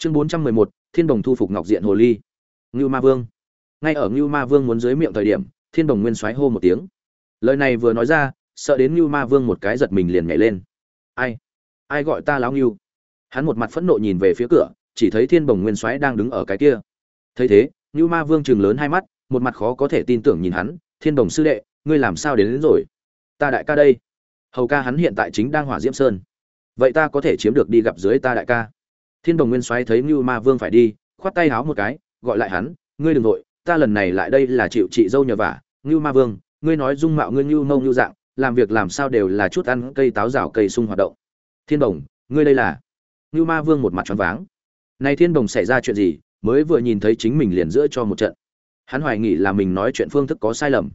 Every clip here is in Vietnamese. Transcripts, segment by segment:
chương bốn trăm mười một thiên đồng thu phục ngọc diện hồ ly. Ngưu ma vương. Ngay ở ngưu ma vương muốn dưới miệng thời điểm thiên đồng nguyên xoáy hô một tiếng. Lời này vừa nói ra sợ đến ngưu ma vương một cái giật mình liền nhảy lên. Ai? Ai gọi ta láo ngưu? Hắn một mặt phẫn nộ nhìn về phía cửa chỉ thấy thiên bồng nguyên soái đang đứng ở cái kia. Thấy thế ngưu ma vương chừng lớn hai mắt một mặt khó có thể tin tưởng nhìn hắn. Thiên bồng sư đệ ngươi làm sao đến, đến rồi? Ta đại ca đây. Hầu ca hắn hiện tại chính đang hỏa diễm sơn. Vậy ta có thể chiếm được đi gặp dưới ta đại ca thiên Đồng nguyên soái thấy ngưu ma vương phải đi khoát tay háo một cái gọi lại hắn ngươi đừng vội ta lần này lại đây là chịu chị dâu nhờ vả. Ngưu ma vương ngươi nói dung mạo ngươi như mông như dạng làm việc làm sao đều là chút ăn cây táo rào cây sung hoạt động. Thiên Đồng, ngươi đây là? Ngưu ma vương một mặt choáng váng. Này thiên Đồng xảy ra chuyện gì mới vừa nhìn thấy chính mình liền giữa cho một trận. Hắn hoài nghĩ là mình nói chuyện phương thức có sai lầm.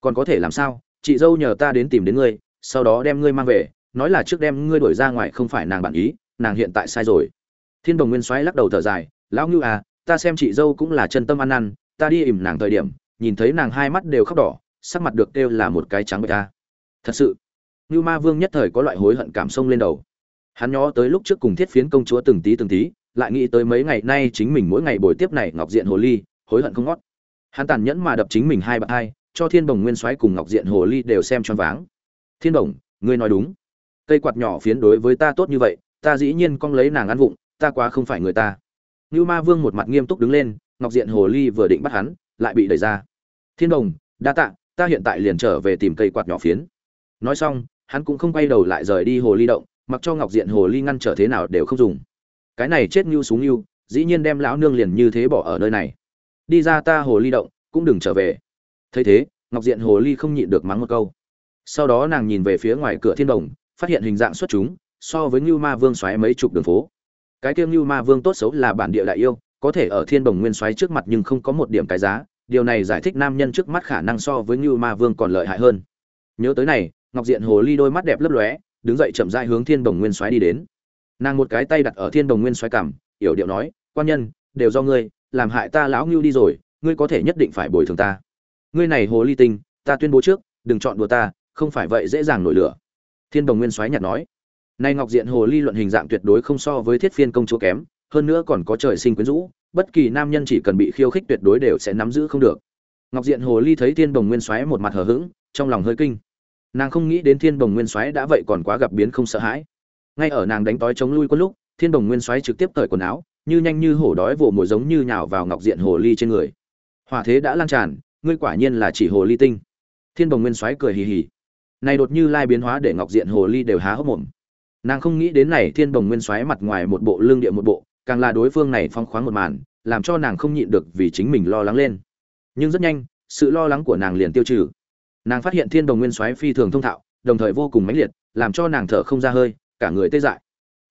Còn có thể làm sao chị dâu nhờ ta đến tìm đến ngươi sau đó đem ngươi mang về nói là trước đem ngươi đuổi ra ngoài không phải nàng bản ý nàng hiện tại sai rồi thiên đồng nguyên soái lắc đầu thở dài, lão ngưu à ta xem chị dâu cũng là chân tâm ăn năn, ta đi ỉm nàng thời điểm, nhìn thấy nàng hai mắt đều khóc đỏ, sắc mặt được kêu là một cái trắng bệch ta thật sự? Ngưu ma vương nhất thời có loại hối hận cảm xông lên đầu. Hắn nhó tới lúc trước cùng thiết phiến công chúa từng tí từng tí, lại nghĩ tới mấy ngày nay chính mình mỗi ngày buổi tiếp này ngọc diện hồ ly, hối hận không ngót. Hắn tàn nhẫn mà đập chính mình hai bạn hai, cho thiên bồng nguyên soái cùng ngọc diện hồ ly đều xem cho váng. Thiên bồng ngươi nói đúng. Cây quạt nhỏ phiến đối với ta tốt như vậy, ta dĩ nhiên cong lấy nàng ăn vụng ta quá không phải người ta như Ma Vương một mặt nghiêm túc đứng lên, Ngọc Diện Hồ Ly vừa định bắt hắn, lại bị đẩy ra. "Thiên Đồng, đa tạ, ta hiện tại liền trở về tìm cây quạt nhỏ phiến." Nói xong, hắn cũng không quay đầu lại rời đi hồ ly động, mặc cho Ngọc Diện Hồ Ly ngăn trở thế nào đều không dùng. Cái này chết như xuống như dĩ nhiên đem lão nương liền như thế bỏ ở nơi này. Đi ra ta hồ ly động, cũng đừng trở về. Thấy thế, Ngọc Diện Hồ Ly không nhịn được mắng một câu. Sau đó nàng nhìn về phía ngoài cửa Thiên Đồng, phát hiện hình dạng xuất chúng, so với Nưu Ma Vương xoáy mấy chục đường phố cái kiêm như ma vương tốt xấu là bản địa đại yêu, có thể ở thiên bồng nguyên xoáy trước mặt nhưng không có một điểm cái giá, điều này giải thích nam nhân trước mắt khả năng so với như ma vương còn lợi hại hơn. Nhớ tới này, ngọc diện hồ ly đôi mắt đẹp lấp lóe, đứng dậy chậm rãi hướng thiên bồng nguyên xoáy đi đến. Nàng một cái tay đặt ở thiên bồng nguyên xoáy cằm, yểu điệu nói, quan nhân, đều do ngươi, làm hại ta lão ngưu đi rồi, ngươi có thể nhất định phải bồi thường ta. Ngươi này hồ ly tinh, ta tuyên bố trước, đừng chọn đùa ta, không phải vậy dễ dàng nổi lửa. Thiên bồng nguyên xoáy nhạt nói. Nay Ngọc Diện Hồ Ly luận hình dạng tuyệt đối không so với Thiết Phiên công chúa kém, hơn nữa còn có trời sinh quyến rũ, bất kỳ nam nhân chỉ cần bị khiêu khích tuyệt đối đều sẽ nắm giữ không được. Ngọc Diện Hồ Ly thấy Thiên Đồng Nguyên Soái một mặt hờ hững, trong lòng hơi kinh. Nàng không nghĩ đến Thiên Đồng Nguyên Soái đã vậy còn quá gặp biến không sợ hãi. Ngay ở nàng đánh tối chống lui quân lúc, Thiên Đồng Nguyên Soái trực tiếp cởi quần áo, như nhanh như hổ đói vồ mồi giống như nhào vào Ngọc Diện Hồ Ly trên người. Hỏa thế đã lan tràn, ngươi quả nhiên là chỉ hồ ly tinh. Thiên Đồng Nguyên Soái cười hì hì. Này đột như lai biến hóa để Ngọc Diện Hồ Ly đều há hốc mồm nàng không nghĩ đến này thiên bồng nguyên xoáy mặt ngoài một bộ, lương địa một bộ, càng là đối phương này phong khoáng một màn, làm cho nàng không nhịn được vì chính mình lo lắng lên. Nhưng rất nhanh, sự lo lắng của nàng liền tiêu trừ. Nàng phát hiện thiên đồng nguyên xoáy phi thường thông thạo, đồng thời vô cùng mãnh liệt, làm cho nàng thở không ra hơi, cả người tê dại.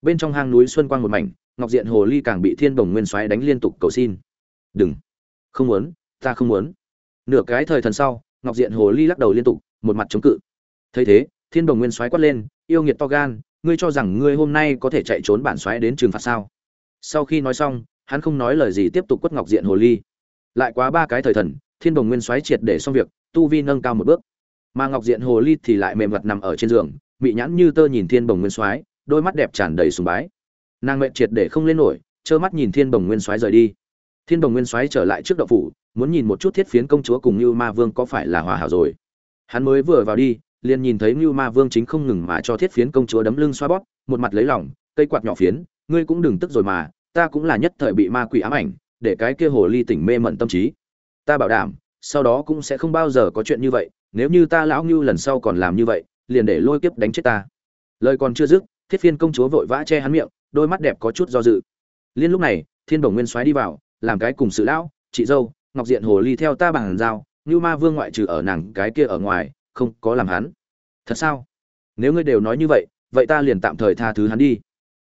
Bên trong hang núi xuân quang một mảnh, ngọc diện hồ ly càng bị thiên đồng nguyên xoáy đánh liên tục cầu xin. Đừng, không muốn, ta không muốn. Nửa cái thời thần sau, ngọc diện hồ ly lắc đầu liên tục, một mặt chống cự. Thấy thế, thiên đồng nguyên xoáy quát lên, yêu nghiệt to gan ngươi cho rằng ngươi hôm nay có thể chạy trốn bản xoáy đến trường phạt sao? Sau khi nói xong, hắn không nói lời gì tiếp tục quất ngọc diện hồ ly. Lại quá ba cái thời thần, thiên đồng nguyên xoáy triệt để xong việc, tu vi nâng cao một bước. Mà ngọc diện hồ ly thì lại mềm mặt nằm ở trên giường bị nhãn như tơ nhìn thiên bồng nguyên soái, đôi mắt đẹp tràn đầy sùng bái. Nàng mệnh triệt để không lên nổi, trơ mắt nhìn thiên bồng nguyên soái rời đi. Thiên bồng nguyên soái trở lại trước đậu phủ, muốn nhìn một chút thiết phiến công chúa cùng như ma vương có phải là hòa hảo rồi. Hắn mới vừa vào đi liền nhìn thấy Nưu Ma Vương chính không ngừng mà cho Thiết Phiến công chúa đấm lưng xoa bóp, một mặt lấy lòng, cây quạt nhỏ phiến, ngươi cũng đừng tức rồi mà, ta cũng là nhất thời bị ma quỷ ám ảnh, để cái kia hồ ly tỉnh mê mẩn tâm trí. Ta bảo đảm, sau đó cũng sẽ không bao giờ có chuyện như vậy, nếu như ta lão Nưu lần sau còn làm như vậy, liền để lôi kiếp đánh chết ta. Lời còn chưa dứt, Thiết Phiến công chúa vội vã che hắn miệng, đôi mắt đẹp có chút do dự. Liên lúc này, Thiên Bổng Nguyên xoáy đi vào, làm cái cùng sự lão, chị dâu, Ngọc Diện hồ ly theo ta bằng giao, Nưu Ma Vương ngoại trừ ở nàng cái kia ở ngoài, không có làm hắn. Thật sao? Nếu ngươi đều nói như vậy vậy ta liền tạm thời tha thứ hắn đi.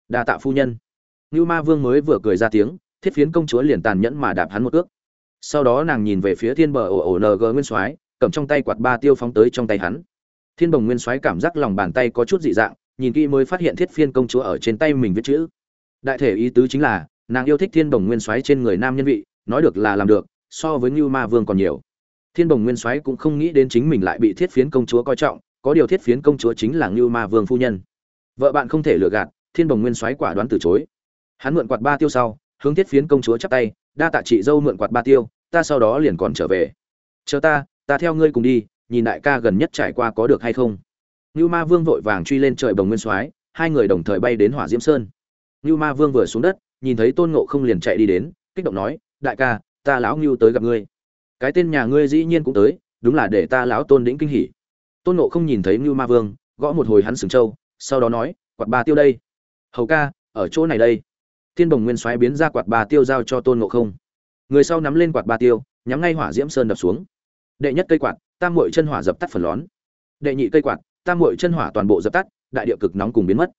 Đa tạ phu nhân. Như ma vương mới vừa cười ra tiếng, thiết phiến công chúa liền tàn nhẫn mà đạp hắn một ước sau đó nàng nhìn về phía thiên bờ ổ ổ ng nguyên soái, cầm trong tay quạt ba tiêu phóng tới trong tay hắn. Thiên bồng nguyên soái cảm giác lòng bàn tay có chút dị dạng, nhìn kỹ mới phát hiện thiết phiên công chúa ở trên tay mình viết chữ. Đại thể ý tứ chính là, nàng yêu thích thiên bồng nguyên soái trên người nam nhân vị, nói được là làm được, so với như ma vương còn nhiều thiên bồng nguyên soái cũng không nghĩ đến chính mình lại bị thiết phiến công chúa coi trọng có điều thiết phiến công chúa chính là ngưu ma vương phu nhân vợ bạn không thể lừa gạt thiên bồng nguyên soái quả đoán từ chối hắn mượn quạt ba tiêu sau hướng thiết phiến công chúa chắp tay đa tạ chị dâu mượn quạt ba tiêu ta sau đó liền còn trở về chờ ta ta theo ngươi cùng đi nhìn đại ca gần nhất trải qua có được hay không Nưu Ma Vương vội vàng truy lên trời bồng nguyên soái, hai người đồng thời bay đến Hỏa Diễm Sơn. Nưu Ma Vương vừa xuống đất, nhìn thấy Tôn Ngộ không liền chạy đi đến, kích động nói: "Đại ca, ta lão Nưu tới gặp ngươi." Cái tên nhà ngươi dĩ nhiên cũng tới, đúng là để ta lão Tôn đỉnh kinh hỉ. Tôn Ngộ không nhìn thấy Ngưu Ma Vương, gõ một hồi hắn sừng châu, sau đó nói: "Quạt ba tiêu đây." "Hầu ca, ở chỗ này đây." Thiên Bồng Nguyên Soái biến ra quạt ba tiêu giao cho Tôn Ngộ không. Người sau nắm lên quạt ba tiêu, nhắm ngay Hỏa Diễm Sơn đập xuống. Đệ nhất cây quạt, tam mội chân hỏa dập tắt phần lón. Đệ nhị cây quạt, tam mội chân hỏa toàn bộ dập tắt, đại địa cực nóng cùng biến mất.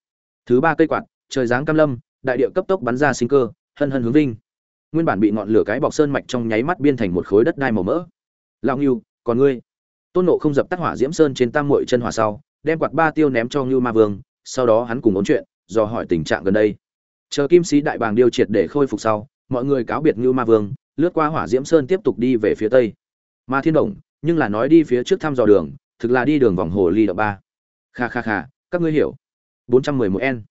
Thứ ba cây quạt, trời giáng cam lâm, đại địa cấp tốc bắn ra sinh cơ, hân hân hướng vinh. Nguyên bản bị ngọn lửa cái bọc sơn mạch trong nháy mắt biên thành một khối đất đai màu mỡ. Lão ngưu còn ngươi? Tôn Nộ không dập tắt hỏa diễm sơn trên tam mội chân hỏa sau, đem quạt ba tiêu ném cho ngưu Ma Vương, sau đó hắn cùng ốn chuyện, do hỏi tình trạng gần đây. Chờ Kim Sĩ đại bàng điêu triệt để khôi phục sau, mọi người cáo biệt ngưu Ma Vương, lướt qua hỏa diễm sơn tiếp tục đi về phía tây. Ma Thiên Động, nhưng là nói đi phía trước thăm dò đường, thực là đi đường vòng hồ ly đậu ba kha kha kha các ngươi hiểu 411 n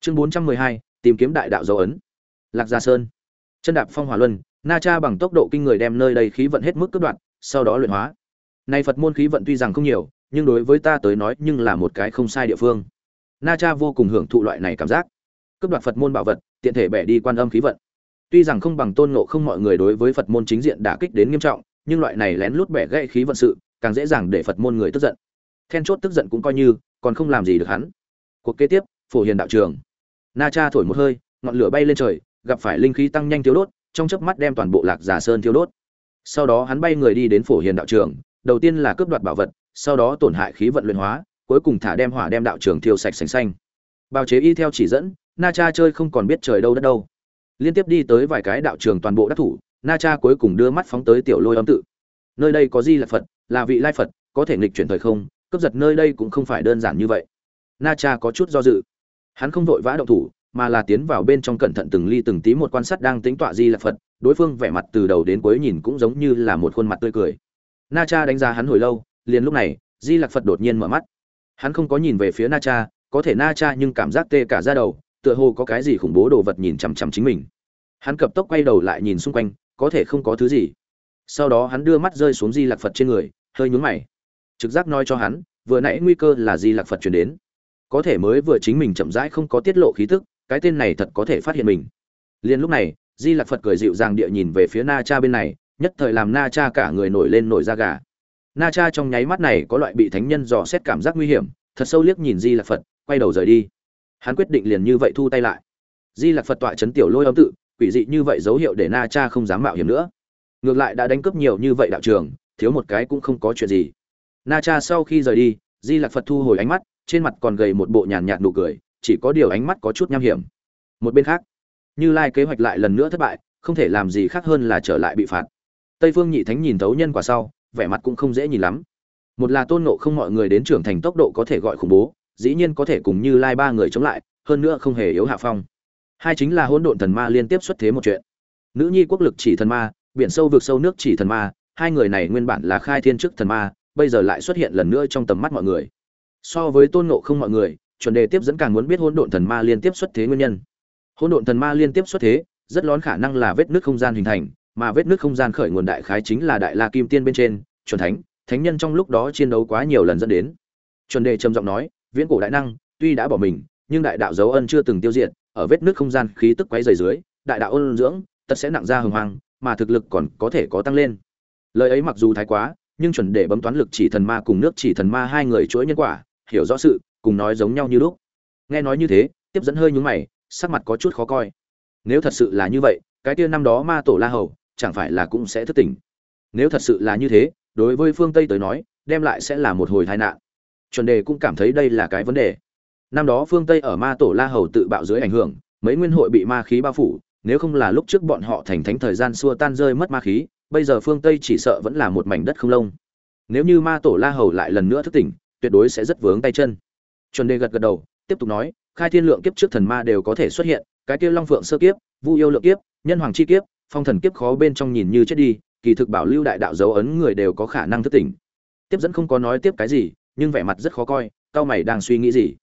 chương 412, tìm kiếm đại đạo dấu ấn lạc gia sơn chân đạp phong hỏa luân, na cha bằng tốc độ kinh người đem nơi đây khí vận hết mức cướp đoạt, sau đó luyện hóa. Nay phật môn khí vận tuy rằng không nhiều, nhưng đối với ta tới nói nhưng là một cái không sai địa phương. Na cha vô cùng hưởng thụ loại này cảm giác. Cướp đoạt phật môn bảo vật, tiện thể bẻ đi quan âm khí vận. Tuy rằng không bằng tôn ngộ không mọi người đối với phật môn chính diện đả kích đến nghiêm trọng, nhưng loại này lén lút bẻ gãy khí vận sự, càng dễ dàng để phật môn người tức giận. Then chốt tức giận cũng coi như, còn không làm gì được hắn. Cuộc kế tiếp, phổ hiền đạo trường. Na cha thổi một hơi, ngọn lửa bay lên trời gặp phải linh khí tăng nhanh thiếu đốt, trong chớp mắt đem toàn bộ lạc giả sơn thiếu đốt. Sau đó hắn bay người đi đến phổ hiền đạo trường, đầu tiên là cướp đoạt bảo vật, sau đó tổn hại khí vận luyện hóa, cuối cùng thả đem hỏa đem đạo trường thiêu sạch sành xanh. Bào chế y theo chỉ dẫn, na cha chơi không còn biết trời đâu đất đâu. Liên tiếp đi tới vài cái đạo trường toàn bộ đắc thủ, na cha cuối cùng đưa mắt phóng tới tiểu lôi âm tự. Nơi đây có di là phật, là vị lai phật, có thể nghịch chuyển thời không, cướp giật nơi đây cũng không phải đơn giản như vậy. Na cha có chút do dự. Hắn không vội vã động thủ mà là tiến vào bên trong cẩn thận từng ly từng tí một quan sát đang tính tọa di là phật, đối phương vẻ mặt từ đầu đến cuối nhìn cũng giống như là một khuôn mặt tươi cười. Na cha đánh giá hắn hồi lâu, liền lúc này, di lạc phật đột nhiên mở mắt. Hắn không có nhìn về phía na cha, có thể na cha nhưng cảm giác tê cả ra đầu, tựa hồ có cái gì khủng bố đồ vật nhìn chằm chằm chính mình. Hắn cập tốc quay đầu lại nhìn xung quanh, có thể không có thứ gì. Sau đó hắn đưa mắt rơi xuống di lạc phật trên người, hơi nhún mày. Trực giác nói cho hắn, vừa nãy nguy cơ là di lạc phật chuyển đến. Có thể mới vừa chính mình chậm rãi không có tiết lộ khí tức cái tên này thật có thể phát hiện mình. Liền lúc này, di lạc phật cười dịu dàng địa nhìn về phía na cha bên này, nhất thời làm na cha cả người nổi lên nổi da gà. Na cha trong nháy mắt này có loại bị thánh nhân dò xét cảm giác nguy hiểm, thật sâu liếc nhìn di lạc phật, quay đầu rời đi. Hắn quyết định liền như vậy thu tay lại. Di lạc phật tọa chấn tiểu lôi âm tự, quỷ dị như vậy dấu hiệu để na cha không dám mạo hiểm nữa. Ngược lại đã đánh cướp nhiều như vậy đạo trường, thiếu một cái cũng không có chuyện gì. Na cha sau khi rời đi, di lạc phật thu hồi ánh mắt, trên mặt còn gầy một bộ nhàn nhạt nụ cười chỉ có điều ánh mắt có chút nham hiểm. Một bên khác, như lai kế hoạch lại lần nữa thất bại, không thể làm gì khác hơn là trở lại bị phạt. Tây phương nhị thánh nhìn thấu nhân quả sau, vẻ mặt cũng không dễ nhìn lắm. Một là tôn nộ không mọi người đến trưởng thành tốc độ có thể gọi khủng bố, dĩ nhiên có thể cùng như lai ba người chống lại, hơn nữa không hề yếu hạ phong. Hai chính là hỗn độn thần ma liên tiếp xuất thế một chuyện. Nữ nhi quốc lực chỉ thần ma, biển sâu vượt sâu nước chỉ thần ma, hai người này nguyên bản là khai thiên chức thần ma, bây giờ lại xuất hiện lần nữa trong tầm mắt mọi người. So với tôn ngộ không mọi người chuẩn đề tiếp dẫn càng muốn biết hỗn độn thần ma liên tiếp xuất thế nguyên nhân. Hỗn độn thần ma liên tiếp xuất thế rất lớn khả năng là vết nứt không gian hình thành mà vết nứt không gian khởi nguồn đại khái chính là đại la kim tiên bên trên chuẩn thánh thánh nhân trong lúc đó chiến đấu quá nhiều lần dẫn đến. Chuẩn đề trầm giọng nói viễn cổ đại năng tuy đã bỏ mình nhưng đại đạo dấu ân chưa từng tiêu diệt ở vết nứt không gian khí tức quấy dày dưới đại đạo ôn dưỡng tất sẽ nặng ra hừng hăng, mà thực lực còn có thể có tăng lên. Lời ấy mặc dù thái quá nhưng chuẩn đề bấm toán lực chỉ thần ma cùng nước chỉ thần ma hai người chuỗi nhân quả hiểu rõ sự cùng nói giống nhau như lúc. Nghe nói như thế, tiếp dẫn hơi nhúng mày, sắc mặt có chút khó coi. Nếu thật sự là như vậy, cái kia năm đó ma tổ la hầu, chẳng phải là cũng sẽ thức tỉnh. Nếu thật sự là như thế, đối với phương tây tới nói, đem lại sẽ là một hồi tai nạn. Chuẩn đề cũng cảm thấy đây là cái vấn đề. Năm đó phương tây ở ma tổ la hầu tự bạo dưới ảnh hưởng, mấy nguyên hội bị ma khí bao phủ, nếu không là lúc trước bọn họ thành thánh thời gian xua tan rơi mất ma khí, bây giờ phương tây chỉ sợ vẫn là một mảnh đất không lông. Nếu như ma tổ la hầu lại lần nữa thức tỉnh, tuyệt đối sẽ rất vướng tay chân chuẩn đề gật gật đầu, tiếp tục nói, khai thiên lượng kiếp trước thần ma đều có thể xuất hiện, cái kia long phượng sơ kiếp, vu yêu lượng kiếp, nhân hoàng chi kiếp, phong thần kiếp khó bên trong nhìn như chết đi, kỳ thực bảo lưu đại đạo dấu ấn người đều có khả năng thức tỉnh. Tiếp dẫn không có nói tiếp cái gì, nhưng vẻ mặt rất khó coi, cao mày đang suy nghĩ gì.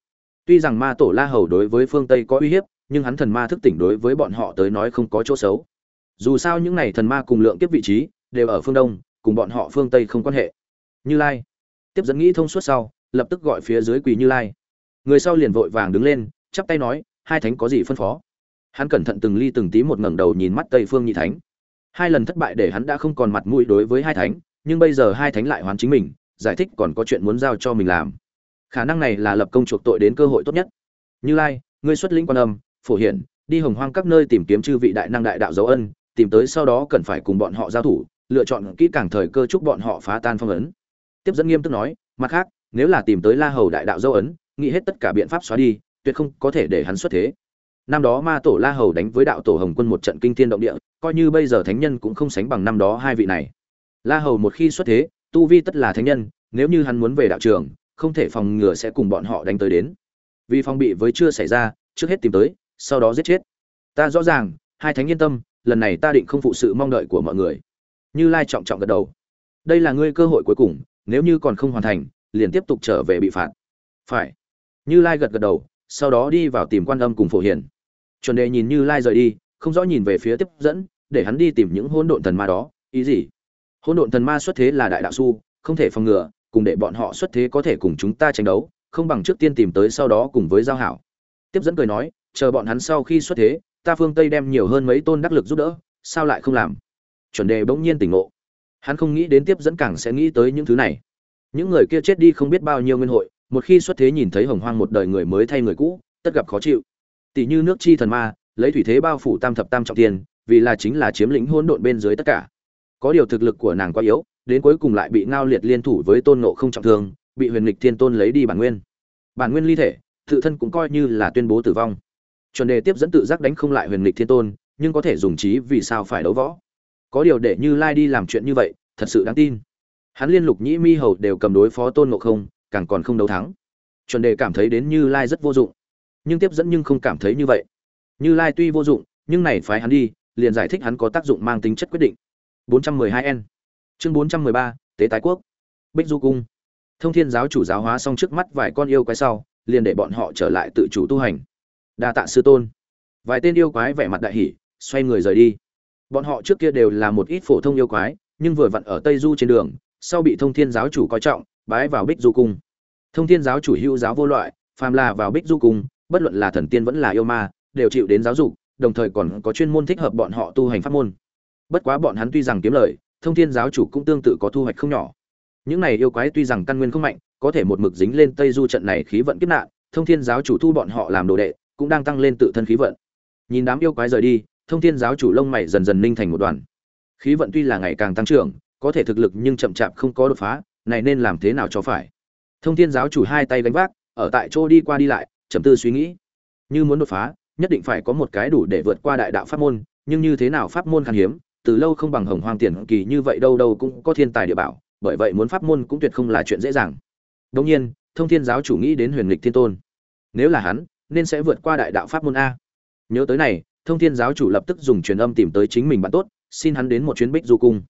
Tuy rằng ma tổ la hầu đối với phương tây có uy hiếp, nhưng hắn thần ma thức tỉnh đối với bọn họ tới nói không có chỗ xấu. Dù sao những này thần ma cùng lượng kiếp vị trí, đều ở phương đông, cùng bọn họ phương tây không quan hệ. Như lai. Tiếp dẫn nghĩ thông suốt sau, lập tức gọi phía dưới quỳ như lai người sau liền vội vàng đứng lên, chắp tay nói, hai thánh có gì phân phó? Hắn cẩn thận từng ly từng tí một ngẩng đầu nhìn mắt tây phương nhị thánh. Hai lần thất bại để hắn đã không còn mặt mũi đối với hai thánh, nhưng bây giờ hai thánh lại hoán chính mình, giải thích còn có chuyện muốn giao cho mình làm. Khả năng này là lập công chuộc tội đến cơ hội tốt nhất. Như lai, ngươi xuất lĩnh quan âm, phổ hiển, đi hồng hoang các nơi tìm kiếm chư vị đại năng đại đạo dấu ân, tìm tới sau đó cần phải cùng bọn họ giao thủ, lựa chọn kỹ càng thời cơ chúc bọn họ phá tan phong ấn. Tiếp dẫn nghiêm túc nói, mặt khác, nếu là tìm tới la hầu đại đạo dấu ấn nghĩ hết tất cả biện pháp xóa đi, tuyệt không có thể để hắn xuất thế. Năm đó ma tổ la hầu đánh với đạo tổ hồng quân một trận kinh thiên động địa, coi như bây giờ thánh nhân cũng không sánh bằng năm đó hai vị này. La hầu một khi xuất thế, tu vi tất là thánh nhân, nếu như hắn muốn về đạo trường, không thể phòng ngừa sẽ cùng bọn họ đánh tới đến. Vì phòng bị với chưa xảy ra, trước hết tìm tới, sau đó giết chết. Ta rõ ràng, hai thánh yên tâm, lần này ta định không phụ sự mong đợi của mọi người. Như lai trọng trọng gật đầu. Đây là ngươi cơ hội cuối cùng, nếu như còn không hoàn thành, liền tiếp tục trở về bị phạt. Phải như lai gật gật đầu, sau đó đi vào tìm quan âm cùng phổ hiền. Chuẩn đề nhìn như lai rời đi, không rõ nhìn về phía tiếp dẫn, để hắn đi tìm những hỗn độn thần ma đó. Ý gì? Hỗn độn thần ma xuất thế là đại đạo su, không thể phòng ngừa, cùng để bọn họ xuất thế có thể cùng chúng ta tranh đấu, không bằng trước tiên tìm tới sau đó cùng với giao hảo. Tiếp dẫn cười nói, chờ bọn hắn sau khi xuất thế, ta phương tây đem nhiều hơn mấy tôn đắc lực giúp đỡ, sao lại không làm? Chuẩn đề bỗng nhiên tỉnh ngộ. Hắn không nghĩ đến tiếp dẫn càng sẽ nghĩ tới những thứ này. Những người kia chết đi không biết bao nhiêu nguyên hội một khi xuất thế nhìn thấy hồng hoang một đời người mới thay người cũ, tất gặp khó chịu. Tỷ như nước chi thần ma, lấy thủy thế bao phủ tam thập tam trọng tiền vì là chính là chiếm lĩnh hỗn độn bên dưới tất cả. Có điều thực lực của nàng quá yếu, đến cuối cùng lại bị ngao liệt liên thủ với tôn nộ không trọng thương, bị huyền lịch thiên tôn lấy đi bản nguyên. Bản nguyên ly thể, tự thân cũng coi như là tuyên bố tử vong. Chuẩn đề tiếp dẫn tự giác đánh không lại huyền lịch thiên tôn, nhưng có thể dùng trí vì sao phải đấu võ. Có điều để như lai đi làm chuyện như vậy, thật sự đáng tin. Hắn liên lục nhĩ mi hầu đều cầm đối phó tôn ngộ không càng còn không đấu thắng. Chuẩn đề cảm thấy đến như lai rất vô dụng. Nhưng tiếp dẫn nhưng không cảm thấy như vậy. Như lai tuy vô dụng nhưng này phái hắn đi liền giải thích hắn có tác dụng mang tính chất quyết định. 412 n. Chương 413, tế tái quốc. Bích du cung. Thông thiên giáo chủ giáo hóa xong trước mắt vài con yêu quái sau liền để bọn họ trở lại tự chủ tu hành. Đa tạ sư tôn. Vài tên yêu quái vẻ mặt đại hỉ xoay người rời đi. Bọn họ trước kia đều là một ít phổ thông yêu quái nhưng vừa vặn ở tây du trên đường sau bị thông thiên giáo chủ coi trọng bái vào bích du cung. Thông thiên giáo chủ hữu giáo vô loại, phàm là vào bích du cung, bất luận là thần tiên vẫn là yêu ma, đều chịu đến giáo dục, đồng thời còn có chuyên môn thích hợp bọn họ tu hành pháp môn. Bất quá bọn hắn tuy rằng kiếm lời, thông thiên giáo chủ cũng tương tự có thu hoạch không nhỏ. Những này yêu quái tuy rằng căn nguyên không mạnh, có thể một mực dính lên tây du trận này khí vận kiếp nạn, thông thiên giáo chủ thu bọn họ làm đồ đệ, cũng đang tăng lên tự thân khí vận. Nhìn đám yêu quái rời đi, thông thiên giáo chủ lông mày dần dần ninh thành một đoàn. Khí vận tuy là ngày càng tăng trưởng, có thể thực lực nhưng chậm chạp không có đột phá này nên làm thế nào cho phải? Thông thiên giáo chủ hai tay gánh vác, ở tại chỗ đi qua đi lại trầm tư suy nghĩ. Như muốn đột phá, nhất định phải có một cái đủ để vượt qua đại đạo pháp môn, nhưng như thế nào pháp môn khan hiếm, từ lâu không bằng hồng hoang tiền kỳ như vậy đâu đâu cũng có thiên tài địa bảo, bởi vậy muốn pháp môn cũng tuyệt không là chuyện dễ dàng. Đương nhiên, thông thiên giáo chủ nghĩ đến huyền lịch thiên tôn. Nếu là hắn, nên sẽ vượt qua đại đạo pháp môn a. Nhớ tới này, thông thiên giáo chủ lập tức dùng truyền âm tìm tới chính mình bạn tốt, xin hắn đến một chuyến bích du cung.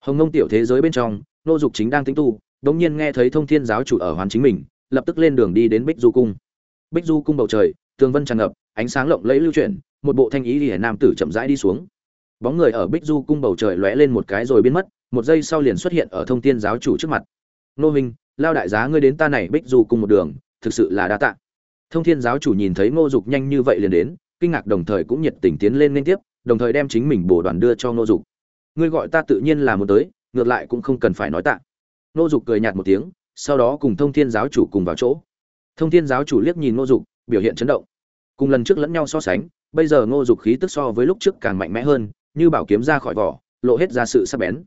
Hồng nông tiểu thế giới bên trong nô dục chính đang tính tu đống nhiên nghe thấy thông thiên giáo chủ ở hoàn chính mình, lập tức lên đường đi đến bích du cung. Bích du cung bầu trời, tường vân tràn ngập, ánh sáng lộng lẫy lưu chuyển, một bộ thanh ý lìa nam tử chậm rãi đi xuống. Bóng người ở bích du cung bầu trời lóe lên một cái rồi biến mất, một giây sau liền xuất hiện ở thông thiên giáo chủ trước mặt. Nô minh lao đại giá ngươi đến ta này bích du cung một đường, thực sự là đa tạ. Thông thiên giáo chủ nhìn thấy ngô dục nhanh như vậy liền đến, kinh ngạc đồng thời cũng nhiệt tình tiến lên liên tiếp, đồng thời đem chính mình bổ đoàn đưa cho ngô dục. Ngươi gọi ta tự nhiên là muốn tới ngược lại cũng không cần phải nói tạ. Ngô dục cười nhạt một tiếng, sau đó cùng thông thiên giáo chủ cùng vào chỗ. Thông thiên giáo chủ liếc nhìn ngô dục, biểu hiện chấn động. Cùng lần trước lẫn nhau so sánh, bây giờ ngô dục khí tức so với lúc trước càng mạnh mẽ hơn, như bảo kiếm ra khỏi vỏ, lộ hết ra sự sắc bén.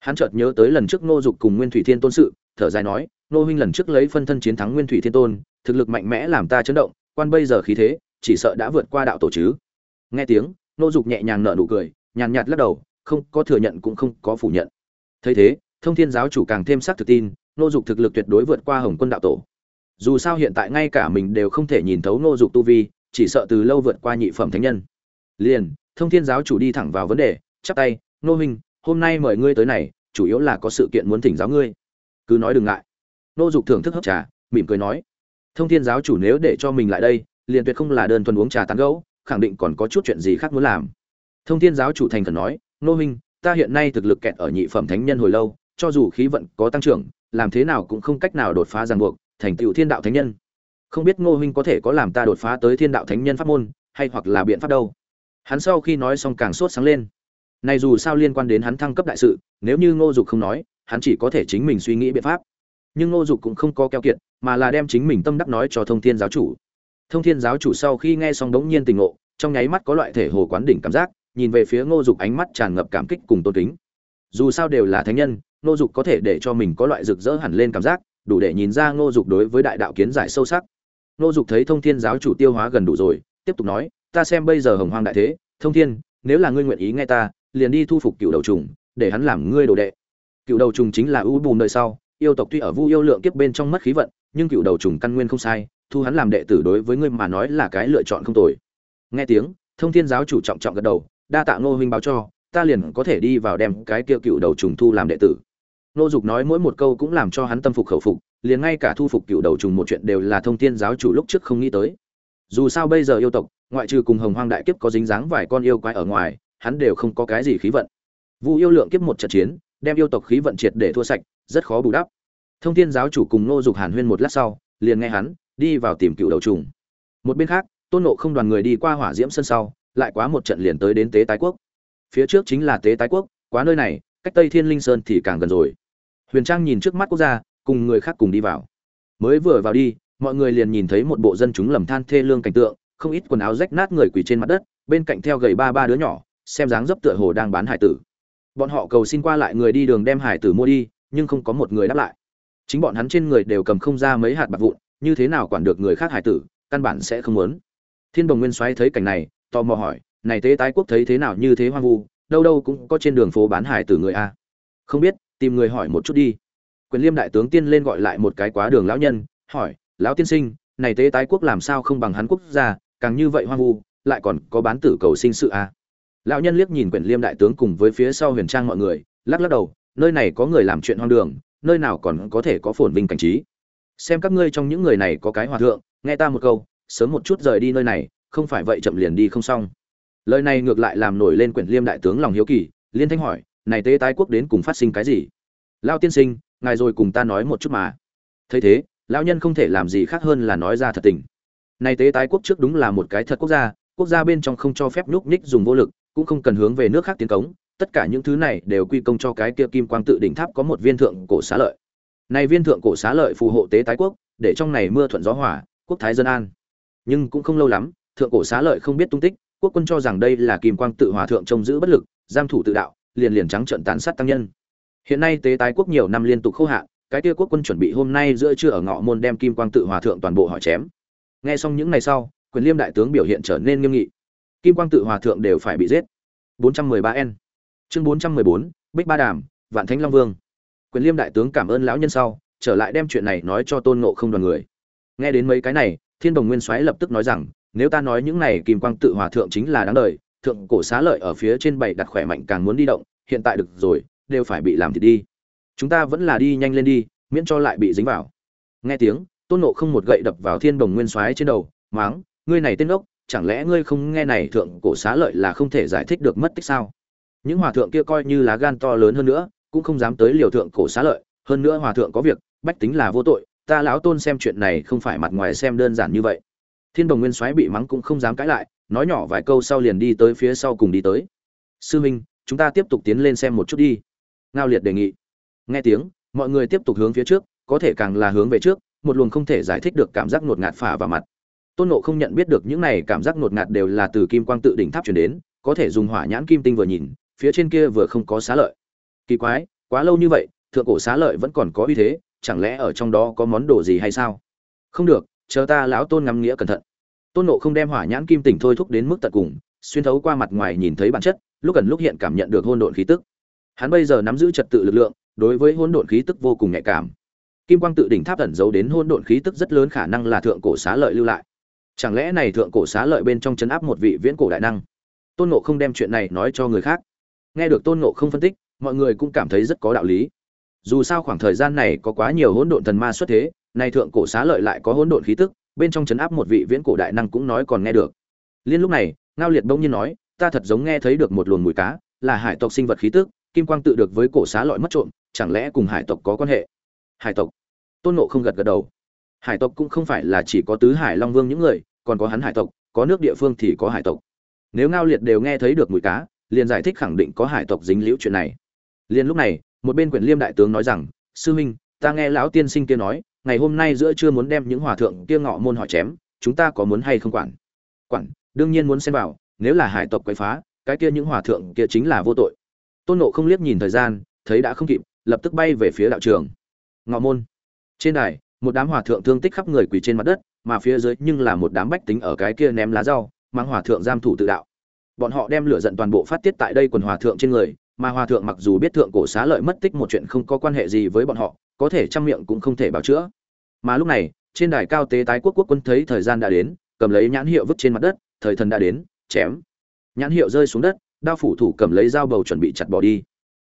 Hắn chợt nhớ tới lần trước ngô dục cùng nguyên thủy thiên tôn sự, thở dài nói, ngô huynh lần trước lấy phân thân chiến thắng nguyên thủy thiên tôn, thực lực mạnh mẽ làm ta chấn động, quan bây giờ khí thế, chỉ sợ đã vượt qua đạo tổ chứ. Nghe tiếng, ngô dục nhẹ nhàng nở nụ cười, nhàn nhạt lắc đầu, không có thừa nhận cũng không có phủ nhận thấy thế, thông thiên giáo chủ càng thêm xác thực tin nô dục thực lực tuyệt đối vượt qua hồng quân đạo tổ. Dù sao hiện tại ngay cả mình đều không thể nhìn thấu nô dục tu vi, chỉ sợ từ lâu vượt qua nhị phẩm thánh nhân. Liền, thông thiên giáo chủ đi thẳng vào vấn đề, chắp tay nô huynh, hôm nay mời ngươi tới này, chủ yếu là có sự kiện muốn thỉnh giáo ngươi. Cứ nói đừng ngại. Nô dục thưởng thức hấp trà, mỉm cười nói, thông thiên giáo chủ nếu để cho mình lại đây, liền tuyệt không là đơn thuần uống trà tán gẫu, khẳng định còn có chút chuyện gì khác muốn làm. Thông thiên giáo chủ thành khẩn nói nô huynh ta hiện nay thực lực kẹt ở nhị phẩm thánh nhân hồi lâu, cho dù khí vận có tăng trưởng, làm thế nào cũng không cách nào đột phá ràng buộc, thành tựu thiên đạo thánh nhân. Không biết ngô huynh có thể có làm ta đột phá tới thiên đạo thánh nhân pháp môn, hay hoặc là biện pháp đâu. Hắn sau khi nói xong càng sốt sáng lên. Này dù sao liên quan đến hắn thăng cấp đại sự, nếu như ngô dục không nói, hắn chỉ có thể chính mình suy nghĩ biện pháp. Nhưng ngô dục cũng không có keo kiệt, mà là đem chính mình tâm đắc nói cho thông thiên giáo chủ. Thông thiên giáo chủ sau khi nghe xong đống nhiên tình ngộ, trong nháy mắt có loại thể hồ quán đỉnh cảm giác nhìn về phía ngô dục ánh mắt tràn ngập cảm kích cùng tôn kính. Dù sao đều là thánh nhân, ngô dục có thể để cho mình có loại rực rỡ hẳn lên cảm giác, đủ để nhìn ra ngô dục đối với đại đạo kiến giải sâu sắc. Ngô dục thấy thông thiên giáo chủ tiêu hóa gần đủ rồi, tiếp tục nói, ta xem bây giờ hồng hoang đại thế, thông thiên, nếu là ngươi nguyện ý nghe ta, liền đi thu phục cựu đầu trùng, để hắn làm ngươi đồ đệ. Cựu đầu trùng chính là ưu bùn nơi sau, yêu tộc tuy ở vu yêu lượng kiếp bên trong mất khí vận, nhưng cựu đầu trùng căn nguyên không sai, thu hắn làm đệ tử đối với ngươi mà nói là cái lựa chọn không tồi. Nghe tiếng, thông thiên giáo chủ trọng trọng gật đầu đa tạ ngô huynh báo cho, ta liền có thể đi vào đem cái kia cựu đầu trùng thu làm đệ tử. Nô dục nói mỗi một câu cũng làm cho hắn tâm phục khẩu phục, liền ngay cả thu phục cựu đầu trùng một chuyện đều là thông thiên giáo chủ lúc trước không nghĩ tới. Dù sao bây giờ yêu tộc, ngoại trừ cùng hồng hoang đại kiếp có dính dáng vài con yêu quái ở ngoài, hắn đều không có cái gì khí vận. Vu yêu lượng kiếp một trận chiến, đem yêu tộc khí vận triệt để thua sạch, rất khó bù đắp. Thông thiên giáo chủ cùng nô dục hàn huyên một lát sau, liền nghe hắn đi vào tìm cựu đầu trùng. Một bên khác, tôn nộ không đoàn người đi qua hỏa diễm sân sau lại quá một trận liền tới đến tế tái quốc. Phía trước chính là tế tái quốc, quá nơi này, cách tây thiên linh sơn thì càng gần rồi. Huyền trang nhìn trước mắt quốc gia, cùng người khác cùng đi vào. Mới vừa vào đi, mọi người liền nhìn thấy một bộ dân chúng lầm than thê lương cảnh tượng, không ít quần áo rách nát người quỳ trên mặt đất, bên cạnh theo gầy ba ba đứa nhỏ, xem dáng dấp tựa hồ đang bán hải tử. Bọn họ cầu xin qua lại người đi đường đem hải tử mua đi, nhưng không có một người đáp lại. Chính bọn hắn trên người đều cầm không ra mấy hạt bạc vụn, như thế nào quản được người khác hải tử, căn bản sẽ không muốn. Thiên đồng nguyên soái thấy cảnh này tò mò hỏi, này tế tái quốc thấy thế nào như thế hoang vu, đâu đâu cũng có trên đường phố bán hải tử người a. Không biết, tìm người hỏi một chút đi. Quyền liêm đại tướng tiên lên gọi lại một cái quá đường lão nhân, hỏi, lão tiên sinh, này tế tái quốc làm sao không bằng hắn quốc gia, càng như vậy hoang vu, lại còn có bán tử cầu sinh sự a? Lão nhân liếc nhìn quyền liêm đại tướng cùng với phía sau huyền trang mọi người, lắc lắc đầu, nơi này có người làm chuyện hoang đường, nơi nào còn có thể có phồn vinh cảnh trí. Xem các ngươi trong những người này có cái hòa thượng, nghe ta một câu, sớm một chút rời đi nơi này không phải vậy chậm liền đi không xong. Lời này ngược lại làm nổi lên quyển liêm đại tướng lòng hiếu kỳ, liên thanh hỏi, này tế tái quốc đến cùng phát sinh cái gì? Lao tiên sinh, ngài rồi cùng ta nói một chút mà. Thấy thế, lão nhân không thể làm gì khác hơn là nói ra thật tình. Này tế tái quốc trước đúng là một cái thật quốc gia quốc gia bên trong không cho phép nhúc nhích dùng vô lực, cũng không cần hướng về nước khác tiến cống, tất cả những thứ này đều quy công cho cái kia kim quang tự đỉnh tháp có một viên thượng cổ xá lợi. Này viên thượng cổ xá lợi phù hộ tế tái quốc, để trong này mưa thuận gió hỏa quốc thái dân an. Nhưng cũng không lâu lắm thượng cổ xá lợi không biết tung tích quốc quân cho rằng đây là kim quang tự hòa thượng trông giữ bất lực giam thủ tự đạo liền liền trắng trận tàn sát tăng nhân. Hiện nay tế tái quốc nhiều năm liên tục khâu hạ cái kia quốc quân chuẩn bị hôm nay giữa trưa ở ngọ môn đem kim quang tự hòa thượng toàn bộ họ chém. Nghe xong những ngày sau quyền liêm đại tướng biểu hiện trở nên nghiêm nghị. Kim quang tự hòa thượng đều phải bị giết. 413 n chương 414, bích ba đàm vạn thánh long vương. Quyền liêm đại tướng cảm ơn lão nhân sau trở lại đem chuyện này nói cho tôn ngộ không đoàn người. Nghe đến mấy cái này thiên đồng nguyên soái lập tức nói rằng nếu ta nói những này kim quang tự hòa thượng chính là đáng đời, thượng cổ xá lợi ở phía trên bảy đặt khỏe mạnh càng muốn đi động, hiện tại được rồi, đều phải bị làm thì đi. Chúng ta vẫn là đi nhanh lên đi, miễn cho lại bị dính vào. Nghe tiếng, tôn nộ không một gậy đập vào thiên đồng nguyên soái trên đầu, máng, ngươi này tên ốc, chẳng lẽ ngươi không nghe này thượng cổ xá lợi là không thể giải thích được mất tích sao? Những hòa thượng kia coi như lá gan to lớn hơn nữa, cũng không dám tới liều thượng cổ xá lợi, hơn nữa hòa thượng có việc, bách tính là vô tội, ta lão tôn xem chuyện này không phải mặt ngoài xem đơn giản như vậy thiên đồng nguyên soái bị mắng cũng không dám cãi lại, nói nhỏ vài câu sau liền đi tới phía sau cùng đi tới. Sư minh, chúng ta tiếp tục tiến lên xem một chút đi. Ngao liệt đề nghị. Nghe tiếng, mọi người tiếp tục hướng phía trước, có thể càng là hướng về trước, một luồng không thể giải thích được cảm giác ngột ngạt phả vào mặt. Tôn nộ không nhận biết được những này cảm giác ngột ngạt đều là từ kim quang tự đỉnh tháp chuyển đến, có thể dùng hỏa nhãn kim tinh vừa nhìn, phía trên kia vừa không có xá lợi. Kỳ quái, quá lâu như vậy, thượng cổ xá lợi vẫn còn có uy thế, chẳng lẽ ở trong đó có món đồ gì hay sao? Không được chờ ta lão tôn ngắm nghĩa cẩn thận. Tôn nộ không đem hỏa nhãn kim tỉnh thôi thúc đến mức tận cùng, xuyên thấu qua mặt ngoài nhìn thấy bản chất, lúc gần lúc hiện cảm nhận được hôn độn khí tức. Hắn bây giờ nắm giữ trật tự lực lượng, đối với hôn độn khí tức vô cùng nhạy cảm. Kim quang tự đỉnh tháp ẩn giấu đến hôn độn khí tức rất lớn khả năng là thượng cổ xá lợi lưu lại. Chẳng lẽ này thượng cổ xá lợi bên trong chấn áp một vị viễn cổ đại năng? Tôn nộ không đem chuyện này nói cho người khác. Nghe được tôn nộ không phân tích, mọi người cũng cảm thấy rất có đạo lý. Dù sao khoảng thời gian này có quá nhiều hỗn độn thần ma xuất thế này thượng cổ xá lợi lại có hỗn độn khí tức, bên trong chấn áp một vị viễn cổ đại năng cũng nói còn nghe được. Liên lúc này, ngao liệt bỗng nhiên nói, ta thật giống nghe thấy được một luồng mùi cá, là hải tộc sinh vật khí tức, kim quang tự được với cổ xá lợi mất trộm, chẳng lẽ cùng hải tộc có quan hệ? Hải tộc. Tôn ngộ không gật gật đầu. Hải tộc cũng không phải là chỉ có tứ hải long vương những người, còn có hắn hải tộc, có nước địa phương thì có hải tộc. Nếu ngao liệt đều nghe thấy được mùi cá, liền giải thích khẳng định có hải tộc dính liễu chuyện này. Liền lúc này, một bên quyển liêm đại tướng nói rằng, sư huynh ta nghe lão tiên sinh kia nói ngày hôm nay giữa trưa muốn đem những hòa thượng kia ngọ môn họ chém, chúng ta có muốn hay không quản? Quản, đương nhiên muốn xem vào, nếu là hải tộc quấy phá, cái kia những hòa thượng kia chính là vô tội. Tôn nộ không liếc nhìn thời gian, thấy đã không kịp, lập tức bay về phía đạo trường. Ngọ môn. Trên đài, một đám hòa thượng thương tích khắp người quỳ trên mặt đất, mà phía dưới nhưng là một đám bách tính ở cái kia ném lá rau, mang hòa thượng giam thủ tự đạo. Bọn họ đem lửa giận toàn bộ phát tiết tại đây quần hòa thượng trên người, mà hòa thượng mặc dù biết thượng cổ xá lợi mất tích một chuyện không có quan hệ gì với bọn họ có thể trăm miệng cũng không thể bảo chữa. Mà lúc này, trên đài cao tế tái quốc quốc quân thấy thời gian đã đến, cầm lấy nhãn hiệu vứt trên mặt đất, thời thần đã đến, chém. Nhãn hiệu rơi xuống đất, đao phủ thủ cầm lấy dao bầu chuẩn bị chặt bỏ đi.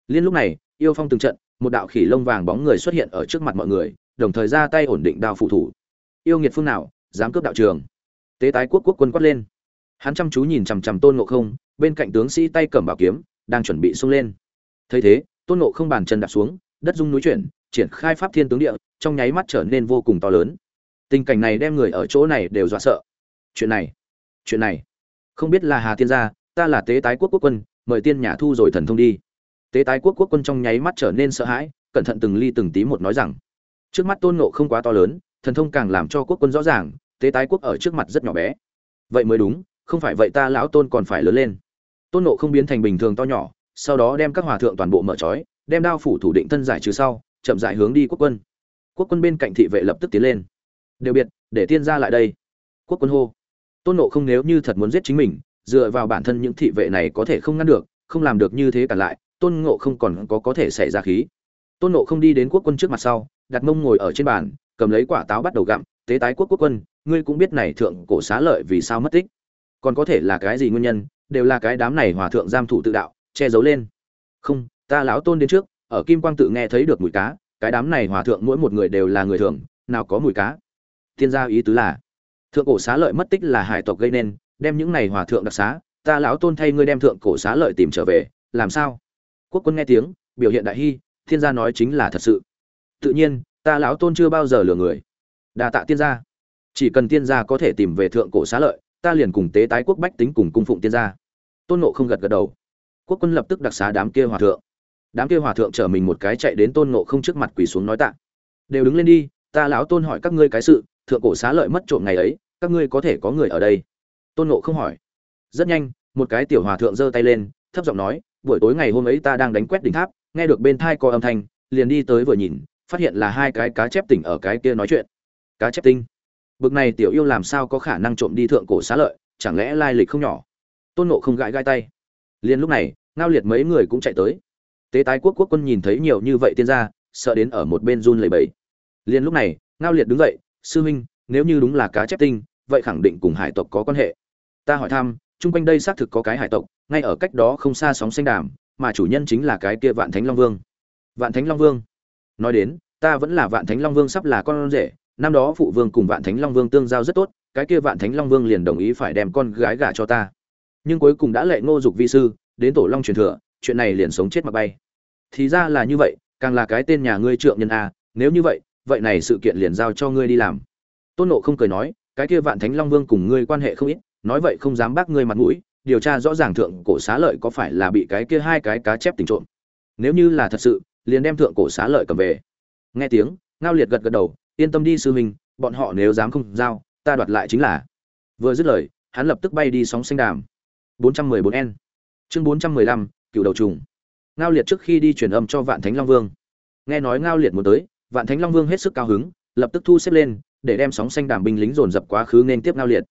Liên lúc này, yêu phong từng trận, một đạo khỉ lông vàng bóng người xuất hiện ở trước mặt mọi người, đồng thời ra tay ổn định đao phủ thủ. Yêu nghiệt phương nào, dám cướp đạo trường. Tế tái quốc quốc quân quát lên. Hắn chăm chú nhìn chằm chằm tôn ngộ không, bên cạnh tướng sĩ tay cầm bảo kiếm, đang chuẩn bị xông lên. Thấy thế, tôn ngộ không bàn chân đạp xuống, đất rung núi chuyển triển khai pháp thiên tướng địa, trong nháy mắt trở nên vô cùng to lớn. Tình cảnh này đem người ở chỗ này đều dọa sợ. Chuyện này chuyện này. Không biết là hà tiên gia, ta là tế tái quốc quốc quân, mời tiên nhà thu rồi thần thông đi. Tế tái quốc quốc quân trong nháy mắt trở nên sợ hãi, cẩn thận từng ly từng tí một nói rằng, trước mắt tôn nộ không quá to lớn, thần thông càng làm cho quốc quân rõ ràng, tế tái quốc ở trước mặt rất nhỏ bé. Vậy mới đúng, không phải vậy ta lão tôn còn phải lớn lên. Tôn nộ không biến thành bình thường to nhỏ, sau đó đem các hòa thượng toàn bộ mở trói, đem đao phủ thủ định thân giải trừ sau chậm rãi hướng đi quốc quân. Quốc quân bên cạnh thị vệ lập tức tiến lên. Đều biệt, để tiên ra lại đây. Quốc quân hô. Tôn nộ không nếu như thật muốn giết chính mình, dựa vào bản thân những thị vệ này có thể không ngăn được, không làm được như thế cả lại, tôn ngộ không còn có có thể xảy ra khí. Tôn nộ không đi đến quốc quân trước mặt sau, đặt mông ngồi ở trên bàn, cầm lấy quả táo bắt đầu gặm, tế tái quốc quốc quân, ngươi cũng biết này thượng cổ xá lợi vì sao mất tích. Còn có thể là cái gì nguyên nhân, đều là cái đám này hòa thượng giam thủ tự đạo, che giấu lên. Không, ta lão tôn đến trước ở kim quang tự nghe thấy được mùi cá, cái đám này hòa thượng mỗi một người đều là người thường, nào có mùi cá. Thiên gia ý tứ là, thượng cổ xá lợi mất tích là hải tộc gây nên, đem những này hòa thượng đặc xá, ta lão tôn thay ngươi đem thượng cổ xá lợi tìm trở về, làm sao? Quốc quân nghe tiếng, biểu hiện đại hy, thiên gia nói chính là thật sự. Tự nhiên, ta lão tôn chưa bao giờ lừa người. Đa tạ tiên gia. Chỉ cần tiên gia có thể tìm về thượng cổ xá lợi, ta liền cùng tế tái quốc bách tính cùng cung phụng tiên gia. Tôn nộ không gật gật đầu. Quốc quân lập tức đặc xá đám kia hòa thượng đám kia hòa thượng chở mình một cái chạy đến tôn ngộ không trước mặt quỳ xuống nói tạ. Đều đứng lên đi, ta lão tôn hỏi các ngươi cái sự, thượng cổ xá lợi mất trộm ngày ấy, các ngươi có thể có người ở đây? Tôn ngộ không hỏi. Rất nhanh, một cái tiểu hòa thượng giơ tay lên, thấp giọng nói, buổi tối ngày hôm ấy ta đang đánh quét đỉnh tháp, nghe được bên thai có âm thanh, liền đi tới vừa nhìn, phát hiện là hai cái cá chép tỉnh ở cái kia nói chuyện. Cá chép tinh. Bực này tiểu yêu làm sao có khả năng trộm đi thượng cổ xá lợi, chẳng lẽ lai lịch không nhỏ? Tôn nộ không gãi gai tay. Liền lúc này, ngao liệt mấy người cũng chạy tới tế tái quốc quốc quân nhìn thấy nhiều như vậy tiên gia, sợ đến ở một bên run lầy bẫy liền lúc này, ngao liệt đứng dậy, sư huynh, nếu như đúng là cá chép tinh, vậy khẳng định cùng hải tộc có quan hệ. Ta hỏi thăm, chung quanh đây xác thực có cái hải tộc, ngay ở cách đó không xa sóng xanh đàm, mà chủ nhân chính là cái kia vạn thánh long vương. Vạn thánh long vương? Nói đến, ta vẫn là vạn thánh long vương sắp là con rể, năm đó phụ vương cùng vạn thánh long vương tương giao rất tốt, cái kia vạn thánh long vương liền đồng ý phải đem con gái gả cho ta. Nhưng cuối cùng đã lệ ngô dục vi sư, đến tổ long truyền thừa, chuyện này liền sống chết mà bay thì ra là như vậy càng là cái tên nhà ngươi trượng nhân a nếu như vậy vậy này sự kiện liền giao cho ngươi đi làm. Tôn nộ không cười nói cái kia vạn thánh long vương cùng ngươi quan hệ không ít nói vậy không dám bác ngươi mặt mũi điều tra rõ ràng thượng cổ xá lợi có phải là bị cái kia hai cái cá chép tình trộm. Nếu như là thật sự liền đem thượng cổ xá lợi cầm về. Nghe tiếng ngao liệt gật gật đầu yên tâm đi sư huynh bọn họ nếu dám không giao ta đoạt lại chính là. Vừa dứt lời hắn lập tức bay đi sóng xanh đàm. 414 n. Chương 415, cựu đầu trùng ngao liệt trước khi đi truyền âm cho vạn thánh long vương. Nghe nói ngao liệt muốn tới, vạn thánh long vương hết sức cao hứng, lập tức thu xếp lên, để đem sóng xanh đàm binh lính dồn dập quá khứ nên tiếp ngao liệt.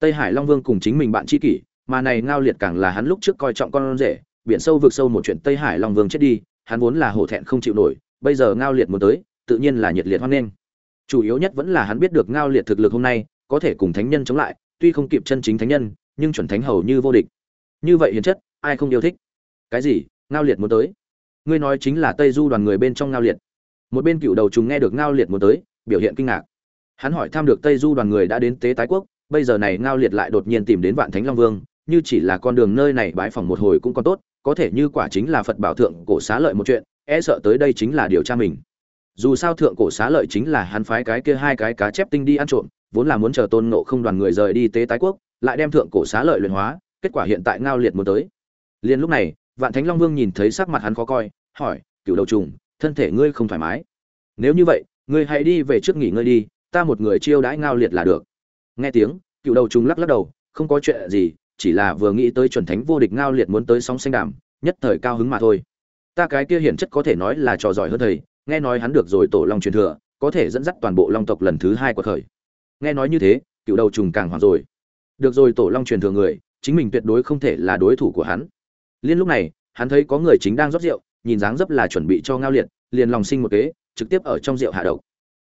Tây hải long vương cùng chính mình bạn tri kỷ, mà này ngao liệt càng là hắn lúc trước coi trọng con rể, biển sâu vượt sâu một chuyện tây hải long vương chết đi, hắn vốn là hổ thẹn không chịu nổi, bây giờ ngao liệt muốn tới, tự nhiên là nhiệt liệt hoan nghênh. Chủ yếu nhất vẫn là hắn biết được ngao liệt thực lực hôm nay, có thể cùng thánh nhân chống lại, tuy không kịp chân chính thánh nhân, nhưng chuẩn thánh hầu như vô địch. Như vậy hiền chất, ai không yêu thích? Cái gì? Ngao liệt muốn tới. Ngươi nói chính là tây du đoàn người bên trong ngao liệt. Một bên cựu đầu trùng nghe được ngao liệt muốn tới, biểu hiện kinh ngạc. Hắn hỏi thăm được tây du đoàn người đã đến tế tái quốc, bây giờ này ngao liệt lại đột nhiên tìm đến vạn thánh long vương, như chỉ là con đường nơi này bãi phòng một hồi cũng còn tốt, có thể như quả chính là phật bảo thượng cổ xá lợi một chuyện e sợ tới đây chính là điều tra mình. Dù sao thượng cổ xá lợi chính là hắn phái cái kia hai cái cá chép tinh đi ăn trộm, vốn là muốn chờ tôn nộ không đoàn người rời đi tế tái quốc, lại đem thượng cổ xá lợi luyện hóa, kết quả hiện tại ngao liệt muốn tới. Liền lúc này vạn thánh long vương nhìn thấy sắc mặt hắn khó coi, hỏi cựu đầu trùng, thân thể ngươi không thoải mái? Nếu như vậy, ngươi hãy đi về trước nghỉ ngơi đi, ta một người chiêu đãi ngao liệt là được. Nghe tiếng, cựu đầu trùng lắc lắc đầu, không có chuyện gì, chỉ là vừa nghĩ tới chuẩn thánh vô địch ngao liệt muốn tới sóng xanh đàm, nhất thời cao hứng mà thôi. Ta cái kia hiển chất có thể nói là trò giỏi hơn thầy, nghe nói hắn được rồi tổ long truyền thừa, có thể dẫn dắt toàn bộ long tộc lần thứ hai của khởi nghe nói như thế, cựu đầu trùng càng hoảng rồi. Được rồi, tổ long truyền thừa người, chính mình tuyệt đối không thể là đối thủ của hắn liên lúc này, hắn thấy có người chính đang rót rượu, nhìn dáng dấp là chuẩn bị cho ngao liệt, liền lòng sinh một kế, trực tiếp ở trong rượu hạ độc.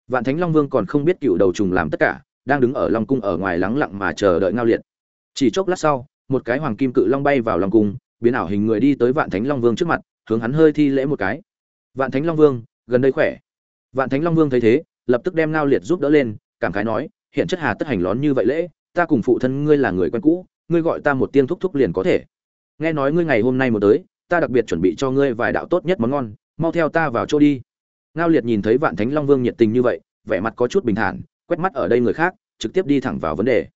Vạn thánh long vương còn không biết cựu đầu trùng làm tất cả, đang đứng ở long cung ở ngoài lắng lặng mà chờ đợi ngao liệt. Chỉ chốc lát sau, một cái hoàng kim cự long bay vào long cung, biến ảo hình người đi tới vạn thánh long vương trước mặt, hướng hắn hơi thi lễ một cái. Vạn thánh long vương, gần đây khỏe? Vạn thánh long vương thấy thế, lập tức đem ngao liệt giúp đỡ lên, cảm khái nói, hiện chất hà tất hành lón như vậy lễ, ta cùng phụ thân ngươi là người quen cũ, ngươi gọi ta một tiên thúc thúc liền có thể nghe nói ngươi ngày hôm nay một tới, ta đặc biệt chuẩn bị cho ngươi vài đạo tốt nhất món ngon, mau theo ta vào chỗ đi. Ngao liệt nhìn thấy vạn thánh long vương nhiệt tình như vậy, vẻ mặt có chút bình thản, quét mắt ở đây người khác, trực tiếp đi thẳng vào vấn đề.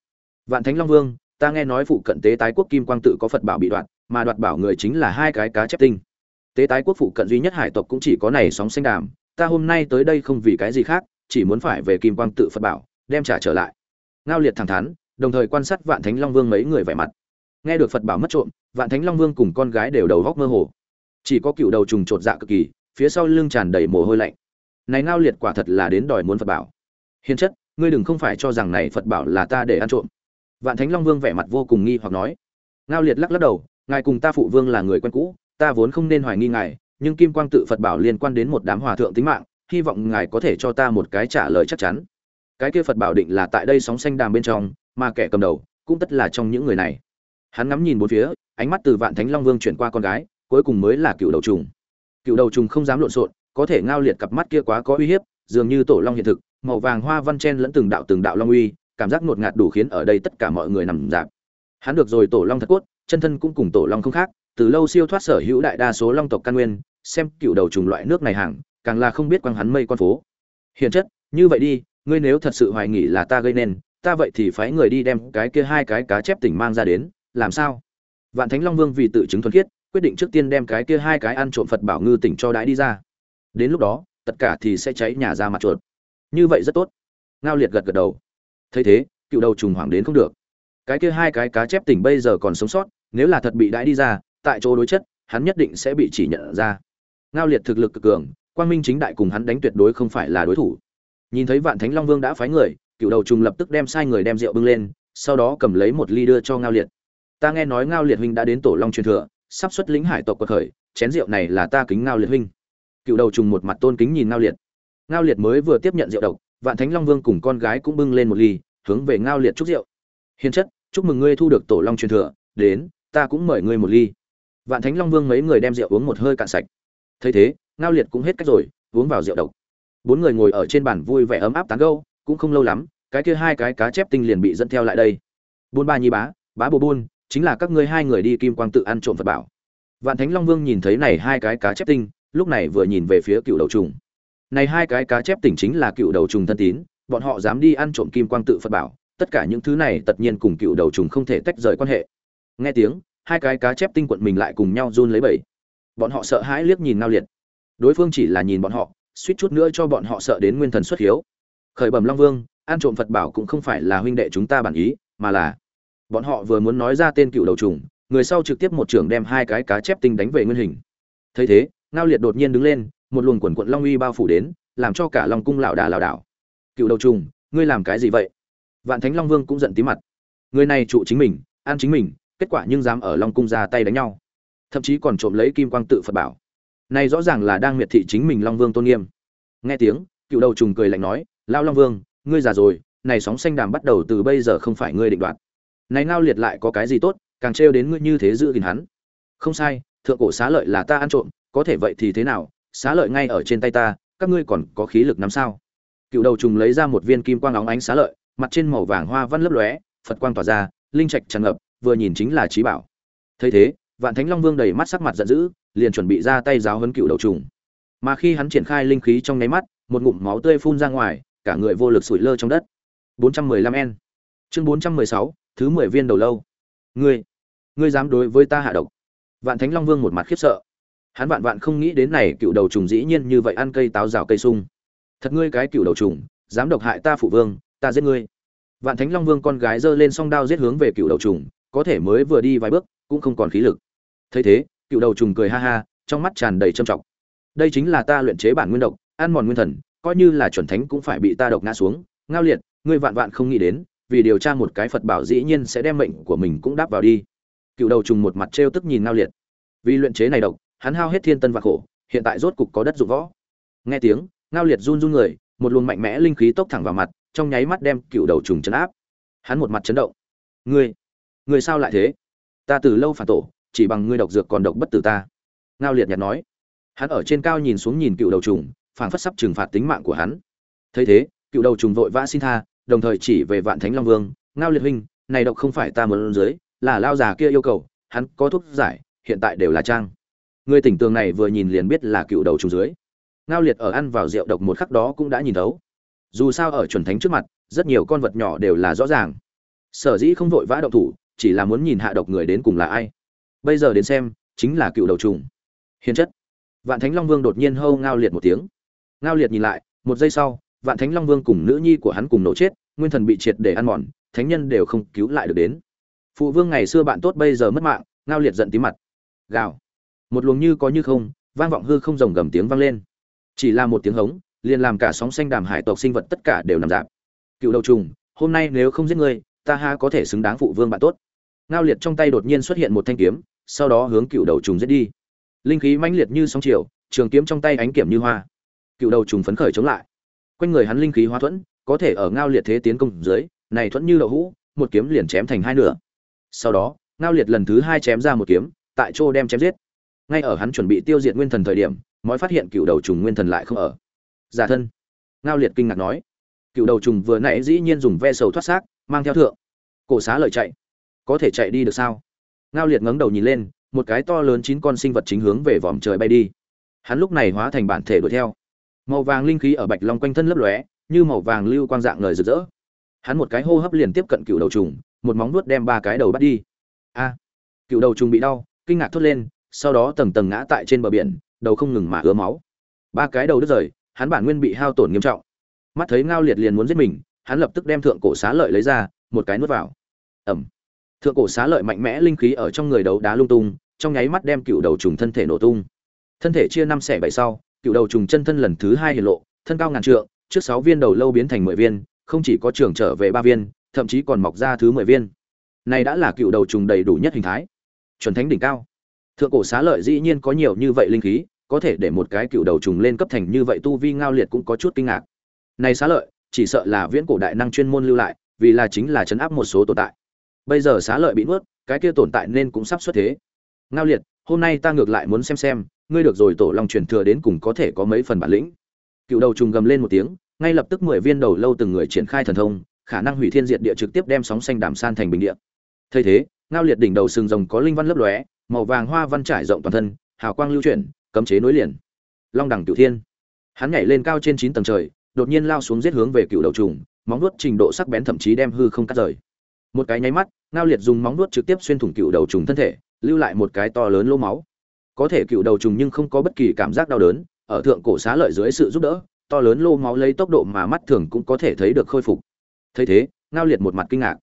Vạn thánh long vương, ta nghe nói phụ cận tế tái quốc kim quang tự có phật bảo bị đoạt, mà đoạt bảo người chính là hai cái cá chép tinh. Tế tái quốc phụ cận duy nhất hải tộc cũng chỉ có này sóng xanh đàm, ta hôm nay tới đây không vì cái gì khác, chỉ muốn phải về kim quang tự phật bảo, đem trả trở lại. Ngao liệt thẳng thắn, đồng thời quan sát vạn thánh long vương mấy người vẻ mặt nghe được phật bảo mất trộm, vạn thánh long vương cùng con gái đều đầu góc mơ hồ. Chỉ có cựu đầu trùng chột dạ cực kỳ, phía sau lưng tràn đầy mồ hôi lạnh. Này ngao liệt quả thật là đến đòi muốn phật bảo. Hiền chất, ngươi đừng không phải cho rằng này phật bảo là ta để ăn trộm. Vạn thánh long vương vẻ mặt vô cùng nghi hoặc nói. Ngao liệt lắc lắc đầu, ngài cùng ta phụ vương là người quen cũ, ta vốn không nên hoài nghi ngài, nhưng kim quang tự phật bảo liên quan đến một đám hòa thượng tính mạng, hy vọng ngài có thể cho ta một cái trả lời chắc chắn. Cái kia phật bảo định là tại đây sóng xanh đàm bên trong, mà kẻ cầm đầu cũng tất là trong những người này hắn ngắm nhìn bốn phía, ánh mắt từ vạn thánh long vương chuyển qua con gái, cuối cùng mới là cựu đầu trùng. Cựu đầu trùng không dám lộn xộn, có thể ngao liệt cặp mắt kia quá có uy hiếp, dường như tổ long hiện thực, màu vàng hoa văn chen lẫn từng đạo từng đạo long uy, cảm giác ngột ngạt đủ khiến ở đây tất cả mọi người nằm dạp. Hắn được rồi tổ long thật cốt, chân thân cũng cùng tổ long không khác, từ lâu siêu thoát sở hữu đại đa số long tộc căn nguyên, xem cựu đầu trùng loại nước này hàng càng là không biết quăng hắn mây con phố. Hiện chất, như vậy đi, ngươi nếu thật sự hoài nghỉ là ta gây nên, ta vậy thì phái người đi đem cái kia hai cái cá chép tỉnh mang ra đến làm sao? Vạn thánh long vương vì tự chứng thuần khiết, quyết định trước tiên đem cái kia hai cái ăn trộm phật bảo ngư tỉnh cho đãi đi ra. Đến lúc đó, tất cả thì sẽ cháy nhà ra mặt chuột. Như vậy rất tốt. Ngao liệt gật gật đầu. Thấy thế, cựu đầu trùng hoảng đến không được. Cái kia hai cái cá chép tỉnh bây giờ còn sống sót, nếu là thật bị đãi đi ra, tại chỗ đối chất, hắn nhất định sẽ bị chỉ nhận ra. Ngao liệt thực lực cực cường, quang minh chính đại cùng hắn đánh tuyệt đối không phải là đối thủ. Nhìn thấy vạn thánh long vương đã phái người, cựu đầu trùng lập tức đem sai người đem rượu bưng lên, sau đó cầm lấy một ly đưa cho ngao liệt ta nghe nói ngao liệt huynh đã đến tổ long truyền thừa, sắp xuất lĩnh hải tộc quật khởi, chén rượu này là ta kính ngao liệt huynh. Cựu đầu trùng một mặt tôn kính nhìn ngao liệt. Ngao liệt mới vừa tiếp nhận rượu độc, vạn thánh long vương cùng con gái cũng bưng lên một ly, hướng về ngao liệt chúc rượu. Hiền chất, chúc mừng ngươi thu được tổ long truyền thừa, đến, ta cũng mời ngươi một ly. Vạn thánh long vương mấy người đem rượu uống một hơi cạn sạch. Thấy thế, ngao liệt cũng hết cách rồi, uống vào rượu độc. Bốn người ngồi ở trên bàn vui vẻ ấm áp tán gâu cũng không lâu lắm, cái kia hai cái cá chép tinh liền bị dẫn theo lại đây. Buôn ba nhi bá bá bồ buôn chính là các ngươi hai người đi kim quang tự ăn trộm vật bảo. Vạn thánh long vương nhìn thấy này hai cái cá chép tinh, lúc này vừa nhìn về phía cựu đầu trùng. Này hai cái cá chép tỉnh chính là cựu đầu trùng thân tín, bọn họ dám đi ăn trộm kim quang tự phật bảo, tất cả những thứ này tất nhiên cùng cựu đầu trùng không thể tách rời quan hệ. Nghe tiếng, hai cái cá chép tinh quận mình lại cùng nhau run lấy bẩy bọn họ sợ hãi liếc nhìn ngao liệt. Đối phương chỉ là nhìn bọn họ, suýt chút nữa cho bọn họ sợ đến nguyên thần xuất hiếu. Khởi bẩm long vương, ăn trộm phật bảo cũng không phải là huynh đệ chúng ta bản ý, mà là bọn họ vừa muốn nói ra tên cựu đầu trùng, người sau trực tiếp một trưởng đem hai cái cá chép tinh đánh về nguyên hình. Thấy thế, ngao liệt đột nhiên đứng lên, một luồng quần quận long uy bao phủ đến, làm cho cả long cung lảo đà lảo đảo. Cựu đầu trùng, ngươi làm cái gì vậy? Vạn thánh long vương cũng giận tí mặt. Người này trụ chính mình an chính mình, kết quả nhưng dám ở long cung ra tay đánh nhau. Thậm chí còn trộm lấy kim quang tự phật bảo. Này rõ ràng là đang miệt thị chính mình long vương tôn nghiêm. Nghe tiếng, cựu đầu trùng cười lạnh nói lao long vương, ngươi già rồi, này sóng xanh đàm bắt đầu từ bây giờ không phải ngươi định đoạt này ngao liệt lại có cái gì tốt càng trêu đến ngươi như thế giữ gìn hắn. Không sai thượng cổ xá lợi là ta ăn trộm có thể vậy thì thế nào xá lợi ngay ở trên tay ta các ngươi còn có khí lực nắm sao? Cựu đầu trùng lấy ra một viên kim quang óng ánh xá lợi mặt trên màu vàng hoa văn lấp lóe phật quang tỏa ra linh trạch tràn ngập vừa nhìn chính là trí bảo. Thấy thế vạn thánh long vương đầy mắt sắc mặt giận dữ liền chuẩn bị ra tay giáo hấn cựu đầu trùng. Mà khi hắn triển khai linh khí trong nháy mắt một ngụm máu tươi phun ra ngoài cả người vô lực sủi lơ trong đất. 415 n chương 416, thứ 10 viên đầu lâu. Ngươi ngươi dám đối với ta hạ độc? Vạn thánh long vương một mặt khiếp sợ. Hắn vạn vạn không nghĩ đến này cựu đầu trùng dĩ nhiên như vậy ăn cây táo rào cây sung. Thật ngươi cái cựu đầu trùng, dám độc hại ta phụ vương, ta giết ngươi. Vạn thánh long vương con gái giơ lên song đao giết hướng về cựu đầu trùng, có thể mới vừa đi vài bước, cũng không còn khí lực. Thấy thế, cựu đầu trùng cười ha ha, trong mắt tràn đầy trầm trọng. Đây chính là ta luyện chế bản nguyên độc, ăn mòn nguyên thần, coi như là chuẩn thánh cũng phải bị ta độc ngã xuống. Ngao liệt, ngươi vạn vạn không nghĩ đến vì điều tra một cái phật bảo dĩ nhiên sẽ đem mệnh của mình cũng đáp vào đi. Cựu đầu trùng một mặt trêu tức nhìn ngao liệt. Vì luyện chế này độc, hắn hao hết thiên tân và khổ, hiện tại rốt cục có đất dụng võ. Nghe tiếng, ngao liệt run run người, một luồng mạnh mẽ linh khí tốc thẳng vào mặt, trong nháy mắt đem cựu đầu trùng chấn áp. Hắn một mặt chấn động. Ngươi ngươi sao lại thế? Ta từ lâu phản tổ, chỉ bằng ngươi độc dược còn độc bất tử ta. Ngao liệt nhạt nói. Hắn ở trên cao nhìn xuống nhìn cựu đầu trùng, phảng phất sắp trừng phạt tính mạng của hắn. Thấy thế, cựu đầu trùng vội vã xin tha đồng thời chỉ về vạn thánh long vương, ngao liệt huynh, này độc không phải ta muốn dưới, là lao già kia yêu cầu, hắn có thuốc giải, hiện tại đều là trang. Người tỉnh tường này vừa nhìn liền biết là cựu đầu trùng dưới. Ngao liệt ở ăn vào rượu độc một khắc đó cũng đã nhìn thấu. Dù sao ở chuẩn thánh trước mặt, rất nhiều con vật nhỏ đều là rõ ràng. Sở dĩ không vội vã động thủ, chỉ là muốn nhìn hạ độc người đến cùng là ai. Bây giờ đến xem, chính là cựu đầu trùng. Hiền chất. Vạn thánh long vương đột nhiên hâu ngao liệt một tiếng. Ngao liệt nhìn lại, một giây sau vạn thánh long vương cùng nữ nhi của hắn cùng nổ chết, nguyên thần bị triệt để ăn mòn, thánh nhân đều không cứu lại được đến. Phụ vương ngày xưa bạn tốt bây giờ mất mạng, ngao liệt giận tí mặt. Gào. Một luồng như có như không, vang vọng hư không rồng gầm tiếng vang lên. Chỉ là một tiếng hống, liền làm cả sóng xanh đàm hải tộc sinh vật tất cả đều nằm dạp. Cựu đầu trùng, hôm nay nếu không giết ngươi, ta ha có thể xứng đáng phụ vương bạn tốt. Ngao liệt trong tay đột nhiên xuất hiện một thanh kiếm, sau đó hướng cựu đầu trùng giết đi. Linh khí mãnh liệt như sóng chiều, trường kiếm trong tay ánh kiểm như hoa. Cựu đầu trùng phấn khởi chống lại quanh người hắn linh khí hóa thuẫn, có thể ở ngao liệt thế tiến công dưới, này thuẫn như đậu hũ, một kiếm liền chém thành hai nửa. Sau đó, ngao liệt lần thứ hai chém ra một kiếm, tại chỗ đem chém giết. Ngay ở hắn chuẩn bị tiêu diệt nguyên thần thời điểm, mới phát hiện cựu đầu trùng nguyên thần lại không ở. Giả thân. Ngao liệt kinh ngạc nói. Cựu đầu trùng vừa nãy dĩ nhiên dùng ve sầu thoát xác, mang theo thượng. Cổ xá lợi chạy. Có thể chạy đi được sao? Ngao liệt ngẩng đầu nhìn lên, một cái to lớn chín con sinh vật chính hướng về vòm trời bay đi. Hắn lúc này hóa thành bản thể đuổi theo màu vàng linh khí ở bạch long quanh thân lấp lóe, như màu vàng lưu quang dạng ngời rực rỡ. Hắn một cái hô hấp liền tiếp cận cựu đầu trùng, một móng nuốt đem ba cái đầu bắt đi. A, cựu đầu trùng bị đau, kinh ngạc thốt lên, sau đó tầng tầng ngã tại trên bờ biển, đầu không ngừng mà ứa máu. Ba cái đầu đứt rời, hắn bản nguyên bị hao tổn nghiêm trọng. Mắt thấy ngao liệt liền muốn giết mình, hắn lập tức đem thượng cổ xá lợi lấy ra, một cái nuốt vào. Ẩm. Thượng cổ xá lợi mạnh mẽ linh khí ở trong người đấu đá lung tung, trong nháy mắt đem cựu đầu trùng thân thể nổ tung. Thân thể chia năm xẻ bảy sau cựu đầu trùng chân thân lần thứ hai hiện lộ, thân cao ngàn trượng, trước sáu viên đầu lâu biến thành mười viên, không chỉ có trường trở về ba viên, thậm chí còn mọc ra thứ mười viên. Này đã là cựu đầu trùng đầy đủ nhất hình thái. Chuẩn thánh đỉnh cao. Thượng cổ xá lợi dĩ nhiên có nhiều như vậy linh khí, có thể để một cái cựu đầu trùng lên cấp thành như vậy tu vi ngao liệt cũng có chút kinh ngạc. Này xá lợi, chỉ sợ là viễn cổ đại năng chuyên môn lưu lại, vì là chính là chấn áp một số tồn tại. Bây giờ xá lợi bị nuốt, cái kia tồn tại nên cũng sắp xuất thế. Ngao liệt, hôm nay ta ngược lại muốn xem xem ngươi được rồi, tổ long truyền thừa đến cùng có thể có mấy phần bản lĩnh? Cựu đầu trùng gầm lên một tiếng, ngay lập tức mười viên đầu lâu từng người triển khai thần thông, khả năng hủy thiên diệt địa trực tiếp đem sóng xanh đàm san thành bình địa. Thay thế, ngao liệt đỉnh đầu sừng rồng có linh văn lấp lóe, màu vàng hoa văn trải rộng toàn thân, hào quang lưu chuyển, cấm chế nối liền. Long đẳng cửu thiên. Hắn nhảy lên cao trên chín tầng trời, đột nhiên lao xuống giết hướng về cựu đầu trùng, móng nuốt trình độ sắc bén thậm chí đem hư không cắt rời. Một cái nháy mắt, ngao liệt dùng móng nuốt trực tiếp xuyên thủng cựu đầu trùng thân thể, lưu lại một cái to lớn lỗ máu có thể cựu đầu trùng nhưng không có bất kỳ cảm giác đau đớn, ở thượng cổ xá lợi dưới sự giúp đỡ, to lớn lô máu lấy tốc độ mà mắt thường cũng có thể thấy được khôi phục. Thấy thế, ngao liệt một mặt kinh ngạc.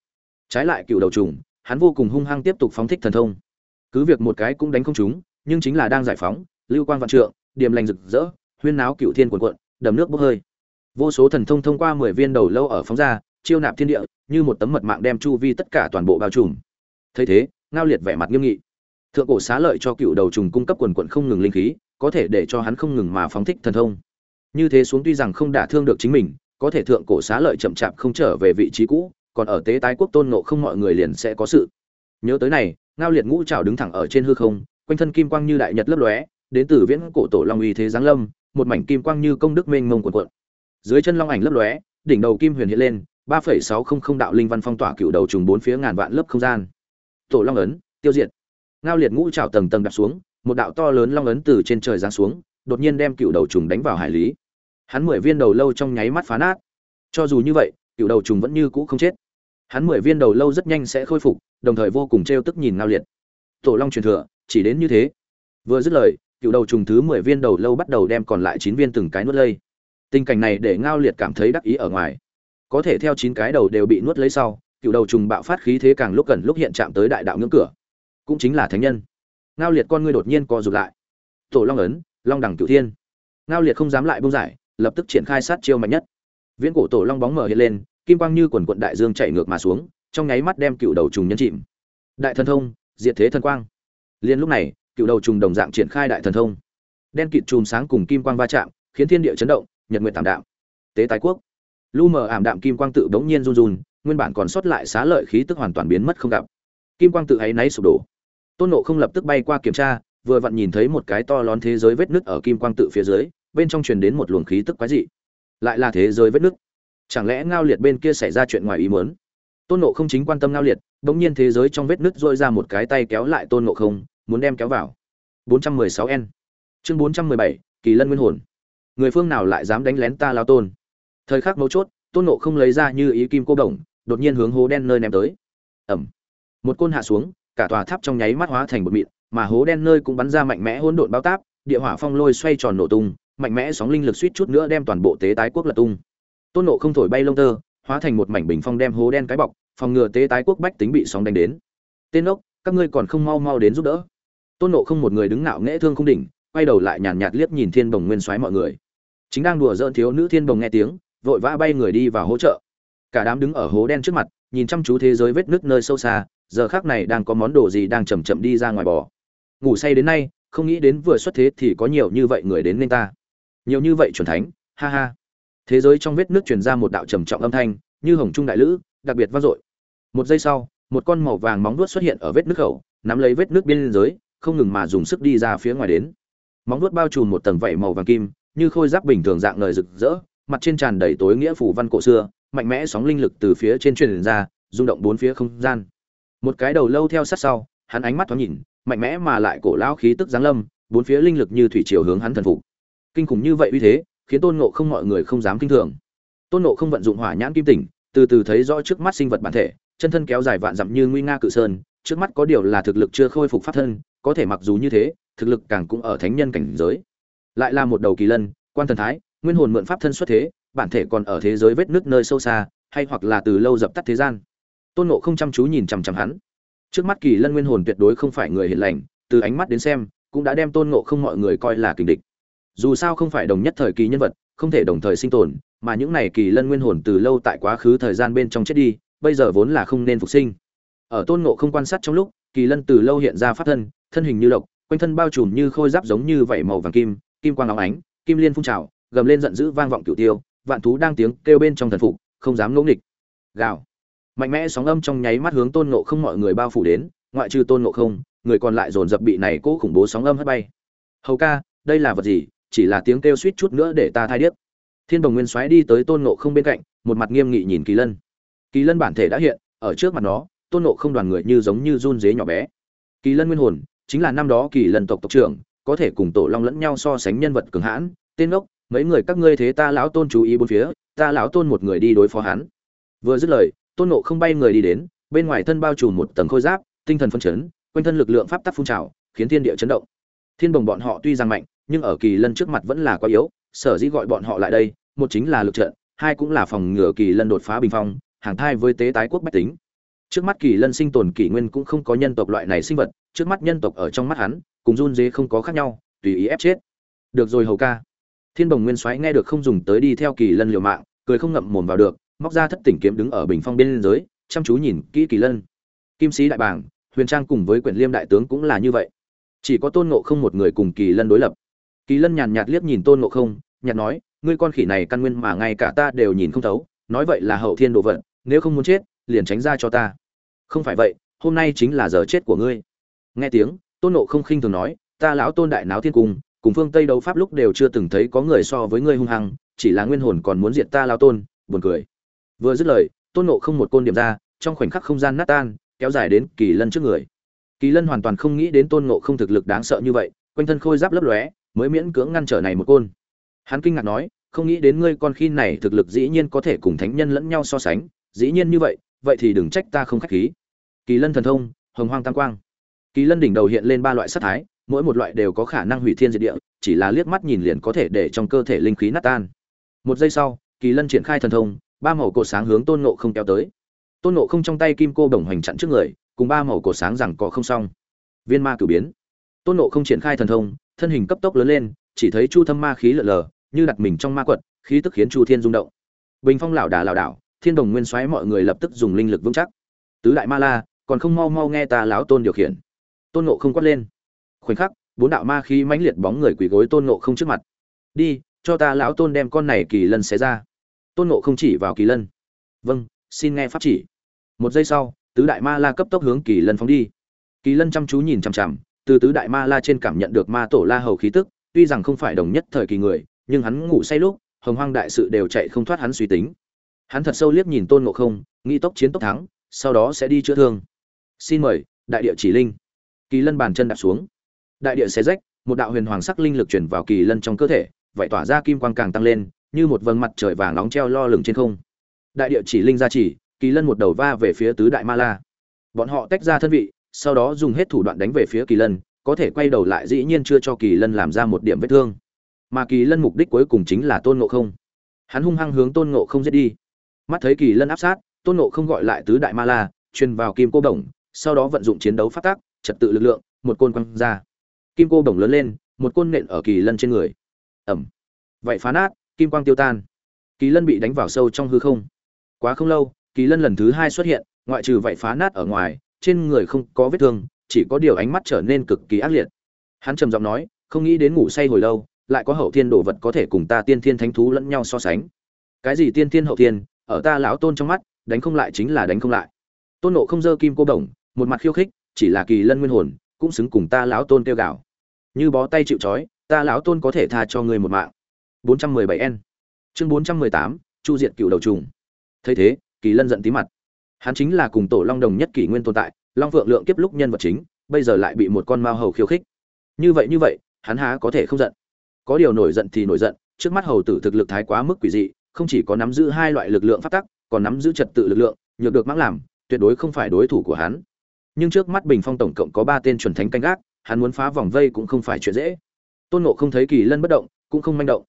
Trái lại cựu đầu trùng, hắn vô cùng hung hăng tiếp tục phóng thích thần thông. Cứ việc một cái cũng đánh không chúng nhưng chính là đang giải phóng, lưu quan vạn trượng, điềm lành rực rỡ, huyên náo cựu thiên quần quận đầm nước bốc hơi. Vô số thần thông thông qua mười viên đầu lâu ở phóng ra, chiêu nạp thiên địa, như một tấm mật mạng đem chu vi tất cả toàn bộ bao trùm. Thấy thế, ngao liệt vẻ mặt nghiêm nghị thượng cổ xá lợi cho cựu đầu trùng cung cấp quần quận không ngừng linh khí, có thể để cho hắn không ngừng mà phóng thích thần thông. Như thế xuống tuy rằng không đả thương được chính mình, có thể thượng cổ xá lợi chậm chạp không trở về vị trí cũ, còn ở tế tái quốc tôn nộ không mọi người liền sẽ có sự. Nhớ tới này, ngao liệt ngũ trào đứng thẳng ở trên hư không, quanh thân kim quang như đại nhật lấp lóe, đến từ viễn cổ tổ long uy thế giáng lâm, một mảnh kim quang như công đức mênh mông cuộn cuộn. Dưới chân long ảnh lấp lóe, đỉnh đầu kim huyền hiện lên, ba phẩy sáu không không đạo linh văn phong tỏa cựu đầu trùng bốn phía ngàn vạn lớp không gian. Tổ long ấn, tiêu diệt ngao liệt ngũ trào tầng tầng đặt xuống, một đạo to lớn long ấn từ trên trời giáng xuống, đột nhiên đem cựu đầu trùng đánh vào hải lý. Hắn mười viên đầu lâu trong nháy mắt phá nát. Cho dù như vậy, cựu đầu trùng vẫn như cũ không chết. Hắn mười viên đầu lâu rất nhanh sẽ khôi phục, đồng thời vô cùng trêu tức nhìn ngao liệt. Tổ long truyền thừa, chỉ đến như thế. Vừa dứt lời, cựu đầu trùng thứ mười viên đầu lâu bắt đầu đem còn lại chín viên từng cái nuốt lây. Tình cảnh này để ngao liệt cảm thấy đắc ý ở ngoài. Có thể theo chín cái đầu đều bị nuốt lấy sau, cựu đầu trùng bạo phát khí thế càng lúc gần lúc hiện chạm tới đại đạo ngưỡng cửa cũng chính là thánh nhân. Ngao liệt con ngươi đột nhiên co rụt lại. Tổ long ấn, long đẳng cửu thiên. Ngao liệt không dám lại bông giải, lập tức triển khai sát chiêu mạnh nhất. Viễn cổ tổ long bóng mở hiện lên, kim quang như quần quận đại dương chạy ngược mà xuống, trong nháy mắt đem cựu đầu trùng nhân chìm. Đại thần thông, diệt thế thần quang. Liên lúc này, cựu đầu trùng đồng dạng triển khai đại thần thông. Đen kịt chùm sáng cùng kim quang va chạm, khiến thiên địa chấn động, nhật nguyện tảm đạm. Tế tái quốc. Lu mờ ảm đạm kim quang tự bỗng nhiên run run, nguyên bản còn sót lại xá lợi khí tức hoàn toàn biến mất không gặp. Kim quang tự ấy náy sụp đổ tôn nộ không lập tức bay qua kiểm tra vừa vặn nhìn thấy một cái to lớn thế giới vết nứt ở kim quang tự phía dưới bên trong truyền đến một luồng khí tức quái dị. Lại là thế giới vết nứt. Chẳng lẽ ngao liệt bên kia xảy ra chuyện ngoài ý muốn? Tôn nộ không chính quan tâm ngao liệt bỗng nhiên thế giới trong vết nứt dội ra một cái tay kéo lại tôn nộ không muốn đem kéo vào. 416 n. Chương 417, kỳ lân nguyên hồn. Người phương nào lại dám đánh lén ta lao tôn? Thời khắc mấu chốt tôn nộ không lấy ra như ý kim cô đồng đột nhiên hướng hố đen nơi ném tới. Ẩm. Một côn hạ xuống cả tòa tháp trong nháy mắt hóa thành một mịn, mà hố đen nơi cũng bắn ra mạnh mẽ hỗn độn bao táp, địa hỏa phong lôi xoay tròn nổ tung, mạnh mẽ sóng linh lực suýt chút nữa đem toàn bộ tế tái quốc lật tung. Tôn nộ không thổi bay lông tơ, hóa thành một mảnh bình phong đem hố đen cái bọc, phòng ngừa tế tái quốc bách tính bị sóng đánh đến. Tên ốc, các ngươi còn không mau mau đến giúp đỡ. Tôn nộ không một người đứng ngạo nghễ thương không đỉnh, quay đầu lại nhàn nhạt liếc nhìn thiên bồng nguyên soái mọi người. Chính đang đùa dỡn thiếu nữ thiên bồng nghe tiếng, vội vã bay người đi vào hỗ trợ. Cả đám đứng ở hố đen trước mặt, nhìn chăm chú thế giới vết nứt nơi sâu xa giờ khác này đang có món đồ gì đang chầm chậm đi ra ngoài bò. Ngủ say đến nay, không nghĩ đến vừa xuất thế thì có nhiều như vậy người đến nên ta. Nhiều như vậy chuẩn thánh, ha ha. Thế giới trong vết nước truyền ra một đạo trầm trọng âm thanh, như hồng trung đại lữ, đặc biệt vang dội. Một giây sau, một con màu vàng móng vuốt xuất hiện ở vết nước khẩu nắm lấy vết nước biên giới không ngừng mà dùng sức đi ra phía ngoài đến. Móng vuốt bao trùm một tầng vảy màu vàng kim, như khôi giáp bình thường dạng lời rực rỡ, mặt trên tràn đầy tối nghĩa phủ văn cổ xưa, mạnh mẽ sóng linh lực từ phía trên truyền ra, rung động bốn phía không gian một cái đầu lâu theo sát sau, hắn ánh mắt thoáng nhìn, mạnh mẽ mà lại cổ lão khí tức giáng lâm, bốn phía linh lực như thủy chiều hướng hắn thần phục. Kinh khủng như vậy uy thế, khiến tôn ngộ không mọi người không dám kinh thường. Tôn ngộ không vận dụng hỏa nhãn kim tỉnh, từ từ thấy rõ trước mắt sinh vật bản thể, chân thân kéo dài vạn dặm như nguy nga cự sơn, trước mắt có điều là thực lực chưa khôi phục pháp thân, có thể mặc dù như thế, thực lực càng cũng ở thánh nhân cảnh giới. Lại là một đầu kỳ lân, quan thần thái, nguyên hồn mượn pháp thân xuất thế, bản thể còn ở thế giới vết nước nơi sâu xa, hay hoặc là từ lâu dập tắt thế gian tôn nộ không chăm chú nhìn chằm chằm hắn. Trước mắt kỳ lân nguyên hồn tuyệt đối không phải người hiền lành, từ ánh mắt đến xem, cũng đã đem tôn nộ không mọi người coi là kình địch. Dù sao không phải đồng nhất thời kỳ nhân vật, không thể đồng thời sinh tồn, mà những này kỳ lân nguyên hồn từ lâu tại quá khứ thời gian bên trong chết đi, bây giờ vốn là không nên phục sinh. Ở tôn nộ không quan sát trong lúc, kỳ lân từ lâu hiện ra phát thân thân hình như lộc quanh thân bao trùm như khôi giáp giống như vảy màu vàng kim kim quang óng ánh, kim liên phun trào, gầm lên giận dữ vang vọng cửu tiêu, vạn thú đang tiếng kêu bên trong thần phục, không dám ngỗ nghịch. Gào mạnh mẽ sóng âm trong nháy mắt hướng tôn ngộ không mọi người bao phủ đến, ngoại trừ tôn ngộ không, người còn lại dồn dập bị này cố khủng bố sóng âm hất bay. Hầu ca, đây là vật gì? Chỉ là tiếng kêu suýt chút nữa để ta thai điếc. Thiên đồng nguyên xoáy đi tới tôn ngộ không bên cạnh, một mặt nghiêm nghị nhìn kỳ lân. Kỳ lân bản thể đã hiện, ở trước mặt nó, tôn ngộ không đoàn người như giống như run dế nhỏ bé. Kỳ lân nguyên hồn, chính là năm đó kỳ lân tộc tộc trưởng, có thể cùng tổ long lẫn nhau so sánh nhân vật cường hãn, tên ngốc, mấy người các ngươi thế ta lão tôn chú ý bốn phía, ta lão tôn một người đi đối phó hắn. Vừa dứt lời tôn nộ không bay người đi đến, bên ngoài thân bao trùm một tầng khôi giáp, tinh thần phân chấn, quanh thân lực lượng pháp tắc phun trào, khiến thiên địa chấn động. Thiên bồng bọn họ tuy rằng mạnh, nhưng ở kỳ lân trước mặt vẫn là quá yếu, sở dĩ gọi bọn họ lại đây, một chính là lực trận, hai cũng là phòng ngừa kỳ lân đột phá bình phong, hàng thai với tế tái quốc bách tính. Trước mắt kỳ lân sinh tồn kỷ nguyên cũng không có nhân tộc loại này sinh vật, trước mắt nhân tộc ở trong mắt hắn, cùng run dế không có khác nhau, tùy ý ép chết. Được rồi hầu ca. Thiên bồng nguyên soái nghe được không dùng tới đi theo kỳ lân liều mạng, cười không ngậm mồm vào được móc ra thất tỉnh kiếm đứng ở bình phong bên giới chăm chú nhìn kỹ kỳ lân. Kim sĩ đại bảng huyền trang cùng với quyển liêm đại tướng cũng là như vậy. Chỉ có tôn ngộ không một người cùng kỳ lân đối lập. Kỳ lân nhàn nhạt liếc nhìn tôn ngộ không, nhạt nói, ngươi con khỉ này căn nguyên mà ngay cả ta đều nhìn không thấu, nói vậy là hậu thiên đồ vật, nếu không muốn chết, liền tránh ra cho ta. Không phải vậy, hôm nay chính là giờ chết của ngươi. Nghe tiếng, tôn ngộ không khinh thường nói, ta lão tôn đại náo thiên cung, cùng phương tây đấu pháp lúc đều chưa từng thấy có người so với ngươi hung hăng, chỉ là nguyên hồn còn muốn diệt ta lão tôn, buồn cười vừa dứt lời, tôn nộ không một côn điểm ra, trong khoảnh khắc không gian nát tan, kéo dài đến kỳ lân trước người. Kỳ lân hoàn toàn không nghĩ đến tôn nộ không thực lực đáng sợ như vậy, quanh thân khôi giáp lấp lóe, mới miễn cưỡng ngăn trở này một côn. Hắn kinh ngạc nói, không nghĩ đến ngươi con khi này thực lực dĩ nhiên có thể cùng thánh nhân lẫn nhau so sánh, dĩ nhiên như vậy vậy thì đừng trách ta không khách khí. Kỳ lân thần thông, hồng hoang tam quang. Kỳ lân đỉnh đầu hiện lên ba loại sắc thái, mỗi một loại đều có khả năng hủy thiên diệt địa, chỉ là liếc mắt nhìn liền có thể để trong cơ thể linh khí nát tan. Một giây sau, kỳ lân triển khai thần thông ba màu cột sáng hướng tôn ngộ không kéo tới. Tôn ngộ không trong tay kim cô đồng hoành chặn trước người, cùng ba màu cột sáng rằng có không xong. Viên ma cử biến. Tôn ngộ không triển khai thần thông, thân hình cấp tốc lớn lên, chỉ thấy chu thâm ma khí lợn lờ, như đặt mình trong ma quật, khí tức khiến chu thiên rung động. Bình phong lảo đà lảo đảo, thiên đồng nguyên xoáy mọi người lập tức dùng linh lực vững chắc. Tứ đại ma la, còn không mau mau nghe ta láo tôn điều khiển. Tôn ngộ không quát lên. Khoảnh khắc, bốn đạo ma khí mãnh liệt bóng người quỳ gối tôn ngộ không trước mặt. Đi, cho ta lão tôn đem con này kỳ lân xé ra tôn nộ không chỉ vào kỳ lân. Vâng xin nghe pháp chỉ. Một giây sau, tứ đại ma la cấp tốc hướng kỳ lân phóng đi. Kỳ lân chăm chú nhìn chằm chằm, từ tứ đại ma la trên cảm nhận được ma tổ la hầu khí tức, tuy rằng không phải đồng nhất thời kỳ người, nhưng hắn ngủ say lúc, hồng hoang đại sự đều chạy không thoát hắn suy tính. Hắn thật sâu liếc nhìn tôn ngộ không, nghĩ tốc chiến tốc thắng, sau đó sẽ đi chữa thương. Xin mời, đại địa chỉ linh. Kỳ lân bàn chân đạp xuống. Đại địa xé rách, một đạo huyền hoàng sắc linh lực chuyển vào kỳ lân trong cơ thể, vậy tỏa ra kim quang càng tăng lên như một vầng mặt trời vàng nóng treo lo lửng trên không. Đại địa chỉ linh ra chỉ kỳ lân một đầu va về phía tứ đại ma la. Bọn họ tách ra thân vị, sau đó dùng hết thủ đoạn đánh về phía kỳ lân, có thể quay đầu lại dĩ nhiên chưa cho kỳ lân làm ra một điểm vết thương. Mà kỳ lân mục đích cuối cùng chính là tôn ngộ không. Hắn hung hăng hướng tôn ngộ không giết đi. Mắt thấy kỳ lân áp sát, tôn ngộ không gọi lại tứ đại ma la, truyền vào kim cô đồng, sau đó vận dụng chiến đấu phát tác, trật tự lực lượng, một côn quăng ra. Kim cô đồng lớn lên, một côn nện ở kỳ lân trên người. Ẩm. Vậy phá nát kim quang tiêu tan. Kỳ lân bị đánh vào sâu trong hư không. Quá không lâu, kỳ lân lần thứ hai xuất hiện, ngoại trừ vậy phá nát ở ngoài, trên người không có vết thương, chỉ có điều ánh mắt trở nên cực kỳ ác liệt. Hắn trầm giọng nói, không nghĩ đến ngủ say hồi lâu, lại có hậu thiên đồ vật có thể cùng ta tiên thiên thánh thú lẫn nhau so sánh. Cái gì tiên thiên hậu thiên? Ở ta lão tôn trong mắt, đánh không lại chính là đánh không lại. Tôn nộ không dơ kim cô đồng, một mặt khiêu khích, chỉ là kỳ lân nguyên hồn, cũng xứng cùng ta lão tôn kêu gào. Như bó tay chịu trói, ta lão tôn có thể tha cho người một mạng. 417 n. Chương 418, chu diệt cựu đầu trùng. Thấy thế kỳ lân giận tí mặt. Hắn chính là cùng tổ long đồng nhất kỷ nguyên tồn tại long vượng lượng kiếp lúc nhân vật chính bây giờ lại bị một con mao hầu khiêu khích. Như vậy như vậy hắn há có thể không giận? Có điều nổi giận thì nổi giận trước mắt hầu tử thực lực thái quá mức quỷ dị không chỉ có nắm giữ hai loại lực lượng phát tắc còn nắm giữ trật tự lực lượng nhược được mắc làm tuyệt đối không phải đối thủ của hắn. Nhưng trước mắt bình phong tổng cộng có ba tên chuẩn thánh canh gác hắn muốn phá vòng vây cũng không phải chuyện dễ. Tôn nộ không thấy kỳ lân bất động cũng không manh động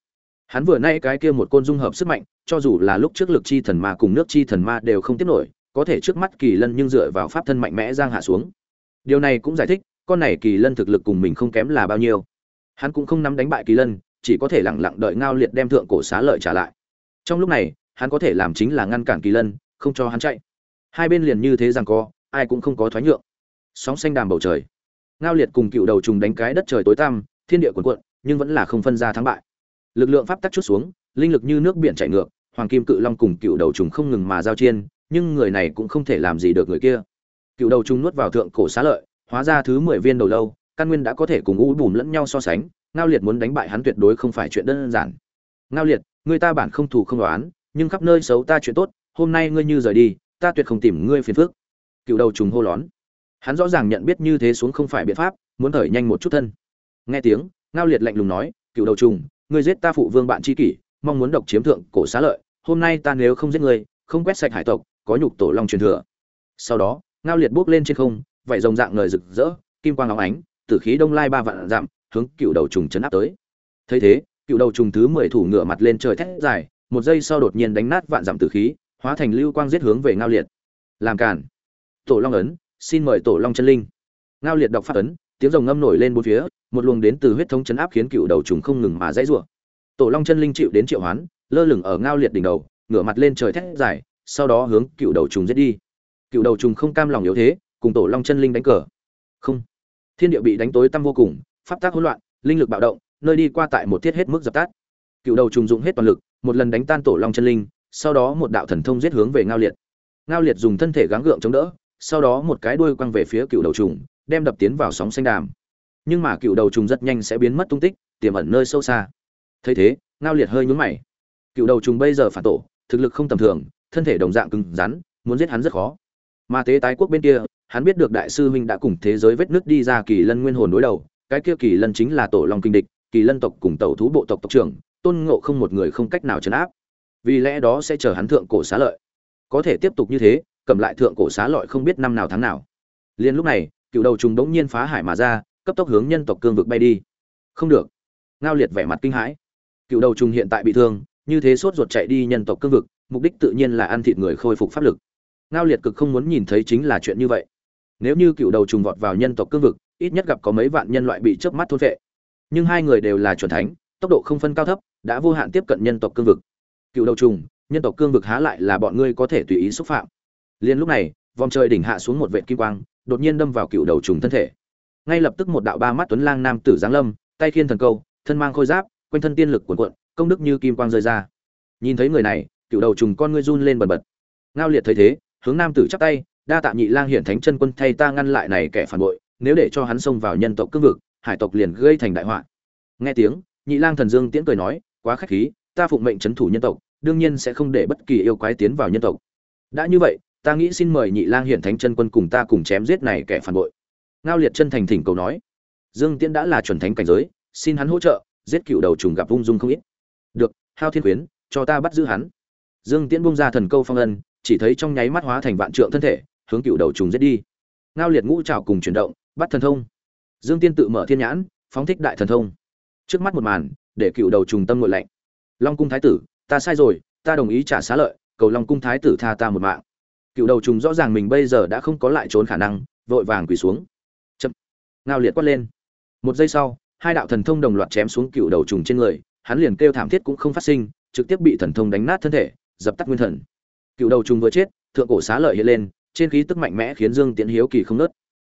hắn vừa nay cái kia một côn dung hợp sức mạnh, cho dù là lúc trước lực chi thần ma cùng nước chi thần ma đều không tiếp nổi, có thể trước mắt kỳ lân nhưng dựa vào pháp thân mạnh mẽ giang hạ xuống. Điều này cũng giải thích, con này kỳ lân thực lực cùng mình không kém là bao nhiêu. Hắn cũng không nắm đánh bại kỳ lân, chỉ có thể lẳng lặng đợi ngao liệt đem thượng cổ xá lợi trả lại. Trong lúc này, hắn có thể làm chính là ngăn cản kỳ lân, không cho hắn chạy. Hai bên liền như thế rằng co, ai cũng không có thoái nhượng. Sóng xanh đàm bầu trời. Ngao liệt cùng cựu đầu trùng đánh cái đất trời tối tăm, thiên địa cuồn cuộn, nhưng vẫn là không phân ra thắng bại lực lượng pháp tắc chút xuống, linh lực như nước biển chảy ngược, hoàng kim cự long cùng cựu đầu trùng không ngừng mà giao chiên nhưng người này cũng không thể làm gì được người kia. Cựu đầu trùng nuốt vào thượng cổ xá lợi, hóa ra thứ mười viên đầu lâu, căn nguyên đã có thể cùng u bùm lẫn nhau so sánh, ngao liệt muốn đánh bại hắn tuyệt đối không phải chuyện đơn giản. Ngao liệt, người ta bản không thù không đoán, nhưng khắp nơi xấu ta chuyện tốt, hôm nay ngươi như rời đi, ta tuyệt không tìm ngươi phiền phức. Cựu đầu trùng hô lón. Hắn rõ ràng nhận biết như thế xuống không phải biện pháp, muốn thở nhanh một chút thân. Nghe tiếng, ngao liệt lạnh lùng nói, cựu đầu trùng ngươi giết ta phụ vương bạn tri kỷ, mong muốn độc chiếm thượng cổ xá lợi, hôm nay ta nếu không giết ngươi, không quét sạch hải tộc, có nhục tổ long truyền thừa. Sau đó, ngao liệt bước lên trên không vậy rồng dạng ngời rực rỡ, kim quang óng ánh, tử khí đông lai ba vạn dặm, hướng cựu đầu trùng chấn áp tới. Thấy thế, cựu đầu trùng thứ mười thủ ngửa mặt lên trời thét dài, một giây sau đột nhiên đánh nát vạn dặm tử khí, hóa thành lưu quang giết hướng về ngao liệt. Làm cản tổ long ấn, xin mời tổ long chân linh. Ngao liệt đọc phát ấn tiếng rồng ngâm nổi lên bốn phía, một luồng đến từ huyết thống chấn áp khiến cựu đầu trùng không ngừng mà dãy rủa. Tổ long chân linh chịu đến triệu hoán, lơ lửng ở ngao liệt đỉnh đầu, ngửa mặt lên trời thét dài, sau đó hướng cựu đầu trùng giết đi. Cựu đầu trùng không cam lòng yếu thế, cùng tổ long chân linh đánh cờ. Không. Thiên địa bị đánh tối tăm vô cùng, pháp tắc hỗn loạn, linh lực bạo động, nơi đi qua tại một tiết hết mức dập tắt. Cựu đầu trùng dụng hết toàn lực, một lần đánh tan tổ long chân linh, sau đó một đạo thần thông giết hướng về ngao liệt. Ngao liệt dùng thân thể gắng gượng chống đỡ, sau đó một cái đuôi quăng về phía cựu đầu trùng đem đập tiến vào sóng xanh đàm. Nhưng mà cựu đầu trùng rất nhanh sẽ biến mất tung tích, tiềm ẩn nơi sâu xa. Thấy thế, ngao liệt hơi nhún mày. Cựu đầu trùng bây giờ phản tổ, thực lực không tầm thường, thân thể đồng dạng cứng rắn, muốn giết hắn rất khó. Mà tế tái quốc bên kia, hắn biết được đại sư huynh đã cùng thế giới vết nước đi ra kỳ lân nguyên hồn đối đầu, cái kia kỳ lân chính là tổ long kinh địch, kỳ lân tộc cùng tẩu thú bộ tộc tộc trưởng, tôn ngộ không một người không cách nào chấn áp. Vì lẽ đó sẽ chờ hắn thượng cổ xá lợi. Có thể tiếp tục như thế, cầm lại thượng cổ xá lợi không biết năm nào tháng nào. Liên lúc này cựu đầu trùng đống nhiên phá hải mà ra, cấp tốc hướng nhân tộc cương vực bay đi. Không được. Ngao liệt vẻ mặt kinh hãi. Cựu đầu trùng hiện tại bị thương, như thế sốt ruột chạy đi nhân tộc cương vực, mục đích tự nhiên là ăn thịt người khôi phục pháp lực. Ngao liệt cực không muốn nhìn thấy chính là chuyện như vậy. Nếu như cựu đầu trùng vọt vào nhân tộc cương vực, ít nhất gặp có mấy vạn nhân loại bị chớp mắt thôn vệ nhưng hai người đều là chuẩn thánh, tốc độ không phân cao thấp, đã vô hạn tiếp cận nhân tộc cương vực. Cựu đầu trùng, nhân tộc cương vực há lại là bọn ngươi có thể tùy ý xúc phạm. Liên lúc này vòng trời đỉnh hạ xuống một vệt kim quang, đột nhiên đâm vào cựu đầu trùng thân thể. Ngay lập tức một đạo ba mắt tuấn lang nam tử giáng lâm, tay khiên thần câu, thân mang khôi giáp, quanh thân tiên lực cuồn cuộn, công đức như kim quang rơi ra. Nhìn thấy người này, cựu đầu trùng con ngươi run lên bần bật. Ngao liệt thấy thế, hướng nam tử chắp tay, đa tạ nhị lang hiển thánh chân quân thay ta ngăn lại này kẻ phản bội, nếu để cho hắn xông vào nhân tộc cương vực, hải tộc liền gây thành đại họa. Nghe tiếng, nhị lang thần dương tiễn cười nói, quá khách khí, ta phụng mệnh trấn thủ nhân tộc, đương nhiên sẽ không để bất kỳ yêu quái tiến vào nhân tộc. Đã như vậy ta nghĩ xin mời nhị lang hiển thánh chân quân cùng ta cùng chém giết này kẻ phản bội. Ngao liệt chân thành thỉnh cầu nói. Dương tiễn đã là chuẩn thánh cảnh giới, xin hắn hỗ trợ, giết cựu đầu trùng gặp ung dung không ít. Được, hao thiên khuyến cho ta bắt giữ hắn. Dương tiễn bung ra thần câu phong ân, chỉ thấy trong nháy mắt hóa thành vạn trượng thân thể, hướng cựu đầu trùng giết đi. Ngao liệt ngũ trào cùng chuyển động, bắt thần thông. Dương tiên tự mở thiên nhãn, phóng thích đại thần thông. Trước mắt một màn, để cựu đầu trùng tâm ngội lạnh. Long cung thái tử, ta sai rồi, ta đồng ý trả xá lợi, cầu long cung thái tử tha ta một mạng cựu đầu trùng rõ ràng mình bây giờ đã không có lại trốn khả năng, vội vàng quỳ xuống. Chậm. Ngao liệt quát lên. Một giây sau, hai đạo thần thông đồng loạt chém xuống cựu đầu trùng trên người, hắn liền kêu thảm thiết cũng không phát sinh, trực tiếp bị thần thông đánh nát thân thể, dập tắt nguyên thần. Cựu đầu trùng vừa chết, thượng cổ xá lợi hiện lên, trên khí tức mạnh mẽ khiến dương tiến hiếu kỳ không nớt.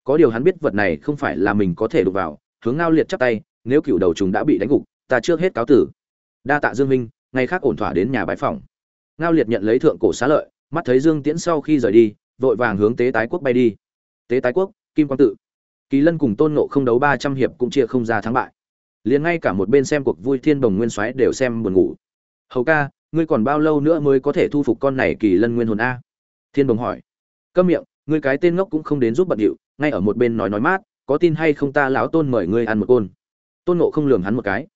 Có điều hắn biết vật này không phải là mình có thể đụng vào, hướng ngao liệt chắp tay, nếu cựu đầu trùng đã bị đánh gục, ta trước hết cáo tử. Đa tạ dương minh ngày khác ổn thỏa đến nhà bái phòng ngao liệt nhận lấy thượng cổ xá lợi mắt thấy dương tiễn sau khi rời đi, vội vàng hướng tế tái quốc bay đi. Tế tái quốc, kim quang tự. Kỳ lân cùng tôn nộ không đấu ba trăm hiệp cũng chia không ra thắng bại. Liền ngay cả một bên xem cuộc vui thiên đồng nguyên soái đều xem buồn ngủ. Hầu ca, ngươi còn bao lâu nữa mới có thể thu phục con này kỳ lân nguyên hồn a? Thiên đồng hỏi. Câm miệng, ngươi cái tên ngốc cũng không đến giúp bận điệu, ngay ở một bên nói nói mát, có tin hay không ta lão tôn mời ngươi ăn một côn? Tôn nộ không lường hắn một cái.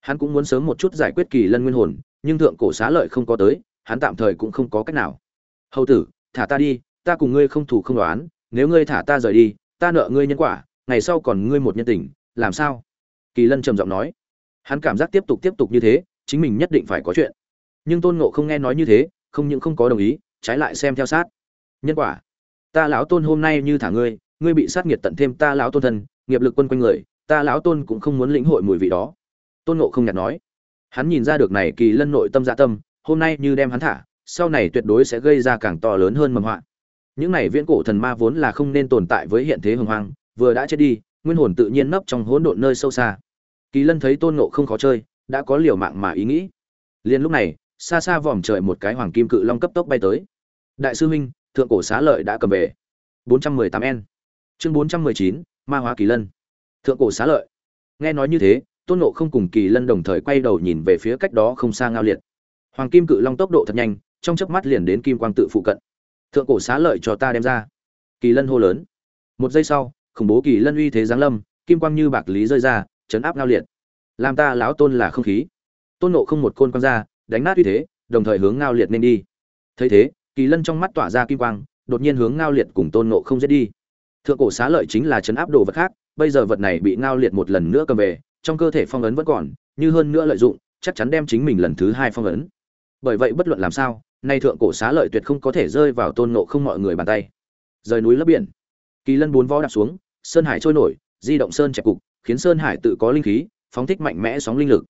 Hắn cũng muốn sớm một chút giải quyết kỳ lân nguyên hồn, nhưng thượng cổ xá lợi không có tới, hắn tạm thời cũng không có cách nào hầu tử, thả ta đi, ta cùng ngươi không thủ không đoán, nếu ngươi thả ta rời đi, ta nợ ngươi nhân quả, ngày sau còn ngươi một nhân tình, làm sao? Kỳ lân trầm giọng nói. Hắn cảm giác tiếp tục tiếp tục như thế, chính mình nhất định phải có chuyện. Nhưng tôn ngộ không nghe nói như thế, không những không có đồng ý, trái lại xem theo sát. Nhân quả. Ta lão tôn hôm nay như thả ngươi ngươi bị sát nghiệt tận thêm ta lão tôn thân, nghiệp lực quân quanh người, ta lão tôn cũng không muốn lĩnh hội mùi vị đó. Tôn ngộ không nhạt nói. Hắn nhìn ra được này kỳ lân nội tâm dạ tâm, hôm nay như đem hắn thả sau này tuyệt đối sẽ gây ra càng to lớn hơn mầm họa. Những này viễn cổ thần ma vốn là không nên tồn tại với hiện thế hồng hoang vừa đã chết đi nguyên hồn tự nhiên nấp trong hỗn độn nơi sâu xa. Kỳ lân thấy tôn ngộ không khó chơi đã có liều mạng mà ý nghĩ. Liền lúc này xa xa vòm trời một cái hoàng kim cự long cấp tốc bay tới. Đại sư huynh thượng cổ xá lợi đã cầm về. 418 n. Chương 419, ma hóa kỳ lân. Thượng cổ xá lợi. Nghe nói như thế tôn ngộ không cùng kỳ lân đồng thời quay đầu nhìn về phía cách đó không xa ngao liệt. Hoàng kim cự long tốc độ thật nhanh trong chớp mắt liền đến kim quang tự phụ cận. Thượng cổ xá lợi cho ta đem ra. Kỳ lân hô lớn. Một giây sau, khủng bố kỳ lân uy thế giáng lâm, kim quang như bạc lý rơi ra, chấn áp ngao liệt. Làm ta lão tôn là không khí. Tôn nộ không một côn quang ra, đánh nát uy thế, đồng thời hướng ngao liệt nên đi. Thấy thế, kỳ lân trong mắt tỏa ra kim quang, đột nhiên hướng ngao liệt cùng tôn nộ không giết đi. Thượng cổ xá lợi chính là chấn áp đồ vật khác, bây giờ vật này bị ngao liệt một lần nữa cầm về, trong cơ thể phong ấn vẫn còn, như hơn nữa lợi dụng, chắc chắn đem chính mình lần thứ hai phong ấn. Bởi vậy bất luận làm sao nay thượng cổ xá lợi tuyệt không có thể rơi vào tôn nộ không mọi người bàn tay. Rời núi lấp biển. Kỳ lân bốn vó đạp xuống, sơn hải trôi nổi, di động sơn chẹp cục, khiến sơn hải tự có linh khí, phóng thích mạnh mẽ sóng linh lực.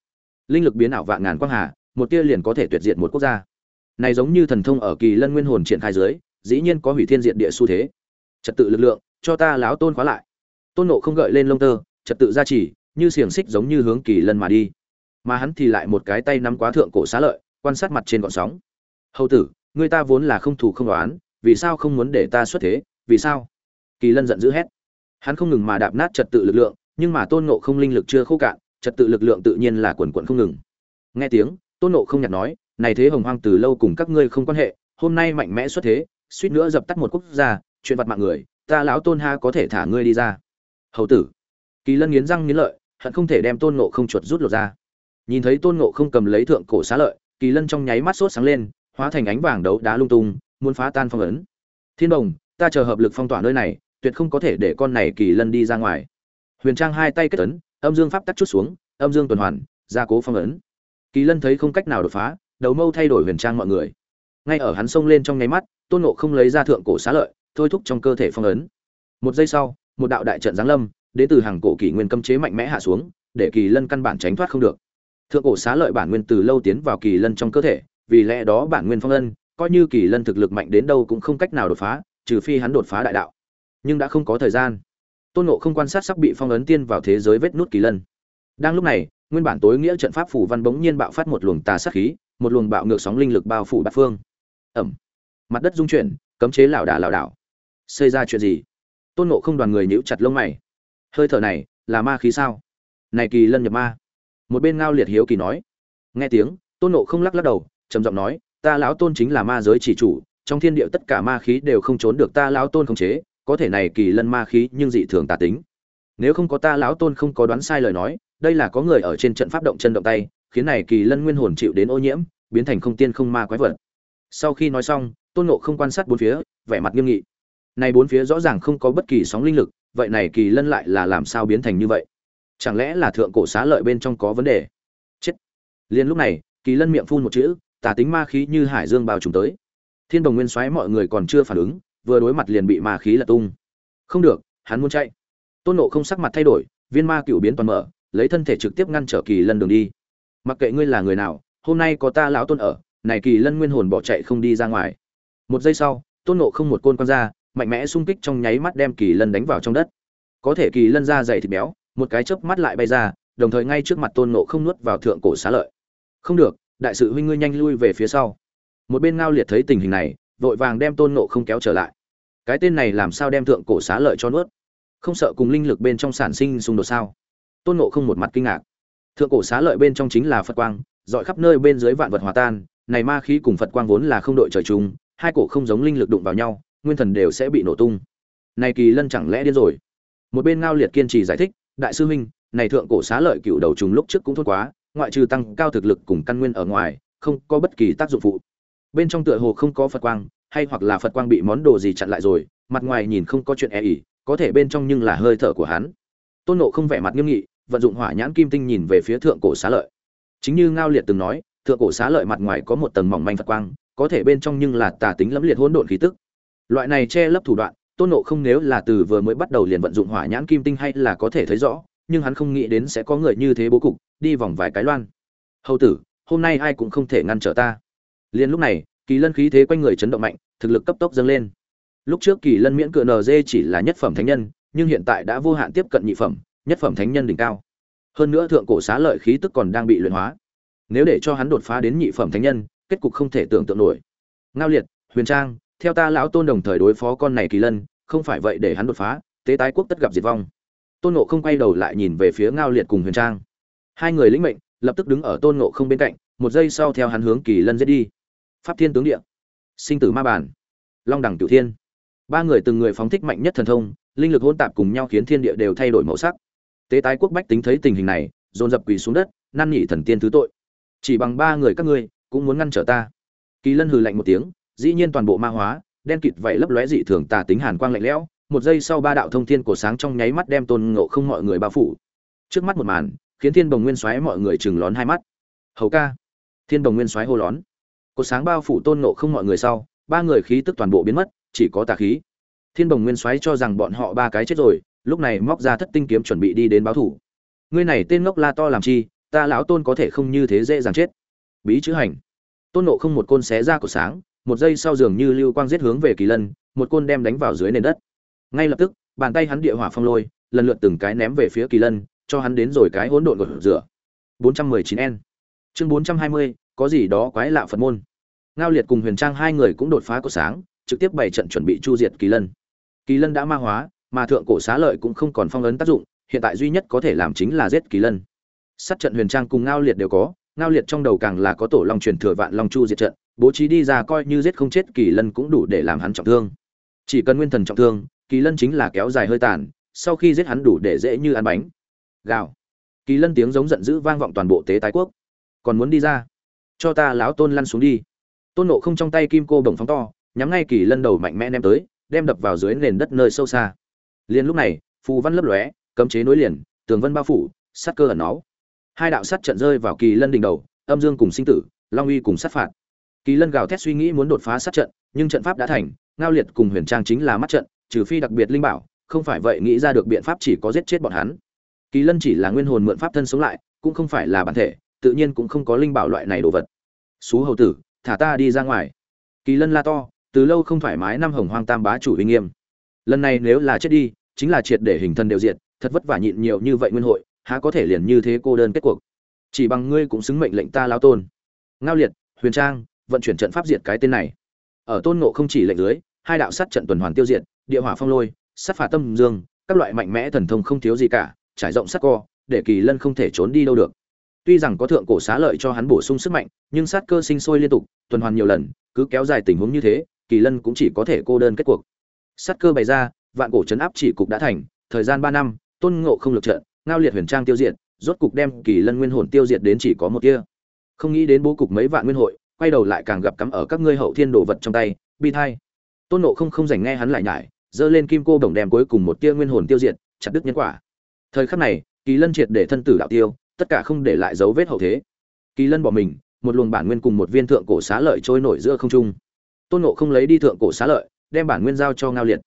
Linh lực biến ảo vạn ngàn quang hà, một tia liền có thể tuyệt diệt một quốc gia. Này giống như thần thông ở kỳ lân nguyên hồn triển khai dưới, dĩ nhiên có hủy thiên diện địa xu thế. Trật tự lực lượng, cho ta láo tôn khóa lại. Tôn nộ không gợi lên lông tơ, trật tự gia trì, như xiềng xích giống như hướng kỳ lân mà đi. Mà hắn thì lại một cái tay nắm quá thượng cổ xá lợi, quan sát mặt trên gọn sóng hầu tử, người ta vốn là không thủ không đoán vì sao không muốn để ta xuất thế, vì sao? Kỳ lân giận dữ hét. Hắn không ngừng mà đạp nát trật tự lực lượng, nhưng mà tôn nộ không linh lực chưa khô cạn, trật tự lực lượng tự nhiên là quần quận không ngừng. Nghe tiếng, tôn nộ không nhặt nói, này thế hồng hoang, từ lâu cùng các ngươi không quan hệ, hôm nay mạnh mẽ xuất thế, suýt nữa dập tắt một quốc gia, chuyện vặt mạng người, ta lão tôn ha có thể thả ngươi đi ra. Hầu tử. Kỳ lân nghiến răng nghiến lợi, hận không thể đem tôn nộ không chuột rút lột ra. Nhìn thấy tôn nộ không cầm lấy thượng cổ xá lợi, kỳ lân trong nháy mắt sốt sáng lên hóa thành ánh vàng đấu đá lung tung, muốn phá tan phong ấn. Thiên đồng, ta chờ hợp lực phong tỏa nơi này, tuyệt không có thể để con này kỳ lân đi ra ngoài. Huyền trang hai tay kết ấn, âm dương pháp tắc chút xuống, âm dương tuần hoàn, gia cố phong ấn. Kỳ lân thấy không cách nào đột phá, đầu mâu thay đổi huyền trang mọi người. Ngay ở hắn xông lên trong nháy mắt, tôn nộ không lấy ra thượng cổ xá lợi, thôi thúc trong cơ thể phong ấn. Một giây sau, một đạo đại trận giáng lâm, đến từ hàng cổ kỷ nguyên cấm chế mạnh mẽ hạ xuống, để kỳ lân căn bản tránh thoát không được. Thượng cổ xá lợi bản nguyên từ lâu tiến vào kỳ lân trong cơ thể vì lẽ đó bản nguyên phong ân, coi như kỳ lân thực lực mạnh đến đâu cũng không cách nào đột phá, trừ phi hắn đột phá đại đạo. Nhưng đã không có thời gian. Tôn nộ không quan sát sắp bị phong ấn tiên vào thế giới vết nút kỳ lân. Đang lúc này, nguyên bản tối nghĩa trận pháp phủ văn bỗng nhiên bạo phát một luồng tà sát khí, một luồng bạo ngược sóng linh lực bao phủ bát phương. Ẩm. Mặt đất rung chuyển, cấm chế lảo đà lảo đảo. Xây ra chuyện gì? Tôn nộ không đoàn người nhíu chặt lông mày. Hơi thở này, là ma khí sao? Này kỳ lân nhập ma. Một bên ngao liệt hiếu kỳ nói. Nghe tiếng, tôn nộ không lắc lắc đầu trầm giọng nói, ta lão tôn chính là ma giới chỉ chủ, trong thiên địa tất cả ma khí đều không trốn được ta lão tôn khống chế, có thể này kỳ lân ma khí nhưng dị thường tà tính. Nếu không có ta lão tôn không có đoán sai lời nói, đây là có người ở trên trận pháp động chân động tay, khiến này kỳ lân nguyên hồn chịu đến ô nhiễm, biến thành không tiên không ma quái vật. Sau khi nói xong, tôn nộ không quan sát bốn phía, vẻ mặt nghiêm nghị. Này bốn phía rõ ràng không có bất kỳ sóng linh lực, vậy này kỳ lân lại là làm sao biến thành như vậy? Chẳng lẽ là thượng cổ xá lợi bên trong có vấn đề? Chết. Liền lúc này, kỳ lân miệng phun một chữ tà tính ma khí như hải dương bao trùm tới. Thiên đồng nguyên soái mọi người còn chưa phản ứng, vừa đối mặt liền bị ma khí lật tung. Không được, hắn muốn chạy. Tôn nộ không sắc mặt thay đổi, viên ma cựu biến toàn mở, lấy thân thể trực tiếp ngăn trở kỳ lân đường đi. Mặc kệ ngươi là người nào, hôm nay có ta lão tôn ở, này kỳ lân nguyên hồn bỏ chạy không đi ra ngoài. Một giây sau, tôn nộ không một côn quan ra, mạnh mẽ xung kích trong nháy mắt đem kỳ lân đánh vào trong đất. Có thể kỳ lân ra dày thịt béo, một cái chớp mắt lại bay ra, đồng thời ngay trước mặt tôn nộ không nuốt vào thượng cổ xá lợi. Không được đại sự huynh ngươi nhanh lui về phía sau. Một bên ngao liệt thấy tình hình này, vội vàng đem tôn nộ không kéo trở lại. Cái tên này làm sao đem thượng cổ xá lợi cho nuốt? Không sợ cùng linh lực bên trong sản sinh xung đột sao? Tôn nộ không một mặt kinh ngạc. Thượng cổ xá lợi bên trong chính là phật quang, dọi khắp nơi bên dưới vạn vật hòa tan, này ma khí cùng phật quang vốn là không đội trời chung, hai cổ không giống linh lực đụng vào nhau, nguyên thần đều sẽ bị nổ tung. Này kỳ lân chẳng lẽ điên rồi? Một bên ngao liệt kiên trì giải thích, đại sư huynh, này thượng cổ xá lợi cựu đầu trùng lúc trước cũng thốt quá ngoại trừ tăng cao thực lực cùng căn nguyên ở ngoài, không có bất kỳ tác dụng phụ. Bên trong tựa hồ không có phật quang, hay hoặc là phật quang bị món đồ gì chặn lại rồi, mặt ngoài nhìn không có chuyện e ỉ, có thể bên trong nhưng là hơi thở của hắn. Tôn nộ không vẻ mặt nghiêm nghị, vận dụng hỏa nhãn kim tinh nhìn về phía thượng cổ xá lợi. Chính như ngao liệt từng nói, thượng cổ xá lợi mặt ngoài có một tầng mỏng manh phật quang, có thể bên trong nhưng là tà tính lẫm liệt hỗn độn khí tức. Loại này che lấp thủ đoạn, tôn nộ không nếu là từ vừa mới bắt đầu liền vận dụng hỏa nhãn kim tinh hay là có thể thấy rõ nhưng hắn không nghĩ đến sẽ có người như thế bố cục, đi vòng vài cái loan. Hầu tử, hôm nay ai cũng không thể ngăn trở ta. Liền lúc này, kỳ lân khí thế quanh người chấn động mạnh, thực lực cấp tốc dâng lên. Lúc trước kỳ lân miễn cựa nd chỉ là nhất phẩm thánh nhân, nhưng hiện tại đã vô hạn tiếp cận nhị phẩm, nhất phẩm thánh nhân đỉnh cao. Hơn nữa thượng cổ xá lợi khí tức còn đang bị luyện hóa. Nếu để cho hắn đột phá đến nhị phẩm thánh nhân, kết cục không thể tưởng tượng nổi. Ngao liệt, huyền trang, theo ta lão tôn đồng thời đối phó con này kỳ lân, không phải vậy để hắn đột phá, tế tái quốc tất gặp diệt vong tôn nộ không quay đầu lại nhìn về phía ngao liệt cùng huyền trang. Hai người lĩnh mệnh, lập tức đứng ở tôn nộ không bên cạnh, một giây sau theo hắn hướng kỳ lân giết đi. Pháp thiên tướng địa. Sinh tử ma bản long đẳng cửu thiên. Ba người từng người phóng thích mạnh nhất thần thông, linh lực hỗn tạp cùng nhau khiến thiên địa đều thay đổi màu sắc. Tế tái quốc bách tính thấy tình hình này, dồn dập quỳ xuống đất, năn nỉ thần tiên thứ tội. Chỉ bằng ba người các ngươi, cũng muốn ngăn trở ta. Kỳ lân hừ lạnh một tiếng, dĩ nhiên toàn bộ ma hóa, đen kịt vậy lấp lóe dị thường tà tính hàn quang lạnh lẽo một giây sau ba đạo thông thiên cổ sáng trong nháy mắt đem tôn ngộ không mọi người bao phủ. Trước mắt một màn, khiến thiên bồng nguyên xoáy mọi người chừng lón hai mắt. Hầu ca, thiên bồng nguyên xoáy hô lón. Cổ sáng bao phủ tôn ngộ không mọi người sau, ba người khí tức toàn bộ biến mất, chỉ có tà khí. Thiên bồng nguyên xoáy cho rằng bọn họ ba cái chết rồi, lúc này móc ra thất tinh kiếm chuẩn bị đi đến báo thủ. Ngươi này tên ngốc la to làm chi, ta lão tôn có thể không như thế dễ dàng chết. Bí chữ hành. Tôn nộ không một côn xé ra cổ sáng, một giây sau dường như lưu quang giết hướng về kỳ lân, một côn đem đánh vào dưới nền đất ngay lập tức bàn tay hắn địa hỏa phong lôi lần lượt từng cái ném về phía kỳ lân cho hắn đến rồi cái hỗn độn gột rửa. 419 n chương 420, có gì đó quái lạ phật môn. Ngao liệt cùng huyền trang hai người cũng đột phá cổ sáng trực tiếp bày trận chuẩn bị chu diệt kỳ lân. Kỳ lân đã ma hóa mà thượng cổ xá lợi cũng không còn phong ấn tác dụng hiện tại duy nhất có thể làm chính là giết kỳ lân. Sát trận huyền trang cùng ngao liệt đều có ngao liệt trong đầu càng là có tổ long truyền thừa vạn long chu diệt trận bố trí đi ra coi như giết không chết kỳ lân cũng đủ để làm hắn trọng thương. Chỉ cần nguyên thần trọng thương kỳ lân chính là kéo dài hơi tàn, sau khi giết hắn đủ để dễ như ăn bánh. Gào. Kỳ lân tiếng giống giận dữ vang vọng toàn bộ tế tái quốc. Còn muốn đi ra? Cho ta láo tôn lăn xuống đi. Tôn nộ không trong tay kim cô bồng phóng to, nhắm ngay kỳ lân đầu mạnh mẽ ném tới, đem đập vào dưới nền đất nơi sâu xa. Liền lúc này, phù văn lấp lóe, cấm chế nối liền, tường vân bao phủ, sát cơ ẩn náu. Hai đạo sắt trận rơi vào kỳ lân đỉnh đầu, âm dương cùng sinh tử, long uy cùng sát phạt. Kỳ lân gào thét suy nghĩ muốn đột phá sát trận, nhưng trận pháp đã thành, ngao liệt cùng huyền trang chính là mắt trận trừ phi đặc biệt linh bảo, không phải vậy nghĩ ra được biện pháp chỉ có giết chết bọn hắn. Kỳ lân chỉ là nguyên hồn mượn pháp thân sống lại, cũng không phải là bản thể, tự nhiên cũng không có linh bảo loại này đồ vật. Xú hầu tử, thả ta đi ra ngoài. Kỳ lân la to, từ lâu không thoải mái năm hồng hoang tam bá chủ uy nghiêm. Lần này nếu là chết đi, chính là triệt để hình thân đều diệt, thật vất vả nhịn nhiều như vậy nguyên hội, há có thể liền như thế cô đơn kết cuộc. Chỉ bằng ngươi cũng xứng mệnh lệnh ta lao tôn. Ngao liệt, huyền trang, vận chuyển trận pháp diệt cái tên này. Ở tôn ngộ không chỉ lệnh dưới, hai đạo sát trận tuần hoàn tiêu diệt địa hỏa phong lôi, sát phạt tâm dương, các loại mạnh mẽ thần thông không thiếu gì cả, trải rộng sát co, để kỳ lân không thể trốn đi đâu được. Tuy rằng có thượng cổ xá lợi cho hắn bổ sung sức mạnh, nhưng sát cơ sinh sôi liên tục, tuần hoàn nhiều lần, cứ kéo dài tình huống như thế, kỳ lân cũng chỉ có thể cô đơn kết cuộc. Sát cơ bày ra, vạn cổ chấn áp chỉ cục đã thành, thời gian ba năm, tôn ngộ không lực trận, ngao liệt huyền trang tiêu diệt, rốt cục đem kỳ lân nguyên hồn tiêu diệt đến chỉ có một kia. Không nghĩ đến bố cục mấy vạn nguyên hội, quay đầu lại càng gặp cắm ở các ngươi hậu thiên đồ vật trong tay, bi thai. Tôn nộ không không dành nghe hắn lại nhải dơ lên kim cô đồng đem cuối cùng một tia nguyên hồn tiêu diệt, chặt đứt nhân quả. Thời khắc này, kỳ lân triệt để thân tử đạo tiêu, tất cả không để lại dấu vết hậu thế. Kỳ lân bỏ mình, một luồng bản nguyên cùng một viên thượng cổ xá lợi trôi nổi giữa không trung. Tôn ngộ không lấy đi thượng cổ xá lợi, đem bản nguyên giao cho ngao liệt.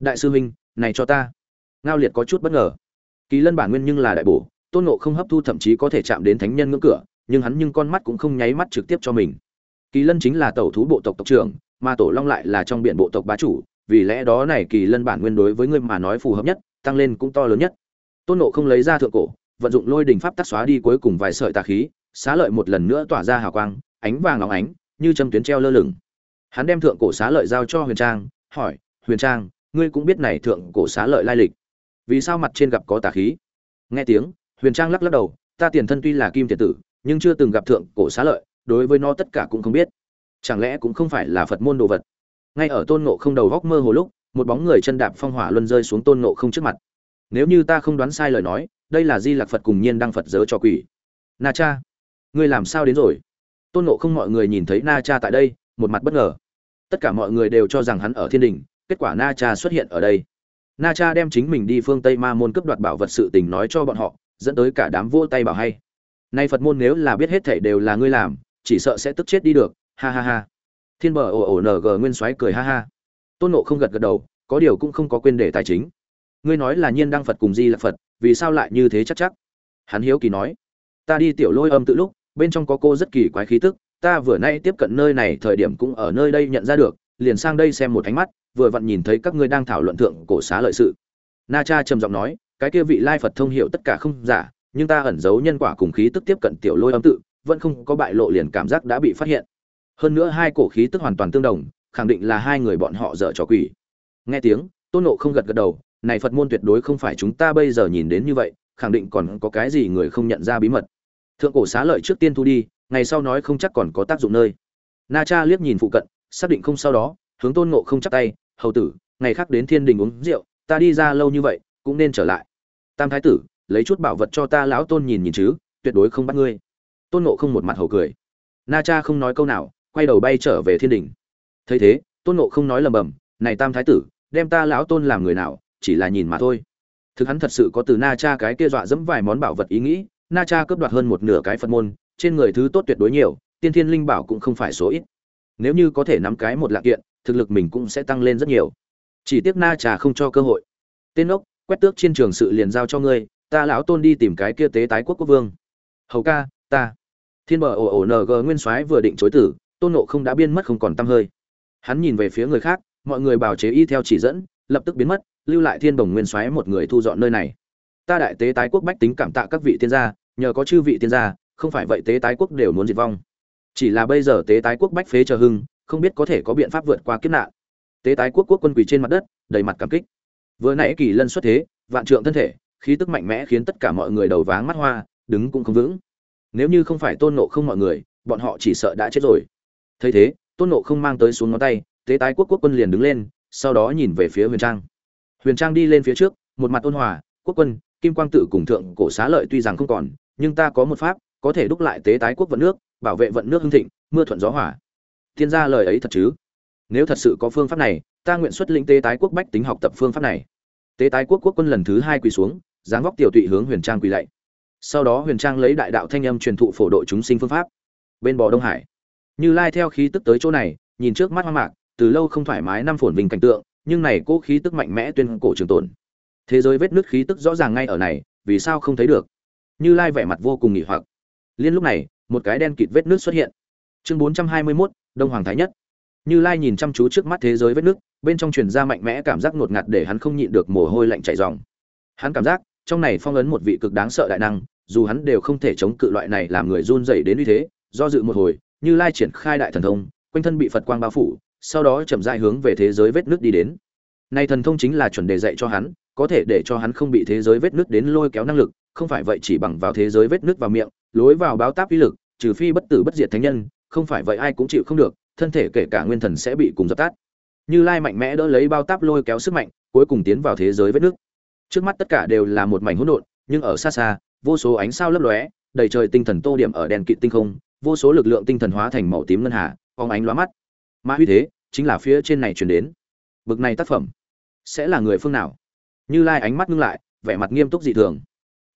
Đại sư huynh, này cho ta. Ngao liệt có chút bất ngờ. Kỳ lân bản nguyên nhưng là đại bổ, tôn ngộ không hấp thu thậm chí có thể chạm đến thánh nhân ngưỡng cửa, nhưng hắn nhưng con mắt cũng không nháy mắt trực tiếp cho mình. Kỳ lân chính là tẩu thú bộ tộc tộc trưởng, mà tổ long lại là trong biển bộ tộc bá chủ vì lẽ đó này kỳ lân bản nguyên đối với ngươi mà nói phù hợp nhất, tăng lên cũng to lớn nhất. Tôn nộ không lấy ra thượng cổ, vận dụng lôi đình pháp tắc xóa đi cuối cùng vài sợi tà khí, xá lợi một lần nữa tỏa ra hào quang, ánh vàng óng ánh, như châm tuyến treo lơ lửng. Hắn đem thượng cổ xá lợi giao cho huyền trang, hỏi, huyền trang, ngươi cũng biết này thượng cổ xá lợi lai lịch? Vì sao mặt trên gặp có tà khí? Nghe tiếng, huyền trang lắc lắc đầu, ta tiền thân tuy là kim tiền tử, nhưng chưa từng gặp thượng cổ xá lợi, đối với nó tất cả cũng không biết. Chẳng lẽ cũng không phải là phật môn đồ vật? Ngay ở tôn ngộ không đầu góc mơ hồ lúc, một bóng người chân đạp phong hỏa luân rơi xuống tôn ngộ không trước mặt. Nếu như ta không đoán sai lời nói, đây là di lạc phật cùng nhiên đăng phật dớ cho quỷ. Na cha, ngươi làm sao đến rồi? Tôn ngộ không mọi người nhìn thấy na cha tại đây, một mặt bất ngờ. Tất cả mọi người đều cho rằng hắn ở thiên đình, kết quả na cha xuất hiện ở đây. Na cha đem chính mình đi phương tây ma môn cướp đoạt bảo vật sự tình nói cho bọn họ, dẫn tới cả đám vô tay bảo hay. Nay phật môn nếu là biết hết thảy đều là ngươi làm, chỉ sợ sẽ tức chết đi được. Ha ha ha thiên bờ ồ ồ ng nguyên soái cười ha ha. Tôn nộ không gật gật đầu, có điều cũng không có quên để tài chính. Ngươi nói là nhiên đăng phật cùng di là phật, vì sao lại như thế chắc chắc? Hắn hiếu kỳ nói. Ta đi tiểu lôi âm tự lúc, bên trong có cô rất kỳ quái khí tức, ta vừa nay tiếp cận nơi này thời điểm cũng ở nơi đây nhận ra được, liền sang đây xem một ánh mắt, vừa vặn nhìn thấy các ngươi đang thảo luận thượng cổ xá lợi sự. Na cha trầm giọng nói, cái kia vị lai phật thông hiểu tất cả không giả, nhưng ta ẩn giấu nhân quả cùng khí tức tiếp cận tiểu lôi âm tự, vẫn không có bại lộ liền cảm giác đã bị phát hiện hơn nữa hai cổ khí tức hoàn toàn tương đồng, khẳng định là hai người bọn họ dở trò quỷ. Nghe tiếng, tôn nộ không gật gật đầu, này phật môn tuyệt đối không phải chúng ta bây giờ nhìn đến như vậy, khẳng định còn có cái gì người không nhận ra bí mật. Thượng cổ xá lợi trước tiên thu đi, ngày sau nói không chắc còn có tác dụng nơi. Na cha liếc nhìn phụ cận, xác định không sau đó, hướng tôn nộ không chắc tay, hầu tử, ngày khác đến thiên đình uống rượu, ta đi ra lâu như vậy, cũng nên trở lại. Tam thái tử, lấy chút bảo vật cho ta lão tôn nhìn nhìn chứ, tuyệt đối không bắt ngươi. Tôn nộ không một mặt hầu cười. Na cha không nói câu nào quay đầu bay trở về thiên đình. Thấy thế, tôn nộ không nói lầm bầm, này tam thái tử, đem ta lão tôn làm người nào, chỉ là nhìn mà thôi. Thực hắn thật sự có từ na cha cái kia dọa dẫm vài món bảo vật ý nghĩ, na cha cướp đoạt hơn một nửa cái phật môn, trên người thứ tốt tuyệt đối nhiều, tiên thiên linh bảo cũng không phải số ít. Nếu như có thể nắm cái một lạc kiện, thực lực mình cũng sẽ tăng lên rất nhiều. Chỉ tiếc na cha không cho cơ hội. Tên ốc, quét tước trên trường sự liền giao cho ngươi, ta lão tôn đi tìm cái kia tế tái quốc quốc vương. Hầu ca, ta. Thiên bờ ồ ồ ng nguyên soái vừa định chối tử tôn nộ không đã biên mất không còn t hơi. Hắn nhìn về phía người khác, mọi người bào chế y theo chỉ dẫn, lập tức biến mất, lưu lại thiên đồng nguyên xoáy một người thu dọn nơi này. Ta đại tế tái quốc bách tính cảm tạ các vị tiên gia, nhờ có chư vị tiên gia, không phải vậy tế tái quốc đều muốn diệt vong. Chỉ là bây giờ tế tái quốc bách phế chờ hưng, không biết có thể có biện pháp vượt qua kiếp nạn. Tế tái quốc quốc quân quỳ trên mặt đất, đầy mặt cảm kích. Vừa nãy kỳ lân xuất thế, vạn trượng thân thể, khí tức mạnh mẽ khiến tất cả mọi người đầu váng mắt hoa, đứng cũng không vững. Nếu như không phải tôn nộ không mọi người, bọn họ chỉ sợ đã chết rồi thấy thế, tôn nộ không mang tới xuống ngón tay tế tái quốc quốc quân liền đứng lên, sau đó nhìn về phía huyền trang. Huyền trang đi lên phía trước, một mặt ôn hòa, quốc quân, kim quang tự cùng thượng cổ xá lợi tuy rằng không còn, nhưng ta có một pháp, có thể đúc lại tế tái quốc vận nước, bảo vệ vận nước hưng thịnh, mưa thuận gió hỏa thiên gia lời ấy thật chứ? Nếu thật sự có phương pháp này, ta nguyện xuất lĩnh tế tái quốc bách tính học tập phương pháp này. Tế tái quốc quốc quân lần thứ hai quỳ xuống, dáng vóc tiểu tụy hướng huyền trang quỳ lạy. Sau đó huyền trang lấy đại đạo thanh âm truyền thụ phổ độ chúng sinh phương pháp. Bên bò đông hải như lai theo khí tức tới chỗ này nhìn trước mắt hoang mạc từ lâu không thoải mái năm phồn vinh cảnh tượng nhưng này cố khí tức mạnh mẽ tuyên cổ trường tồn. Thế giới vết nứt khí tức rõ ràng ngay ở này vì sao không thấy được? Như lai vẻ mặt vô cùng nghỉ hoặc. Liên lúc này một cái đen kịt vết nứt xuất hiện. Chương bốn trăm hai mươi 421, đông hoàng thái nhất. Như lai nhìn chăm chú trước mắt thế giới vết nứt bên trong truyền ra mạnh mẽ cảm giác ngột ngạt để hắn không nhịn được mồ hôi lạnh chảy ròng. Hắn cảm giác trong này phong ấn một vị cực đáng sợ đại năng dù hắn đều không thể chống cự loại này làm người run rẩy đến như thế do dự một hồi như lai triển khai đại thần thông, quanh thân bị phật quang bao phủ, sau đó chậm rãi hướng về thế giới vết nứt đi đến. Nay thần thông chính là chuẩn đề dạy cho hắn, có thể để cho hắn không bị thế giới vết nứt đến lôi kéo năng lực, không phải vậy chỉ bằng vào thế giới vết nứt vào miệng, lối vào báo táp uy lực, trừ phi bất tử bất diệt thánh nhân, không phải vậy ai cũng chịu không được, thân thể kể cả nguyên thần sẽ bị cùng dập tắt. Như lai mạnh mẽ đỡ lấy bao táp lôi kéo sức mạnh, cuối cùng tiến vào thế giới vết nứt. Trước mắt tất cả đều là một mảnh hỗn độn, nhưng ở xa xa, vô số ánh sao lấp lóe, đầy trời tinh thần tô điểm ở đèn kịt tinh không vô số lực lượng tinh thần hóa thành màu tím ngân hà, phóng ánh lóa mắt. Mà uy thế, chính là phía trên này truyền đến. Bực này tác phẩm, sẽ là người phương nào? Như lai ánh mắt ngưng lại, vẻ mặt nghiêm túc dị thường.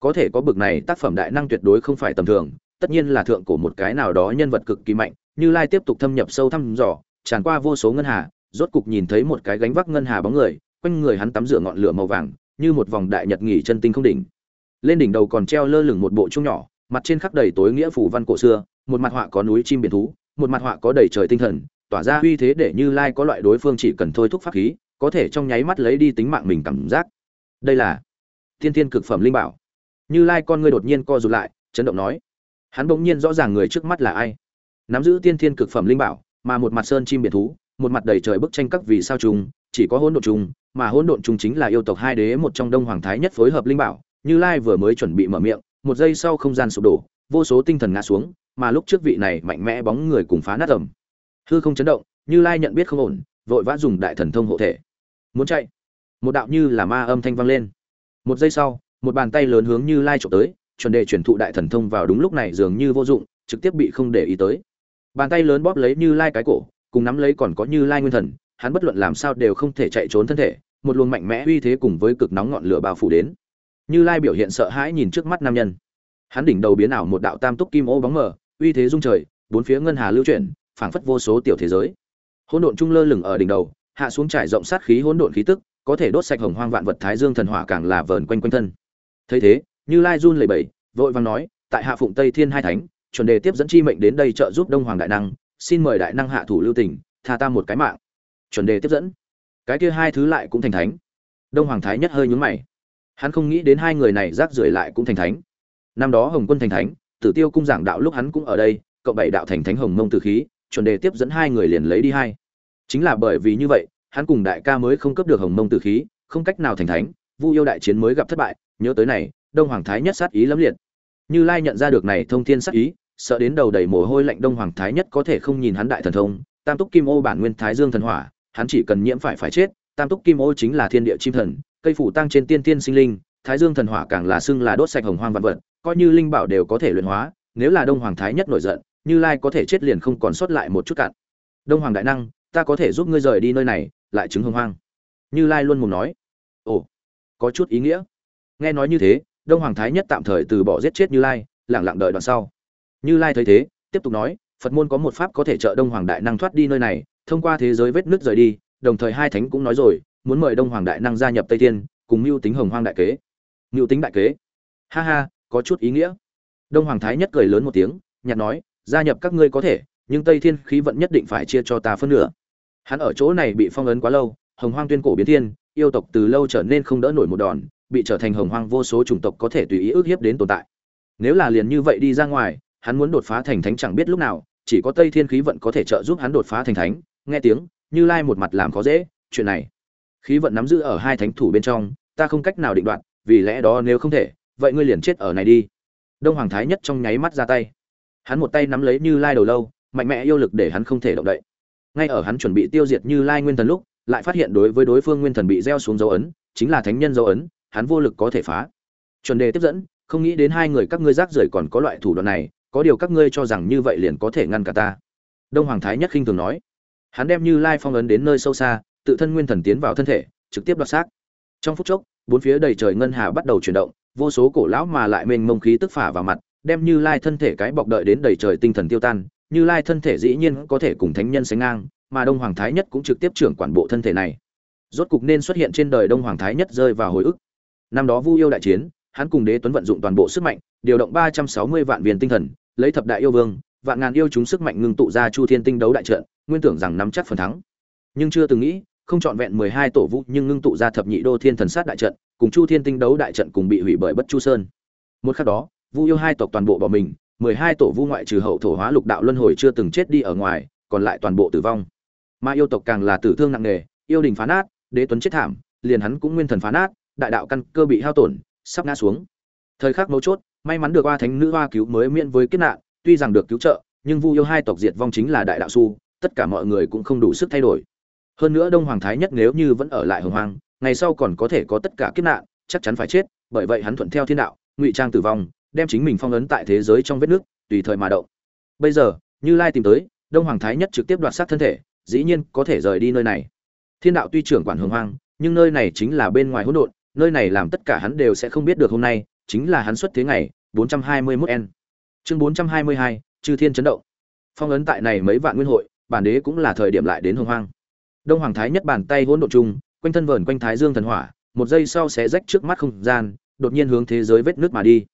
Có thể có bực này tác phẩm đại năng tuyệt đối không phải tầm thường, tất nhiên là thượng của một cái nào đó nhân vật cực kỳ mạnh, như lai tiếp tục thâm nhập sâu thăm dò, tràn qua vô số ngân hà, rốt cục nhìn thấy một cái gánh vác ngân hà bóng người, quanh người hắn tắm rửa ngọn lửa màu vàng, như một vòng đại nhật nghỉ chân tinh không đỉnh. Lên đỉnh đầu còn treo lơ lửng một bộ chung nhỏ, mặt trên khắc đầy tối nghĩa phủ văn cổ xưa một mặt họa có núi chim biển thú, một mặt họa có đầy trời tinh thần, tỏa ra uy thế để như lai có loại đối phương chỉ cần thôi thúc pháp khí, có thể trong nháy mắt lấy đi tính mạng mình cảm giác. Đây là thiên thiên cực phẩm linh bảo. Như lai con ngươi đột nhiên co rụt lại, chấn động nói, hắn bỗng nhiên rõ ràng người trước mắt là ai? Nắm giữ tiên thiên cực phẩm linh bảo, mà một mặt sơn chim biển thú, một mặt đầy trời bức tranh các vì sao trùng, chỉ có hỗn độn trùng, mà hỗn độn trùng chính là yêu tộc hai đế một trong đông hoàng thái nhất phối hợp linh bảo. Như lai vừa mới chuẩn bị mở miệng, một giây sau không gian sụp đổ vô số tinh thần ngã xuống, mà lúc trước vị này mạnh mẽ bóng người cùng phá nát ầm. hư không chấn động, như lai nhận biết không ổn, vội vã dùng đại thần thông hộ thể. Muốn chạy, một đạo như là ma âm thanh vang lên. Một giây sau, một bàn tay lớn hướng như lai trộm tới, chuẩn đề chuyển thụ đại thần thông vào đúng lúc này dường như vô dụng, trực tiếp bị không để ý tới. Bàn tay lớn bóp lấy như lai cái cổ, cùng nắm lấy còn có như lai nguyên thần, hắn bất luận làm sao đều không thể chạy trốn thân thể, một luồng mạnh mẽ uy thế cùng với cực nóng ngọn lửa bao phủ đến. Như lai biểu hiện sợ hãi nhìn trước mắt nam nhân hắn đỉnh đầu biến ảo một đạo tam túc kim ô bóng mờ, uy thế rung trời, bốn phía ngân hà lưu chuyển, phảng phất vô số tiểu thế giới. Hỗn độn trung lơ lửng ở đỉnh đầu, hạ xuống trải rộng sát khí hỗn độn khí tức, có thể đốt sạch hồng hoang vạn vật thái dương thần hỏa càng là vờn quanh quanh thân. Thấy thế, như lai run lẩy bẩy, vội vàng nói, tại hạ phụng tây thiên hai thánh, chuẩn đề tiếp dẫn chi mệnh đến đây trợ giúp đông hoàng đại năng, xin mời đại năng hạ thủ lưu tình, tha ta một cái mạng. Chuẩn đề tiếp dẫn. Cái kia hai thứ lại cũng thành thánh. Đông hoàng thái nhất hơi nhướng mày. Hắn không nghĩ đến hai người này rác rưởi lại cũng thành thánh năm đó hồng quân thành thánh, tử tiêu cung giảng đạo lúc hắn cũng ở đây, cộng bảy đạo thành thánh hồng mông tử khí, chuẩn đề tiếp dẫn hai người liền lấy đi hai. Chính là bởi vì như vậy, hắn cùng đại ca mới không cấp được hồng mông tử khí, không cách nào thành thánh, vu yêu đại chiến mới gặp thất bại, nhớ tới này, đông hoàng thái nhất sát ý lắm liệt. Như lai nhận ra được này thông thiên sát ý, sợ đến đầu đầy mồ hôi lạnh đông hoàng thái nhất có thể không nhìn hắn đại thần thông, tam túc kim ô bản nguyên thái dương thần hỏa, hắn chỉ cần nhiễm phải phải chết, tam túc kim ô chính là thiên địa chim thần, cây phủ tăng trên tiên tiên sinh linh, thái dương thần hỏa càng là xưng là đốt sạch hồng hoang vạn vật coi như linh bảo đều có thể luyện hóa, nếu là đông hoàng thái nhất nổi giận, như lai có thể chết liền không còn sót lại một chút cạn đông hoàng đại năng, ta có thể giúp ngươi rời đi nơi này, lại chứng hưng hoang. Như lai luôn mồm nói. Ồ, có chút ý nghĩa. Nghe nói như thế, đông hoàng thái nhất tạm thời từ bỏ giết chết như lai lẳng lặng đợi đoạn sau. Như lai thấy thế, tiếp tục nói, phật môn có một pháp có thể trợ đông hoàng đại năng thoát đi nơi này, thông qua thế giới vết nứt rời đi, đồng thời hai thánh cũng nói rồi, muốn mời đông hoàng đại năng gia nhập tây thiên, cùng mưu tính hồng hoang đại kế. Mưu tính đại kế. Ha ha có chút ý nghĩa. Đông hoàng thái nhất cười lớn một tiếng, nhạt nói, gia nhập các ngươi có thể, nhưng tây thiên khí vận nhất định phải chia cho ta phân nửa. Hắn ở chỗ này bị phong ấn quá lâu, hồng hoang tuyên cổ biến thiên, yêu tộc từ lâu trở nên không đỡ nổi một đòn, bị trở thành hồng hoang vô số chủng tộc có thể tùy ý ước hiếp đến tồn tại. Nếu là liền như vậy đi ra ngoài, hắn muốn đột phá thành thánh chẳng biết lúc nào, chỉ có tây thiên khí vận có thể trợ giúp hắn đột phá thành thánh. Nghe tiếng, như lai một mặt làm khó dễ, chuyện này. Khí vận nắm giữ ở hai thánh thủ bên trong, ta không cách nào định đoạt, vì lẽ đó nếu không thể vậy ngươi liền chết ở này đi. Đông hoàng thái nhất trong nháy mắt ra tay. Hắn một tay nắm lấy như lai đầu lâu, mạnh mẽ yêu lực để hắn không thể động đậy. Ngay ở hắn chuẩn bị tiêu diệt như lai nguyên thần lúc, lại phát hiện đối với đối phương nguyên thần bị gieo xuống dấu ấn, chính là thánh nhân dấu ấn, hắn vô lực có thể phá. Chuẩn đề tiếp dẫn, không nghĩ đến hai người các ngươi rác rưởi còn có loại thủ đoạn này, có điều các ngươi cho rằng như vậy liền có thể ngăn cả ta. Đông hoàng thái nhất khinh thường nói. Hắn đem như lai phong ấn đến nơi sâu xa, tự thân nguyên thần tiến vào thân thể, trực tiếp đoạt xác. Trong phút chốc, bốn phía đầy trời ngân hà bắt đầu chuyển động vô số cổ lão mà lại mênh mông khí tức phả vào mặt, đem như lai thân thể cái bọc đợi đến đầy trời tinh thần tiêu tan. Như lai thân thể dĩ nhiên có thể cùng thánh nhân sánh ngang, mà đông hoàng thái nhất cũng trực tiếp trưởng quản bộ thân thể này. Rốt cục nên xuất hiện trên đời đông hoàng thái nhất rơi vào hồi ức. Năm đó vu yêu đại chiến, hắn cùng đế tuấn vận dụng toàn bộ sức mạnh, điều động ba trăm sáu mươi vạn viên tinh thần, lấy thập đại yêu vương, vạn ngàn yêu chúng sức mạnh ngưng tụ ra chu thiên tinh đấu đại trận, nguyên tưởng rằng nắm chắc phần thắng. Nhưng chưa từng nghĩ, không chọn vẹn mười hai tổ vũ nhưng ngưng tụ ra thập nhị đô thiên thần sát đại trận cùng chu thiên tinh đấu đại trận cùng bị hủy bởi bất chu sơn. Một khắc đó, vu yêu hai tộc toàn bộ bỏ mình, mười hai tổ vu ngoại trừ hậu thổ hóa lục đạo luân hồi chưa từng chết đi ở ngoài, còn lại toàn bộ tử vong. Mà yêu tộc càng là tử thương nặng nề, yêu đình phá nát, đế tuấn chết thảm, liền hắn cũng nguyên thần phá nát, đại đạo căn cơ bị hao tổn, sắp ngã xuống. Thời khắc mấu chốt, may mắn được hoa thánh nữ hoa cứu mới miễn với kiếp nạn, tuy rằng được cứu trợ, nhưng vu yêu hai tộc diệt vong chính là đại đạo su tất cả mọi người cũng không đủ sức thay đổi. Hơn nữa đông hoàng thái nhất nếu như vẫn ở lại hồng hoang ngày sau còn có thể có tất cả kiếp nạn chắc chắn phải chết bởi vậy hắn thuận theo thiên đạo ngụy trang tử vong đem chính mình phong ấn tại thế giới trong vết nước tùy thời mà động. Bây giờ như lai tìm tới đông hoàng thái nhất trực tiếp đoạt sát thân thể dĩ nhiên có thể rời đi nơi này. Thiên đạo tuy trưởng quản hồng hoang nhưng nơi này chính là bên ngoài hỗn độn nơi này làm tất cả hắn đều sẽ không biết được hôm nay chính là hắn xuất thế ngày 421 n. Chương 422, chư thiên chấn động. Phong ấn tại này mấy vạn nguyên hội bản đế cũng là thời điểm lại đến hồng hoang. Đông hoàng thái nhất bàn tay hỗn độn chung quanh thân vờn quanh thái dương thần hỏa, một giây sau sẽ rách trước mắt không gian, đột nhiên hướng thế giới vết nước mà đi.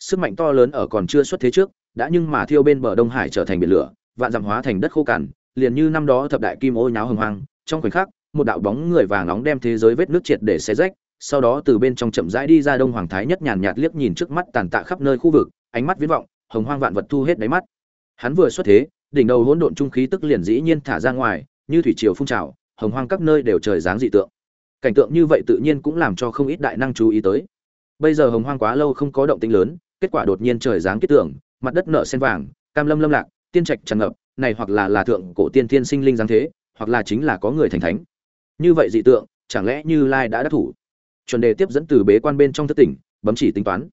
Sức mạnh to lớn ở còn chưa xuất thế trước, đã nhưng mà thiêu bên bờ đông hải trở thành biển lửa, vạn dặm hóa thành đất khô cằn, liền như năm đó thập đại kim ô nháo hồng hoang, trong khoảnh khắc, một đạo bóng người vàng nóng đem thế giới vết nước triệt để xé rách, sau đó từ bên trong chậm rãi đi ra đông hoàng thái nhất nhàn nhạt liếc nhìn trước mắt tàn tạ khắp nơi khu vực, ánh mắt viễn vọng, hồng hoang vạn vật thu hết đáy mắt. Hắn vừa xuất thế, đỉnh đầu hỗn độn trung khí tức liền dĩ nhiên thả ra ngoài, như thủy triều phun trào hồng hoang các nơi đều trời dáng dị tượng. Cảnh tượng như vậy tự nhiên cũng làm cho không ít đại năng chú ý tới. Bây giờ hồng hoang quá lâu không có động tĩnh lớn, kết quả đột nhiên trời dáng kết tưởng, mặt đất nở sen vàng, cam lâm lâm lạc, tiên trạch tràn ngập, này hoặc là là thượng cổ tiên thiên sinh linh dáng thế, hoặc là chính là có người thành thánh. Như vậy dị tượng, chẳng lẽ như lai đã đắc thủ? Chuẩn đề tiếp dẫn từ bế quan bên trong thất tỉnh, bấm chỉ tính toán.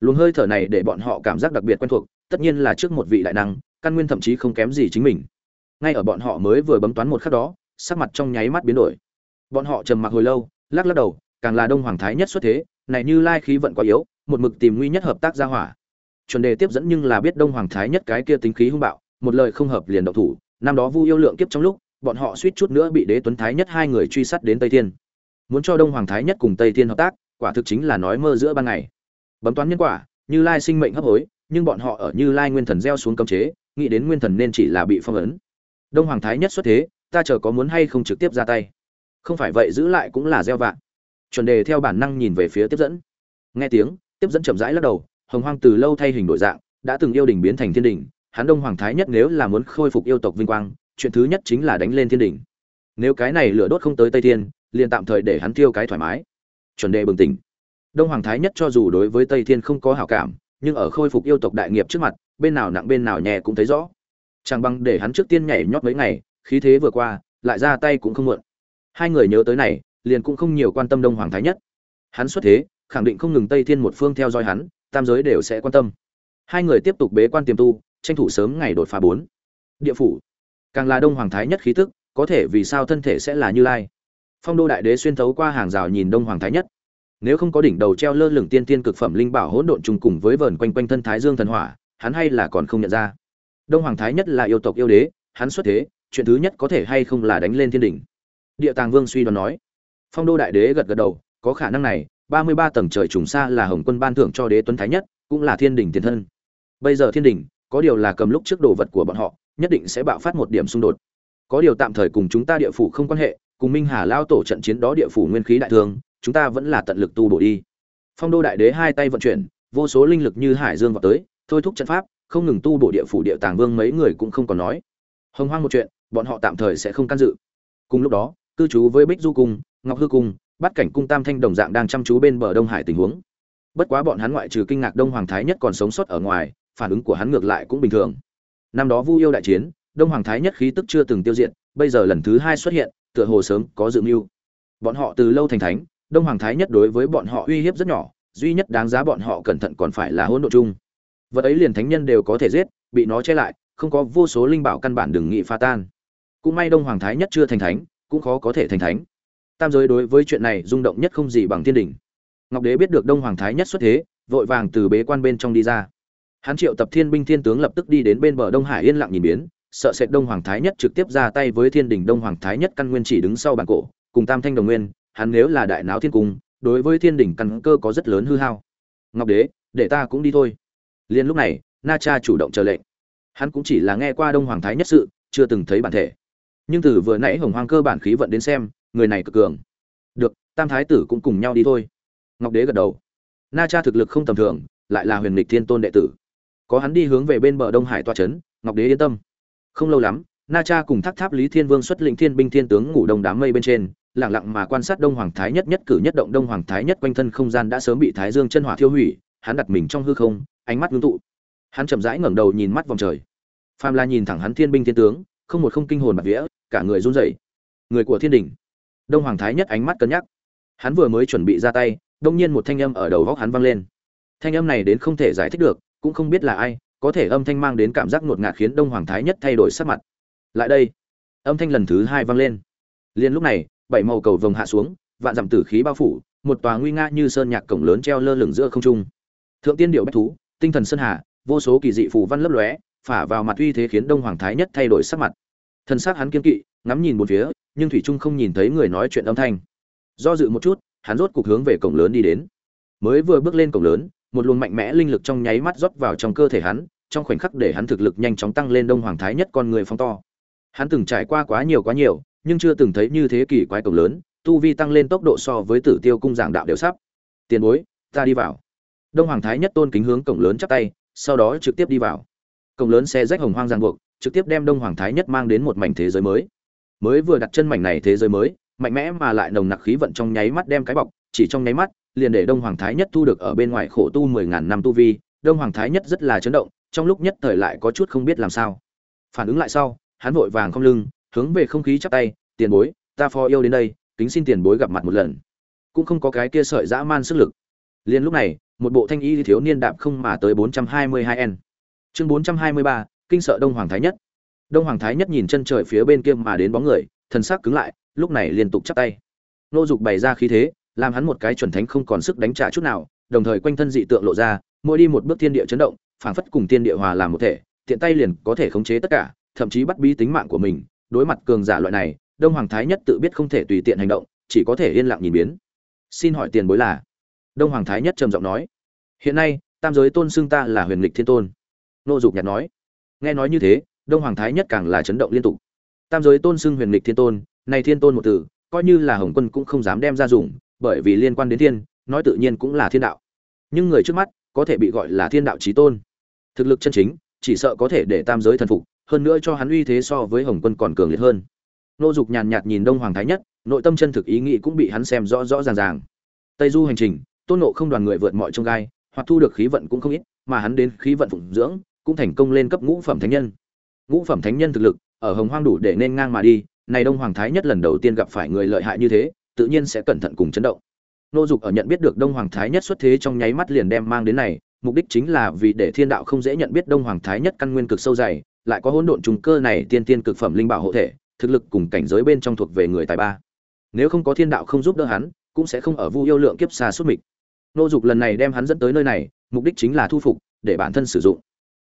Luồng hơi thở này để bọn họ cảm giác đặc biệt quen thuộc, tất nhiên là trước một vị đại năng, căn nguyên thậm chí không kém gì chính mình. Ngay ở bọn họ mới vừa bấm toán một khắc đó sắc mặt trong nháy mắt biến đổi. Bọn họ trầm mặc hồi lâu, lắc lắc đầu, càng là đông hoàng thái nhất xuất thế, này như lai khí vận quá yếu, một mực tìm nguy nhất hợp tác gia hỏa. Chuẩn đề tiếp dẫn nhưng là biết đông hoàng thái nhất cái kia tính khí hung bạo, một lời không hợp liền động thủ, năm đó vu yêu lượng kiếp trong lúc, bọn họ suýt chút nữa bị đế tuấn thái nhất hai người truy sát đến tây thiên. Muốn cho đông hoàng thái nhất cùng tây thiên hợp tác, quả thực chính là nói mơ giữa ban ngày. Bấm toán nhân quả, như lai sinh mệnh hấp hối, nhưng bọn họ ở như lai nguyên thần gieo xuống cấm chế, nghĩ đến nguyên thần nên chỉ là bị phong ấn. Đông hoàng thái nhất xuất thế ta chờ có muốn hay không trực tiếp ra tay. Không phải vậy giữ lại cũng là gieo vạn chuẩn đề theo bản năng nhìn về phía tiếp dẫn. Nghe tiếng, tiếp dẫn chậm rãi lắc đầu, hồng hoang từ lâu thay hình đổi dạng, đã từng yêu đình biến thành thiên đình hắn đông hoàng thái nhất nếu là muốn khôi phục yêu tộc vinh quang, chuyện thứ nhất chính là đánh lên thiên đình nếu cái này lửa đốt không tới tây thiên, liền tạm thời để hắn tiêu cái thoải mái. Chuẩn đề bừng tỉnh. Đông hoàng thái nhất cho dù đối với tây thiên không có hảo cảm, nhưng ở khôi phục yêu tộc đại nghiệp trước mặt, bên nào nặng bên nào nhẹ cũng thấy rõ. Chẳng bằng để hắn trước tiên nhảy nhót mấy ngày khí thế vừa qua, lại ra tay cũng không muộn. Hai người nhớ tới này, liền cũng không nhiều quan tâm đông hoàng thái nhất. Hắn xuất thế, khẳng định không ngừng tây thiên một phương theo dõi hắn, tam giới đều sẽ quan tâm. Hai người tiếp tục bế quan tiềm tu, tranh thủ sớm ngày đột phá bốn. Địa phủ. Càng là đông hoàng thái nhất khí tức, có thể vì sao thân thể sẽ là như lai? Phong đô đại đế xuyên thấu qua hàng rào nhìn đông hoàng thái nhất. Nếu không có đỉnh đầu treo lơ lửng tiên tiên cực phẩm linh bảo hỗn độn trùng cùng với vờn quanh quanh thân thái dương thần hỏa, hắn hay là còn không nhận ra. Đông hoàng thái nhất là yêu tộc yêu đế, hắn xuất thế chuyện thứ nhất có thể hay không là đánh lên thiên đỉnh. Địa tàng vương suy đoán nói. Phong đô đại đế gật gật đầu, có khả năng này, ba mươi ba tầng trời trùng xa là hồng quân ban thưởng cho đế tuấn thái nhất, cũng là thiên đỉnh tiền thân. Bây giờ thiên đỉnh, có điều là cầm lúc trước đồ vật của bọn họ, nhất định sẽ bạo phát một điểm xung đột. Có điều tạm thời cùng chúng ta địa phủ không quan hệ, cùng minh hà lao tổ trận chiến đó địa phủ nguyên khí đại thương, chúng ta vẫn là tận lực tu bổ đi. Phong đô đại đế hai tay vận chuyển, vô số linh lực như hải dương vào tới, thôi thúc trận pháp, không ngừng tu bổ địa phủ địa tàng vương mấy người cũng không còn nói. Hồng hoang một chuyện bọn họ tạm thời sẽ không can dự. Cùng lúc đó, cư trú với bích du cung, ngọc hư cung, bắt cảnh cung tam thanh đồng dạng đang chăm chú bên bờ đông hải tình huống. Bất quá bọn hắn ngoại trừ kinh ngạc đông hoàng thái nhất còn sống sót ở ngoài, phản ứng của hắn ngược lại cũng bình thường. Năm đó vu yêu đại chiến, đông hoàng thái nhất khí tức chưa từng tiêu diệt, bây giờ lần thứ hai xuất hiện, tựa hồ sớm có dự mưu. Bọn họ từ lâu thành thánh, đông hoàng thái nhất đối với bọn họ uy hiếp rất nhỏ, duy nhất đáng giá bọn họ cẩn thận còn phải là hỗn độ chung. Vật ấy liền thánh nhân đều có thể giết, bị nó che lại, không có vô số linh bảo căn bản đừng nghị pha tan cũng may đông hoàng thái nhất chưa thành thánh, cũng khó có thể thành thánh. Tam giới đối với chuyện này rung động nhất không gì bằng thiên đình. Ngọc đế biết được đông hoàng thái nhất xuất thế, vội vàng từ bế quan bên trong đi ra. Hắn triệu tập thiên binh thiên tướng lập tức đi đến bên bờ đông hải yên lặng nhìn biến, sợ sệt đông hoàng thái nhất trực tiếp ra tay với thiên đình đông hoàng thái nhất căn nguyên chỉ đứng sau bàn cổ, cùng tam thanh đồng nguyên, hắn nếu là đại náo thiên cung, đối với thiên đình căn cơ có rất lớn hư hao. Ngọc đế, để ta cũng đi thôi. Liền lúc này, na cha chủ động chờ lệnh. Hắn cũng chỉ là nghe qua đông hoàng thái nhất sự, chưa từng thấy bản thể nhưng từ vừa nãy hồng hoang cơ bản khí vận đến xem, người này cực cường. Được, tam thái tử cũng cùng nhau đi thôi. Ngọc đế gật đầu. Na cha thực lực không tầm thường, lại là huyền lịch thiên tôn đệ tử. Có hắn đi hướng về bên bờ đông hải toa trấn ngọc đế yên tâm. Không lâu lắm, na cha cùng thác tháp lý thiên vương xuất lĩnh thiên binh thiên tướng ngủ đông đám mây bên trên, lặng lặng mà quan sát đông hoàng thái nhất nhất cử nhất động đông hoàng thái nhất quanh thân không gian đã sớm bị thái dương chân hỏa thiêu hủy, hắn đặt mình trong hư không, ánh mắt ngưng tụ. Hắn chậm rãi ngẩng đầu nhìn mắt vòng trời. Phàm la nhìn thẳng hắn thiên binh thiên tướng, không một không kinh hồn bạc vía cả người run rẩy. Người của thiên đình. Đông hoàng thái nhất ánh mắt cân nhắc. Hắn vừa mới chuẩn bị ra tay, đông nhiên một thanh âm ở đầu góc hắn vang lên. Thanh âm này đến không thể giải thích được, cũng không biết là ai, có thể âm thanh mang đến cảm giác ngột ngạt khiến đông hoàng thái nhất thay đổi sắc mặt. Lại đây, âm thanh lần thứ hai vang lên. Liền lúc này, bảy màu cầu vồng hạ xuống, vạn dặm tử khí bao phủ, một tòa nguy nga như sơn nhạc cổng lớn treo lơ lửng giữa không trung. Thượng tiên điệu bách thú, tinh thần sơn hà, vô số kỳ dị phù văn lấp lóe, phả vào mặt uy thế khiến đông hoàng thái nhất thay đổi sắc mặt thân xác hắn kiên kỵ, ngắm nhìn một phía, nhưng thủy trung không nhìn thấy người nói chuyện âm thanh. Do dự một chút, hắn rốt cục hướng về cổng lớn đi đến. Mới vừa bước lên cổng lớn, một luồng mạnh mẽ linh lực trong nháy mắt rót vào trong cơ thể hắn, trong khoảnh khắc để hắn thực lực nhanh chóng tăng lên đông hoàng thái nhất con người phong to. Hắn từng trải qua quá nhiều quá nhiều, nhưng chưa từng thấy như thế kỷ quái cổng lớn, tu vi tăng lên tốc độ so với tử tiêu cung giảng đạo đều sắp. Tiền bối, ta đi vào. Đông hoàng thái nhất tôn kính hướng cổng lớn chắp tay, sau đó trực tiếp đi vào. Cổng lớn xe rách hồng hoang giang buộc trực tiếp đem đông hoàng thái nhất mang đến một mảnh thế giới mới. Mới vừa đặt chân mảnh này thế giới mới mạnh mẽ mà lại nồng nặc khí vận trong nháy mắt đem cái bọc chỉ trong nháy mắt liền để đông hoàng thái nhất thu được ở bên ngoài khổ tu mười ngàn năm tu vi. Đông hoàng thái nhất rất là chấn động trong lúc nhất thời lại có chút không biết làm sao. Phản ứng lại sau hắn vội vàng không lưng hướng về không khí chắp tay tiền bối ta phó yêu đến đây kính xin tiền bối gặp mặt một lần. Cũng không có cái kia sợi dã man sức lực. Liền lúc này một bộ thanh y thiếu niên đạp không mà tới 422 n chương 423, kinh sợ đông hoàng thái nhất. Đông hoàng thái nhất nhìn chân trời phía bên kia mà đến bóng người, thần sắc cứng lại, lúc này liên tục chắp tay. Nô dục bày ra khí thế, làm hắn một cái chuẩn thánh không còn sức đánh trả chút nào, đồng thời quanh thân dị tượng lộ ra, mỗi đi một bước thiên địa chấn động, phảng phất cùng thiên địa hòa làm một thể, tiện tay liền có thể khống chế tất cả, thậm chí bắt bí tính mạng của mình. Đối mặt cường giả loại này, đông hoàng thái nhất tự biết không thể tùy tiện hành động, chỉ có thể yên lặng nhìn biến. Xin hỏi tiền bối là? Đông hoàng thái nhất trầm giọng nói. Hiện nay, tam giới tôn xưng ta là huyền lịch thiên tôn. Nô dục nhạt nói nghe nói như thế, đông hoàng thái nhất càng là chấn động liên tục. Tam giới tôn xưng huyền lịch thiên tôn, này thiên tôn một từ, coi như là hồng quân cũng không dám đem ra dùng, bởi vì liên quan đến thiên, nói tự nhiên cũng là thiên đạo. Nhưng người trước mắt, có thể bị gọi là thiên đạo trí tôn. Thực lực chân chính, chỉ sợ có thể để tam giới thần phục, hơn nữa cho hắn uy thế so với hồng quân còn cường liệt hơn. Nô dục nhàn nhạt nhìn đông hoàng thái nhất, nội tâm chân thực ý nghĩ cũng bị hắn xem rõ rõ ràng ràng. Tây du hành trình, tôn nộ không đoàn người vượt mọi trông gai, hoặc thu được khí vận cũng không ít, mà hắn đến khí vận phụng dưỡng cũng thành công lên cấp ngũ phẩm thánh nhân. Ngũ phẩm thánh nhân thực lực, ở hồng hoang đủ để nên ngang mà đi, này đông hoàng thái nhất lần đầu tiên gặp phải người lợi hại như thế, tự nhiên sẽ cẩn thận cùng chấn động. Nô dục ở nhận biết được đông hoàng thái nhất xuất thế trong nháy mắt liền đem mang đến này, mục đích chính là vì để thiên đạo không dễ nhận biết đông hoàng thái nhất căn nguyên cực sâu dày, lại có hỗn độn trùng cơ này tiên tiên cực phẩm linh bảo hộ thể, thực lực cùng cảnh giới bên trong thuộc về người tài ba. Nếu không có thiên đạo không giúp đỡ hắn, cũng sẽ không ở vu yêu lượng kiếp xa suốt mịch. Nô dục lần này đem hắn dẫn tới nơi này, mục đích chính là thu phục, để bản thân sử dụng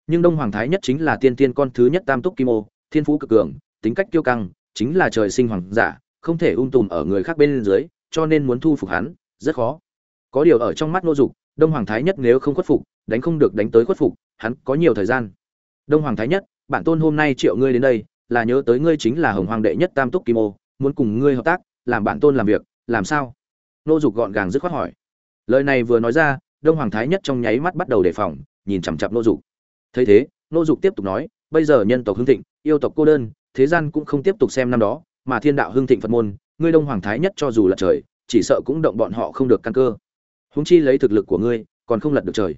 nhưng đông hoàng thái nhất chính là tiên tiên con thứ nhất tam túc kim ô, thiên phú cực cường, tính cách kiêu căng, chính là trời sinh hoàng giả, không thể ung tùm ở người khác bên dưới, cho nên muốn thu phục hắn, rất khó. Có điều ở trong mắt nô dục, đông hoàng thái nhất nếu không khuất phục, đánh không được đánh tới khuất phục, hắn có nhiều thời gian. Đông hoàng thái nhất, bản tôn hôm nay triệu ngươi đến đây, là nhớ tới ngươi chính là hồng hoàng đệ nhất tam túc kim ô, muốn cùng ngươi hợp tác, làm bản tôn làm việc, làm sao? Nô dục gọn gàng dứt khoát hỏi. Lời này vừa nói ra, đông hoàng thái nhất trong nháy mắt bắt đầu đề phòng, nhìn chằm chặp nô dục thấy thế nô dục tiếp tục nói, bây giờ nhân tộc hưng thịnh, yêu tộc cô đơn, thế gian cũng không tiếp tục xem năm đó, mà thiên đạo hưng thịnh phật môn, ngươi đông hoàng thái nhất cho dù là trời, chỉ sợ cũng động bọn họ không được căn cơ. Húng chi lấy thực lực của ngươi, còn không lật được trời.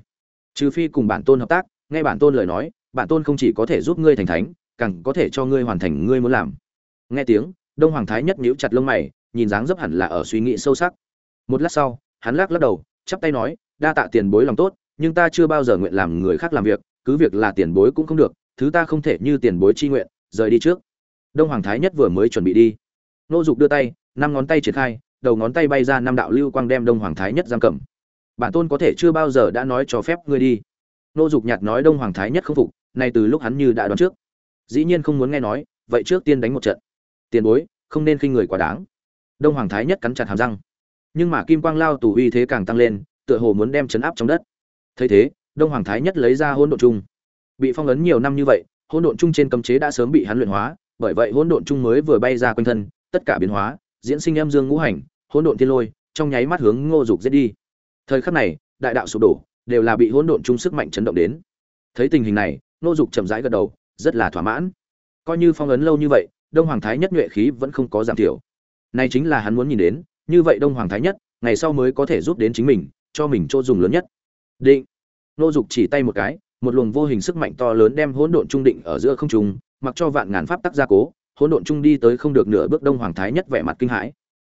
Trừ phi cùng bản tôn hợp tác, nghe bản tôn lời nói, bản tôn không chỉ có thể giúp ngươi thành thánh, càng có thể cho ngươi hoàn thành ngươi muốn làm. Nghe tiếng, đông hoàng thái nhất nhíu chặt lông mày, nhìn dáng dấp hẳn là ở suy nghĩ sâu sắc. Một lát sau, hắn lắc lắc đầu, chắp tay nói, đa tạ tiền bối lòng tốt, nhưng ta chưa bao giờ nguyện làm người khác làm việc cứ việc là tiền bối cũng không được, thứ ta không thể như tiền bối chi nguyện, rời đi trước. Đông hoàng thái nhất vừa mới chuẩn bị đi. Nô dục đưa tay, năm ngón tay triển khai, đầu ngón tay bay ra năm đạo lưu quang đem đông hoàng thái nhất giam cầm. Bản tôn có thể chưa bao giờ đã nói cho phép ngươi đi. Nô dục nhạt nói đông hoàng thái nhất không phục, nay từ lúc hắn như đã đoán trước. Dĩ nhiên không muốn nghe nói, vậy trước tiên đánh một trận. Tiền bối, không nên khinh người quá đáng. Đông hoàng thái nhất cắn chặt hàm răng. Nhưng mà kim quang lao tù uy thế càng tăng lên, tựa hồ muốn đem chấn áp trong đất. Thấy thế đông hoàng thái nhất lấy ra hỗn độn chung. Bị phong ấn nhiều năm như vậy, hỗn độn chung trên cấm chế đã sớm bị hắn luyện hóa, bởi vậy hỗn độn chung mới vừa bay ra quanh thân, tất cả biến hóa, diễn sinh âm dương ngũ hành, hỗn độn thiên lôi, trong nháy mắt hướng ngô dục giết đi. Thời khắc này, đại đạo sụp đổ, đều là bị hỗn độn chung sức mạnh chấn động đến. Thấy tình hình này, ngô dục chậm rãi gật đầu, rất là thỏa mãn. Coi như phong ấn lâu như vậy, đông hoàng thái nhất nhuệ khí vẫn không có giảm thiểu. Này chính là hắn muốn nhìn đến, như vậy đông hoàng thái nhất, ngày sau mới có thể giúp đến chính mình, cho mình chỗ dùng lớn nhất. Định nô dục chỉ tay một cái một luồng vô hình sức mạnh to lớn đem hỗn độn trung định ở giữa không trung mặc cho vạn ngàn pháp tắc gia cố hỗn độn trung đi tới không được nửa bước đông hoàng thái nhất vẻ mặt kinh hãi.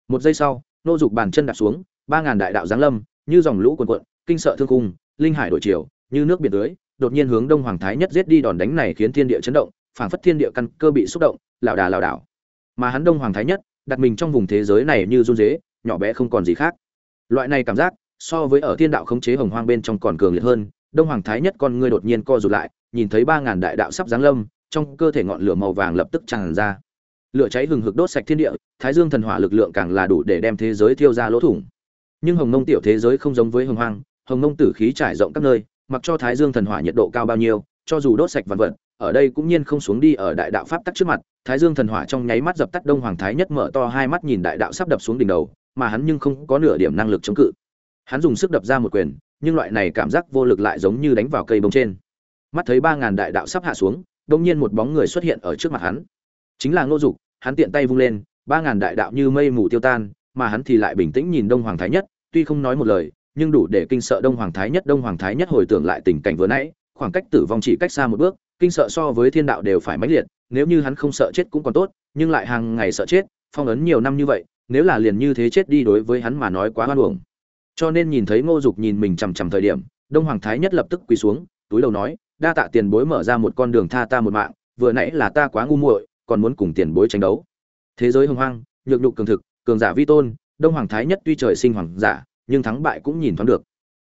Một giây sau nô dục bàn chân đạp xuống ba ngàn đại đạo giáng lâm như dòng lũ cuồn cuộn kinh sợ thương cung linh hải đổi chiều như nước biển tưới đột nhiên hướng đông hoàng thái nhất giết đi đòn đánh này khiến thiên địa chấn động phảng phất thiên địa căn cơ bị xúc động lảo đà lảo đảo. Mà hắn đông hoàng thái nhất đặt mình trong vùng thế giới này như run rế, nhỏ bé không còn gì khác. Loại này cảm giác so với ở thiên đạo khống chế hồng hoang bên trong còn cường liệt hơn, đông hoàng thái nhất con ngươi đột nhiên co rụt lại, nhìn thấy ba ngàn đại đạo sắp giáng lâm, trong cơ thể ngọn lửa màu vàng lập tức tràn ra. Lửa cháy hừng hực đốt sạch thiên địa, thái dương thần hỏa lực lượng càng là đủ để đem thế giới thiêu ra lỗ thủng. Nhưng hồng nông tiểu thế giới không giống với hồng hoang, hồng nông tử khí trải rộng các nơi, mặc cho thái dương thần hỏa nhiệt độ cao bao nhiêu, cho dù đốt sạch vạn vật, ở đây cũng nhiên không xuống đi ở đại đạo pháp tắc trước mặt, thái dương thần hỏa trong nháy mắt dập tắt đông hoàng thái nhất mở to hai mắt nhìn đại đạo sắp đập xuống đỉnh đầu, mà hắn nhưng không có nửa điểm năng lực chống cự hắn dùng sức đập ra một quyền, nhưng loại này cảm giác vô lực lại giống như đánh vào cây bông trên. Mắt thấy ba ngàn đại đạo sắp hạ xuống đông nhiên một bóng người xuất hiện ở trước mặt hắn. Chính là ngô dục, hắn tiện tay vung lên, ba ngàn đại đạo như mây mù tiêu tan, mà hắn thì lại bình tĩnh nhìn đông hoàng thái nhất, tuy không nói một lời, nhưng đủ để kinh sợ đông hoàng thái nhất, đông hoàng thái nhất hồi tưởng lại tình cảnh vừa nãy, khoảng cách tử vong chỉ cách xa một bước, kinh sợ so với thiên đạo đều phải mãnh liệt, nếu như hắn không sợ chết cũng còn tốt, nhưng lại hàng ngày sợ chết, phong ấn nhiều năm như vậy, nếu là liền như thế chết đi đối với hắn mà nói quá hoan uổng cho nên nhìn thấy ngô dục nhìn mình chằm chằm thời điểm, đông hoàng thái nhất lập tức quỳ xuống, túi đầu nói, đa tạ tiền bối mở ra một con đường tha ta một mạng, vừa nãy là ta quá ngu muội, còn muốn cùng tiền bối tranh đấu. Thế giới hưng hoang, nhược nhục cường thực, cường giả vi tôn, đông hoàng thái nhất tuy trời sinh hoàng giả, nhưng thắng bại cũng nhìn thoáng được.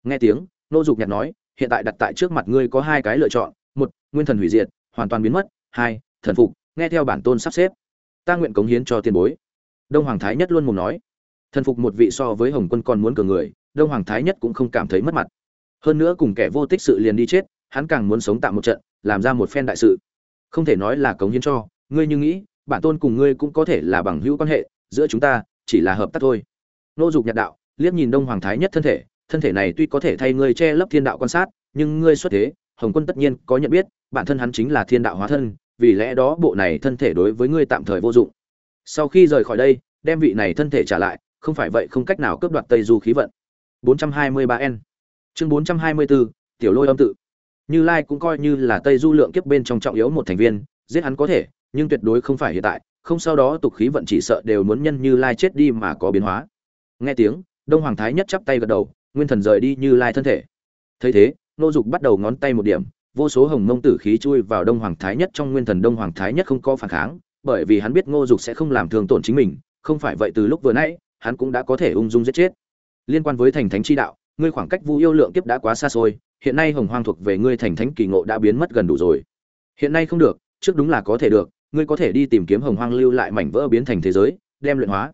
Nghe tiếng, ngô dục nhạt nói, hiện tại đặt tại trước mặt ngươi có hai cái lựa chọn, một, nguyên thần hủy diệt, hoàn toàn biến mất, hai, thần phục, nghe theo bản tôn sắp xếp. Ta nguyện cống hiến cho tiền bối. Đông hoàng thái nhất luôn mồm nói thần phục một vị so với hồng quân còn muốn cường người, đông hoàng thái nhất cũng không cảm thấy mất mặt. Hơn nữa cùng kẻ vô tích sự liền đi chết, hắn càng muốn sống tạm một trận, làm ra một phen đại sự. Không thể nói là cống hiến cho, ngươi như nghĩ, bản tôn cùng ngươi cũng có thể là bằng hữu quan hệ, giữa chúng ta, chỉ là hợp tác thôi. Nô dục nhạt đạo, liếc nhìn đông hoàng thái nhất thân thể thân thể này tuy có thể thay ngươi che lấp thiên đạo quan sát, nhưng ngươi xuất thế, hồng quân tất nhiên có nhận biết, bản thân hắn chính là thiên đạo hóa thân, vì lẽ đó bộ này thân thể đối với ngươi tạm thời vô dụng. Sau khi rời khỏi đây, đem vị này thân thể trả lại không phải vậy không cách nào cướp đoạt tây du khí vận. 423 n. Chương 424, tiểu lôi âm tự. Như lai cũng coi như là tây du lượng kiếp bên trong trọng yếu một thành viên giết hắn có thể nhưng tuyệt đối không phải hiện tại không sau đó tục khí vận chỉ sợ đều muốn nhân như lai chết đi mà có biến hóa. Nghe tiếng đông hoàng thái nhất chắp tay gật đầu nguyên thần rời đi như lai thân thể. Thấy thế nô dục bắt đầu ngón tay một điểm vô số hồng mông tử khí chui vào đông hoàng thái nhất trong nguyên thần đông hoàng thái nhất không có phản kháng bởi vì hắn biết ngô dục sẽ không làm thương tổn chính mình không phải vậy từ lúc vừa nãy hắn cũng đã có thể ung dung giết chết. Liên quan với thành thánh chi đạo, ngươi khoảng cách vu yêu lượng kiếp đã quá xa xôi, hiện nay hồng hoang thuộc về ngươi thành thánh kỳ ngộ đã biến mất gần đủ rồi. Hiện nay không được, trước đúng là có thể được, ngươi có thể đi tìm kiếm hồng hoang lưu lại mảnh vỡ biến thành thế giới, đem luyện hóa.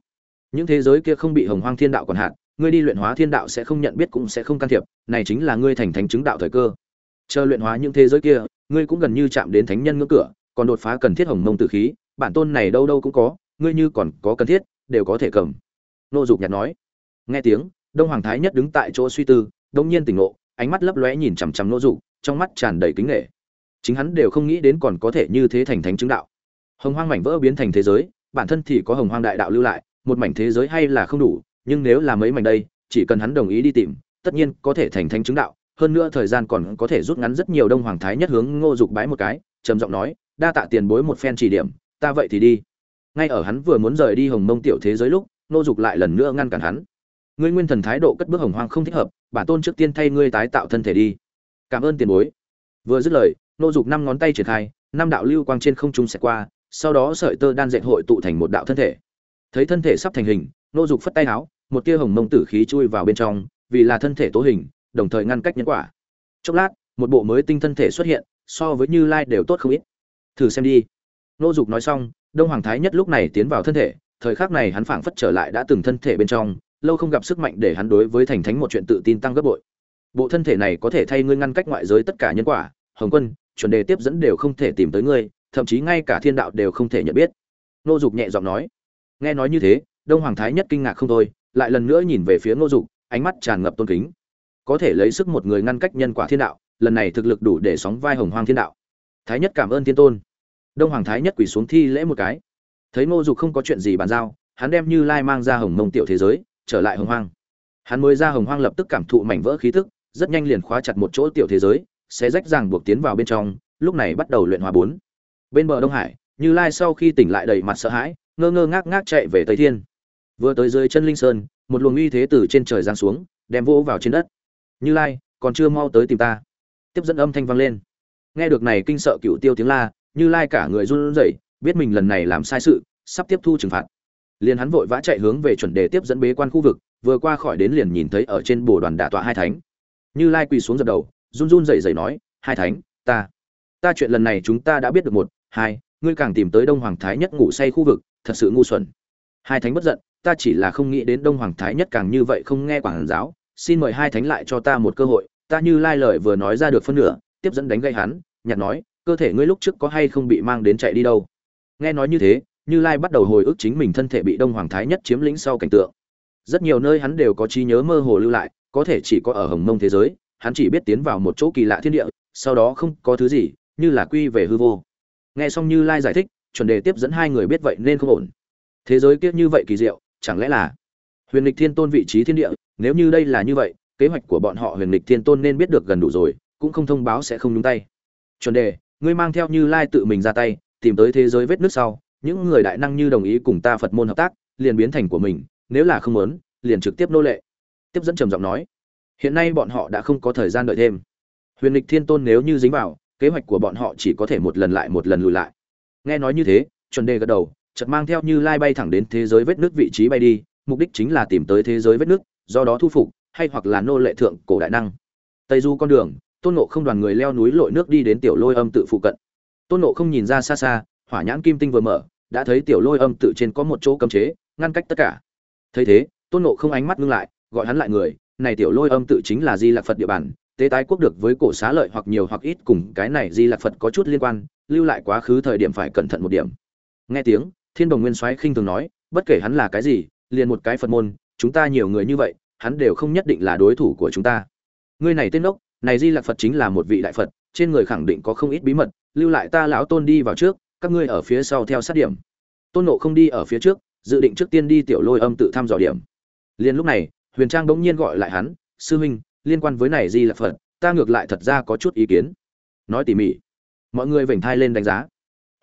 Những thế giới kia không bị hồng hoang thiên đạo còn hạn, ngươi đi luyện hóa thiên đạo sẽ không nhận biết cũng sẽ không can thiệp, này chính là ngươi thành thánh chứng đạo thời cơ. Chờ luyện hóa những thế giới kia, ngươi cũng gần như chạm đến thánh nhân ngưỡng cửa, còn đột phá cần thiết hồng mông tử khí, bản tôn này đâu đâu cũng có, ngươi như còn có cần thiết, đều có thể cầm nô dục nhạt nói. Nghe tiếng, đông hoàng thái nhất đứng tại chỗ suy tư, đông nhiên tỉnh ngộ, ánh mắt lấp lóe nhìn chằm chằm nô dục, trong mắt tràn đầy kính nghệ chính hắn đều không nghĩ đến còn có thể như thế thành thánh chứng đạo. Hồng hoang mảnh vỡ biến thành thế giới, bản thân thì có hồng hoang đại đạo lưu lại, một mảnh thế giới hay là không đủ, nhưng nếu là mấy mảnh đây, chỉ cần hắn đồng ý đi tìm, tất nhiên có thể thành thánh chứng đạo. Hơn nữa thời gian còn có thể rút ngắn rất nhiều đông hoàng thái nhất hướng ngô dục bái một cái, trầm giọng nói, đa tạ tiền bối một phen chỉ điểm, ta vậy thì đi. Ngay ở hắn vừa muốn rời đi hồng mông tiểu thế giới lúc nô dục lại lần nữa ngăn cản hắn. Ngươi nguyên thần thái độ cất bước hồng hoang không thích hợp, bản tôn trước tiên thay ngươi tái tạo thân thể đi. Cảm ơn tiền bối. Vừa dứt lời, nô dục năm ngón tay triển khai, năm đạo lưu quang trên không trung sẽ qua, sau đó sợi tơ đan dệt hội tụ thành một đạo thân thể. Thấy thân thể sắp thành hình, nô dục phất tay áo một tia hồng mông tử khí chui vào bên trong, vì là thân thể tố hình, đồng thời ngăn cách nhân quả. Chốc lát, một bộ mới tinh thân thể xuất hiện, so với như lai đều tốt không ít. Thử xem đi. Nô dục nói xong, đông hoàng thái nhất lúc này tiến vào thân thể thời khắc này hắn phảng phất trở lại đã từng thân thể bên trong, lâu không gặp sức mạnh để hắn đối với thành thánh một chuyện tự tin tăng gấp bội. Bộ thân thể này có thể thay ngươi ngăn cách ngoại giới tất cả nhân quả, hồng quân, chuẩn đề tiếp dẫn đều không thể tìm tới ngươi, thậm chí ngay cả thiên đạo đều không thể nhận biết. Nô dục nhẹ giọng nói. Nghe nói như thế, đông hoàng thái nhất kinh ngạc không thôi, lại lần nữa nhìn về phía nô dục, ánh mắt tràn ngập tôn kính. Có thể lấy sức một người ngăn cách nhân quả thiên đạo, lần này thực lực đủ để sóng vai hồng hoang thiên đạo. Thái nhất cảm ơn thiên tôn. Đông hoàng thái nhất quỳ xuống thi lễ một cái thấy ngô dục không có chuyện gì bàn giao, hắn đem như lai mang ra hồng mông tiểu thế giới, trở lại hồng hoang. Hắn mới ra hồng hoang lập tức cảm thụ mảnh vỡ khí tức, rất nhanh liền khóa chặt một chỗ tiểu thế giới sẽ rách ràng buộc tiến vào bên trong, lúc này bắt đầu luyện hòa bốn. Bên bờ đông hải, như lai sau khi tỉnh lại đầy mặt sợ hãi, ngơ ngơ ngác ngác chạy về tây thiên. Vừa tới dưới chân linh sơn, một luồng uy thế từ trên trời giáng xuống, đem vỗ vào trên đất. Như lai, còn chưa mau tới tìm ta. Tiếp dẫn âm thanh vang lên. Nghe được này kinh sợ cựu tiêu tiếng la, như lai cả người run rẩy biết mình lần này làm sai sự, sắp tiếp thu trừng phạt. Liền hắn vội vã chạy hướng về chuẩn đề tiếp dẫn bế quan khu vực, vừa qua khỏi đến liền nhìn thấy ở trên bồ đoàn đả tọa hai thánh. Như lai quỳ xuống dập đầu, run run rẩy rẩy nói, hai thánh, ta ta chuyện lần này chúng ta đã biết được một, hai, ngươi càng tìm tới đông hoàng thái nhất ngủ say khu vực, thật sự ngu xuẩn. Hai thánh bất giận, ta chỉ là không nghĩ đến đông hoàng thái nhất càng như vậy không nghe quảng giáo, xin mời hai thánh lại cho ta một cơ hội. Ta như lai lời vừa nói ra được phân nửa, tiếp dẫn đánh gây hắn, nhặt nói, cơ thể ngươi lúc trước có hay không bị mang đến chạy đi đâu? Nghe nói như thế, như lai bắt đầu hồi ức chính mình thân thể bị đông hoàng thái nhất chiếm lĩnh sau cảnh tượng. Rất nhiều nơi hắn đều có trí nhớ mơ hồ lưu lại, có thể chỉ có ở hồng mông thế giới, hắn chỉ biết tiến vào một chỗ kỳ lạ thiên địa, sau đó không có thứ gì, như là quy về hư vô. Nghe xong như lai giải thích, chuẩn đề tiếp dẫn hai người biết vậy nên không ổn. Thế giới kiếp như vậy kỳ diệu, chẳng lẽ là huyền lịch thiên tôn vị trí thiên địa? Nếu như đây là như vậy, kế hoạch của bọn họ huyền lịch thiên tôn nên biết được gần đủ rồi, cũng không thông báo sẽ không nhúng tay. Chuẩn đề, ngươi mang theo như lai tự mình ra tay tìm tới thế giới vết nước sau, những người đại năng như đồng ý cùng ta phật môn hợp tác, liền biến thành của mình, nếu là không muốn, liền trực tiếp nô lệ. Tiếp dẫn trầm giọng nói. Hiện nay bọn họ đã không có thời gian đợi thêm. Huyền lịch thiên tôn nếu như dính vào, kế hoạch của bọn họ chỉ có thể một lần lại một lần lùi lại. Nghe nói như thế, chuẩn đề gật đầu, chợt mang theo như lai bay thẳng đến thế giới vết nước vị trí bay đi, mục đích chính là tìm tới thế giới vết nước do đó thu phục, hay hoặc là nô lệ thượng cổ đại năng. Tây du con đường, tôn nộ không đoàn người leo núi lội nước đi đến tiểu lôi âm tự phụ cận tôn nộ không nhìn ra xa xa, hỏa nhãn kim tinh vừa mở, đã thấy tiểu lôi âm tự trên có một chỗ cấm chế, ngăn cách tất cả. Thấy thế, tôn nộ không ánh mắt ngưng lại, gọi hắn lại người, này tiểu lôi âm tự chính là di lạc phật địa bàn, tế tái quốc được với cổ xá lợi hoặc nhiều hoặc ít cùng cái này di lạc phật có chút liên quan, lưu lại quá khứ thời điểm phải cẩn thận một điểm. Nghe tiếng, thiên đồng nguyên soái khinh thường nói, bất kể hắn là cái gì, liền một cái phật môn, chúng ta nhiều người như vậy, hắn đều không nhất định là đối thủ của chúng ta. Ngươi này tên đốc, này di lạc phật chính là một vị đại phật, trên người khẳng định có không ít bí mật lưu lại ta lão tôn đi vào trước, các ngươi ở phía sau theo sát điểm. Tôn nộ không đi ở phía trước, dự định trước tiên đi tiểu lôi âm tự thăm dò điểm. Liền lúc này, huyền trang bỗng nhiên gọi lại hắn, sư huynh, liên quan với này di lạc phật, ta ngược lại thật ra có chút ý kiến. Nói tỉ mỉ. Mọi người vểnh thai lên đánh giá.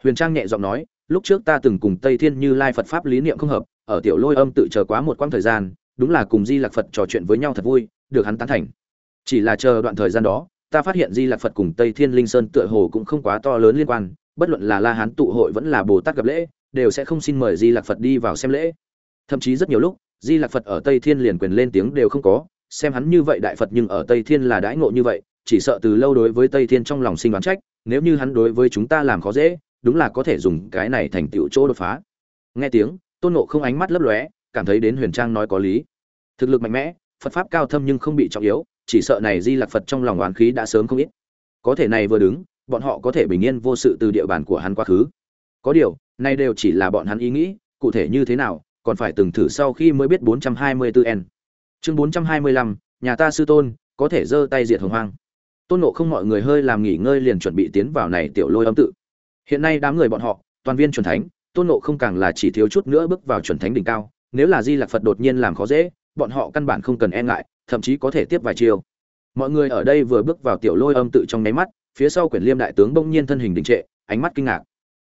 Huyền trang nhẹ giọng nói, lúc trước ta từng cùng tây thiên như lai phật pháp lý niệm không hợp, ở tiểu lôi âm tự chờ quá một quãng thời gian, đúng là cùng di lạc phật trò chuyện với nhau thật vui, được hắn tán thành. Chỉ là chờ đoạn thời gian đó ta phát hiện di lạc phật cùng tây thiên linh sơn tựa hồ cũng không quá to lớn liên quan, bất luận là la hán tụ hội vẫn là bồ tát gặp lễ, đều sẽ không xin mời di lạc phật đi vào xem lễ. Thậm chí rất nhiều lúc, di lạc phật ở tây thiên liền quyền lên tiếng đều không có, xem hắn như vậy đại phật nhưng ở tây thiên là đãi ngộ như vậy, chỉ sợ từ lâu đối với tây thiên trong lòng sinh đoán trách, nếu như hắn đối với chúng ta làm khó dễ, đúng là có thể dùng cái này thành tựu chỗ đột phá. Nghe tiếng, tôn nộ không ánh mắt lấp lóe, cảm thấy đến huyền trang nói có lý. Thực lực mạnh mẽ, phật pháp cao thâm nhưng không bị trọng yếu chỉ sợ này di lạc phật trong lòng oán khí đã sớm không ít. Có thể này vừa đứng bọn họ có thể bình yên vô sự từ địa bàn của hắn quá khứ. Có điều này đều chỉ là bọn hắn ý nghĩ cụ thể như thế nào còn phải từng thử sau khi mới biết 424 n. Chương 425, nhà ta sư tôn có thể giơ tay diệt hồng hoang. Tôn nộ không mọi người hơi làm nghỉ ngơi liền chuẩn bị tiến vào này tiểu lôi âm tự. Hiện nay đám người bọn họ toàn viên chuẩn thánh tôn nộ không càng là chỉ thiếu chút nữa bước vào chuẩn thánh đỉnh cao nếu là di lạc phật đột nhiên làm khó dễ bọn họ căn bản không cần e ngại thậm chí có thể tiếp vài chiêu. Mọi người ở đây vừa bước vào tiểu lôi âm tự trong nháy mắt, phía sau quyển liêm đại tướng bỗng nhiên thân hình đình trệ, ánh mắt kinh ngạc.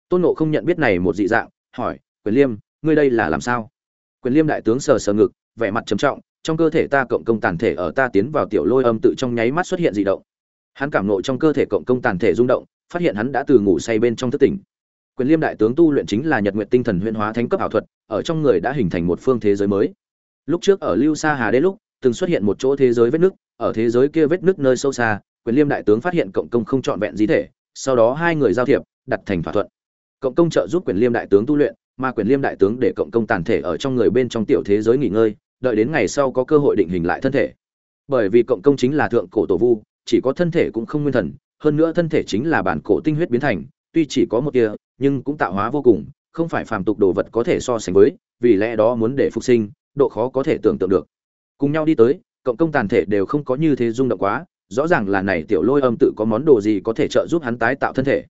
Tôn nộ không nhận biết này một dị dạng, hỏi, quyền liêm, ngươi đây là làm sao? Quyền liêm đại tướng sờ sờ ngực, vẻ mặt trầm trọng, trong cơ thể ta cộng công tàn thể ở ta tiến vào tiểu lôi âm tự trong nháy mắt xuất hiện dị động. Hắn cảm nộ trong cơ thể cộng công tàn thể rung động, phát hiện hắn đã từ ngủ say bên trong thức tỉnh. Quyền liêm đại tướng tu luyện chính là nhật nguyện tinh thần huyễn hóa thánh cấp ảo thuật, ở trong người đã hình thành một phương thế giới mới. Lúc trước ở lưu sa hà đế lúc từng xuất hiện một chỗ thế giới vết nứt, ở thế giới kia vết nứt nơi sâu xa, quyền liêm đại tướng phát hiện cộng công không chọn vẹn di thể, sau đó hai người giao thiệp, đặt thành thỏa thuận. Cộng công trợ giúp quyền liêm đại tướng tu luyện, mà quyền liêm đại tướng để cộng công tàn thể ở trong người bên trong tiểu thế giới nghỉ ngơi, đợi đến ngày sau có cơ hội định hình lại thân thể. Bởi vì cộng công chính là thượng cổ tổ vu, chỉ có thân thể cũng không nguyên thần, hơn nữa thân thể chính là bản cổ tinh huyết biến thành, tuy chỉ có một tia, nhưng cũng tạo hóa vô cùng, không phải phàm tục đồ vật có thể so sánh với, vì lẽ đó muốn để phục sinh, độ khó có thể tưởng tượng được cùng nhau đi tới, cộng công tàn thể đều không có như thế rung động quá, rõ ràng là này tiểu lôi âm tự có món đồ gì có thể trợ giúp hắn tái tạo thân thể.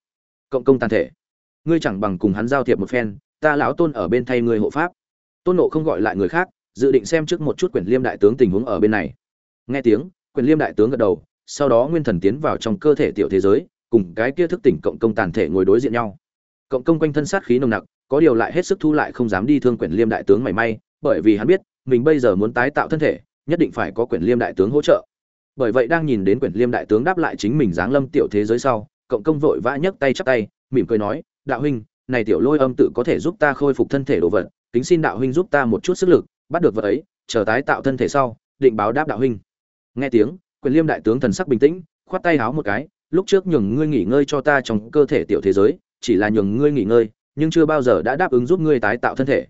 Cộng công tàn thể. Ngươi chẳng bằng cùng hắn giao thiệp một phen, ta lão tôn ở bên thay ngươi hộ pháp. Tôn nộ không gọi lại người khác, dự định xem trước một chút quyển liêm đại tướng tình huống ở bên này. Nghe tiếng quyển liêm đại tướng gật đầu, sau đó nguyên thần tiến vào trong cơ thể tiểu thế giới, cùng cái kia thức tỉnh cộng công tàn thể ngồi đối diện nhau. Cộng công quanh thân sát khí nồng nặc, có điều lại hết sức thu lại không dám đi thương quyển liêm đại tướng mảy may, bởi vì hắn biết mình bây giờ muốn tái tạo thân thể, nhất định phải có quyển liêm đại tướng hỗ trợ. Bởi vậy đang nhìn đến quyển liêm đại tướng đáp lại chính mình giáng lâm tiểu thế giới sau, cộng công vội vã nhấc tay chắp tay, mỉm cười nói, đạo huynh, này tiểu lôi âm tự có thể giúp ta khôi phục thân thể đồ vật, kính xin đạo huynh giúp ta một chút sức lực, bắt được vật ấy, chờ tái tạo thân thể sau, định báo đáp đạo huynh. Nghe tiếng quyền liêm đại tướng thần sắc bình tĩnh, khoát tay háo một cái, lúc trước nhường ngươi nghỉ ngơi cho ta trong cơ thể tiểu thế giới, chỉ là nhường ngươi nghỉ ngơi, nhưng chưa bao giờ đã đáp ứng giúp ngươi tái tạo thân thể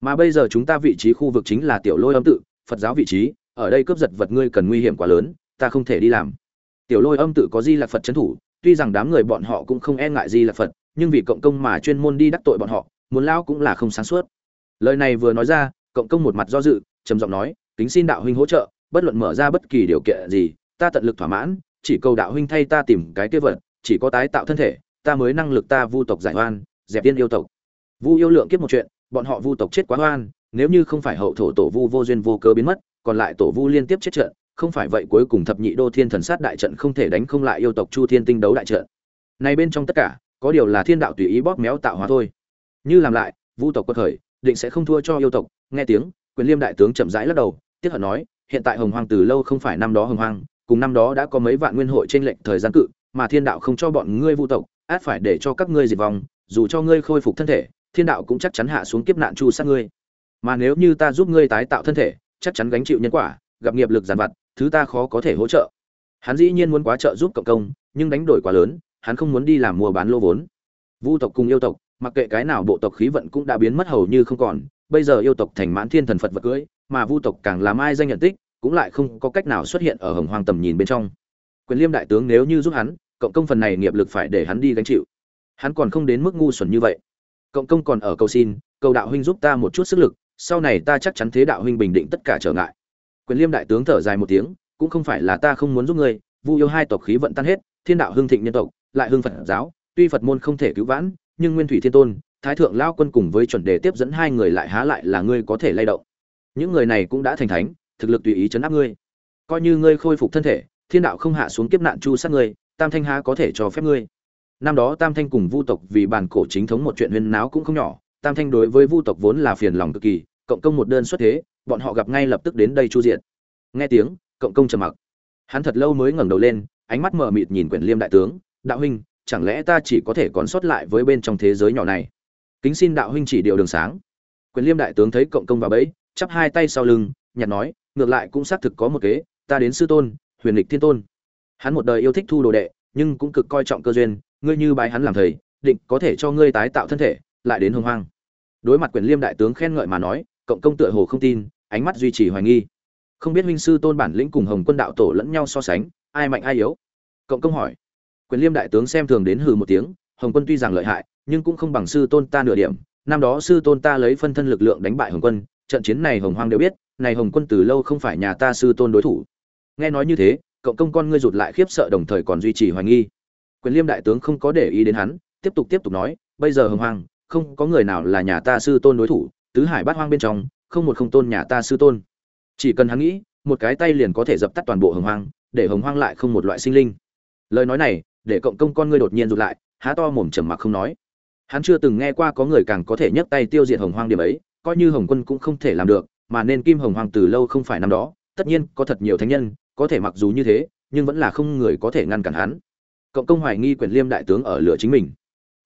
mà bây giờ chúng ta vị trí khu vực chính là tiểu lôi âm tự, phật giáo vị trí, ở đây cướp giật vật ngươi cần nguy hiểm quá lớn, ta không thể đi làm. Tiểu lôi âm tự có di lạc phật trấn thủ, tuy rằng đám người bọn họ cũng không e ngại di lạc phật, nhưng vì cộng công mà chuyên môn đi đắc tội bọn họ, muốn lao cũng là không sáng suốt. Lời này vừa nói ra, cộng công một mặt do dự, trầm giọng nói, kính xin đạo huynh hỗ trợ, bất luận mở ra bất kỳ điều kiện gì, ta tận lực thỏa mãn, chỉ cầu đạo huynh thay ta tìm cái kia vật, chỉ có tái tạo thân thể, ta mới năng lực ta vu tộc giải oan, dẹp tiên yêu tộc. Vu yêu lượng kiếp một chuyện bọn họ vu tộc chết quá oan, nếu như không phải hậu thổ tổ vu vô duyên vô cớ biến mất, còn lại tổ vu liên tiếp chết trận, không phải vậy cuối cùng thập nhị đô thiên thần sát đại trận không thể đánh không lại yêu tộc chu thiên tinh đấu đại trận. Này bên trong tất cả, có điều là thiên đạo tùy ý bóp méo tạo hóa thôi. Như làm lại, vu tộc quật khởi, định sẽ không thua cho yêu tộc, nghe tiếng, quyền liêm đại tướng chậm rãi lắc đầu, tiếc hận nói, hiện tại hồng hoang từ lâu không phải năm đó hồng hoang, cùng năm đó đã có mấy vạn nguyên hội trên lệnh thời gian cự, mà thiên đạo không cho bọn ngươi vu tộc, át phải để cho các ngươi diệt vong, dù cho ngươi khôi phục thân thể thiên đạo cũng chắc chắn hạ xuống kiếp nạn chu sát ngươi. Mà nếu như ta giúp ngươi tái tạo thân thể, chắc chắn gánh chịu nhân quả, gặp nghiệp lực giàn vặt, thứ ta khó có thể hỗ trợ. Hắn dĩ nhiên muốn quá trợ giúp cộng công, nhưng đánh đổi quá lớn, hắn không muốn đi làm mua bán lô vốn. Vu tộc cùng yêu tộc, mặc kệ cái nào bộ tộc khí vận cũng đã biến mất hầu như không còn, bây giờ yêu tộc thành mãn thiên thần phật vật cưỡi mà vu tộc càng làm ai danh nhận tích, cũng lại không có cách nào xuất hiện ở hồng hoang tầm nhìn bên trong. Quyền liêm đại tướng nếu như giúp hắn, cộng công phần này nghiệp lực phải để hắn đi gánh chịu. Hắn còn không đến mức ngu xuẩn như vậy cộng công còn ở cầu xin, cầu đạo huynh giúp ta một chút sức lực, sau này ta chắc chắn thế đạo huynh bình định tất cả trở ngại. Quyền liêm đại tướng thở dài một tiếng, cũng không phải là ta không muốn giúp ngươi, vu yêu hai tộc khí vận tan hết, thiên đạo hưng thịnh nhân tộc, lại hưng phật giáo, tuy phật môn không thể cứu vãn, nhưng nguyên thủy thiên tôn, thái thượng lao quân cùng với chuẩn đề tiếp dẫn hai người lại há lại là ngươi có thể lay động. Những người này cũng đã thành thánh, thực lực tùy ý chấn áp ngươi. Coi như ngươi khôi phục thân thể, thiên đạo không hạ xuống kiếp nạn chu sát ngươi, tam thanh há có thể cho phép ngươi năm đó tam thanh cùng vu tộc vì bản cổ chính thống một chuyện huyên náo cũng không nhỏ. Tam thanh đối với vu tộc vốn là phiền lòng cực kỳ, cộng công một đơn xuất thế, bọn họ gặp ngay lập tức đến đây chu diện. Nghe tiếng, cộng công trầm mặc. Hắn thật lâu mới ngẩng đầu lên, ánh mắt mờ mịt nhìn quyển liêm đại tướng, đạo huynh, chẳng lẽ ta chỉ có thể còn sót lại với bên trong thế giới nhỏ này? Kính xin đạo huynh chỉ điều đường sáng. Quyền liêm đại tướng thấy cộng công vào bẫy, chắp hai tay sau lưng nhặt nói, ngược lại cũng xác thực có một kế, ta đến sư tôn, huyền lịch thiên tôn. Hắn một đời yêu thích thu đồ đệ, nhưng cũng cực coi trọng cơ duyên ngươi như bái hắn làm thầy, định có thể cho ngươi tái tạo thân thể, lại đến hồng hoang. Đối mặt quyền liêm đại tướng khen ngợi mà nói, cộng công tựa hồ không tin, ánh mắt duy trì hoài nghi. Không biết huynh sư tôn bản lĩnh cùng hồng quân đạo tổ lẫn nhau so sánh, ai mạnh ai yếu? Cộng công hỏi. Quyền liêm đại tướng xem thường đến hừ một tiếng, hồng quân tuy rằng lợi hại, nhưng cũng không bằng sư tôn ta nửa điểm. Năm đó sư tôn ta lấy phân thân lực lượng đánh bại hồng quân, trận chiến này hồng hoang đều biết, này hồng quân từ lâu không phải nhà ta sư tôn đối thủ. Nghe nói như thế, cộng công con ngươi rụt lại khiếp sợ đồng thời còn duy trì hoài nghi quyền liêm đại tướng không có để ý đến hắn, tiếp tục tiếp tục nói, bây giờ hồng hoang, không có người nào là nhà ta sư tôn đối thủ, tứ hải bát hoang bên trong, không một không tôn nhà ta sư tôn. Chỉ cần hắn nghĩ, một cái tay liền có thể dập tắt toàn bộ hồng hoang, để hồng hoang lại không một loại sinh linh. Lời nói này, để cộng công con ngươi đột nhiên rụt lại, há to mồm trầm mặc không nói. Hắn chưa từng nghe qua có người càng có thể nhấc tay tiêu diệt hồng hoang điểm ấy, coi như hồng quân cũng không thể làm được, mà nên kim hồng hoang từ lâu không phải năm đó, tất nhiên có thật nhiều thánh nhân, có thể mặc dù như thế, nhưng vẫn là không người có thể ngăn cản hắn cộng công hoài nghi quyền liêm đại tướng ở lửa chính mình.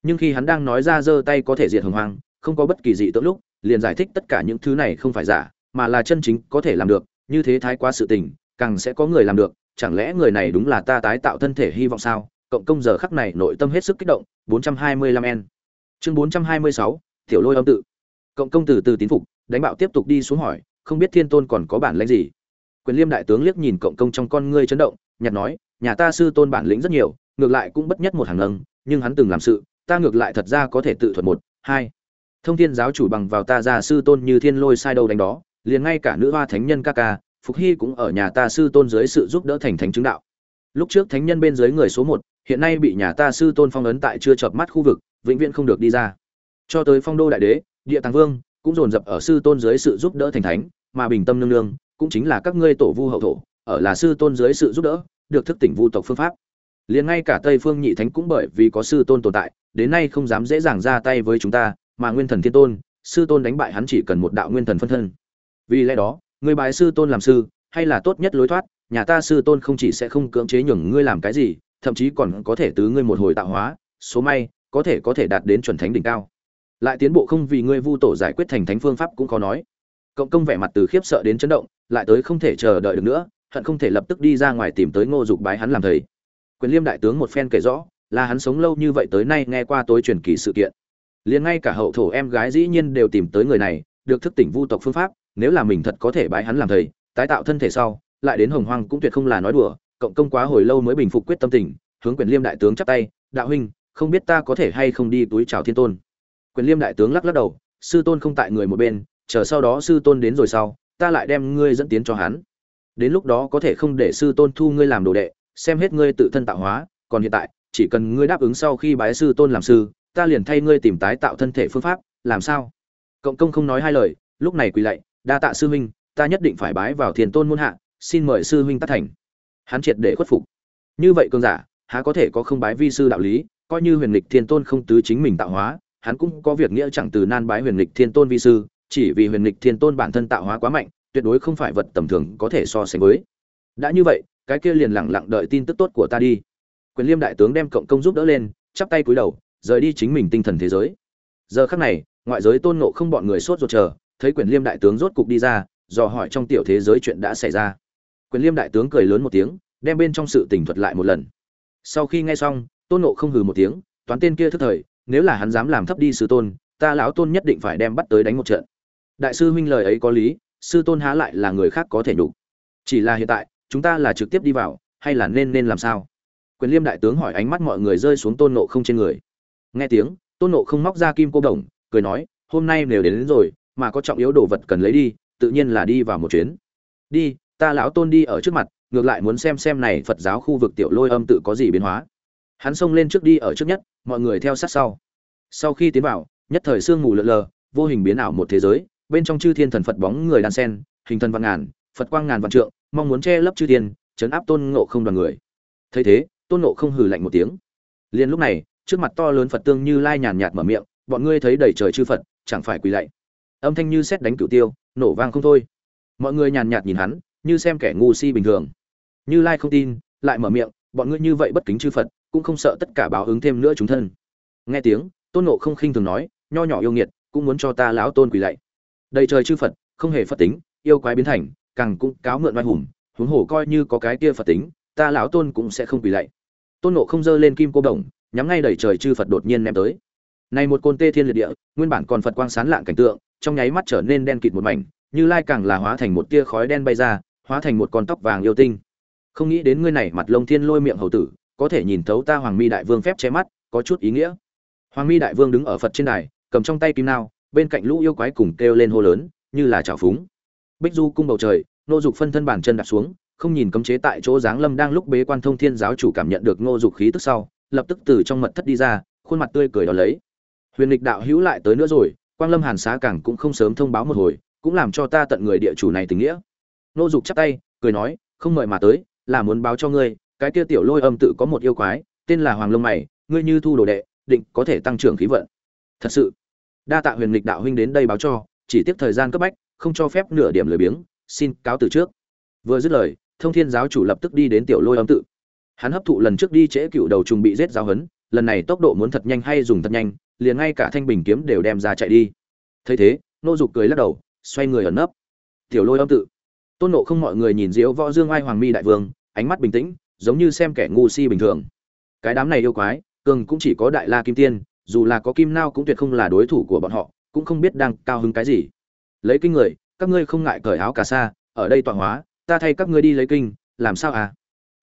Nhưng khi hắn đang nói ra giơ tay có thể diệt hồng hoang không có bất kỳ dị tượng lúc liền giải thích tất cả những thứ này không phải giả mà là chân chính có thể làm được như thế thái quá sự tình càng sẽ có người làm được chẳng lẽ người này đúng là ta tái tạo thân thể hy vọng sao? Cộng công giờ khắc này nội tâm hết sức kích động 425 n chương 426, tiểu lôi âm tự. Cộng công từ từ tín phục đánh bạo tiếp tục đi xuống hỏi không biết thiên tôn còn có bản lĩnh gì? Quyền liêm đại tướng liếc nhìn cộng công trong con ngươi chấn động nhặt nói nhà ta sư tôn bản lĩnh rất nhiều ngược lại cũng bất nhất một hàng nâng nhưng hắn từng làm sự, ta ngược lại thật ra có thể tự thuật một, hai. Thông thiên giáo chủ bằng vào ta gia sư tôn như thiên lôi sai đâu đánh đó, liền ngay cả nữ hoa thánh nhân ca ca, phục hy cũng ở nhà ta sư tôn dưới sự giúp đỡ thành thánh chứng đạo. Lúc trước thánh nhân bên dưới người số một, hiện nay bị nhà ta sư tôn phong ấn tại chưa chợp mắt khu vực, vĩnh viễn không được đi ra. Cho tới phong đô đại đế, địa tàng vương, cũng dồn dập ở sư tôn dưới sự giúp đỡ thành thánh, mà bình tâm nương nương, cũng chính là các ngươi tổ vu hậu thổ, ở là sư tôn dưới sự giúp đỡ, được thức tỉnh vu tộc phương pháp liền ngay cả tây phương nhị thánh cũng bởi vì có sư tôn tồn tại, đến nay không dám dễ dàng ra tay với chúng ta, mà nguyên thần thiên tôn, sư tôn đánh bại hắn chỉ cần một đạo nguyên thần phân thân. Vì lẽ đó, người bài sư tôn làm sư, hay là tốt nhất lối thoát, nhà ta sư tôn không chỉ sẽ không cưỡng chế nhường ngươi làm cái gì, thậm chí còn có thể tứ ngươi một hồi tạo hóa, số may, có thể có thể đạt đến chuẩn thánh đỉnh cao. Lại tiến bộ không vì ngươi vu tổ giải quyết thành thánh phương pháp cũng khó nói. Cộng công vẻ mặt từ khiếp sợ đến chấn động, lại tới không thể chờ đợi được nữa, hận không thể lập tức đi ra ngoài tìm tới ngô dục bái hắn làm thầy quyền liêm đại tướng một phen kể rõ, là hắn sống lâu như vậy tới nay nghe qua tối truyền kỳ sự kiện. Liền ngay cả hậu thổ em gái dĩ nhiên đều tìm tới người này, được thức tỉnh vu tộc phương pháp, nếu là mình thật có thể bái hắn làm thầy, tái tạo thân thể sau, lại đến hồng hoang cũng tuyệt không là nói đùa, cộng công quá hồi lâu mới bình phục quyết tâm tình hướng quyền liêm đại tướng chắp tay, đạo huynh, không biết ta có thể hay không đi túi chào thiên tôn? Quyền liêm đại tướng lắc lắc đầu, sư tôn không tại người một bên, chờ sau đó sư tôn đến rồi sau, ta lại đem ngươi dẫn tiến cho hắn. Đến lúc đó có thể không để sư tôn thu ngươi làm đồ đệ xem hết ngươi tự thân tạo hóa, còn hiện tại, chỉ cần ngươi đáp ứng sau khi bái sư tôn làm sư, ta liền thay ngươi tìm tái tạo thân thể phương pháp, làm sao? Cộng công không nói hai lời, lúc này quỳ lạy, đa tạ sư huynh, ta nhất định phải bái vào thiền tôn muôn hạ, xin mời sư huynh tác thành. Hắn triệt để khuất phục. Như vậy cường giả, há có thể có không bái vi sư đạo lý, coi như huyền lịch thiên tôn không tứ chính mình tạo hóa, hắn cũng có việc nghĩa chẳng từ nan bái huyền lịch thiên tôn vi sư, chỉ vì huyền lịch thiên tôn bản thân tạo hóa quá mạnh, tuyệt đối không phải vật tầm thường có thể so sánh với. Đã như vậy cái kia liền lẳng lặng đợi tin tức tốt của ta đi. Quyền liêm đại tướng đem cộng công giúp đỡ lên, chắp tay cúi đầu, rời đi chính mình tinh thần thế giới. Giờ khắc này, ngoại giới tôn nộ không bọn người sốt ruột chờ, thấy quyền liêm đại tướng rốt cục đi ra, dò hỏi trong tiểu thế giới chuyện đã xảy ra. Quyền liêm đại tướng cười lớn một tiếng, đem bên trong sự tình thuật lại một lần. Sau khi nghe xong, tôn nộ không hừ một tiếng, toán tên kia thức thời, nếu là hắn dám làm thấp đi sư tôn, ta lão tôn nhất định phải đem bắt tới đánh một trận. Đại sư huynh lời ấy có lý, sư tôn há lại là người khác có thể nhục. Chỉ là hiện tại chúng ta là trực tiếp đi vào hay là nên nên làm sao? Quyền liêm đại tướng hỏi ánh mắt mọi người rơi xuống tôn nộ không trên người. Nghe tiếng tôn nộ không móc ra kim cô đồng cười nói hôm nay nếu đến, đến rồi mà có trọng yếu đồ vật cần lấy đi tự nhiên là đi vào một chuyến. Đi ta lão tôn đi ở trước mặt ngược lại muốn xem xem này phật giáo khu vực tiểu lôi âm tự có gì biến hóa. Hắn xông lên trước đi ở trước nhất mọi người theo sát sau. Sau khi tiến vào nhất thời sương mù lợn lờ vô hình biến ảo một thế giới bên trong chư thiên thần phật bóng người đan sen hình thần vạn ngàn phật quang ngàn vạn trượng mong muốn che lấp chư thiên, chấn áp tôn ngộ không đoàn người. Thấy thế, tôn ngộ không hừ lạnh một tiếng. Liền lúc này, trước mặt to lớn phật tương như lai nhàn nhạt mở miệng, bọn ngươi thấy đầy trời chư phật, chẳng phải quỳ lạy? Âm thanh như xét đánh cửu tiêu, nổ vang không thôi. Mọi người nhàn nhạt nhìn hắn, như xem kẻ ngu si bình thường. Như lai không tin, lại mở miệng, bọn ngươi như vậy bất kính chư phật, cũng không sợ tất cả báo ứng thêm nữa chúng thân. Nghe tiếng, tôn nộ không khinh thường nói, nho nhỏ yêu nghiệt, cũng muốn cho ta lão tôn quỳ lạy. Đầy trời chư phật, không hề phật tính, yêu quái biến thành càng cũng cáo mượn oai hùng, huống hồ coi như có cái kia phật tính, ta lão tôn cũng sẽ không quỳ lạy. Tôn nộ không dơ lên kim cô đồng, nhắm ngay đẩy trời chư phật đột nhiên ném tới. Này một côn tê thiên liệt địa, nguyên bản còn phật quang sán lạng cảnh tượng, trong nháy mắt trở nên đen kịt một mảnh, như lai càng là hóa thành một tia khói đen bay ra, hóa thành một con tóc vàng yêu tinh. Không nghĩ đến ngươi này mặt lông thiên lôi miệng hầu tử, có thể nhìn thấu ta hoàng mi đại vương phép che mắt, có chút ý nghĩa. Hoàng mi đại vương đứng ở phật trên đài, cầm trong tay kim nao, bên cạnh lũ yêu quái cùng kêu lên hô lớn, như là trào phúng bích du cung bầu trời nô dục phân thân bàn chân đặt xuống, không nhìn cấm chế tại chỗ giáng lâm đang lúc bế quan thông thiên giáo chủ cảm nhận được nô dục khí tức sau, lập tức từ trong mật thất đi ra, khuôn mặt tươi cười đó lấy. Huyền lịch đạo hữu lại tới nữa rồi, quang lâm hàn xá cảng cũng không sớm thông báo một hồi, cũng làm cho ta tận người địa chủ này tình nghĩa. Nô dục chắp tay, cười nói, không mời mà tới, là muốn báo cho ngươi, cái kia tiểu lôi âm tự có một yêu quái, tên là hoàng lông mày, ngươi như thu đồ đệ, định có thể tăng trưởng khí vận. Thật sự, đa tạ huyền lịch đạo huynh đến đây báo cho, chỉ tiếp thời gian cấp bách không cho phép nửa điểm lười biếng, xin cáo từ trước. Vừa dứt lời, thông thiên giáo chủ lập tức đi đến tiểu lôi âm tự. Hắn hấp thụ lần trước đi trễ cựu đầu trùng bị giết giáo hấn lần này tốc độ muốn thật nhanh hay dùng thật nhanh, liền ngay cả thanh bình kiếm đều đem ra chạy đi. Thấy thế, nô dục cười lắc đầu, xoay người ẩn nấp. Tiểu lôi âm tự. Tôn nộ không mọi người nhìn diễu võ dương ai hoàng mi đại vương, ánh mắt bình tĩnh, giống như xem kẻ ngu si bình thường. Cái đám này yêu quái, cường cũng chỉ có đại la kim tiên, dù là có kim nao cũng tuyệt không là đối thủ của bọn họ, cũng không biết đang cao hứng cái gì lấy kinh người, các ngươi không ngại cởi áo cà sa, ở đây tọa hóa, ta thay các ngươi đi lấy kinh, làm sao à?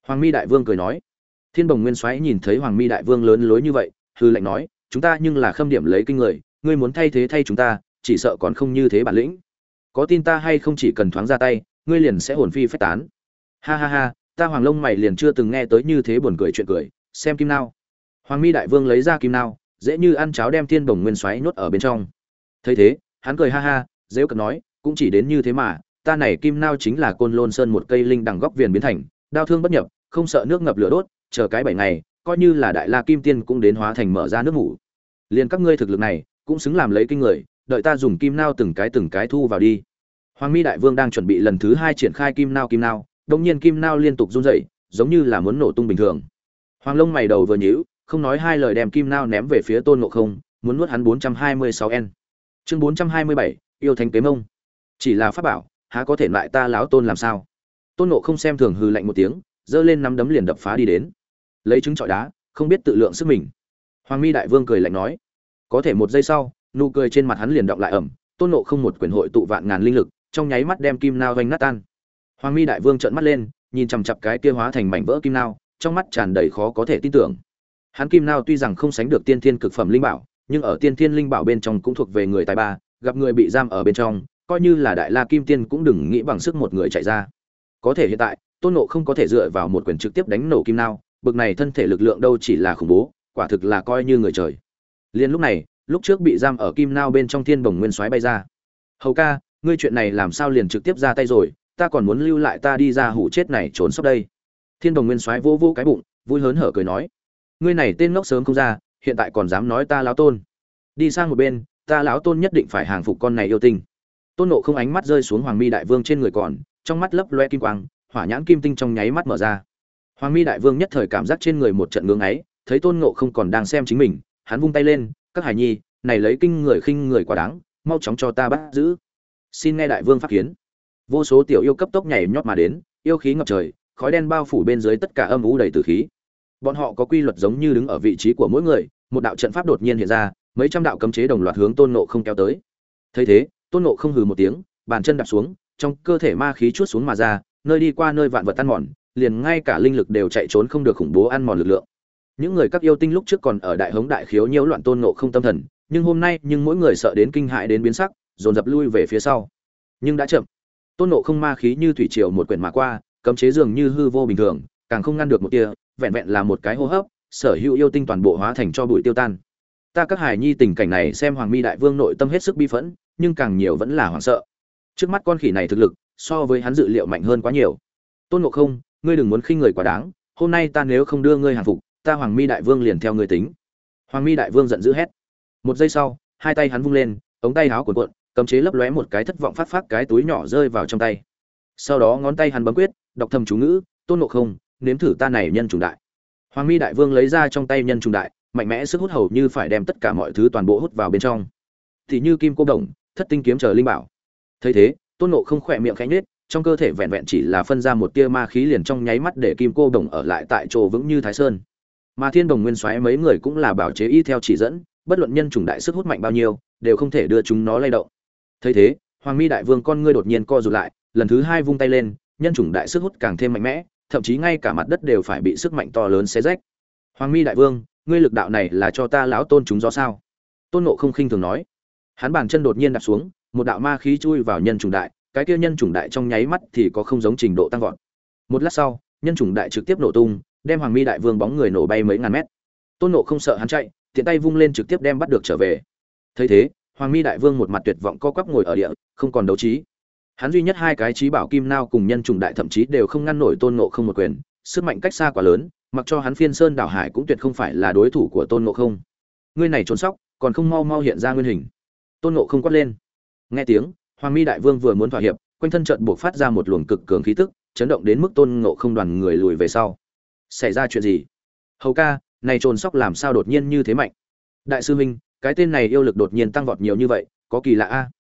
Hoàng mi đại vương cười nói. Thiên bồng nguyên soái nhìn thấy hoàng mi đại vương lớn lối như vậy hư lệnh nói, chúng ta nhưng là khâm điểm lấy kinh người, ngươi muốn thay thế thay chúng ta, chỉ sợ còn không như thế bản lĩnh. Có tin ta hay không chỉ cần thoáng ra tay, ngươi liền sẽ hồn phi phách tán. Ha ha ha, ta hoàng lông mày liền chưa từng nghe tới như thế buồn cười chuyện cười, xem kim nao. Hoàng mi đại vương lấy ra kim nao, dễ như ăn cháo đem thiên bồng nguyên xoáy nhốt ở bên trong. Thấy thế, hắn cười ha ha dễ cận nói cũng chỉ đến như thế mà ta này kim nao chính là côn lôn sơn một cây linh đằng góc viền biến thành đao thương bất nhập không sợ nước ngập lửa đốt chờ cái bảy ngày coi như là đại la kim tiên cũng đến hóa thành mở ra nước ngủ. Liền các ngươi thực lực này cũng xứng làm lấy kinh người đợi ta dùng kim nao từng cái từng cái thu vào đi. Hoàng mi đại vương đang chuẩn bị lần thứ hai triển khai kim nao kim nao đông nhiên kim nao liên tục run rẩy giống như là muốn nổ tung bình thường. Hoàng lông mày đầu vừa nhíu không nói hai lời đem kim nao ném về phía tôn ngộ không muốn nuốt hắn 426 n. Chương 427, yêu thánh kế mông. Chỉ là pháp bảo, há có thể lại ta láo tôn làm sao? Tôn nộ không xem thường hư lạnh một tiếng, giơ lên nắm đấm liền đập phá đi đến. Lấy trứng trọi đá, không biết tự lượng sức mình. Hoàng mi đại vương cười lạnh nói, có thể một giây sau, nụ cười trên mặt hắn liền động lại ẩm, tôn nộ không một quyền hội tụ vạn ngàn linh lực, trong nháy mắt đem kim nao vanh nát tan. Hoàng mi đại vương trợn mắt lên, nhìn chằm chặp cái kia hóa thành mảnh vỡ kim nao, trong mắt tràn đầy khó có thể tin tưởng. Hắn kim nao tuy rằng không sánh được tiên thiên cực phẩm linh bảo, nhưng ở tiên thiên linh bảo bên trong cũng thuộc về người tài ba gặp người bị giam ở bên trong, coi như là đại la kim tiên cũng đừng nghĩ bằng sức một người chạy ra. Có thể hiện tại, tôn nộ không có thể dựa vào một quyền trực tiếp đánh nổ kim nao, bực này thân thể lực lượng đâu chỉ là khủng bố, quả thực là coi như người trời. Liền lúc này, lúc trước bị giam ở kim nao bên trong thiên bồng nguyên soái bay ra. Hầu ca, ngươi chuyện này làm sao liền trực tiếp ra tay rồi, ta còn muốn lưu lại ta đi ra hủ chết này trốn sốc đây. Thiên đồng nguyên soái vô vô cái bụng, vui hớn hở cười nói, ngươi này tên ngốc sớm không ra, hiện tại còn dám nói ta lao tôn. Đi sang một bên ta lão tôn nhất định phải hàng phục con này yêu tinh. Tôn nộ không ánh mắt rơi xuống hoàng mi đại vương trên người còn, trong mắt lấp loe kim quang, hỏa nhãn kim tinh trong nháy mắt mở ra. Hoàng mi đại vương nhất thời cảm giác trên người một trận ngưỡng ấy, thấy tôn nộ không còn đang xem chính mình, hắn vung tay lên, các hải nhi, này lấy kinh người khinh người quá đáng, mau chóng cho ta bắt giữ. Xin nghe đại vương phát kiến. Vô số tiểu yêu cấp tốc nhảy nhót mà đến, yêu khí ngập trời, khói đen bao phủ bên dưới tất cả âm u đầy tử khí. Bọn họ có quy luật giống như đứng ở vị trí của mỗi người, một đạo trận pháp đột nhiên hiện ra mấy trăm đạo cấm chế đồng loạt hướng tôn nộ không kéo tới. Thấy thế, tôn nộ không hừ một tiếng, bàn chân đạp xuống, trong cơ thể ma khí chút xuống mà ra, nơi đi qua nơi vạn vật ăn mòn, liền ngay cả linh lực đều chạy trốn không được khủng bố ăn mòn lực lượng. Những người các yêu tinh lúc trước còn ở đại hống đại khiếu nhiễu loạn tôn nộ không tâm thần, nhưng hôm nay, nhưng mỗi người sợ đến kinh hại đến biến sắc, dồn dập lui về phía sau. Nhưng đã chậm. Tôn nộ không ma khí như thủy triều một quyển mà qua, cấm chế dường như hư vô bình thường, càng không ngăn được một tia, vẹn vẹn là một cái hô hấp, sở hữu yêu tinh toàn bộ hóa thành cho bụi tiêu tan ta các hài nhi tình cảnh này xem hoàng mi đại vương nội tâm hết sức bi phẫn, nhưng càng nhiều vẫn là hoảng sợ. Trước mắt con khỉ này thực lực, so với hắn dự liệu mạnh hơn quá nhiều. Tôn ngộ không, ngươi đừng muốn khinh người quá đáng, hôm nay ta nếu không đưa ngươi hàng phục, ta hoàng mi đại vương liền theo ngươi tính. Hoàng mi đại vương giận dữ hét. Một giây sau, hai tay hắn vung lên, ống tay áo cuộn cuộn, cấm chế lấp lóe một cái thất vọng phát phát cái túi nhỏ rơi vào trong tay. Sau đó ngón tay hắn bấm quyết, đọc thầm chú ngữ, tôn ngộ không, nếm thử ta này nhân trùng đại. Hoàng mi đại vương lấy ra trong tay nhân trùng đại mạnh mẽ sức hút hầu như phải đem tất cả mọi thứ toàn bộ hút vào bên trong. Thì như kim cô đồng, thất tinh kiếm chờ linh bảo. Thấy thế, tôn ngộ không khỏe miệng khẽ nhếch, trong cơ thể vẹn vẹn chỉ là phân ra một tia ma khí liền trong nháy mắt để kim cô đồng ở lại tại chỗ vững như thái sơn. Mà thiên đồng nguyên soái mấy người cũng là bảo chế y theo chỉ dẫn, bất luận nhân chủng đại sức hút mạnh bao nhiêu, đều không thể đưa chúng nó lay động. Thấy thế, hoàng mi đại vương con ngươi đột nhiên co rụt lại, lần thứ hai vung tay lên, nhân chủng đại sức hút càng thêm mạnh mẽ, thậm chí ngay cả mặt đất đều phải bị sức mạnh to lớn xé rách. Hoàng mi đại vương ngươi lực đạo này là cho ta lão tôn chúng do sao? Tôn nộ không khinh thường nói. Hắn bàn chân đột nhiên đạp xuống, một đạo ma khí chui vào nhân chủng đại, cái kia nhân chủng đại trong nháy mắt thì có không giống trình độ tăng vọt. Một lát sau, nhân chủng đại trực tiếp nổ tung, đem hoàng mi đại vương bóng người nổ bay mấy ngàn mét. Tôn nộ không sợ hắn chạy, tiện tay vung lên trực tiếp đem bắt được trở về. Thấy thế, hoàng mi đại vương một mặt tuyệt vọng co quắp ngồi ở địa, không còn đấu trí. Hắn duy nhất hai cái trí bảo kim nao cùng nhân trùng đại thậm chí đều không ngăn nổi tôn nộ không một quyền, sức mạnh cách xa quá lớn mặc cho hắn phiên sơn đảo hải cũng tuyệt không phải là đối thủ của tôn ngộ không. Ngươi này trốn sóc, còn không mau mau hiện ra nguyên hình. Tôn ngộ không quát lên. Nghe tiếng, hoàng mi đại vương vừa muốn thỏa hiệp, quanh thân trận buộc phát ra một luồng cực cường khí tức, chấn động đến mức tôn ngộ không đoàn người lùi về sau. Xảy ra chuyện gì? Hầu ca, này trồn sóc làm sao đột nhiên như thế mạnh? Đại sư huynh, cái tên này yêu lực đột nhiên tăng vọt nhiều như vậy, có kỳ lạ a.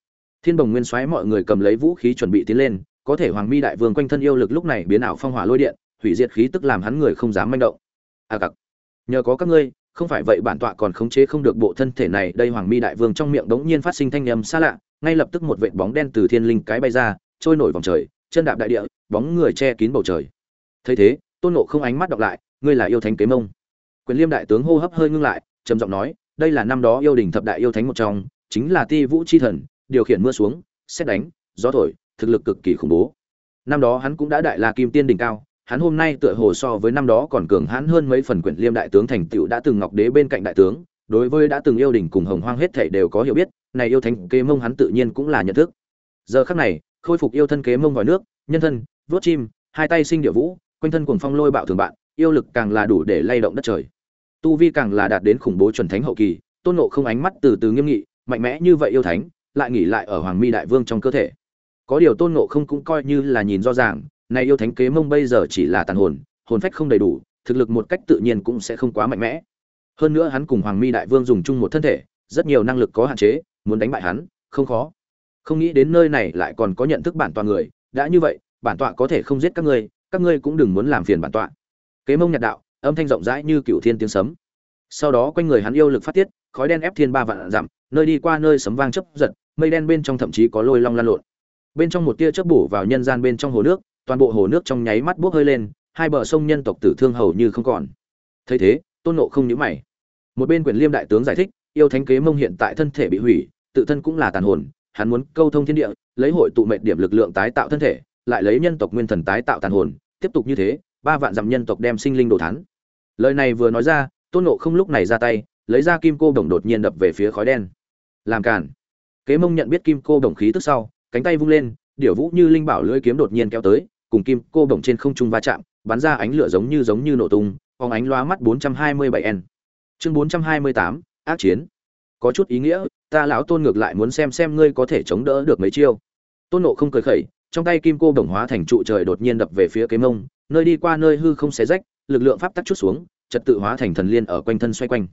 Thiên bồng nguyên soái mọi người cầm lấy vũ khí chuẩn bị tiến lên, có thể hoàng mi đại vương quanh thân yêu lực lúc này biến ảo phong hỏa lôi điện hủy diệt khí tức làm hắn người không dám manh động. A à, cặc nhờ có các ngươi không phải vậy bản tọa còn khống chế không được bộ thân thể này đây hoàng mi đại vương trong miệng đống nhiên phát sinh thanh âm xa lạ ngay lập tức một vệt bóng đen từ thiên linh cái bay ra trôi nổi vòng trời chân đạp đại địa bóng người che kín bầu trời. Thấy thế tôn nộ không ánh mắt đọc lại ngươi là yêu thánh kế mông. Quyền liêm đại tướng hô hấp hơi ngưng lại trầm giọng nói đây là năm đó yêu đình thập đại yêu thánh một trong chính là ti vũ chi thần điều khiển mưa xuống xét đánh gió thổi thực lực cực kỳ khủng bố. Năm đó hắn cũng đã đại la kim tiên đỉnh cao hắn hôm nay tựa hồ so với năm đó còn cường hãn hơn mấy phần quyển liêm đại tướng thành tựu đã từng ngọc đế bên cạnh đại tướng, đối với đã từng yêu đình cùng hồng hoang hết thảy đều có hiểu biết, này yêu thánh kế mông hắn tự nhiên cũng là nhận thức. Giờ khắc này, khôi phục yêu thân kế mông vào nước, nhân thân, vuốt chim, hai tay sinh địa vũ, quanh thân cuồng phong lôi bạo thường bạn, yêu lực càng là đủ để lay động đất trời. Tu vi càng là đạt đến khủng bố chuẩn thánh hậu kỳ, tôn nộ không ánh mắt từ từ nghiêm nghị, mạnh mẽ như vậy yêu thánh, lại nghỉ lại ở hoàng mi đại vương trong cơ thể. Có điều tôn nộ không cũng coi như là nhìn rõ ràng này yêu thánh kế mông bây giờ chỉ là tàn hồn hồn phách không đầy đủ, thực lực một cách tự nhiên cũng sẽ không quá mạnh mẽ. Hơn nữa hắn cùng hoàng mi đại vương dùng chung một thân thể, rất nhiều năng lực có hạn chế, muốn đánh bại hắn, không khó. Không nghĩ đến nơi này lại còn có nhận thức bản tọa người, đã như vậy, bản tọa có thể không giết các ngươi các ngươi cũng đừng muốn làm phiền bản tọa. Kế mông nhạt đạo, âm thanh rộng rãi như cựu thiên tiếng sấm. Sau đó quanh người hắn yêu lực phát tiết, khói đen ép thiên ba vạn dặm, nơi đi qua nơi sấm vang chấp giật, mây đen bên trong thậm chí có lôi long lan lộn. Bên trong một tia chớp bổ vào nhân gian bên trong hồ nước toàn bộ hồ nước trong nháy mắt bốc hơi lên, hai bờ sông nhân tộc tử thương hầu như không còn. Thấy thế, tôn nộ không nhữ mày. Một bên quyền liêm đại tướng giải thích, yêu thánh kế mông hiện tại thân thể bị hủy, tự thân cũng là tàn hồn, hắn muốn câu thông thiên địa, lấy hội tụ mệnh điểm lực lượng tái tạo thân thể, lại lấy nhân tộc nguyên thần tái tạo tàn hồn, tiếp tục như thế, ba vạn dặm nhân tộc đem sinh linh đồ thán. Lời này vừa nói ra, tôn nộ không lúc này ra tay, lấy ra kim cô đồng đột nhiên đập về phía khói đen. Làm cản kế mông nhận biết kim cô đồng khí tức sau, cánh tay vung lên, điểu vũ như linh bảo lưỡi kiếm đột nhiên kéo tới cùng kim cô bổng trên không trung va chạm bắn ra ánh lửa giống như giống như nổ tung phóng ánh loa mắt 427 n. Chương 428, ác chiến. Có chút ý nghĩa ta lão tôn ngược lại muốn xem xem ngươi có thể chống đỡ được mấy chiêu. Tôn nộ không cười khẩy trong tay kim cô đồng hóa thành trụ trời đột nhiên đập về phía kế mông nơi đi qua nơi hư không xé rách lực lượng pháp tắc chút xuống trật tự hóa thành thần liên ở quanh thân xoay quanh.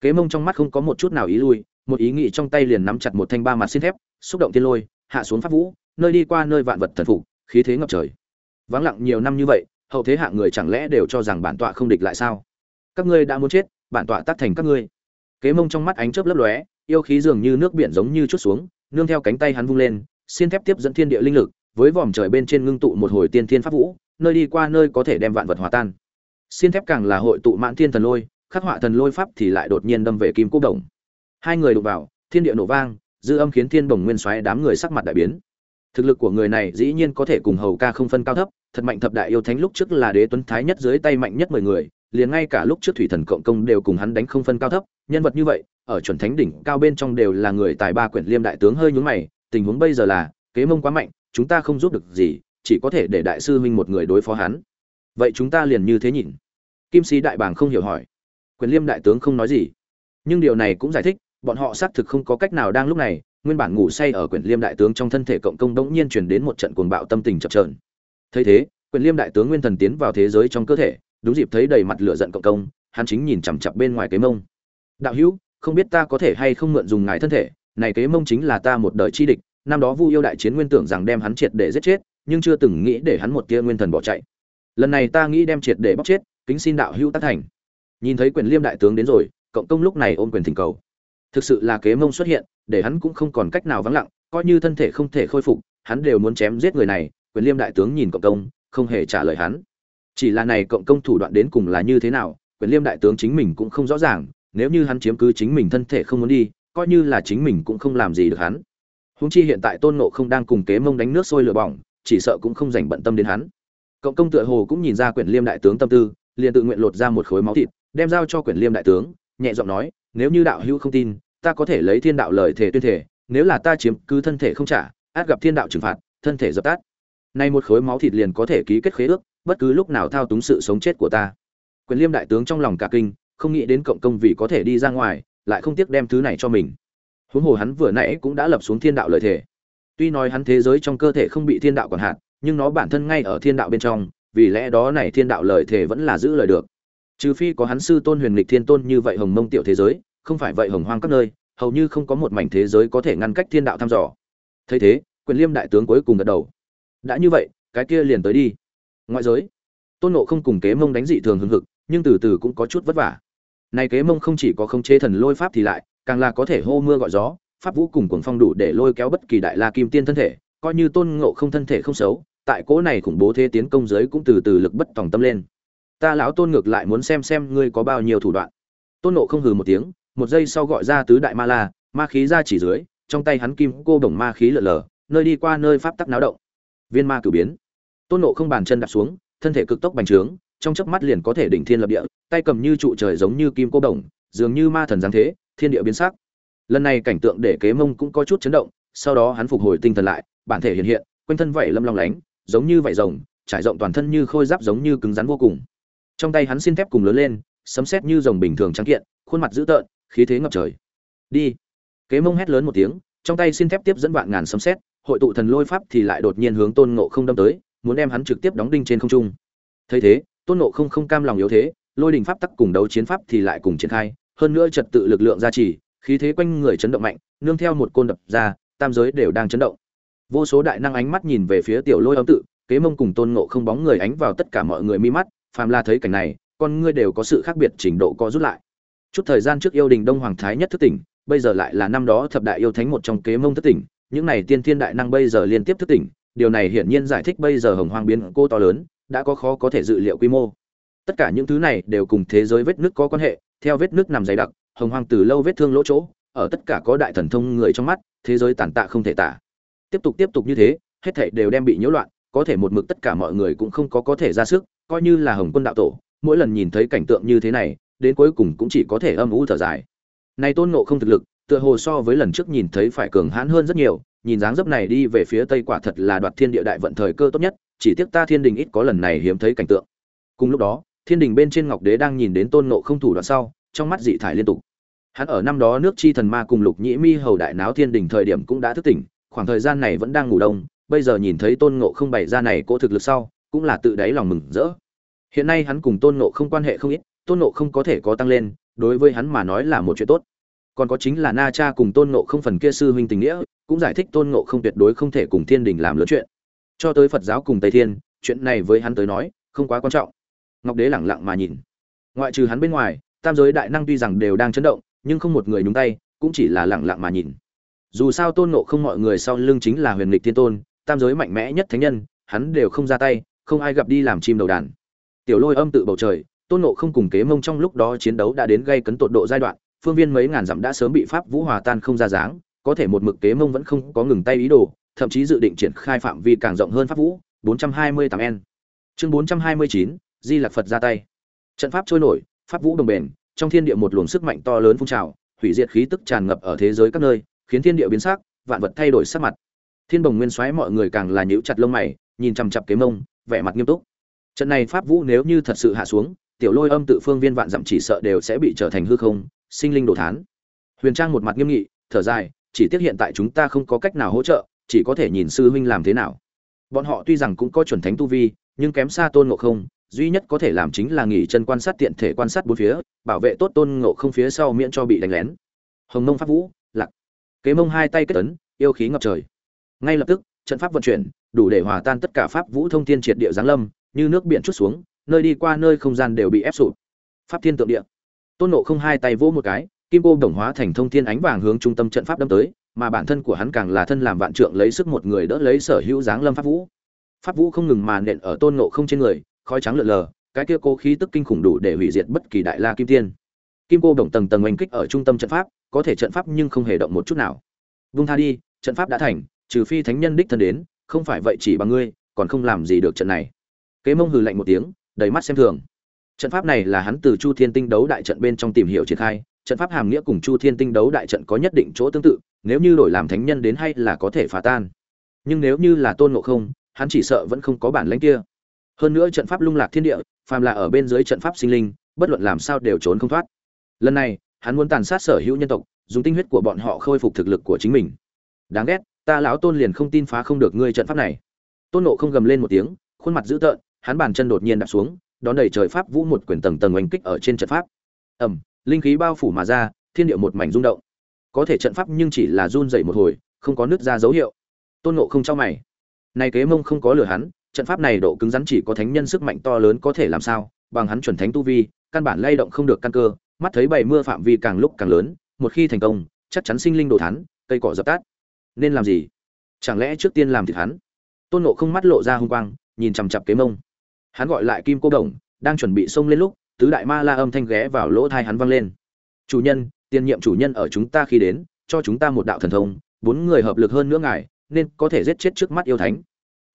Kế mông trong mắt không có một chút nào ý lui một ý nghĩ trong tay liền nắm chặt một thanh ba mặt xin thép xúc động thiên lôi hạ xuống pháp vũ nơi đi qua nơi vạn vật thần phục khí thế ngập trời vắng lặng nhiều năm như vậy, hậu thế hạng người chẳng lẽ đều cho rằng bản tọa không địch lại sao? Các ngươi đã muốn chết, bản tọa tác thành các ngươi. Kế mông trong mắt ánh chớp lấp lóe, yêu khí dường như nước biển giống như chút xuống, nương theo cánh tay hắn vung lên, xiên thép tiếp dẫn thiên địa linh lực, với vòm trời bên trên ngưng tụ một hồi tiên thiên pháp vũ, nơi đi qua nơi có thể đem vạn vật hòa tan. Xiên thép càng là hội tụ mãn thiên thần lôi, khắc họa thần lôi pháp thì lại đột nhiên đâm về kim cúc đồng. Hai người đụng vào, thiên địa nổ vang, dư âm khiến thiên đồng nguyên xoáy đám người sắc mặt đại biến thực lực của người này dĩ nhiên có thể cùng hầu ca không phân cao thấp, thật mạnh thập đại yêu thánh lúc trước là đế tuấn thái nhất dưới tay mạnh nhất mười người, liền ngay cả lúc trước thủy thần cộng công đều cùng hắn đánh không phân cao thấp, nhân vật như vậy, ở chuẩn thánh đỉnh cao bên trong đều là người tài ba quyển liêm đại tướng hơi nhún mày, tình huống bây giờ là, kế mông quá mạnh, chúng ta không giúp được gì, chỉ có thể để đại sư huynh một người đối phó hắn. Vậy chúng ta liền như thế nhìn. Kim sĩ đại bàng không hiểu hỏi. Quyền liêm đại tướng không nói gì. Nhưng điều này cũng giải thích, bọn họ xác thực không có cách nào đang lúc này nguyên bản ngủ say ở quyển liêm đại tướng trong thân thể cộng công đống nhiên truyền đến một trận cuồng bạo tâm tình chập chờn, thấy thế quyển liêm đại tướng nguyên thần tiến vào thế giới trong cơ thể đúng dịp thấy đầy mặt lửa giận cộng công hắn chính nhìn chằm chặp bên ngoài cái mông. Đạo hữu không biết ta có thể hay không mượn dùng ngài thân thể này kế mông chính là ta một đời chi địch năm đó vu yêu đại chiến nguyên tưởng rằng đem hắn triệt để giết chết nhưng chưa từng nghĩ để hắn một tia nguyên thần bỏ chạy. Lần này ta nghĩ đem triệt để bóc chết kính xin đạo hữu tác thành. Nhìn thấy quyền liêm đại tướng đến rồi cộng công lúc này ôm quyền thỉnh cầu thực sự là kế mông xuất hiện, để hắn cũng không còn cách nào vắng lặng, coi như thân thể không thể khôi phục, hắn đều muốn chém giết người này, quyền liêm đại tướng nhìn cộng công, không hề trả lời hắn. Chỉ là này cộng công thủ đoạn đến cùng là như thế nào, quyền liêm đại tướng chính mình cũng không rõ ràng, nếu như hắn chiếm cứ chính mình thân thể không muốn đi, coi như là chính mình cũng không làm gì được hắn. Húng chi hiện tại tôn nộ không đang cùng kế mông đánh nước sôi lửa bỏng, chỉ sợ cũng không dành bận tâm đến hắn. Cộng công tựa hồ cũng nhìn ra quyển liêm đại tướng tâm tư, liền tự nguyện lột ra một khối máu thịt, đem giao cho quyển liêm đại tướng, nhẹ giọng nói nếu như đạo hữu không tin, ta có thể lấy thiên đạo lời thể tuyên thể nếu là ta chiếm cứ thân thể không trả, át gặp thiên đạo trừng phạt, thân thể dập tắt. Nay một khối máu thịt liền có thể ký kết khế ước, bất cứ lúc nào thao túng sự sống chết của ta. Quyền liêm đại tướng trong lòng cả kinh, không nghĩ đến cộng công vì có thể đi ra ngoài, lại không tiếc đem thứ này cho mình. Huống hồ hắn vừa nãy cũng đã lập xuống thiên đạo lợi thể tuy nói hắn thế giới trong cơ thể không bị thiên đạo quản hạt nhưng nó bản thân ngay ở thiên đạo bên trong, vì lẽ đó này thiên đạo lợi thể vẫn là giữ lời được trừ phi có hắn sư tôn huyền lịch thiên tôn như vậy hồng mông tiểu thế giới, không phải vậy hồng hoang các nơi, hầu như không có một mảnh thế giới có thể ngăn cách thiên đạo thăm dò. Thấy thế, quyền liêm đại tướng cuối cùng gật đầu. Đã như vậy, cái kia liền tới đi. Ngoại giới, tôn nộ không cùng kế mông đánh dị thường hưng hực, nhưng từ từ cũng có chút vất vả. Này kế mông không chỉ có khống chế thần lôi pháp thì lại, càng là có thể hô mưa gọi gió, pháp vũ cùng cuồng phong đủ để lôi kéo bất kỳ đại la kim tiên thân thể, coi như tôn ngộ không thân thể không xấu, tại cỗ này khủng bố thế tiến công giới cũng từ từ lực bất tòng tâm lên ta lão tôn ngược lại muốn xem xem ngươi có bao nhiêu thủ đoạn. Tôn nộ không hừ một tiếng, một giây sau gọi ra tứ đại ma la, ma khí ra chỉ dưới, trong tay hắn kim cô đồng ma khí lở lở, nơi đi qua nơi pháp tắc náo động. Viên ma cử biến. Tôn nộ không bàn chân đặt xuống, thân thể cực tốc bành trướng, trong chớp mắt liền có thể đỉnh thiên lập địa, tay cầm như trụ trời giống như kim cô đồng, dường như ma thần giáng thế, thiên địa biến sắc. Lần này cảnh tượng để kế mông cũng có chút chấn động, sau đó hắn phục hồi tinh thần lại, bản thể hiện hiện, quanh thân vảy lâm long lánh, giống như vảy rồng, trải rộng toàn thân như khôi giáp giống như cứng rắn vô cùng trong tay hắn xin thép cùng lớn lên, sấm sét như rồng bình thường trắng kiện, khuôn mặt dữ tợn, khí thế ngập trời. Đi. Kế mông hét lớn một tiếng, trong tay xin thép tiếp dẫn vạn ngàn sấm sét, hội tụ thần lôi pháp thì lại đột nhiên hướng tôn ngộ không đâm tới, muốn đem hắn trực tiếp đóng đinh trên không trung. Thấy thế, tôn ngộ không không cam lòng yếu thế, lôi đình pháp tắc cùng đấu chiến pháp thì lại cùng triển khai, hơn nữa trật tự lực lượng gia trì, khí thế quanh người chấn động mạnh, nương theo một côn đập ra, tam giới đều đang chấn động. Vô số đại năng ánh mắt nhìn về phía tiểu lôi âm tự, kế mông cùng tôn ngộ không bóng người ánh vào tất cả mọi người mi mắt phàm là thấy cảnh này, con ngươi đều có sự khác biệt trình độ co rút lại. Chút thời gian trước yêu đình đông hoàng thái nhất thức tỉnh, bây giờ lại là năm đó thập đại yêu thánh một trong kế mông thức tỉnh, những này tiên thiên đại năng bây giờ liên tiếp thức tỉnh, điều này hiển nhiên giải thích bây giờ hồng hoang biến cô to lớn, đã có khó có thể dự liệu quy mô. Tất cả những thứ này đều cùng thế giới vết nước có quan hệ, theo vết nước nằm dày đặc, hồng hoang từ lâu vết thương lỗ chỗ, ở tất cả có đại thần thông người trong mắt, thế giới tàn tạ không thể tả. Tiếp tục tiếp tục như thế, hết thảy đều đem bị nhiễu loạn, có thể một mực tất cả mọi người cũng không có có thể ra sức coi như là hồng quân đạo tổ, mỗi lần nhìn thấy cảnh tượng như thế này, đến cuối cùng cũng chỉ có thể âm u thở dài. Này tôn ngộ không thực lực, tựa hồ so với lần trước nhìn thấy phải cường hãn hơn rất nhiều, nhìn dáng dấp này đi về phía tây quả thật là đoạt thiên địa đại vận thời cơ tốt nhất, chỉ tiếc ta thiên đình ít có lần này hiếm thấy cảnh tượng. Cùng lúc đó, thiên đình bên trên ngọc đế đang nhìn đến tôn ngộ không thủ đoạn sau, trong mắt dị thải liên tục. Hắn ở năm đó nước chi thần ma cùng lục nhĩ mi hầu đại náo thiên đình thời điểm cũng đã thức tỉnh, khoảng thời gian này vẫn đang ngủ đông, bây giờ nhìn thấy tôn ngộ không bày ra này cỗ thực lực sau cũng là tự đáy lòng mừng rỡ. Hiện nay hắn cùng tôn ngộ không quan hệ không ít, tôn ngộ không có thể có tăng lên, đối với hắn mà nói là một chuyện tốt. Còn có chính là na cha cùng tôn ngộ không phần kia sư huynh tình nghĩa, cũng giải thích tôn ngộ không tuyệt đối không thể cùng thiên đình làm lớn chuyện. Cho tới phật giáo cùng tây thiên, chuyện này với hắn tới nói, không quá quan trọng. Ngọc đế lẳng lặng mà nhìn. Ngoại trừ hắn bên ngoài, tam giới đại năng tuy rằng đều đang chấn động, nhưng không một người nhúng tay, cũng chỉ là lẳng lặng mà nhìn. Dù sao tôn ngộ không mọi người sau lưng chính là huyền lịch thiên tôn, tam giới mạnh mẽ nhất thánh nhân, hắn đều không ra tay không ai gặp đi làm chim đầu đàn. Tiểu lôi âm tự bầu trời tôn nộ không cùng kế mông trong lúc đó chiến đấu đã đến gây cấn tột độ giai đoạn phương viên mấy ngàn dặm đã sớm bị pháp vũ hòa tan không ra dáng có thể một mực kế mông vẫn không có ngừng tay ý đồ thậm chí dự định triển khai phạm vi càng rộng hơn pháp vũ 428 n. Chương 429, di lạc phật ra tay. Trận pháp trôi nổi pháp vũ đồng bền trong thiên địa một luồng sức mạnh to lớn phun trào hủy diệt khí tức tràn ngập ở thế giới các nơi khiến thiên địa biến sắc vạn vật thay đổi sắc mặt. Thiên bồng nguyên xoáy mọi người càng là nhíu chặt lông mày nhìn chằm chặp kế mông vẻ mặt nghiêm túc. Trận này pháp vũ nếu như thật sự hạ xuống, tiểu lôi âm tự phương viên vạn dặm chỉ sợ đều sẽ bị trở thành hư không, sinh linh đồ thán. Huyền trang một mặt nghiêm nghị, thở dài, chỉ tiếc hiện tại chúng ta không có cách nào hỗ trợ, chỉ có thể nhìn sư huynh làm thế nào. Bọn họ tuy rằng cũng có chuẩn thánh tu vi, nhưng kém xa tôn ngộ không, duy nhất có thể làm chính là nghỉ chân quan sát tiện thể quan sát bốn phía, bảo vệ tốt tôn ngộ không phía sau miễn cho bị đánh lén. Hồng nông pháp vũ lặc kế mông hai tay kết tấn yêu khí ngập trời. Ngay lập tức, trận pháp vận chuyển đủ để hòa tan tất cả pháp vũ thông thiên triệt địa giáng lâm, như nước biển chút xuống, nơi đi qua nơi không gian đều bị ép sụp. Pháp thiên tượng địa. Tôn nộ không hai tay vỗ một cái, kim cô đồng hóa thành thông thiên ánh vàng hướng trung tâm trận pháp đâm tới, mà bản thân của hắn càng là thân làm vạn trượng lấy sức một người đỡ lấy sở hữu dáng lâm pháp vũ. Pháp vũ không ngừng màn nện ở tôn nộ không trên người, khói trắng lượn lờ, cái kia cố khí tức kinh khủng đủ để hủy diệt bất kỳ đại la kim tiên. Kim cô đồng tầng tầng oanh kích ở trung tâm trận pháp, có thể trận pháp nhưng không hề động một chút nào. Vung tha đi, trận pháp đã thành, trừ phi thánh nhân đích thân đến không phải vậy chỉ bằng ngươi, còn không làm gì được trận này. Kế mông hừ lạnh một tiếng, đầy mắt xem thường. Trận pháp này là hắn từ chu thiên tinh đấu đại trận bên trong tìm hiểu triển khai, trận pháp hàm nghĩa cùng chu thiên tinh đấu đại trận có nhất định chỗ tương tự, nếu như đổi làm thánh nhân đến hay là có thể phá tan. Nhưng nếu như là tôn ngộ không, hắn chỉ sợ vẫn không có bản lãnh kia. Hơn nữa trận pháp lung lạc thiên địa, phàm là ở bên dưới trận pháp sinh linh, bất luận làm sao đều trốn không thoát. Lần này, hắn muốn tàn sát sở hữu nhân tộc, dùng tinh huyết của bọn họ khôi phục thực lực của chính mình. Đáng ghét ta lão tôn liền không tin phá không được ngươi trận pháp này. Tôn nộ không gầm lên một tiếng, khuôn mặt dữ tợn, hắn bàn chân đột nhiên đạp xuống, đón đầy trời pháp vũ một quyển tầng tầng oanh kích ở trên trận pháp. Ẩm linh khí bao phủ mà ra, thiên địa một mảnh rung động. Có thể trận pháp nhưng chỉ là run dậy một hồi, không có nứt ra dấu hiệu. Tôn nộ không trao mày. Này kế mông không có lừa hắn, trận pháp này độ cứng rắn chỉ có thánh nhân sức mạnh to lớn có thể làm sao, bằng hắn chuẩn thánh tu vi, căn bản lay động không được căn cơ, mắt thấy bảy mưa phạm vi càng lúc càng lớn, một khi thành công, chắc chắn sinh linh đồ thắn cây cỏ dập tắt nên làm gì? Chẳng lẽ trước tiên làm thịt hắn? Tôn nộ không mắt lộ ra hung quang, nhìn chằm chặp kế mông. Hắn gọi lại kim cô đồng, đang chuẩn bị xông lên lúc, tứ đại ma la âm thanh ghé vào lỗ thai hắn vang lên. Chủ nhân, tiền nhiệm chủ nhân ở chúng ta khi đến, cho chúng ta một đạo thần thông, bốn người hợp lực hơn nữa ngài, nên có thể giết chết trước mắt yêu thánh.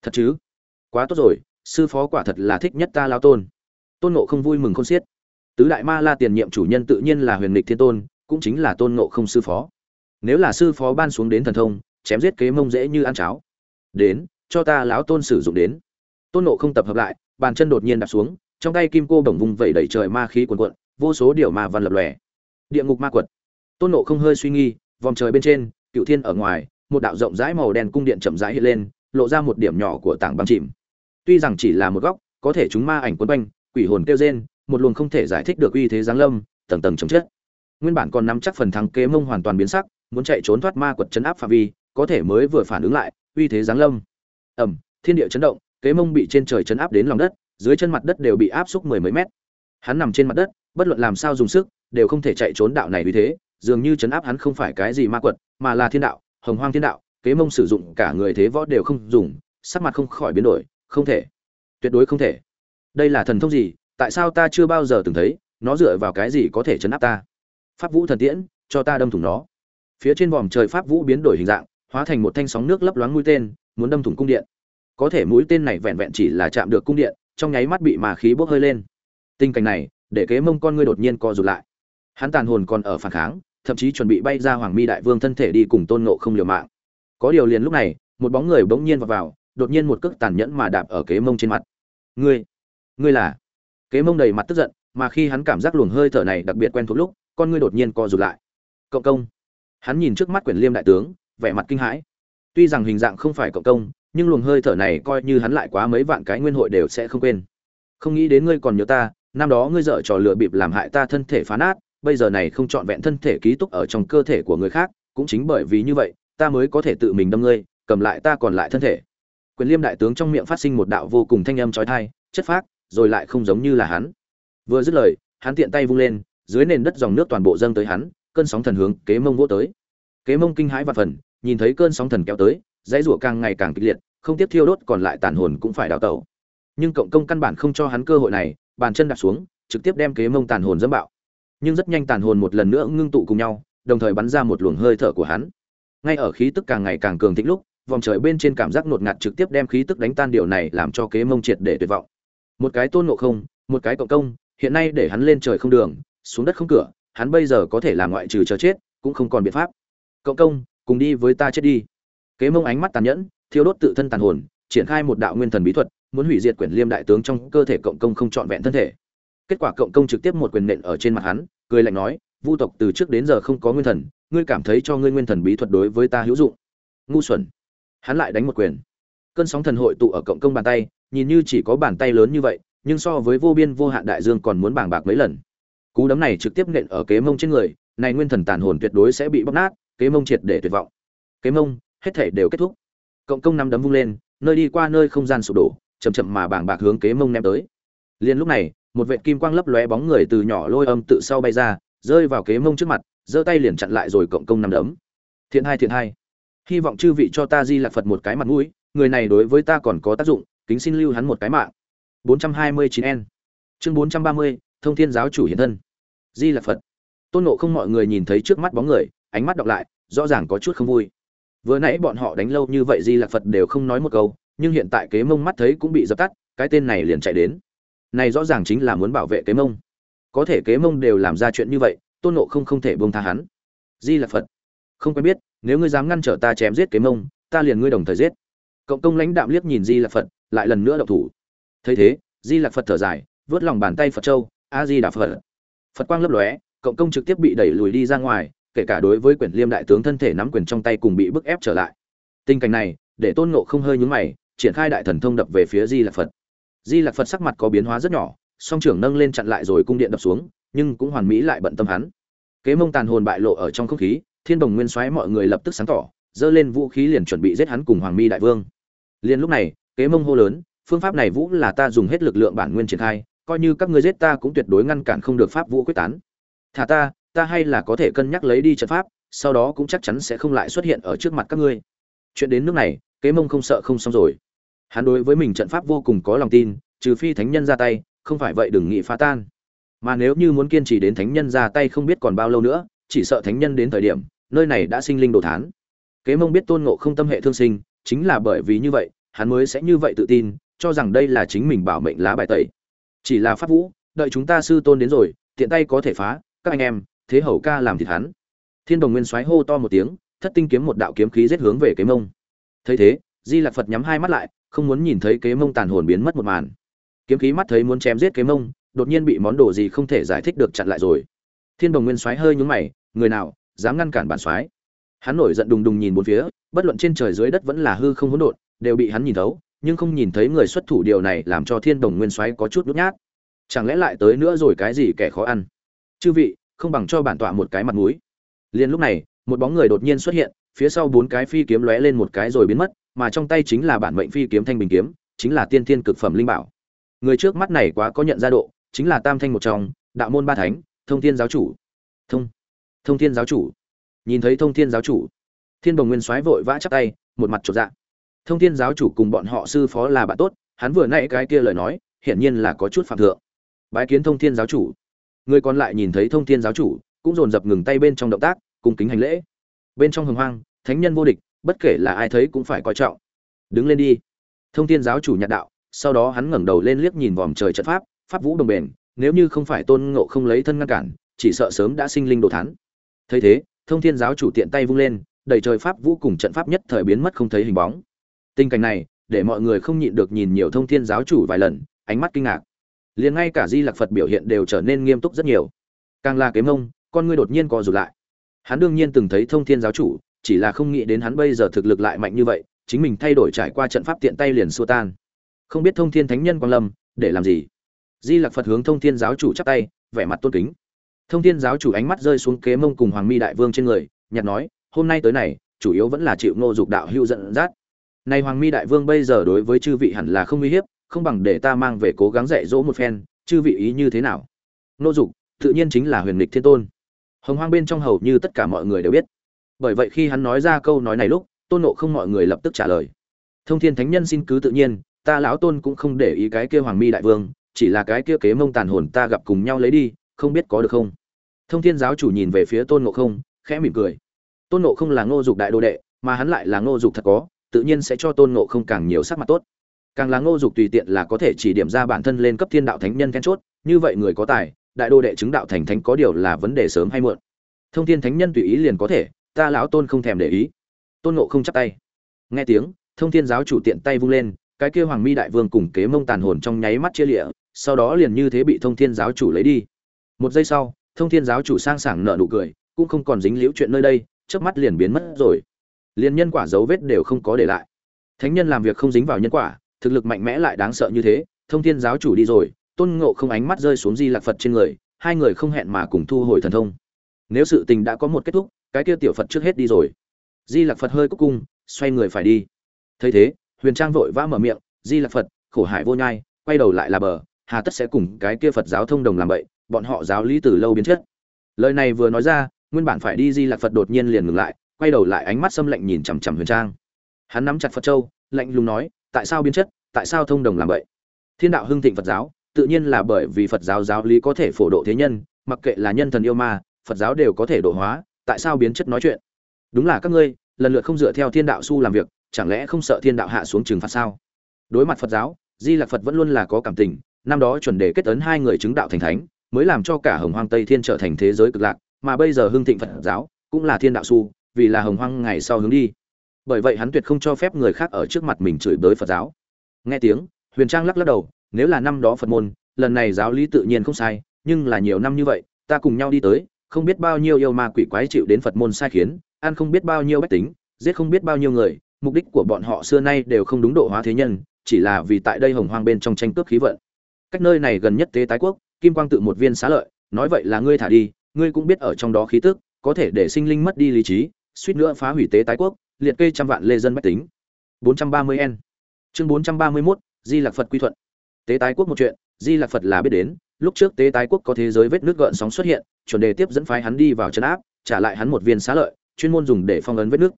Thật chứ? Quá tốt rồi, sư phó quả thật là thích nhất ta lao tôn. Tôn nộ không vui mừng không xiết. Tứ đại ma la tiền nhiệm chủ nhân tự nhiên là huyền lịch thiên tôn, cũng chính là tôn nộ không sư phó. Nếu là sư phó ban xuống đến thần thông chém giết kế mông dễ như ăn cháo. Đến, cho ta lão tôn sử dụng đến. Tôn nộ không tập hợp lại, bàn chân đột nhiên đạp xuống, trong tay kim cô bổng vùng vẩy đẩy trời ma khí cuồn cuộn, vô số điều ma văn lập lòe. Địa ngục ma quật. Tôn nộ không hơi suy nghi, vòng trời bên trên cựu thiên ở ngoài, một đạo rộng rãi màu đen cung điện chậm rãi hiện lên, lộ ra một điểm nhỏ của tảng băng chìm. Tuy rằng chỉ là một góc, có thể chúng ma ảnh quấn quanh, quỷ hồn kêu rên, một luồng không thể giải thích được uy thế giáng lâm, tầng tầng chống chết nguyên bản còn nắm chắc phần thắng kế mông hoàn toàn biến sắc, muốn chạy trốn thoát ma quật chấn áp phạm vi có thể mới vừa phản ứng lại, uy thế giáng lâm. Ẩm, thiên địa chấn động, kế mông bị trên trời chấn áp đến lòng đất, dưới chân mặt đất đều bị áp xúc mười mấy mét. Hắn nằm trên mặt đất, bất luận làm sao dùng sức, đều không thể chạy trốn đạo này uy thế, dường như chấn áp hắn không phải cái gì ma quật, mà là thiên đạo, hồng hoang thiên đạo, kế mông sử dụng cả người thế võ đều không dùng, sắc mặt không khỏi biến đổi, không thể, tuyệt đối không thể. Đây là thần thông gì, tại sao ta chưa bao giờ từng thấy, nó dựa vào cái gì có thể chấn áp ta? Pháp vũ thần tiễn, cho ta đâm thủng nó. Phía trên vòm trời pháp vũ biến đổi hình dạng hóa thành một thanh sóng nước lấp loáng mũi tên muốn đâm thủng cung điện. Có thể mũi tên này vẹn vẹn chỉ là chạm được cung điện trong nháy mắt bị mà khí bốc hơi lên. Tình cảnh này để kế mông con ngươi đột nhiên co rụt lại. Hắn tàn hồn còn ở phản kháng thậm chí chuẩn bị bay ra hoàng mi đại vương thân thể đi cùng tôn nộ không liều mạng. Có điều liền lúc này một bóng người bỗng nhiên vào, vào đột nhiên một cước tàn nhẫn mà đạp ở kế mông trên mặt. Ngươi ngươi là? Kế mông đầy mặt tức giận mà khi hắn cảm giác luồng hơi thở này đặc biệt quen thuộc lúc con ngươi đột nhiên co rụt lại. Cộng công. Hắn nhìn trước mắt quyển liêm đại tướng vẻ mặt kinh hãi. Tuy rằng hình dạng không phải cộng công, nhưng luồng hơi thở này coi như hắn lại quá mấy vạn cái nguyên hội đều sẽ không quên. Không nghĩ đến ngươi còn nhớ ta, năm đó ngươi dở trò lừa bịp làm hại ta thân thể phá nát, bây giờ này không trọn vẹn thân thể ký túc ở trong cơ thể của người khác, cũng chính bởi vì như vậy, ta mới có thể tự mình đâm ngươi, cầm lại ta còn lại thân thể. Quyền liêm đại tướng trong miệng phát sinh một đạo vô cùng thanh âm trói thai chất phác, rồi lại không giống như là hắn. Vừa dứt lời, hắn tiện tay vung lên, dưới nền đất dòng nước toàn bộ dâng tới hắn, cơn sóng thần hướng kế mông vỗ tới. Kế mông kinh hãi và phần nhìn thấy cơn sóng thần kéo tới, dãy rủa càng ngày càng kịch liệt, không tiếp thiêu đốt còn lại tàn hồn cũng phải đào tẩu. Nhưng cộng công căn bản không cho hắn cơ hội này, bàn chân đặt xuống, trực tiếp đem kế mông tàn hồn dẫm bạo. Nhưng rất nhanh tàn hồn một lần nữa ngưng tụ cùng nhau, đồng thời bắn ra một luồng hơi thở của hắn. Ngay ở khí tức càng ngày càng cường thịnh lúc, vòng trời bên trên cảm giác ngột ngạt trực tiếp đem khí tức đánh tan điều này làm cho kế mông triệt để tuyệt vọng. Một cái tôn ngộ không, một cái cộng công, hiện nay để hắn lên trời không đường, xuống đất không cửa, hắn bây giờ có thể là ngoại trừ chờ chết, cũng không còn biện pháp. Cộng công cùng đi với ta chết đi. Kế mông ánh mắt tàn nhẫn, thiêu đốt tự thân tàn hồn, triển khai một đạo nguyên thần bí thuật, muốn hủy diệt quyển liêm đại tướng trong cơ thể cộng công không trọn vẹn thân thể. Kết quả cộng công trực tiếp một quyền nện ở trên mặt hắn, cười lạnh nói, vu tộc, từ trước đến giờ không có nguyên thần, ngươi cảm thấy cho ngươi nguyên thần bí thuật đối với ta hữu dụng. Ngu xuẩn. Hắn lại đánh một quyền. Cơn sóng thần hội tụ ở cộng công bàn tay, nhìn như chỉ có bàn tay lớn như vậy, nhưng so với vô biên vô hạn đại dương còn muốn bàng bạc mấy lần. Cú đấm này trực tiếp nện ở kế mông trên người, này nguyên thần tàn hồn tuyệt đối sẽ bị bóc nát kế mông triệt để tuyệt vọng. Kế mông hết thể đều kết thúc. Cộng công năm đấm vung lên nơi đi qua nơi không gian sụp đổ chậm chậm mà bàng bạc hướng kế mông ném tới. Liền lúc này một vệ kim quang lấp lóe bóng người từ nhỏ lôi âm tự sau bay ra rơi vào kế mông trước mặt giơ tay liền chặn lại rồi cộng công năm đấm. Thiện hai thiện hai. Hy vọng chư vị cho ta di lạc phật một cái mặt mũi người này đối với ta còn có tác dụng kính xin lưu hắn một cái mạng. 429 n. Chương 430, thông thiên giáo chủ hiện thân. Di lạc phật. Tôn nộ không mọi người nhìn thấy trước mắt bóng người ánh mắt đọc lại, rõ ràng có chút không vui. Vừa nãy bọn họ đánh lâu như vậy di lạc phật đều không nói một câu, nhưng hiện tại kế mông mắt thấy cũng bị dập tắt, cái tên này liền chạy đến. Này rõ ràng chính là muốn bảo vệ kế mông. Có thể kế mông đều làm ra chuyện như vậy, tôn nộ không không thể buông tha hắn. Di lạc phật, không quen biết, nếu ngươi dám ngăn trở ta chém giết kế mông, ta liền ngươi đồng thời giết. Cộng công lãnh đạm liếc nhìn di lạc phật, lại lần nữa đậu thủ. Thấy thế, di lặc phật thở dài, vớt lòng bàn tay phật châu, a di đà phật. Phật quang lấp lóe, cộng công trực tiếp bị đẩy lùi đi ra ngoài kể cả đối với quyển liêm đại tướng thân thể nắm quyền trong tay cùng bị bức ép trở lại. Tình cảnh này, để tôn ngộ không hơi nhúng mày, triển khai đại thần thông đập về phía di lạc phật. Di lạc phật sắc mặt có biến hóa rất nhỏ, song trưởng nâng lên chặn lại rồi cung điện đập xuống, nhưng cũng hoàn mỹ lại bận tâm hắn. Kế mông tàn hồn bại lộ ở trong không khí, thiên đồng nguyên soái mọi người lập tức sáng tỏ, giơ lên vũ khí liền chuẩn bị giết hắn cùng hoàng mi đại vương. Liền lúc này, kế mông hô lớn, phương pháp này vũ là ta dùng hết lực lượng bản nguyên triển khai, coi như các ngươi giết ta cũng tuyệt đối ngăn cản không được pháp vũ quyết tán. Thả ta ta hay là có thể cân nhắc lấy đi trận pháp, sau đó cũng chắc chắn sẽ không lại xuất hiện ở trước mặt các ngươi. Chuyện đến nước này, kế mông không sợ không xong rồi. Hắn đối với mình trận pháp vô cùng có lòng tin, trừ phi thánh nhân ra tay, không phải vậy đừng nghĩ phá tan. Mà nếu như muốn kiên trì đến thánh nhân ra tay không biết còn bao lâu nữa, chỉ sợ thánh nhân đến thời điểm, nơi này đã sinh linh đồ thán. Kế mông biết tôn ngộ không tâm hệ thương sinh, chính là bởi vì như vậy, hắn mới sẽ như vậy tự tin, cho rằng đây là chính mình bảo mệnh lá bài tẩy. Chỉ là pháp vũ, đợi chúng ta sư tôn đến rồi, tiện tay có thể phá, các anh em thế hầu ca làm thịt hắn. Thiên đồng nguyên soái hô to một tiếng, thất tinh kiếm một đạo kiếm khí giết hướng về kế mông. Thấy thế, di lạc phật nhắm hai mắt lại, không muốn nhìn thấy kế mông tàn hồn biến mất một màn. Kiếm khí mắt thấy muốn chém giết kế mông, đột nhiên bị món đồ gì không thể giải thích được chặn lại rồi. Thiên đồng nguyên soái hơi nhúng mày, người nào, dám ngăn cản bản soái hắn nổi giận đùng đùng nhìn bốn phía, bất luận trên trời dưới đất vẫn là hư không hỗn độn, đều bị hắn nhìn thấu, nhưng không nhìn thấy người xuất thủ điều này làm cho thiên đồng nguyên soái có chút nhút nhát. Chẳng lẽ lại tới nữa rồi cái gì kẻ khó ăn? Chư vị không bằng cho bản tọa một cái mặt mũi. Liền lúc này, một bóng người đột nhiên xuất hiện, phía sau bốn cái phi kiếm lóe lên một cái rồi biến mất, mà trong tay chính là bản mệnh phi kiếm thanh bình kiếm, chính là tiên thiên cực phẩm linh bảo. Người trước mắt này quá có nhận ra độ, chính là tam thanh một trong, đạo môn ba thánh, thông thiên giáo chủ. Thông thông thiên giáo chủ. Nhìn thấy thông thiên giáo chủ, thiên bồng nguyên soái vội vã chắp tay, một mặt chột dạ. Thông thiên giáo chủ cùng bọn họ sư phó là bạn tốt, hắn vừa nãy cái kia lời nói, hiển nhiên là có chút phạm thượng. Bái kiến thông thiên giáo chủ người còn lại nhìn thấy thông thiên giáo chủ, cũng dồn dập ngừng tay bên trong động tác cùng kính hành lễ. Bên trong hồng hoang, thánh nhân vô địch, bất kể là ai thấy cũng phải coi trọng. Đứng lên đi. Thông thiên giáo chủ nhạt đạo, sau đó hắn ngẩng đầu lên liếc nhìn vòm trời trận pháp pháp vũ đồng bền, nếu như không phải tôn ngộ không lấy thân ngăn cản, chỉ sợ sớm đã sinh linh đồ thán. Thấy thế, thông thiên giáo chủ tiện tay vung lên đầy trời pháp vũ cùng trận pháp nhất thời biến mất không thấy hình bóng. Tình cảnh này, để mọi người không nhịn được nhìn nhiều thông thiên giáo chủ vài lần, ánh mắt kinh ngạc liền ngay cả di lạc phật biểu hiện đều trở nên nghiêm túc rất nhiều. Càng là kế mông, con ngươi đột nhiên co rụt lại. Hắn đương nhiên từng thấy thông thiên giáo chủ, chỉ là không nghĩ đến hắn bây giờ thực lực lại mạnh như vậy, chính mình thay đổi trải qua trận pháp tiện tay liền xua tan. Không biết thông thiên thánh nhân quang lâm, để làm gì? Di lạc phật hướng thông thiên giáo chủ chắp tay, vẻ mặt tôn kính. Thông thiên giáo chủ ánh mắt rơi xuống kế mông cùng hoàng mi đại vương trên người nhặt nói, hôm nay tới này, chủ yếu vẫn là chịu ngô dục đạo hưu dẫn dắt. Này hoàng mi đại vương bây giờ đối với chư vị hẳn là không uy hiếp không bằng để ta mang về cố gắng dạy dỗ một phen, chư vị ý như thế nào? Nô dục, tự nhiên chính là huyền lịch thiên tôn. Hồng hoang bên trong hầu như tất cả mọi người đều biết. Bởi vậy khi hắn nói ra câu nói này lúc, tôn nộ không mọi người lập tức trả lời. Thông thiên thánh nhân xin cứ tự nhiên, ta lão tôn cũng không để ý cái kia hoàng mi đại vương, chỉ là cái kia kế mông tàn hồn ta gặp cùng nhau lấy đi, không biết có được không? Thông thiên giáo chủ nhìn về phía tôn nộ không, khẽ mỉm cười. Tôn nộ không là ngô dục đại đô đệ, mà hắn lại là ngô dục thật có, tự nhiên sẽ cho tôn nộ không càng nhiều sắc mặt tốt càng là ngô dục tùy tiện là có thể chỉ điểm ra bản thân lên cấp thiên đạo thánh nhân then chốt, như vậy người có tài, đại đô đệ chứng đạo thành thánh có điều là vấn đề sớm hay muộn. Thông thiên thánh nhân tùy ý liền có thể, ta lão tôn không thèm để ý. Tôn nộ không chắp tay. Nghe tiếng, thông thiên giáo chủ tiện tay vung lên, cái kia hoàng mi đại vương cùng kế mông tàn hồn trong nháy mắt chia lịa, sau đó liền như thế bị thông thiên giáo chủ lấy đi. Một giây sau, thông thiên giáo chủ sang sảng nợ nụ cười, cũng không còn dính liễu chuyện nơi đây trước mắt liền biến mất rồi. Liền nhân quả dấu vết đều không có để lại. Thánh nhân làm việc không dính vào nhân quả thực lực mạnh mẽ lại đáng sợ như thế, thông thiên giáo chủ đi rồi, tôn ngộ không ánh mắt rơi xuống di lạc phật trên người, hai người không hẹn mà cùng thu hồi thần thông. Nếu sự tình đã có một kết thúc, cái kia tiểu phật trước hết đi rồi. Di lạc phật hơi cúc cung, xoay người phải đi. Thấy thế, huyền trang vội vã mở miệng, di lạc phật, khổ hải vô nhai, quay đầu lại là bờ, hà tất sẽ cùng cái kia phật giáo thông đồng làm vậy bọn họ giáo lý từ lâu biến chất. Lời này vừa nói ra, nguyên bản phải đi di lạc phật đột nhiên liền ngừng lại, quay đầu lại ánh mắt xâm lạnh nhìn chằm chằm huyền trang. Hắn nắm chặt phật châu, lạnh lùng nói tại sao biến chất, tại sao thông đồng làm vậy? Thiên đạo hưng thịnh phật giáo, tự nhiên là bởi vì phật giáo giáo lý có thể phổ độ thế nhân, mặc kệ là nhân thần yêu ma, phật giáo đều có thể độ hóa, tại sao biến chất nói chuyện? Đúng là các ngươi, lần lượt không dựa theo thiên đạo su làm việc, chẳng lẽ không sợ thiên đạo hạ xuống trừng phạt sao? Đối mặt phật giáo, di lạc phật vẫn luôn là có cảm tình, năm đó chuẩn đề kết ấn hai người chứng đạo thành thánh, mới làm cho cả hồng hoang tây thiên trở thành thế giới cực lạc, mà bây giờ hưng thịnh phật giáo cũng là thiên đạo su vì là hồng hoang ngày sau hướng đi bởi vậy hắn tuyệt không cho phép người khác ở trước mặt mình chửi bới phật giáo. Nghe tiếng, huyền trang lắc lắc đầu, nếu là năm đó phật môn, lần này giáo lý tự nhiên không sai, nhưng là nhiều năm như vậy, ta cùng nhau đi tới, không biết bao nhiêu yêu ma quỷ quái chịu đến phật môn sai khiến, ăn không biết bao nhiêu bách tính, giết không biết bao nhiêu người, mục đích của bọn họ xưa nay đều không đúng độ hóa thế nhân, chỉ là vì tại đây hồng hoang bên trong tranh cướp khí vận. Cách nơi này gần nhất tế tái quốc, kim quang tự một viên xá lợi, nói vậy là ngươi thả đi, ngươi cũng biết ở trong đó khí tức, có thể để sinh linh mất đi lý trí, suýt nữa phá hủy tế tái quốc liệt kê trăm vạn lê dân bách tính. 430 n chương 431, di lạc phật quy thuận. Tế tái quốc một chuyện di lạc phật là biết đến lúc trước tế tái quốc có thế giới vết nước gợn sóng xuất hiện chuẩn đề tiếp dẫn phái hắn đi vào chân áp trả lại hắn một viên xá lợi chuyên môn dùng để phong ấn vết nước.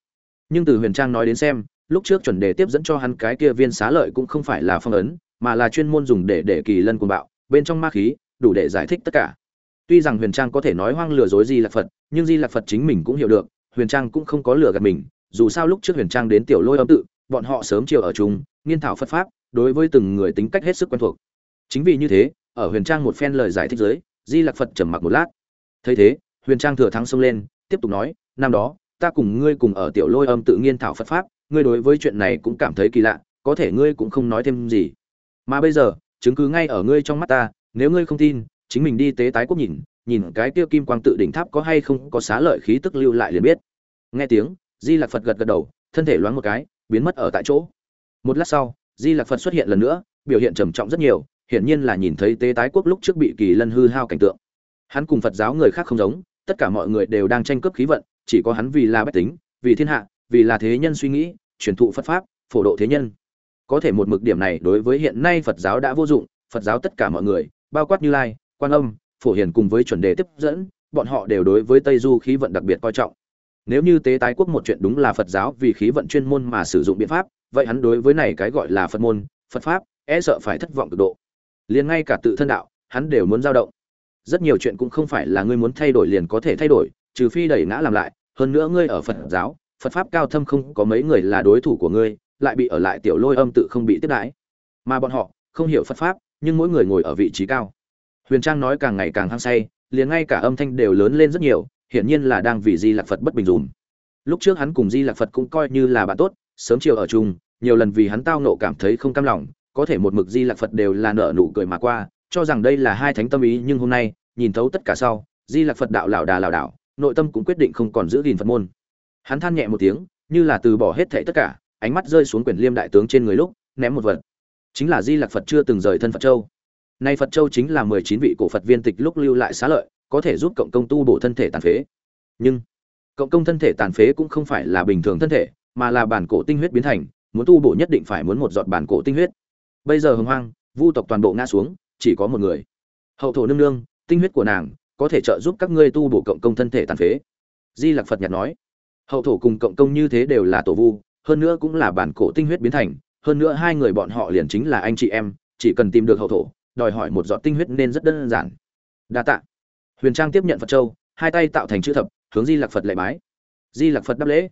Nhưng từ huyền trang nói đến xem lúc trước chuẩn đề tiếp dẫn cho hắn cái kia viên xá lợi cũng không phải là phong ấn mà là chuyên môn dùng để để kỳ lân cuồng bạo bên trong ma khí đủ để giải thích tất cả. Tuy rằng huyền trang có thể nói hoang lừa dối di lạc phật nhưng di lạc phật chính mình cũng hiểu được huyền trang cũng không có lừa gạt mình dù sao lúc trước huyền trang đến tiểu lôi âm tự, bọn họ sớm chiều ở chung, nghiên thảo phật pháp, đối với từng người tính cách hết sức quen thuộc. Chính vì như thế, ở huyền trang một phen lời giải thích giới di lạc phật trầm mặc một lát. Thấy thế, huyền trang thừa thắng xông lên, tiếp tục nói, năm đó, ta cùng ngươi cùng ở tiểu lôi âm tự nghiên thảo phật pháp, ngươi đối với chuyện này cũng cảm thấy kỳ lạ, có thể ngươi cũng không nói thêm gì. Mà bây giờ, chứng cứ ngay ở ngươi trong mắt ta, nếu ngươi không tin, chính mình đi tế tái quốc nhìn nhìn cái kia kim quang tự đỉnh tháp có hay không có xá lợi khí tức lưu lại liền biết. Nghe tiếng di lạc phật gật gật đầu, thân thể loáng một cái, biến mất ở tại chỗ. Một lát sau, di lạc phật xuất hiện lần nữa, biểu hiện trầm trọng rất nhiều, hiển nhiên là nhìn thấy tế tái quốc lúc trước bị kỳ lân hư hao cảnh tượng. Hắn cùng phật giáo người khác không giống, tất cả mọi người đều đang tranh cướp khí vận, chỉ có hắn vì là bách tính, vì thiên hạ, vì là thế nhân suy nghĩ, truyền thụ phật pháp, phổ độ thế nhân. Có thể một mực điểm này đối với hiện nay phật giáo đã vô dụng, phật giáo tất cả mọi người, bao quát như lai, quan âm, phổ hiền cùng với chuẩn đề tiếp dẫn, bọn họ đều đối với tây du khí vận đặc biệt coi trọng nếu như tế tái quốc một chuyện đúng là phật giáo vì khí vận chuyên môn mà sử dụng biện pháp, vậy hắn đối với này cái gọi là phật môn, phật pháp e sợ phải thất vọng cực độ. Liền ngay cả tự thân đạo, hắn đều muốn dao động. Rất nhiều chuyện cũng không phải là ngươi muốn thay đổi liền có thể thay đổi, trừ phi đẩy ngã làm lại. Hơn nữa ngươi ở phật giáo, phật pháp cao thâm không có mấy người là đối thủ của ngươi, lại bị ở lại tiểu lôi âm tự không bị tiếp đãi. Mà bọn họ không hiểu phật pháp, nhưng mỗi người ngồi ở vị trí cao. Huyền trang nói càng ngày càng hăng say, liền ngay cả âm thanh đều lớn lên rất nhiều hiển nhiên là đang vì di lạc phật bất bình dùm. Lúc trước hắn cùng di lạc phật cũng coi như là bạn tốt, sớm chiều ở chung, nhiều lần vì hắn tao nộ cảm thấy không cam lòng, có thể một mực di lạc phật đều là nở nụ cười mà qua, cho rằng đây là hai thánh tâm ý nhưng hôm nay, nhìn thấu tất cả sau, di lạc phật đạo lảo đà lảo đảo, nội tâm cũng quyết định không còn giữ gìn phật môn. Hắn than nhẹ một tiếng, như là từ bỏ hết thảy tất cả, ánh mắt rơi xuống quyển liêm đại tướng trên người lúc, ném một vật. Chính là di lạc phật chưa từng rời thân phật châu. Nay phật châu chính là mười chín vị cổ phật viên tịch lúc lưu lại xá lợi có thể giúp cộng công tu bổ thân thể tàn phế. Nhưng, cộng công thân thể tàn phế cũng không phải là bình thường thân thể, mà là bản cổ tinh huyết biến thành, muốn tu bổ nhất định phải muốn một giọt bản cổ tinh huyết. Bây giờ hồng hoang, vu tộc toàn bộ ngã xuống, chỉ có một người. Hậu thổ nương nương, tinh huyết của nàng, có thể trợ giúp các ngươi tu bổ cộng công thân thể tàn phế. Di lặc phật nhạt nói. Hậu thổ cùng cộng công như thế đều là tổ vu, hơn nữa cũng là bản cổ tinh huyết biến thành, hơn nữa hai người bọn họ liền chính là anh chị em, chỉ cần tìm được hậu thổ, đòi hỏi một giọt tinh huyết nên rất đơn giản. Đa tạ huyền trang tiếp nhận phật châu, hai tay tạo thành chữ thập, hướng di lặc phật lệ bái. Di lặc phật đáp lễ.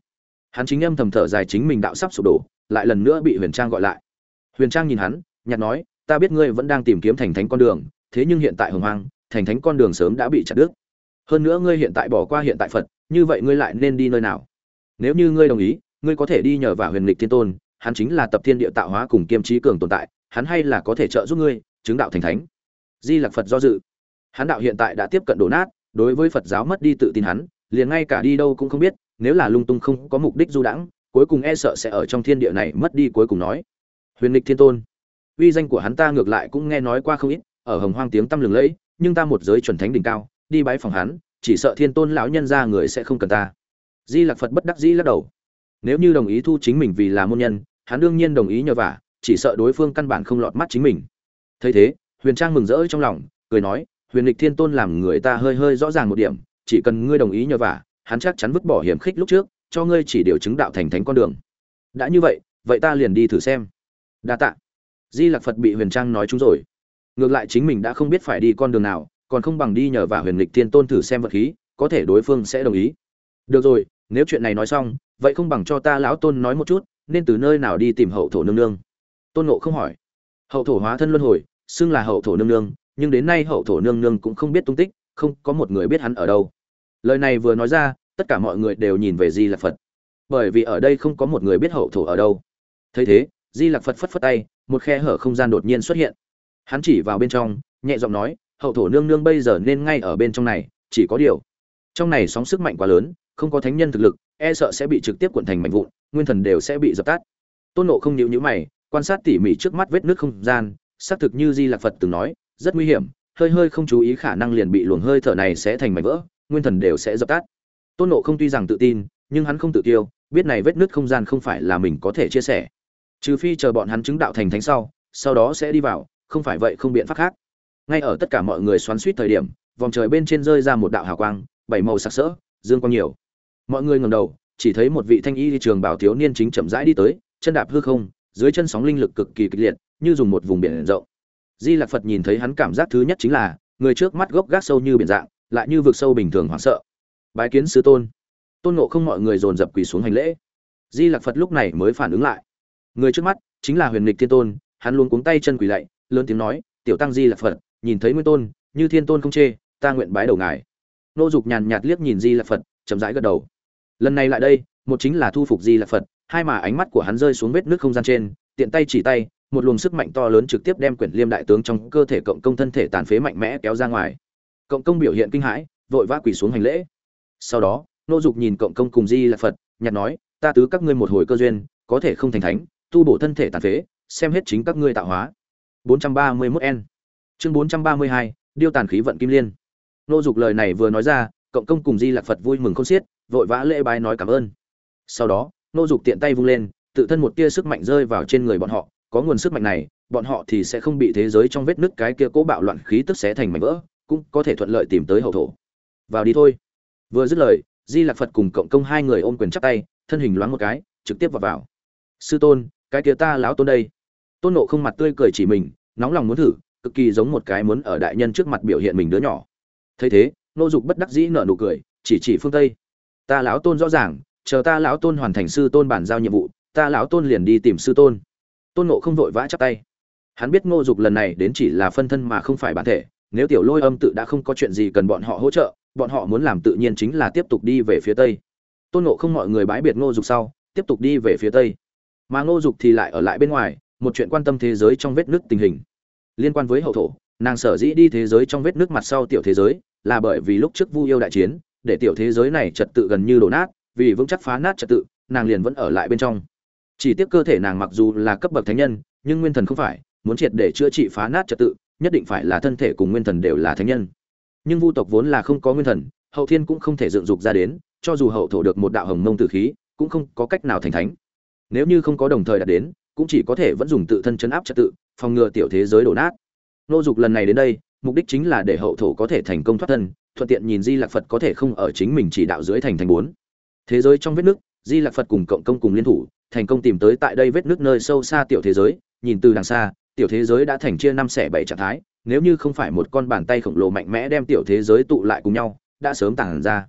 Hắn chính âm thầm thở dài chính mình đạo sắp sụp đổ, lại lần nữa bị huyền trang gọi lại. Huyền trang nhìn hắn nhặt nói, ta biết ngươi vẫn đang tìm kiếm thành thánh con đường, thế nhưng hiện tại hồng hoang, thành thánh con đường sớm đã bị chặt đứt. Hơn nữa ngươi hiện tại bỏ qua hiện tại phật, như vậy ngươi lại nên đi nơi nào? Nếu như ngươi đồng ý, ngươi có thể đi nhờ vào huyền lịch thiên tôn, hắn chính là tập thiên địa tạo hóa cùng kiêm trí cường tồn tại, hắn hay là có thể trợ giúp ngươi, chứng đạo thành thánh. Di lặc phật do dự hắn đạo hiện tại đã tiếp cận đổ nát, đối với phật giáo mất đi tự tin hắn, liền ngay cả đi đâu cũng không biết, nếu là lung tung không có mục đích du đãng, cuối cùng e sợ sẽ ở trong thiên địa này mất đi cuối cùng nói. Huyền lịch thiên tôn, uy danh của hắn ta ngược lại cũng nghe nói qua không ít, ở hồng hoang tiếng tăm lừng lẫy, nhưng ta một giới chuẩn thánh đỉnh cao, đi bái phòng hắn, chỉ sợ thiên tôn lão nhân ra người sẽ không cần ta. Di lạc phật bất đắc dĩ lắc đầu. Nếu như đồng ý thu chính mình vì là môn nhân, hắn đương nhiên đồng ý nhờ vả, chỉ sợ đối phương căn bản không lọt mắt chính mình. Thấy thế, huyền trang mừng rỡ trong lòng, cười nói huyền lịch thiên tôn làm người ta hơi hơi rõ ràng một điểm, chỉ cần ngươi đồng ý nhờ vả, hắn chắc chắn vứt bỏ hiểm khích lúc trước, cho ngươi chỉ điều chứng đạo thành thánh con đường. Đã như vậy vậy ta liền đi thử xem. Đa tạ. Di lặc phật bị huyền trang nói chúng rồi. Ngược lại chính mình đã không biết phải đi con đường nào, còn không bằng đi nhờ vả huyền lịch thiên tôn thử xem vật khí, có thể đối phương sẽ đồng ý. Được rồi, nếu chuyện này nói xong, vậy không bằng cho ta lão tôn nói một chút, nên từ nơi nào đi tìm hậu thổ nương nương? Tôn nộ không hỏi. Hậu thổ hóa thân luân hồi, xưng là hậu thổ nương nương nhưng đến nay hậu thổ nương nương cũng không biết tung tích, không có một người biết hắn ở đâu. Lời này vừa nói ra, tất cả mọi người đều nhìn về di lạc phật. Bởi vì ở đây không có một người biết hậu thổ ở đâu. Thấy thế, di lạc phật phất phất tay, một khe hở không gian đột nhiên xuất hiện. Hắn chỉ vào bên trong, nhẹ giọng nói, hậu thổ nương nương bây giờ nên ngay ở bên trong này, chỉ có điều. Trong này sóng sức mạnh quá lớn, không có thánh nhân thực lực e sợ sẽ bị trực tiếp cuộn thành mảnh vụn, nguyên thần đều sẽ bị dập tắt. Tôn nộ không nhịu nhữ mày, quan sát tỉ mỉ trước mắt vết nước không gian, xác thực như di lạc phật từng nói rất nguy hiểm, hơi hơi không chú ý khả năng liền bị luồng hơi thở này sẽ thành mảnh vỡ, nguyên thần đều sẽ dập tắt. Tôn nộ không tuy rằng tự tin, nhưng hắn không tự tiêu biết này vết nứt không gian không phải là mình có thể chia sẻ. Trừ phi chờ bọn hắn chứng đạo thành thánh sau sau đó sẽ đi vào, không phải vậy không biện pháp khác. Ngay ở tất cả mọi người xoắn suýt thời điểm, vòng trời bên trên rơi ra một đạo hào quang, bảy màu sặc sỡ, dương quang nhiều. Mọi người ngẩng đầu, chỉ thấy một vị thanh y trường bảo thiếu niên chính chậm rãi đi tới, chân đạp hư không, dưới chân sóng linh lực cực kỳ kịch liệt, như dùng một vùng biển rộng di lạc phật nhìn thấy hắn cảm giác thứ nhất chính là, người trước mắt gốc gác sâu như biển dạng, lại như vực sâu bình thường hoảng sợ. Bái kiến sư tôn. Tôn nộ không mọi người dồn dập quỳ xuống hành lễ. Di lạc phật lúc này mới phản ứng lại. Người trước mắt chính là huyền lịch thiên tôn, hắn luôn cuống tay chân quỳ lạy, lớn tiếng nói, tiểu tăng di lạc phật, nhìn thấy nguyên tôn, như thiên tôn không chê, ta nguyện bái đầu ngài. Nô dục nhàn nhạt liếc nhìn di lạc phật, chậm rãi gật đầu. Lần này lại đây, một chính là thu phục di lạc phật, hai mà ánh mắt của hắn rơi xuống vết nước không gian trên, tiện tay chỉ tay một luồng sức mạnh to lớn trực tiếp đem quyển liêm đại tướng trong cơ thể cộng công thân thể tàn phế mạnh mẽ kéo ra ngoài. Cộng công biểu hiện kinh hãi vội vã quỳ xuống hành lễ. Sau đó nô dục nhìn cộng công cùng di lạc phật nhặt nói ta tứ các ngươi một hồi cơ duyên có thể không thành thánh tu bổ thân thể tàn phế xem hết chính các ngươi tạo hóa. 431 n chương 432, điêu tàn khí vận kim liên. Nô dục lời này vừa nói ra cộng công cùng di lạc phật vui mừng không xiết vội vã lễ bái nói cảm ơn. Sau đó nô dục tiện tay vung lên tự thân một tia sức mạnh rơi vào trên người bọn họ có nguồn sức mạnh này, bọn họ thì sẽ không bị thế giới trong vết nứt cái kia cố bạo loạn khí tức xé thành mảnh vỡ, cũng có thể thuận lợi tìm tới hậu thổ. Vào đi thôi. Vừa dứt lời, di lạc phật cùng cộng công hai người ôm quyền chắp tay, thân hình loáng một cái, trực tiếp vào vào. Sư tôn, cái kia ta lão tôn đây. Tôn nộ không mặt tươi cười chỉ mình, nóng lòng muốn thử, cực kỳ giống một cái muốn ở đại nhân trước mặt biểu hiện mình đứa nhỏ. Thấy thế, nô dục bất đắc dĩ nở nụ cười, chỉ chỉ phương tây. Ta lão tôn rõ ràng, chờ ta lão tôn hoàn thành sư tôn bản giao nhiệm vụ, ta lão tôn liền đi tìm sư tôn tôn nộ không vội vã chắp tay. Hắn biết ngô dục lần này đến chỉ là phân thân mà không phải bản thể, nếu tiểu lôi âm tự đã không có chuyện gì cần bọn họ hỗ trợ, bọn họ muốn làm tự nhiên chính là tiếp tục đi về phía tây. Tôn nộ không mọi người bái biệt ngô dục sau, tiếp tục đi về phía tây. Mà ngô dục thì lại ở lại bên ngoài, một chuyện quan tâm thế giới trong vết nước tình hình. Liên quan với hậu thổ, nàng sở dĩ đi thế giới trong vết nước mặt sau tiểu thế giới, là bởi vì lúc trước vu yêu đại chiến, để tiểu thế giới này trật tự gần như đổ nát, vì vững chắc phá nát trật tự, nàng liền vẫn ở lại bên trong chỉ tiếc cơ thể nàng mặc dù là cấp bậc thánh nhân, nhưng nguyên thần không phải, muốn triệt để chữa trị phá nát trật tự, nhất định phải là thân thể cùng nguyên thần đều là thánh nhân. Nhưng vu tộc vốn là không có nguyên thần, hậu thiên cũng không thể dựng dục ra đến, cho dù hậu thổ được một đạo hồng mông tử khí, cũng không có cách nào thành thánh. Nếu như không có đồng thời đạt đến, cũng chỉ có thể vẫn dùng tự thân chấn áp trật tự, phòng ngừa tiểu thế giới đổ nát. Nô dục lần này đến đây, mục đích chính là để hậu thổ có thể thành công thoát thân, thuận tiện nhìn di lạc phật có thể không ở chính mình chỉ đạo dưới thành thành bốn. Thế giới trong vết nước di lạc phật cùng cộng công cùng liên thủ, thành công tìm tới tại đây vết nước nơi sâu xa tiểu thế giới. Nhìn từ đằng xa, tiểu thế giới đã thành chia năm xẻ bảy trạng thái. Nếu như không phải một con bàn tay khổng lồ mạnh mẽ đem tiểu thế giới tụ lại cùng nhau, đã sớm tản ra.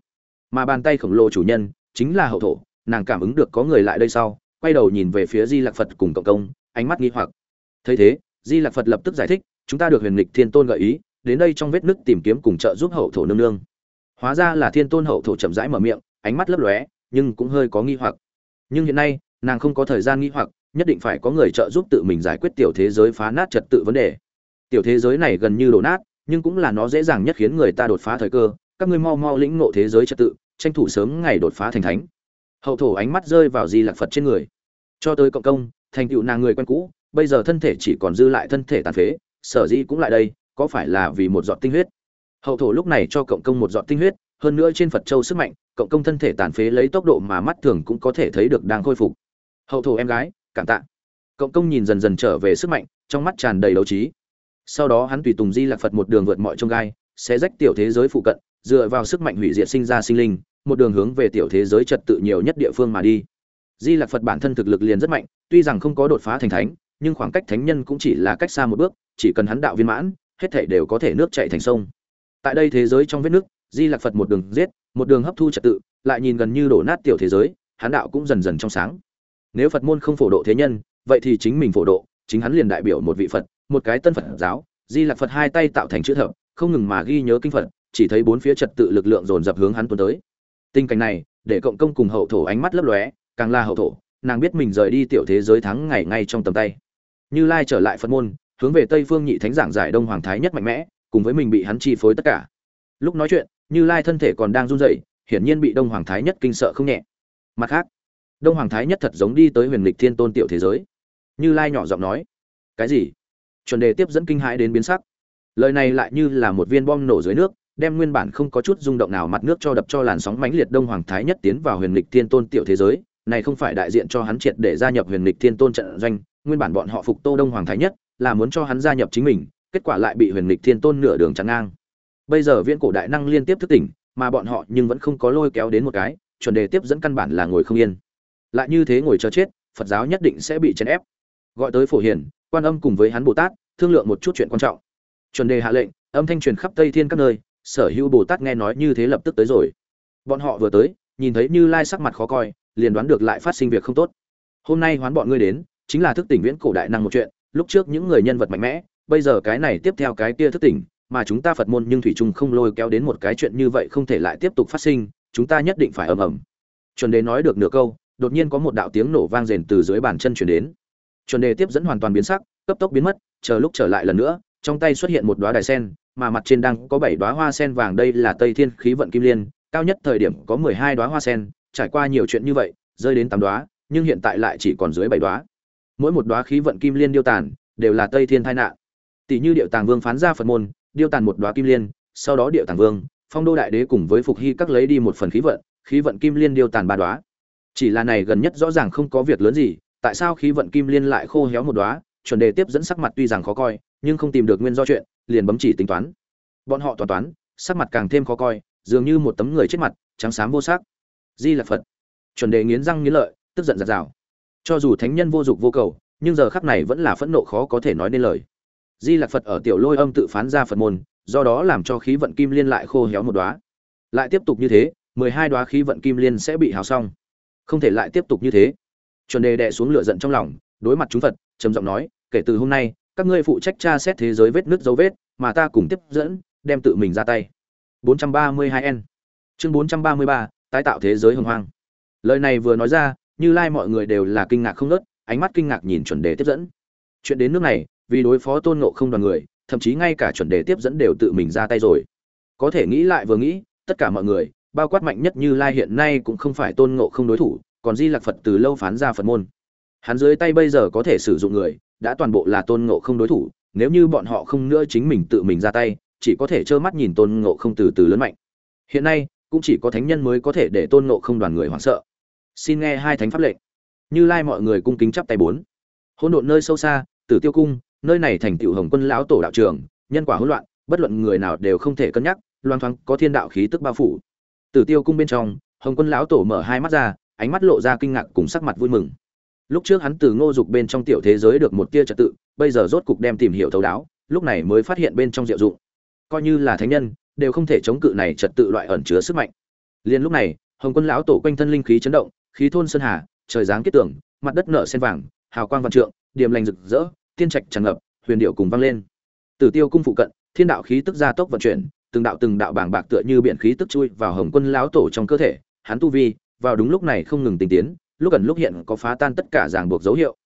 Mà bàn tay khổng lồ chủ nhân chính là hậu thổ, nàng cảm ứng được có người lại đây sau, quay đầu nhìn về phía di lạc phật cùng cộng công, ánh mắt nghi hoặc. Thấy thế, di lạc phật lập tức giải thích, chúng ta được huyền lịch thiên tôn gợi ý, đến đây trong vết nứt tìm kiếm cùng trợ giúp hậu thổ nương nương. Hóa ra là thiên tôn hậu thổ chậm rãi mở miệng, ánh mắt lấp lóe nhưng cũng hơi có nghi hoặc. Nhưng hiện nay, nàng không có thời gian nghi hoặc, nhất định phải có người trợ giúp tự mình giải quyết tiểu thế giới phá nát trật tự vấn đề. Tiểu thế giới này gần như đổ nát, nhưng cũng là nó dễ dàng nhất khiến người ta đột phá thời cơ. Các ngươi mau mau lĩnh ngộ thế giới trật tự, tranh thủ sớm ngày đột phá thành thánh. Hậu thổ ánh mắt rơi vào di lạc phật trên người. Cho tới cộng công, thành tựu nàng người quen cũ, bây giờ thân thể chỉ còn dư lại thân thể tàn phế, sở dĩ cũng lại đây, có phải là vì một giọt tinh huyết? Hậu thổ lúc này cho cộng công một giọt tinh huyết hơn nữa trên phật châu sức mạnh, cộng công thân thể tàn phế lấy tốc độ mà mắt thường cũng có thể thấy được đang khôi phục. Hậu thổ em gái, cảm tạ. Cộng công nhìn dần dần trở về sức mạnh, trong mắt tràn đầy đấu trí. Sau đó hắn tùy tùng di lạc phật một đường vượt mọi trông gai, sẽ rách tiểu thế giới phụ cận, dựa vào sức mạnh hủy diệt sinh ra sinh linh, một đường hướng về tiểu thế giới trật tự nhiều nhất địa phương mà đi. Di lạc phật bản thân thực lực liền rất mạnh, tuy rằng không có đột phá thành thánh, nhưng khoảng cách thánh nhân cũng chỉ là cách xa một bước, chỉ cần hắn đạo viên mãn, hết thể đều có thể nước chạy thành sông. Tại đây thế giới trong vết nước di lạc phật một đường giết, một đường hấp thu trật tự, lại nhìn gần như đổ nát tiểu thế giới, hắn đạo cũng dần dần trong sáng. Nếu phật môn không phổ độ thế nhân, vậy thì chính mình phổ độ, chính hắn liền đại biểu một vị phật, một cái tân phật giáo. Di lạc phật hai tay tạo thành chữ thập, không ngừng mà ghi nhớ kinh phật, chỉ thấy bốn phía trật tự lực lượng dồn dập hướng hắn tuấn tới. Tình cảnh này, để cộng công cùng hậu thổ ánh mắt lấp lóe, càng là hậu thổ, nàng biết mình rời đi tiểu thế giới thắng ngày ngay trong tầm tay. Như lai trở lại phật môn, hướng về tây phương nhị thánh giảng giải đông hoàng thái nhất mạnh mẽ, cùng với mình bị hắn chi phối tất cả. Lúc nói chuyện như lai thân thể còn đang run rẩy, hiển nhiên bị đông hoàng thái nhất kinh sợ không nhẹ. Mặt khác, đông hoàng thái nhất thật giống đi tới huyền lịch thiên tôn tiểu thế giới. Như lai nhỏ giọng nói, cái gì? Chuẩn đề tiếp dẫn kinh hãi đến biến sắc. Lời này lại như là một viên bom nổ dưới nước, đem nguyên bản không có chút rung động nào mặt nước cho đập cho làn sóng mãnh liệt đông hoàng thái nhất tiến vào huyền lịch thiên tôn tiểu thế giới. Này không phải đại diện cho hắn triệt để gia nhập huyền lịch thiên tôn trận doanh, nguyên bản bọn họ phục tô đông hoàng thái nhất là muốn cho hắn gia nhập chính mình, kết quả lại bị huyền lịch thiên tôn nửa đường chặn ngang bây giờ viễn cổ đại năng liên tiếp thức tỉnh, mà bọn họ nhưng vẫn không có lôi kéo đến một cái, chuẩn đề tiếp dẫn căn bản là ngồi không yên. Lại như thế ngồi chờ chết, phật giáo nhất định sẽ bị chèn ép. Gọi tới phổ hiền, quan âm cùng với hắn bồ tát, thương lượng một chút chuyện quan trọng. Chuẩn đề hạ lệnh, âm thanh truyền khắp tây thiên các nơi, sở hữu bồ tát nghe nói như thế lập tức tới rồi. Bọn họ vừa tới, nhìn thấy như lai sắc mặt khó coi, liền đoán được lại phát sinh việc không tốt. Hôm nay hoán bọn ngươi đến, chính là thức tỉnh viễn cổ đại năng một chuyện, lúc trước những người nhân vật mạnh mẽ, bây giờ cái này tiếp theo cái kia thức tỉnh mà chúng ta phật môn nhưng thủy trung không lôi kéo đến một cái chuyện như vậy không thể lại tiếp tục phát sinh, chúng ta nhất định phải ầm ầm. Chuẩn đề nói được nửa câu, đột nhiên có một đạo tiếng nổ vang rền từ dưới bàn chân chuyển đến. Chuẩn đề tiếp dẫn hoàn toàn biến sắc, cấp tốc biến mất, chờ lúc trở lại lần nữa, trong tay xuất hiện một đóa đài sen, mà mặt trên đang có bảy đóa hoa sen vàng, đây là tây thiên khí vận kim liên, cao nhất thời điểm có mười hai đóa hoa sen, trải qua nhiều chuyện như vậy, rơi đến tám đóa, nhưng hiện tại lại chỉ còn dưới bảy đóa. Mỗi một đóa khí vận kim liên điêu tàn, đều là tây thiên tai nạn. Tỷ như điệu tàng vương phán ra phật môn điêu tàn một đóa kim liên, sau đó điệu tàng vương, phong đô đại đế cùng với phục hy các lấy đi một phần khí vận khí vận kim liên điêu tàn ba đóa chỉ là này gần nhất rõ ràng không có việc lớn gì, tại sao khí vận kim liên lại khô héo một đóa chuẩn đề tiếp dẫn sắc mặt tuy rằng khó coi, nhưng không tìm được nguyên do chuyện, liền bấm chỉ tính toán. Bọn họ toán toán, sắc mặt càng thêm khó coi, dường như một tấm người chết mặt, trắng xám vô sắc. Di là phật. Chuẩn đề nghiến răng nghiến lợi, tức giận giật rào cho dù thánh nhân vô dục vô cầu, nhưng giờ khắc này vẫn là phẫn nộ khó có thể nói nên lời di lạc phật ở tiểu lôi âm tự phán ra phật môn do đó làm cho khí vận kim liên lại khô héo một đóa. Lại tiếp tục như thế mười hai đóa khí vận kim liên sẽ bị hào xong. Không thể lại tiếp tục như thế. Chuẩn đề đè xuống lửa giận trong lòng đối mặt chúng phật trầm giọng nói kể từ hôm nay các ngươi phụ trách tra xét thế giới vết nứt dấu vết mà ta cùng tiếp dẫn đem tự mình ra tay. 432 n chương 433, tái tạo thế giới hồng hoang. Lời này vừa nói ra như lai mọi người đều là kinh ngạc không nớt ánh mắt kinh ngạc nhìn chuẩn đề tiếp dẫn. Chuyện đến nước này vì đối phó tôn ngộ không đoàn người, thậm chí ngay cả chuẩn đề tiếp dẫn đều tự mình ra tay rồi. Có thể nghĩ lại vừa nghĩ, tất cả mọi người, bao quát mạnh nhất như lai hiện nay cũng không phải tôn ngộ không đối thủ, còn di lạc phật từ lâu phán ra phật môn. Hắn dưới tay bây giờ có thể sử dụng người, đã toàn bộ là tôn ngộ không đối thủ, nếu như bọn họ không nữa chính mình tự mình ra tay, chỉ có thể trơ mắt nhìn tôn ngộ không từ từ lớn mạnh. Hiện nay, cũng chỉ có thánh nhân mới có thể để tôn ngộ không đoàn người hoảng sợ. Xin nghe hai thánh pháp lệnh. Như lai mọi người cung kính chắp tay bốn. Hỗn độn nơi sâu xa, tử tiêu cung nơi này thành tựu hồng quân lão tổ đạo trường, nhân quả hỗn loạn, bất luận người nào đều không thể cân nhắc, loang thoáng có thiên đạo khí tức bao phủ. Tử tiêu cung bên trong, hồng quân lão tổ mở hai mắt ra, ánh mắt lộ ra kinh ngạc cùng sắc mặt vui mừng. Lúc trước hắn từ ngô dục bên trong tiểu thế giới được một tia trật tự, bây giờ rốt cục đem tìm hiểu thấu đáo, lúc này mới phát hiện bên trong diệu dụng. Coi như là thánh nhân, đều không thể chống cự này trật tự loại ẩn chứa sức mạnh. Liền lúc này, hồng quân lão tổ quanh thân linh khí chấn động, khí thôn sơn hà, trời giáng kết tưởng, mặt đất nở sen vàng, hào quang văn trượng điềm lành rực rỡ tiên trạch tràn ngập, huyền điệu cùng vang lên. Tử tiêu cung phụ cận, thiên đạo khí tức gia tốc vận chuyển, từng đạo từng đạo bảng bạc tựa như biển khí tức chui vào hồng quân lão tổ trong cơ thể, hắn tu vi, vào đúng lúc này không ngừng tinh tiến, lúc gần lúc hiện có phá tan tất cả ràng buộc dấu hiệu.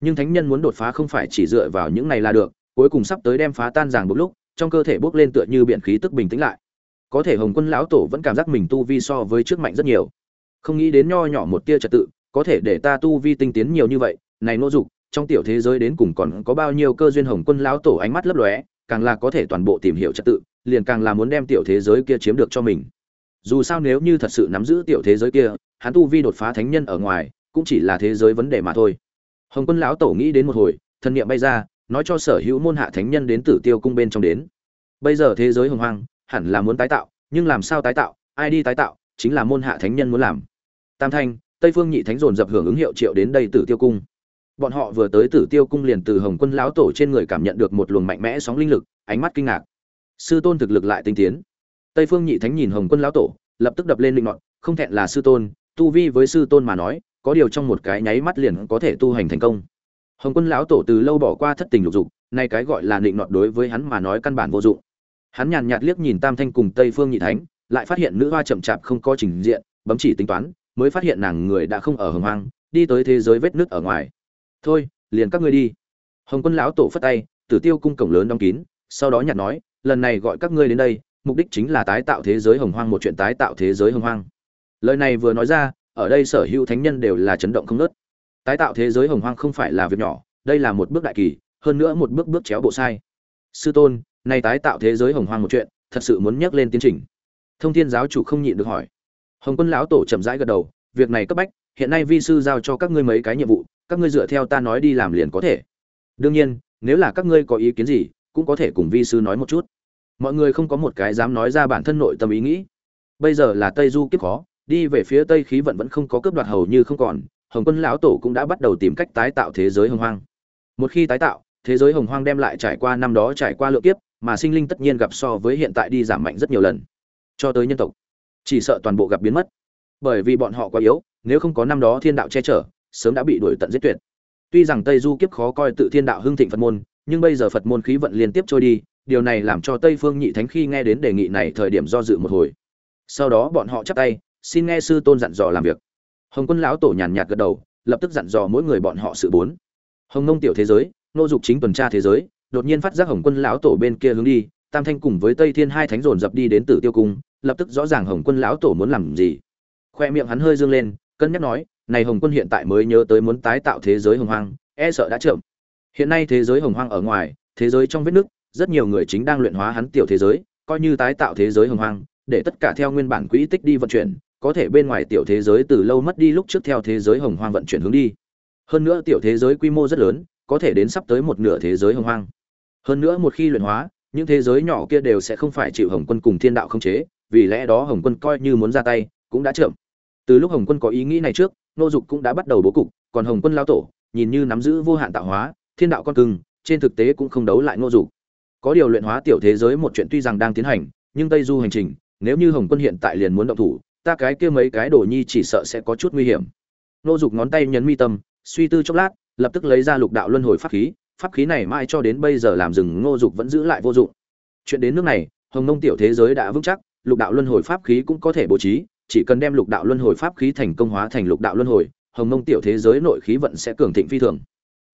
Nhưng thánh nhân muốn đột phá không phải chỉ dựa vào những này là được, cuối cùng sắp tới đem phá tan ràng buộc lúc, trong cơ thể bốc lên tựa như biển khí tức bình tĩnh lại. Có thể hồng quân lão tổ vẫn cảm giác mình tu vi so với trước mạnh rất nhiều. Không nghĩ đến nho nhỏ một tia trật tự, có thể để ta tu vi tinh tiến nhiều như vậy, này nô dục trong tiểu thế giới đến cùng còn có bao nhiêu cơ duyên hồng quân lão tổ ánh mắt lấp lóe, càng là có thể toàn bộ tìm hiểu trật tự, liền càng là muốn đem tiểu thế giới kia chiếm được cho mình. Dù sao nếu như thật sự nắm giữ tiểu thế giới kia, hắn tu vi đột phá thánh nhân ở ngoài, cũng chỉ là thế giới vấn đề mà thôi. Hồng quân lão tổ nghĩ đến một hồi, thần niệm bay ra, nói cho sở hữu môn hạ thánh nhân đến tử tiêu cung bên trong đến. Bây giờ thế giới hồng hoang, hẳn là muốn tái tạo, nhưng làm sao tái tạo, ai đi tái tạo, chính là môn hạ thánh nhân muốn làm. Tam thanh, tây phương nhị thánh dồn dập hưởng ứng hiệu triệu đến đây tử tiêu cung bọn họ vừa tới tử tiêu cung liền từ hồng quân lão tổ trên người cảm nhận được một luồng mạnh mẽ sóng linh lực, ánh mắt kinh ngạc. Sư tôn thực lực lại tinh tiến. Tây phương nhị thánh nhìn hồng quân lão tổ, lập tức đập lên linh mọn không thẹn là sư tôn, tu vi với sư tôn mà nói, có điều trong một cái nháy mắt liền có thể tu hành thành công. Hồng quân lão tổ từ lâu bỏ qua thất tình lục dục, nay cái gọi là định nọt đối với hắn mà nói căn bản vô dụng. Hắn nhàn nhạt liếc nhìn tam thanh cùng tây phương nhị thánh, lại phát hiện nữ hoa chậm chạp không có trình diện, bấm chỉ tính toán, mới phát hiện nàng người đã không ở hồng hoang, đi tới thế giới vết nước ở ngoài thôi, liền các ngươi đi. Hồng quân lão tổ phất tay, tử tiêu cung cổng lớn đóng kín, sau đó nhặt nói, lần này gọi các ngươi đến đây, mục đích chính là tái tạo thế giới hồng hoang một chuyện tái tạo thế giới hồng hoang. Lời này vừa nói ra, ở đây sở hữu thánh nhân đều là chấn động không nớt tái tạo thế giới hồng hoang không phải là việc nhỏ, đây là một bước đại kỳ, hơn nữa một bước bước chéo bộ sai. Sư tôn nay tái tạo thế giới hồng hoang một chuyện, thật sự muốn nhắc lên tiến trình. Thông thiên giáo chủ không nhịn được hỏi. Hồng quân lão tổ chậm rãi gật đầu, việc này cấp bách, hiện nay vi sư giao cho các ngươi mấy cái nhiệm vụ các ngươi dựa theo ta nói đi làm liền có thể. Đương nhiên, nếu là các ngươi có ý kiến gì, cũng có thể cùng vi sư nói một chút. Mọi người không có một cái dám nói ra bản thân nội tâm ý nghĩ. Bây giờ là tây du kiếp khó, đi về phía tây khí vận vẫn không có cướp đoạt hầu như không còn, hồng quân lão tổ cũng đã bắt đầu tìm cách tái tạo thế giới hồng hoang. Một khi tái tạo, thế giới hồng hoang đem lại trải qua năm đó trải qua lượng kiếp, mà sinh linh tất nhiên gặp so với hiện tại đi giảm mạnh rất nhiều lần. Cho tới nhân tộc, chỉ sợ toàn bộ gặp biến mất. Bởi vì bọn họ quá yếu, nếu không có năm đó thiên đạo che chở sớm đã bị đuổi tận giết tuyệt. Tuy rằng tây du kiếp khó coi tự thiên đạo hưng thịnh phật môn, nhưng bây giờ phật môn khí vận liên tiếp trôi đi, điều này làm cho tây phương nhị thánh khi nghe đến đề nghị này thời điểm do dự một hồi. Sau đó bọn họ chắp tay, xin nghe sư tôn dặn dò làm việc. Hồng quân lão tổ nhàn nhạt gật đầu, lập tức dặn dò mỗi người bọn họ sự bốn. Hồng nông tiểu thế giới, nô dục chính tuần tra thế giới, đột nhiên phát giác hồng quân lão tổ bên kia hướng đi, tam thanh cùng với tây thiên hai thánh dồn dập đi đến tử tiêu cung, lập tức rõ ràng hồng quân lão tổ muốn làm gì. Khoe miệng hắn hơi dương lên, cân nhắc nói này hồng quân hiện tại mới nhớ tới muốn tái tạo thế giới hồng hoang e sợ đã chậm. Hiện nay thế giới hồng hoang ở ngoài, thế giới trong vết nước rất nhiều người chính đang luyện hóa hắn tiểu thế giới, coi như tái tạo thế giới hồng hoang, để tất cả theo nguyên bản quỹ tích đi vận chuyển, có thể bên ngoài tiểu thế giới từ lâu mất đi lúc trước theo thế giới hồng hoang vận chuyển hướng đi. Hơn nữa tiểu thế giới quy mô rất lớn, có thể đến sắp tới một nửa thế giới hồng hoang. Hơn nữa một khi luyện hóa, những thế giới nhỏ kia đều sẽ không phải chịu hồng quân cùng thiên đạo không chế, vì lẽ đó hồng quân coi như muốn ra tay, cũng đã chậm từ lúc hồng quân có ý nghĩ này trước, nô dục cũng đã bắt đầu bố cục, còn hồng quân lao tổ, nhìn như nắm giữ vô hạn tạo hóa, thiên đạo con cưng, trên thực tế cũng không đấu lại nô dục. Có điều luyện hóa tiểu thế giới một chuyện tuy rằng đang tiến hành, nhưng tây du hành trình, nếu như hồng quân hiện tại liền muốn động thủ, ta cái kia mấy cái đồ nhi chỉ sợ sẽ có chút nguy hiểm. Nô dục ngón tay nhấn mi tâm, suy tư chốc lát, lập tức lấy ra lục đạo luân hồi pháp khí pháp khí này mãi cho đến bây giờ làm rừng ngô dục vẫn giữ lại vô dụng. Chuyện đến nước này, hồng nông tiểu thế giới đã vững chắc, lục đạo luân hồi pháp khí cũng có thể bố trí chỉ cần đem lục đạo luân hồi pháp khí thành công hóa thành lục đạo luân hồi, hồng mông tiểu thế giới nội khí vận sẽ cường thịnh phi thường.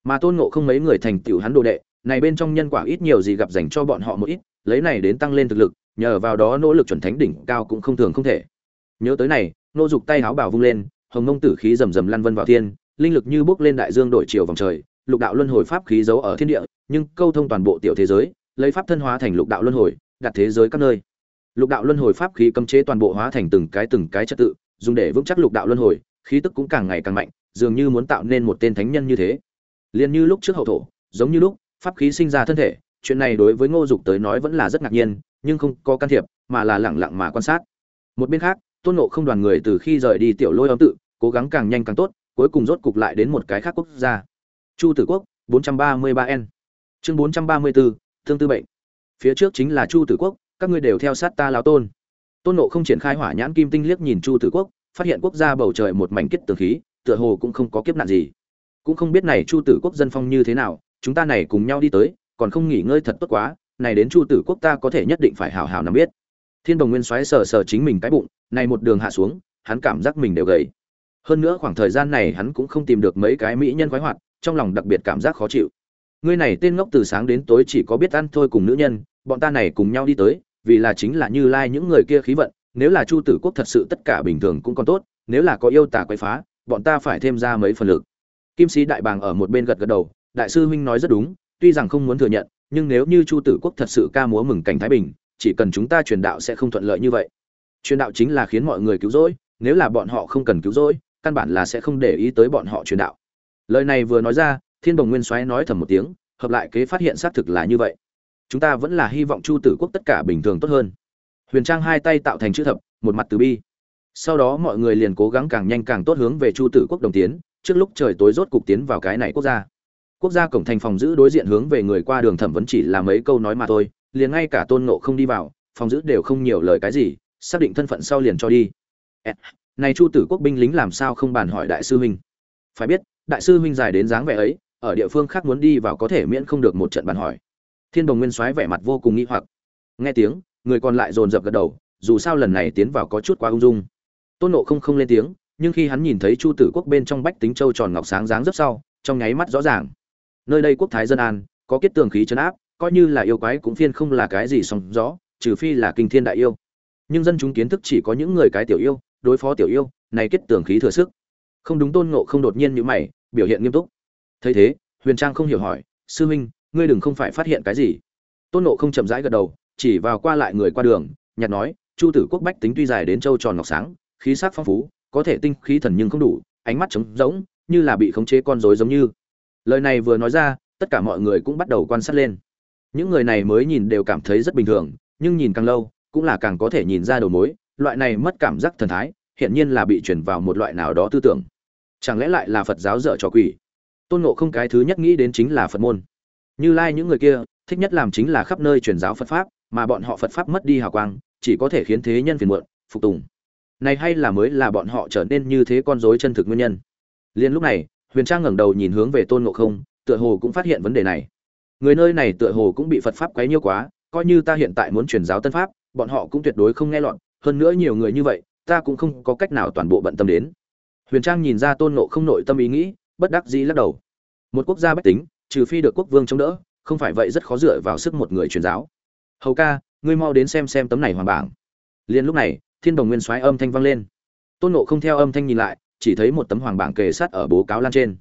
Mà tôn ngộ không mấy người thành tiểu hắn đồ đệ, này bên trong nhân quả ít nhiều gì gặp dành cho bọn họ một ít, lấy này đến tăng lên thực lực, nhờ vào đó nỗ lực chuẩn thánh đỉnh cao cũng không thường không thể. Nhớ tới này, nô dục tay áo bảo vung lên, hồng mông tử khí rầm rầm lăn vân vào thiên, linh lực như bước lên đại dương đổi chiều vòng trời, lục đạo luân hồi pháp khí giấu ở thiên địa, nhưng câu thông toàn bộ tiểu thế giới, lấy pháp thân hóa thành lục đạo luân hồi, đặt thế giới các nơi lục đạo luân hồi pháp khí cấm chế toàn bộ hóa thành từng cái từng cái trật tự dùng để vững chắc lục đạo luân hồi khí tức cũng càng ngày càng mạnh dường như muốn tạo nên một tên thánh nhân như thế. Liền như lúc trước hậu thổ giống như lúc pháp khí sinh ra thân thể chuyện này đối với ngô dục tới nói vẫn là rất ngạc nhiên nhưng không có can thiệp mà là lẳng lặng mà quan sát. Một bên khác tôn nộ không đoàn người từ khi rời đi tiểu lôi âm tự cố gắng càng nhanh càng tốt cuối cùng rốt cục lại đến một cái khác quốc gia. Chu tử quốc 433 n. Chương 434, thương tư bệnh. Phía trước chính là chu tử quốc các ngươi đều theo sát ta lão tôn. Tôn nộ không triển khai hỏa nhãn kim tinh liếc nhìn chu tử quốc, phát hiện quốc gia bầu trời một mảnh kết tường khí, tựa hồ cũng không có kiếp nạn gì. Cũng không biết này chu tử quốc dân phong như thế nào, chúng ta này cùng nhau đi tới, còn không nghỉ ngơi thật tốt quá, này đến chu tử quốc ta có thể nhất định phải hào hào nắm biết. Thiên đồng nguyên xoáy sờ sờ chính mình cái bụng, này một đường hạ xuống, hắn cảm giác mình đều gầy. Hơn nữa khoảng thời gian này hắn cũng không tìm được mấy cái mỹ nhân khoái hoạt, trong lòng đặc biệt cảm giác khó chịu. Ngươi này tên ngốc từ sáng đến tối chỉ có biết ăn thôi cùng nữ nhân bọn ta này cùng nhau đi tới, vì là chính là như lai những người kia khí vận, nếu là chu tử quốc thật sự tất cả bình thường cũng còn tốt, nếu là có yêu tà quấy phá, bọn ta phải thêm ra mấy phần lực. Kim sĩ đại bàng ở một bên gật gật đầu, đại sư huynh nói rất đúng, tuy rằng không muốn thừa nhận, nhưng nếu như chu tử quốc thật sự ca múa mừng cảnh thái bình, chỉ cần chúng ta truyền đạo sẽ không thuận lợi như vậy. Truyền đạo chính là khiến mọi người cứu rỗi, nếu là bọn họ không cần cứu rỗi, căn bản là sẽ không để ý tới bọn họ truyền đạo. Lời này vừa nói ra, thiên bồng nguyên soái nói thầm một tiếng, hợp lại kế phát hiện xác thực là như vậy chúng ta vẫn là hy vọng chu tử quốc tất cả bình thường tốt hơn. Huyền trang hai tay tạo thành chữ thập, một mặt từ bi. Sau đó mọi người liền cố gắng càng nhanh càng tốt hướng về chu tử quốc đồng tiến, trước lúc trời tối rốt cục tiến vào cái này quốc gia. Quốc gia cổng thành phòng giữ đối diện hướng về người qua đường thẩm vẫn chỉ là mấy câu nói mà thôi, liền ngay cả tôn nộ không đi vào, phòng giữ đều không nhiều lời cái gì, xác định thân phận sau liền cho đi. Này chu tử quốc binh lính làm sao không bàn hỏi đại sư huynh? Phải biết, đại sư huynh dài đến dáng vẻ ấy, ở địa phương khác muốn đi vào có thể miễn không được một trận bàn hỏi thiên đồng nguyên soái vẻ mặt vô cùng nghi hoặc. Nghe tiếng, người còn lại dồn dập gật đầu, dù sao lần này tiến vào có chút quá ung dung. Tôn nộ không không lên tiếng, nhưng khi hắn nhìn thấy chu tử quốc bên trong bách tính châu tròn ngọc sáng dáng rất sau, trong nháy mắt rõ ràng. Nơi đây quốc thái dân an, có kết tường khí chấn áp, coi như là yêu quái cũng phiên không là cái gì song rõ trừ phi là kinh thiên đại yêu. Nhưng dân chúng kiến thức chỉ có những người cái tiểu yêu, đối phó tiểu yêu, này kết tường khí thừa sức. Không đúng, tôn ngộ không đột nhiên như mày, biểu hiện nghiêm túc. Thấy thế, huyền trang không hiểu hỏi, sư huynh ngươi đừng không phải phát hiện cái gì. Tôn ngộ không chậm rãi gật đầu, chỉ vào qua lại người qua đường nhặt nói, chu tử quốc bách tính tuy dài đến châu tròn ngọc sáng, khí sắc phong phú, có thể tinh khí thần nhưng không đủ, ánh mắt trống rỗng, như là bị khống chế con rối giống như. Lời này vừa nói ra, tất cả mọi người cũng bắt đầu quan sát lên. Những người này mới nhìn đều cảm thấy rất bình thường, nhưng nhìn càng lâu, cũng là càng có thể nhìn ra đầu mối, loại này mất cảm giác thần thái hiện nhiên là bị chuyển vào một loại nào đó tư tưởng. Chẳng lẽ lại là phật giáo dở trò quỷ? Tôn ngộ không cái thứ nhất nghĩ đến chính là phật môn như lai những người kia, thích nhất làm chính là khắp nơi truyền giáo phật pháp, mà bọn họ phật pháp mất đi hào quang, chỉ có thể khiến thế nhân phiền muộn, phục tùng. Này hay là mới là bọn họ trở nên như thế con rối chân thực nguyên nhân? Liên lúc này, huyền trang ngẩng đầu nhìn hướng về tôn ngộ không, tựa hồ cũng phát hiện vấn đề này. Người nơi này tựa hồ cũng bị phật pháp quấy nhiễu quá, coi như ta hiện tại muốn truyền giáo tân pháp, bọn họ cũng tuyệt đối không nghe lọt, hơn nữa nhiều người như vậy, ta cũng không có cách nào toàn bộ bận tâm đến. Huyền trang nhìn ra tôn ngộ không nội tâm ý nghĩ, bất đắc dĩ lắc đầu. Một quốc gia bách tính trừ phi được quốc vương chống đỡ, không phải vậy rất khó dựa vào sức một người truyền giáo. Hầu ca, ngươi mau đến xem xem tấm này hoàng bảng. Liền lúc này, thiên đồng nguyên soái âm thanh vang lên. Tôn nộ không theo âm thanh nhìn lại, chỉ thấy một tấm hoàng bảng kề sát ở bố cáo lan trên.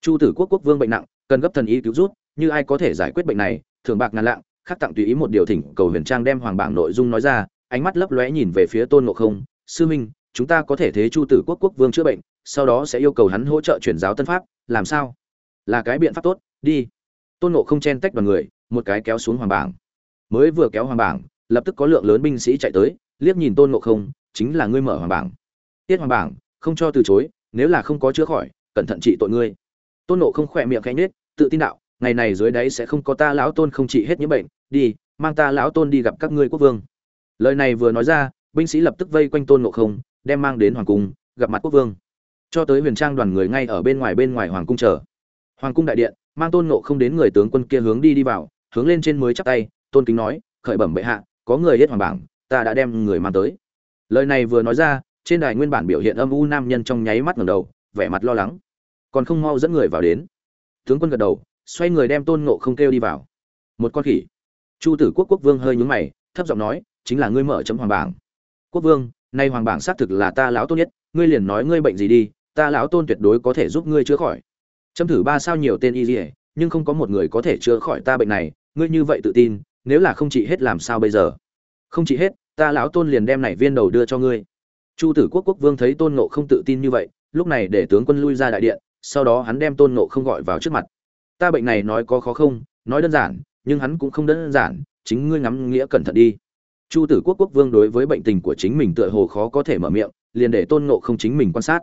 Chu tử quốc quốc vương bệnh nặng, cần gấp thần y cứu rút, như ai có thể giải quyết bệnh này thường bạc ngàn lạng, khắc tặng tùy ý một điều thỉnh cầu huyền trang đem hoàng bảng nội dung nói ra, ánh mắt lấp lóe nhìn về phía tôn nộ không, sư minh, chúng ta có thể thế chu tử quốc quốc vương chữa bệnh, sau đó sẽ yêu cầu hắn hỗ trợ chuyển giáo tân pháp, làm sao? Là cái biện pháp tốt đi. Tôn nộ không chen tách đoàn người, một cái kéo xuống hoàng bảng. Mới vừa kéo hoàng bảng, lập tức có lượng lớn binh sĩ chạy tới, liếc nhìn tôn ngộ không, chính là ngươi mở hoàng bảng. Tiết hoàng bảng, không cho từ chối, nếu là không có chữa khỏi, cẩn thận trị tội ngươi. Tôn ngộ không khỏe miệng khanh nết tự tin đạo, ngày này dưới đáy sẽ không có ta lão tôn không trị hết những bệnh, đi, mang ta lão tôn đi gặp các ngươi quốc vương. Lời này vừa nói ra, binh sĩ lập tức vây quanh tôn ngộ không, đem mang đến hoàng cung, gặp mặt quốc vương. Cho tới huyền trang đoàn người ngay ở bên ngoài bên ngoài hoàng cung chờ. Hoàng cung đại điện mang tôn ngộ không đến người tướng quân kia hướng đi đi vào, hướng lên trên mới chắp tay, tôn kính nói, khởi bẩm bệ hạ, có người hết hoàng bảng, ta đã đem người mang tới. Lời này vừa nói ra, trên đài nguyên bản biểu hiện âm u nam nhân trong nháy mắt ngẩng đầu, vẻ mặt lo lắng. Còn không mau dẫn người vào đến. Tướng quân gật đầu, xoay người đem tôn ngộ không kêu đi vào. Một con khỉ. Chu tử quốc quốc vương hơi nhúng mày, thấp giọng nói, chính là ngươi mở chấm hoàng bảng. Quốc vương, nay hoàng bảng xác thực là ta lão tôn nhất, ngươi liền nói ngươi bệnh gì đi, ta lão tôn tuyệt đối có thể giúp ngươi chữa khỏi châm thử ba sao nhiều tên y dỉa nhưng không có một người có thể chữa khỏi ta bệnh này, ngươi như vậy tự tin, nếu là không trị hết làm sao bây giờ? Không trị hết, ta lão tôn liền đem này viên đầu đưa cho ngươi. Chu tử quốc quốc vương thấy tôn nộ không tự tin như vậy, lúc này để tướng quân lui ra đại điện, sau đó hắn đem tôn nộ không gọi vào trước mặt. Ta bệnh này nói có khó không, nói đơn giản, nhưng hắn cũng không đơn giản, chính ngươi ngắm nghĩa cẩn thận đi. Chu tử quốc quốc vương đối với bệnh tình của chính mình tựa hồ khó có thể mở miệng, liền để tôn nộ không chính mình quan sát.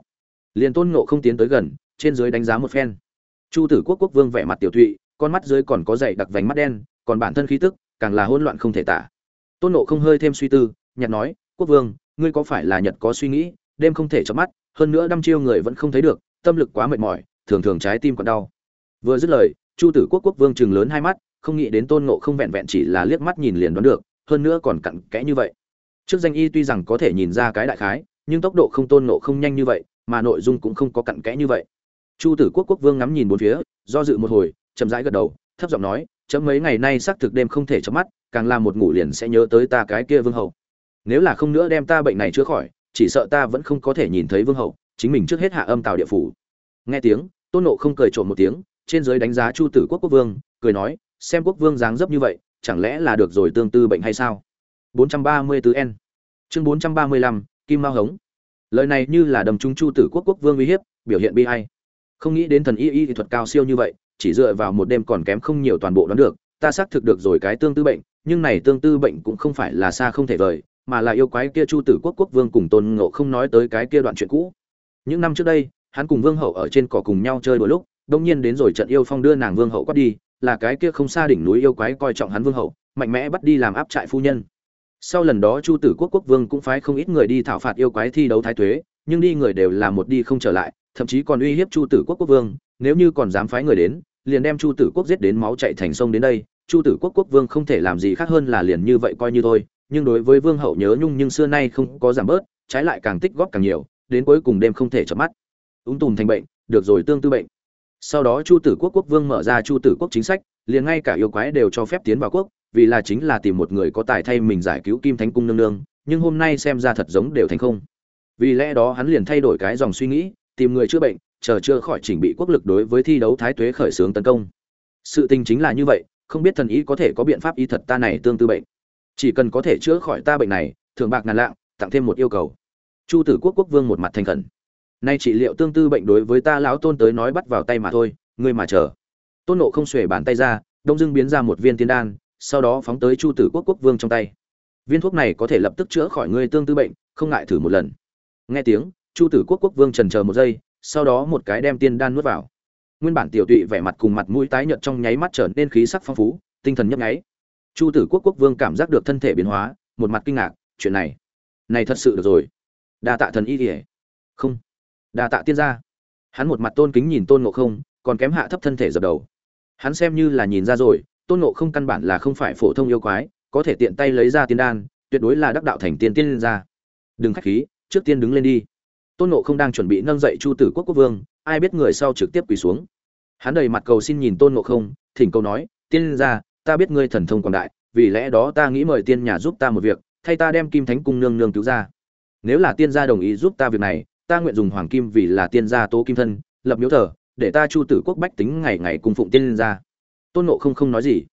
Liền tôn nộ không tiến tới gần trên dưới đánh giá một phen. Chu tử quốc quốc vương vẻ mặt tiểu thụy, con mắt dưới còn có dày đặc vành mắt đen, còn bản thân khí tức, càng là hỗn loạn không thể tả. Tôn nộ không hơi thêm suy tư nhặt nói, quốc vương, ngươi có phải là nhật có suy nghĩ, đêm không thể chớp mắt, hơn nữa đăm chiêu người vẫn không thấy được, tâm lực quá mệt mỏi, thường thường trái tim còn đau. Vừa dứt lời, chu tử quốc quốc vương chừng lớn hai mắt, không nghĩ đến tôn nộ không vẹn vẹn chỉ là liếc mắt nhìn liền đoán được, hơn nữa còn cặn kẽ như vậy. Trước danh y tuy rằng có thể nhìn ra cái đại khái, nhưng tốc độ không tôn nộ không nhanh như vậy, mà nội dung cũng không có cặn kẽ như vậy chu tử quốc quốc vương ngắm nhìn bốn phía do dự một hồi chậm rãi gật đầu thấp giọng nói chấm mấy ngày nay xác thực đêm không thể chấm mắt càng làm một ngủ liền sẽ nhớ tới ta cái kia vương hậu nếu là không nữa đem ta bệnh này chữa khỏi chỉ sợ ta vẫn không có thể nhìn thấy vương hậu chính mình trước hết hạ âm tào địa phủ. Nghe tiếng tôn nộ không cười trộm một tiếng trên giới đánh giá chu tử quốc quốc vương cười nói xem quốc vương dáng dấp như vậy chẳng lẽ là được rồi tương tư bệnh hay sao? 434 n. Chương 435, kim mao hống. Lời này như là đầm trung chu tử quốc quốc vương uy hiếp biểu hiện bi hay không nghĩ đến thần y y thuật cao siêu như vậy, chỉ dựa vào một đêm còn kém không nhiều toàn bộ đoán được, ta xác thực được rồi cái tương tư bệnh, nhưng này tương tư bệnh cũng không phải là xa không thể vời, mà là yêu quái kia chu tử quốc quốc vương cùng tôn ngộ không nói tới cái kia đoạn chuyện cũ. Những năm trước đây, hắn cùng vương hậu ở trên cỏ cùng nhau chơi đôi lúc đông nhiên đến rồi trận yêu phong đưa nàng vương hậu quát đi, là cái kia không xa đỉnh núi yêu quái coi trọng hắn vương hậu, mạnh mẽ bắt đi làm áp trại phu nhân. Sau lần đó chu tử quốc quốc vương cũng phái không ít người đi thảo phạt yêu quái thi đấu thái tuế, nhưng đi người đều là một đi không trở lại thậm chí còn uy hiếp chu tử quốc quốc vương, nếu như còn dám phái người đến, liền đem chu tử quốc giết đến máu chạy thành sông đến đây. Chu tử quốc quốc vương không thể làm gì khác hơn là liền như vậy coi như thôi, nhưng đối với vương hậu nhớ nhung nhưng xưa nay không có giảm bớt, trái lại càng tích góp càng nhiều, đến cuối cùng đêm không thể chợp mắt. Ung tùm thành bệnh, được rồi tương tư bệnh. Sau đó chu tử quốc quốc vương mở ra chu tử quốc chính sách, liền ngay cả yêu quái đều cho phép tiến vào quốc, vì là chính là tìm một người có tài thay mình giải cứu kim thánh cung nương nương, nhưng hôm nay xem ra thật giống đều thành không. Vì lẽ đó hắn liền thay đổi cái dòng suy nghĩ tìm người chữa bệnh, chờ chưa khỏi chỉnh bị quốc lực đối với thi đấu thái tuế khởi xướng tấn công. Sự tình chính là như vậy, không biết thần ý có thể có biện pháp y thật ta này tương tư bệnh. Chỉ cần có thể chữa khỏi ta bệnh này thường bạc ngàn lạng, tặng thêm một yêu cầu. Chu tử quốc quốc vương một mặt thành khẩn. Nay trị liệu tương tư bệnh đối với ta lão tôn tới nói bắt vào tay mà thôi, ngươi mà chờ. Tôn nộ không xuể bàn tay ra, đông dưng biến ra một viên tiên đan, sau đó phóng tới chu tử quốc quốc vương trong tay. Viên thuốc này có thể lập tức chữa khỏi ngươi tương tư bệnh, không ngại thử một lần. Nghe tiếng chu tử quốc quốc vương trần chờ một giây, sau đó một cái đem tiên đan nuốt vào. Nguyên bản tiểu tụy vẻ mặt cùng mặt mũi tái nhợt trong nháy mắt trở nên khí sắc phong phú, tinh thần nhấp nháy. Chu tử quốc quốc vương cảm giác được thân thể biến hóa, một mặt kinh ngạc, chuyện này này thật sự được rồi. Đa tạ thần y kỉa không. Đa tạ tiên gia. Hắn một mặt tôn kính nhìn tôn ngộ không, còn kém hạ thấp thân thể dập đầu. Hắn xem như là nhìn ra rồi, tôn ngộ không căn bản là không phải phổ thông yêu quái, có thể tiện tay lấy ra tiên đan, tuyệt đối là đắc đạo thành tiên tiên ra đừng khách khí, trước tiên đứng lên đi tôn Nộ không đang chuẩn bị nâng dậy chu tử quốc quốc vương, ai biết người sau trực tiếp quỳ xuống. Hắn đầy mặt cầu xin nhìn tôn Nộ không, thỉnh cầu nói, tiên ra ta biết ngươi thần thông quảng đại, vì lẽ đó ta nghĩ mời tiên nhà giúp ta một việc, thay ta đem kim thánh cung nương nương cứu ra. Nếu là tiên gia đồng ý giúp ta việc này, ta nguyện dùng hoàng kim vì là tiên gia tố kim thân, lập miếu thờ, để ta chu tử quốc bách tính ngày ngày cùng phụng tiên gia. Tôn nộ không không nói gì.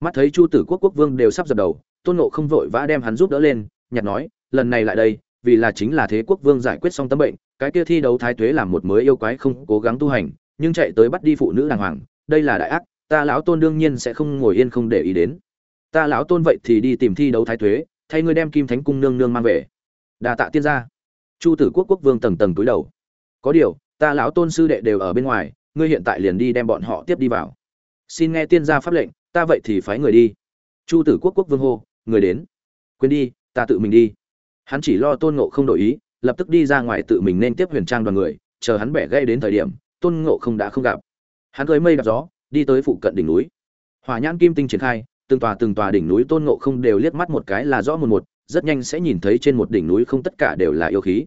Mắt thấy chu tử quốc quốc vương đều sắp dập đầu, tôn nộ không vội vã đem hắn giúp đỡ lên, nhặt nói, lần này lại đây vì là chính là thế quốc vương giải quyết xong tấm bệnh, cái kia thi đấu thái tuế làm một mới yêu quái không cố gắng tu hành, nhưng chạy tới bắt đi phụ nữ đàng hoàng, đây là đại ác, ta lão tôn đương nhiên sẽ không ngồi yên không để ý đến. Ta lão tôn vậy thì đi tìm thi đấu thái tuế, thay ngươi đem kim thánh cung nương nương mang về. Đà tạ tiên gia. Chu tử quốc quốc vương tầng tầng túi đầu. Có điều, ta lão tôn sư đệ đều ở bên ngoài, ngươi hiện tại liền đi đem bọn họ tiếp đi vào. Xin nghe tiên gia pháp lệnh, ta vậy thì phái người đi. Chu tử quốc quốc vương hô, người đến. Quên đi, ta tự mình đi hắn chỉ lo tôn ngộ không đổi ý, lập tức đi ra ngoài tự mình nên tiếp huyền trang đoàn người, chờ hắn bẻ gây đến thời điểm, tôn ngộ không đã không gặp. Hắn cưới mây gặp gió, đi tới phụ cận đỉnh núi. Hỏa nhãn kim tinh triển khai, từng tòa từng tòa đỉnh núi tôn ngộ không đều liếc mắt một cái là rõ một một, rất nhanh sẽ nhìn thấy trên một đỉnh núi không tất cả đều là yêu khí.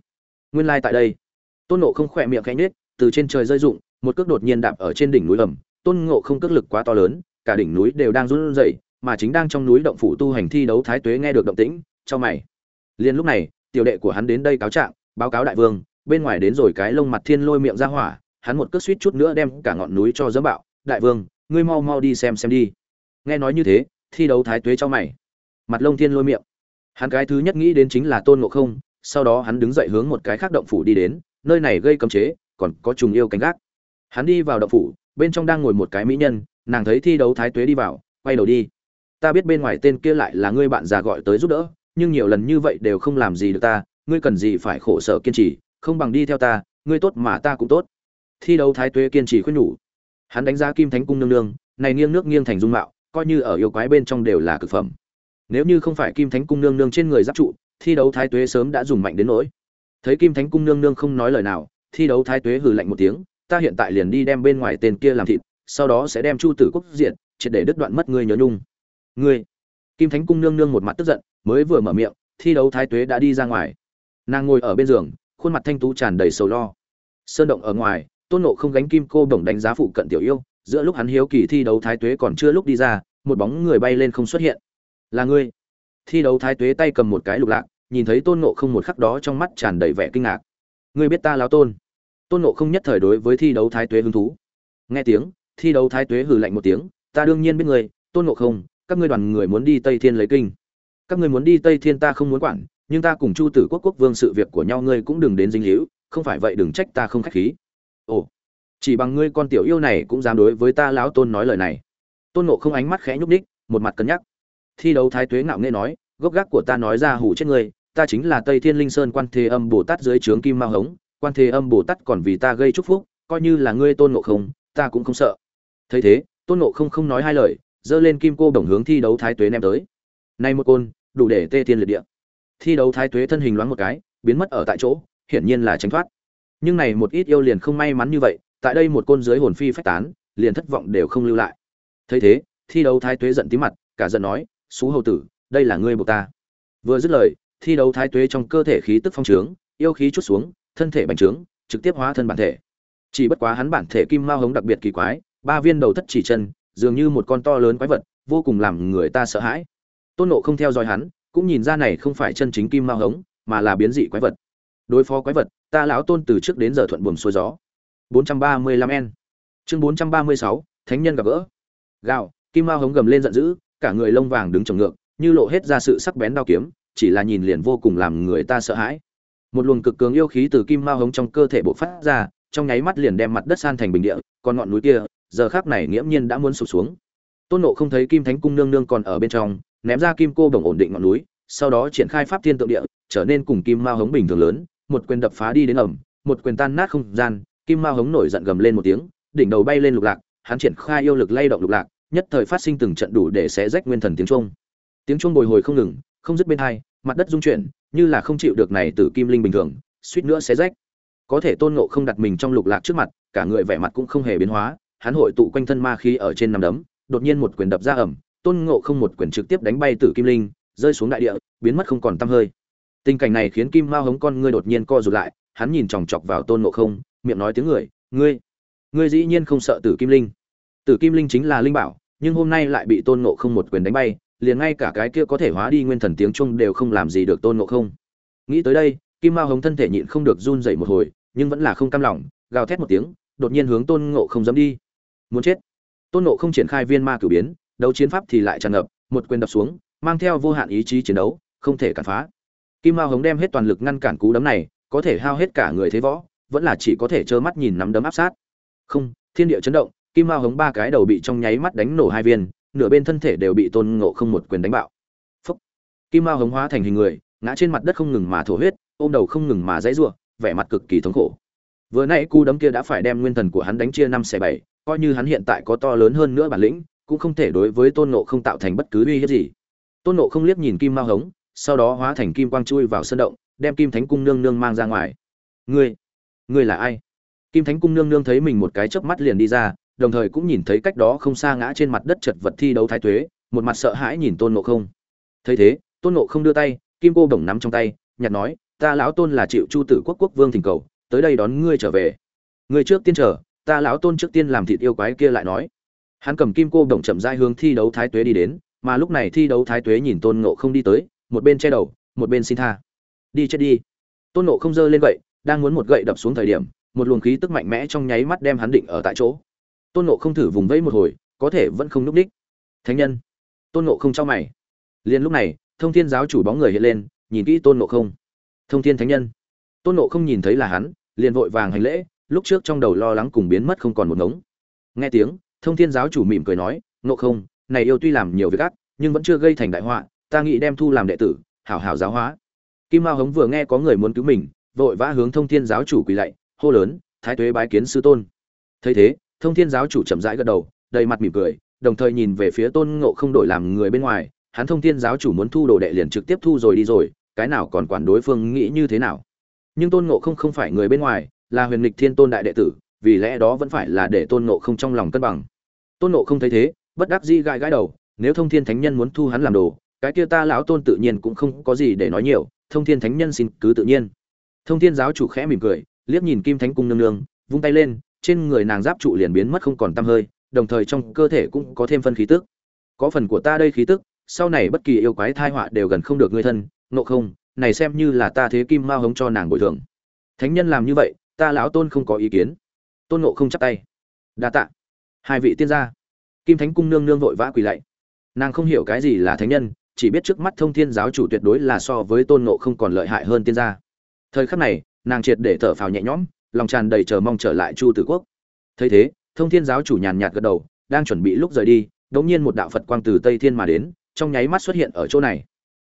Nguyên lai tại đây, tôn ngộ không khỏe miệng khẽ nhếch, từ trên trời rơi rụng, một cước đột nhiên đạp ở trên đỉnh núi ẩm tôn ngộ không cước lực quá to lớn, cả đỉnh núi đều đang run rẩy, mà chính đang trong núi động phủ tu hành thi đấu thái tuế nghe được động tĩnh cho mày liên lúc này, tiểu đệ của hắn đến đây cáo trạng, báo cáo đại vương, bên ngoài đến rồi cái lông mặt thiên lôi miệng ra hỏa, hắn một cước suýt chút nữa đem cả ngọn núi cho dẫm bạo, đại vương, ngươi mau mau đi xem xem đi. Nghe nói như thế, thi đấu thái tuế cho mày. Mặt lông thiên lôi miệng. Hắn cái thứ nhất nghĩ đến chính là tôn ngộ không, sau đó hắn đứng dậy hướng một cái khác động phủ đi đến, nơi này gây cấm chế, còn có trùng yêu canh gác. Hắn đi vào động phủ, bên trong đang ngồi một cái mỹ nhân, nàng thấy thi đấu thái tuế đi vào, quay đầu đi. Ta biết bên ngoài tên kia lại là ngươi bạn già gọi tới giúp đỡ nhưng nhiều lần như vậy đều không làm gì được ta, ngươi cần gì phải khổ sở kiên trì, không bằng đi theo ta, ngươi tốt mà ta cũng tốt. Thi đấu thái tuế kiên trì khuyên nhủ. Hắn đánh giá kim thánh cung nương nương, này nghiêng nước nghiêng thành dung mạo, coi như ở yêu quái bên trong đều là cực phẩm. Nếu như không phải kim thánh cung nương nương trên người giáp trụ, thi đấu thái tuế sớm đã dùng mạnh đến nỗi. Thấy kim thánh cung nương nương không nói lời nào, thi đấu thái tuế hừ lạnh một tiếng, ta hiện tại liền đi đem bên ngoài tên kia làm thịt, sau đó sẽ đem chu tử quốc diện triệt để đứt đoạn mất ngươi nhớ nhung. Ngươi? Kim thánh cung nương nương một mặt tức giận mới vừa mở miệng, thi đấu thái tuế đã đi ra ngoài. Nàng ngồi ở bên giường, khuôn mặt thanh tú tràn đầy sầu lo. Sơn động ở ngoài, tôn nộ không gánh kim cô bổng đánh giá phụ cận tiểu yêu, giữa lúc hắn hiếu kỳ thi đấu thái tuế còn chưa lúc đi ra, một bóng người bay lên không xuất hiện. Là ngươi. Thi đấu thái tuế tay cầm một cái lục lạc, nhìn thấy tôn nộ không một khắc đó trong mắt tràn đầy vẻ kinh ngạc. Ngươi biết ta lao tôn? Tôn nộ không nhất thời đối với thi đấu thái tuế hứng thú. Nghe tiếng, thi đấu thái tuế hừ lạnh một tiếng, ta đương nhiên biết người tôn nộ không, các ngươi đoàn người muốn đi tây thiên lấy kinh các ngươi muốn đi tây thiên ta không muốn quản, nhưng ta cùng chu tử quốc quốc vương sự việc của nhau ngươi cũng đừng đến dính hữu không phải vậy đừng trách ta không khách khí. Ồ, chỉ bằng ngươi con tiểu yêu này cũng dám đối với ta lão tôn nói lời này. Tôn nộ không ánh mắt khẽ nhúc ních một mặt cân nhắc. Thi đấu thái tuế ngạo nghệ nói, gốc gác của ta nói ra hủ chết ngươi, ta chính là tây thiên linh sơn quan thế âm bồ tát dưới trướng kim ma hống, quan thế âm bồ tát còn vì ta gây chúc phúc, coi như là ngươi tôn nộ không, ta cũng không sợ. Thấy thế, tôn nộ không không nói hai lời, giơ lên kim cô đồng hướng thi đấu thái tuế ném tới nay một côn, đủ để tê thiên liệt địa. Thi đấu thái tuế thân hình loáng một cái, biến mất ở tại chỗ, hiển nhiên là tránh thoát. Nhưng này một ít yêu liền không may mắn như vậy, tại đây một côn dưới hồn phi phách tán, liền thất vọng đều không lưu lại. Thấy thế, thi đấu thái tuế giận tím mặt, cả giận nói, "Sú hầu tử, đây là ngươi buộc ta. Vừa dứt lời, thi đấu thái tuế trong cơ thể khí tức phong trướng, yêu khí chút xuống, thân thể bành trướng, trực tiếp hóa thân bản thể. Chỉ bất quá hắn bản thể kim mao hống đặc biệt kỳ quái, ba viên đầu thất chỉ chân, dường như một con to lớn quái vật, vô cùng làm người ta sợ hãi tôn nộ không theo dõi hắn cũng nhìn ra này không phải chân chính kim mao hống mà là biến dị quái vật. Đối phó quái vật ta lão tôn từ trước đến giờ thuận buồm xuôi gió. 435 n chương 436, thánh nhân gặp gỡ. Gạo kim mao hống gầm lên giận dữ cả người lông vàng đứng trồng ngược như lộ hết ra sự sắc bén đao kiếm chỉ là nhìn liền vô cùng làm người ta sợ hãi. Một luồng cực cường yêu khí từ kim mao hống trong cơ thể bộc phát ra trong nháy mắt liền đem mặt đất san thành bình địa còn ngọn núi kia giờ khác này nghiễm nhiên đã muốn sụp xuống. Tôn nộ không thấy kim thánh cung nương nương còn ở bên trong ném ra kim cô đồng ổn định ngọn núi, sau đó triển khai pháp thiên tượng địa, trở nên cùng kim mao hống bình thường lớn, một quyền đập phá đi đến ẩm, một quyền tan nát không gian, kim mao hống nổi giận gầm lên một tiếng, đỉnh đầu bay lên lục lạc, hắn triển khai yêu lực lay động lục lạc, nhất thời phát sinh từng trận đủ để xé rách nguyên thần tiếng trung tiếng trung bồi hồi không ngừng, không dứt bên hai, mặt đất rung chuyển, như là không chịu được này từ kim linh bình thường, suýt nữa xé rách. Có thể tôn ngộ không đặt mình trong lục lạc trước mặt, cả người vẻ mặt cũng không hề biến hóa, hắn hội tụ quanh thân ma khí ở trên nằm đấm, đột nhiên một quyền đập ra ẩm tôn ngộ không một quyền trực tiếp đánh bay tử kim linh, rơi xuống đại địa, biến mất không còn tăm hơi. Tình cảnh này khiến kim mao hống con ngươi đột nhiên co rụt lại, hắn nhìn chòng chọc vào tôn ngộ không, miệng nói tiếng người, ngươi ngươi dĩ nhiên không sợ tử kim linh. Tử kim linh chính là linh bảo, nhưng hôm nay lại bị tôn ngộ không một quyền đánh bay, liền ngay cả cái kia có thể hóa đi nguyên thần tiếng trung đều không làm gì được tôn ngộ không. Nghĩ tới đây, kim mao hống thân thể nhịn không được run dậy một hồi, nhưng vẫn là không cam lòng, gào thét một tiếng, đột nhiên hướng tôn ngộ không dám đi. Muốn chết. Tôn ngộ không triển khai viên ma cử biến đấu chiến pháp thì lại tràn ngập, một quyền đập xuống, mang theo vô hạn ý chí chiến đấu, không thể cản phá. Kim mao hống đem hết toàn lực ngăn cản cú đấm này, có thể hao hết cả người thế võ, vẫn là chỉ có thể trơ mắt nhìn nắm đấm áp sát. Không, thiên địa chấn động, kim mao hống ba cái đầu bị trong nháy mắt đánh nổ hai viên, nửa bên thân thể đều bị tôn ngộ không một quyền đánh bạo. Phúc. kim mao hống hóa thành hình người, ngã trên mặt đất không ngừng mà thổ huyết, ôm đầu không ngừng mà dãy rủa, vẻ mặt cực kỳ thống khổ. Vừa nãy cú đấm kia đã phải đem nguyên thần của hắn đánh chia năm xẻ bảy, coi như hắn hiện tại có to lớn hơn nữa bản lĩnh cũng không thể đối với tôn nộ không tạo thành bất cứ uy hiếp gì. Tôn nộ không liếc nhìn kim mao hống, sau đó hóa thành kim quang chui vào sân động, đem kim thánh cung nương nương mang ra ngoài. Ngươi ngươi là ai? Kim thánh cung nương nương thấy mình một cái chớp mắt liền đi ra, đồng thời cũng nhìn thấy cách đó không xa ngã trên mặt đất chật vật thi đấu thái tuế, một mặt sợ hãi nhìn tôn nộ không. Thấy thế, tôn nộ không đưa tay, kim cô đồng nắm trong tay, nhặt nói, ta lão tôn là chịu chu tử quốc quốc vương thỉnh cầu, tới đây đón ngươi trở về. Ngươi trước tiên chờ, ta lão tôn trước tiên làm thịt yêu quái kia lại nói hắn cầm kim cô đồng chậm rãi hướng thi đấu thái tuế đi đến, mà lúc này thi đấu thái tuế nhìn tôn ngộ không đi tới, một bên che đầu, một bên xin tha. Đi chết đi. Tôn ngộ không giơ lên gậy, đang muốn một gậy đập xuống thời điểm, một luồng khí tức mạnh mẽ trong nháy mắt đem hắn định ở tại chỗ. Tôn ngộ không thử vùng vẫy một hồi, có thể vẫn không núp đích. Thánh nhân. Tôn ngộ không trong mày. Liền lúc này, thông thiên giáo chủ bóng người hiện lên, nhìn kỹ tôn ngộ không. Thông thiên thánh nhân. Tôn ngộ không nhìn thấy là hắn, liền vội vàng hành lễ, lúc trước trong đầu lo lắng cùng biến mất không còn một ngống. Nghe tiếng thông thiên giáo chủ mỉm cười nói, ngộ không, này yêu tuy làm nhiều việc ác, nhưng vẫn chưa gây thành đại họa, ta nghĩ đem thu làm đệ tử, hảo hảo giáo hóa. Kim mao hống vừa nghe có người muốn cứu mình, vội vã hướng thông thiên giáo chủ quỳ lạy, hô lớn, thái tuế bái kiến sư tôn. Thấy thế, thông thiên giáo chủ chậm rãi gật đầu, đầy mặt mỉm cười, đồng thời nhìn về phía tôn ngộ không đổi làm người bên ngoài, hắn thông thiên giáo chủ muốn thu đồ đệ liền trực tiếp thu rồi đi rồi, cái nào còn quản đối phương nghĩ như thế nào. Nhưng tôn ngộ không không phải người bên ngoài, là huyền lịch thiên tôn đại đệ tử, vì lẽ đó vẫn phải là để tôn ngộ không trong lòng cân bằng tôn ngộ không thấy thế, bất đắc dĩ gãi gãi đầu, nếu thông thiên thánh nhân muốn thu hắn làm đồ, cái kia ta lão tôn tự nhiên cũng không có gì để nói nhiều, thông thiên thánh nhân xin cứ tự nhiên. Thông thiên giáo chủ khẽ mỉm cười, liếc nhìn kim thánh cung nương nương, vung tay lên, trên người nàng giáp trụ liền biến mất không còn tăm hơi, đồng thời trong cơ thể cũng có thêm phân khí tức. Có phần của ta đây khí tức, sau này bất kỳ yêu quái thai họa đều gần không được người thân nộ không, này xem như là ta thế kim mao hống cho nàng bồi thường. Thánh nhân làm như vậy, ta lão tôn không có ý kiến. Tôn nộ không chắp tay. Đa tạ hai vị tiên gia. Kim thánh cung nương nương vội vã quỳ lạy. Nàng không hiểu cái gì là thánh nhân, chỉ biết trước mắt thông thiên giáo chủ tuyệt đối là so với tôn nộ không còn lợi hại hơn tiên gia. Thời khắc này, nàng triệt để thở phào nhẹ nhõm, lòng tràn đầy chờ mong trở lại chu tử quốc. Thấy thế, thông thiên giáo chủ nhàn nhạt gật đầu, đang chuẩn bị lúc rời đi, đống nhiên một đạo phật quang từ tây thiên mà đến, trong nháy mắt xuất hiện ở chỗ này.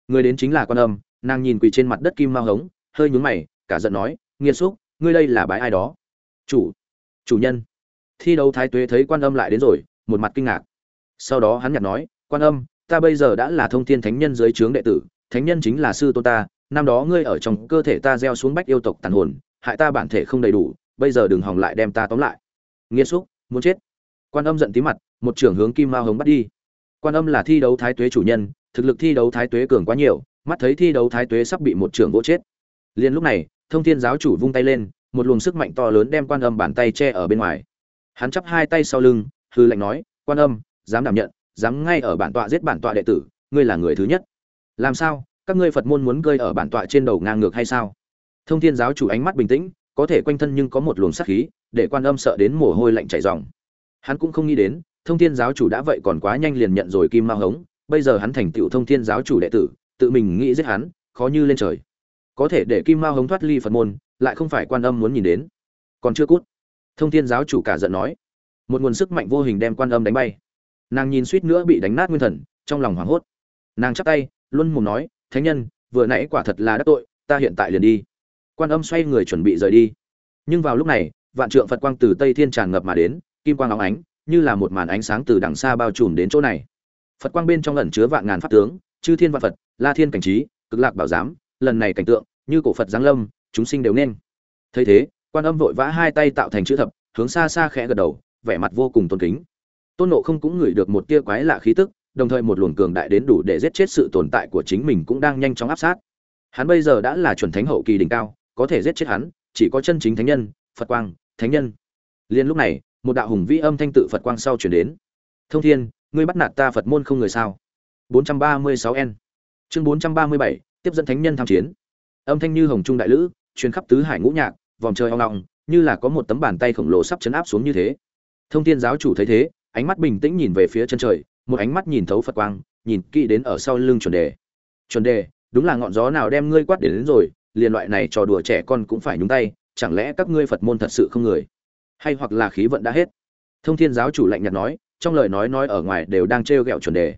Người đến chính là quan âm, nàng nhìn quỳ trên mặt đất kim mao hống, hơi nhún mày, cả giận nói nghiêm xúc, ngươi đây là bái ai đó? Chủ chủ nhân thi đấu thái tuế thấy quan âm lại đến rồi, một mặt kinh ngạc. Sau đó hắn nhặt nói, quan âm, ta bây giờ đã là thông thiên thánh nhân dưới trướng đệ tử, thánh nhân chính là sư tôn ta, năm đó ngươi ở trong cơ thể ta gieo xuống bách yêu tộc tàn hồn, hại ta bản thể không đầy đủ, bây giờ đừng hòng lại đem ta tóm lại. Nghiêm xúc, muốn chết. Quan âm giận tí mặt, một trưởng hướng kim mao hống bắt đi. Quan âm là thi đấu thái tuế chủ nhân, thực lực thi đấu thái tuế cường quá nhiều, mắt thấy thi đấu thái tuế sắp bị một trưởng vỗ chết. Liền lúc này, thông thiên giáo chủ vung tay lên, một luồng sức mạnh to lớn đem quan âm bàn tay che ở bên ngoài hắn chắp hai tay sau lưng, hư lệnh nói, quan âm, dám đảm nhận, dám ngay ở bản tọa giết bản tọa đệ tử, ngươi là người thứ nhất. Làm sao? Các ngươi phật môn muốn cơi ở bản tọa trên đầu ngang ngược hay sao? Thông thiên giáo chủ ánh mắt bình tĩnh, có thể quanh thân nhưng có một luồng sát khí, để quan âm sợ đến mồ hôi lạnh chảy ròng. Hắn cũng không nghĩ đến, thông thiên giáo chủ đã vậy còn quá nhanh liền nhận rồi kim Mao hống, bây giờ hắn thành tựu thông thiên giáo chủ đệ tử, tự mình nghĩ giết hắn, khó như lên trời. Có thể để kim Mao hống thoát ly phật môn, lại không phải quan âm muốn nhìn đến. Còn chưa cút thông thiên giáo chủ cả giận nói. Một nguồn sức mạnh vô hình đem quan âm đánh bay. Nàng nhìn suýt nữa bị đánh nát nguyên thần, trong lòng hoảng hốt. Nàng chắp tay luân mồm nói, thánh nhân, vừa nãy quả thật là đắc tội, ta hiện tại liền đi. Quan âm xoay người chuẩn bị rời đi. Nhưng vào lúc này, vạn trượng phật quang từ tây thiên tràn ngập mà đến, kim quang óng ánh, như là một màn ánh sáng từ đằng xa bao trùm đến chỗ này. Phật quang bên trong ẩn chứa vạn ngàn pháp tướng, chư thiên vạn phật, la thiên cảnh trí, cực lạc bảo giám, lần này cảnh tượng, như cổ phật giáng lâm, chúng sinh đều nên. Thấy thế quan âm vội vã hai tay tạo thành chữ thập hướng xa xa khẽ gật đầu vẻ mặt vô cùng tôn kính. Tôn nộ không cũng ngửi được một tia quái lạ khí tức đồng thời một luồng cường đại đến đủ để giết chết sự tồn tại của chính mình cũng đang nhanh chóng áp sát. Hắn bây giờ đã là chuẩn thánh hậu kỳ đỉnh cao có thể giết chết hắn chỉ có chân chính thánh nhân phật quang thánh nhân. Liên lúc này một đạo hùng vĩ âm thanh tự phật quang sau chuyển đến. Thông thiên ngươi bắt nạt ta phật môn không người sao? 436 n chương 437, tiếp dẫn thánh nhân tham chiến. Âm thanh như hồng trung đại lữ truyền khắp tứ hải ngũ nhạc vòng trời ong ong như là có một tấm bàn tay khổng lồ sắp chấn áp xuống như thế. Thông thiên giáo chủ thấy thế ánh mắt bình tĩnh nhìn về phía chân trời một ánh mắt nhìn thấu phật quang nhìn kỹ đến ở sau lưng chuẩn đề. Chuẩn đề đúng là ngọn gió nào đem ngươi quát đến, đến rồi liền loại này trò đùa trẻ con cũng phải nhúng tay chẳng lẽ các ngươi phật môn thật sự không người? Hay hoặc là khí vận đã hết? Thông thiên giáo chủ lạnh nhạt nói trong lời nói nói ở ngoài đều đang trêu ghẹo chuẩn đề.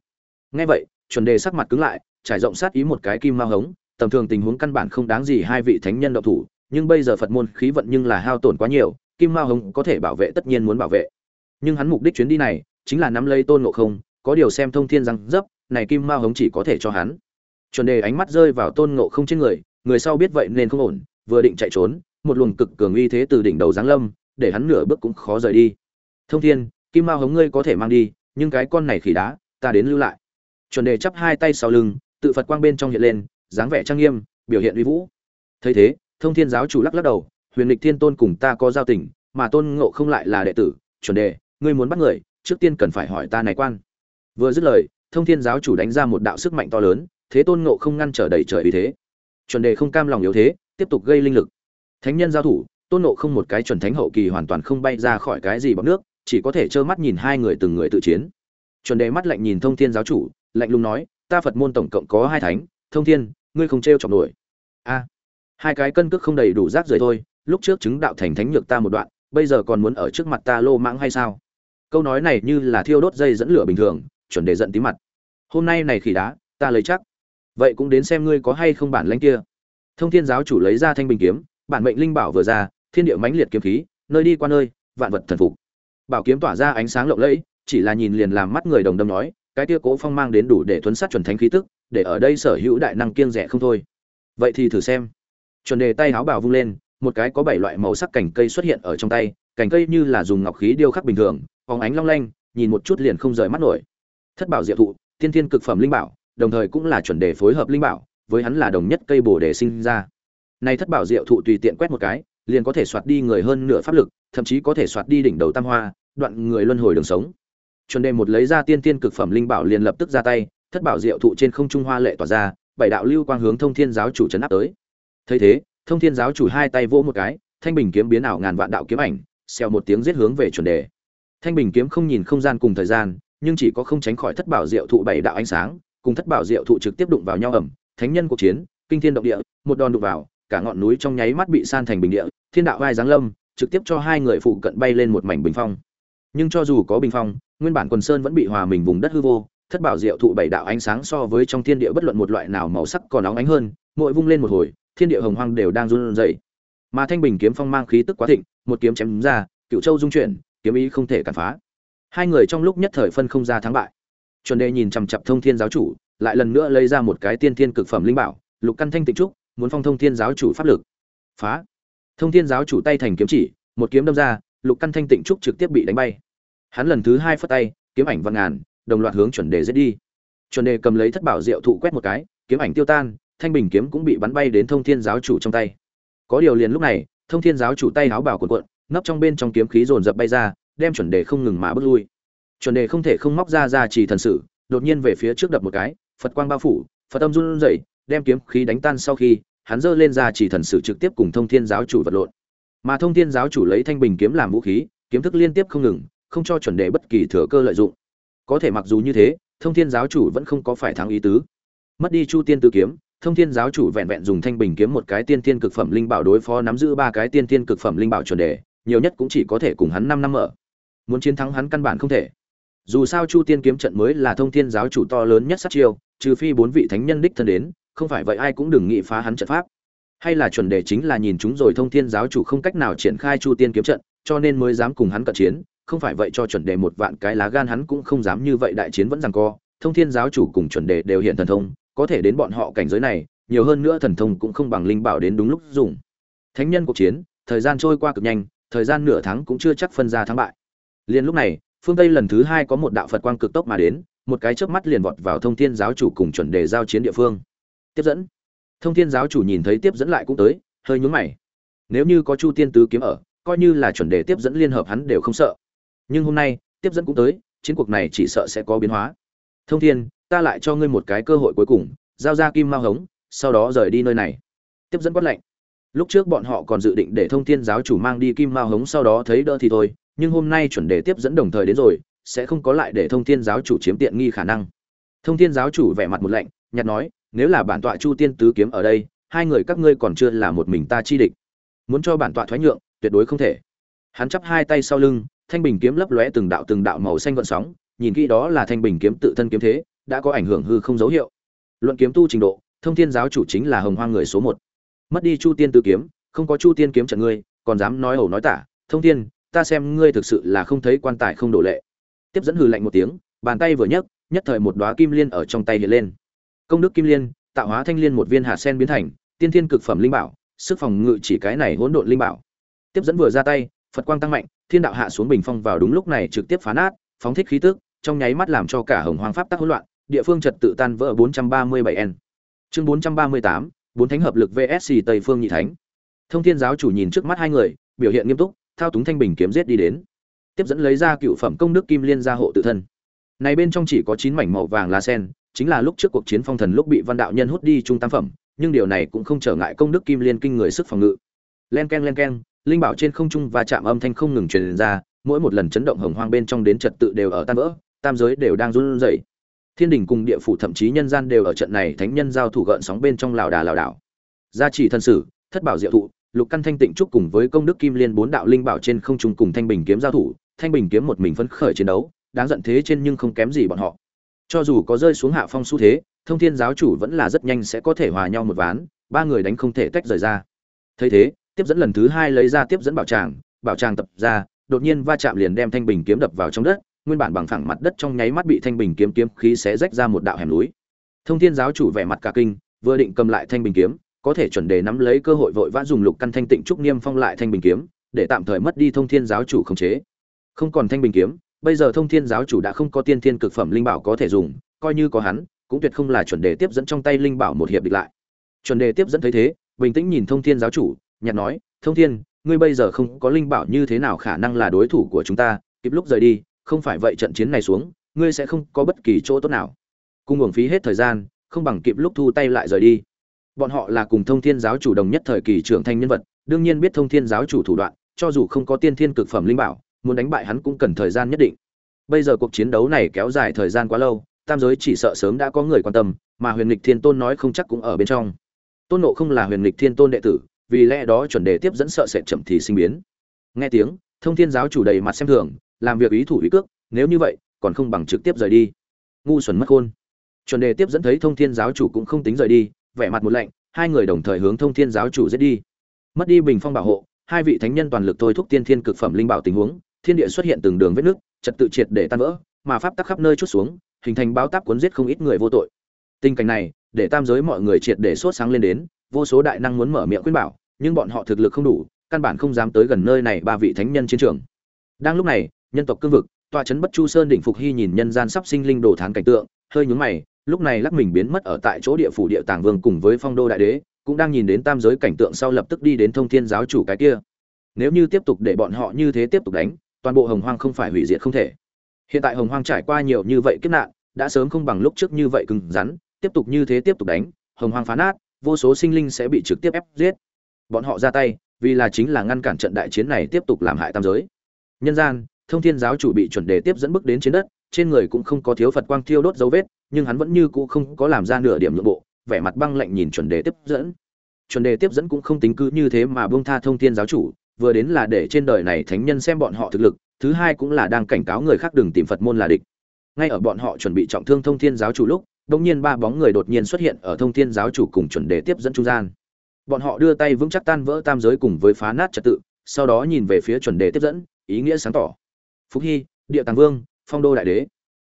Nghe vậy chuẩn đề sắc mặt cứng lại trải rộng sát ý một cái kim mao hống tầm thường tình huống căn bản không đáng gì hai vị thánh nhân đậu thủ nhưng bây giờ phật môn khí vận nhưng là hao tổn quá nhiều, kim mao Hồng có thể bảo vệ tất nhiên muốn bảo vệ. Nhưng hắn mục đích chuyến đi này, chính là nắm lấy tôn ngộ không, có điều xem thông thiên răng dấp, này kim mao Hồng chỉ có thể cho hắn. Chuẩn đề ánh mắt rơi vào tôn ngộ không trên người người sau biết vậy nên không ổn, vừa định chạy trốn, một luồng cực cường uy thế từ đỉnh đầu giáng lâm, để hắn nửa bước cũng khó rời đi. Thông thiên, kim mao hống ngươi có thể mang đi, nhưng cái con này khỉ đá, ta đến lưu lại. Chuẩn đề chắp hai tay sau lưng, tự phật quang bên trong hiện lên, dáng vẻ trang nghiêm, biểu hiện uy vũ. Thấy thế thông thiên giáo chủ lắc lắc đầu, huyền lịch thiên tôn cùng ta có giao tình, mà tôn ngộ không lại là đệ tử, chuẩn đề, ngươi muốn bắt người, trước tiên cần phải hỏi ta này quan. Vừa dứt lời, thông thiên giáo chủ đánh ra một đạo sức mạnh to lớn, thế tôn ngộ không ngăn trở đầy trời vì thế. Chuẩn đề không cam lòng yếu thế, tiếp tục gây linh lực. Thánh nhân giao thủ, tôn ngộ không một cái chuẩn thánh hậu kỳ hoàn toàn không bay ra khỏi cái gì bọc nước, chỉ có thể trơ mắt nhìn hai người từng người tự chiến. Chuẩn đề mắt lạnh nhìn thông thiên giáo chủ, lạnh lùng nói, ta phật môn tổng cộng có hai thánh, thông thiên, ngươi không t r e o chọc nổi. A hai cái cân cước không đầy đủ rác rưởi thôi, lúc trước chứng đạo thành thánh nhược ta một đoạn, bây giờ còn muốn ở trước mặt ta lô mãng hay sao? Câu nói này như là thiêu đốt dây dẫn lửa bình thường, chuẩn đề giận tí mặt. Hôm nay này khỉ đá, ta lấy chắc. Vậy cũng đến xem ngươi có hay không bản lãnh kia. Thông thiên giáo chủ lấy ra thanh bình kiếm, bản mệnh linh bảo vừa ra, thiên địa mãnh liệt kiếm khí, nơi đi qua nơi, vạn vật thần phục. Bảo kiếm tỏa ra ánh sáng lộng lẫy, chỉ là nhìn liền làm mắt người đồng đâm nói, cái tia cố phong mang đến đủ để thuấn sát chuẩn thánh khí tức, để ở đây sở hữu đại năng kiêng rẻ không thôi. Vậy thì thử xem chuẩn đề tay háo bảo vung lên, một cái có bảy loại màu sắc cành cây xuất hiện ở trong tay, cành cây như là dùng ngọc khí điêu khắc bình thường, phóng ánh long lanh, nhìn một chút liền không rời mắt nổi. Thất bảo diệu thụ, tiên thiên cực phẩm linh bảo, đồng thời cũng là chuẩn đề phối hợp linh bảo, với hắn là đồng nhất cây bồ đề sinh ra. Nay thất bảo diệu thụ tùy tiện quét một cái, liền có thể soạt đi người hơn nửa pháp lực, thậm chí có thể soạt đi đỉnh đầu tam hoa, đoạn người luân hồi đường sống. Chuẩn đề một lấy ra tiên tiên cực phẩm linh bảo liền lập tức ra tay, thất bảo diệu thụ trên không trung hoa lệ tỏa ra, bảy đạo lưu quang hướng thông thiên giáo chủ trấn áp tới thấy thế, thông thiên giáo chủ hai tay vỗ một cái, thanh bình kiếm biến ảo ngàn vạn đạo kiếm ảnh, xèo một tiếng giết hướng về chuẩn đề. Thanh bình kiếm không nhìn không gian cùng thời gian, nhưng chỉ có không tránh khỏi thất bảo diệu thụ bảy đạo ánh sáng, cùng thất bảo diệu thụ trực tiếp đụng vào nhau ẩm, thánh nhân cuộc chiến, kinh thiên động địa, một đòn đụng vào, cả ngọn núi trong nháy mắt bị san thành bình địa, thiên đạo vai giáng lâm, trực tiếp cho hai người phụ cận bay lên một mảnh bình phong. Nhưng cho dù có bình phong, nguyên bản quần sơn vẫn bị hòa mình vùng đất hư vô, thất bảo diệu thụ bảy đạo ánh sáng so với trong thiên địa bất luận một loại nào màu sắc còn óng ánh hơn, mỗi vung lên một hồi thiên địa hồng hoang đều đang run rẩy. Mà thanh bình kiếm phong mang khí tức quá thịnh, một kiếm chém ra, cựu châu dung chuyển, kiếm ý không thể cản phá. Hai người trong lúc nhất thời phân không ra thắng bại. Chuẩn đề nhìn chằm chằm thông thiên giáo chủ, lại lần nữa lấy ra một cái tiên thiên cực phẩm linh bảo, lục căn thanh tịnh trúc, muốn phong thông thiên giáo chủ pháp lực. Phá. Thông thiên giáo chủ tay thành kiếm chỉ, một kiếm đâm ra, lục căn thanh tịnh trúc trực tiếp bị đánh bay. Hắn lần thứ hai phất tay, kiếm ảnh văn ngàn, đồng loạt hướng chuẩn đề giết đi. Chuẩn đề cầm lấy thất bảo diệu thụ quét một cái, kiếm ảnh tiêu tan thanh bình kiếm cũng bị bắn bay đến thông thiên giáo chủ trong tay. Có điều liền lúc này, thông thiên giáo chủ tay áo bảo cuộn cuộn, nấp trong bên trong kiếm khí dồn dập bay ra, đem chuẩn đề không ngừng mà bước lui. Chuẩn đề không thể không móc ra ra chỉ thần sử, đột nhiên về phía trước đập một cái, phật quang bao phủ, phật âm run rẩy, đem kiếm khí đánh tan sau khi, hắn giơ lên ra chỉ thần sử trực tiếp cùng thông thiên giáo chủ vật lộn. Mà thông thiên giáo chủ lấy thanh bình kiếm làm vũ khí, kiếm thức liên tiếp không ngừng, không cho chuẩn đề bất kỳ thừa cơ lợi dụng. Có thể mặc dù như thế, thông thiên giáo chủ vẫn không có phải thắng ý tứ. Mất đi chu tiên tư kiếm thông thiên giáo chủ vẹn vẹn dùng thanh bình kiếm một cái tiên thiên cực phẩm linh bảo đối phó nắm giữ ba cái tiên thiên cực phẩm linh bảo chuẩn đề, nhiều nhất cũng chỉ có thể cùng hắn năm năm ở. muốn chiến thắng hắn căn bản không thể. Dù sao chu tiên kiếm trận mới là thông thiên giáo chủ to lớn nhất sát chiêu, trừ phi bốn vị thánh nhân đích thân đến, không phải vậy ai cũng đừng nghĩ phá hắn trận pháp. Hay là chuẩn đề chính là nhìn chúng rồi thông thiên giáo chủ không cách nào triển khai chu tiên kiếm trận, cho nên mới dám cùng hắn cận chiến, không phải vậy cho chuẩn đề một vạn cái lá gan hắn cũng không dám như vậy đại chiến vẫn rằng co. Thông thiên giáo chủ cùng chuẩn đề đều hiện thần thông có thể đến bọn họ cảnh giới này, nhiều hơn nữa thần thông cũng không bằng linh bảo đến đúng lúc dùng. Thánh nhân cuộc chiến, thời gian trôi qua cực nhanh, thời gian nửa tháng cũng chưa chắc phân ra thắng bại. Liền lúc này, phương tây lần thứ hai có một đạo phật quang cực tốc mà đến, một cái chớp mắt liền vọt vào thông thiên giáo chủ cùng chuẩn đề giao chiến địa phương. Tiếp dẫn. Thông thiên giáo chủ nhìn thấy tiếp dẫn lại cũng tới, hơi nhướng mày. Nếu như có chu tiên tứ kiếm ở, coi như là chuẩn đề tiếp dẫn liên hợp hắn đều không sợ. Nhưng hôm nay, tiếp dẫn cũng tới, chiến cuộc này chỉ sợ sẽ có biến hóa. Thông thiên ta lại cho ngươi một cái cơ hội cuối cùng, giao ra kim mao hống, sau đó rời đi nơi này. Tiếp dẫn quát lệnh. Lúc trước bọn họ còn dự định để thông thiên giáo chủ mang đi kim mao hống sau đó thấy đỡ thì thôi, nhưng hôm nay chuẩn đề tiếp dẫn đồng thời đến rồi, sẽ không có lại để thông thiên giáo chủ chiếm tiện nghi khả năng. Thông thiên giáo chủ vẻ mặt một lạnh nhặt nói, nếu là bản tọa chu tiên tứ kiếm ở đây, hai người các ngươi còn chưa là một mình ta chi địch. Muốn cho bản tọa thoái nhượng, tuyệt đối không thể. Hắn chắp hai tay sau lưng, thanh bình kiếm lấp lóe từng đạo từng đạo màu xanh gọn sóng, nhìn kỹ đó là thanh bình kiếm tự thân kiếm thế đã có ảnh hưởng hư không dấu hiệu. Luận kiếm tu trình độ, thông thiên giáo chủ chính là hồng hoang người số một. Mất đi chu tiên tứ kiếm, không có chu tiên kiếm trận ngươi, còn dám nói ẩu nói tả, thông thiên, ta xem ngươi thực sự là không thấy quan tài không đổ lệ. Tiếp dẫn hừ lạnh một tiếng, bàn tay vừa nhấc, nhất thời một đóa kim liên ở trong tay hiện lên. Công đức kim liên, tạo hóa thanh liên một viên hạt sen biến thành, tiên thiên cực phẩm linh bảo, sức phòng ngự chỉ cái này hỗn độn linh bảo. Tiếp dẫn vừa ra tay, phật quang tăng mạnh, thiên đạo hạ xuống bình phong vào đúng lúc này trực tiếp phá nát, phóng thích khí tức, trong nháy mắt làm cho cả hồng hoang pháp tắc hỗn loạn địa phương trật tự tan vỡ 437 n. Chương 438, bốn thánh hợp lực vsc tây phương nhị thánh. Thông thiên giáo chủ nhìn trước mắt hai người biểu hiện nghiêm túc thao túng thanh bình kiếm giết đi đến. Tiếp dẫn lấy ra cựu phẩm công đức kim liên gia hộ tự thân. Này bên trong chỉ có chín mảnh màu vàng lá sen chính là lúc trước cuộc chiến phong thần lúc bị văn đạo nhân hút đi trung tam phẩm nhưng điều này cũng không trở ngại công đức kim liên kinh người sức phòng ngự. Len ken len ken linh bảo trên không trung và chạm âm thanh không ngừng truyền ra mỗi một lần chấn động hồng hoang bên trong đến trật tự đều ở tan vỡ tam giới đều đang run rẩy thiên đình cùng địa phủ thậm chí nhân gian đều ở trận này thánh nhân giao thủ gợn sóng bên trong lảo đà lảo đảo. Gia trì thân sử, thất bảo diệu thụ, lục căn thanh tịnh trúc cùng với công đức kim liên bốn đạo linh bảo trên không trung cùng thanh bình kiếm giao thủ, thanh bình kiếm một mình phấn khởi chiến đấu, đáng giận thế trên nhưng không kém gì bọn họ. Cho dù có rơi xuống hạ phong xu thế, thông thiên giáo chủ vẫn là rất nhanh sẽ có thể hòa nhau một ván, ba người đánh không thể tách rời ra. Thấy thế, tiếp dẫn lần thứ hai lấy ra tiếp dẫn bảo tràng bảo tràng tập ra, đột nhiên va chạm liền đem thanh bình kiếm đập vào trong đất nguyên bản bằng phẳng mặt đất trong nháy mắt bị thanh bình kiếm kiếm khí xé rách ra một đạo hẻm núi. Thông thiên giáo chủ vẻ mặt cả kinh, vừa định cầm lại thanh bình kiếm, có thể chuẩn đề nắm lấy cơ hội vội vã dùng lục căn thanh tịnh trúc niêm phong lại thanh bình kiếm, để tạm thời mất đi thông thiên giáo chủ khống chế. Không còn thanh bình kiếm, bây giờ thông thiên giáo chủ đã không có tiên thiên cực phẩm linh bảo có thể dùng, coi như có hắn, cũng tuyệt không là chuẩn đề tiếp dẫn trong tay linh bảo một hiệp địch lại. Chuẩn đề tiếp dẫn thấy thế, bình tĩnh nhìn thông thiên giáo chủ, nhạt nói, thông thiên, ngươi bây giờ không có linh bảo như thế nào khả năng là đối thủ của chúng ta? Kịp lúc rời đi không phải vậy trận chiến này xuống, ngươi sẽ không có bất kỳ chỗ tốt nào. Cung uổng phí hết thời gian, không bằng kịp lúc thu tay lại rời đi. Bọn họ là cùng thông thiên giáo chủ đồng nhất thời kỳ trưởng thanh nhân vật, đương nhiên biết thông thiên giáo chủ thủ đoạn, cho dù không có tiên thiên cực phẩm linh bảo, muốn đánh bại hắn cũng cần thời gian nhất định. Bây giờ cuộc chiến đấu này kéo dài thời gian quá lâu, tam giới chỉ sợ sớm đã có người quan tâm, mà huyền lịch thiên tôn nói không chắc cũng ở bên trong. Tôn nộ không là huyền lịch thiên tôn đệ tử, vì lẽ đó chuẩn đề tiếp dẫn sợ sẽ chậm thì sinh biến. Nghe tiếng, thông thiên giáo chủ đầy mặt xem thường làm việc ý thủ ý cước, nếu như vậy, còn không bằng trực tiếp rời đi. Ngu xuẩn mất khôn. Chuẩn đề tiếp dẫn thấy thông thiên giáo chủ cũng không tính rời đi, vẻ mặt một lạnh, hai người đồng thời hướng thông thiên giáo chủ giết đi. Mất đi bình phong bảo hộ, hai vị thánh nhân toàn lực thôi thúc tiên thiên cực phẩm linh bảo tình huống, thiên địa xuất hiện từng đường vết nước, trật tự triệt để tan vỡ, mà pháp tắc khắp nơi chút xuống, hình thành báo táp cuốn giết không ít người vô tội. Tình cảnh này, để tam giới mọi người triệt để sốt sáng lên đến, vô số đại năng muốn mở miệng khuyên bảo, nhưng bọn họ thực lực không đủ, căn bản không dám tới gần nơi này ba vị thánh nhân chiến trường. Đang lúc này nhân tộc cương vực, tòa trấn bất chu sơn đỉnh phục hy nhìn nhân gian sắp sinh linh đồ thán cảnh tượng, hơi nhướng mày, lúc này lắc mình biến mất ở tại chỗ địa phủ địa tàng vương cùng với phong đô đại đế, cũng đang nhìn đến tam giới cảnh tượng sau lập tức đi đến thông thiên giáo chủ cái kia. Nếu như tiếp tục để bọn họ như thế tiếp tục đánh, toàn bộ hồng hoang không phải hủy diệt không thể. Hiện tại hồng hoang trải qua nhiều như vậy kiếp nạn, đã sớm không bằng lúc trước như vậy cứng rắn, tiếp tục như thế tiếp tục đánh, hồng hoang phá nát, vô số sinh linh sẽ bị trực tiếp ép giết. Bọn họ ra tay, vì là chính là ngăn cản trận đại chiến này tiếp tục làm hại tam giới. Nhân gian thông thiên giáo chủ bị chuẩn đề tiếp dẫn bước đến trên đất, trên người cũng không có thiếu phật quang thiêu đốt dấu vết, nhưng hắn vẫn như cũ không có làm ra nửa điểm nhượng bộ, vẻ mặt băng lạnh nhìn chuẩn đề tiếp dẫn. Chuẩn đề tiếp dẫn cũng không tính cứ như thế mà buông tha thông thiên giáo chủ, vừa đến là để trên đời này thánh nhân xem bọn họ thực lực, thứ hai cũng là đang cảnh cáo người khác đừng tìm phật môn là địch. Ngay ở bọn họ chuẩn bị trọng thương thông thiên giáo chủ lúc, đột nhiên ba bóng người đột nhiên xuất hiện ở thông thiên giáo chủ cùng chuẩn đề tiếp dẫn trung gian. Bọn họ đưa tay vững chắc tan vỡ tam giới cùng với phá nát trật tự, sau đó nhìn về phía chuẩn đề tiếp dẫn, ý nghĩa sáng tỏ phúc hy, địa tàng vương, phong đô đại đế.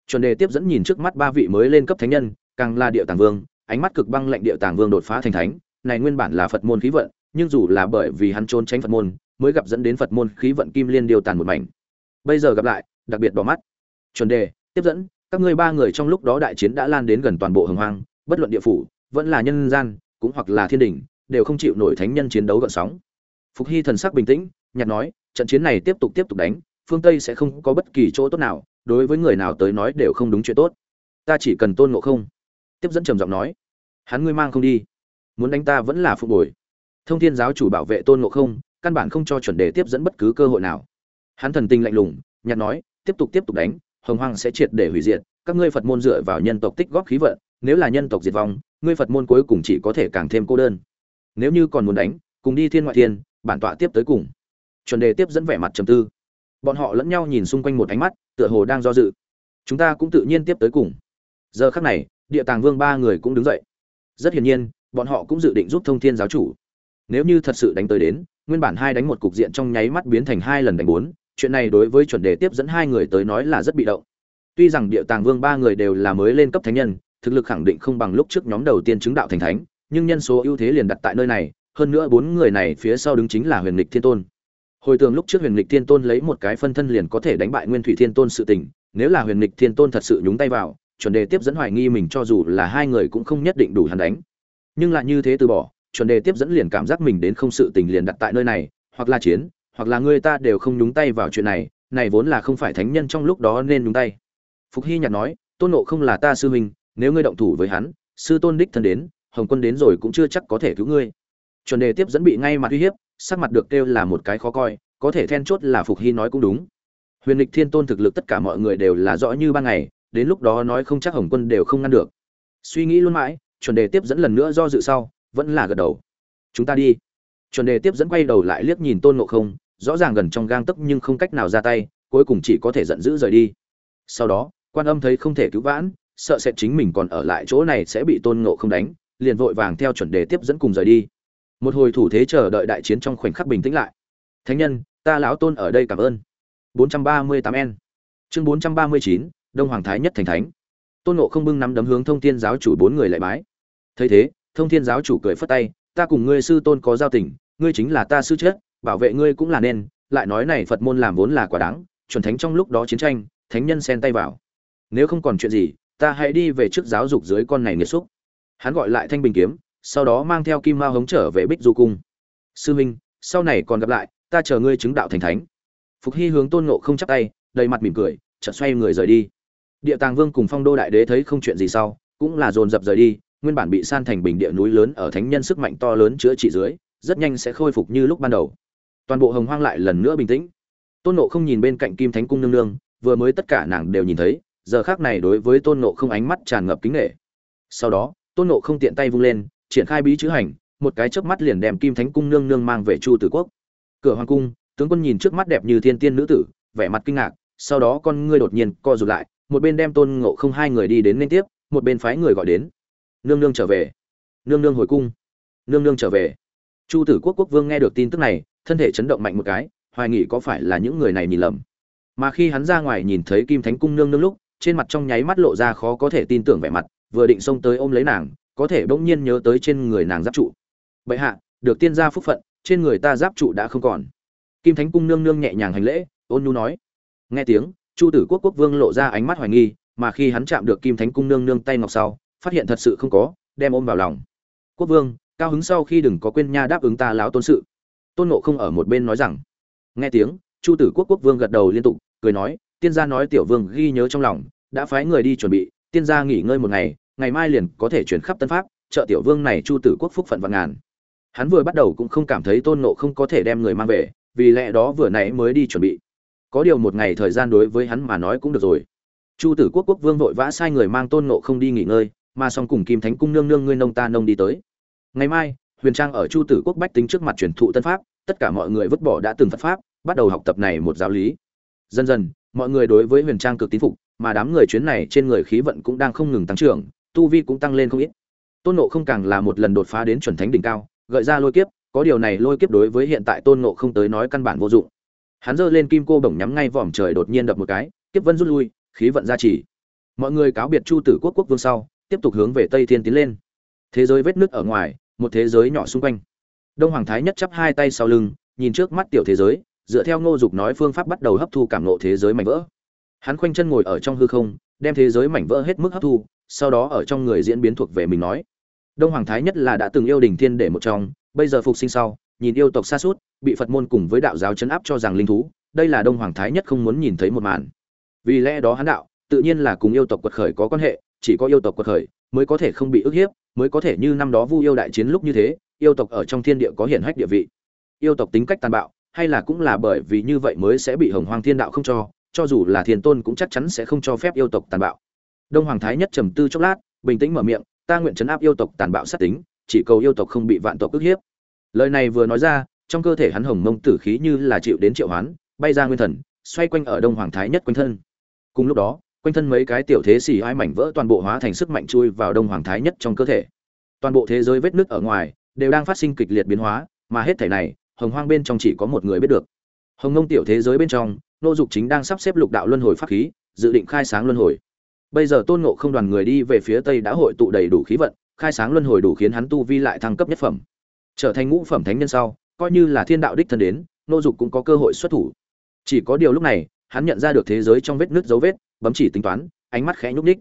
Chuẩn đề tiếp dẫn nhìn trước mắt ba vị mới lên cấp thánh nhân, càng là địa tàng vương, ánh mắt cực băng lệnh địa tàng vương đột phá thành thánh. Này nguyên bản là phật môn khí vận, nhưng dù là bởi vì hắn trốn tránh phật môn, mới gặp dẫn đến phật môn khí vận kim liên điều tàn một mảnh. Bây giờ gặp lại, đặc biệt bỏ mắt. Chuẩn đề, tiếp dẫn, các ngươi ba người trong lúc đó đại chiến đã lan đến gần toàn bộ hồng hoang, bất luận địa phủ, vẫn là nhân gian, cũng hoặc là thiên đình, đều không chịu nổi thánh nhân chiến đấu gợn sóng. Phục hy thần sắc bình tĩnh, nhạt nói, trận chiến này tiếp tục tiếp tục đánh phương tây sẽ không có bất kỳ chỗ tốt nào, đối với người nào tới nói đều không đúng chuyện tốt. Ta chỉ cần tôn ngộ không. Tiếp dẫn trầm giọng nói. Hắn ngươi mang không đi. Muốn đánh ta vẫn là phục bồi thông thiên giáo chủ bảo vệ tôn ngộ không, căn bản không cho chuẩn đề tiếp dẫn bất cứ cơ hội nào. Hắn thần tình lạnh lùng, nhạt nói, tiếp tục tiếp tục đánh, hồng hoang sẽ triệt để hủy diệt, các ngươi phật môn dựa vào nhân tộc tích góp khí vận, nếu là nhân tộc diệt vong, ngươi phật môn cuối cùng chỉ có thể càng thêm cô đơn. Nếu như còn muốn đánh, cùng đi thiên ngoại thiên, bản tọa tiếp tới cùng. Chuẩn đề tiếp dẫn vẻ mặt trầm tư bọn họ lẫn nhau nhìn xung quanh một ánh mắt, tựa hồ đang do dự. Chúng ta cũng tự nhiên tiếp tới cùng. Giờ khắc này, địa tàng vương ba người cũng đứng dậy. Rất hiển nhiên, bọn họ cũng dự định giúp thông thiên giáo chủ. Nếu như thật sự đánh tới đến, nguyên bản hai đánh một cục diện trong nháy mắt biến thành hai lần đánh bốn, chuyện này đối với chuẩn đề tiếp dẫn hai người tới nói là rất bị động. Tuy rằng địa tàng vương ba người đều là mới lên cấp thánh nhân, thực lực khẳng định không bằng lúc trước nhóm đầu tiên chứng đạo thành thánh, nhưng nhân số ưu thế liền đặt tại nơi này, hơn nữa bốn người này phía sau đứng chính là huyền lịch thiên tôn hồi tưởng lúc trước huyền lịch thiên tôn lấy một cái phân thân liền có thể đánh bại nguyên thủy thiên tôn sự tình, nếu là huyền lịch thiên tôn thật sự nhúng tay vào, chuẩn đề tiếp dẫn hoài nghi mình cho dù là hai người cũng không nhất định đủ hắn đánh. Nhưng lại như thế từ bỏ, chuẩn đề tiếp dẫn liền cảm giác mình đến không sự tình liền đặt tại nơi này, hoặc là chiến, hoặc là người ta đều không nhúng tay vào chuyện này này vốn là không phải thánh nhân trong lúc đó nên nhúng tay. Phục hy nhạt nói, tôn nộ không là ta sư huynh, nếu ngươi động thủ với hắn, sư tôn đích thân đến, hồng quân đến rồi cũng chưa chắc có thể cứu ngươi. Chuẩn đề tiếp dẫn bị ngay mặt uy hiếp sắc mặt được kêu là một cái khó coi, có thể then chốt là phục hy nói cũng đúng. Huyền lịch thiên tôn thực lực tất cả mọi người đều là rõ như ban ngày, đến lúc đó nói không chắc hồng quân đều không ngăn được. Suy nghĩ luôn mãi, chuẩn đề tiếp dẫn lần nữa do dự sau, vẫn là gật đầu. Chúng ta đi. Chuẩn đề tiếp dẫn quay đầu lại liếc nhìn tôn ngộ không, rõ ràng gần trong gang tấc nhưng không cách nào ra tay, cuối cùng chỉ có thể giận dữ rời đi. Sau đó, quan âm thấy không thể cứu vãn, sợ sẽ chính mình còn ở lại chỗ này sẽ bị tôn ngộ không đánh, liền vội vàng theo chuẩn đề tiếp dẫn cùng rời đi một hồi thủ thế chờ đợi đại chiến trong khoảnh khắc bình tĩnh lại. Thánh nhân ta lão tôn ở đây cảm ơn. 438 n chương 439, đông hoàng thái nhất thành thánh. Tôn ngộ không bưng nắm đấm hướng thông thiên giáo chủ bốn người lại bái. Thấy thế thông thiên giáo chủ cười phất tay ta cùng ngươi sư tôn có giao tình ngươi chính là ta sư chết bảo vệ ngươi cũng là nên lại nói này phật môn làm vốn là quả đáng chuẩn thánh trong lúc đó chiến tranh thánh nhân xen tay vào. Nếu không còn chuyện gì ta hãy đi về trước giáo dục dưới con này nghiệt xúc. Hắn gọi lại thanh bình kiếm sau đó mang theo kim mao hống trở về bích du cung. Sư huynh, sau này còn gặp lại, ta chờ ngươi chứng đạo thành thánh. Phục hy hướng tôn nộ không chắp tay, đầy mặt mỉm cười, chợt xoay người rời đi. Địa tàng vương cùng phong đô đại đế thấy không chuyện gì sau, cũng là dồn dập rời đi, nguyên bản bị san thành bình địa núi lớn ở thánh nhân sức mạnh to lớn chữa trị dưới, rất nhanh sẽ khôi phục như lúc ban đầu. Toàn bộ hồng hoang lại lần nữa bình tĩnh. Tôn nộ không nhìn bên cạnh kim thánh cung nương nương, vừa mới tất cả nàng đều nhìn thấy, giờ khác này đối với tôn nộ không ánh mắt tràn ngập kính nghệ sau đó, tôn nộ không tiện tay vung lên triển khai bí chữ hành, một cái chớp mắt liền đem kim thánh cung nương nương mang về chu tử quốc. Cửa hoàng cung, tướng quân nhìn trước mắt đẹp như thiên tiên nữ tử, vẻ mặt kinh ngạc, sau đó con ngươi đột nhiên co rụt lại, một bên đem tôn ngộ không hai người đi đến liên tiếp, một bên phái người gọi đến. Nương nương trở về. Nương nương hồi cung. Nương nương trở về. Chu tử quốc quốc vương nghe được tin tức này, thân thể chấn động mạnh một cái, hoài nghĩ có phải là những người này nhìn lầm. Mà khi hắn ra ngoài nhìn thấy kim thánh cung nương nương lúc, trên mặt trong nháy mắt lộ ra khó có thể tin tưởng vẻ mặt, vừa định xông tới ôm lấy nàng có thể bỗng nhiên nhớ tới trên người nàng giáp trụ. Bệ hạ, được tiên gia phúc phận, trên người ta giáp trụ đã không còn. Kim thánh cung nương nương nhẹ nhàng hành lễ, ôn nhu nói. Nghe tiếng, chu tử quốc quốc vương lộ ra ánh mắt hoài nghi, mà khi hắn chạm được kim thánh cung nương nương tay ngọc sau, phát hiện thật sự không có, đem ôm vào lòng. Quốc vương, cao hứng sau khi đừng có quên nha đáp ứng ta láo tôn sự. Tôn nộ không ở một bên nói rằng. Nghe tiếng, chu tử quốc quốc vương gật đầu liên tục, cười nói, tiên gia nói tiểu vương ghi nhớ trong lòng, đã phái người đi chuẩn bị, tiên gia nghỉ ngơi một ngày ngày mai liền có thể chuyển khắp tân pháp trợ tiểu vương này chu tử quốc phúc phận vạn ngàn. Hắn vừa bắt đầu cũng không cảm thấy tôn nộ không có thể đem người mang về, vì lẽ đó vừa nãy mới đi chuẩn bị. Có điều một ngày thời gian đối với hắn mà nói cũng được rồi. Chu tử quốc quốc vương vội vã sai người mang tôn nộ không đi nghỉ ngơi, mà xong cùng kim thánh cung nương nương ngươi nông ta nông đi tới. Ngày mai, huyền trang ở chu tử quốc bách tính trước mặt truyền thụ tân pháp, tất cả mọi người vứt bỏ đã từng phật pháp, bắt đầu học tập này một giáo lý. Dần dần, mọi người đối với huyền trang cực tín phục, mà đám người chuyến này trên người khí vận cũng đang không ngừng tăng trưởng tu vi cũng tăng lên không ít. Tôn nộ không càng là một lần đột phá đến chuẩn thánh đỉnh cao, gợi ra lôi kiếp, có điều này lôi kiếp đối với hiện tại tôn nộ không tới nói căn bản vô dụng. Hắn giơ lên kim cô bổng nhắm ngay vòm trời đột nhiên đập một cái, kiếp vân rút lui, khí vận ra chỉ mọi người cáo biệt chu tử quốc quốc vương sau, tiếp tục hướng về tây thiên tiến lên. Thế giới vết nứt ở ngoài, một thế giới nhỏ xung quanh. Đông hoàng thái nhất chắp hai tay sau lưng, nhìn trước mắt tiểu thế giới, dựa theo ngô dục nói phương pháp bắt đầu hấp thu cảm nộ thế giới mảnh vỡ. Hắn khoanh chân ngồi ở trong hư không, đem thế giới mảnh vỡ hết mức hấp thu sau đó ở trong người diễn biến thuộc về mình nói. Đông hoàng thái nhất là đã từng yêu đình thiên để một trong, bây giờ phục sinh sau, nhìn yêu tộc xa suốt, bị phật môn cùng với đạo giáo chấn áp cho rằng linh thú, đây là đông hoàng thái nhất không muốn nhìn thấy một màn. Vì lẽ đó hắn đạo, tự nhiên là cùng yêu tộc quật khởi có quan hệ, chỉ có yêu tộc quật khởi mới có thể không bị ức hiếp, mới có thể như năm đó vu yêu đại chiến lúc như thế, yêu tộc ở trong thiên địa có hiển hách địa vị. Yêu tộc tính cách tàn bạo, hay là cũng là bởi vì như vậy mới sẽ bị hồng hoàng thiên đạo không cho cho dù là thiên tôn cũng chắc chắn sẽ không cho phép yêu tộc tàn bạo đông hoàng thái nhất trầm tư chốc lát, bình tĩnh mở miệng, ta nguyện chấn áp yêu tộc tàn bạo sát tính, chỉ cầu yêu tộc không bị vạn tộc ức hiếp. Lời này vừa nói ra, trong cơ thể hắn hồng mông tử khí như là chịu đến triệu hoán, bay ra nguyên thần, xoay quanh ở đông hoàng thái nhất quanh thân. Cùng lúc đó, quanh thân mấy cái tiểu thế xì hai mảnh vỡ toàn bộ hóa thành sức mạnh chui vào đông hoàng thái nhất trong cơ thể. Toàn bộ thế giới vết nứt ở ngoài, đều đang phát sinh kịch liệt biến hóa, mà hết thể này, hồng hoang bên trong chỉ có một người biết được. Hồng mông tiểu thế giới bên trong, nô dục chính đang sắp xếp lục đạo luân hồi pháp khí, dự định khai sáng luân hồi bây giờ tôn ngộ không đoàn người đi về phía tây đã hội tụ đầy đủ khí vận, khai sáng luân hồi đủ khiến hắn tu vi lại thăng cấp nhất phẩm. Trở thành ngũ phẩm thánh nhân sau, coi như là thiên đạo đích thân đến, nô dục cũng có cơ hội xuất thủ. Chỉ có điều lúc này, hắn nhận ra được thế giới trong vết nứt dấu vết, bấm chỉ tính toán, ánh mắt khẽ nhúc ních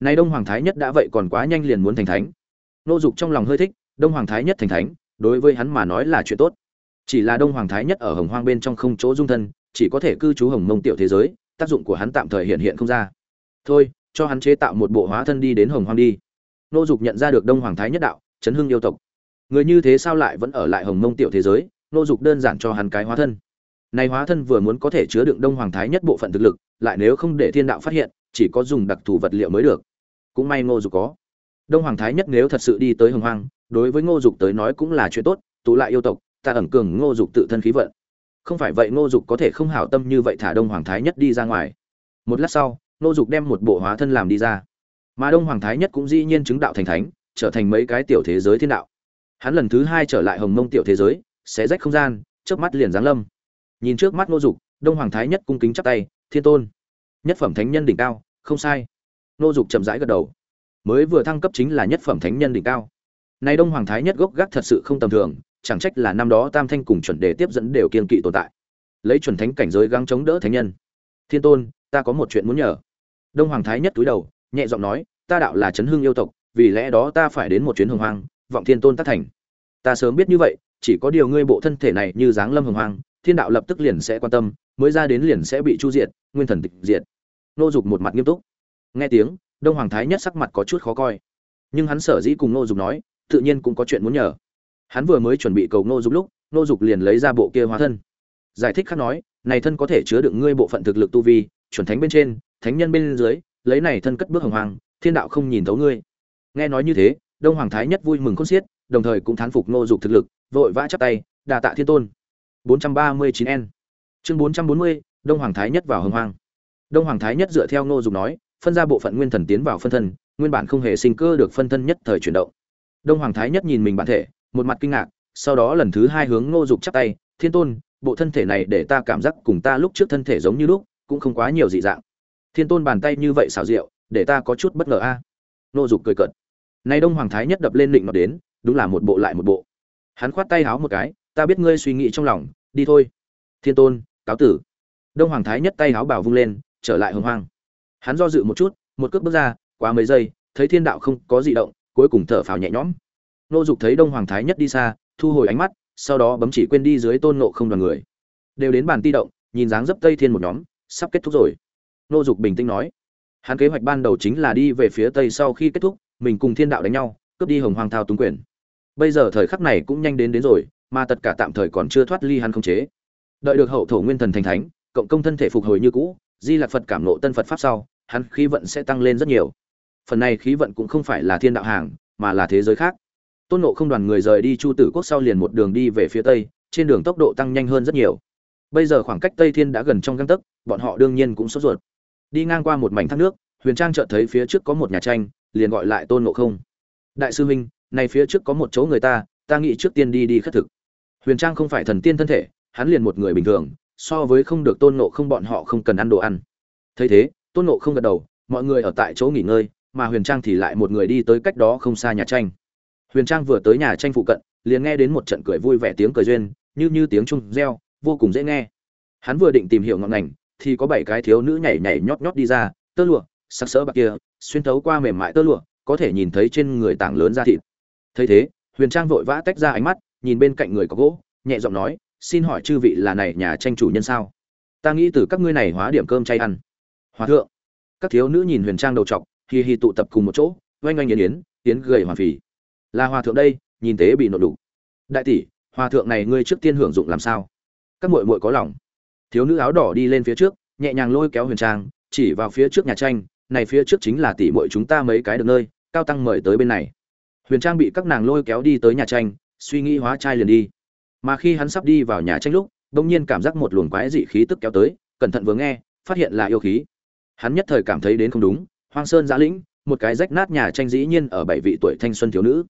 nay đông hoàng thái nhất đã vậy còn quá nhanh liền muốn thành thánh. Nô dục trong lòng hơi thích, đông hoàng thái nhất thành thánh, đối với hắn mà nói là chuyện tốt. Chỉ là đông hoàng thái nhất ở hồng hoang bên trong không chỗ dung thân, chỉ có thể cư trú hồng mông tiểu thế giới, tác dụng của hắn tạm thời hiện hiện không ra. Thôi cho hắn chế tạo một bộ hóa thân đi đến hồng hoang đi. Nô dục nhận ra được đông hoàng thái nhất đạo, chấn hưng yêu tộc. Người như thế sao lại vẫn ở lại hồng mông tiểu thế giới? Nô dục đơn giản cho hắn cái hóa thân. Này hóa thân vừa muốn có thể chứa đựng đông hoàng thái nhất bộ phận thực lực, lại nếu không để thiên đạo phát hiện, chỉ có dùng đặc thù vật liệu mới được. Cũng may ngô dục có. Đông hoàng thái nhất nếu thật sự đi tới hồng hoang, đối với ngô dục tới nói cũng là chuyện tốt, tụ lại yêu tộc, ta ẩn cường ngô dục tự thân khí vận. Không phải vậy ngô dục có thể không hảo tâm như vậy thả đông hoàng thái nhất đi ra ngoài. Một lát sau Nô dục đem một bộ hóa thân làm đi ra. Mà đông hoàng thái nhất cũng dĩ nhiên chứng đạo thành thánh, trở thành mấy cái tiểu thế giới thiên đạo. Hắn lần thứ hai trở lại hồng mông tiểu thế giới, sẽ rách không gian trước mắt liền giáng lâm. Nhìn trước mắt Nô dục, đông hoàng thái nhất cung kính chắp tay, thiên tôn, nhất phẩm thánh nhân đỉnh cao, không sai. Nô dục chậm rãi gật đầu. Mới vừa thăng cấp chính là nhất phẩm thánh nhân đỉnh cao. Nay đông hoàng thái nhất gốc gác thật sự không tầm thường, chẳng trách là năm đó tam thanh cùng chuẩn đề tiếp dẫn đều kiên kỵ tồn tại. Lấy chuẩn thánh cảnh giới gắng chống đỡ thánh nhân. Thiên tôn, ta có một chuyện muốn nhờ đông hoàng thái nhất túi đầu, nhẹ giọng nói, ta đạo là chấn hưng yêu tộc, vì lẽ đó ta phải đến một chuyến hồng hoang, vọng thiên tôn tác thành. Ta sớm biết như vậy, chỉ có điều ngươi bộ thân thể này như dáng lâm hồng hoang, thiên đạo lập tức liền sẽ quan tâm, mới ra đến liền sẽ bị chu diệt, nguyên thần tịch diệt. Nô dục một mặt nghiêm túc. Nghe tiếng, đông hoàng thái nhất sắc mặt có chút khó coi. Nhưng hắn sở dĩ cùng nô dục nói, tự nhiên cũng có chuyện muốn nhờ. Hắn vừa mới chuẩn bị cầu nô dục lúc, nô dục liền lấy ra bộ kia hóa thân. Giải thích khác nói, này thân có thể chứa đựng ngươi bộ phận thực lực tu vi, chuẩn thánh bên trên thánh nhân bên dưới lấy này thân cất bước hồng hoàng thiên đạo không nhìn thấu ngươi. Nghe nói như thế đông hoàng thái nhất vui mừng khôn xiết đồng thời cũng thán phục nô dục thực lực vội vã chắp tay đà tạ thiên tôn. 439 n. Chương 440, đông hoàng thái nhất vào hồng hoàng. Đông hoàng thái nhất dựa theo nô dục nói phân ra bộ phận nguyên thần tiến vào phân thân nguyên bản không hề sinh cơ được phân thân nhất thời chuyển động. Đông hoàng thái nhất nhìn mình bản thể một mặt kinh ngạc sau đó lần thứ hai hướng nô dục chắp tay thiên tôn bộ thân thể này để ta cảm giác cùng ta lúc trước thân thể giống như lúc cũng không quá nhiều dị dạng thiên tôn bàn tay như vậy xảo diệu, để ta có chút bất ngờ a. Nô dục cười cợt. Nay đông hoàng thái nhất đập lên định nó đến, đúng là một bộ lại một bộ. Hắn khoát tay háo một cái, ta biết ngươi suy nghĩ trong lòng, đi thôi. Thiên tôn, cáo tử. Đông hoàng thái nhất tay háo bảo vung lên, trở lại hồng hoang. Hắn do dự một chút, một cước bước ra qua mấy giây, thấy thiên đạo không có gì động, cuối cùng thở phào nhẹ nhõm. Nô dục thấy đông hoàng thái nhất đi xa, thu hồi ánh mắt, sau đó bấm chỉ quên đi dưới tôn nộ không đoàn người. Đều đến bàn ti động, nhìn dáng dấp tây thiên một nhóm, sắp kết thúc rồi nô dục bình tĩnh nói. Hắn kế hoạch ban đầu chính là đi về phía tây sau khi kết thúc, mình cùng thiên đạo đánh nhau, cướp đi hồng hoàng thao túng quyền. Bây giờ thời khắc này cũng nhanh đến đến rồi, mà tất cả tạm thời còn chưa thoát ly hắn không chế. Đợi được hậu thổ nguyên thần thành thánh, cộng công thân thể phục hồi như cũ, di lạc phật cảm nộ tân phật pháp sau, hắn khí vận sẽ tăng lên rất nhiều. Phần này khí vận cũng không phải là thiên đạo hàng, mà là thế giới khác. Tôn nộ không đoàn người rời đi chu tử quốc sau liền một đường đi về phía tây, trên đường tốc độ tăng nhanh hơn rất nhiều. Bây giờ khoảng cách tây thiên đã gần trong găng tấc, bọn họ đương nhiên cũng sốt ruột đi ngang qua một mảnh thác nước, huyền trang chợt thấy phía trước có một nhà tranh, liền gọi lại tôn nộ không. Đại sư huynh, này phía trước có một chỗ người ta ta nghĩ trước tiên đi đi khất thực. Huyền trang không phải thần tiên thân thể, hắn liền một người bình thường, so với không được tôn nộ không bọn họ không cần ăn đồ ăn. Thấy thế, tôn nộ không gật đầu, mọi người ở tại chỗ nghỉ ngơi, mà huyền trang thì lại một người đi tới cách đó không xa nhà tranh. Huyền trang vừa tới nhà tranh phụ cận, liền nghe đến một trận cười vui vẻ tiếng cười duyên, như như tiếng trung reo, vô cùng dễ nghe. Hắn vừa định tìm hiểu ngọn ngành thì có bảy cái thiếu nữ nhảy nhảy nhót nhót đi ra, tơ lụa sắc sỡ bạc kia, xuyên thấu qua mềm mại tơ lụa, có thể nhìn thấy trên người tảng lớn da thịt. Thấy thế, huyền trang vội vã tách ra ánh mắt, nhìn bên cạnh người có gỗ, nhẹ giọng nói, xin hỏi chư vị là này nhà tranh chủ nhân sao? Ta nghĩ từ các ngươi này hóa điểm cơm chay ăn. Hòa thượng. Các thiếu nữ nhìn huyền trang đầu trọc hì hì tụ tập cùng một chỗ, oanh oanh yến yến, tiến gầy hòa phì. Là hòa thượng đây, nhìn tế bị nộp đủ. Đại tỷ, hòa thượng này ngươi trước tiên hưởng dụng làm sao? Các muội muội có lòng thiếu nữ áo đỏ đi lên phía trước, nhẹ nhàng lôi kéo huyền trang, chỉ vào phía trước nhà tranh, này phía trước chính là tỷ muội chúng ta mấy cái được nơi, cao tăng mời tới bên này. Huyền trang bị các nàng lôi kéo đi tới nhà tranh, suy nghĩ hóa trai liền đi. Mà khi hắn sắp đi vào nhà tranh lúc bỗng nhiên cảm giác một luồng quái dị khí tức kéo tới, cẩn thận vừa nghe, phát hiện là yêu khí. Hắn nhất thời cảm thấy đến không đúng, hoang sơn giã lĩnh, một cái rách nát nhà tranh dĩ nhiên ở bảy vị tuổi thanh xuân thiếu nữ.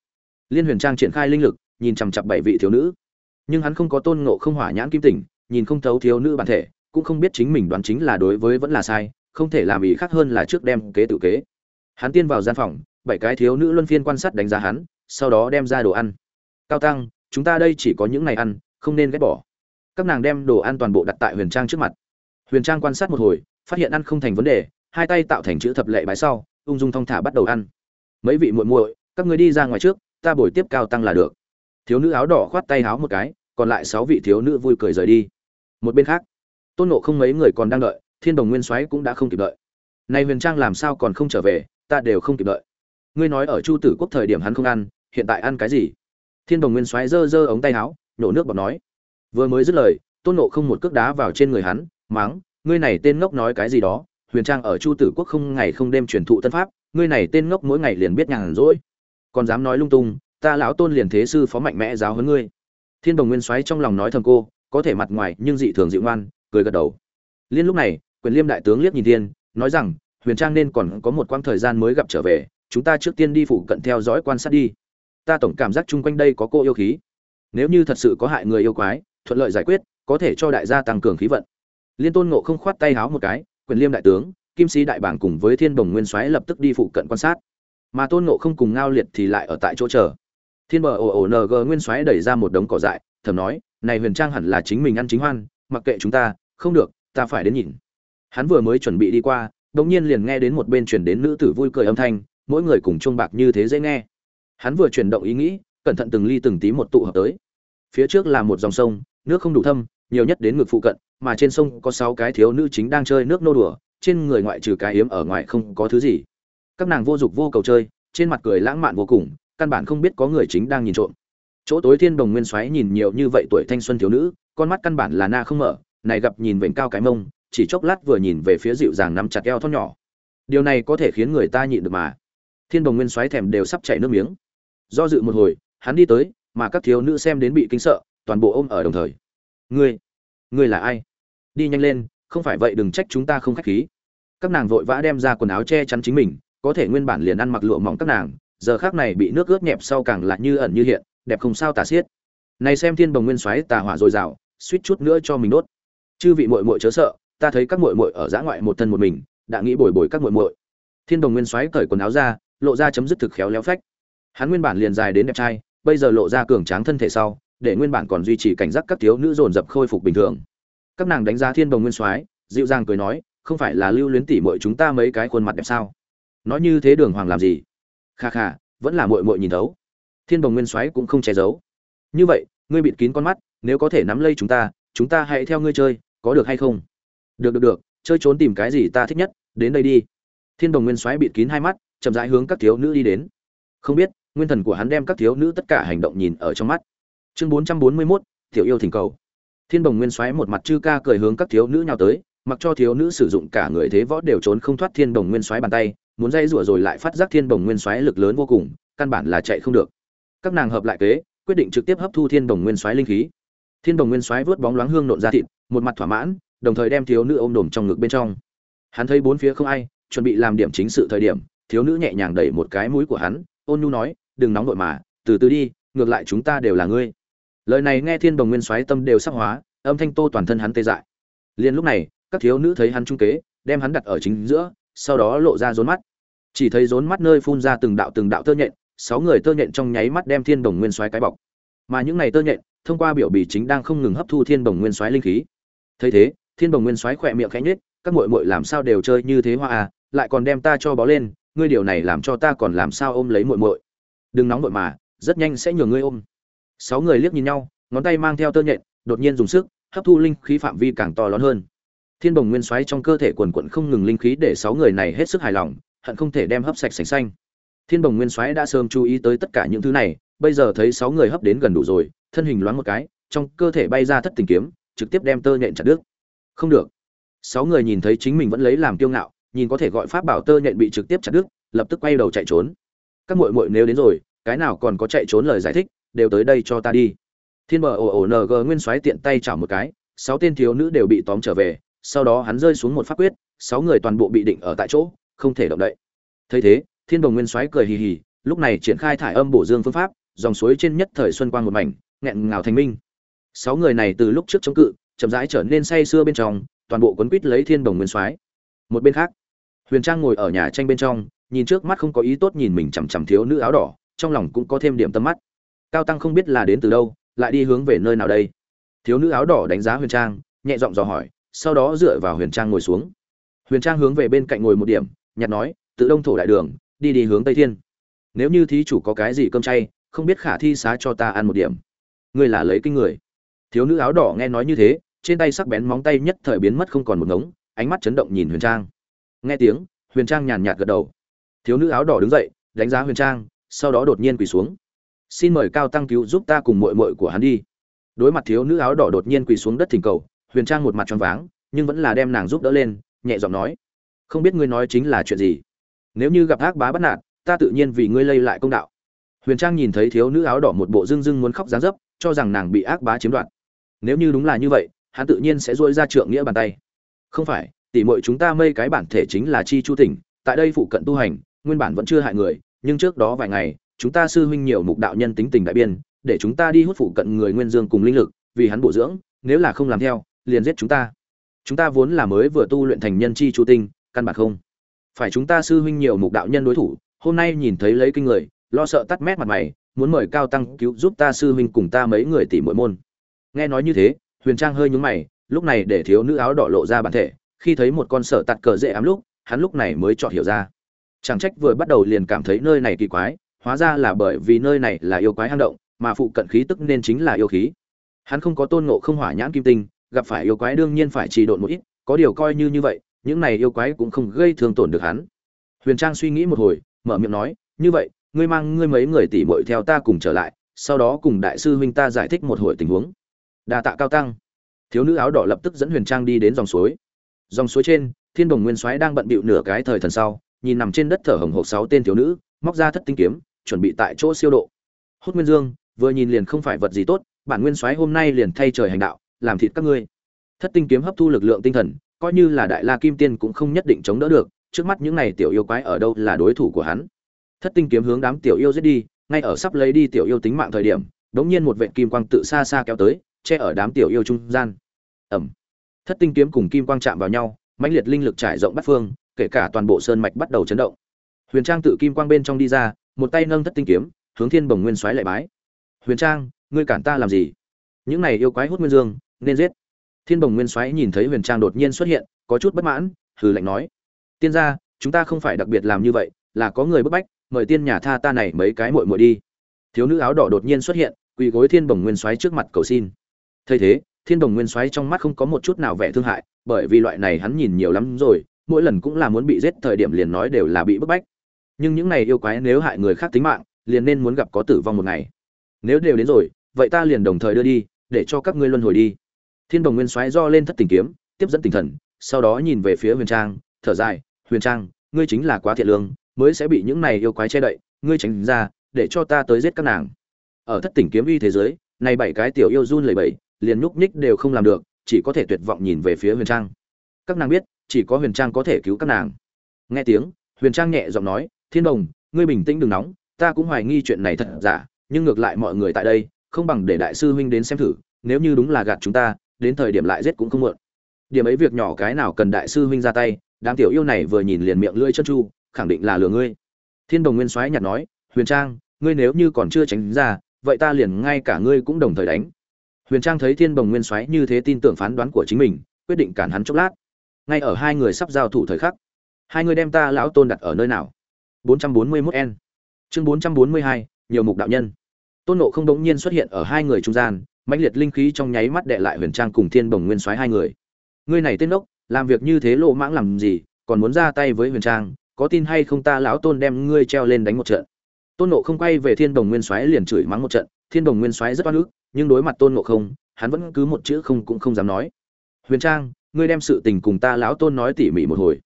Liên huyền trang triển khai linh lực, nhìn chằm chặp bảy vị thiếu nữ. Nhưng hắn không có tôn ngộ không hỏa nhãn kim tỉnh nhìn không thấu thiếu nữ bản thể, cũng không biết chính mình đoán chính là đối với vẫn là sai, không thể làm ý khác hơn là trước đem kế tự kế. Hắn tiên vào gian phòng, bảy cái thiếu nữ luân phiên quan sát đánh giá hắn, sau đó đem ra đồ ăn. Cao tăng, chúng ta đây chỉ có những ngày ăn, không nên ghét bỏ. Các nàng đem đồ ăn toàn bộ đặt tại huyền trang trước mặt. Huyền trang quan sát một hồi, phát hiện ăn không thành vấn đề, hai tay tạo thành chữ thập lệ bái sau, ung dung thong thả bắt đầu ăn. Mấy vị muội muội, các người đi ra ngoài trước, ta bồi tiếp cao tăng là được. Thiếu nữ áo đỏ khoát tay áo một cái, còn lại sáu vị thiếu nữ vui cười rời đi một bên khác, tôn nộ không mấy người còn đang đợi, thiên đồng nguyên soái cũng đã không kịp đợi. Này huyền trang làm sao còn không trở về, ta đều không kịp đợi. Ngươi nói ở chu tử quốc thời điểm hắn không ăn, hiện tại ăn cái gì? Thiên đồng nguyên soái giơ giơ ống tay áo, nhổ nước bọt nói. Vừa mới dứt lời, tôn nộ không một cước đá vào trên người hắn máng ngươi này tên ngốc nói cái gì đó, huyền trang ở chu tử quốc không ngày không đêm truyền thụ tân pháp, ngươi này tên ngốc mỗi ngày liền biết nhàn rỗi. Còn dám nói lung tung, ta lão tôn liền thế sư phó mạnh mẽ giáo hơn ngươi. Thiên đồng nguyên soái trong lòng nói thầm cô có thể mặt ngoài nhưng dị thường dịu ngoan, cười gật đầu. Liên lúc này, quyền liêm đại tướng liếc nhìn thiên, nói rằng, huyền trang nên còn có một quãng thời gian mới gặp trở về, chúng ta trước tiên đi phụ cận theo dõi quan sát đi. Ta tổng cảm giác chung quanh đây có cô yêu khí. Nếu như thật sự có hại người yêu quái, thuận lợi giải quyết, có thể cho đại gia tăng cường khí vận. Liên tôn ngộ không khoát tay háo một cái, quyền liêm đại tướng, kim sĩ đại bảng cùng với thiên đồng nguyên soái lập tức đi phụ cận quan sát. Mà tôn ngộ không cùng ngao liệt thì lại ở tại chỗ chờ. Thiên bờ ồ ồ ng nguyên soái đẩy ra một đống cỏ dại, thầm nói này huyền trang hẳn là chính mình ăn chính hoan, mặc kệ chúng ta, không được, ta phải đến nhìn. Hắn vừa mới chuẩn bị đi qua đống nhiên liền nghe đến một bên chuyển đến nữ tử vui cười âm thanh, mỗi người cùng chuông bạc như thế dễ nghe. Hắn vừa chuyển động ý nghĩ, cẩn thận từng ly từng tí một tụ hợp tới. Phía trước là một dòng sông, nước không đủ thâm, nhiều nhất đến ngực phụ cận, mà trên sông có sáu cái thiếu nữ chính đang chơi nước nô đùa, trên người ngoại trừ cái hiếm ở ngoài không có thứ gì. Các nàng vô dục vô cầu chơi, trên mặt cười lãng mạn vô cùng, căn bản không biết có người chính đang nhìn trộm chỗ tối thiên đồng nguyên xoáy nhìn nhiều như vậy tuổi thanh xuân thiếu nữ, con mắt căn bản là na không mở, này gặp nhìn vểnh cao cái mông, chỉ chốc lát vừa nhìn về phía dịu dàng nắm chặt eo thon nhỏ. Điều này có thể khiến người ta nhịn được mà. Thiên đồng nguyên xoáy thèm đều sắp chảy nước miếng. Do dự một hồi, hắn đi tới, mà các thiếu nữ xem đến bị kinh sợ, toàn bộ ôm ở đồng thời. Ngươi ngươi là ai? Đi nhanh lên, không phải vậy đừng trách chúng ta không khách khí. Các nàng vội vã đem ra quần áo che chắn chính mình, có thể nguyên bản liền ăn mặc lụa mỏng các nàng, giờ khác này bị nước ướt nhẹp sau càng lại như ẩn như hiện đẹp không sao tả xiết. Này xem thiên bồng nguyên xoáy tà hỏa dồi dào, suýt chút nữa cho mình đốt. Chư vị muội muội chớ sợ, ta thấy các muội muội ở giã ngoại một thân một mình, đã nghĩ bồi bồi các muội muội. Thiên đồng nguyên xoáy cởi quần áo ra, lộ ra chấm dứt thực khéo léo phách. Hắn nguyên bản liền dài đến đẹp trai, bây giờ lộ ra cường tráng thân thể sau, để nguyên bản còn duy trì cảnh giác các thiếu nữ dồn dập khôi phục bình thường. Các nàng đánh giá thiên đồng nguyên soái dịu dàng cười nói, không phải là lưu luyến tỉ muội chúng ta mấy cái khuôn mặt đẹp sao? Nói như thế đường hoàng làm gì? Kha kha, vẫn là muội muội nhìn thấu thiên đồng nguyên soái cũng không che giấu. Như vậy, ngươi bịt kín con mắt, nếu có thể nắm lây chúng ta chúng ta hãy theo ngươi chơi, có được hay không? Được được được, chơi trốn tìm cái gì ta thích nhất, đến đây đi. Thiên đồng nguyên soái bịt kín hai mắt, chậm rãi hướng các thiếu nữ đi đến. Không biết, nguyên thần của hắn đem các thiếu nữ tất cả hành động nhìn ở trong mắt. Chương bốn trăm bốn mươi mốt, tiểu yêu thỉnh cầu. Thiên đồng nguyên soái một mặt chư ca cười hướng các thiếu nữ nhào tới, mặc cho thiếu nữ sử dụng cả người thế võ đều trốn không thoát thiên đồng nguyên soái bàn tay, muốn dây rủa rồi lại phát giác thiên đồng nguyên soái lực lớn vô cùng, căn bản là chạy không được các nàng hợp lại kế, quyết định trực tiếp hấp thu thiên đồng nguyên soái linh khí. Thiên đồng nguyên soái vớt bóng loáng hương nộn ra thịt, một mặt thỏa mãn, đồng thời đem thiếu nữ ôm đồm trong ngực bên trong. Hắn thấy bốn phía không ai, chuẩn bị làm điểm chính sự thời điểm, thiếu nữ nhẹ nhàng đẩy một cái mũi của hắn, ôn nhu nói, đừng nóng nội mà, từ từ đi, ngược lại chúng ta đều là ngươi. Lời này nghe thiên đồng nguyên soái tâm đều sắc hóa, âm thanh tô toàn thân hắn tê dại. Liền lúc này, các thiếu nữ thấy hắn trung kế, đem hắn đặt ở chính giữa, sau đó lộ ra rốn mắt. Chỉ thấy rốn mắt nơi phun ra từng đạo từng đạo tơ nhện sáu người tơ nhện trong nháy mắt đem thiên đồng nguyên soái cái bọc. Mà những này tơ nhện, thông qua biểu bì chính đang không ngừng hấp thu thiên đồng nguyên soái linh khí. Thấy thế, thiên đồng nguyên soái khỏe miệng khẽ nhếch, các muội muội làm sao đều chơi như thế hoa à lại còn đem ta cho bó lên, ngươi điều này làm cho ta còn làm sao ôm lấy muội muội? Đừng nóng vội mà, rất nhanh sẽ nhường ngươi ôm. Sáu người liếc nhìn nhau, ngón tay mang theo tơ nhện, đột nhiên dùng sức, hấp thu linh khí phạm vi càng to lớn hơn. Thiên bồng nguyên xoáy trong cơ thể quần quận không ngừng linh khí để sáu người này hết sức hài lòng, hận không thể đem hấp sạch sành xanh thiên bồng nguyên Soái đã sớm chú ý tới tất cả những thứ này, bây giờ thấy sáu người hấp đến gần đủ rồi, thân hình loáng một cái, trong cơ thể bay ra thất tình kiếm, trực tiếp đem tơ nhện chặt đứt. Không được. Sáu người nhìn thấy chính mình vẫn lấy làm kiêu ngạo, nhìn có thể gọi pháp bảo tơ nhện bị trực tiếp chặt đứt, lập tức quay đầu chạy trốn. Các muội muội nếu đến rồi, cái nào còn có chạy trốn lời giải thích, đều tới đây cho ta đi. Thiên bờ ồ ồ ng nguyên Soái tiện tay chảo một cái, sáu tên thiếu nữ đều bị tóm trở về, sau đó hắn rơi xuống một pháp quyết, sáu người toàn bộ bị định ở tại chỗ, không thể động đậy. Thấy thế thiên đồng nguyên xoáy cười hì hì, lúc này triển khai thải âm bổ dương phương pháp, dòng suối trên nhất thời xuân quang một mảnh, nghẹn ngào thành minh. Sáu người này từ lúc trước chống cự, chậm rãi trở nên say sưa bên trong, toàn bộ quấn quít lấy thiên đồng nguyên soái. Một bên khác, huyền trang ngồi ở nhà tranh bên trong, nhìn trước mắt không có ý tốt nhìn mình chằm chằm thiếu nữ áo đỏ, trong lòng cũng có thêm điểm tâm mắt. Cao tăng không biết là đến từ đâu, lại đi hướng về nơi nào đây? Thiếu nữ áo đỏ đánh giá huyền trang, nhẹ giọng dò hỏi, sau đó dựa vào huyền trang ngồi xuống. Huyền trang hướng về bên cạnh ngồi một điểm, nhặt nói, tự đông thổ đại đường đi đi hướng tây thiên. Nếu như thí chủ có cái gì cơm chay, không biết khả thi xá cho ta ăn một điểm. Ngươi là lấy kinh người. Thiếu nữ áo đỏ nghe nói như thế, trên tay sắc bén móng tay nhất thời biến mất không còn một ngống, ánh mắt chấn động nhìn huyền trang. Nghe tiếng, huyền trang nhàn nhạt gật đầu. Thiếu nữ áo đỏ đứng dậy, đánh giá huyền trang, sau đó đột nhiên quỳ xuống. Xin mời cao tăng cứu giúp ta cùng mội mội của hắn đi. Đối mặt thiếu nữ áo đỏ đột nhiên quỳ xuống đất thỉnh cầu, huyền trang một mặt tròn váng, nhưng vẫn là đem nàng giúp đỡ lên, nhẹ giọng nói. Không biết ngươi nói chính là chuyện gì? Nếu như gặp ác bá bắt nạt, ta tự nhiên vì ngươi lây lại công đạo. Huyền trang nhìn thấy thiếu nữ áo đỏ một bộ dưng dưng muốn khóc dáng dấp, cho rằng nàng bị ác bá chiếm đoạt. Nếu như đúng là như vậy, hắn tự nhiên sẽ dỗi ra trượng nghĩa bàn tay. Không phải, tỉ mọi chúng ta mây cái bản thể chính là chi chu tỉnh, tại đây phụ cận tu hành, nguyên bản vẫn chưa hại người, nhưng trước đó vài ngày, chúng ta sư huynh nhiều mục đạo nhân tính tình đại biên, để chúng ta đi hút phụ cận người nguyên dương cùng linh lực, vì hắn bổ dưỡng, nếu là không làm theo, liền giết chúng ta. Chúng ta vốn là mới vừa tu luyện thành nhân chi chu tinh, căn bản không phải chúng ta sư huynh nhiều mục đạo nhân đối thủ, hôm nay nhìn thấy lấy kinh người, lo sợ tắt mét mặt mày, muốn mời cao tăng cứu giúp ta sư huynh cùng ta mấy người tỷ mỗi môn. Nghe nói như thế, huyền trang hơi nhúng mày, lúc này để thiếu nữ áo đỏ lộ ra bản thể, khi thấy một con sợ tạt cờ dễ ám lúc, hắn lúc này mới chọn hiểu ra. Chẳng trách vừa bắt đầu liền cảm thấy nơi này kỳ quái, hóa ra là bởi vì nơi này là yêu quái hang động, mà phụ cận khí tức nên chính là yêu khí. Hắn không có tôn ngộ không hỏa nhãn kim tinh, gặp phải yêu quái đương nhiên phải trì độn một ít, có điều coi như như vậy những này yêu quái cũng không gây thương tổn được hắn. Huyền trang suy nghĩ một hồi, mở miệng nói, như vậy, ngươi mang ngươi mấy người tỷ muội theo ta cùng trở lại, sau đó cùng đại sư huynh ta giải thích một hồi tình huống. Đa tạ cao tăng. Thiếu nữ áo đỏ lập tức dẫn huyền trang đi đến dòng suối. Dòng suối trên, thiên đồng nguyên soái đang bận bịu nửa cái thời thần sau, nhìn nằm trên đất thở hồng hộc sáu tên thiếu nữ, móc ra thất tinh kiếm, chuẩn bị tại chỗ siêu độ. Hốt nguyên dương, vừa nhìn liền không phải vật gì tốt, bản nguyên soái hôm nay liền thay trời hành đạo, làm thịt các ngươi. Thất tinh kiếm hấp thu lực lượng tinh thần coi như là đại la kim tiên cũng không nhất định chống đỡ được, trước mắt những này tiểu yêu quái ở đâu là đối thủ của hắn. Thất tinh kiếm hướng đám tiểu yêu giết đi, ngay ở sắp lấy đi tiểu yêu tính mạng thời điểm, đống nhiên một vệt kim quang tự xa xa kéo tới, che ở đám tiểu yêu trung gian. Ẩm thất tinh kiếm cùng kim quang chạm vào nhau, mãnh liệt linh lực trải rộng bắt phương, kể cả toàn bộ sơn mạch bắt đầu chấn động. Huyền trang tự kim quang bên trong đi ra, một tay nâng thất tinh kiếm, hướng thiên bồng nguyên xoáy lại bái. Huyền trang, ngươi cản ta làm gì? Những này yêu quái hút nguyên dương, nên giết thiên bồng nguyên xoáy nhìn thấy huyền trang đột nhiên xuất hiện, có chút bất mãn, hừ lạnh nói, tiên gia, chúng ta không phải đặc biệt làm như vậy, là có người bức bách, mời tiên nhà tha ta này mấy cái muội muội đi. Thiếu nữ áo đỏ đột nhiên xuất hiện, quỳ gối thiên bồng nguyên xoáy trước mặt cầu xin. Thấy thế, thiên Bồng nguyên soái trong mắt không có một chút nào vẻ thương hại, bởi vì loại này hắn nhìn nhiều lắm rồi, mỗi lần cũng là muốn bị giết thời điểm liền nói đều là bị bức bách. Nhưng những này yêu quái nếu hại người khác tính mạng, liền nên muốn gặp có tử vong một ngày. Nếu đều đến rồi, vậy ta liền đồng thời đưa đi, để cho các ngươi luân hồi đi thiên đồng nguyên soái do lên thất tình kiếm, tiếp dẫn tinh thần, sau đó nhìn về phía huyền trang, thở dài, huyền trang, ngươi chính là quá thiện lương, mới sẽ bị những này yêu quái che đậy, ngươi tránh ra, để cho ta tới giết các nàng. Ở thất tỉnh kiếm uy thế giới, này bảy cái tiểu yêu run lẩy bẩy, liền nhúc nhích đều không làm được, chỉ có thể tuyệt vọng nhìn về phía huyền trang. Các nàng biết, chỉ có huyền trang có thể cứu các nàng. Nghe tiếng, huyền trang nhẹ giọng nói, thiên đồng, ngươi bình tĩnh đừng nóng, ta cũng hoài nghi chuyện này thật giả, nhưng ngược lại mọi người tại đây, không bằng để đại sư huynh đến xem thử, nếu như đúng là gạt chúng ta đến thời điểm lại giết cũng không muộn. Điểm ấy việc nhỏ cái nào cần đại sư huynh ra tay đám tiểu yêu này vừa nhìn liền miệng lưỡi chân chu khẳng định là lừa ngươi. Thiên đồng nguyên soái nhạt nói huyền trang ngươi nếu như còn chưa tránh ra vậy ta liền ngay cả ngươi cũng đồng thời đánh. Huyền trang thấy thiên đồng nguyên soái như thế tin tưởng phán đoán của chính mình quyết định cản hắn chốc lát. Ngay ở hai người sắp giao thủ thời khắc hai người đem ta lão tôn đặt ở nơi nào? 441 n. Chương 442, nhiều mục đạo nhân. Tôn ngộ không đống nhiên xuất hiện ở hai người trung gian mãnh liệt linh khí trong nháy mắt đệ lại huyền trang cùng thiên bồng nguyên soái hai người. Ngươi này tên ốc, làm việc như thế lộ mãng làm gì, còn muốn ra tay với huyền trang, có tin hay không ta lão tôn đem ngươi treo lên đánh một trận. Tôn nộ không quay về thiên đồng nguyên soái liền chửi mắng một trận, thiên đồng nguyên soái rất oan ức, nhưng đối mặt tôn nộ không, hắn vẫn cứ một chữ không cũng không dám nói. Huyền trang, ngươi đem sự tình cùng ta lão tôn nói tỉ mỉ một hồi.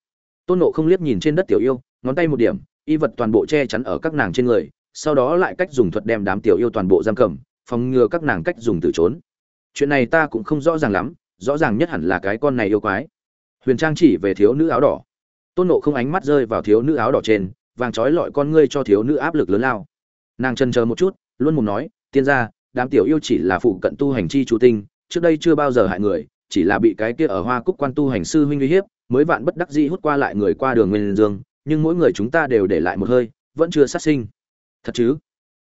Tôn nộ không liếc nhìn trên đất tiểu yêu, ngón tay một điểm, y vật toàn bộ che chắn ở các nàng trên người, sau đó lại cách dùng thuật đem đám tiểu yêu toàn bộ giam cầm phòng ngừa các nàng cách dùng từ trốn. Chuyện này ta cũng không rõ ràng lắm, rõ ràng nhất hẳn là cái con này yêu quái. Huyền trang chỉ về thiếu nữ áo đỏ. Tôn nộ không ánh mắt rơi vào thiếu nữ áo đỏ trên, vàng trói lọi con ngươi cho thiếu nữ áp lực lớn lao. Nàng chân chờ một chút, luôn mồm nói, tiên ra đám tiểu yêu chỉ là phụ cận tu hành chi chủ tinh, trước đây chưa bao giờ hại người, chỉ là bị cái kia ở hoa cúc quan tu hành sư huynh uy hiếp, mới vạn bất đắc dĩ hút qua lại người qua đường nguyên dương, nhưng mỗi người chúng ta đều để lại một hơi, vẫn chưa sát sinh. Thật chứ?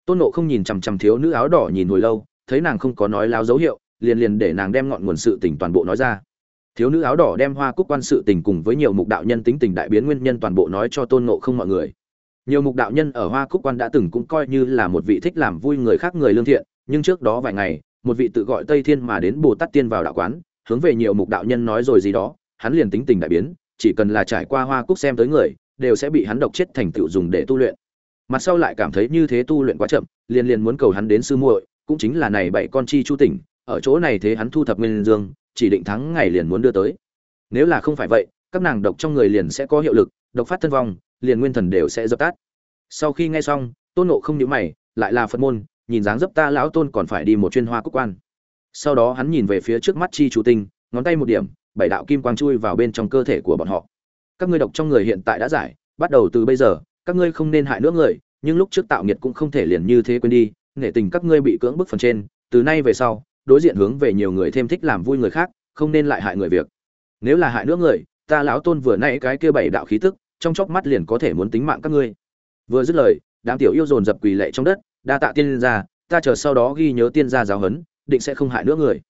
Tôn nộ không nhìn chằm chằm thiếu nữ áo đỏ nhìn hồi lâu, thấy nàng không có nói láo dấu hiệu, liền liền để nàng đem ngọn nguồn sự tình toàn bộ nói ra. Thiếu nữ áo đỏ đem hoa cúc quan sự tình cùng với nhiều mục đạo nhân tính tình đại biến nguyên nhân toàn bộ nói cho tôn nộ không mọi người. Nhiều mục đạo nhân ở hoa cúc quan đã từng cũng coi như là một vị thích làm vui người khác người lương thiện, nhưng trước đó vài ngày, một vị tự gọi tây thiên mà đến bồ tát tiên vào đạo quán, hướng về nhiều mục đạo nhân nói rồi gì đó, hắn liền tính tình đại biến, chỉ cần là trải qua hoa cúc xem tới người, đều sẽ bị hắn độc chết thành tựu dùng để tu luyện mặt sau lại cảm thấy như thế tu luyện quá chậm, liền liền muốn cầu hắn đến sư muội, cũng chính là này bảy con chi chu tỉnh, ở chỗ này thế hắn thu thập nguyên dương, chỉ định thắng ngày liền muốn đưa tới. Nếu là không phải vậy, các nàng độc trong người liền sẽ có hiệu lực, độc phát thân vong, liền nguyên thần đều sẽ dập tắt. Sau khi nghe xong, tôn nộ không nhíu mày, lại là phật môn, nhìn dáng dấp ta lão tôn còn phải đi một chuyên hoa cúc quan. Sau đó hắn nhìn về phía trước mắt chi chủ tinh, ngón tay một điểm, bảy đạo kim quang chui vào bên trong cơ thể của bọn họ. Các ngươi độc trong người hiện tại đã giải, bắt đầu từ bây giờ các ngươi không nên hại nữa người, nhưng lúc trước tạo nghiệt cũng không thể liền như thế quên đi, nghệ tình các ngươi bị cưỡng bức phần trên, từ nay về sau, đối diện hướng về nhiều người thêm thích làm vui người khác, không nên lại hại người việc. Nếu là hại nữa người, ta lão tôn vừa nãy cái kia bảy đạo khí tức, trong chốc mắt liền có thể muốn tính mạng các ngươi. Vừa dứt lời, đám tiểu yêu dồn dập quỳ lệ trong đất, đa tạ tiên gia, ta chờ sau đó ghi nhớ tiên gia giáo huấn, định sẽ không hại nữa người.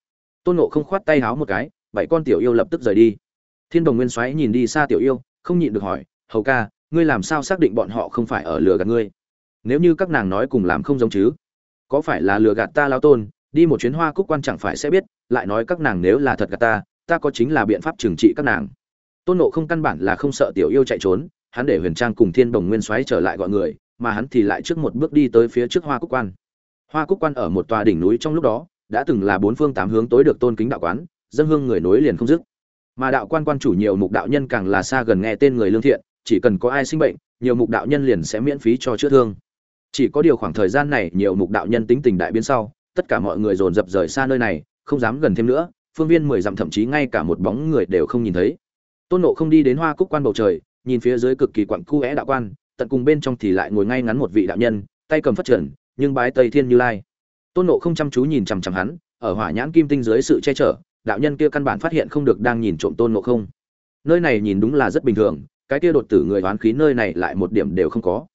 Tôn nộ không khoát tay háo một cái, bảy con tiểu yêu lập tức rời đi. Thiên đồng nguyên xoáy nhìn đi xa tiểu yêu, không nhịn được hỏi, hầu ca ngươi làm sao xác định bọn họ không phải ở lừa gạt ngươi? Nếu như các nàng nói cùng làm không giống chứ, có phải là lừa gạt ta lao tôn, đi một chuyến hoa cúc quan chẳng phải sẽ biết, lại nói các nàng nếu là thật gạt ta ta có chính là biện pháp trừng trị các nàng. Tôn nộ không căn bản là không sợ tiểu yêu chạy trốn, hắn để huyền trang cùng thiên đồng nguyên xoáy trở lại gọi người, mà hắn thì lại trước một bước đi tới phía trước hoa cúc quan. Hoa cúc quan ở một tòa đỉnh núi trong lúc đó, đã từng là bốn phương tám hướng tối được tôn kính đạo quán, dân hương người nối liền không dứt. Mà đạo quan quan chủ nhiều mục đạo nhân càng là xa gần nghe tên người lương thiện chỉ cần có ai sinh bệnh, nhiều mục đạo nhân liền sẽ miễn phí cho chữa thương. Chỉ có điều khoảng thời gian này nhiều mục đạo nhân tính tình đại biến sau, tất cả mọi người dồn dập rời xa nơi này, không dám gần thêm nữa, phương viên mười dặm thậm chí ngay cả một bóng người đều không nhìn thấy. Tôn nộ không đi đến hoa cúc quan bầu trời, nhìn phía dưới cực kỳ quặng cu é đạo quan, tận cùng bên trong thì lại ngồi ngay ngắn một vị đạo nhân, tay cầm phát triển nhưng bái tây thiên như lai. Tôn nộ không chăm chú nhìn chằm chằm hắn, ở hỏa nhãn kim tinh dưới sự che chở, đạo nhân kia căn bản phát hiện không được đang nhìn trộm tôn nộ không. Nơi này nhìn đúng là rất bình thường cái kia đột tử người đoán khí nơi này lại một điểm đều không có.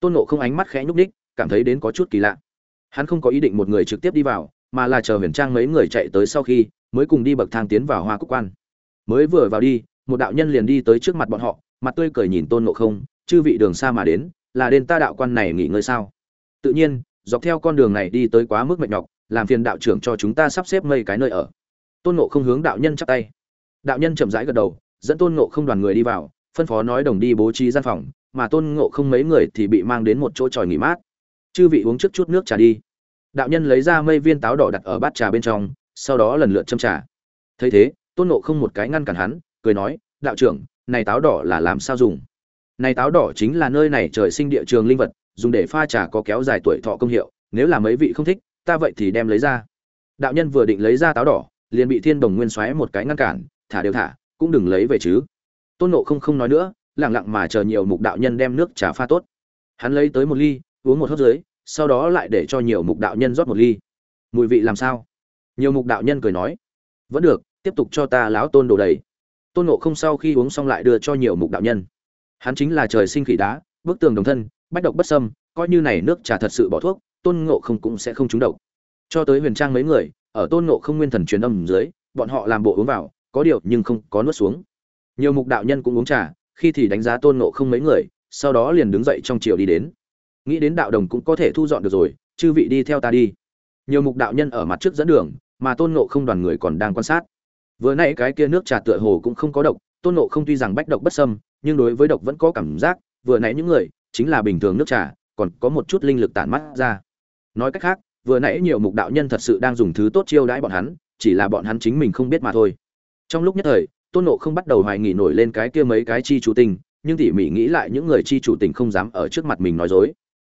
Tôn nộ không ánh mắt khẽ nhúc ních cảm thấy đến có chút kỳ lạ. Hắn không có ý định một người trực tiếp đi vào, mà là chờ huyền trang mấy người chạy tới sau khi, mới cùng đi bậc thang tiến vào hoa cúc quan. Mới vừa vào đi, một đạo nhân liền đi tới trước mặt bọn họ, mặt tươi cười nhìn tôn nộ không, chư vị đường xa mà đến, là đến ta đạo quan này nghỉ ngơi sao? Tự nhiên, dọc theo con đường này đi tới quá mức mệt nhọc, làm phiền đạo trưởng cho chúng ta sắp xếp mây cái nơi ở. Tôn nộ không hướng đạo nhân chắp tay. Đạo nhân chậm rãi gật đầu, dẫn tôn nộ không đoàn người đi vào phân phó nói đồng đi bố trí gian phòng, mà tôn ngộ không mấy người thì bị mang đến một chỗ tròi nghỉ mát. Chư vị uống trước chút nước trà đi. Đạo nhân lấy ra mây viên táo đỏ đặt ở bát trà bên trong, sau đó lần lượt châm trà. Thấy thế, tôn ngộ không một cái ngăn cản hắn, cười nói, đạo trưởng, này táo đỏ là làm sao dùng? Này táo đỏ chính là nơi này trời sinh địa trường linh vật, dùng để pha trà có kéo dài tuổi thọ công hiệu, nếu là mấy vị không thích, ta vậy thì đem lấy ra. Đạo nhân vừa định lấy ra táo đỏ, liền bị thiên đồng nguyên xoáy một cái ngăn cản, thả đều thả, cũng đừng lấy về chứ tôn nộ không không nói nữa lẳng lặng mà chờ nhiều mục đạo nhân đem nước trà pha tốt. Hắn lấy tới một ly, uống một hớp dưới, sau đó lại để cho nhiều mục đạo nhân rót một ly. Mùi vị làm sao? Nhiều mục đạo nhân cười nói. Vẫn được, tiếp tục cho ta láo tôn đồ đầy. Tôn nộ không sau khi uống xong lại đưa cho nhiều mục đạo nhân. Hắn chính là trời sinh khỉ đá, bức tường đồng thân, bách độc bất sâm coi như này nước trà thật sự bỏ thuốc, tôn ngộ không cũng sẽ không trúng độc. Cho tới huyền trang mấy người, ở tôn ngộ không nguyên thần truyền âm dưới, bọn họ làm bộ uống vào, có điều nhưng không có nuốt xuống nhiều mục đạo nhân cũng uống trà, khi thì đánh giá tôn ngộ không mấy người, sau đó liền đứng dậy trong chiều đi đến. Nghĩ đến đạo đồng cũng có thể thu dọn được rồi, chư vị đi theo ta đi. Nhiều mục đạo nhân ở mặt trước dẫn đường, mà tôn ngộ không đoàn người còn đang quan sát. Vừa nãy cái kia nước trà tựa hồ cũng không có độc, tôn ngộ không tuy rằng bách độc bất sâm nhưng đối với độc vẫn có cảm giác, vừa nãy những người, chính là bình thường nước trà, còn có một chút linh lực tản mắt ra. Nói cách khác, vừa nãy nhiều mục đạo nhân thật sự đang dùng thứ tốt chiêu đãi bọn hắn, chỉ là bọn hắn chính mình không biết mà thôi. Trong lúc nhất thời tôn nộ không bắt đầu hoài nghỉ nổi lên cái kia mấy cái chi chủ tình nhưng tỉ mỉ nghĩ lại những người chi chủ tình không dám ở trước mặt mình nói dối.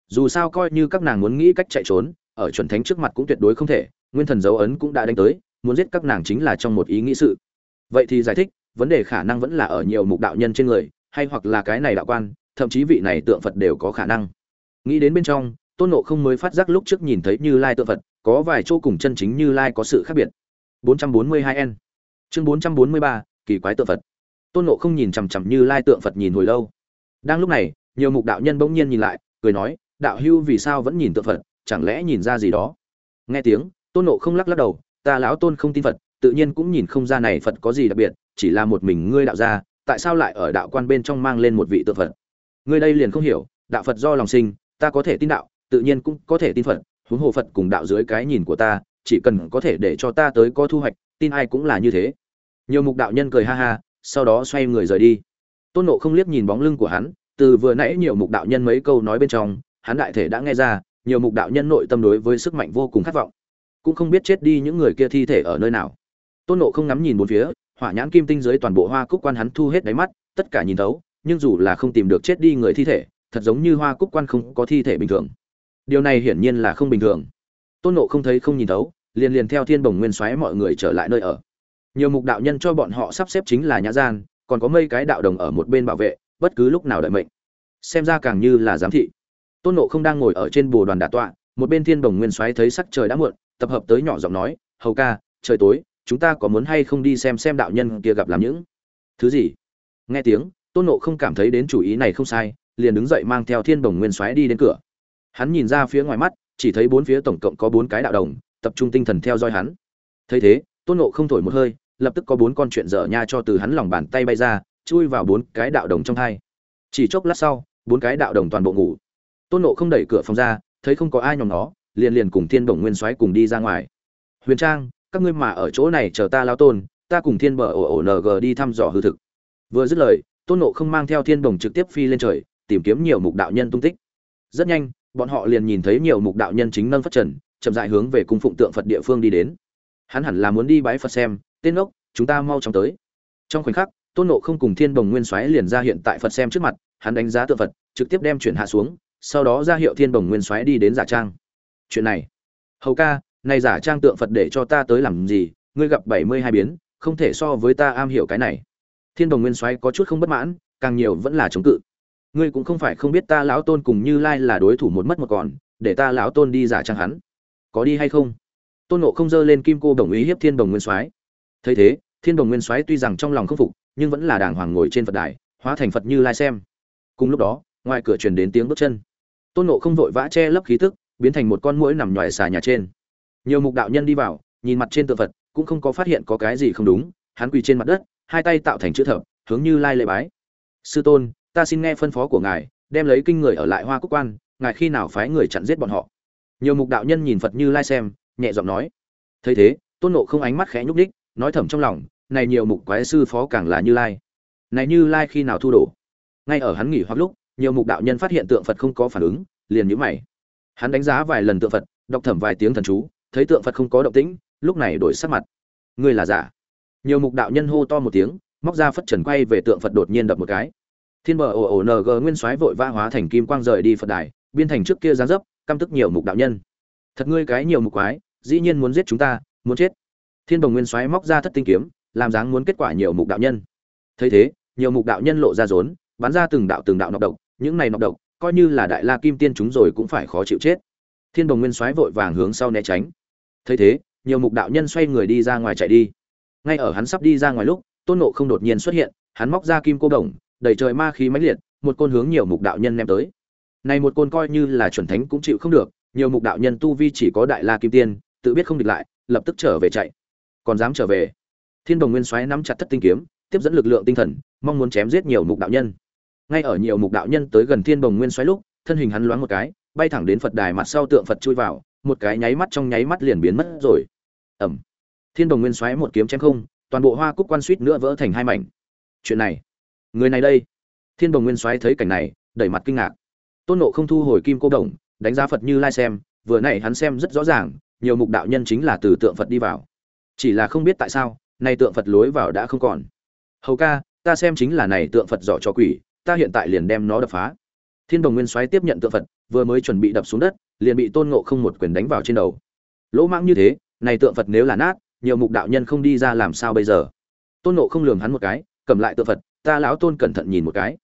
Dù sao coi như các nàng muốn nghĩ cách chạy trốn ở chuẩn thánh trước mặt cũng tuyệt đối không thể nguyên thần dấu ấn cũng đã đánh tới muốn giết các nàng chính là trong một ý nghĩ sự. Vậy thì giải thích vấn đề khả năng vẫn là ở nhiều mục đạo nhân trên người hay hoặc là cái này đạo quan thậm chí vị này tượng phật đều có khả năng. Nghĩ đến bên trong tôn nộ không mới phát giác lúc trước nhìn thấy như lai tượng phật có vài chỗ cùng chân chính như lai có sự khác biệt. 442 n. Chương 443, kỳ quái tượng phật. Tôn nộ không nhìn chằm chằm như lai tượng phật nhìn hồi lâu. Đang lúc này, nhiều mục đạo nhân bỗng nhiên nhìn lại, cười nói, đạo hưu vì sao vẫn nhìn tượng phật, chẳng lẽ nhìn ra gì đó? Nghe tiếng, tôn nộ không lắc lắc đầu, ta lão tôn không tin phật, tự nhiên cũng nhìn không ra này phật có gì đặc biệt, chỉ là một mình ngươi đạo gia, tại sao lại ở đạo quan bên trong mang lên một vị tượng phật? Ngươi đây liền không hiểu, đạo phật do lòng sinh, ta có thể tin đạo, tự nhiên cũng có thể tin phật, huống hồ phật cùng đạo dưới cái nhìn của ta, chỉ cần có thể để cho ta tới có thu hoạch, tin ai cũng là như thế nhiều mục đạo nhân cười ha ha, sau đó xoay người rời đi. Tôn nộ không liếc nhìn bóng lưng của hắn, từ vừa nãy nhiều mục đạo nhân mấy câu nói bên trong, hắn đại thể đã nghe ra, nhiều mục đạo nhân nội tâm đối với sức mạnh vô cùng khát vọng. Cũng không biết chết đi những người kia thi thể ở nơi nào. Tôn nộ không ngắm nhìn bốn phía, hỏa nhãn kim tinh dưới toàn bộ hoa cúc quan hắn thu hết đáy mắt, tất cả nhìn thấu, nhưng dù là không tìm được chết đi người thi thể, thật giống như hoa cúc quan không có thi thể bình thường. Điều này hiển nhiên là không bình thường. Tôn nộ không thấy không nhìn thấu, liền liền theo thiên bồng nguyên xoáy mọi người trở lại nơi ở nhiều mục đạo nhân cho bọn họ sắp xếp chính là nhã gian, còn có mấy cái đạo đồng ở một bên bảo vệ, bất cứ lúc nào đợi mệnh. Xem ra càng như là giám thị. Tôn nộ không đang ngồi ở trên bồ đoàn đà tọa, một bên thiên đồng nguyên xoáy thấy sắc trời đã muộn, tập hợp tới nhỏ giọng nói, hầu ca, trời tối, chúng ta có muốn hay không đi xem xem đạo nhân kia gặp làm những thứ gì? Nghe tiếng, tôn nộ không cảm thấy đến chủ ý này không sai, liền đứng dậy mang theo thiên đồng nguyên xoáy đi đến cửa. Hắn nhìn ra phía ngoài mắt, chỉ thấy bốn phía tổng cộng có bốn cái đạo đồng, tập trung tinh thần theo dõi hắn. Thấy thế tôn nộ không thổi một hơi, lập tức có bốn con chuyện dở nha cho từ hắn lòng bàn tay bay ra, chui vào bốn cái đạo đồng trong thai. Chỉ chốc lát sau, bốn cái đạo đồng toàn bộ ngủ. Tôn nộ không đẩy cửa phòng ra, thấy không có ai nhòm nó, liền liền cùng thiên bổng nguyên soái cùng đi ra ngoài. Huyền trang, các ngươi mà ở chỗ này chờ ta lao tôn, ta cùng thiên bờ ổ ổ ng đi thăm dò hư thực. Vừa dứt lời, tôn nộ không mang theo thiên bổng trực tiếp phi lên trời, tìm kiếm nhiều mục đạo nhân tung tích. Rất nhanh, bọn họ liền nhìn thấy nhiều mục đạo nhân chính nâng phát trần, chậm dại hướng về cung phụng tượng phật địa phương đi đến hắn hẳn là muốn đi bái phật xem, tên ốc chúng ta mau chóng tới. Trong khoảnh khắc, tôn nộ không cùng thiên bồng nguyên xoáy liền ra hiện tại phật xem trước mặt, hắn đánh giá tượng phật, trực tiếp đem chuyển hạ xuống, sau đó ra hiệu thiên bồng nguyên xoáy đi đến giả trang. Chuyện này. Hầu ca, này giả trang tượng phật để cho ta tới làm gì, ngươi gặp bảy mươi hai biến, không thể so với ta am hiểu cái này. Thiên Đồng nguyên xoáy có chút không bất mãn, càng nhiều vẫn là chống cự. Ngươi cũng không phải không biết ta lão tôn cùng như lai là đối thủ một mất một còn, để ta lão tôn đi giả trang hắn. Có đi hay không? Tôn nộ không dơ lên kim cô đồng ý hiếp thiên đồng nguyên soái. Thấy thế, thiên đồng nguyên soái tuy rằng trong lòng không phục, nhưng vẫn là đàng hoàng ngồi trên phật đài, hóa thành phật như lai xem. Cùng lúc đó, ngoài cửa truyền đến tiếng bước chân. Tôn nộ không vội vã che lấp khí tức, biến thành một con mũi nằm ngoài xà nhà trên. Nhiều mục đạo nhân đi vào, nhìn mặt trên tượng phật, cũng không có phát hiện có cái gì không đúng, hắn quỳ trên mặt đất, hai tay tạo thành chữ thập, hướng như lai lệ bái. Sư tôn, ta xin nghe phân phó của ngài, đem lấy kinh người ở lại hoa quốc quan, ngài khi nào phái người chặn giết bọn họ? Nhiều mục đạo nhân nhìn phật như lai xem nhẹ giọng nói. Thấy thế, tôn nộ không ánh mắt khẽ nhúc đích nói thầm trong lòng, này nhiều mục quái sư phó càng là như lai. Này như lai khi nào thu đổ ngay ở hắn nghỉ hoặc lúc, nhiều mục đạo nhân phát hiện tượng phật không có phản ứng, liền nhíu mày. Hắn đánh giá vài lần tượng phật, đọc thẩm vài tiếng thần chú, thấy tượng phật không có động tĩnh, lúc này đổi sắc mặt. Ngươi là giả? Nhiều mục đạo nhân hô to một tiếng, móc ra phất trần quay về tượng phật đột nhiên đập một cái. Thiên bờ ồ ồ ng nguyên soái vội vã hóa thành kim quang rời đi phật đài, biên thành trước kia giáng dấp, căm tức nhiều mục đạo nhân. Thật ngươi cái nhiều mục quái dĩ nhiên muốn giết chúng ta, muốn chết. Thiên bồng nguyên soái móc ra thất tinh kiếm, làm dáng muốn kết quả nhiều mục đạo nhân. Thấy thế, nhiều mục đạo nhân lộ ra rốn, bắn ra từng đạo từng đạo nọc độc, những này nọc độc, coi như là đại la kim tiên chúng rồi cũng phải khó chịu chết. Thiên bồng nguyên soái vội vàng hướng sau né tránh. Thấy thế, nhiều mục đạo nhân xoay người đi ra ngoài chạy đi. Ngay ở hắn sắp đi ra ngoài lúc, tôn nộ không đột nhiên xuất hiện, hắn móc ra kim cô đồng, đẩy trời ma khí mãnh liệt, một côn hướng nhiều mục đạo nhân ném tới. Này một côn coi như là chuẩn thánh cũng chịu không được, nhiều mục đạo nhân tu vi chỉ có đại la kim tiên tự biết không địch lại, lập tức trở về chạy. Còn dám trở về? Thiên đồng nguyên soái nắm chặt thất tinh kiếm, tiếp dẫn lực lượng tinh thần, mong muốn chém giết nhiều mục đạo nhân. Ngay ở nhiều mục đạo nhân tới gần thiên đồng nguyên xoáy lúc, thân hình hắn loáng một cái, bay thẳng đến phật đài mặt sau tượng phật chui vào, một cái nháy mắt trong nháy mắt liền biến mất rồi. Ầm! thiên đồng nguyên xoáy một kiếm chém không, toàn bộ hoa cúc quan suýt nữa vỡ thành hai mảnh. Chuyện này, người này đây. Thiên đồng nguyên xoáy thấy cảnh này đẩy mặt kinh ngạc. Tôn ngộ không thu hồi kim cô đồng, đánh giá phật như lai xem, vừa nãy hắn xem rất rõ ràng nhiều mục đạo nhân chính là từ tượng phật đi vào. Chỉ là không biết tại sao, nay tượng phật lối vào đã không còn. Hầu ca, ta xem chính là này tượng phật giỏ cho quỷ, ta hiện tại liền đem nó đập phá. Thiên đồng nguyên soái tiếp nhận tượng phật, vừa mới chuẩn bị đập xuống đất, liền bị tôn ngộ không một quyền đánh vào trên đầu. Lỗ mãng như thế, này tượng phật nếu là nát, nhiều mục đạo nhân không đi ra làm sao bây giờ? Tôn ngộ không lường hắn một cái, cầm lại tượng phật, ta lão tôn cẩn thận nhìn một cái.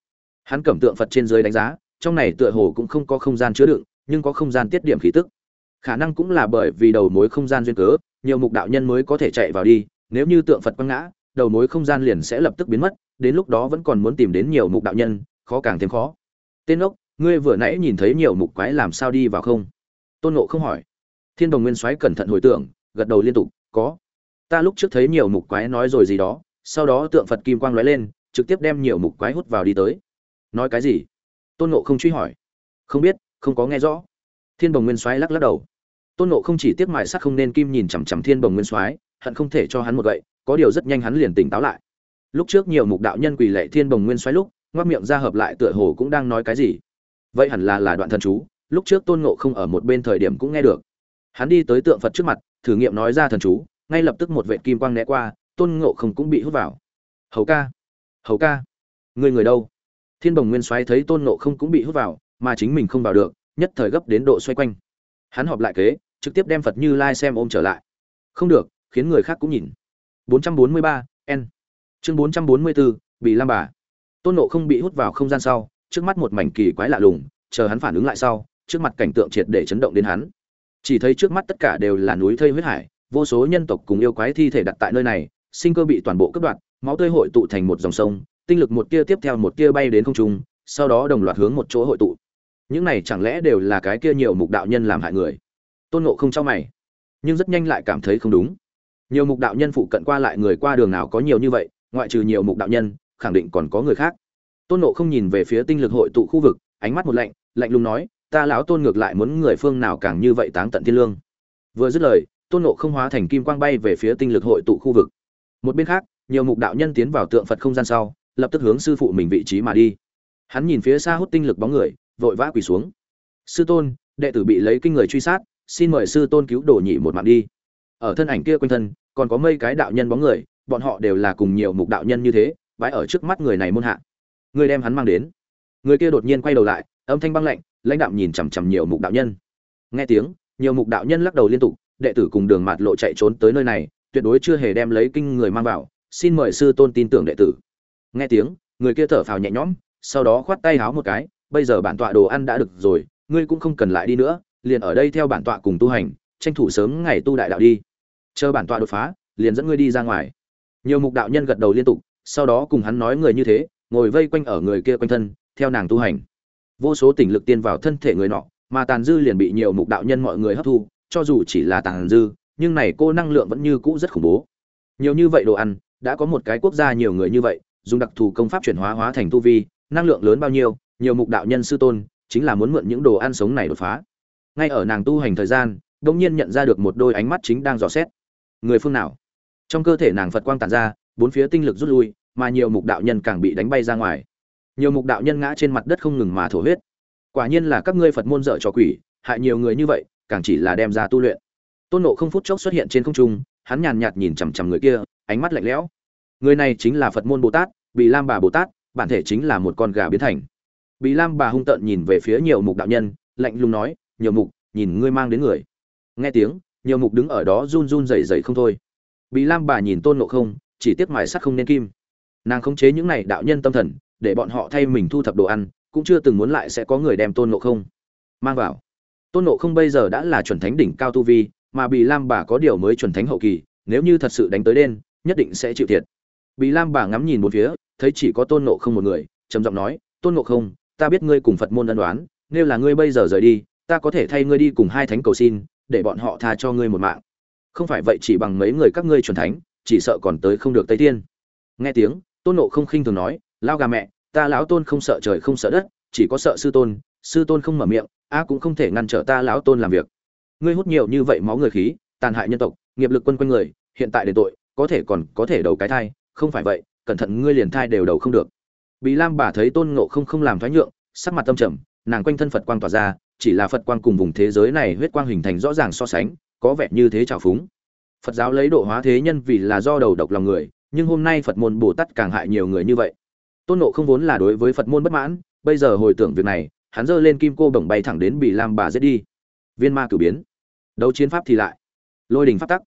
Hắn cầm tượng phật trên dưới đánh giá, trong này tựa hồ cũng không có không gian chứa đựng, nhưng có không gian tiết điểm khí tức khả năng cũng là bởi vì đầu mối không gian duyên cớ, nhiều mục đạo nhân mới có thể chạy vào đi, nếu như tượng phật quăng ngã, đầu mối không gian liền sẽ lập tức biến mất, đến lúc đó vẫn còn muốn tìm đến nhiều mục đạo nhân, khó càng thêm khó. Tên ốc ngươi vừa nãy nhìn thấy nhiều mục quái làm sao đi vào không? Tôn nộ không hỏi. Thiên đồng nguyên soái cẩn thận hồi tưởng, gật đầu liên tục, có. Ta lúc trước thấy nhiều mục quái nói rồi gì đó, sau đó tượng phật kim quang lóe lên, trực tiếp đem nhiều mục quái hút vào đi tới. Nói cái gì? Tôn nộ không truy hỏi. Không biết, không có nghe rõ. Thiên đồng nguyên soái lắc lắc đầu tôn nộ không chỉ tiếp mại sắc không nên kim nhìn chằm chằm thiên đồng nguyên soái, hận không thể cho hắn một gậy, có điều rất nhanh hắn liền tỉnh táo lại. Lúc trước nhiều mục đạo nhân quỳ lệ thiên bồng nguyên xoáy lúc, ngoác miệng ra hợp lại tựa hồ cũng đang nói cái gì. Vậy hẳn là là đoạn thần chú, lúc trước tôn ngộ không ở một bên thời điểm cũng nghe được. Hắn đi tới tượng phật trước mặt, thử nghiệm nói ra thần chú, ngay lập tức một vệ kim quang né qua, tôn ngộ không cũng bị hút vào. Hầu ca hầu ca, người người đâu? Thiên bồng nguyên xoáy thấy tôn ngộ không cũng bị hút vào, mà chính mình không vào được, nhất thời gấp đến độ xoay quanh. Hắn họp lại kế trực tiếp đem phật như lai xem ôm trở lại không được khiến người khác cũng nhìn 443, N. Chương 444, bị lam bà. Tôn Nộ không bị hút vào không gian sau, trước mắt một mảnh kỳ quái lạ lùng, chờ hắn phản ứng lại sau, trước mặt cảnh tượng triệt để chấn động đến hắn. Chỉ thấy trước mắt tất cả đều là núi thây huyết hải, vô số nhân tộc cùng yêu quái thi thể đặt tại nơi này, sinh cơ bị toàn bộ cắt đoạn, máu tươi hội tụ thành một dòng sông, tinh lực một tia tiếp theo một tia bay đến không trung, sau đó đồng loạt hướng một chỗ hội tụ. Những này chẳng lẽ đều là cái kia nhiều mục đạo nhân làm hại người? Tôn Ngộ không cho mày, nhưng rất nhanh lại cảm thấy không đúng. Nhiều mục đạo nhân phụ cận qua lại người qua đường nào có nhiều như vậy ngoại trừ nhiều mục đạo nhân khẳng định còn có người khác. Tôn nộ không nhìn về phía tinh lực hội tụ khu vực ánh mắt một lạnh lạnh lùng nói ta lão tôn ngược lại muốn người phương nào càng như vậy táng tận thiên lương. Vừa dứt lời tôn nộ không hóa thành kim quang bay về phía tinh lực hội tụ khu vực. Một bên khác nhiều mục đạo nhân tiến vào tượng phật không gian sau lập tức hướng sư phụ mình vị trí mà đi. Hắn nhìn phía xa hút tinh lực bóng người vội vã quỳ xuống. Sư tôn đệ tử bị lấy kinh người truy sát xin mời sư tôn cứu đồ nhị một mạng đi. Ở thân ảnh kia quanh thân, còn có mấy cái đạo nhân bóng người, bọn họ đều là cùng nhiều mục đạo nhân như thế bãi ở trước mắt người này môn hạ. Người đem hắn mang đến. Người kia đột nhiên quay đầu lại, âm thanh băng lạnh, lãnh đạo nhìn chằm chằm nhiều mục đạo nhân. Nghe tiếng, nhiều mục đạo nhân lắc đầu liên tục, đệ tử cùng đường mạt lộ chạy trốn tới nơi này, tuyệt đối chưa hề đem lấy kinh người mang vào, xin mời sư tôn tin tưởng đệ tử. Nghe tiếng, người kia thở phào nhẹ nhõm, sau đó khoát tay háo một cái, bây giờ bản tọa đồ ăn đã được rồi, ngươi cũng không cần lại đi nữa liền ở đây theo bản tọa cùng tu hành, tranh thủ sớm ngày tu đại đạo đi. Chờ bản tọa đột phá, liền dẫn ngươi đi ra ngoài. Nhiều mục đạo nhân gật đầu liên tục, sau đó cùng hắn nói người như thế, ngồi vây quanh ở người kia quanh thân, theo nàng tu hành. Vô số tỉnh lực tiên vào thân thể người nọ, mà tàn dư liền bị nhiều mục đạo nhân mọi người hấp thu, cho dù chỉ là tàn dư, nhưng này cô năng lượng vẫn như cũ rất khủng bố. Nhiều như vậy đồ ăn, đã có một cái quốc gia nhiều người như vậy, dùng đặc thù công pháp chuyển hóa hóa thành tu vi, năng lượng lớn bao nhiêu, nhiều mục đạo nhân sư tôn, chính là muốn mượn những đồ ăn sống này đột phá ngay ở nàng tu hành thời gian đông nhiên nhận ra được một đôi ánh mắt chính đang dò xét. Người phương nào? Trong cơ thể nàng phật quang tản ra, bốn phía tinh lực rút lui, mà nhiều mục đạo nhân càng bị đánh bay ra ngoài. Nhiều mục đạo nhân ngã trên mặt đất không ngừng mà thổ huyết. Quả nhiên là các ngươi phật môn dở trò quỷ, hại nhiều người như vậy, càng chỉ là đem ra tu luyện. Tôn nộ không phút chốc xuất hiện trên không trung, hắn nhàn nhạt nhìn chằm chằm người kia, ánh mắt lạnh lẽo. Người này chính là phật môn bồ tát bị lam bà bồ tát, bản thể chính là một con gà biến thành. Bị lam bà hung tợn nhìn về phía nhiều mục đạo nhân, lạnh lùng nói nhiều mục, nhìn ngươi mang đến người. Nghe tiếng, nhiều mục đứng ở đó run run rẩy rẩy không thôi. Bị lam bà nhìn tôn nộ không, chỉ tiếc mài sắt không nên kim. Nàng khống chế những này đạo nhân tâm thần, để bọn họ thay mình thu thập đồ ăn, cũng chưa từng muốn lại sẽ có người đem tôn nộ không mang vào. Tôn nộ không bây giờ đã là chuẩn thánh đỉnh cao tu vi, mà bị lam bà có điều mới chuẩn thánh hậu kỳ, nếu như thật sự đánh tới đen, nhất định sẽ chịu thiệt. Bị lam bà ngắm nhìn một phía, thấy chỉ có tôn nộ không một người, trầm giọng nói, tôn nộ không, ta biết ngươi cùng phật môn ân đoán nếu là ngươi bây giờ rời đi ta có thể thay ngươi đi cùng hai thánh cầu xin, để bọn họ tha cho ngươi một mạng. Không phải vậy chỉ bằng mấy người các ngươi chuẩn thánh, chỉ sợ còn tới không được tây thiên. Nghe tiếng, tôn nộ không khinh thường nói lao gà mẹ, ta lão tôn không sợ trời không sợ đất, chỉ có sợ sư tôn sư tôn không mở miệng, a cũng không thể ngăn trở ta lão tôn làm việc. Ngươi hút nhiều như vậy máu người khí, tàn hại nhân tộc, nghiệp lực quân quanh người, hiện tại để tội, có thể còn có thể đầu cái thai, không phải vậy, cẩn thận ngươi liền thai đều đầu không được. Bị lam bà thấy tôn ngộ không không làm thoái nhượng, sắc mặt tâm trầm nàng quanh thân phật quang tỏa ra, chỉ là phật quang cùng vùng thế giới này huyết quang hình thành rõ ràng so sánh, có vẻ như thế trào phúng. Phật giáo lấy độ hóa thế nhân vì là do đầu độc lòng người, nhưng hôm nay phật môn bồ tát càng hại nhiều người như vậy. Tôn nộ không vốn là đối với phật môn bất mãn, bây giờ hồi tưởng việc này, hắn giơ lên kim cô bổng bay thẳng đến bị lam bà giết đi. Viên ma cử biến. Đấu chiến pháp thì lại. Lôi đình pháp tắc.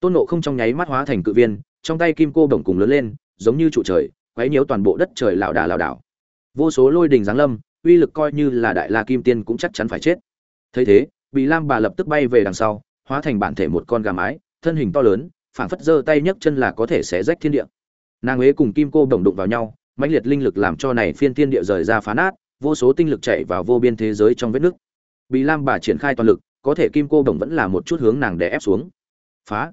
Tôn nộ không trong nháy mắt hóa thành cự viên, trong tay kim cô bổng cùng lớn lên, giống như trụ trời, quấy nhiễu toàn bộ đất trời lảo đà lảo đảo. Vô số lôi đình giáng lâm uy lực coi như là đại la kim tiên cũng chắc chắn phải chết. Thấy thế bị lam bà lập tức bay về đằng sau, hóa thành bản thể một con gà mái, thân hình to lớn, phảng phất giơ tay nhấc chân là có thể xé rách thiên địa. Nàng huế cùng kim cô bổng đụng vào nhau, mãnh liệt linh lực làm cho này phiên thiên địa rời ra phá nát, vô số tinh lực chạy vào vô biên thế giới trong vết nứt. Bị lam bà triển khai toàn lực, có thể kim cô đồng vẫn là một chút hướng nàng đè ép xuống. Phá!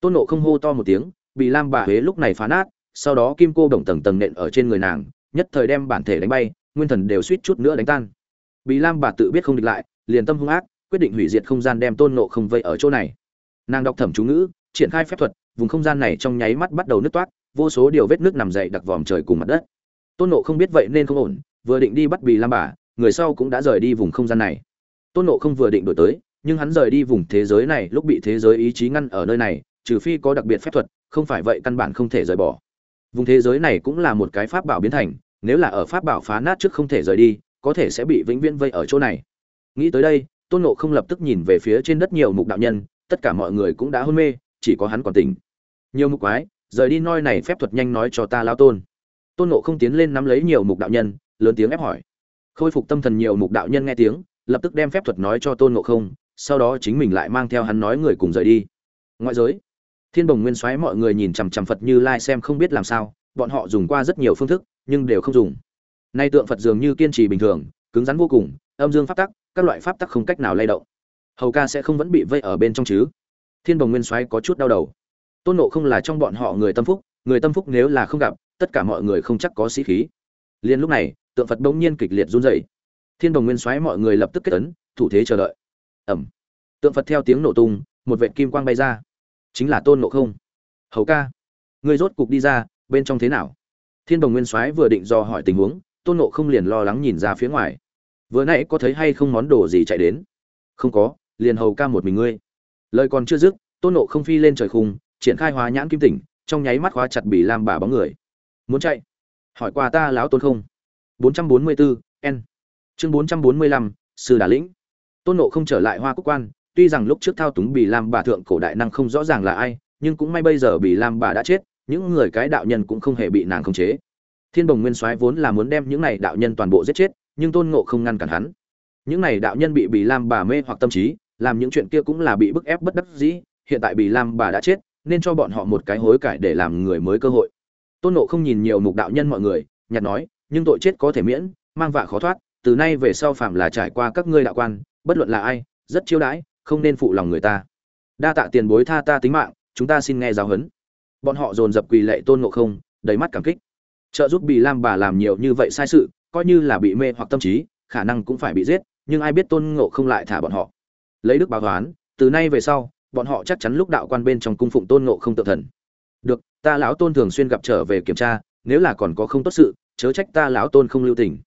Tôn nộ không hô to một tiếng bị lam bà huế lúc này phá nát, sau đó kim cô đồng tầng tầng nện ở trên người nàng, nhất thời đem bản thể đánh bay nguyên thần đều suýt chút nữa đánh tan. Bị lam bà tự biết không địch lại, liền tâm hung ác, quyết định hủy diệt không gian đem tôn nộ không vây ở chỗ này. Nàng đọc thẩm chú ngữ, triển khai phép thuật, vùng không gian này trong nháy mắt bắt đầu nứt toát vô số điều vết nước nằm dậy đặc vòm trời cùng mặt đất. Tôn nộ không biết vậy nên không ổn, vừa định đi bắt bì lam bà, người sau cũng đã rời đi vùng không gian này. Tôn nộ không vừa định đổi tới, nhưng hắn rời đi vùng thế giới này lúc bị thế giới ý chí ngăn ở nơi này, trừ phi có đặc biệt phép thuật, không phải vậy căn bản không thể rời bỏ. Vùng thế giới này cũng là một cái pháp bảo biến thành nếu là ở pháp bảo phá nát trước không thể rời đi, có thể sẽ bị vĩnh viễn vây ở chỗ này. Nghĩ tới đây, tôn nộ không lập tức nhìn về phía trên đất nhiều mục đạo nhân, tất cả mọi người cũng đã hôn mê, chỉ có hắn còn tỉnh. Nhiều mục quái, rời đi noi này phép thuật nhanh nói cho ta lao tôn. Tôn nộ không tiến lên nắm lấy nhiều mục đạo nhân, lớn tiếng ép hỏi. Khôi phục tâm thần nhiều mục đạo nhân nghe tiếng, lập tức đem phép thuật nói cho tôn nộ không, sau đó chính mình lại mang theo hắn nói người cùng rời đi. Ngoại giới, thiên bồng nguyên soái mọi người nhìn chằm chằm phật như lai xem không biết làm sao, bọn họ dùng qua rất nhiều phương thức nhưng đều không dùng. Nay tượng phật dường như kiên trì bình thường, cứng rắn vô cùng, âm dương pháp tắc, các loại pháp tắc không cách nào lay động. Hầu ca sẽ không vẫn bị vây ở bên trong chứ? Thiên bồng nguyên soái có chút đau đầu. Tôn nộ không là trong bọn họ người tâm phúc, người tâm phúc nếu là không gặp, tất cả mọi người không chắc có sĩ khí. Liền lúc này, tượng phật bỗng nhiên kịch liệt run rẩy. Thiên Bồng nguyên soái mọi người lập tức kết ấn, thủ thế chờ đợi. Ẩm tượng phật theo tiếng nổ tung, một vệt kim quang bay ra. Chính là tôn nộ không. Hầu ca, ngươi rốt cục đi ra, bên trong thế nào? Thiên đồng nguyên soái vừa định do hỏi tình huống tôn nộ không liền lo lắng nhìn ra phía ngoài. Vừa nãy có thấy hay không món đồ gì chạy đến? Không có liền hầu ca một mình ngươi. Lời còn chưa dứt tôn nộ không phi lên trời khung triển khai hóa nhãn kim tỉnh trong nháy mắt khóa chặt bị lam bà bóng người. Muốn chạy? Hỏi qua ta lão tôn không? 444, n. Chương 445, sư đà lĩnh. Tôn nộ không trở lại hoa quốc quan tuy rằng lúc trước thao túng bỉ lam bà thượng cổ đại năng không rõ ràng là ai nhưng cũng may bây giờ bỉ lam bà đã chết những người cái đạo nhân cũng không hề bị nàng khống chế. Thiên bồng nguyên soái vốn là muốn đem những này đạo nhân toàn bộ giết chết, nhưng tôn ngộ không ngăn cản hắn. Những này đạo nhân bị bì lam bà mê hoặc tâm trí, làm những chuyện kia cũng là bị bức ép bất đắc dĩ, hiện tại bì lam bà đã chết, nên cho bọn họ một cái hối cải để làm người mới cơ hội. Tôn nộ không nhìn nhiều mục đạo nhân mọi người nhặt nói, nhưng tội chết có thể miễn, mang vạ khó thoát, từ nay về sau phạm là trải qua các ngươi đạo quan, bất luận là ai, rất chiêu đãi, không nên phụ lòng người ta. Đa tạ tiền bối tha ta tính mạng, chúng ta xin nghe giáo huấn bọn họ dồn dập quỳ lệ tôn ngộ không, đầy mắt cảm kích. Trợ giúp bị lam bà làm nhiều như vậy sai sự, coi như là bị mê hoặc tâm trí, khả năng cũng phải bị giết, nhưng ai biết tôn ngộ không lại thả bọn họ. Lấy đức báo toán từ nay về sau, bọn họ chắc chắn lúc đạo quan bên trong cung phụng tôn ngộ không tự thần. Được, ta lão tôn thường xuyên gặp trở về kiểm tra, nếu là còn có không tốt sự, chớ trách ta lão tôn không lưu tình.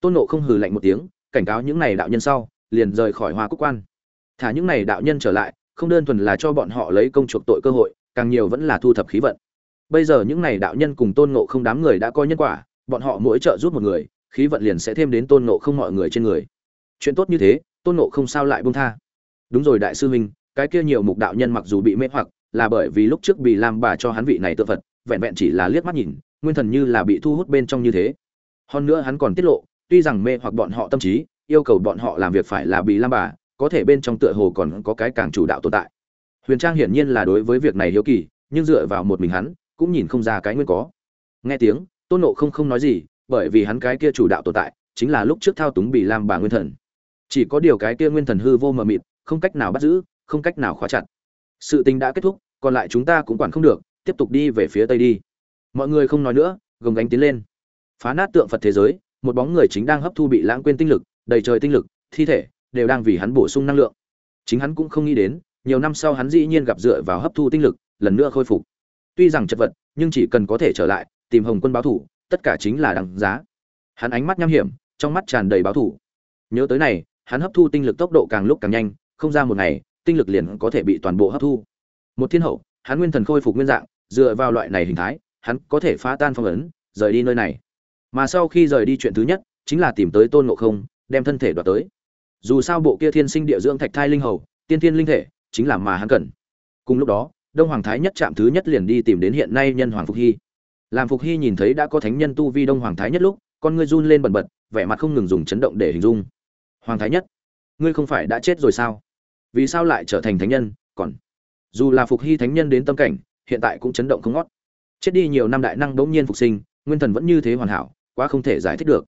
Tôn ngộ không hừ lạnh một tiếng, cảnh cáo những này đạo nhân sau, liền rời khỏi hoa quốc quan. Thả những này đạo nhân trở lại, không đơn thuần là cho bọn họ lấy công chuộc tội cơ hội càng nhiều vẫn là thu thập khí vận. Bây giờ những này đạo nhân cùng tôn ngộ không đám người đã coi nhân quả bọn họ mỗi trợ giúp một người khí vận liền sẽ thêm đến tôn ngộ không mọi người trên người. Chuyện tốt như thế tôn ngộ không sao lại buông tha. Đúng rồi đại sư huynh cái kia nhiều mục đạo nhân mặc dù bị mê hoặc là bởi vì lúc trước bị làm bà cho hắn vị này tự vật, vẹn vẹn chỉ là liếc mắt nhìn nguyên thần như là bị thu hút bên trong như thế. Hơn nữa hắn còn tiết lộ tuy rằng mê hoặc bọn họ tâm trí yêu cầu bọn họ làm việc phải là bị lam bà có thể bên trong tựa hồ còn có cái càng chủ đạo tồn tại huyền trang hiển nhiên là đối với việc này hiếu kỳ, nhưng dựa vào một mình hắn, cũng nhìn không ra cái nguyên có. Nghe tiếng, tôn nộ không không nói gì, bởi vì hắn cái kia chủ đạo tồn tại, chính là lúc trước thao túng bị lam bà nguyên thần. Chỉ có điều cái kia nguyên thần hư vô mờ mịt, không cách nào bắt giữ, không cách nào khóa chặt. Sự tình đã kết thúc, còn lại chúng ta cũng quản không được, tiếp tục đi về phía tây đi. Mọi người không nói nữa, gồng gánh tiến lên. Phá nát tượng phật thế giới, một bóng người chính đang hấp thu bị lãng quên tinh lực, đầy trời tinh lực, thi thể, đều đang vì hắn bổ sung năng lượng. Chính hắn cũng không nghĩ đến nhiều năm sau hắn dĩ nhiên gặp dựa vào hấp thu tinh lực, lần nữa khôi phục. Tuy rằng chật vật, nhưng chỉ cần có thể trở lại, tìm hồng quân báo thủ, tất cả chính là đằng giá. Hắn ánh mắt nham hiểm, trong mắt tràn đầy báo thủ. Nhớ tới này, hắn hấp thu tinh lực tốc độ càng lúc càng nhanh, không ra một ngày, tinh lực liền có thể bị toàn bộ hấp thu. Một thiên hậu, hắn nguyên thần khôi phục nguyên dạng, dựa vào loại này hình thái, hắn có thể phá tan phong ấn, rời đi nơi này. Mà sau khi rời đi chuyện thứ nhất, chính là tìm tới tôn ngộ không, đem thân thể đoạt tới. Dù sao bộ kia thiên sinh địa dưỡng thạch thai linh hầu, tiên thiên linh thể chính là mà hắn cần. Cùng lúc đó, đông hoàng thái nhất chạm thứ nhất liền đi tìm đến hiện nay nhân hoàng phục hy. Làm phục hy nhìn thấy đã có thánh nhân tu vi đông hoàng thái nhất lúc, con ngươi run lên bần bật, vẻ mặt không ngừng dùng chấn động để hình dung. Hoàng thái nhất, ngươi không phải đã chết rồi sao? Vì sao lại trở thành thánh nhân, còn? Dù là phục hy thánh nhân đến tâm cảnh, hiện tại cũng chấn động không ngót. Chết đi nhiều năm đại năng bỗng nhiên phục sinh, nguyên thần vẫn như thế hoàn hảo, quá không thể giải thích được.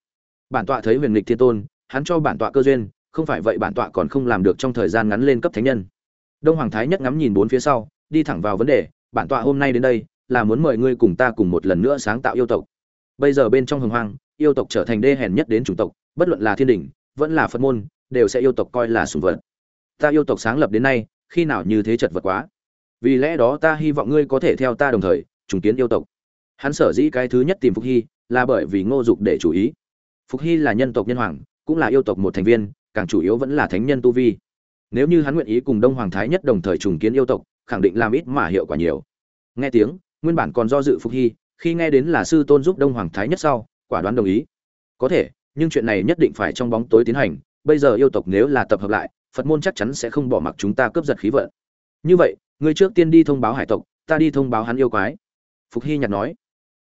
Bản tọa thấy huyền lịch thiên tôn, hắn cho bản tọa cơ duyên, không phải vậy bản tọa còn không làm được trong thời gian ngắn lên cấp thánh nhân đông hoàng thái nhất ngắm nhìn bốn phía sau, đi thẳng vào vấn đề, bản tọa hôm nay đến đây, là muốn mời ngươi cùng ta cùng một lần nữa sáng tạo yêu tộc. Bây giờ bên trong hồng hoang, yêu tộc trở thành đê hèn nhất đến chủng tộc, bất luận là thiên đình, vẫn là phật môn, đều sẽ yêu tộc coi là sùng vật. Ta yêu tộc sáng lập đến nay, khi nào như thế chật vật quá. Vì lẽ đó ta hy vọng ngươi có thể theo ta đồng thời, trùng kiến yêu tộc. Hắn sở dĩ cái thứ nhất tìm phục hy, là bởi vì ngô dục để chủ ý. Phục hy là nhân tộc nhân hoàng, cũng là yêu tộc một thành viên, càng chủ yếu vẫn là thánh nhân tu vi nếu như hắn nguyện ý cùng đông hoàng thái nhất đồng thời trùng kiến yêu tộc, khẳng định làm ít mà hiệu quả nhiều. Nghe tiếng, nguyên bản còn do dự phục hy, khi nghe đến là sư tôn giúp đông hoàng thái nhất sau, quả đoán đồng ý. Có thể, nhưng chuyện này nhất định phải trong bóng tối tiến hành, bây giờ yêu tộc nếu là tập hợp lại, phật môn chắc chắn sẽ không bỏ mặc chúng ta cướp giật khí vận. Như vậy ngươi trước tiên đi thông báo hải tộc, ta đi thông báo hắn yêu quái. Phục hy nhặt nói.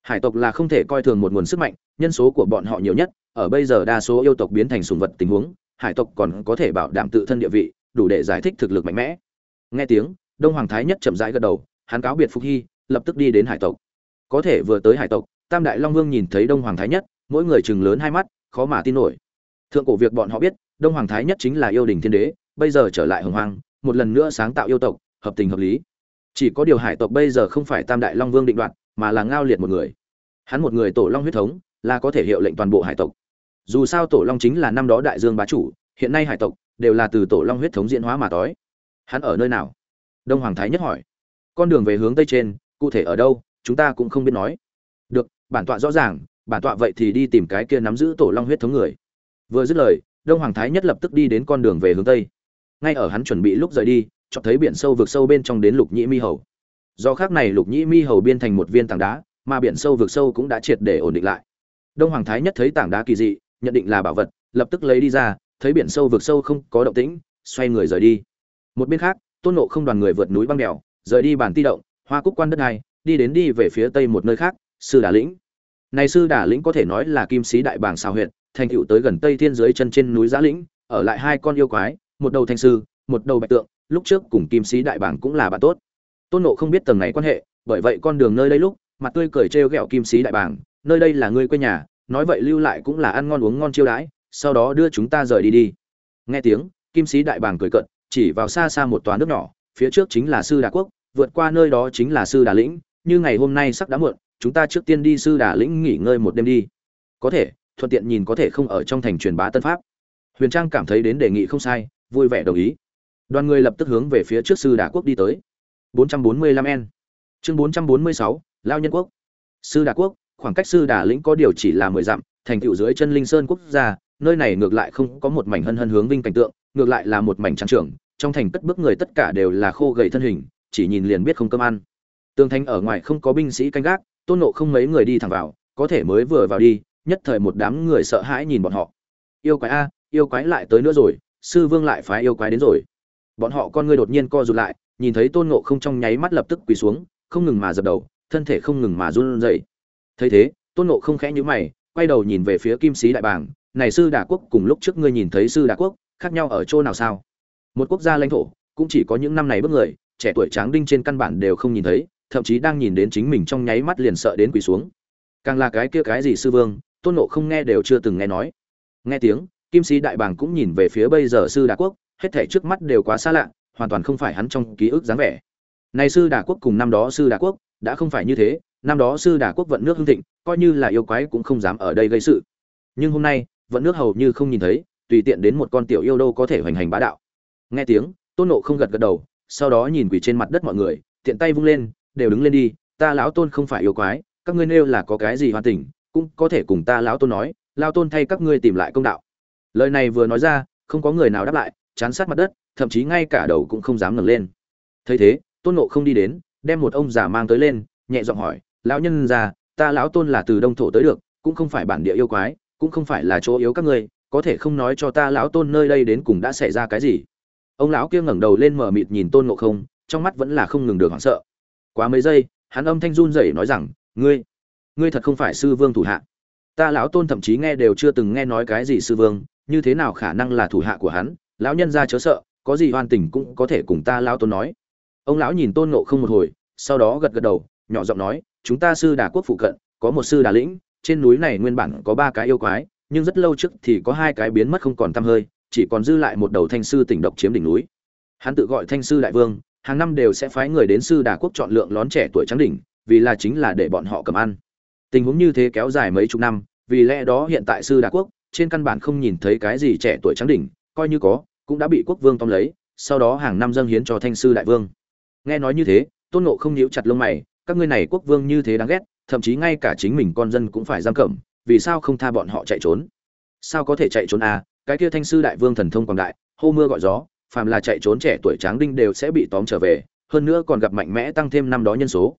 Hải tộc là không thể coi thường một nguồn sức mạnh, nhân số của bọn họ nhiều nhất, ở bây giờ đa số yêu tộc biến thành sùng vật tình huống, hải tộc còn có thể bảo đảm tự thân địa vị đủ để giải thích thực lực mạnh mẽ. Nghe tiếng, đông hoàng thái nhất chậm rãi gật đầu, hắn cáo biệt phục hy, lập tức đi đến hải tộc. Có thể vừa tới hải tộc, tam đại long vương nhìn thấy đông hoàng thái nhất, mỗi người chừng lớn hai mắt, khó mà tin nổi. Thượng cổ việc bọn họ biết, đông hoàng thái nhất chính là yêu đình thiên đế, bây giờ trở lại hồng hoàng một lần nữa sáng tạo yêu tộc, hợp tình hợp lý. Chỉ có điều hải tộc bây giờ không phải tam đại long vương định đoạt, mà là ngao liệt một người. Hắn một người tổ long huyết thống, là có thể hiệu lệnh toàn bộ hải tộc. Dù sao tổ long chính là năm đó đại dương bá chủ, hiện nay hải tộc đều là từ tổ long huyết thống diễn hóa mà tối hắn ở nơi nào? Đông hoàng thái nhất hỏi. Con đường về hướng tây trên, cụ thể ở đâu, chúng ta cũng không biết nói. Được, bản tọa rõ ràng, bản tọa vậy thì đi tìm cái kia nắm giữ tổ long huyết thống người. Vừa dứt lời, đông hoàng thái nhất lập tức đi đến con đường về hướng tây. Ngay ở hắn chuẩn bị lúc rời đi, chợt thấy biển sâu vực sâu bên trong đến lục nhĩ mi hầu. Do khác này lục nhĩ mi hầu biên thành một viên tảng đá, mà biển sâu vực sâu cũng đã triệt để ổn định lại. Đông hoàng thái nhất thấy tảng đá kỳ dị, nhận định là bảo vật, lập tức lấy đi ra thấy biển sâu vượt sâu không có động tĩnh, xoay người rời đi. Một bên khác, tôn nộ không đoàn người vượt núi băng đèo, rời đi bản ti động, hoa cúc quan đất này, đi đến đi về phía tây một nơi khác, sư đà lĩnh. Này sư đà lĩnh có thể nói là kim sĩ đại bàng xào huyện thành tựu tới gần tây thiên dưới chân trên núi giã lĩnh, ở lại hai con yêu quái, một đầu thanh sư, một đầu bạch tượng, lúc trước cùng kim sĩ đại bàng cũng là bạn tốt. Tôn nộ không biết tầng này quan hệ, bởi vậy con đường nơi đây lúc, mặt tươi cười trêu ghẹo kim sĩ đại bàng, nơi đây là ngươi quê nhà, nói vậy lưu lại cũng là ăn ngon uống ngon chiêu đãi sau đó đưa chúng ta rời đi đi. Nghe tiếng, kim sĩ đại bàng cười cận chỉ vào xa xa một toán nước nhỏ, phía trước chính là sư đà quốc, vượt qua nơi đó chính là sư đà lĩnh, như ngày hôm nay sắp đã muộn, chúng ta trước tiên đi sư đà lĩnh nghỉ ngơi một đêm đi. Có thể, thuận tiện nhìn có thể không ở trong thành truyền bá tân pháp. Huyền trang cảm thấy đến đề nghị không sai, vui vẻ đồng ý. Đoàn người lập tức hướng về phía trước sư đà quốc đi tới. 445 n chương bốn trăm bốn mươi sáu, lao nhân quốc. Sư đà quốc, khoảng cách sư đà lĩnh có điều chỉ là mười dặm, thành tựu dưới chân linh sơn quốc gia nơi này ngược lại không có một mảnh hân hân hướng vinh cảnh tượng, ngược lại là một mảnh trắng trưởng, trong thành cất bước người tất cả đều là khô gầy thân hình, chỉ nhìn liền biết không cơm ăn. Tường thành ở ngoài không có binh sĩ canh gác, tôn nộ không mấy người đi thẳng vào, có thể mới vừa vào đi, nhất thời một đám người sợ hãi nhìn bọn họ. Yêu quái a, yêu quái lại tới nữa rồi, sư vương lại phái yêu quái đến rồi. Bọn họ con người đột nhiên co rụt lại, nhìn thấy tôn ngộ không trong nháy mắt lập tức quỳ xuống, không ngừng mà dập đầu, thân thể không ngừng mà run rẩy. Thấy thế, tôn ngộ không khẽ nhíu mày, quay đầu nhìn về phía kim sĩ đại bàng này sư đà quốc cùng lúc trước ngươi nhìn thấy sư đà quốc, khác nhau ở chỗ nào sao? Một quốc gia lãnh thổ, cũng chỉ có những năm này bước người, trẻ tuổi tráng đinh trên căn bản đều không nhìn thấy, thậm chí đang nhìn đến chính mình trong nháy mắt liền sợ đến quỳ xuống. Càng là cái kia cái gì sư vương, tôn nộ không nghe đều chưa từng nghe nói. Nghe tiếng, kim sĩ đại bàng cũng nhìn về phía bây giờ sư đà quốc, hết thể trước mắt đều quá xa lạ, hoàn toàn không phải hắn trong ký ức dáng vẻ. Này sư đà quốc cùng năm đó sư đà quốc, đã không phải như thế, năm đó sư đà quốc vận nước hưng thịnh, coi như là yêu quái cũng không dám ở đây gây sự. Nhưng hôm nay vận nước hầu như không nhìn thấy, tùy tiện đến một con tiểu yêu đâu có thể hoành hành bá đạo. Nghe tiếng, tôn nộ không gật gật đầu, sau đó nhìn quỷ trên mặt đất mọi người, tiện tay vung lên, đều đứng lên đi, ta lão tôn không phải yêu quái, các ngươi nêu là có cái gì hoàn tình, cũng có thể cùng ta lão tôn nói lao tôn thay các ngươi tìm lại công đạo. Lời này vừa nói ra, không có người nào đáp lại, chán sát mặt đất, thậm chí ngay cả đầu cũng không dám ngẩng lên. Thấy thế, tôn nộ không đi đến, đem một ông già mang tới lên, nhẹ giọng hỏi, lão nhân già, ta lão tôn là từ đông thổ tới được, cũng không phải bản địa yêu quái cũng không phải là chỗ yếu các ngươi, có thể không nói cho ta lão tôn nơi đây đến cùng đã xảy ra cái gì. Ông lão kia ngẩng đầu lên mở mịt nhìn tôn ngộ không, trong mắt vẫn là không ngừng được hoảng sợ. Quá mấy giây, hắn âm thanh run rẩy nói rằng, ngươi ngươi thật không phải sư vương thủ hạ. Ta lão tôn thậm chí nghe đều chưa từng nghe nói cái gì sư vương, như thế nào khả năng là thủ hạ của hắn? Lão nhân ra chớ sợ, có gì hoan tình cũng có thể cùng ta lão tôn nói. Ông lão nhìn tôn ngộ không một hồi, sau đó gật gật đầu, nhỏ giọng nói, chúng ta sư đà quốc phụ cận, có một sư đà lĩnh trên núi này nguyên bản có ba cái yêu quái, nhưng rất lâu trước thì có hai cái biến mất không còn tăm hơi, chỉ còn dư lại một đầu thanh sư tỉnh độc chiếm đỉnh núi. Hắn tự gọi thanh sư đại vương, hàng năm đều sẽ phái người đến sư đà quốc chọn lượng lón trẻ tuổi trắng đỉnh, vì là chính là để bọn họ cầm ăn. Tình huống như thế kéo dài mấy chục năm, vì lẽ đó hiện tại sư đà quốc, trên căn bản không nhìn thấy cái gì trẻ tuổi trắng đỉnh, coi như có, cũng đã bị quốc vương tóm lấy, sau đó hàng năm dâng hiến cho thanh sư đại vương. Nghe nói như thế, tôn nộ không nhíu chặt lông mày các ngươi này quốc vương như thế đáng ghét, thậm chí ngay cả chính mình con dân cũng phải giam cầm, vì sao không tha bọn họ chạy trốn? Sao có thể chạy trốn à? Cái kia thanh sư đại vương thần thông quảng đại, hô mưa gọi gió, phàm là chạy trốn trẻ tuổi tráng đinh đều sẽ bị tóm trở về, hơn nữa còn gặp mạnh mẽ tăng thêm năm đó nhân số.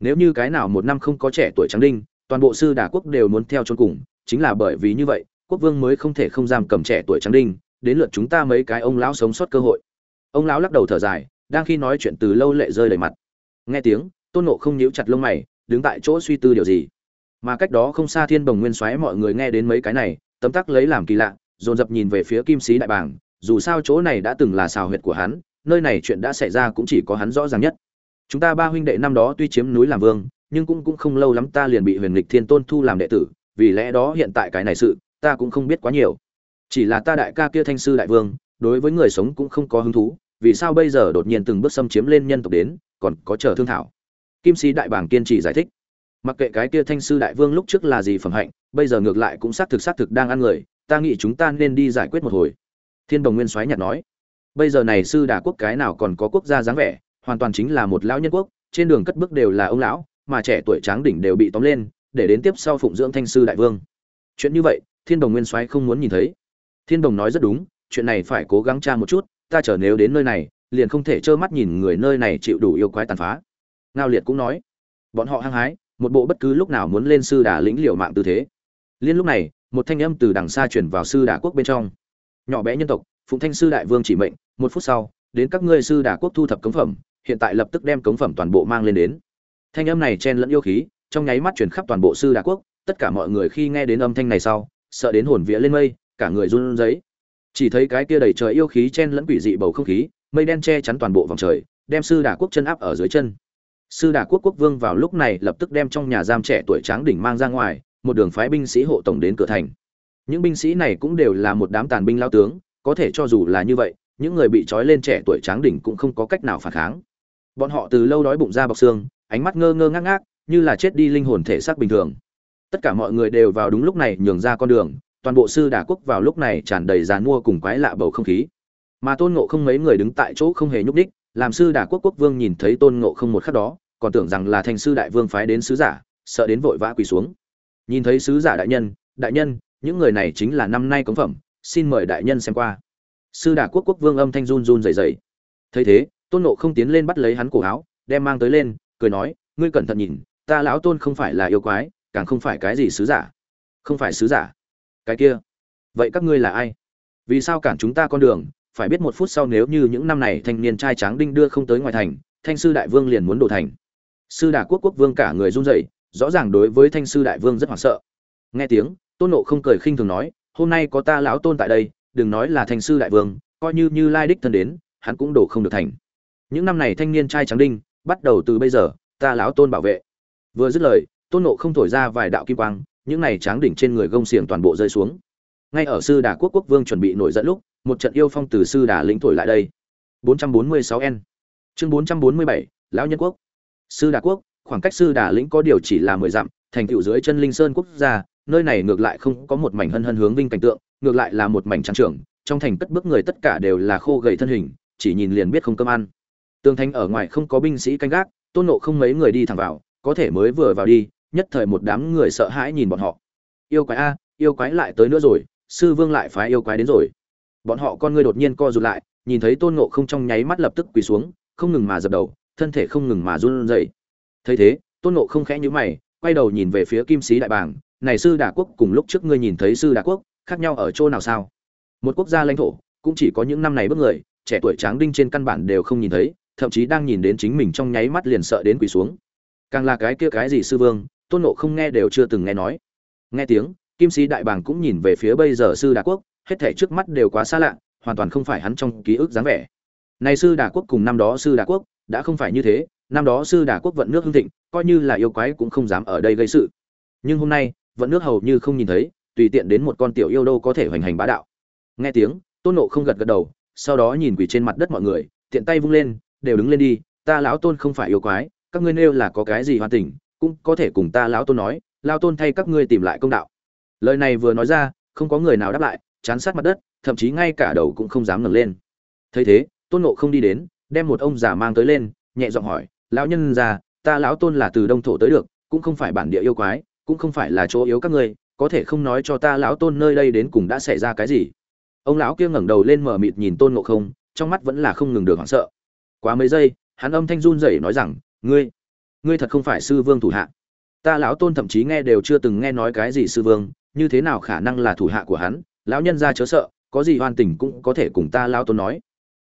Nếu như cái nào một năm không có trẻ tuổi tráng đinh, toàn bộ sư đà quốc đều muốn theo trốn cùng, chính là bởi vì như vậy, quốc vương mới không thể không giam cầm trẻ tuổi tráng đinh, đến lượt chúng ta mấy cái ông lão sống sót cơ hội. Ông lão lắc đầu thở dài, đang khi nói chuyện từ lâu lệ rơi đầy mặt. Nghe tiếng tôn nộ không nhíu chặt lông mày đứng tại chỗ suy tư điều gì. Mà cách đó không xa thiên bồng nguyên xoáy mọi người nghe đến mấy cái này tấm tắc lấy làm kỳ lạ dồn dập nhìn về phía kim sĩ đại bảng, dù sao chỗ này đã từng là xào huyệt của hắn nơi này chuyện đã xảy ra cũng chỉ có hắn rõ ràng nhất. Chúng ta ba huynh đệ năm đó tuy chiếm núi làm vương nhưng cũng cũng không lâu lắm ta liền bị huyền lịch thiên tôn thu làm đệ tử vì lẽ đó hiện tại cái này sự ta cũng không biết quá nhiều. Chỉ là ta đại ca kia thanh sư đại vương đối với người sống cũng không có hứng thú vì sao bây giờ đột nhiên từng bước xâm chiếm lên nhân tộc đến còn có chờ thương thảo kim sĩ đại bàng kiên trì giải thích. Mặc kệ cái kia thanh sư đại vương lúc trước là gì phẩm hạnh, bây giờ ngược lại cũng xác thực xác thực đang ăn người, ta nghĩ chúng ta nên đi giải quyết một hồi. Thiên đồng nguyên soái nhạt nói. Bây giờ này sư đà quốc cái nào còn có quốc gia dáng vẻ, hoàn toàn chính là một lão nhân quốc, trên đường cất bước đều là ông lão, mà trẻ tuổi tráng đỉnh đều bị tóm lên, để đến tiếp sau phụng dưỡng thanh sư đại vương. Chuyện như vậy, thiên đồng nguyên soái không muốn nhìn thấy. Thiên đồng nói rất đúng, chuyện này phải cố gắng tra một chút, ta chờ nếu đến nơi này, liền không thể trơ mắt nhìn người nơi này chịu đủ yêu quái tàn phá ngao liệt cũng nói, bọn họ hăng hái, một bộ bất cứ lúc nào muốn lên sư đà lĩnh liều mạng tư thế. Liên lúc này, một thanh âm từ đằng xa chuyển vào sư đà quốc bên trong. Nhỏ bé nhân tộc, phụng thanh sư đại vương chỉ mệnh, một phút sau, đến các ngươi sư đà quốc thu thập cống phẩm, hiện tại lập tức đem cống phẩm toàn bộ mang lên đến. Thanh âm này chen lẫn yêu khí, trong nháy mắt chuyển khắp toàn bộ sư đà quốc, tất cả mọi người khi nghe đến âm thanh này sau, sợ đến hồn vía lên mây, cả người run rẩy. Chỉ thấy cái kia đầy trời yêu khí chen lẫn quỷ dị bầu không khí, mây đen che chắn toàn bộ vòng trời, đem sư đà quốc chân áp ở dưới chân sư đà quốc quốc vương vào lúc này lập tức đem trong nhà giam trẻ tuổi tráng đỉnh mang ra ngoài, một đường phái binh sĩ hộ tổng đến cửa thành. Những binh sĩ này cũng đều là một đám tàn binh lao tướng, có thể cho dù là như vậy, những người bị trói lên trẻ tuổi tráng đỉnh cũng không có cách nào phản kháng. Bọn họ từ lâu đói bụng ra bọc xương, ánh mắt ngơ ngơ ngác ngác, như là chết đi linh hồn thể xác bình thường. Tất cả mọi người đều vào đúng lúc này nhường ra con đường, toàn bộ sư đà quốc vào lúc này tràn đầy dàn mua cùng quái lạ bầu không khí. Mà tôn ngộ không mấy người đứng tại chỗ không hề nhúc đích làm sư đà quốc quốc vương nhìn thấy tôn ngộ không một khắc đó, còn tưởng rằng là thành sư đại vương phái đến sứ giả, sợ đến vội vã quỳ xuống. Nhìn thấy sứ giả đại nhân đại nhân, những người này chính là năm nay cống phẩm, xin mời đại nhân xem qua. Sư đà quốc quốc vương âm thanh run run rẩy rẩy. Thấy thế, tôn nộ không tiến lên bắt lấy hắn cổ áo, đem mang tới lên, cười nói, ngươi cẩn thận nhìn, ta lão tôn không phải là yêu quái, càng không phải cái gì sứ giả. Không phải sứ giả. Cái kia, vậy các ngươi là ai? Vì sao cản chúng ta con đường phải biết một phút sau nếu như những năm này thanh niên trai tráng đinh đưa không tới ngoài thành, thanh sư đại vương liền muốn đổ thành. Sư đà quốc quốc vương cả người run rẩy, rõ ràng đối với thanh sư đại vương rất hoảng sợ. Nghe tiếng, tôn nộ không cười khinh thường nói, hôm nay có ta lão tôn tại đây, đừng nói là thanh sư đại vương, coi như như lai đích thân đến, hắn cũng đổ không được thành. Những năm này thanh niên trai trắng đinh, bắt đầu từ bây giờ, ta lão tôn bảo vệ. Vừa dứt lời, tôn nộ không thổi ra vài đạo kim quang, những này tráng đỉnh trên người gông xiềng toàn bộ rơi xuống. Ngay ở sư đà quốc quốc vương chuẩn bị nổi dẫn lúc một trận yêu phong từ sư đà lĩnh thổi lại đây. 446 n. Chương 447, lão nhân quốc. Sư đà quốc khoảng cách sư đà lĩnh có điều chỉ là mười dặm thành tựu dưới chân linh sơn quốc gia nơi này ngược lại không có một mảnh hân hân hướng vinh cảnh tượng ngược lại là một mảnh trang trưởng trong thành cất bước người tất cả đều là khô gầy thân hình chỉ nhìn liền biết không cơm ăn. Tường thành ở ngoài không có binh sĩ canh gác tôn nộ không mấy người đi thẳng vào có thể mới vừa vào đi nhất thời một đám người sợ hãi nhìn bọn họ. Yêu quái a yêu quái lại tới nữa rồi sư vương lại phái yêu quái đến rồi bọn họ con ngươi đột nhiên co rụt lại, nhìn thấy tôn ngộ không trong nháy mắt lập tức quỳ xuống, không ngừng mà dập đầu, thân thể không ngừng mà run rẩy. Thấy thế, tôn ngộ không khẽ nhíu mày, quay đầu nhìn về phía kim sĩ đại bàng, này sư đà quốc, cùng lúc trước ngươi nhìn thấy sư đà quốc, khác nhau ở chỗ nào sao? Một quốc gia lãnh thổ, cũng chỉ có những năm này bước người, trẻ tuổi tráng đinh trên căn bản đều không nhìn thấy, thậm chí đang nhìn đến chính mình trong nháy mắt liền sợ đến quỳ xuống. Càng là cái kia cái gì sư vương, tôn nộ không nghe đều chưa từng nghe nói. Nghe tiếng, kim sĩ đại bàng cũng nhìn về phía bây giờ sư đà quốc hết thảy trước mắt đều quá xa lạ, hoàn toàn không phải hắn trong ký ức dáng vẻ. Này sư đà quốc cùng năm đó sư đà quốc, đã không phải như thế, năm đó sư đà quốc vận nước hưng thịnh, coi như là yêu quái cũng không dám ở đây gây sự. Nhưng hôm nay, vận nước hầu như không nhìn thấy, tùy tiện đến một con tiểu yêu đâu có thể hoành hành bá đạo. Nghe tiếng, tôn nộ không gật gật đầu, sau đó nhìn quỳ trên mặt đất mọi người, tiện tay vung lên, đều đứng lên đi, ta lão tôn không phải yêu quái, các ngươi nêu là có cái gì hoàn tình, cũng có thể cùng ta lão tôn nói, lao tôn thay các ngươi tìm lại công đạo. Lời này vừa nói ra, không có người nào đáp lại chán sát mặt đất, thậm chí ngay cả đầu cũng không dám ngẩng lên. Thấy thế, tôn nộ không đi đến, đem một ông già mang tới lên, nhẹ giọng hỏi, lão nhân già, ta lão tôn là từ đông thổ tới được, cũng không phải bản địa yêu quái, cũng không phải là chỗ yếu các ngươi, có thể không nói cho ta lão tôn nơi đây đến cùng đã xảy ra cái gì? Ông lão kia ngẩng đầu lên mở mịt nhìn tôn ngộ không, trong mắt vẫn là không ngừng được hoảng sợ. Quá mấy giây, hắn âm thanh run rẩy nói rằng, ngươi ngươi thật không phải sư vương thủ hạ. Ta lão tôn thậm chí nghe đều chưa từng nghe nói cái gì sư vương, như thế nào khả năng là thủ hạ của hắn lão nhân ra chớ sợ, có gì hoan tình cũng có thể cùng ta lão tôn nói.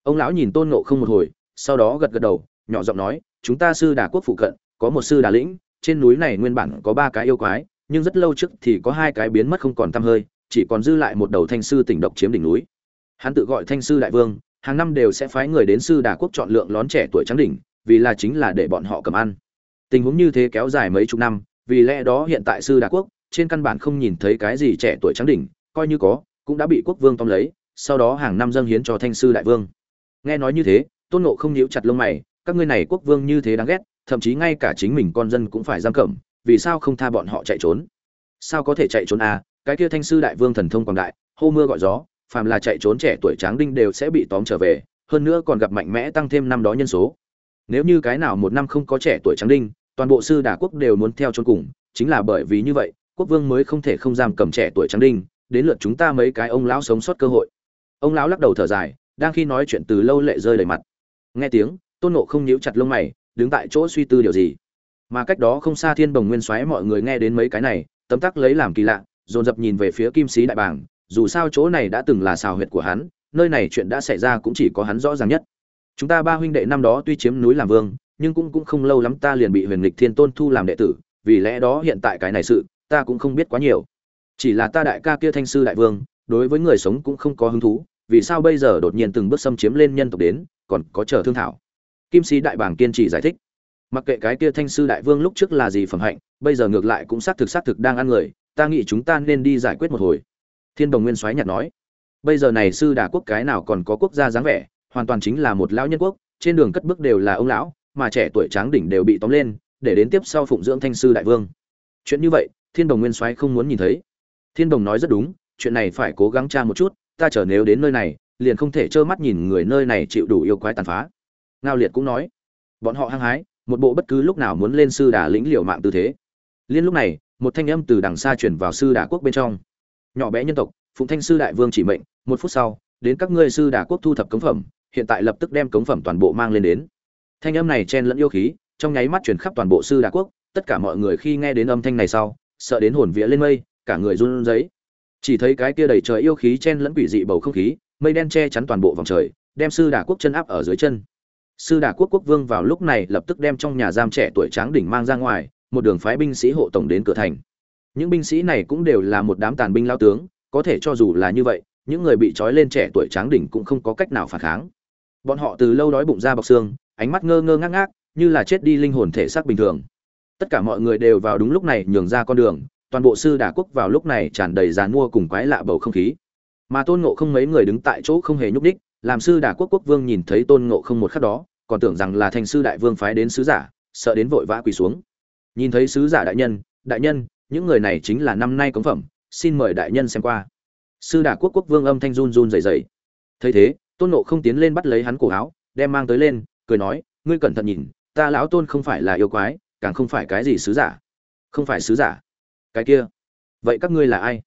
Ông lão nhìn tôn nộ không một hồi, sau đó gật gật đầu, nhỏ giọng nói, chúng ta sư đà quốc phụ cận, có một sư đà lĩnh, trên núi này nguyên bản có ba cái yêu quái, nhưng rất lâu trước thì có hai cái biến mất không còn tăm hơi, chỉ còn dư lại một đầu thanh sư tỉnh độc chiếm đỉnh núi. Hắn tự gọi thanh sư đại vương, hàng năm đều sẽ phái người đến sư đà quốc chọn lượng lón trẻ tuổi trắng đỉnh, vì là chính là để bọn họ cầm ăn. Tình huống như thế kéo dài mấy chục năm, vì lẽ đó hiện tại sư đà quốc, trên căn bản không nhìn thấy cái gì trẻ tuổi trắng đỉnh coi như có, cũng đã bị quốc vương tóm lấy, sau đó hàng năm dâng hiến cho thanh sư đại vương. Nghe nói như thế, tôn nộ không nhíu chặt lông mày, các ngươi này quốc vương như thế đáng ghét, thậm chí ngay cả chính mình con dân cũng phải giam cầm, vì sao không tha bọn họ chạy trốn? Sao có thể chạy trốn à? Cái kia thanh sư đại vương thần thông quảng đại, hô mưa gọi gió, phàm là chạy trốn trẻ tuổi tráng đinh đều sẽ bị tóm trở về, hơn nữa còn gặp mạnh mẽ tăng thêm năm đó nhân số. Nếu như cái nào một năm không có trẻ tuổi tráng đinh, toàn bộ sư đà quốc đều muốn theo trốn cùng, chính là bởi vì như vậy, quốc vương mới không thể không giam cầm trẻ tuổi tráng đinh đến lượt chúng ta mấy cái ông lão sống sót cơ hội. Ông lão lắc đầu thở dài, đang khi nói chuyện từ lâu lệ rơi đầy mặt. Nghe tiếng, tôn nộ không nhíu chặt lông mày, đứng tại chỗ suy tư điều gì. Mà cách đó không xa thiên bồng nguyên xoáy mọi người nghe đến mấy cái này, tấm tắc lấy làm kỳ lạ, dồn dập nhìn về phía kim sĩ đại bàng, dù sao chỗ này đã từng là xào huyệt của hắn, nơi này chuyện đã xảy ra cũng chỉ có hắn rõ ràng nhất. Chúng ta ba huynh đệ năm đó tuy chiếm núi làm vương, nhưng cũng cũng không lâu lắm ta liền bị huyền lịch thiên tôn thu làm đệ tử, vì lẽ đó hiện tại cái này sự, ta cũng không biết quá nhiều chỉ là ta đại ca kia thanh sư đại vương, đối với người sống cũng không có hứng thú, vì sao bây giờ đột nhiên từng bước xâm chiếm lên nhân tộc đến, còn có chờ thương thảo? Kim sĩ đại bảng kiên trì giải thích. Mặc kệ cái kia thanh sư đại vương lúc trước là gì phẩm hạnh, bây giờ ngược lại cũng xác thực xác thực đang ăn người, ta nghĩ chúng ta nên đi giải quyết một hồi. Thiên đồng nguyên soái nhạt nói. Bây giờ này sư đà quốc cái nào còn có quốc gia dáng vẻ, hoàn toàn chính là một lão nhân quốc, trên đường cất bước đều là ông lão, mà trẻ tuổi tráng đỉnh đều bị tóm lên, để đến tiếp sau phụng dưỡng thanh sư đại vương. Chuyện như vậy, thiên đồng nguyên soái không muốn nhìn thấy thiên đồng nói rất đúng, chuyện này phải cố gắng tra một chút, ta chờ nếu đến nơi này, liền không thể trơ mắt nhìn người nơi này chịu đủ yêu quái tàn phá. Ngao liệt cũng nói, bọn họ hăng hái, một bộ bất cứ lúc nào muốn lên sư đà lĩnh liều mạng tư thế. Liên lúc này, một thanh âm từ đằng xa chuyển vào sư đà quốc bên trong. Nhỏ bé nhân tộc, phụng thanh sư đại vương chỉ mệnh, một phút sau, đến các ngươi sư đà quốc thu thập cống phẩm, hiện tại lập tức đem cống phẩm toàn bộ mang lên đến. Thanh âm này chen lẫn yêu khí, trong nháy mắt chuyển khắp toàn bộ sư đà quốc, tất cả mọi người khi nghe đến âm thanh này sau, sợ đến hồn vía lên mây cả người run rẩy. Chỉ thấy cái kia đầy trời yêu khí chen lẫn quỷ dị bầu không khí, mây đen che chắn toàn bộ vòng trời, đem sư đả quốc chân áp ở dưới chân. Sư đả quốc quốc vương vào lúc này lập tức đem trong nhà giam trẻ tuổi tráng đỉnh mang ra ngoài, một đường phái binh sĩ hộ tổng đến cửa thành. Những binh sĩ này cũng đều là một đám tàn binh lao tướng, có thể cho dù là như vậy, những người bị trói lên trẻ tuổi tráng đỉnh cũng không có cách nào phản kháng. Bọn họ từ lâu đói bụng ra bọc xương, ánh mắt ngơ ngơ ngác ngác, như là chết đi linh hồn thể xác bình thường. Tất cả mọi người đều vào đúng lúc này nhường ra con đường toàn bộ sư đà quốc vào lúc này tràn đầy dàn mua cùng quái lạ bầu không khí. Mà tôn ngộ không mấy người đứng tại chỗ không hề nhúc đích làm sư đà quốc quốc vương nhìn thấy tôn ngộ không một khắc đó, còn tưởng rằng là thành sư đại vương phái đến sứ giả, sợ đến vội vã quỳ xuống. Nhìn thấy sứ giả đại nhân đại nhân, những người này chính là năm nay cống phẩm, xin mời đại nhân xem qua. Sư đà quốc quốc vương âm thanh run run rẩy rẩy. Thấy thế, tôn nộ không tiến lên bắt lấy hắn cổ áo, đem mang tới lên, cười nói, ngươi cẩn thận nhìn, ta lão tôn không phải là yêu quái, càng không phải cái gì sứ giả. Không phải sứ giả cái kia. Vậy các ngươi là ai?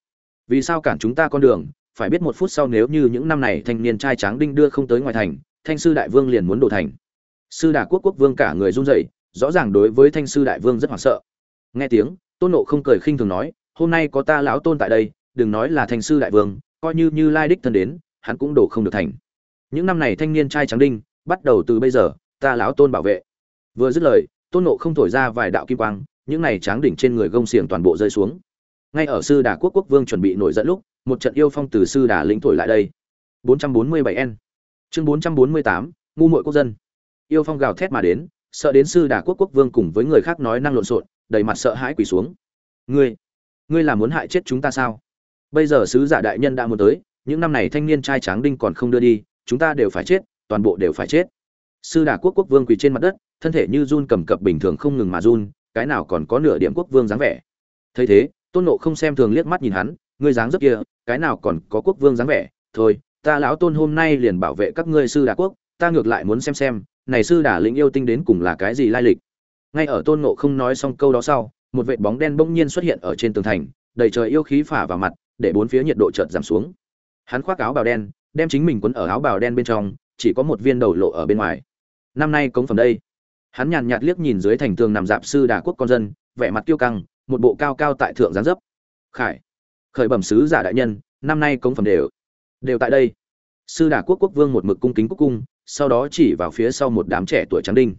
Vì sao cản chúng ta con đường? Phải biết một phút sau nếu như những năm này thanh niên trai tráng đinh đưa không tới ngoài thành, thanh sư đại vương liền muốn đổ thành. Sư đà quốc quốc vương cả người run rẩy, rõ ràng đối với thanh sư đại vương rất hoảng sợ. Nghe tiếng, tôn nộ không cười khinh thường nói, hôm nay có ta lão tôn tại đây, đừng nói là thanh sư đại vương, coi như như lai đích thân đến, hắn cũng đổ không được thành. Những năm này thanh niên trai trắng đinh, bắt đầu từ bây giờ, ta lão tôn bảo vệ. Vừa dứt lời, tôn nộ không thổi ra vài đạo kim quang những này tráng đỉnh trên người gông xiềng toàn bộ rơi xuống. Ngay ở sư đà quốc quốc vương chuẩn bị nổi dẫn lúc một trận yêu phong từ sư đà lĩnh thổi lại đây. 447 n. Chương 448, ngu muội quốc dân. Yêu phong gào thét mà đến sợ đến sư đà quốc quốc vương cùng với người khác nói năng lộn xộn đầy mặt sợ hãi quỳ xuống. Ngươi ngươi là muốn hại chết chúng ta sao? Bây giờ sứ giả đại nhân đã muốn tới những năm này thanh niên trai tráng đinh còn không đưa đi chúng ta đều phải chết toàn bộ đều phải chết. Sư đà quốc quốc vương quỳ trên mặt đất thân thể như run cầm cập bình thường không ngừng mà run cái nào còn có nửa điểm quốc vương dáng vẻ. Thấy thế, tôn nộ không xem thường liếc mắt nhìn hắn, ngươi dáng rất kia, cái nào còn có quốc vương dáng vẻ? Thôi, ta lão tôn hôm nay liền bảo vệ các ngươi sư đà quốc, ta ngược lại muốn xem xem, này sư đà lĩnh yêu tinh đến cùng là cái gì lai lịch. Ngay ở tôn nộ không nói xong câu đó sau, một vệt bóng đen bỗng nhiên xuất hiện ở trên tường thành, đầy trời yêu khí phả vào mặt, để bốn phía nhiệt độ chợt giảm xuống. Hắn khoác áo bào đen, đem chính mình quấn ở áo bào đen bên trong, chỉ có một viên đầu lộ ở bên ngoài. Năm nay cống phẩm đây hắn nhàn nhạt liếc nhìn dưới thành tường nằm dạp sư đà quốc con dân, vẻ mặt kiêu căng, một bộ cao cao tại thượng gián dấp. Khải, khởi bẩm sứ giả đại nhân, năm nay cống phẩm đều đều tại đây. Sư đà quốc quốc vương một mực cung kính quốc cung, sau đó chỉ vào phía sau một đám trẻ tuổi trắng đinh.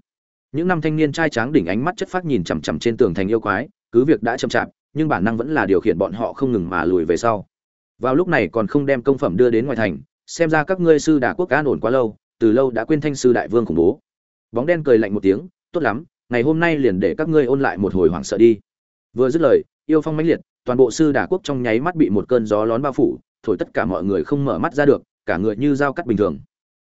Những năm thanh niên trai tráng đỉnh ánh mắt chất phát nhìn chằm chằm trên tường thành yêu quái, cứ việc đã chậm chạp, nhưng bản năng vẫn là điều khiển bọn họ không ngừng mà lùi về sau. Vào lúc này còn không đem công phẩm đưa đến ngoài thành, xem ra các ngươi sư đà quốc an ổn quá lâu, từ lâu đã quên thanh sư đại vương khủng bố bóng đen cười lạnh một tiếng, tốt lắm, ngày hôm nay liền để các ngươi ôn lại một hồi hoảng sợ đi. Vừa dứt lời, yêu phong mãnh liệt, toàn bộ sư đà quốc trong nháy mắt bị một cơn gió lón bao phủ, thổi tất cả mọi người không mở mắt ra được, cả người như dao cắt bình thường.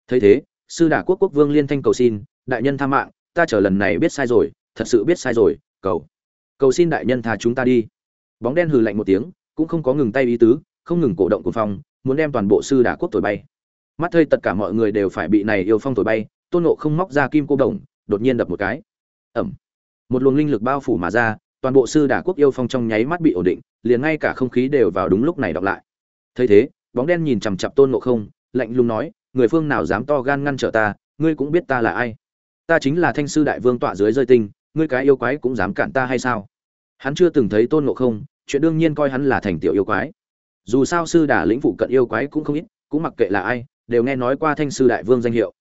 Thấy thế, sư đà quốc quốc vương liên thanh cầu xin, đại nhân tha mạng, ta chờ lần này biết sai rồi, thật sự biết sai rồi, cầu cầu xin đại nhân tha chúng ta đi. Bóng đen hừ lạnh một tiếng, cũng không có ngừng tay ý tứ, không ngừng cổ động cuồng phong, muốn đem toàn bộ sư đà quốc thổi bay. Mắt thấy tất cả mọi người đều phải bị này yêu phong thổi bay tôn nộ không móc ra kim cô đồng, đột nhiên đập một cái. Ẩm. Một luồng linh lực bao phủ mà ra, toàn bộ sư đà quốc yêu phong trong nháy mắt bị ổn định, liền ngay cả không khí đều vào đúng lúc này đọc lại. Thấy thế, bóng đen nhìn chằm chặp tôn nộ không, lạnh lùng nói, người phương nào dám to gan ngăn trở ta, ngươi cũng biết ta là ai. Ta chính là thanh sư đại vương tọa dưới rơi tinh, ngươi cái yêu quái cũng dám cản ta hay sao? Hắn chưa từng thấy tôn Nộ không, chuyện đương nhiên coi hắn là thành tiểu yêu quái. Dù sao sư đà lĩnh phụ cận yêu quái cũng không ít, cũng mặc kệ là ai, đều nghe nói qua thanh sư đại vương danh hiệu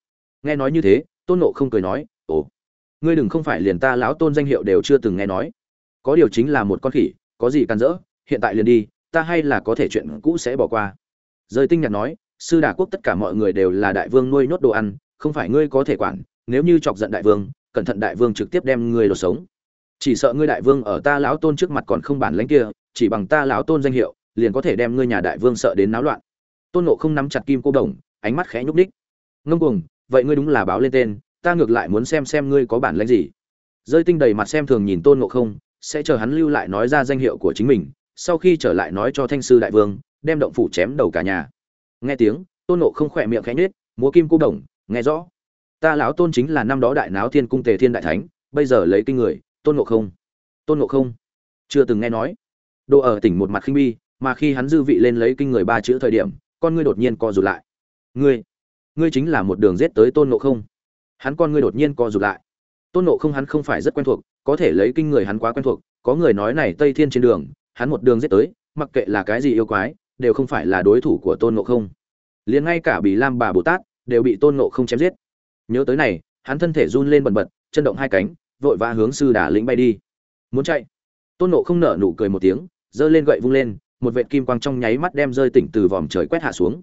nghe nói như thế, tôn nộ không cười nói, ồ, ngươi đừng không phải liền ta lão tôn danh hiệu đều chưa từng nghe nói. Có điều chính là một con khỉ, có gì can dỡ hiện tại liền đi, ta hay là có thể chuyện cũ sẽ bỏ qua. Rơi tinh nhạc nói, sư đà quốc tất cả mọi người đều là đại vương nuôi nhốt đồ ăn, không phải ngươi có thể quản, nếu như chọc giận đại vương, cẩn thận đại vương trực tiếp đem ngươi lột sống. Chỉ sợ ngươi đại vương ở ta lão tôn trước mặt còn không bản lãnh kia, chỉ bằng ta lão tôn danh hiệu, liền có thể đem ngươi nhà đại vương sợ đến náo loạn. Tôn nộ không nắm chặt kim cô đồng, ánh mắt khẽ nhúc đích ngông cuồng vậy ngươi đúng là báo lên tên, ta ngược lại muốn xem xem ngươi có bản lãnh gì. Rơi tinh đầy mặt xem thường nhìn tôn ngộ không, sẽ chờ hắn lưu lại nói ra danh hiệu của chính mình, sau khi trở lại nói cho thanh sư đại vương, đem động phủ chém đầu cả nhà. Nghe tiếng, tôn ngộ không khỏe miệng khẽ nhết múa kim cô đồng, nghe rõ. Ta lão tôn chính là năm đó đại náo thiên cung tề thiên đại thánh, bây giờ lấy kinh người, tôn ngộ không. Tôn ngộ không, chưa từng nghe nói. Độ ở tỉnh một mặt khinh bi, mà khi hắn dư vị lên lấy kinh người ba chữ thời điểm, con ngươi đột nhiên co rụt lại. Ngươi ngươi chính là một đường giết tới tôn nộ không. Hắn con ngươi đột nhiên co rụt lại. Tôn nộ không hắn không phải rất quen thuộc, có thể lấy kinh người hắn quá quen thuộc, có người nói này tây thiên trên đường, hắn một đường giết tới, mặc kệ là cái gì yêu quái, đều không phải là đối thủ của tôn nộ không. Liền ngay cả bị lam bà bồ tát đều bị tôn nộ không chém giết. Nhớ tới này, hắn thân thể run lên bần bật, chân động hai cánh, vội vã hướng sư đà lĩnh bay đi. Muốn chạy? Tôn nộ không nở nụ cười một tiếng, giơ lên gậy vung lên, một vệt kim quang trong nháy mắt đem rơi tỉnh từ vòm trời quét hạ xuống.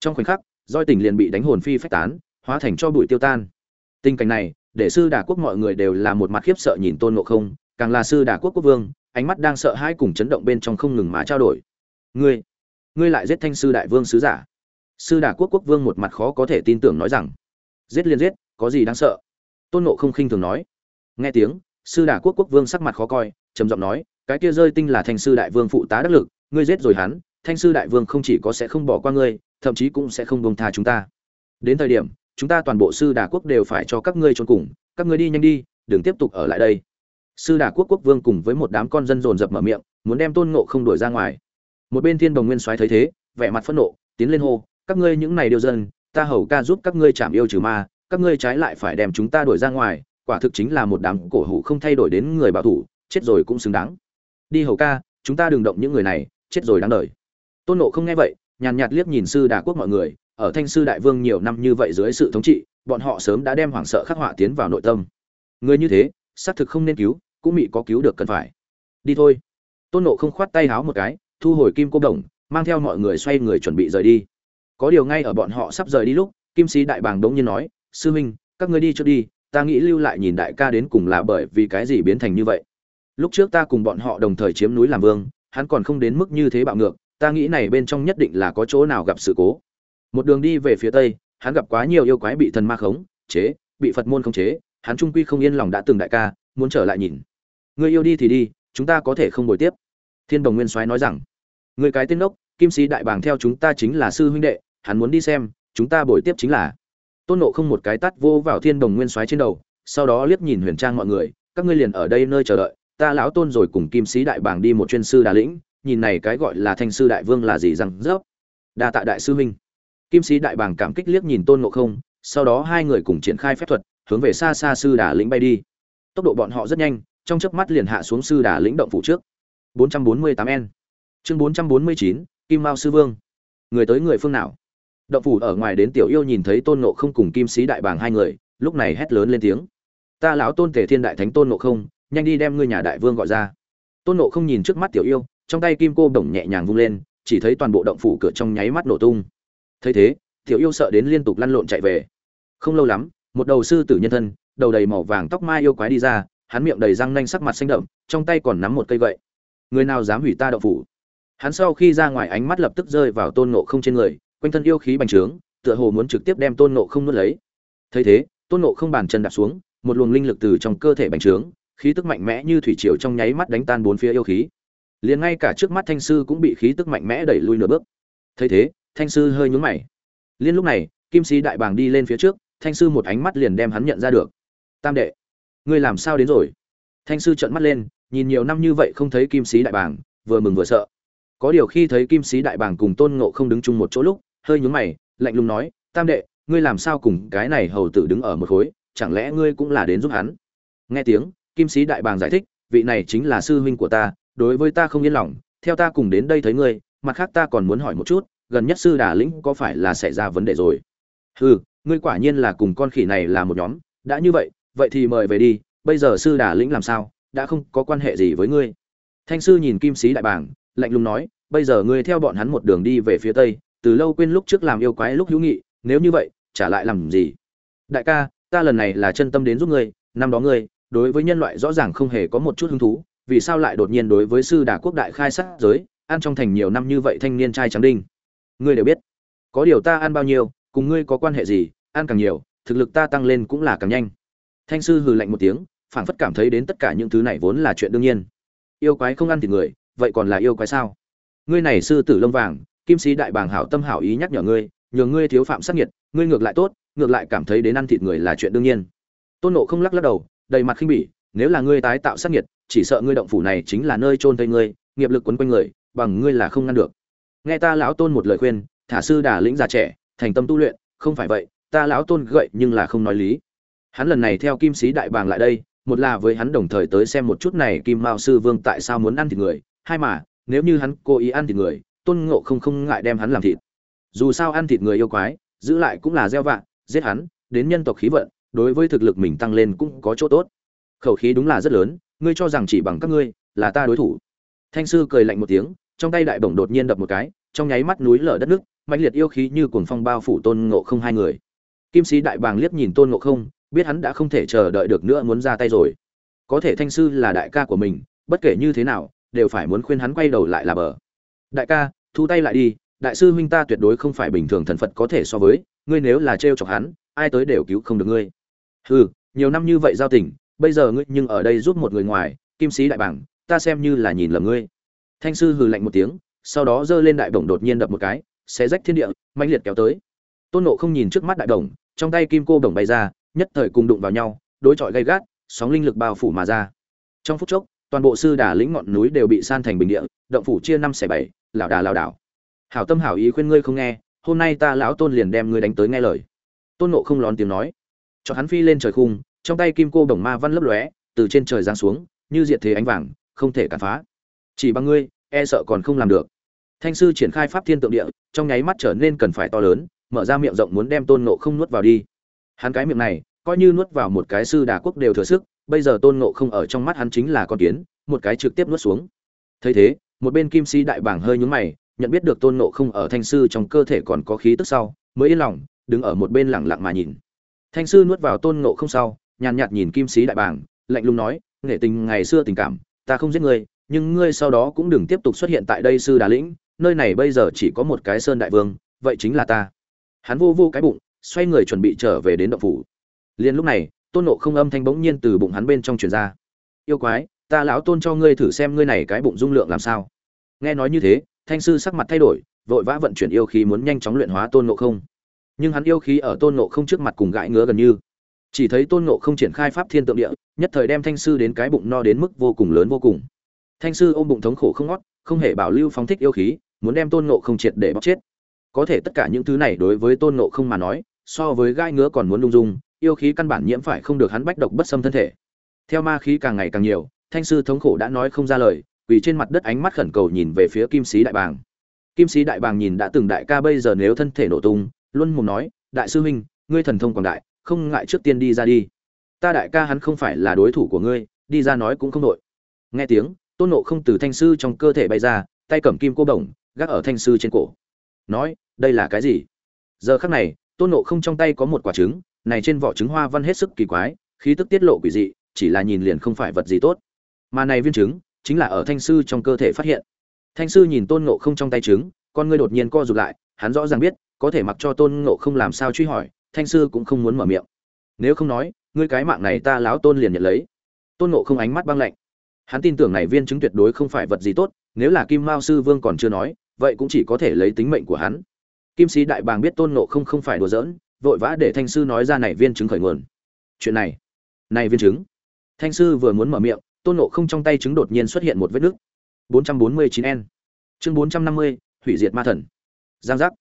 Trong khoảnh khắc roi tình liền bị đánh hồn phi phách tán, hóa thành cho bụi tiêu tan. Tình cảnh này, để sư đà quốc mọi người đều là một mặt khiếp sợ nhìn tôn ngộ không, càng là sư đà quốc quốc vương, ánh mắt đang sợ hãi cùng chấn động bên trong không ngừng mà trao đổi. Ngươi ngươi lại giết thanh sư đại vương sứ giả. Sư đà quốc quốc vương một mặt khó có thể tin tưởng nói rằng, giết liền giết, có gì đáng sợ? Tôn ngộ không khinh thường nói. Nghe tiếng, sư đà quốc quốc vương sắc mặt khó coi, trầm giọng nói, cái kia rơi tinh là thanh sư đại vương phụ tá đắc lực, ngươi giết rồi hắn, thanh sư đại vương không chỉ có sẽ không bỏ qua ngươi thậm chí cũng sẽ không buông tha chúng ta. Đến thời điểm, chúng ta toàn bộ sư đà quốc đều phải cho các ngươi trốn cùng, các ngươi đi nhanh đi, đừng tiếp tục ở lại đây. Sư đà quốc quốc vương cùng với một đám con dân dồn dập mở miệng, muốn đem tôn ngộ không đuổi ra ngoài. Một bên thiên đồng nguyên soái thấy thế, vẻ mặt phẫn nộ, tiến lên hô, các ngươi những này điều dân, ta hầu ca giúp các ngươi chạm yêu trừ ma, các ngươi trái lại phải đem chúng ta đuổi ra ngoài, quả thực chính là một đám cổ hủ không thay đổi đến người bảo thủ, chết rồi cũng xứng đáng. Đi hầu ca, chúng ta đừng động những người này, chết rồi đáng đời. Tôn ngộ không nghe vậy nhàn nhạt liếc nhìn sư đà quốc mọi người, ở thanh sư đại vương nhiều năm như vậy dưới sự thống trị, bọn họ sớm đã đem hoảng sợ khắc họa tiến vào nội tâm. Người như thế, xác thực không nên cứu, cũng bị có cứu được cần phải. Đi thôi. Tôn nộ không khoát tay háo một cái, thu hồi kim cô đồng, mang theo mọi người xoay người chuẩn bị rời đi. Có điều ngay ở bọn họ sắp rời đi lúc, kim sĩ đại bàng đống nhiên nói, sư minh các ngươi đi cho đi, ta nghĩ lưu lại nhìn đại ca đến cùng là bởi vì cái gì biến thành như vậy. Lúc trước ta cùng bọn họ đồng thời chiếm núi làm vương, hắn còn không đến mức như thế bạo ngược ta nghĩ này bên trong nhất định là có chỗ nào gặp sự cố. Một đường đi về phía tây, hắn gặp quá nhiều yêu quái bị thần ma khống, chế, bị phật môn khống chế, hắn trung quy không yên lòng đã từng đại ca, muốn trở lại nhìn. Người yêu đi thì đi, chúng ta có thể không bồi tiếp. Thiên đồng nguyên soái nói rằng, người cái tên đốc, kim sĩ đại bàng theo chúng ta chính là sư huynh đệ, hắn muốn đi xem, chúng ta bồi tiếp chính là. Tôn nộ không một cái tắt vô vào thiên đồng nguyên soái trên đầu, sau đó liếc nhìn huyền trang mọi người, các ngươi liền ở đây nơi chờ đợi, ta lão tôn rồi cùng kim sĩ đại bàng đi một chuyên sư đà lĩnh nhìn này cái gọi là thanh sư đại vương là gì rằng dốc đa tạ đại sư huynh. Kim sĩ đại bàng cảm kích liếc nhìn tôn ngộ không sau đó hai người cùng triển khai phép thuật hướng về xa xa sư đà lĩnh bay đi. Tốc độ bọn họ rất nhanh trong chớp mắt liền hạ xuống sư đà lĩnh động phủ trước. 448 n. Chương 449, kim mao sư vương. Người tới người phương nào? Động phủ ở ngoài đến tiểu yêu nhìn thấy tôn ngộ không cùng kim sĩ đại bàng hai người lúc này hét lớn lên tiếng. Ta lão tôn thể thiên đại thánh tôn ngộ không nhanh đi đem ngươi nhà đại vương gọi ra. Tôn ngộ không nhìn trước mắt tiểu yêu trong tay kim cô bổng nhẹ nhàng vung lên, chỉ thấy toàn bộ động phủ cửa trong nháy mắt nổ tung. Thấy thế, tiểu yêu sợ đến liên tục lăn lộn chạy về. Không lâu lắm, một đầu sư tử nhân thân, đầu đầy màu vàng tóc mai yêu quái đi ra, hắn miệng đầy răng nanh sắc mặt xanh đậm, trong tay còn nắm một cây gậy. Người nào dám hủy ta động phủ? Hắn sau khi ra ngoài ánh mắt lập tức rơi vào tôn nộ không trên người, quanh thân yêu khí bành trướng, tựa hồ muốn trực tiếp đem tôn nộ không nuốt lấy. Thấy thế, tôn nộ không bàn chân đạp xuống, một luồng linh lực từ trong cơ thể bành trướng, khí tức mạnh mẽ như thủy triều trong nháy mắt đánh tan bốn phía yêu khí liền ngay cả trước mắt thanh sư cũng bị khí tức mạnh mẽ đẩy lui nửa bước. Thấy thế, thanh sư hơi nhún mày. Liên lúc này, kim sĩ đại bàng đi lên phía trước, thanh sư một ánh mắt liền đem hắn nhận ra được. Tam đệ, ngươi làm sao đến rồi? Thanh sư trợn mắt lên, nhìn nhiều năm như vậy không thấy kim sĩ đại bàng, vừa mừng vừa sợ. Có điều khi thấy kim sĩ đại bàng cùng tôn ngộ không đứng chung một chỗ lúc, hơi nhướng mày, lạnh lùng nói, tam đệ, ngươi làm sao cùng cái này hầu tử đứng ở một khối, chẳng lẽ ngươi cũng là đến giúp hắn? Nghe tiếng, kim sĩ đại bàng giải thích, vị này chính là sư huynh của ta đối với ta không yên lòng, theo ta cùng đến đây thấy ngươi, mặt khác ta còn muốn hỏi một chút, gần nhất sư đà lĩnh có phải là xảy ra vấn đề rồi? Hừ, ngươi quả nhiên là cùng con khỉ này là một nhóm, đã như vậy vậy thì mời về đi, bây giờ sư đà lĩnh làm sao, đã không có quan hệ gì với ngươi. Thanh sư nhìn kim sĩ đại bàng, lạnh lùng nói, bây giờ ngươi theo bọn hắn một đường đi về phía tây, từ lâu quên lúc trước làm yêu quái lúc hữu nghị, nếu như vậy, trả lại làm gì? Đại ca, ta lần này là chân tâm đến giúp ngươi, năm đó ngươi, đối với nhân loại rõ ràng không hề có một chút hứng thú vì sao lại đột nhiên đối với sư đà quốc đại khai sát giới, ăn trong thành nhiều năm như vậy thanh niên trai trắng đinh? Ngươi đều biết. Có điều ta ăn bao nhiêu, cùng ngươi có quan hệ gì, ăn càng nhiều, thực lực ta tăng lên cũng là càng nhanh. Thanh sư hừ lạnh một tiếng, phảng phất cảm thấy đến tất cả những thứ này vốn là chuyện đương nhiên. Yêu quái không ăn thịt người, vậy còn là yêu quái sao? Ngươi này sư tử lông vàng, kim sĩ đại bàng hảo tâm hảo ý nhắc nhở ngươi nhường ngươi thiếu phạm sát nhiệt ngươi ngược lại tốt, ngược lại cảm thấy đến ăn thịt người là chuyện đương nhiên. Tôn nộ không lắc lắc đầu, đầy mặt khinh bỉ, nếu là ngươi tái tạo sát nhiệt chỉ sợ ngươi động phủ này chính là nơi trôn thây ngươi, nghiệp lực quấn quanh người, bằng ngươi là không ngăn được. Nghe ta lão tôn một lời khuyên, thả sư đà lĩnh già trẻ, thành tâm tu luyện, không phải vậy, ta lão tôn gậy nhưng là không nói lý. Hắn lần này theo kim sĩ đại bàng lại đây, một là với hắn đồng thời tới xem một chút này kim mao sư vương tại sao muốn ăn thịt người, hai mà, nếu như hắn cố ý ăn thịt người, tôn ngộ không không ngại đem hắn làm thịt. Dù sao ăn thịt người yêu quái, giữ lại cũng là gieo vạ, giết hắn, đến nhân tộc khí vận, đối với thực lực mình tăng lên cũng có chỗ tốt. Khẩu khí đúng là rất lớn ngươi cho rằng chỉ bằng các ngươi là ta đối thủ. Thanh sư cười lạnh một tiếng, trong tay đại bổng đột nhiên đập một cái, trong nháy mắt núi lở đất nước mạnh liệt yêu khí như cuồng phong bao phủ tôn ngộ không hai người. Kim sĩ đại bàng liếc nhìn tôn ngộ không, biết hắn đã không thể chờ đợi được nữa muốn ra tay rồi. Có thể thanh sư là đại ca của mình, bất kể như thế nào, đều phải muốn khuyên hắn quay đầu lại là bờ. Đại ca, thu tay lại đi, đại sư huynh ta tuyệt đối không phải bình thường thần phật có thể so với, ngươi nếu là trêu chọc hắn, ai tới đều cứu không được ngươi. Hừ, nhiều năm như vậy giao tình bây giờ ngươi nhưng ở đây giúp một người ngoài, kim sĩ đại bảng ta xem như là nhìn lầm ngươi. Thanh sư hừ lạnh một tiếng, sau đó giơ lên đại bổng đột nhiên đập một cái, xé rách thiên địa, mãnh liệt kéo tới. Tôn nộ không nhìn trước mắt đại đồng trong tay kim cô đồng bay ra, nhất thời cùng đụng vào nhau, đối chọi gay gắt, sóng linh lực bao phủ mà ra. Trong phút chốc, toàn bộ sư đà lĩnh ngọn núi đều bị san thành bình địa, động phủ chia năm xẻ bảy, lảo đà lảo đảo. Hảo tâm hảo ý khuyên ngươi không nghe, hôm nay ta lão tôn liền đem ngươi đánh tới nghe lời. Tôn nộ không lón tiếng nói. Cho hắn phi lên trời khung trong tay kim cô đồng ma văn lấp lóe, từ trên trời giáng xuống, như diệt thế ánh vàng, không thể cản phá. Chỉ bằng ngươi e sợ còn không làm được. Thanh sư triển khai pháp thiên tượng địa, trong nháy mắt trở nên cần phải to lớn, mở ra miệng rộng muốn đem tôn nộ không nuốt vào đi. Hắn cái miệng này, coi như nuốt vào một cái sư đà quốc đều thừa sức, bây giờ tôn nộ không ở trong mắt hắn chính là con kiến, một cái trực tiếp nuốt xuống. Thấy thế, một bên kim si đại bảng hơi nhúng mày, nhận biết được tôn nộ không ở thanh sư trong cơ thể còn có khí tức sau, mới yên lòng, đứng ở một bên lẳng lặng mà nhìn. Thanh sư nuốt vào tôn nộ không sau nhàn nhạt nhìn kim sĩ đại bảng lạnh lùng nói, nghệ tình ngày xưa tình cảm, ta không giết ngươi, nhưng ngươi sau đó cũng đừng tiếp tục xuất hiện tại đây sư đà lĩnh, nơi này bây giờ chỉ có một cái sơn đại vương, vậy chính là ta. Hắn vô vô cái bụng, xoay người chuẩn bị trở về đến động phủ. Liền lúc này, tôn nộ không âm thanh bỗng nhiên từ bụng hắn bên trong truyền ra. Yêu quái, ta lão tôn cho ngươi thử xem ngươi này cái bụng dung lượng làm sao. Nghe nói như thế, thanh sư sắc mặt thay đổi, vội vã vận chuyển yêu khí muốn nhanh chóng luyện hóa tôn nộ không. Nhưng hắn yêu khí ở tôn nộ không trước mặt cùng gãi ngứa gần như chỉ thấy tôn nộ không triển khai pháp thiên tượng địa, nhất thời đem thanh sư đến cái bụng no đến mức vô cùng lớn vô cùng. Thanh sư ôm bụng thống khổ không ngót, không hề bảo lưu phóng thích yêu khí, muốn đem tôn nộ không triệt để bóc chết. Có thể tất cả những thứ này đối với tôn nộ không mà nói, so với gai ngứa còn muốn lung dung, yêu khí căn bản nhiễm phải không được hắn bách độc bất xâm thân thể. Theo ma khí càng ngày càng nhiều, thanh sư thống khổ đã nói không ra lời, vì trên mặt đất ánh mắt khẩn cầu nhìn về phía kim sĩ đại bàng. Kim sĩ đại bàng nhìn đã từng đại ca bây giờ nếu thân thể nổ tung luân mồm nói, đại sư huynh, ngươi thần thông quảng đại không ngại trước tiên đi ra đi. Ta đại ca hắn không phải là đối thủ của ngươi, đi ra nói cũng không đội. Nghe tiếng, tôn nộ không từ thanh sư trong cơ thể bay ra, tay cầm kim cô đồng, gác ở thanh sư trên cổ. Nói, đây là cái gì? Giờ khắc này, tôn nộ không trong tay có một quả trứng, này trên vỏ trứng hoa văn hết sức kỳ quái, khí tức tiết lộ quỷ dị, chỉ là nhìn liền không phải vật gì tốt. Mà này viên trứng, chính là ở thanh sư trong cơ thể phát hiện. Thanh sư nhìn tôn nộ không trong tay trứng, con ngươi đột nhiên co rụt lại, hắn rõ ràng biết, có thể mặc cho tôn nộ không làm sao truy hỏi thanh sư cũng không muốn mở miệng. Nếu không nói ngươi cái mạng này ta láo tôn liền nhận lấy. Tôn nộ không ánh mắt băng lạnh. Hắn tin tưởng này viên chứng tuyệt đối không phải vật gì tốt nếu là kim mao sư vương còn chưa nói vậy cũng chỉ có thể lấy tính mệnh của hắn. Kim sĩ đại bàng biết tôn nộ không không phải đùa giỡn vội vã để thanh sư nói ra này viên chứng khởi nguồn. Chuyện này này viên chứng. Thanh sư vừa muốn mở miệng tôn nộ không trong tay chứng đột nhiên xuất hiện một vết nứt. 449 n. Chương 450, hủy diệt ma thần. Giang giác.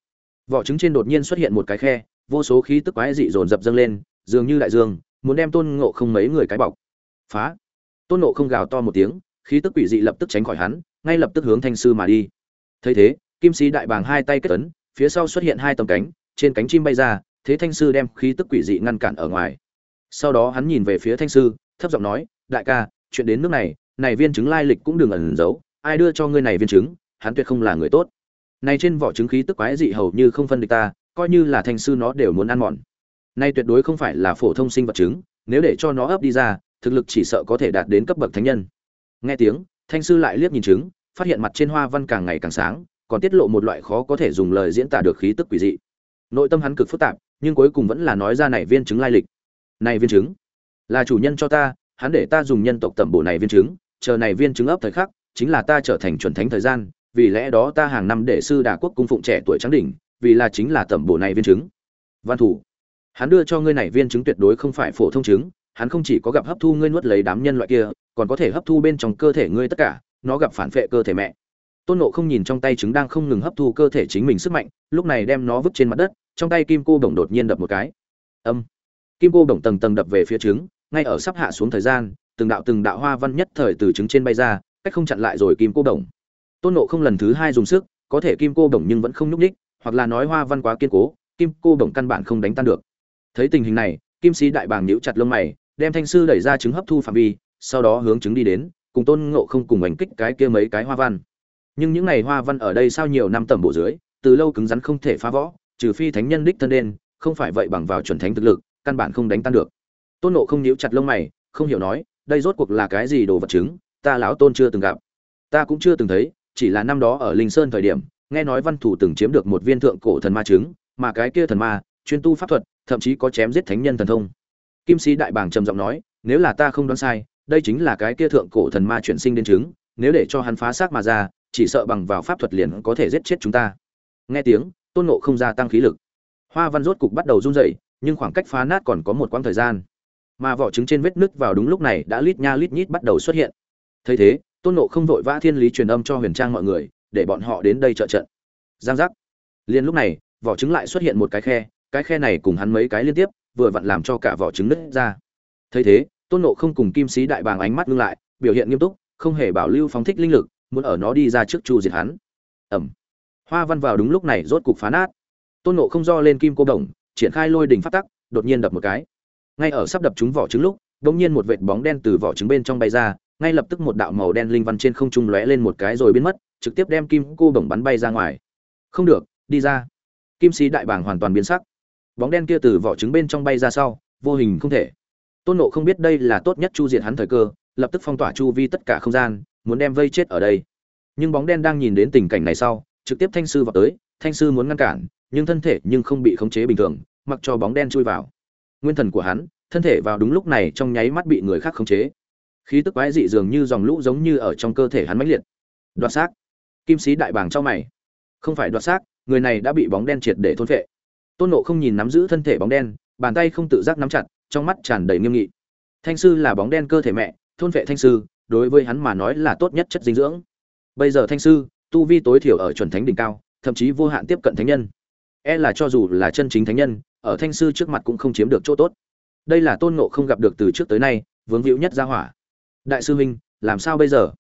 Vỏ trứng trên đột nhiên xuất hiện một cái khe vô số khí tức quái dị dồn dập dâng lên, dường như đại dương, muốn đem tôn ngộ không mấy người cái bọc. Phá! Tôn ngộ không gào to một tiếng, khí tức quỷ dị lập tức tránh khỏi hắn, ngay lập tức hướng thanh sư mà đi. Thấy thế, kim sĩ đại bàng hai tay kết tấn phía sau xuất hiện hai tấm cánh, trên cánh chim bay ra, thế thanh sư đem khí tức quỷ dị ngăn cản ở ngoài. Sau đó hắn nhìn về phía thanh sư, thấp giọng nói, đại ca, chuyện đến nước này này viên chứng lai lịch cũng đừng ẩn giấu, ai đưa cho ngươi này viên chứng hắn tuyệt không là người tốt. Này trên vỏ trứng khí tức quái dị hầu như không phân địch ta coi như là thanh sư nó đều muốn ăn mòn. Nay tuyệt đối không phải là phổ thông sinh vật trứng nếu để cho nó ấp đi ra, thực lực chỉ sợ có thể đạt đến cấp bậc thánh nhân. Nghe tiếng, thanh sư lại liếc nhìn trứng, phát hiện mặt trên hoa văn càng ngày càng sáng, còn tiết lộ một loại khó có thể dùng lời diễn tả được khí tức quỷ dị. Nội tâm hắn cực phức tạp, nhưng cuối cùng vẫn là nói ra này viên trứng lai lịch. Này viên trứng, là chủ nhân cho ta, hắn để ta dùng nhân tộc tẩm bổ này viên trứng, chờ này viên trứng ấp thời khắc, chính là ta trở thành chuẩn thánh thời gian, vì lẽ đó ta hàng năm để sư đà quốc cung phụng trẻ tuổi trắng đỉnh vì là chính là tẩm bổ này viên trứng. Văn thủ, hắn đưa cho ngươi này viên trứng tuyệt đối không phải phổ thông trứng, hắn không chỉ có gặp hấp thu ngươi nuốt lấy đám nhân loại kia, còn có thể hấp thu bên trong cơ thể ngươi tất cả, nó gặp phản vệ cơ thể mẹ. Tôn nộ không nhìn trong tay trứng đang không ngừng hấp thu cơ thể chính mình sức mạnh, lúc này đem nó vứt trên mặt đất, trong tay kim cô đồng đột nhiên đập một cái. Âm. Kim cô đồng tầng tầng đập về phía trứng, ngay ở sắp hạ xuống thời gian, từng đạo từng đạo hoa văn nhất thời từ trứng trên bay ra, cách không chặn lại rồi kim cô đồng. Tôn nộ không lần thứ hai dùng sức, có thể kim cô đồng nhưng vẫn không nhúc ních hoặc là nói hoa văn quá kiên cố, kim cô bổng căn bản không đánh tan được. Thấy tình hình này, kim sĩ đại bàng nhíu chặt lông mày, đem thanh sư đẩy ra trứng hấp thu phạm vi, sau đó hướng trứng đi đến, cùng tôn ngộ không cùng ảnh kích cái kia mấy cái hoa văn. Nhưng những ngày hoa văn ở đây sau nhiều năm tầm bộ dưới, từ lâu cứng rắn không thể phá võ trừ phi thánh nhân đích thân đen, không phải vậy bằng vào chuẩn thánh thực lực, căn bản không đánh tan được. Tôn nộ không nhíu chặt lông mày, không hiểu nói, đây rốt cuộc là cái gì đồ vật chứng, ta lão tôn chưa từng gặp. Ta cũng chưa từng thấy, chỉ là năm đó ở linh sơn thời điểm nghe nói văn thủ từng chiếm được một viên thượng cổ thần ma trứng mà cái kia thần ma, chuyên tu pháp thuật, thậm chí có chém giết thánh nhân thần thông. Kim sĩ đại bàng trầm giọng nói, nếu là ta không đoán sai, đây chính là cái kia thượng cổ thần ma chuyển sinh đến trứng nếu để cho hắn phá xác mà ra, chỉ sợ bằng vào pháp thuật liền có thể giết chết chúng ta. Nghe tiếng, tôn nộ không gia tăng khí lực. Hoa văn rốt cục bắt đầu run rẩy, nhưng khoảng cách phá nát còn có một quãng thời gian. Mà vỏ trứng trên vết nứt vào đúng lúc này đã lít nha lít nhít bắt đầu xuất hiện. Thấy thế, tôn nộ không vội vã thiên lý truyền âm cho huyền trang mọi người để bọn họ đến đây trợ trận. Giang giác. Liền lúc này, vỏ trứng lại xuất hiện một cái khe cái khe này cùng hắn mấy cái liên tiếp, vừa vặn làm cho cả vỏ trứng nứt ra. Thấy thế, tôn nộ không cùng kim sĩ đại bàng ánh mắt ngưng lại, biểu hiện nghiêm túc, không hề bảo lưu phóng thích linh lực, muốn ở nó đi ra trước chu diệt hắn. Ẩm. Hoa văn vào đúng lúc này rốt cục phá nát. Tôn nộ không do lên kim cô đồng, triển khai lôi đỉnh phát tắc, đột nhiên đập một cái. Ngay ở sắp đập trúng vỏ trứng lúc, đột nhiên một vệt bóng đen từ vỏ trứng bên trong bay ra, ngay lập tức một đạo màu đen linh văn trên không trung lóe lên một cái rồi biến mất trực tiếp đem kim cô bổng bắn bay ra ngoài. Không được, đi ra. Kim sĩ đại bàng hoàn toàn biến sắc. Bóng đen kia từ vỏ trứng bên trong bay ra sau, vô hình không thể. Tôn nộ không biết đây là tốt nhất chu diệt hắn thời cơ, lập tức phong tỏa chu vi tất cả không gian, muốn đem vây chết ở đây. Nhưng bóng đen đang nhìn đến tình cảnh này sau, trực tiếp thanh sư vào tới, thanh sư muốn ngăn cản, nhưng thân thể nhưng không bị khống chế bình thường, mặc cho bóng đen chui vào. Nguyên thần của hắn, thân thể vào đúng lúc này trong nháy mắt bị người khác khống chế. Khí tức quái dị dường như dòng lũ giống như ở trong cơ thể hắn mãnh liệt. Đoạt xác kim sĩ đại bàng cho mày. Không phải đoạt xác, người này đã bị bóng đen triệt để thôn phệ. Tôn nộ không nhìn nắm giữ thân thể bóng đen, bàn tay không tự giác nắm chặt, trong mắt tràn đầy nghiêm nghị. Thanh sư là bóng đen cơ thể mẹ, thôn phệ thanh sư, đối với hắn mà nói là tốt nhất chất dinh dưỡng. Bây giờ thanh sư, tu vi tối thiểu ở chuẩn thánh đỉnh cao, thậm chí vô hạn tiếp cận thánh nhân. E là cho dù là chân chính thánh nhân, ở thanh sư trước mặt cũng không chiếm được chỗ tốt. Đây là tôn ngộ không gặp được từ trước tới nay, vướng hữu nhất ra hỏa. Đại sư huynh, làm sao bây giờ?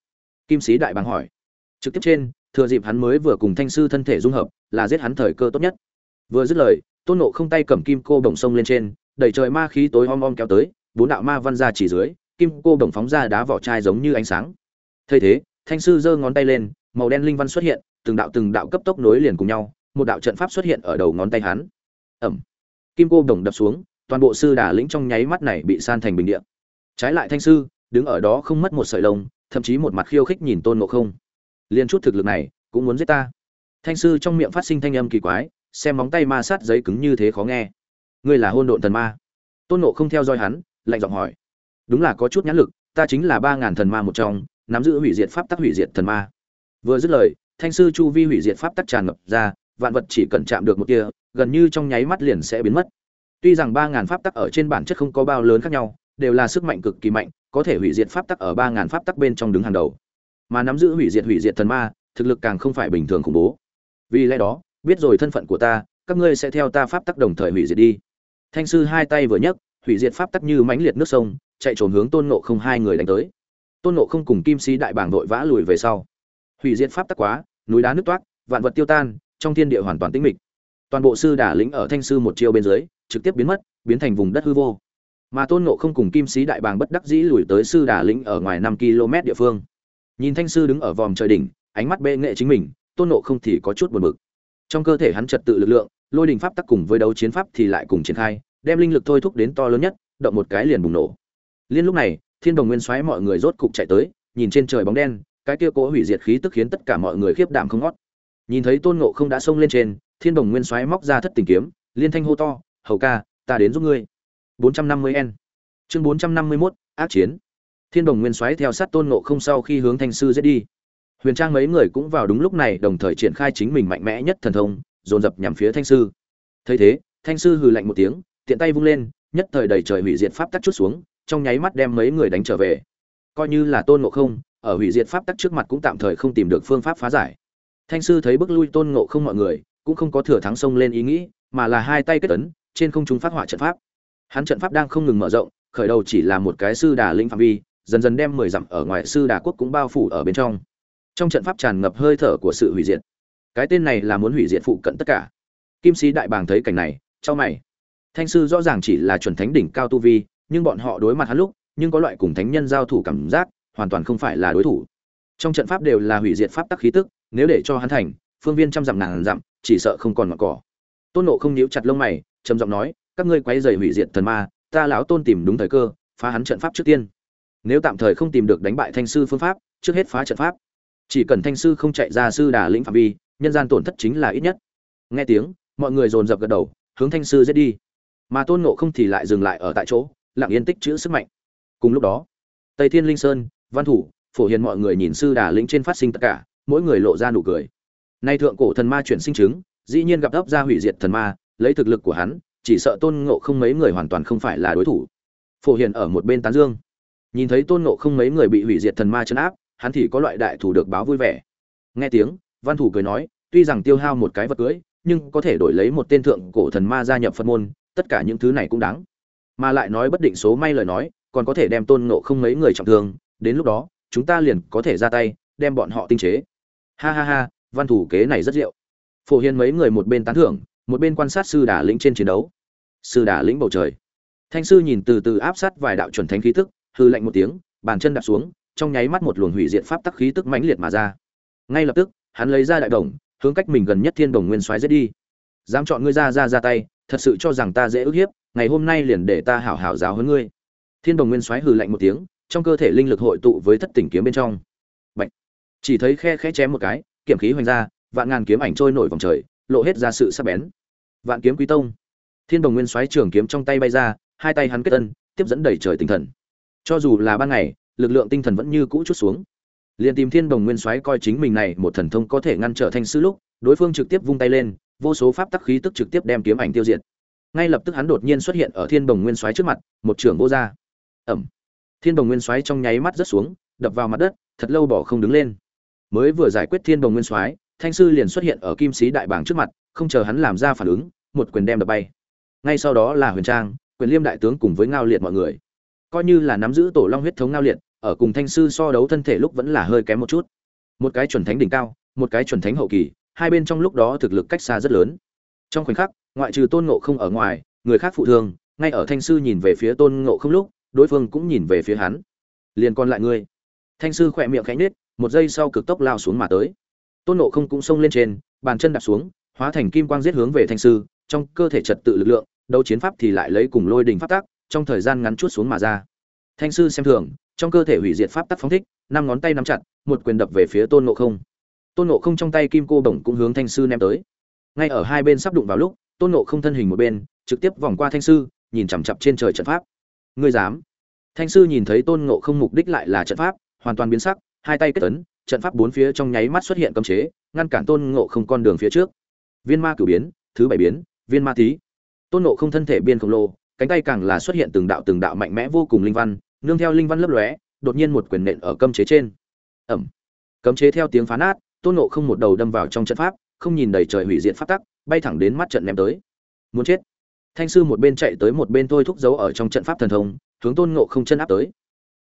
Kim sĩ đại bàng hỏi trực tiếp trên, thừa dịp hắn mới vừa cùng thanh sư thân thể dung hợp, là giết hắn thời cơ tốt nhất. Vừa dứt lời, tôn ngộ không tay cầm kim cô bổng sông lên trên, đẩy trời ma khí tối om om kéo tới, bốn đạo ma văn ra chỉ dưới, kim cô bổng phóng ra đá vỏ chai giống như ánh sáng. Thay thế, thanh sư giơ ngón tay lên, màu đen linh văn xuất hiện, từng đạo từng đạo cấp tốc nối liền cùng nhau, một đạo trận pháp xuất hiện ở đầu ngón tay hắn. Ẩm. Kim cô bổng đập xuống, toàn bộ sư đà lĩnh trong nháy mắt này bị san thành bình địa. Trái lại thanh sư, đứng ở đó không mất một sợi lông, thậm chí một mặt khiêu khích nhìn tôn ngộ không liên chút thực lực này cũng muốn giết ta. Thanh sư trong miệng phát sinh thanh âm kỳ quái, xem móng tay ma sát giấy cứng như thế khó nghe. Ngươi là hôn độn thần ma. Tôn ngộ không theo dõi hắn, lạnh giọng hỏi. Đúng là có chút nhãn lực, ta chính là ba ngàn thần ma một trong, nắm giữ hủy diệt pháp tắc hủy diệt thần ma. Vừa dứt lời, thanh sư chu vi hủy diệt pháp tắc tràn ngập ra, vạn vật chỉ cần chạm được một kia gần như trong nháy mắt liền sẽ biến mất. Tuy rằng ba ngàn pháp tắc ở trên bản chất không có bao lớn khác nhau, đều là sức mạnh cực kỳ mạnh, có thể hủy diệt pháp tắc ở ba ngàn pháp tắc bên trong đứng hàng đầu mà nắm giữ hủy diệt hủy diệt thần ma, thực lực càng không phải bình thường khủng bố. Vì lẽ đó, biết rồi thân phận của ta, các ngươi sẽ theo ta pháp tắc đồng thời hủy diệt đi. Thanh sư hai tay vừa nhấc, hủy diệt pháp tắc như mãnh liệt nước sông, chạy trốn hướng tôn nộ không hai người đánh tới. Tôn nộ không cùng kim sĩ đại bảng vội vã lùi về sau. Hủy diệt pháp tắc quá, núi đá nước toát vạn vật tiêu tan, trong thiên địa hoàn toàn tĩnh mịch. Toàn bộ sư đả lĩnh ở thanh sư một chiêu bên dưới, trực tiếp biến mất, biến thành vùng đất hư vô. Mà tôn nộ không cùng kim sĩ đại bàng bất đắc dĩ lùi tới sư đà lĩnh ở ngoài năm km địa phương nhìn thanh sư đứng ở vòm trời đỉnh ánh mắt bệ nghệ chính mình tôn nộ không thì có chút buồn bực. Trong cơ thể hắn trật tự lực lượng lôi đình pháp tắc cùng với đấu chiến pháp thì lại cùng triển khai đem linh lực thôi thúc đến to lớn nhất động một cái liền bùng nổ. Liên lúc này thiên đồng nguyên xoáy mọi người rốt cục chạy tới nhìn trên trời bóng đen cái kia cố hủy diệt khí tức khiến tất cả mọi người khiếp đảm không ngót. Nhìn thấy tôn ngộ không đã xông lên trên thiên đồng nguyên xoáy móc ra thất tình kiếm liên thanh hô to hầu ca ta đến giúp ngươi. 450 n. Chương 451, ác chiến thiên đồng nguyên Soái theo sát tôn ngộ không sau khi hướng thanh sư giết đi. Huyền trang mấy người cũng vào đúng lúc này đồng thời triển khai chính mình mạnh mẽ nhất thần thông dồn dập nhằm phía thanh sư. Thấy thế thanh sư hừ lạnh một tiếng tiện tay vung lên nhất thời đầy trời hủy diệt pháp tắc chút xuống trong nháy mắt đem mấy người đánh trở về. Coi như là tôn ngộ không ở hủy diệt pháp tắc trước mặt cũng tạm thời không tìm được phương pháp phá giải. Thanh sư thấy bức lui tôn ngộ không mọi người cũng không có thừa thắng sông lên ý nghĩ mà là hai tay kết tấn, trên không trung phát họa trận pháp. Hắn trận pháp đang không ngừng mở rộng khởi đầu chỉ là một cái sư đà lĩnh phạm vi dần dần đem mười dặm ở ngoài sư đà quốc cũng bao phủ ở bên trong. Trong trận pháp tràn ngập hơi thở của sự hủy diệt. Cái tên này là muốn hủy diệt phụ cận tất cả. Kim sĩ đại bàng thấy cảnh này cho mày. Thanh sư rõ ràng chỉ là chuẩn thánh đỉnh cao tu vi, nhưng bọn họ đối mặt hắn lúc, nhưng có loại cùng thánh nhân giao thủ cảm giác, hoàn toàn không phải là đối thủ. Trong trận pháp đều là hủy diệt pháp tắc khí tức, nếu để cho hắn thành, phương viên trăm dặm ngàn dặm, chỉ sợ không còn ngọn cỏ. Tôn nộ không níu chặt lông mày, trầm giọng nói, các ngươi quay dày hủy diệt thần ma, ta lão tôn tìm đúng thời cơ, phá hắn trận pháp trước tiên nếu tạm thời không tìm được đánh bại thanh sư phương pháp, trước hết phá trận pháp. Chỉ cần thanh sư không chạy ra sư đà lĩnh phạm vi, nhân gian tổn thất chính là ít nhất. Nghe tiếng, mọi người dồn dập gật đầu, hướng thanh sư giết đi. Mà tôn nộ không thì lại dừng lại ở tại chỗ, lặng yên tích chữ sức mạnh. Cùng lúc đó, tây thiên linh sơn, văn thủ, phổ hiền mọi người nhìn sư đà lĩnh trên phát sinh tất cả, mỗi người lộ ra nụ cười. Nay thượng cổ thần ma chuyển sinh chứng, dĩ nhiên gặp ấp ra hủy diệt thần ma, lấy thực lực của hắn, chỉ sợ tôn ngộ không mấy người hoàn toàn không phải là đối thủ. Phổ hiền ở một bên tán dương nhìn thấy tôn ngộ không mấy người bị hủy diệt thần ma chấn áp, hắn thì có loại đại thủ được báo vui vẻ. Nghe tiếng, văn thủ cười nói, tuy rằng tiêu hao một cái vật cưới, nhưng có thể đổi lấy một tên thượng cổ thần ma gia nhập phật môn, tất cả những thứ này cũng đáng. Mà lại nói bất định số may lời nói, còn có thể đem tôn ngộ không mấy người trọng thương, đến lúc đó, chúng ta liền có thể ra tay, đem bọn họ tinh chế. Ha ha ha, văn thủ kế này rất diệu phổ hiền mấy người một bên tán thưởng, một bên quan sát sư đà lĩnh trên chiến đấu. Sư đà lĩnh bầu trời. Thanh sư nhìn từ từ áp sát vài đạo chuẩn thánh khí tức hư lạnh một tiếng, bàn chân đạp xuống, trong nháy mắt một luồng hủy diệt pháp tắc khí tức mãnh liệt mà ra. Ngay lập tức, hắn lấy ra đại đồng, hướng cách mình gần nhất thiên đồng nguyên soái giết đi. Dám chọn ngươi ra ra ra tay, thật sự cho rằng ta dễ ức hiếp, ngày hôm nay liền để ta hảo hảo giáo hơn ngươi. Thiên đồng nguyên soái hừ lạnh một tiếng, trong cơ thể linh lực hội tụ với thất tỉnh kiếm bên trong. Bạch. chỉ thấy khe khẽ chém một cái kiểm khí hoành ra, vạn ngàn kiếm ảnh trôi nổi vòng trời, lộ hết ra sự sắc bén. Vạn kiếm quý tông. Thiên đồng nguyên soái trường kiếm trong tay bay ra, hai tay hắn kết ân, tiếp dẫn đẩy trời tinh thần cho dù là ban ngày, lực lượng tinh thần vẫn như cũ chút xuống. Liền tìm thiên đồng nguyên soái coi chính mình này một thần thông có thể ngăn trở thanh sư lúc, đối phương trực tiếp vung tay lên, vô số pháp tắc khí tức trực tiếp đem kiếm ảnh tiêu diệt. Ngay lập tức hắn đột nhiên xuất hiện ở thiên đồng nguyên soái trước mặt, một trưởng vô ra ẩm. Thiên đồng nguyên soái trong nháy mắt rớt xuống, đập vào mặt đất, thật lâu bỏ không đứng lên. Mới vừa giải quyết thiên đồng nguyên soái, thanh sư liền xuất hiện ở kim sĩ đại bảng trước mặt, không chờ hắn làm ra phản ứng, một quyền đem đập bay. Ngay sau đó là huyền trang, quyền liêm đại tướng cùng với ngao liệt mọi người coi như là nắm giữ tổ long huyết thống ngao liệt, ở cùng thanh sư so đấu thân thể lúc vẫn là hơi kém một chút. Một cái chuẩn thánh đỉnh cao, một cái chuẩn thánh hậu kỳ, hai bên trong lúc đó thực lực cách xa rất lớn. Trong khoảnh khắc, ngoại trừ tôn ngộ không ở ngoài, người khác phụ thương ngay ở thanh sư nhìn về phía tôn ngộ không lúc, đối phương cũng nhìn về phía hắn. Liền còn lại ngươi. Thanh sư khỏe miệng khẽ nết một giây sau cực tốc lao xuống mà tới. Tôn ngộ không cũng xông lên trên, bàn chân đạp xuống, hóa thành kim quang giết hướng về thanh sư, trong cơ thể trật tự lực lượng, đấu chiến pháp thì lại lấy cùng lôi đình pháp tác trong thời gian ngắn chút xuống mà ra. Thanh sư xem thường trong cơ thể hủy diệt pháp tắc phóng thích năm ngón tay nắm chặt một quyền đập về phía tôn ngộ không. Tôn ngộ không trong tay kim cô bổng cũng hướng thanh sư ném tới. Ngay ở hai bên sắp đụng vào lúc tôn ngộ không thân hình một bên trực tiếp vòng qua thanh sư nhìn chằm chặp trên trời trận pháp. Ngươi dám? Thanh sư nhìn thấy tôn ngộ không mục đích lại là trận pháp hoàn toàn biến sắc hai tay kết tấn trận pháp bốn phía trong nháy mắt xuất hiện cấm chế ngăn cản tôn ngộ không con đường phía trước. Viên ma cửu biến thứ bảy biến viên ma thí, tôn ngộ không thân thể biên khổng lồ cánh tay càng là xuất hiện từng đạo từng đạo mạnh mẽ vô cùng linh văn, nương theo linh văn lấp lóe, đột nhiên một quyền nện ở cấm chế trên. Ẩm. Cấm chế theo tiếng phá nát tôn ngộ không một đầu đâm vào trong trận pháp, không nhìn đầy trời hủy diệt pháp tắc, bay thẳng đến mắt trận ném tới. Muốn chết. Thanh sư một bên chạy tới một bên thôi thúc giấu ở trong trận pháp thần thông, hướng tôn ngộ không chân áp tới.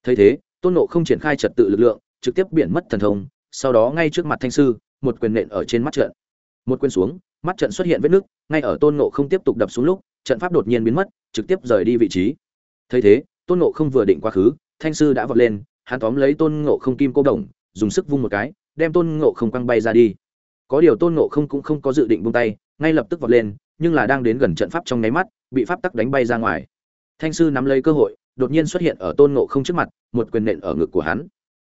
Thấy thế, tôn ngộ không triển khai trật tự lực lượng, trực tiếp biển mất thần thông, sau đó ngay trước mặt thanh sư, một quyền nện ở trên mắt trận. Một quyền xuống, mắt trận xuất hiện vết nứt, ngay ở tôn ngộ không tiếp tục đập xuống lúc trận pháp đột nhiên biến mất, trực tiếp rời đi vị trí. Thấy thế, tôn ngộ không vừa định quá khứ, thanh sư đã vọt lên, hắn tóm lấy tôn ngộ không kim cô đồng, dùng sức vung một cái, đem tôn ngộ không quăng bay ra đi. Có điều tôn ngộ không cũng không có dự định buông tay, ngay lập tức vọt lên, nhưng là đang đến gần trận pháp trong nháy mắt, bị pháp tắc đánh bay ra ngoài. Thanh sư nắm lấy cơ hội, đột nhiên xuất hiện ở tôn ngộ không trước mặt, một quyền nện ở ngực của hắn.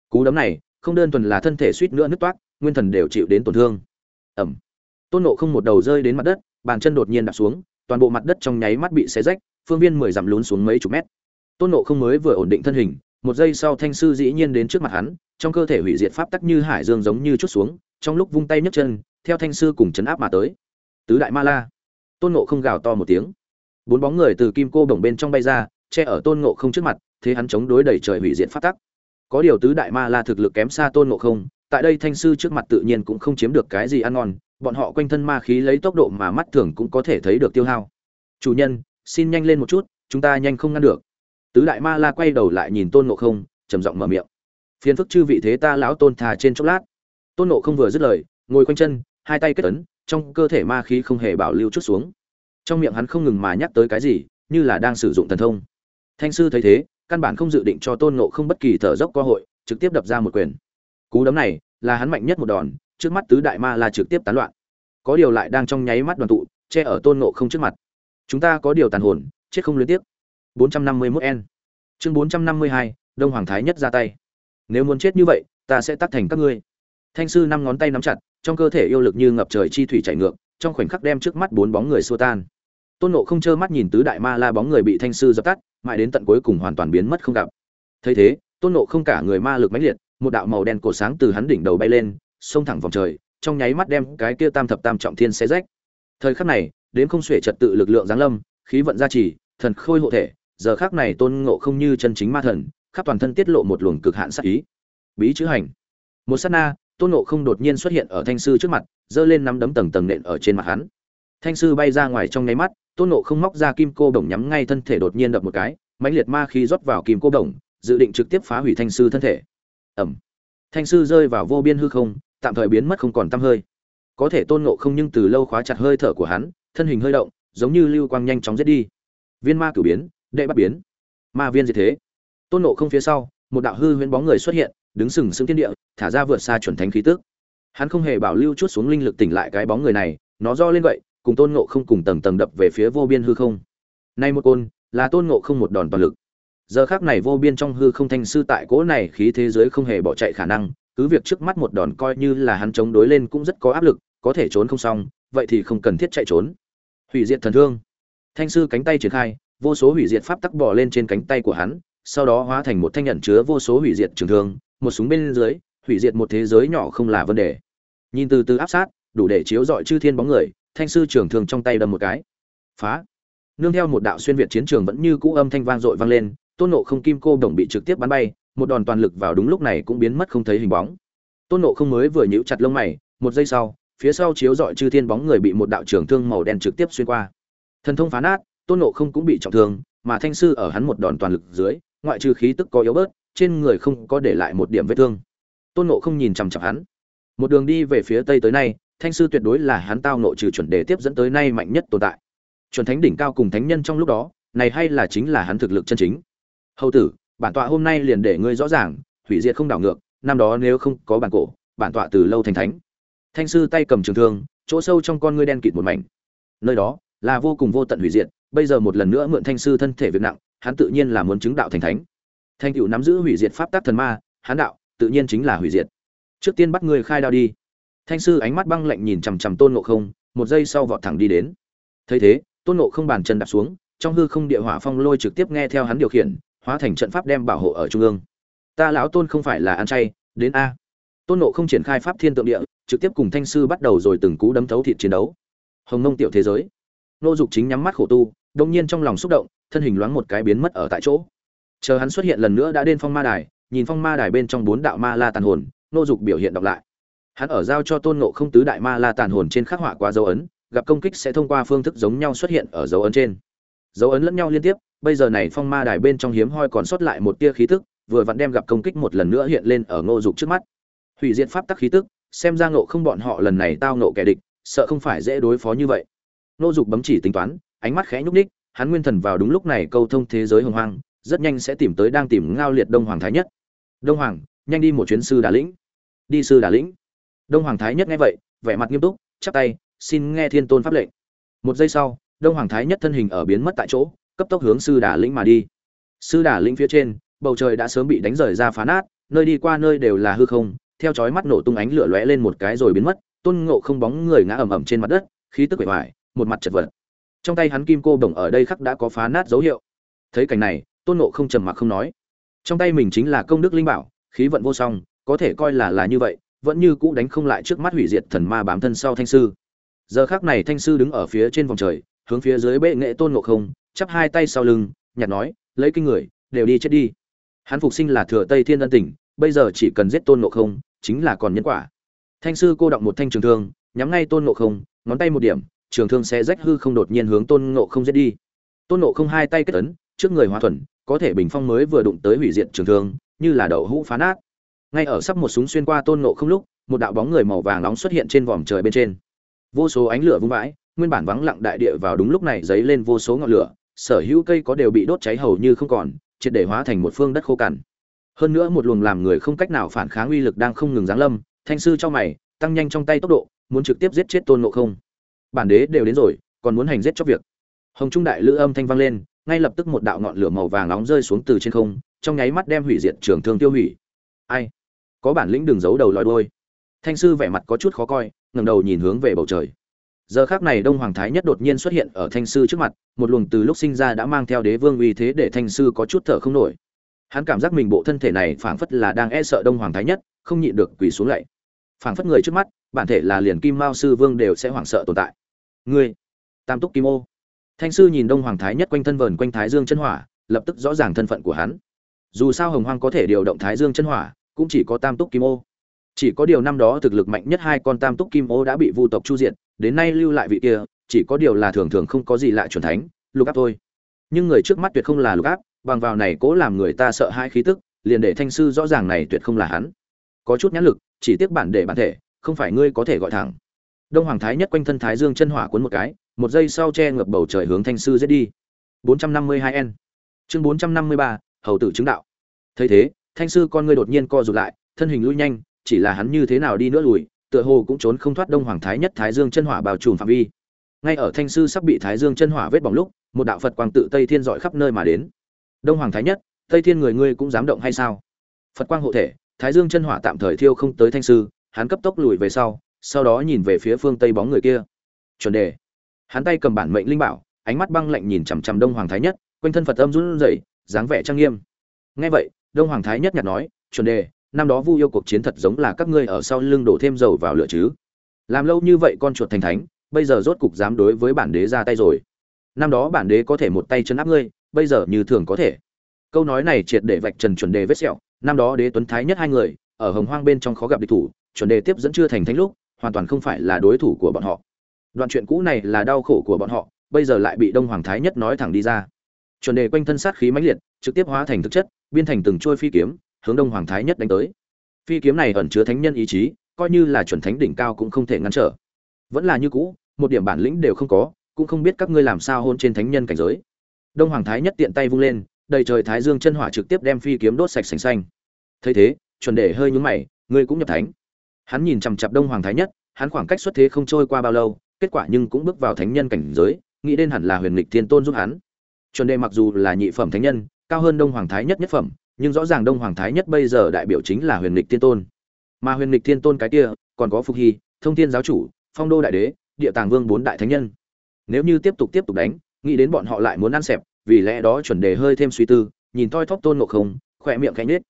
Cú đấm này, không đơn thuần là thân thể suýt nữa nứt toát nguyên thần đều chịu đến tổn thương. Ẩm tôn ngộ không một đầu rơi đến mặt đất, bàn chân đột nhiên đạp xuống toàn bộ mặt đất trong nháy mắt bị xé rách, phương viên mười dặm lún xuống mấy chục mét. Tôn ngộ không mới vừa ổn định thân hình, một giây sau thanh sư dĩ nhiên đến trước mặt hắn, trong cơ thể hủy diệt pháp tắc như hải dương giống như chút xuống, trong lúc vung tay nhấc chân, theo thanh sư cùng chấn áp mà tới. Tứ đại ma la. Tôn ngộ không gào to một tiếng. Bốn bóng người từ kim cô bổng bên trong bay ra, che ở tôn ngộ không trước mặt, thế hắn chống đối đẩy trời hủy diệt pháp tắc. Có điều tứ đại ma la thực lực kém xa tôn ngộ không, tại đây thanh sư trước mặt tự nhiên cũng không chiếm được cái gì ăn ngon bọn họ quanh thân ma khí lấy tốc độ mà mắt thường cũng có thể thấy được tiêu hao. Chủ nhân, xin nhanh lên một chút, chúng ta nhanh không ngăn được. Tứ đại ma la quay đầu lại nhìn tôn ngộ không, trầm giọng mở miệng. Phiền phức chư vị thế ta lão tôn thà trên chốc lát. Tôn ngộ không vừa dứt lời, ngồi quanh chân, hai tay kết ấn, trong cơ thể ma khí không hề bảo lưu chút xuống. Trong miệng hắn không ngừng mà nhắc tới cái gì, như là đang sử dụng thần thông. Thanh sư thấy thế, căn bản không dự định cho tôn ngộ không bất kỳ thở dốc cơ hội, trực tiếp đập ra một quyền. Cú đấm này là hắn mạnh nhất một đòn trước mắt tứ đại ma là trực tiếp tán loạn. Có điều lại đang trong nháy mắt đoàn tụ che ở tôn ngộ không trước mặt. Chúng ta có điều tàn hồn chết không liên tiếp. 451 n chương 452, đông hoàng thái nhất ra tay. Nếu muốn chết như vậy ta sẽ tắt thành các ngươi. Thanh sư năm ngón tay nắm chặt trong cơ thể yêu lực như ngập trời chi thủy chảy ngược trong khoảnh khắc đem trước mắt bốn bóng người xua tan. Tôn nộ không trơ mắt nhìn tứ đại ma la bóng người bị thanh sư dập tắt mãi đến tận cuối cùng hoàn toàn biến mất không gặp. Thấy thế tôn nộ không cả người ma lực mãnh liệt một đạo màu đen cổ sáng từ hắn đỉnh đầu bay lên xông thẳng vòng trời, trong nháy mắt đem cái kia tam thập tam trọng thiên xé rách. Thời khắc này, đến không xuể trật tự lực lượng giáng lâm, khí vận gia trì, thần khôi hộ thể, giờ khắc này tôn ngộ không như chân chính ma thần, khắp toàn thân tiết lộ một luồng cực hạn sát ý. Bí chữ hành. Một sát na, tôn ngộ không đột nhiên xuất hiện ở thanh sư trước mặt, giơ lên nắm đấm tầng tầng nện ở trên mặt hắn. Thanh sư bay ra ngoài trong nháy mắt, tôn ngộ không móc ra kim cô đồng nhắm ngay thân thể đột nhiên đập một cái, mãnh liệt ma khí rót vào kim cô đồng, dự định trực tiếp phá hủy thanh sư thân thể. Ẩm thanh sư rơi vào vô biên hư không tạm thời biến mất không còn tăm hơi. Có thể tôn ngộ không nhưng từ lâu khóa chặt hơi thở của hắn, thân hình hơi động, giống như lưu quang nhanh chóng giết đi. Viên ma cử biến, đệ bắt biến. Ma viên gì thế. Tôn ngộ không phía sau, một đạo hư huyễn bóng người xuất hiện, đứng sừng sững thiên địa, thả ra vượt xa chuẩn thánh khí tức. Hắn không hề bảo lưu chút xuống linh lực tỉnh lại cái bóng người này, nó do lên vậy cùng tôn ngộ không cùng tầng tầng đập về phía vô biên hư không. Nay một côn, là tôn ngộ không một đòn toàn lực. Giờ khác này vô biên trong hư không thanh sư tại cỗ này khí thế giới không hề bỏ chạy khả năng cứ việc trước mắt một đòn coi như là hắn chống đối lên cũng rất có áp lực, có thể trốn không xong, vậy thì không cần thiết chạy trốn. Hủy diệt thần thương. Thanh sư cánh tay triển khai, vô số hủy diệt pháp tắc bỏ lên trên cánh tay của hắn, sau đó hóa thành một thanh nhận chứa vô số hủy diệt trường thương, một súng bên dưới, hủy diệt một thế giới nhỏ không là vấn đề. Nhìn từ từ áp sát, đủ để chiếu dọi chư thiên bóng người, thanh sư trường thương trong tay đâm một cái. Phá. Nương theo một đạo xuyên việt chiến trường vẫn như cũ âm thanh vang dội vang lên, tôn nộ không kim cô đồng bị trực tiếp bắn bay một đòn toàn lực vào đúng lúc này cũng biến mất không thấy hình bóng. Tôn nộ không mới vừa nhíu chặt lông mày, một giây sau, phía sau chiếu dọi chư thiên bóng người bị một đạo trường thương màu đen trực tiếp xuyên qua. Thần thông phá nát, tôn nộ không cũng bị trọng thương, mà thanh sư ở hắn một đòn toàn lực dưới, ngoại trừ khí tức có yếu bớt, trên người không có để lại một điểm vết thương. Tôn nộ không nhìn chằm chằm hắn. Một đường đi về phía tây tới nay, thanh sư tuyệt đối là hắn tao nộ trừ chuẩn đề tiếp dẫn tới nay mạnh nhất tồn tại. Chuẩn thánh đỉnh cao cùng thánh nhân trong lúc đó, này hay là chính là hắn thực lực chân chính. Hầu tử bản tọa hôm nay liền để ngươi rõ ràng, hủy diệt không đảo ngược, năm đó nếu không có bản cổ, bản tọa từ lâu thành thánh. Thanh sư tay cầm trường thương, chỗ sâu trong con ngươi đen kịt một mảnh. Nơi đó là vô cùng vô tận hủy diệt, bây giờ một lần nữa mượn thanh sư thân thể việc nặng, hắn tự nhiên là muốn chứng đạo thành thánh. Thanh cựu nắm giữ hủy diệt pháp tắc thần ma, hắn đạo, tự nhiên chính là hủy diệt. Trước tiên bắt ngươi khai đao đi. Thanh sư ánh mắt băng lạnh nhìn chằm chằm tôn ngộ không, một giây sau vọt thẳng đi đến. Thấy thế, tôn ngộ không bàn chân đạp xuống, trong hư không địa hỏa phong lôi trực tiếp nghe theo hắn điều khiển hóa thành trận pháp đem bảo hộ ở trung ương. Ta lão tôn không phải là ăn chay, đến a. Tôn ngộ không triển khai pháp thiên tượng địa, trực tiếp cùng thanh sư bắt đầu rồi từng cú đấm thấu thịt chiến đấu. Hồng nông tiểu thế giới. Nô dục chính nhắm mắt khổ tu, đông nhiên trong lòng xúc động, thân hình loáng một cái biến mất ở tại chỗ. Chờ hắn xuất hiện lần nữa đã đến phong ma đài, nhìn phong ma đài bên trong bốn đạo ma la tàn hồn, nô dục biểu hiện đọc lại. Hắn ở giao cho tôn ngộ không tứ đại ma la tàn hồn trên khắc họa qua dấu ấn, gặp công kích sẽ thông qua phương thức giống nhau xuất hiện ở dấu ấn trên. Dấu ấn lẫn nhau liên tiếp bây giờ này phong ma đài bên trong hiếm hoi còn sót lại một tia khí tức vừa vặn đem gặp công kích một lần nữa hiện lên ở ngô dục trước mắt. Hủy diệt pháp tắc khí tức xem ra ngộ không bọn họ lần này tao nộ kẻ địch sợ không phải dễ đối phó như vậy. Ngô dục bấm chỉ tính toán ánh mắt khẽ nhúc nhích, hắn nguyên thần vào đúng lúc này câu thông thế giới hồng hoang rất nhanh sẽ tìm tới đang tìm ngao liệt đông hoàng thái nhất. Đông hoàng nhanh đi một chuyến sư đà lĩnh. Đi sư đà lĩnh. Đông hoàng thái nhất nghe vậy vẻ mặt nghiêm túc chắp tay xin nghe thiên tôn pháp lệnh. Một giây sau đông hoàng thái nhất thân hình ở biến mất tại chỗ cấp tốc hướng sư đà lĩnh mà đi. Sư đà lĩnh phía trên, bầu trời đã sớm bị đánh rời ra phá nát, nơi đi qua nơi đều là hư không, theo chói mắt nổ tung ánh lửa lóe lên một cái rồi biến mất, tôn ngộ không bóng người ngã ầm ầm trên mặt đất, khí tức bể hoài một mặt chật vật. Trong tay hắn kim cô đồng ở đây khắc đã có phá nát dấu hiệu. Thấy cảnh này, tôn ngộ không trầm mặc không nói. Trong tay mình chính là công đức linh bảo, khí vận vô song, có thể coi là là như vậy, vẫn như cũ đánh không lại trước mắt hủy diệt thần ma bám thân sau thanh sư. Giờ khác này thanh sư đứng ở phía trên vòng trời, hướng phía dưới bệ nghệ tôn ngộ không chắp hai tay sau lưng nhặt nói lấy kinh người đều đi chết đi. Hắn phục sinh là thừa tây thiên ân tỉnh, bây giờ chỉ cần giết tôn ngộ không chính là còn nhân quả. Thanh sư cô động một thanh trường thương nhắm ngay tôn ngộ không ngón tay một điểm trường thương sẽ rách hư không đột nhiên hướng tôn ngộ không giết đi. Tôn ngộ không hai tay kết ấn trước người hóa thuần có thể bình phong mới vừa đụng tới hủy diệt trường thương như là đậu hũ phá nát. Ngay ở sắp một súng xuyên qua tôn ngộ không lúc một đạo bóng người màu vàng nóng xuất hiện trên vòm trời bên trên. Vô số ánh lửa vung vãi nguyên bản vắng lặng đại địa vào đúng lúc này dấy lên vô số ngọn lửa sở hữu cây có đều bị đốt cháy hầu như không còn, triệt để hóa thành một phương đất khô cằn. Hơn nữa một luồng làm người không cách nào phản kháng uy lực đang không ngừng giáng lâm, thanh sư cho mày, tăng nhanh trong tay tốc độ, muốn trực tiếp giết chết tôn ngộ không. Bản đế đều đến rồi, còn muốn hành giết cho việc. Hồng trung đại lữ âm thanh vang lên, ngay lập tức một đạo ngọn lửa màu vàng nóng rơi xuống từ trên không, trong nháy mắt đem hủy diệt trường thương tiêu hủy. Ai? Có bản lĩnh đừng giấu đầu lòi đôi thanh sư vẻ mặt có chút khó coi, ngẩng đầu nhìn hướng về bầu trời giờ khác này đông hoàng thái nhất đột nhiên xuất hiện ở thanh sư trước mặt, một luồng từ lúc sinh ra đã mang theo đế vương uy thế để thanh sư có chút thở không nổi. Hắn cảm giác mình bộ thân thể này phảng phất là đang e sợ đông hoàng thái nhất, không nhịn được quỳ xuống lạy. Phảng phất người trước mắt, bản thể là liền kim mao sư vương đều sẽ hoảng sợ tồn tại. Ngươi, tam túc kim ô. Thanh sư nhìn đông hoàng thái nhất quanh thân vờn quanh thái dương chân hỏa, lập tức rõ ràng thân phận của hắn. Dù sao hồng hoang có thể điều động thái dương chân hỏa, cũng chỉ có tam túc kim ô. Chỉ có điều năm đó thực lực mạnh nhất hai con tam túc kim ô đã bị vu tộc chu diện đến nay lưu lại vị kia chỉ có điều là thường thường không có gì lạ chuẩn thánh lục áp thôi. Nhưng người trước mắt tuyệt không là lục áp bằng vào này cố làm người ta sợ hai khí tức liền để thanh sư rõ ràng này tuyệt không là hắn. Có chút nhãn lực chỉ tiếc bản để bản thể không phải ngươi có thể gọi thẳng. Đông hoàng thái nhất quanh thân thái dương chân hỏa cuốn một cái một giây sau che ngập bầu trời hướng thanh sư giết đi. 452 n chương 453, hầu tử chứng đạo. Thấy thế thanh sư con ngươi đột nhiên co rụt lại thân hình lui nhanh chỉ là hắn như thế nào đi nữa lùi tựa hồ cũng trốn không thoát đông hoàng thái nhất thái dương chân hỏa bao trùm phạm vi. Ngay ở thanh sư sắp bị thái dương chân hỏa vết bỏng lúc, một đạo phật quang tự tây thiên dọi khắp nơi mà đến. Đông hoàng thái nhất, tây thiên người ngươi cũng dám động hay sao? Phật quang hộ thể, thái dương chân hỏa tạm thời thiêu không tới thanh sư, hắn cấp tốc lùi về sau sau đó nhìn về phía phương tây bóng người kia. Chuẩn đề. Hắn tay cầm bản mệnh linh bảo, ánh mắt băng lạnh nhìn chằm chằm đông hoàng thái nhất, quanh thân phật âm run rẩy, dáng vẻ trang nghiêm. Nghe vậy, đông hoàng thái nhất nhạt nói, chuẩn đề năm đó vu yêu cuộc chiến thật giống là các ngươi ở sau lưng đổ thêm dầu vào lửa chứ. Làm lâu như vậy con chuột thành thánh, bây giờ rốt cục dám đối với bản đế ra tay rồi. Năm đó bản đế có thể một tay chân áp ngươi, bây giờ như thường có thể. Câu nói này triệt để vạch trần chuẩn đề vết sẹo. Năm đó đế tuấn thái nhất hai người, ở hồng hoang bên trong khó gặp địch thủ, chuẩn đề tiếp dẫn chưa thành thánh lúc, hoàn toàn không phải là đối thủ của bọn họ. Đoạn chuyện cũ này là đau khổ của bọn họ, bây giờ lại bị đông hoàng thái nhất nói thẳng đi ra. Chuẩn đề quanh thân sát khí mãnh liệt, trực tiếp hóa thành thực chất, biên thành từng trôi phi kiếm hướng đông hoàng thái nhất đánh tới. Phi kiếm này ẩn chứa thánh nhân ý chí, coi như là chuẩn thánh đỉnh cao cũng không thể ngăn trở. Vẫn là như cũ, một điểm bản lĩnh đều không có, cũng không biết các ngươi làm sao hôn trên thánh nhân cảnh giới. Đông hoàng thái nhất tiện tay vung lên, đầy trời thái dương chân hỏa trực tiếp đem phi kiếm đốt sạch sành xanh. Thấy thế, chuẩn để hơi nhúng mày, ngươi cũng nhập thánh. Hắn nhìn chằm chặp đông hoàng thái nhất, hắn khoảng cách xuất thế không trôi qua bao lâu, kết quả nhưng cũng bước vào thánh nhân cảnh giới, nghĩ đến hẳn là huyền lịch thiên tôn giúp hắn. Chuẩn đề mặc dù là nhị phẩm thánh nhân, cao hơn đông hoàng thái nhất nhất phẩm nhưng rõ ràng đông hoàng thái nhất bây giờ đại biểu chính là huyền lịch thiên tôn. Mà huyền lịch thiên tôn cái kia, còn có phục hy, thông thiên giáo chủ, phong đô đại đế, địa tàng vương bốn đại thánh nhân. Nếu như tiếp tục tiếp tục đánh, nghĩ đến bọn họ lại muốn ăn xẹp, vì lẽ đó chuẩn đề hơi thêm suy tư, nhìn thoi thóp tôn ngộ không, khỏe miệng cánh nết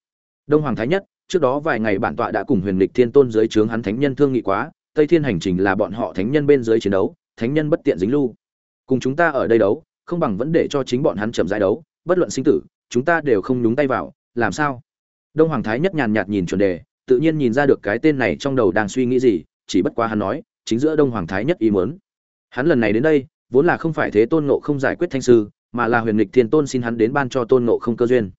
đông hoàng thái nhất, trước đó vài ngày bản tọa đã cùng huyền lịch thiên tôn dưới trướng hắn thánh nhân thương nghị quá, tây thiên hành trình là bọn họ thánh nhân bên dưới chiến đấu, thánh nhân bất tiện dính lưu. Cùng chúng ta ở đây đấu, không bằng vẫn để cho chính bọn hắn chậm giải đấu, bất luận sinh tử, chúng ta đều không nhúng tay vào làm sao? Đông hoàng thái nhất nhàn nhạt nhìn chuẩn đề, tự nhiên nhìn ra được cái tên này trong đầu đang suy nghĩ gì, chỉ bất quá hắn nói, chính giữa đông hoàng thái nhất ý muốn. Hắn lần này đến đây, vốn là không phải thế tôn ngộ không giải quyết thanh sư, mà là huyền lịch thiên tôn xin hắn đến ban cho tôn ngộ không cơ duyên.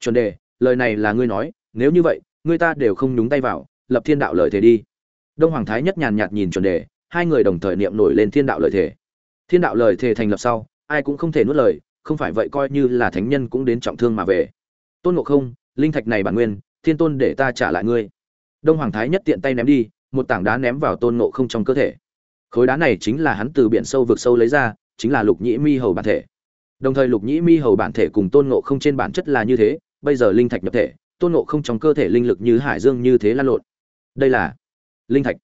Chuẩn đề, lời này là ngươi nói, nếu như vậy, ngươi ta đều không nhúng tay vào, lập thiên đạo lời thế đi. Đông hoàng thái nhất nhàn nhạt nhìn chuẩn đề, hai người đồng thời niệm nổi lên thiên đạo lời thể thiên đạo lời thể thành lập sau, ai cũng không thể nuốt lời, không phải vậy coi như là thánh nhân cũng đến trọng thương mà về tôn ngộ không, linh thạch này bản nguyên, thiên tôn để ta trả lại ngươi. Đông hoàng thái nhất tiện tay ném đi, một tảng đá ném vào tôn ngộ không trong cơ thể. Khối đá này chính là hắn từ biển sâu vực sâu lấy ra, chính là lục nhĩ mi hầu bản thể. Đồng thời lục nhĩ mi hầu bản thể cùng tôn ngộ không trên bản chất là như thế, bây giờ linh thạch nhập thể, tôn ngộ không trong cơ thể linh lực như hải dương như thế lan lộn. Đây là linh thạch.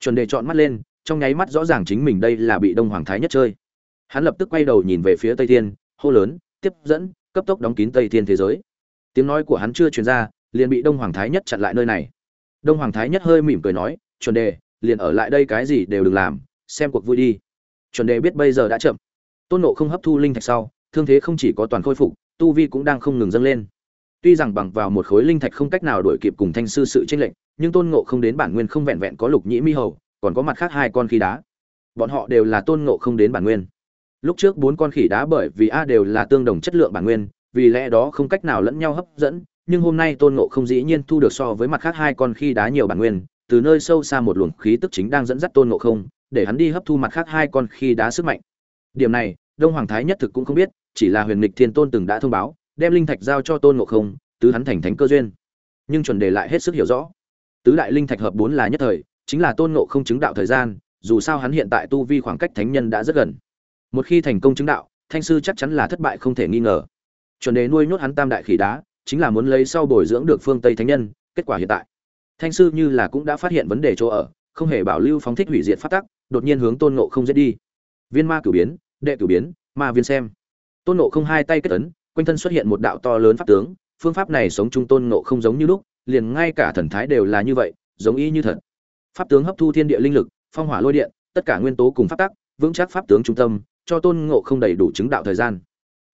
Chuẩn đề chọn mắt lên, trong nháy mắt rõ ràng chính mình đây là bị đông hoàng thái nhất chơi. Hắn lập tức quay đầu nhìn về phía tây thiên, hô lớn, tiếp dẫn, cấp tốc đóng kín tây thiên thế giới tiếng nói của hắn chưa truyền ra, liền bị đông hoàng thái nhất chặn lại nơi này. Đông hoàng thái nhất hơi mỉm cười nói, chuẩn đề, liền ở lại đây cái gì đều đừng làm, xem cuộc vui đi. Chuẩn đề biết bây giờ đã chậm. Tôn nộ không hấp thu linh thạch sau, thương thế không chỉ có toàn khôi phục, tu vi cũng đang không ngừng dâng lên. Tuy rằng bằng vào một khối linh thạch không cách nào đổi kịp cùng thanh sư sự tranh lệch, nhưng tôn ngộ không đến bản nguyên không vẹn vẹn có lục nhĩ mi hầu, còn có mặt khác hai con khí đá. Bọn họ đều là tôn ngộ không đến bản nguyên. Lúc trước bốn con khỉ đá bởi vì a đều là tương đồng chất lượng bản nguyên vì lẽ đó không cách nào lẫn nhau hấp dẫn, nhưng hôm nay tôn ngộ không dĩ nhiên thu được so với mặt khác hai con khi đá nhiều bản nguyên, từ nơi sâu xa một luồng khí tức chính đang dẫn dắt tôn ngộ không, để hắn đi hấp thu mặt khác hai con khi đá sức mạnh. Điểm này, đông hoàng thái nhất thực cũng không biết, chỉ là huyền lịch thiên tôn từng đã thông báo, đem linh thạch giao cho tôn ngộ không, tứ hắn thành thánh cơ duyên. Nhưng chuẩn đề lại hết sức hiểu rõ. Tứ đại linh thạch hợp bốn là nhất thời, chính là tôn ngộ không chứng đạo thời gian, dù sao hắn hiện tại tu vi khoảng cách thánh nhân đã rất gần. Một khi thành công chứng đạo, thanh sư chắc chắn là thất bại không thể nghi ngờ chuẩn đề nuôi nhốt hắn tam đại khỉ đá, chính là muốn lấy sau bồi dưỡng được phương tây thánh nhân, kết quả hiện tại. Thanh sư như là cũng đã phát hiện vấn đề chỗ ở, không hề bảo lưu phóng thích hủy diệt phát tắc, đột nhiên hướng tôn nộ không giết đi. Viên ma cửu biến, đệ cửu biến, ma viên xem. Tôn nộ không hai tay kết ấn, quanh thân xuất hiện một đạo to lớn pháp tướng, phương pháp này sống chung tôn nộ không giống như lúc, liền ngay cả thần thái đều là như vậy, giống y như thật. Pháp tướng hấp thu thiên địa linh lực, phong hỏa lôi điện, tất cả nguyên tố cùng pháp tắc, vững chắc pháp tướng trung tâm, cho tôn ngộ không đầy đủ chứng đạo thời gian.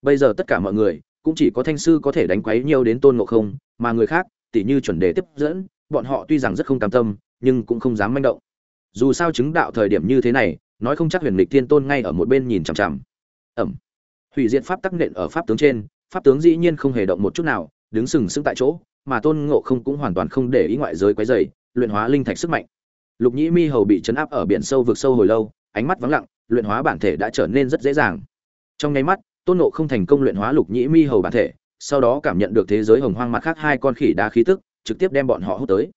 Bây giờ tất cả mọi người cũng chỉ có thanh sư có thể đánh quấy nhiều đến tôn ngộ không, mà người khác, tỉ như chuẩn đề tiếp dẫn, bọn họ tuy rằng rất không cam tâm, nhưng cũng không dám manh động. Dù sao chứng đạo thời điểm như thế này, nói không chắc huyền lịch thiên tôn ngay ở một bên nhìn chằm chằm. Ẩm. Hủy diệt pháp tắc nện ở pháp tướng trên, pháp tướng dĩ nhiên không hề động một chút nào, đứng sừng sững tại chỗ, mà tôn ngộ không cũng hoàn toàn không để ý ngoại giới quấy dày luyện hóa linh thạch sức mạnh. Lục nhĩ mi hầu bị chấn áp ở biển sâu vực sâu hồi lâu, ánh mắt vắng lặng, luyện hóa bản thể đã trở nên rất dễ dàng. Trong nháy mắt tôn nộ không thành công luyện hóa lục nhĩ mi hầu bản thể, sau đó cảm nhận được thế giới hồng hoang mặt khác hai con khỉ đá khí tức, trực tiếp đem bọn họ hút tới.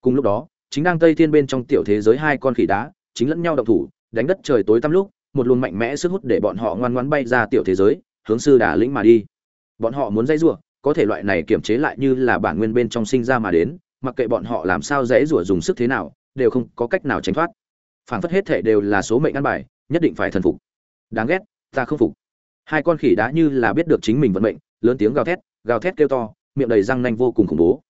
Cùng lúc đó, chính đang tây thiên bên trong tiểu thế giới hai con khỉ đá, chính lẫn nhau động thủ, đánh đất trời tối tăm lúc, một luồng mạnh mẽ sức hút để bọn họ ngoan ngoãn bay ra tiểu thế giới, hướng sư đà lĩnh mà đi. Bọn họ muốn dãy rủa, có thể loại này kiểm chế lại như là bản nguyên bên trong sinh ra mà đến, mặc kệ bọn họ làm sao dãy rủa dùng sức thế nào, đều không có cách nào tránh thoát. Phản phất hết thể đều là số mệnh ăn bài, nhất định phải thần phục. Đáng ghét, ta không phục hai con khỉ đã như là biết được chính mình vận mệnh, lớn tiếng gào thét gào thét kêu to, miệng đầy răng nanh vô cùng khủng bố.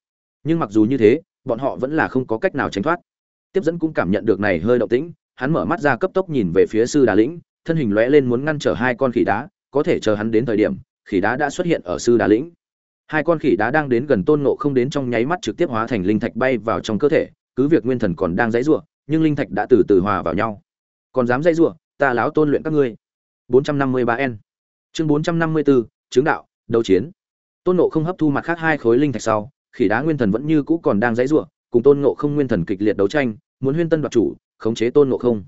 Nhưng mặc dù như thế, bọn họ vẫn là không có cách nào tránh thoát. Tiếp dẫn cũng cảm nhận được này hơi động tĩnh, hắn mở mắt ra cấp tốc nhìn về phía sư đà lĩnh, thân hình lóe lên muốn ngăn trở hai con khỉ đá, có thể chờ hắn đến thời điểm, khỉ đá đã xuất hiện ở sư đà lĩnh. Hai con khỉ đá đang đến gần tôn nộ không đến trong nháy mắt trực tiếp hóa thành linh thạch bay vào trong cơ thể, cứ việc nguyên thần còn đang dãy rủa, nhưng linh thạch đã từ từ hòa vào nhau. Còn dám dãy rủa, ta láo tôn luyện các ngươi. 453 n chương 454, chứng đạo đấu chiến. Tôn nộ không hấp thu mặt khác hai khối linh thạch sau khỉ đá nguyên thần vẫn như cũ còn đang dãy rủa cùng tôn nộ không nguyên thần kịch liệt đấu tranh muốn huyên tân đoạt chủ khống chế tôn nộ không.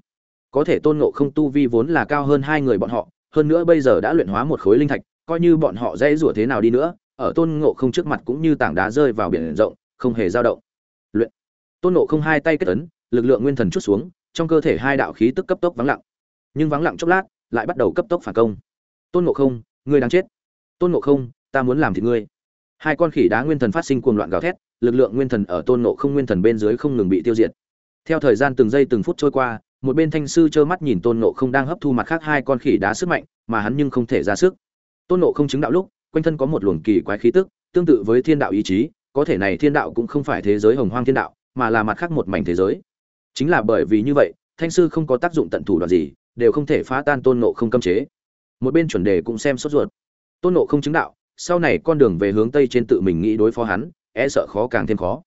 Có thể tôn nộ không tu vi vốn là cao hơn hai người bọn họ hơn nữa bây giờ đã luyện hóa một khối linh thạch coi như bọn họ dãy rủa thế nào đi nữa ở tôn ngộ không trước mặt cũng như tảng đá rơi vào biển rộng không hề dao động. Luyện. Tôn ngộ không hai tay kết ấn lực lượng nguyên thần chút xuống trong cơ thể hai đạo khí tức cấp tốc vắng lặng. Nhưng vắng lặng chốc lát lại bắt đầu cấp tốc phản công tôn ngộ không, ngươi đang chết. Tôn ngộ không, ta muốn làm thì ngươi. Hai con khỉ đá nguyên thần phát sinh cuồng loạn gào thét, lực lượng nguyên thần ở tôn ngộ không nguyên thần bên dưới không ngừng bị tiêu diệt. Theo thời gian từng giây từng phút trôi qua, một bên thanh sư trơ mắt nhìn tôn ngộ không đang hấp thu mặt khác hai con khỉ đá sức mạnh, mà hắn nhưng không thể ra sức. Tôn ngộ không chứng đạo lúc, quanh thân có một luồng kỳ quái khí tức, tương tự với thiên đạo ý chí, có thể này thiên đạo cũng không phải thế giới hồng hoang thiên đạo, mà là mặt khác một mảnh thế giới. Chính là bởi vì như vậy, thanh sư không có tác dụng tận thủ đoạn gì, đều không thể phá tan tôn nộ không cấm chế một bên chuẩn đề cũng xem sốt ruột. Tôn nộ không chứng đạo, sau này con đường về hướng tây trên tự mình nghĩ đối phó hắn e sợ khó càng thêm khó.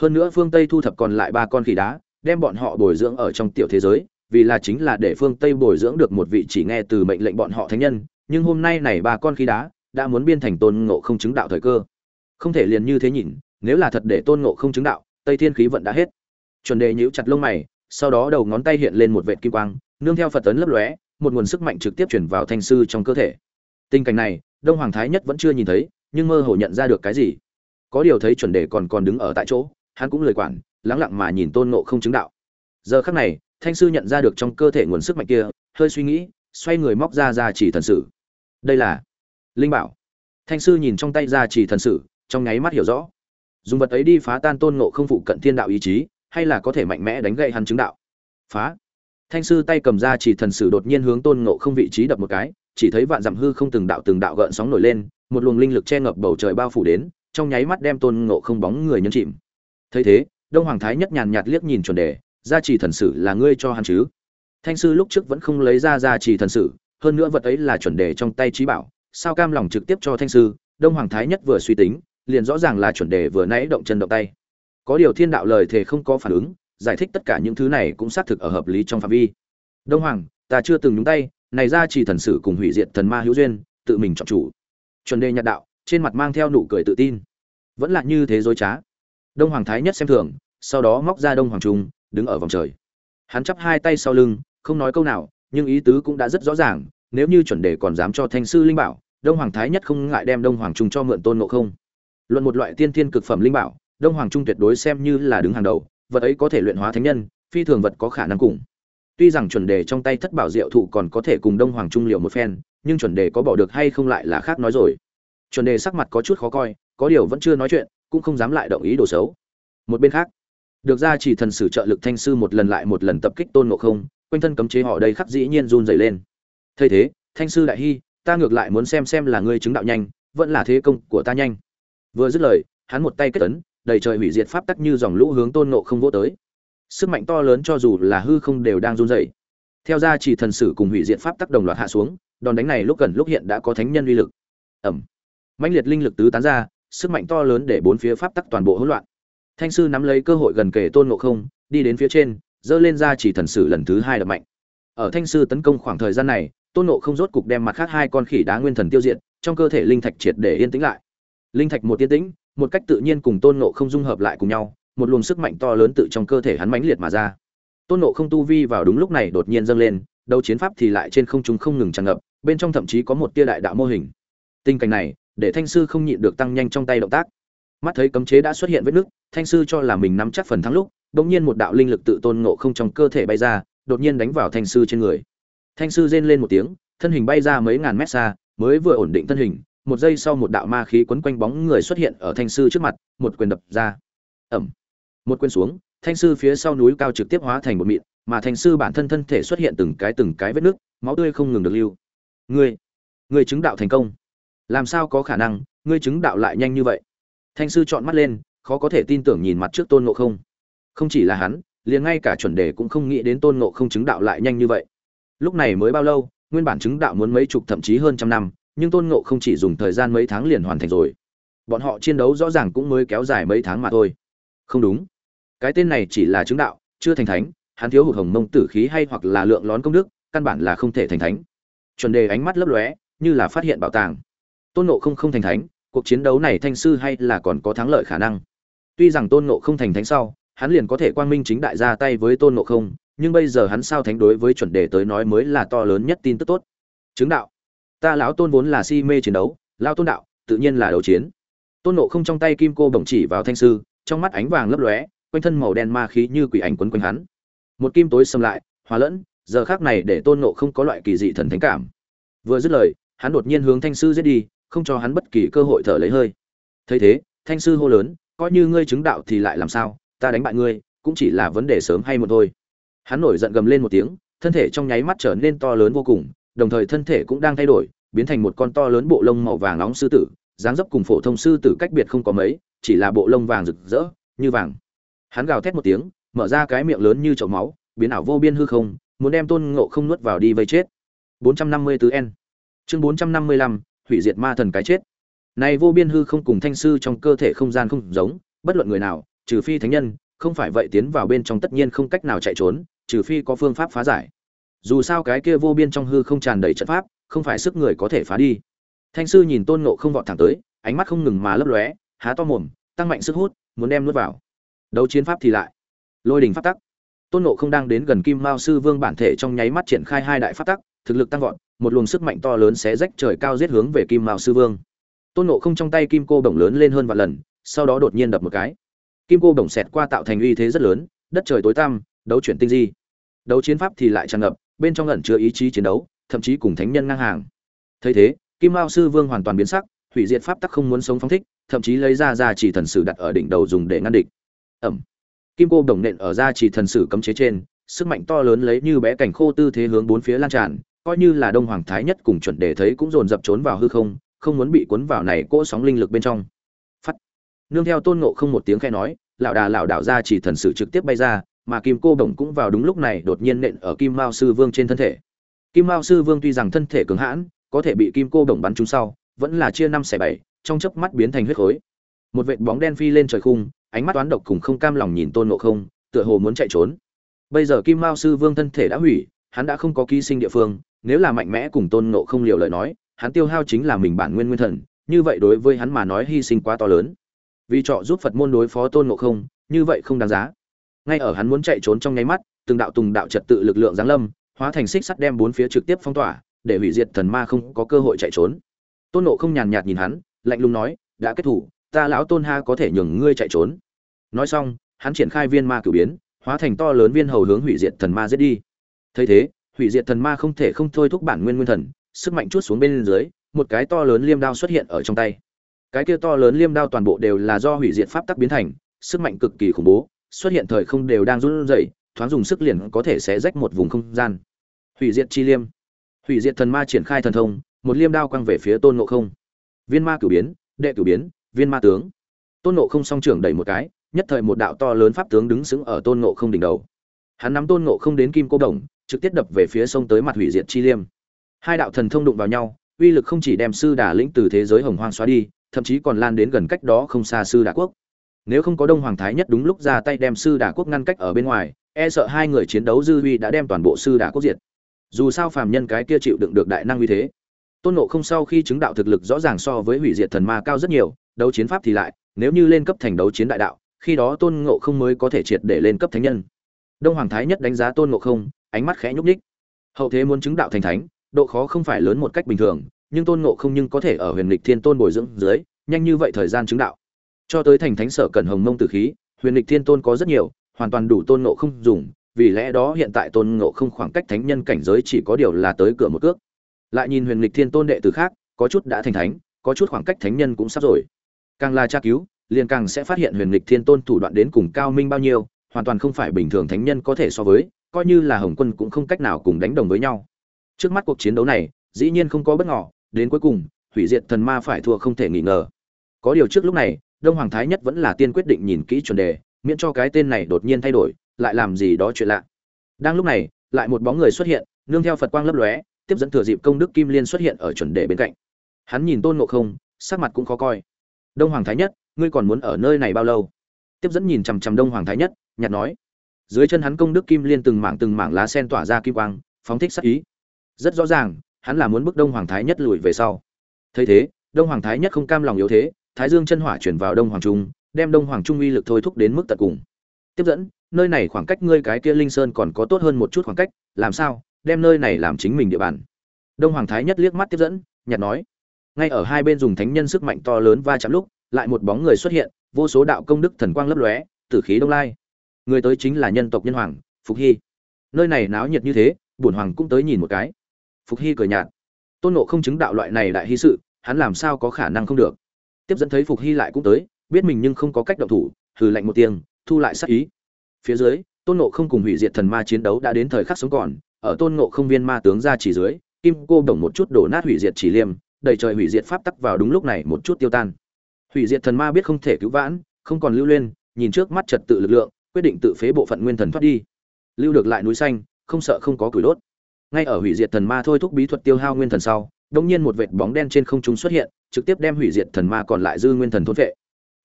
Hơn nữa phương tây thu thập còn lại ba con khỉ đá, đem bọn họ bồi dưỡng ở trong tiểu thế giới, vì là chính là để phương tây bồi dưỡng được một vị chỉ nghe từ mệnh lệnh bọn họ thánh nhân, nhưng hôm nay này ba con khí đá đã muốn biên thành tôn ngộ không chứng đạo thời cơ. Không thể liền như thế nhìn, nếu là thật để tôn ngộ không chứng đạo, tây thiên khí vận đã hết. Chuẩn đề nhíu chặt lông mày, sau đó đầu ngón tay hiện lên một vệt kim quang, nương theo phật tấn lấp lóe một nguồn sức mạnh trực tiếp chuyển vào thanh sư trong cơ thể. Tình cảnh này, đông hoàng thái nhất vẫn chưa nhìn thấy, nhưng mơ hồ nhận ra được cái gì. Có điều thấy chuẩn đề còn còn đứng ở tại chỗ, hắn cũng lời quản, lắng lặng mà nhìn tôn ngộ không chứng đạo. Giờ khắc này, thanh sư nhận ra được trong cơ thể nguồn sức mạnh kia, hơi suy nghĩ, xoay người móc ra ra chỉ thần sử. Đây là linh bảo. Thanh sư nhìn trong tay ra chỉ thần sử, trong nháy mắt hiểu rõ. Dùng vật ấy đi phá tan tôn ngộ không phụ cận thiên đạo ý chí, hay là có thể mạnh mẽ đánh gậy hắn chứng đạo? Phá thanh sư tay cầm ra chỉ thần sử đột nhiên hướng tôn ngộ không vị trí đập một cái, chỉ thấy vạn dặm hư không từng đạo từng đạo gợn sóng nổi lên, một luồng linh lực che ngập bầu trời bao phủ đến, trong nháy mắt đem tôn ngộ không bóng người nhấn chìm. Thấy thế, đông hoàng thái nhất nhàn nhạt liếc nhìn chuẩn đề, gia trì thần sử là ngươi cho hắn chứ? Thanh sư lúc trước vẫn không lấy ra gia trì thần sử, hơn nữa vật ấy là chuẩn đề trong tay trí bảo, sao cam lòng trực tiếp cho thanh sư, đông hoàng thái nhất vừa suy tính, liền rõ ràng là chuẩn đề vừa nãy động chân động tay. Có điều thiên đạo lời thề không có phản ứng giải thích tất cả những thứ này cũng xác thực ở hợp lý trong phạm vi. Đông hoàng, ta chưa từng nhúng tay, này ra chỉ thần sử cùng hủy diệt thần ma hữu duyên, tự mình chọn chủ. Chuẩn đề nhạt đạo, trên mặt mang theo nụ cười tự tin. Vẫn là như thế dối trá. Đông hoàng thái nhất xem thường, sau đó móc ra đông hoàng trung đứng ở vòng trời. Hắn chắp hai tay sau lưng, không nói câu nào, nhưng ý tứ cũng đã rất rõ ràng, nếu như chuẩn đề còn dám cho thanh sư linh bảo, đông hoàng thái nhất không ngại đem đông hoàng trung cho mượn tôn ngộ không. Luận một loại tiên thiên cực phẩm linh bảo, đông hoàng trung tuyệt đối xem như là đứng hàng đầu vật ấy có thể luyện hóa thánh nhân, phi thường vật có khả năng cùng. Tuy rằng chuẩn đề trong tay thất bảo diệu thụ còn có thể cùng đông hoàng trung liệu một phen, nhưng chuẩn đề có bỏ được hay không lại là khác nói rồi. Chuẩn đề sắc mặt có chút khó coi, có điều vẫn chưa nói chuyện, cũng không dám lại động ý đồ xấu. Một bên khác, được ra chỉ thần sử trợ lực thanh sư một lần lại một lần tập kích tôn ngộ không, quanh thân cấm chế họ đây khắc dĩ nhiên run dày lên. Thay thế, thanh sư đại hy ta ngược lại muốn xem xem là ngươi chứng đạo nhanh, vẫn là thế công của ta nhanh. Vừa dứt lời, hắn một tay kết ấn đầy trời hủy diệt pháp tắc như dòng lũ hướng tôn nộ không vô tới. Sức mạnh to lớn cho dù là hư không đều đang run dày theo ra chỉ thần sử cùng hủy diệt pháp tắc đồng loạt hạ xuống, đòn đánh này lúc gần lúc hiện đã có thánh nhân uy lực. Ẩm. Mãnh liệt linh lực tứ tán ra, sức mạnh to lớn để bốn phía pháp tắc toàn bộ hỗn loạn. Thanh sư nắm lấy cơ hội gần kề tôn ngộ không, đi đến phía trên dơ lên ra chỉ thần sử lần thứ hai đập mạnh. Ở thanh sư tấn công khoảng thời gian này, tôn ngộ không rốt cục đem mặt khác hai con khỉ đá nguyên thần tiêu diệt, trong cơ thể linh thạch triệt để yên tĩnh lại. Linh thạch một yên tĩnh một cách tự nhiên cùng tôn ngộ không dung hợp lại cùng nhau, một luồng sức mạnh to lớn tự trong cơ thể hắn mãnh liệt mà ra. Tôn ngộ không tu vi vào đúng lúc này đột nhiên dâng lên, đấu chiến pháp thì lại trên không trung không ngừng tràn ngập, bên trong thậm chí có một tia đại đạo mô hình. Tình cảnh này, để thanh sư không nhịn được tăng nhanh trong tay động tác. Mắt thấy cấm chế đã xuất hiện vết nứt, thanh sư cho là mình nắm chắc phần thắng lúc bỗng nhiên một đạo linh lực tự tôn ngộ không trong cơ thể bay ra, đột nhiên đánh vào thanh sư trên người. Thanh sư rên lên một tiếng, thân hình bay ra mấy ngàn mét xa, mới vừa ổn định thân hình một giây sau một đạo ma khí quấn quanh bóng người xuất hiện ở thanh sư trước mặt, một quyền đập ra. Ẩm. Một quyền xuống, thanh sư phía sau núi cao trực tiếp hóa thành một mịn, mà thanh sư bản thân thân thể xuất hiện từng cái từng cái vết nước, máu tươi không ngừng được lưu. Ngươi ngươi chứng đạo thành công. Làm sao có khả năng, ngươi chứng đạo lại nhanh như vậy? Thanh sư chọn mắt lên, khó có thể tin tưởng nhìn mặt trước tôn ngộ không. Không chỉ là hắn, liền ngay cả chuẩn đề cũng không nghĩ đến tôn ngộ không chứng đạo lại nhanh như vậy. Lúc này mới bao lâu, nguyên bản chứng đạo muốn mấy chục thậm chí hơn trăm năm nhưng tôn ngộ không chỉ dùng thời gian mấy tháng liền hoàn thành rồi. Bọn họ chiến đấu rõ ràng cũng mới kéo dài mấy tháng mà thôi. Không đúng. Cái tên này chỉ là chứng đạo, chưa thành thánh, hắn thiếu hụt hồng mông tử khí hay hoặc là lượng lón công đức, căn bản là không thể thành thánh. Chuẩn đề ánh mắt lấp lóe, như là phát hiện bảo tàng. Tôn ngộ không không thành thánh, cuộc chiến đấu này thanh sư hay là còn có thắng lợi khả năng? Tuy rằng tôn ngộ không thành thánh sau, hắn liền có thể quang minh chính đại ra tay với tôn ngộ không, nhưng bây giờ hắn sao thánh đối với chuẩn đề tới nói mới là to lớn nhất tin tức tốt. Chứng đạo ta lão tôn vốn là si mê chiến đấu lao tôn đạo, tự nhiên là đấu chiến. Tôn nộ không trong tay kim cô bổng chỉ vào thanh sư, trong mắt ánh vàng lấp lóe, quanh thân màu đen ma khí như quỷ ảnh quấn quanh hắn. Một kim tối xâm lại, hòa lẫn, giờ khác này để tôn nộ không có loại kỳ dị thần thánh cảm. Vừa dứt lời, hắn đột nhiên hướng thanh sư giết đi, không cho hắn bất kỳ cơ hội thở lấy hơi. Thấy thế, thanh sư hô lớn, coi như ngươi chứng đạo thì lại làm sao, ta đánh bại ngươi, cũng chỉ là vấn đề sớm hay một thôi. Hắn nổi giận gầm lên một tiếng, thân thể trong nháy mắt trở nên to lớn vô cùng đồng thời thân thể cũng đang thay đổi biến thành một con to lớn bộ lông màu vàng nóng sư tử dáng dấp cùng phổ thông sư tử cách biệt không có mấy chỉ là bộ lông vàng rực rỡ như vàng. Hắn gào thét một tiếng mở ra cái miệng lớn như chậu máu biến ảo vô biên hư không muốn đem tôn ngộ không nuốt vào đi vây chết. 454 n. Chương 455, hủy diệt ma thần cái chết. Này vô biên hư không cùng thanh sư trong cơ thể không gian không giống bất luận người nào trừ phi thánh nhân không phải vậy tiến vào bên trong tất nhiên không cách nào chạy trốn trừ phi có phương pháp phá giải dù sao cái kia vô biên trong hư không tràn đầy trận pháp, không phải sức người có thể phá đi. Thanh sư nhìn tôn ngộ không vọt thẳng tới, ánh mắt không ngừng mà lấp lóe, há to mồm, tăng mạnh sức hút, muốn đem nuốt vào. Đấu chiến pháp thì lại. Lôi đình pháp tắc. Tôn ngộ không đang đến gần kim mao sư vương bản thể trong nháy mắt triển khai hai đại pháp tắc, thực lực tăng vọt, một luồng sức mạnh to lớn sẽ rách trời cao giết hướng về kim mao sư vương. Tôn ngộ không trong tay kim cô bổng lớn lên hơn vài lần, sau đó đột nhiên đập một cái. Kim cô bổng xẹt qua tạo thành uy thế rất lớn, đất trời tối tăm, đấu chuyển tinh di. Đấu chiến pháp thì lại tràn ngập bên trong ẩn chứa ý chí chiến đấu, thậm chí cùng thánh nhân ngang hàng. Thấy thế, kim mao sư vương hoàn toàn biến sắc, hủy diệt pháp tắc không muốn sống phóng thích, thậm chí lấy ra ra chỉ thần sử đặt ở đỉnh đầu dùng để ngăn địch. Ẩm. Kim cô đồng nện ở ra chỉ thần sử cấm chế trên, sức mạnh to lớn lấy như bé cảnh khô tư thế hướng bốn phía lan tràn, coi như là đông hoàng thái nhất cùng chuẩn đề thấy cũng dồn dập trốn vào hư không không muốn bị cuốn vào này cỗ sóng linh lực bên trong. Phắt. Nương theo tôn ngộ không một tiếng khe nói, lão đà, lão đảo ra chỉ thần sử trực tiếp bay ra mà kim cô bổng cũng vào đúng lúc này đột nhiên nện ở kim mao sư vương trên thân thể. Kim mao sư vương tuy rằng thân thể cứng hãn, có thể bị kim cô bổng bắn trúng sau, vẫn là chia năm xẻ bảy, trong chớp mắt biến thành huyết khối. Một vệt bóng đen phi lên trời khung, ánh mắt toán độc cùng không cam lòng nhìn tôn ngộ không, tựa hồ muốn chạy trốn. Bây giờ kim mao sư vương thân thể đã hủy, hắn đã không có ký sinh địa phương, nếu là mạnh mẽ cùng tôn ngộ không liều lời nói, hắn tiêu hao chính là mình bản nguyên nguyên thần, như vậy đối với hắn mà nói hy sinh quá to lớn. Vì trọ giúp phật môn đối phó tôn ngộ không, như vậy không đáng giá ngay ở hắn muốn chạy trốn trong nháy mắt, từng đạo tùng đạo trật tự lực lượng giáng lâm, hóa thành xích sắt đem bốn phía trực tiếp phong tỏa, để hủy diệt thần ma không có cơ hội chạy trốn. Tôn nộ không nhàn nhạt nhìn hắn, lạnh lùng nói, đã kết thủ, ta lão tôn ha có thể nhường ngươi chạy trốn. Nói xong, hắn triển khai viên ma cử biến, hóa thành to lớn viên hầu hướng hủy diệt thần ma giết đi. Thấy thế, hủy diệt thần ma không thể không thôi thúc bản nguyên nguyên thần, sức mạnh chút xuống bên dưới, một cái to lớn liêm đao xuất hiện ở trong tay. Cái kia to lớn liêm đao toàn bộ đều là do hủy diệt pháp tắc biến thành, sức mạnh cực kỳ khủng bố xuất hiện thời không đều đang run rẩy, thoáng dùng sức liền có thể xé rách một vùng không gian. Hủy diệt chi liêm. Hủy diệt thần ma triển khai thần thông, một liêm đao quăng về phía tôn ngộ không. Viên ma cửu biến, đệ cửu biến, viên ma tướng. Tôn ngộ không song trưởng đẩy một cái, nhất thời một đạo to lớn pháp tướng đứng sững ở tôn ngộ không đỉnh đầu. Hắn nắm tôn ngộ không đến kim cô đồng, trực tiếp đập về phía sông tới mặt hủy diệt chi liêm. Hai đạo thần thông đụng vào nhau, uy lực không chỉ đem sư đà lĩnh từ thế giới hồng hoang xóa đi, thậm chí còn lan đến gần cách đó không xa sư đà quốc nếu không có đông hoàng thái nhất đúng lúc ra tay đem sư đà quốc ngăn cách ở bên ngoài e sợ hai người chiến đấu dư huy đã đem toàn bộ sư đà quốc diệt. Dù sao phàm nhân cái kia chịu đựng được đại năng uy thế, tôn nộ không sau khi chứng đạo thực lực rõ ràng so với hủy diệt thần ma cao rất nhiều, đấu chiến pháp thì lại, nếu như lên cấp thành đấu chiến đại đạo, khi đó tôn ngộ không mới có thể triệt để lên cấp thánh nhân. Đông hoàng thái nhất đánh giá tôn ngộ không, ánh mắt khẽ nhúc ních hậu thế muốn chứng đạo thành thánh, độ khó không phải lớn một cách bình thường, nhưng tôn ngộ không nhưng có thể ở huyền lịch thiên tôn bồi dưỡng dưới, nhanh như vậy thời gian chứng đạo cho tới thành thánh sở cần hồng mông tử khí, huyền lịch thiên tôn có rất nhiều, hoàn toàn đủ tôn ngộ không dùng, vì lẽ đó hiện tại tôn ngộ không khoảng cách thánh nhân cảnh giới chỉ có điều là tới cửa một cước. Lại nhìn huyền lịch thiên tôn đệ tử khác, có chút đã thành thánh, có chút khoảng cách thánh nhân cũng sắp rồi. Càng là tra cứu, liền càng sẽ phát hiện huyền lịch thiên tôn thủ đoạn đến cùng cao minh bao nhiêu, hoàn toàn không phải bình thường thánh nhân có thể so với, coi như là hồng quân cũng không cách nào cùng đánh đồng với nhau. Trước mắt cuộc chiến đấu này, dĩ nhiên không có bất ngỏ đến cuối cùng, hủy diệt thần ma phải thua không thể nghi ngờ. Có điều trước lúc này đông hoàng thái nhất vẫn là tiên quyết định nhìn kỹ chuẩn đề, miễn cho cái tên này đột nhiên thay đổi, lại làm gì đó chuyện lạ. Đang lúc này, lại một bóng người xuất hiện, nương theo phật quang lấp lóe, tiếp dẫn thừa dịp công đức kim liên xuất hiện ở chuẩn đề bên cạnh. Hắn nhìn tôn ngộ không, sắc mặt cũng khó coi. Đông hoàng thái nhất, ngươi còn muốn ở nơi này bao lâu? Tiếp dẫn nhìn chằm chằm đông hoàng thái nhất, nhạt nói. Dưới chân hắn công đức kim liên từng mảng từng mảng lá sen tỏa ra kim quang, phóng thích sắc ý. Rất rõ ràng, hắn là muốn bức đông hoàng thái nhất lùi về sau. Thấy thế, đông hoàng thái nhất không cam lòng yếu thế thái dương chân hỏa chuyển vào đông hoàng trung, đem đông hoàng trung uy lực thôi thúc đến mức tận cùng. Tiếp dẫn, nơi này khoảng cách ngươi cái kia linh sơn còn có tốt hơn một chút khoảng cách, làm sao, đem nơi này làm chính mình địa bàn? Đông hoàng thái nhất liếc mắt tiếp dẫn nhặt nói. Ngay ở hai bên dùng thánh nhân sức mạnh to lớn va chạm lúc, lại một bóng người xuất hiện, vô số đạo công đức thần quang lấp lóe, tử khí đông lai. Người tới chính là nhân tộc nhân hoàng, phục hy. Nơi này náo nhiệt như thế, bổn hoàng cũng tới nhìn một cái. Phục hy cười nhạt. Tôn nộ không chứng đạo loại này đại hy sự, hắn làm sao có khả năng không được? Tiếp dẫn thấy phục hy lại cũng tới, biết mình nhưng không có cách động thủ, hừ lạnh một tiếng, thu lại sát ý. Phía dưới, tôn nộ không cùng hủy diệt thần ma chiến đấu đã đến thời khắc sống còn, ở tôn nộ không viên ma tướng ra chỉ dưới, kim cô đồng một chút đổ nát hủy diệt chỉ liêm, đầy trời hủy diệt pháp tắc vào đúng lúc này một chút tiêu tan. Hủy diệt thần ma biết không thể cứu vãn, không còn lưu lên nhìn trước mắt trật tự lực lượng, quyết định tự phế bộ phận nguyên thần thoát đi. Lưu được lại núi xanh, không sợ không có củi đốt. Ngay ở hủy diệt thần ma thôi thúc bí thuật tiêu hao nguyên thần sau đông nhiên một vệt bóng đen trên không trung xuất hiện trực tiếp đem hủy diệt thần ma còn lại dư nguyên thần thôn vệ.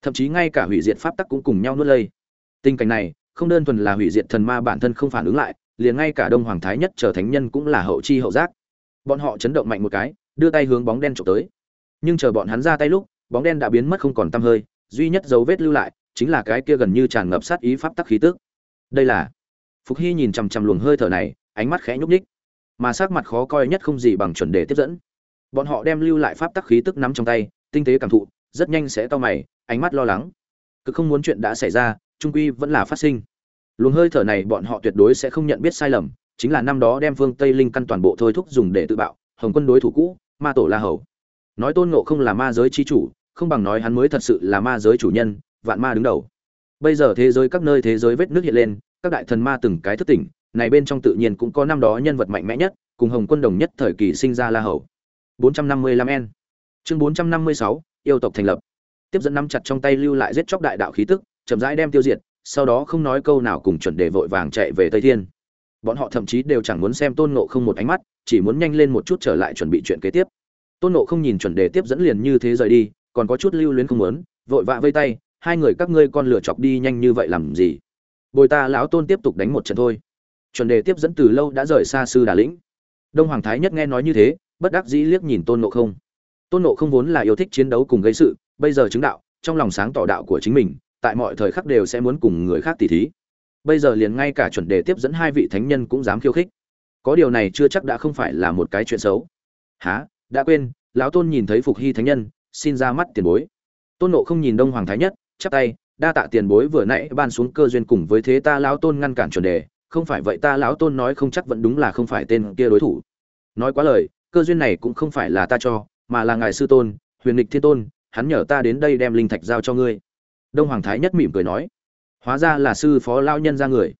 Thậm chí ngay cả hủy diệt pháp tắc cũng cùng nhau nuốt lây. Tình cảnh này, không đơn thuần là hủy diệt thần ma bản thân không phản ứng lại, liền ngay cả đông hoàng thái nhất trở thánh nhân cũng là hậu chi hậu giác. Bọn họ chấn động mạnh một cái, đưa tay hướng bóng đen trộm tới. Nhưng chờ bọn hắn ra tay lúc, bóng đen đã biến mất không còn tăm hơi, duy nhất dấu vết lưu lại chính là cái kia gần như tràn ngập sát ý pháp tắc khí tức. Đây là phục hy nhìn chằm chằm luồng hơi thở này, ánh mắt khẽ nhúc ních mà sắc mặt khó coi nhất không gì bằng chuẩn đề tiếp dẫn bọn họ đem lưu lại pháp tắc khí tức nắm trong tay, tinh tế cảm thụ, rất nhanh sẽ to mày, ánh mắt lo lắng. Cứ không muốn chuyện đã xảy ra, trung quy vẫn là phát sinh. Luồng hơi thở này bọn họ tuyệt đối sẽ không nhận biết sai lầm, chính là năm đó đem phương tây linh căn toàn bộ thôi thúc dùng để tự bạo, hồng quân đối thủ cũ, ma tổ la hầu. Nói tôn ngộ không là ma giới chi chủ, không bằng nói hắn mới thật sự là ma giới chủ nhân, vạn ma đứng đầu. Bây giờ thế giới các nơi thế giới vết nước hiện lên, các đại thần ma từng cái thức tỉnh, này bên trong tự nhiên cũng có năm đó nhân vật mạnh mẽ nhất, cùng hồng quân đồng nhất thời kỳ sinh ra la hầu. 455 n. Chương 456, yêu tộc thành lập. Tiếp dẫn nắm chặt trong tay lưu lại giết chóc đại đạo khí tức chậm rãi đem tiêu diệt sau đó không nói câu nào cùng chuẩn đề vội vàng chạy về tây thiên. Bọn họ thậm chí đều chẳng muốn xem tôn ngộ không một ánh mắt chỉ muốn nhanh lên một chút trở lại chuẩn bị chuyện kế tiếp. Tôn ngộ không nhìn chuẩn đề tiếp dẫn liền như thế rời đi còn có chút lưu luyến không muốn vội vã vây tay hai người các ngươi con lửa chọc đi nhanh như vậy làm gì? Bồi ta lão tôn tiếp tục đánh một trận thôi. Chuẩn đề tiếp dẫn từ lâu đã rời xa sư đà lĩnh. Đông hoàng thái nhất nghe nói như thế bất đắc dĩ liếc nhìn tôn nộ không. Tôn nộ không vốn là yêu thích chiến đấu cùng gây sự, bây giờ chứng đạo, trong lòng sáng tỏ đạo của chính mình, tại mọi thời khắc đều sẽ muốn cùng người khác tỉ thí. Bây giờ liền ngay cả chuẩn đề tiếp dẫn hai vị thánh nhân cũng dám khiêu khích. Có điều này chưa chắc đã không phải là một cái chuyện xấu. Há đã quên, lão tôn nhìn thấy phục hy thánh nhân, xin ra mắt tiền bối. Tôn nộ không nhìn đông hoàng thái nhất, chắp tay, đa tạ tiền bối vừa nãy ban xuống cơ duyên cùng với thế ta lão tôn ngăn cản chuẩn đề, không phải vậy ta lão tôn nói không chắc vẫn đúng là không phải tên kia đối thủ. Nói quá lời cơ duyên này cũng không phải là ta cho, mà là ngài sư tôn, huyền lịch thiên tôn, hắn nhờ ta đến đây đem linh thạch giao cho ngươi. Đông hoàng thái nhất mỉm cười nói. Hóa ra là sư phó lao nhân ra người.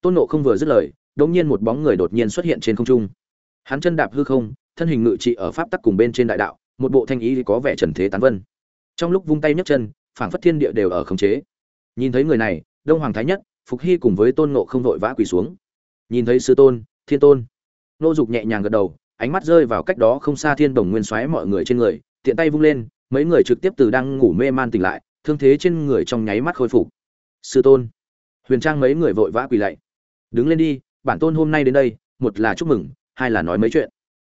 Tôn nộ không vừa dứt lời đ ỗ n g nhiên một bóng người đột nhiên xuất hiện trên không trung. Hắn chân đạp hư không, thân hình ngự trị ở pháp tắc cùng bên trên đại đạo, một bộ thanh ý có vẻ trần thế tán vân. Trong lúc vung tay nhấc chân, phảng phất thiên địa đều ở khống chế. Nhìn thấy người này, đông hoàng thái nhất, phục hy cùng với tôn nộ không vội vã quỳ xuống. Nhìn thấy sư tôn, thiên tôn. Nô dục nhẹ nhàng gật đầu ánh mắt rơi vào cách đó không xa thiên đồng nguyên xoáy mọi người trên người, tiện tay vung lên, mấy người trực tiếp từ đang ngủ mê man tỉnh lại, thương thế trên người trong nháy mắt khôi phục. Sư tôn, huyền trang mấy người vội vã quỳ lạy. Đứng lên đi, bản tôn hôm nay đến đây, một là chúc mừng, hai là nói mấy chuyện.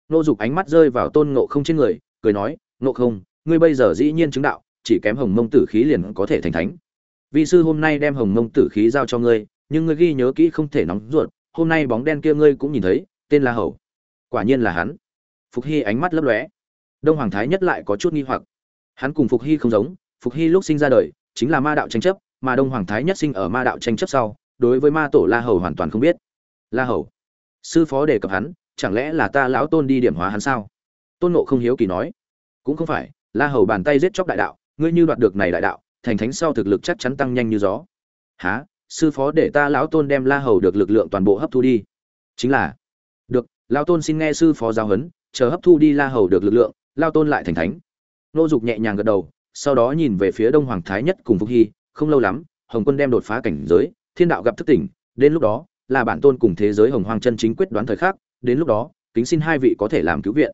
Nô dục ánh mắt rơi vào tôn ngộ không trên người, cười nói, ngộ không, ngươi bây giờ dĩ nhiên chứng đạo, chỉ kém hồng mông tử khí liền có thể thành thánh. Vị sư hôm nay đem hồng mông tử khí giao cho ngươi, nhưng ngươi ghi nhớ kỹ không thể nóng ruột, hôm nay bóng đen kia ngươi cũng nhìn thấy, tên là hầu quả nhiên là hắn. Phục hy ánh mắt lấp lóe. Đông hoàng thái nhất lại có chút nghi hoặc. Hắn cùng phục hy không giống, phục hy lúc sinh ra đời chính là ma đạo tranh chấp, mà đông hoàng thái nhất sinh ở ma đạo tranh chấp sau, đối với ma tổ la hầu hoàn toàn không biết. La hầu, sư phó đề cập hắn, chẳng lẽ là ta lão tôn đi điểm hóa hắn sao? Tôn nộ không hiếu kỳ nói. Cũng không phải, la hầu bàn tay giết chóc đại đạo, ngươi như đoạt được này đại đạo, thành thánh sau thực lực chắc chắn tăng nhanh như gió. Há sư phó để ta lão tôn đem la hầu được lực lượng toàn bộ hấp thu đi. Chính là lao tôn xin nghe sư phó giáo huấn, chờ hấp thu đi la hầu được lực lượng, lao tôn lại thành thánh. Nô dục nhẹ nhàng gật đầu, sau đó nhìn về phía đông hoàng thái nhất cùng phúc hy, không lâu lắm, hồng quân đem đột phá cảnh giới, thiên đạo gặp thức tỉnh, đến lúc đó, là bản tôn cùng thế giới hồng hoàng chân chính quyết đoán thời khắc, đến lúc đó, kính xin hai vị có thể làm cứu viện.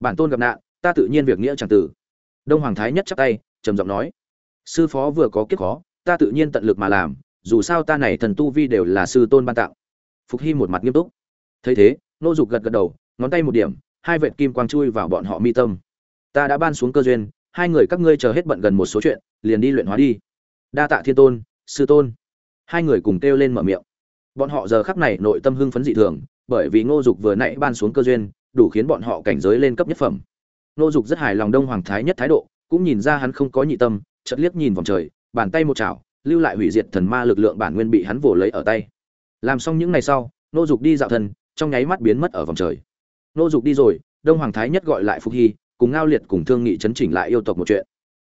Bản tôn gặp nạn, ta tự nhiên việc nghĩa chẳng tử đông hoàng thái nhất chắp tay, trầm giọng nói, sư phó vừa có kiếp khó, ta tự nhiên tận lực mà làm, dù sao ta này thần tu vi đều là sư tôn ban tặng. Phục hy một mặt nghiêm túc. Thấy thế nô dục gật gật đầu, ngón tay một điểm, hai vệt kim quang chui vào bọn họ mi tâm. Ta đã ban xuống cơ duyên, hai người các ngươi chờ hết bận gần một số chuyện, liền đi luyện hóa đi. Đa tạ thiên tôn, sư tôn. Hai người cùng kêu lên mở miệng. Bọn họ giờ khắc này nội tâm hưng phấn dị thường, bởi vì ngô dục vừa nãy ban xuống cơ duyên, đủ khiến bọn họ cảnh giới lên cấp nhất phẩm. Ngô dục rất hài lòng đông hoàng thái nhất thái độ, cũng nhìn ra hắn không có nhị tâm, chợt liếc nhìn vòng trời, bàn tay một chảo, lưu lại hủy diệt thần ma lực lượng bản nguyên bị hắn vồ lấy ở tay. Làm xong những ngày sau, ngô dục đi dạo thân trong nháy mắt biến mất ở vòng trời. Nô dục đi rồi, đông hoàng thái nhất gọi lại phục hy, cùng ngao liệt cùng thương nghị chấn chỉnh lại yêu tộc một chuyện.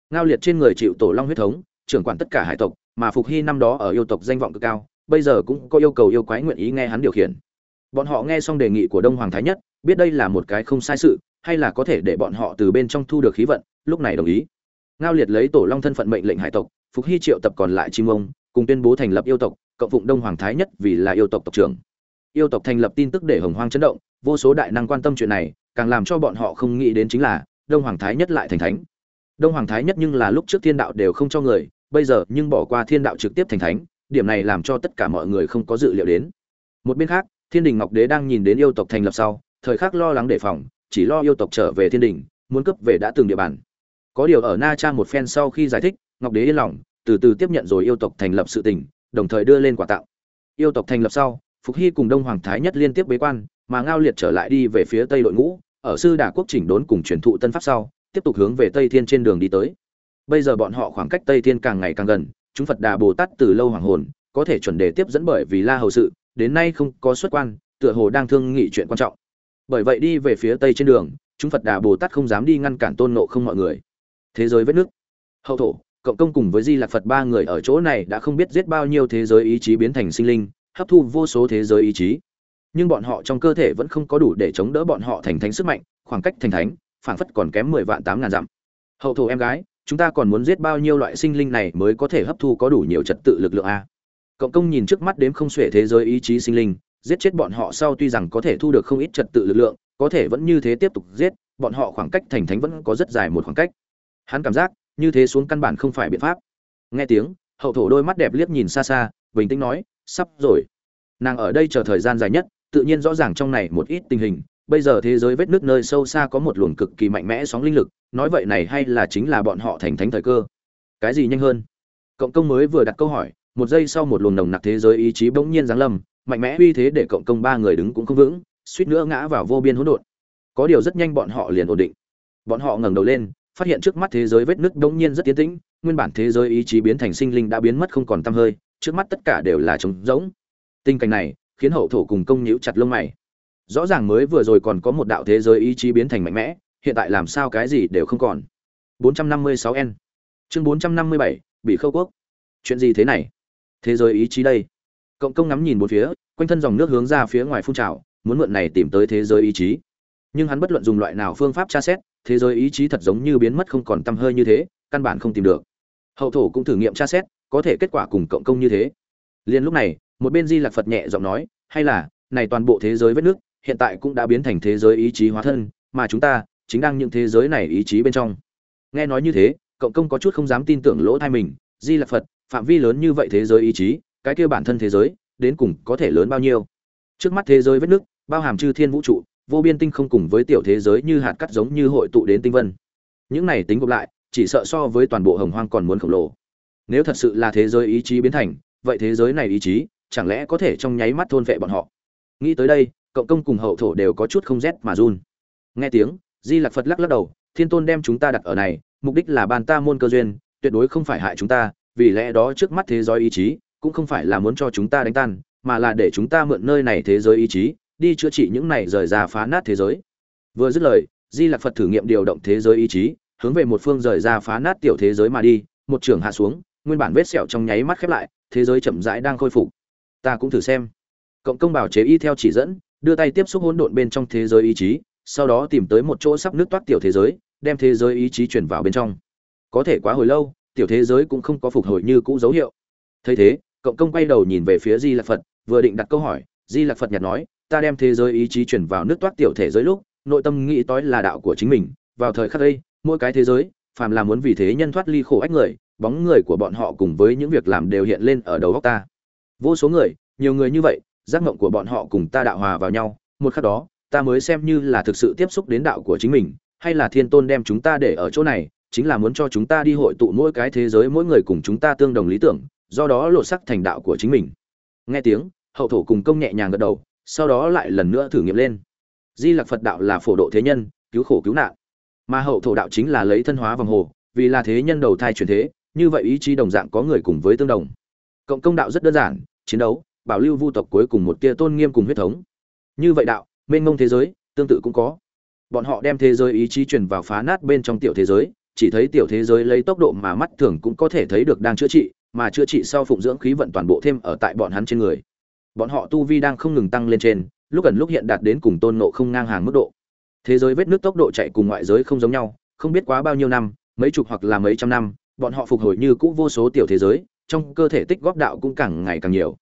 Ngao liệt trên người chịu tổ long huyết thống, trưởng quản tất cả hải tộc, mà phục hy năm đó ở yêu tộc danh vọng cực cao, bây giờ cũng có yêu cầu yêu quái nguyện ý nghe hắn điều khiển. Bọn họ nghe xong đề nghị của đông hoàng thái nhất, biết đây là một cái không sai sự, hay là có thể để bọn họ từ bên trong thu được khí vận, lúc này đồng ý. Ngao liệt lấy tổ long thân phận mệnh lệnh hải tộc, phục hy triệu tập còn lại chim ông, cùng tuyên bố thành lập yêu tộc, cộng phụng đông hoàng thái nhất vì là yêu tộc tộc trưởng yêu tộc thành lập tin tức để hồng hoang chấn động, vô số đại năng quan tâm chuyện này, càng làm cho bọn họ không nghĩ đến chính là đông hoàng thái nhất lại thành thánh. Đông hoàng thái nhất nhưng là lúc trước thiên đạo đều không cho người, bây giờ nhưng bỏ qua thiên đạo trực tiếp thành thánh, điểm này làm cho tất cả mọi người không có dự liệu đến. Một bên khác, thiên đình ngọc đế đang nhìn đến yêu tộc thành lập sau, thời khắc lo lắng đề phòng, chỉ lo yêu tộc trở về thiên đình, muốn cấp về đã từng địa bàn. Có điều ở na cha một phen sau khi giải thích, ngọc đế yên lòng, từ từ tiếp nhận rồi yêu tộc thành lập sự tình, đồng thời đưa lên quà tặng. Yêu tộc thành lập sau phục hy cùng đông hoàng thái nhất liên tiếp bế quan, mà ngao liệt trở lại đi về phía tây đội ngũ, ở sư đà quốc chỉnh đốn cùng truyền thụ tân pháp sau, tiếp tục hướng về tây thiên trên đường đi tới. Bây giờ bọn họ khoảng cách tây thiên càng ngày càng gần, chúng phật đà bồ tát từ lâu hoàng hồn, có thể chuẩn đề tiếp dẫn bởi vì la hầu sự, đến nay không có xuất quan, tựa hồ đang thương nghị chuyện quan trọng. Bởi vậy đi về phía tây trên đường, chúng phật đà bồ tát không dám đi ngăn cản tôn nộ không mọi người. Thế giới vết nước hậu thổ, cộng công cùng với di lạc phật ba người ở chỗ này đã không biết giết bao nhiêu thế giới ý chí biến thành sinh linh hấp thu vô số thế giới ý chí. Nhưng bọn họ trong cơ thể vẫn không có đủ để chống đỡ bọn họ thành thánh sức mạnh, khoảng cách thành thánh, phảng phất còn kém mười vạn tám ngàn dặm. Hậu thổ em gái, chúng ta còn muốn giết bao nhiêu loại sinh linh này mới có thể hấp thu có đủ nhiều trật tự lực lượng a? Cộng công nhìn trước mắt đếm không xuể thế giới ý chí sinh linh, giết chết bọn họ sau tuy rằng có thể thu được không ít trật tự lực lượng, có thể vẫn như thế tiếp tục giết, bọn họ khoảng cách thành thánh vẫn có rất dài một khoảng cách. Hắn cảm giác, như thế xuống căn bản không phải biện pháp. Nghe tiếng, hậu thổ đôi mắt đẹp liếc nhìn xa xa, bình tĩnh nói sắp rồi. Nàng ở đây chờ thời gian dài nhất, tự nhiên rõ ràng trong này một ít tình hình. Bây giờ thế giới vết nước nơi sâu xa có một luồng cực kỳ mạnh mẽ sóng linh lực, nói vậy này hay là chính là bọn họ thành thánh thời cơ? Cái gì nhanh hơn? Cộng công mới vừa đặt câu hỏi, một giây sau một luồng nồng nặc thế giới ý chí bỗng nhiên giáng lâm, mạnh mẽ uy thế để cộng công ba người đứng cũng không vững, suýt nữa ngã vào vô biên hỗn độn. Có điều rất nhanh bọn họ liền ổn định. Bọn họ ngẩng đầu lên, phát hiện trước mắt thế giới vết nứt bỗng nhiên rất tiến tĩnh, nguyên bản thế giới ý chí biến thành sinh linh đã biến mất không còn tăm hơi trước mắt tất cả đều là trống rỗng. Tình cảnh này khiến hậu thổ cùng công nhíu chặt lông mày. Rõ ràng mới vừa rồi còn có một đạo thế giới ý chí biến thành mạnh mẽ hiện tại làm sao cái gì đều không còn. 456 n. Chương 457, bị khâu quốc. Chuyện gì thế này? Thế giới ý chí đây. Cộng công ngắm nhìn bốn phía quanh thân dòng nước hướng ra phía ngoài phun trào muốn mượn này tìm tới thế giới ý chí. Nhưng hắn bất luận dùng loại nào phương pháp tra xét thế giới ý chí thật giống như biến mất không còn tăm hơi như thế căn bản không tìm được. Hậu thổ cũng thử nghiệm tra xét có thể kết quả cùng cộng công như thế. Liền lúc này, một bên di lạc phật nhẹ giọng nói, hay là, này toàn bộ thế giới vết nước, hiện tại cũng đã biến thành thế giới ý chí hóa thân, mà chúng ta chính đang những thế giới này ý chí bên trong. Nghe nói như thế, cộng công có chút không dám tin tưởng lỗ thai mình, di lạc phật, phạm vi lớn như vậy thế giới ý chí, cái kia bản thân thế giới, đến cùng có thể lớn bao nhiêu? Trước mắt thế giới vết nước, bao hàm chư thiên vũ trụ, vô biên tinh không cùng với tiểu thế giới như hạt cắt giống như hội tụ đến tinh vân. Những này tính gộp lại, chỉ sợ so với toàn bộ hồng hoang còn muốn khổng lồ nếu thật sự là thế giới ý chí biến thành, vậy thế giới này ý chí chẳng lẽ có thể trong nháy mắt thôn vệ bọn họ? Nghĩ tới đây, cộng công cùng hậu thổ đều có chút không rét mà run. Nghe tiếng, di lạc phật lắc lắc đầu, thiên tôn đem chúng ta đặt ở này, mục đích là bàn ta môn cơ duyên, tuyệt đối không phải hại chúng ta, vì lẽ đó trước mắt thế giới ý chí cũng không phải là muốn cho chúng ta đánh tan, mà là để chúng ta mượn nơi này thế giới ý chí, đi chữa trị những này rời ra phá nát thế giới. Vừa dứt lời, di lạc phật thử nghiệm điều động thế giới ý chí, hướng về một phương rời ra phá nát tiểu thế giới mà đi, một trường hạ xuống nguyên bản vết sẹo trong nháy mắt khép lại, thế giới chậm rãi đang khôi phục. Ta cũng thử xem. Cộng công bảo chế y theo chỉ dẫn, đưa tay tiếp xúc hỗn độn bên trong thế giới ý chí, sau đó tìm tới một chỗ sắp nước toát tiểu thế giới, đem thế giới ý chí chuyển vào bên trong. Có thể quá hồi lâu, tiểu thế giới cũng không có phục hồi như cũ dấu hiệu. Thấy thế, cộng công quay đầu nhìn về phía di lạc phật, vừa định đặt câu hỏi, di lạc phật nhạt nói, ta đem thế giới ý chí chuyển vào nước toát tiểu thể giới lúc, nội tâm nghĩ tối là đạo của chính mình, vào thời khắc đây mỗi cái thế giới, phàm là muốn vì thế nhân thoát ly khổ ách người bóng người của bọn họ cùng với những việc làm đều hiện lên ở đầu óc ta. Vô số người, nhiều người như vậy giác ngộng của bọn họ cùng ta đạo hòa vào nhau, một khắc đó, ta mới xem như là thực sự tiếp xúc đến đạo của chính mình, hay là thiên tôn đem chúng ta để ở chỗ này, chính là muốn cho chúng ta đi hội tụ mỗi cái thế giới mỗi người cùng chúng ta tương đồng lý tưởng, do đó lộ sắc thành đạo của chính mình. Nghe tiếng, hậu thổ cùng công nhẹ nhàng gật đầu, sau đó lại lần nữa thử nghiệm lên. Di lặc phật đạo là phổ độ thế nhân, cứu khổ cứu nạn. Mà hậu thổ đạo chính là lấy thân hóa vòng hồ, vì là thế nhân đầu thai chuyển thế như vậy ý chí đồng dạng có người cùng với tương đồng. Cộng công đạo rất đơn giản, chiến đấu, bảo lưu vu tộc cuối cùng một tia tôn nghiêm cùng huyết thống. Như vậy đạo, mênh mông thế giới, tương tự cũng có. Bọn họ đem thế giới ý chí truyền vào phá nát bên trong tiểu thế giới, chỉ thấy tiểu thế giới lấy tốc độ mà mắt thường cũng có thể thấy được đang chữa trị, mà chữa trị sau phụng dưỡng khí vận toàn bộ thêm ở tại bọn hắn trên người. Bọn họ tu vi đang không ngừng tăng lên trên, lúc gần lúc hiện đạt đến cùng tôn nộ không ngang hàng mức độ. Thế giới vết nước tốc độ chạy cùng ngoại giới không giống nhau, không biết quá bao nhiêu năm, mấy chục hoặc là mấy trăm năm bọn họ phục hồi như cũ vô số tiểu thế giới, trong cơ thể tích góp đạo cũng càng ngày càng nhiều.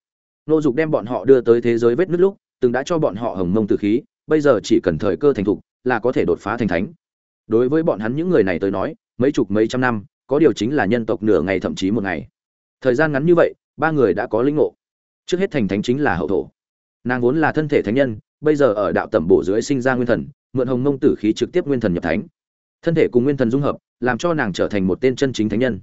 Nô dục đem bọn họ đưa tới thế giới vết nứt lúc, từng đã cho bọn họ hồng mông từ khí, bây giờ chỉ cần thời cơ thành thục, là có thể đột phá thành thánh. Đối với bọn hắn những người này tới nói, mấy chục mấy trăm năm, có điều chính là nhân tộc nửa ngày thậm chí một ngày. Thời gian ngắn như vậy, ba người đã có linh ngộ. Trước hết thành thánh chính là hậu thổ. Nàng vốn là thân thể thánh nhân, bây giờ ở đạo tẩm bổ dưới sinh ra nguyên thần, mượn hồng mông tử khí trực tiếp nguyên thần nhập thánh. Thân thể cùng nguyên thần dung hợp làm cho nàng trở thành một tên chân chính thánh nhân.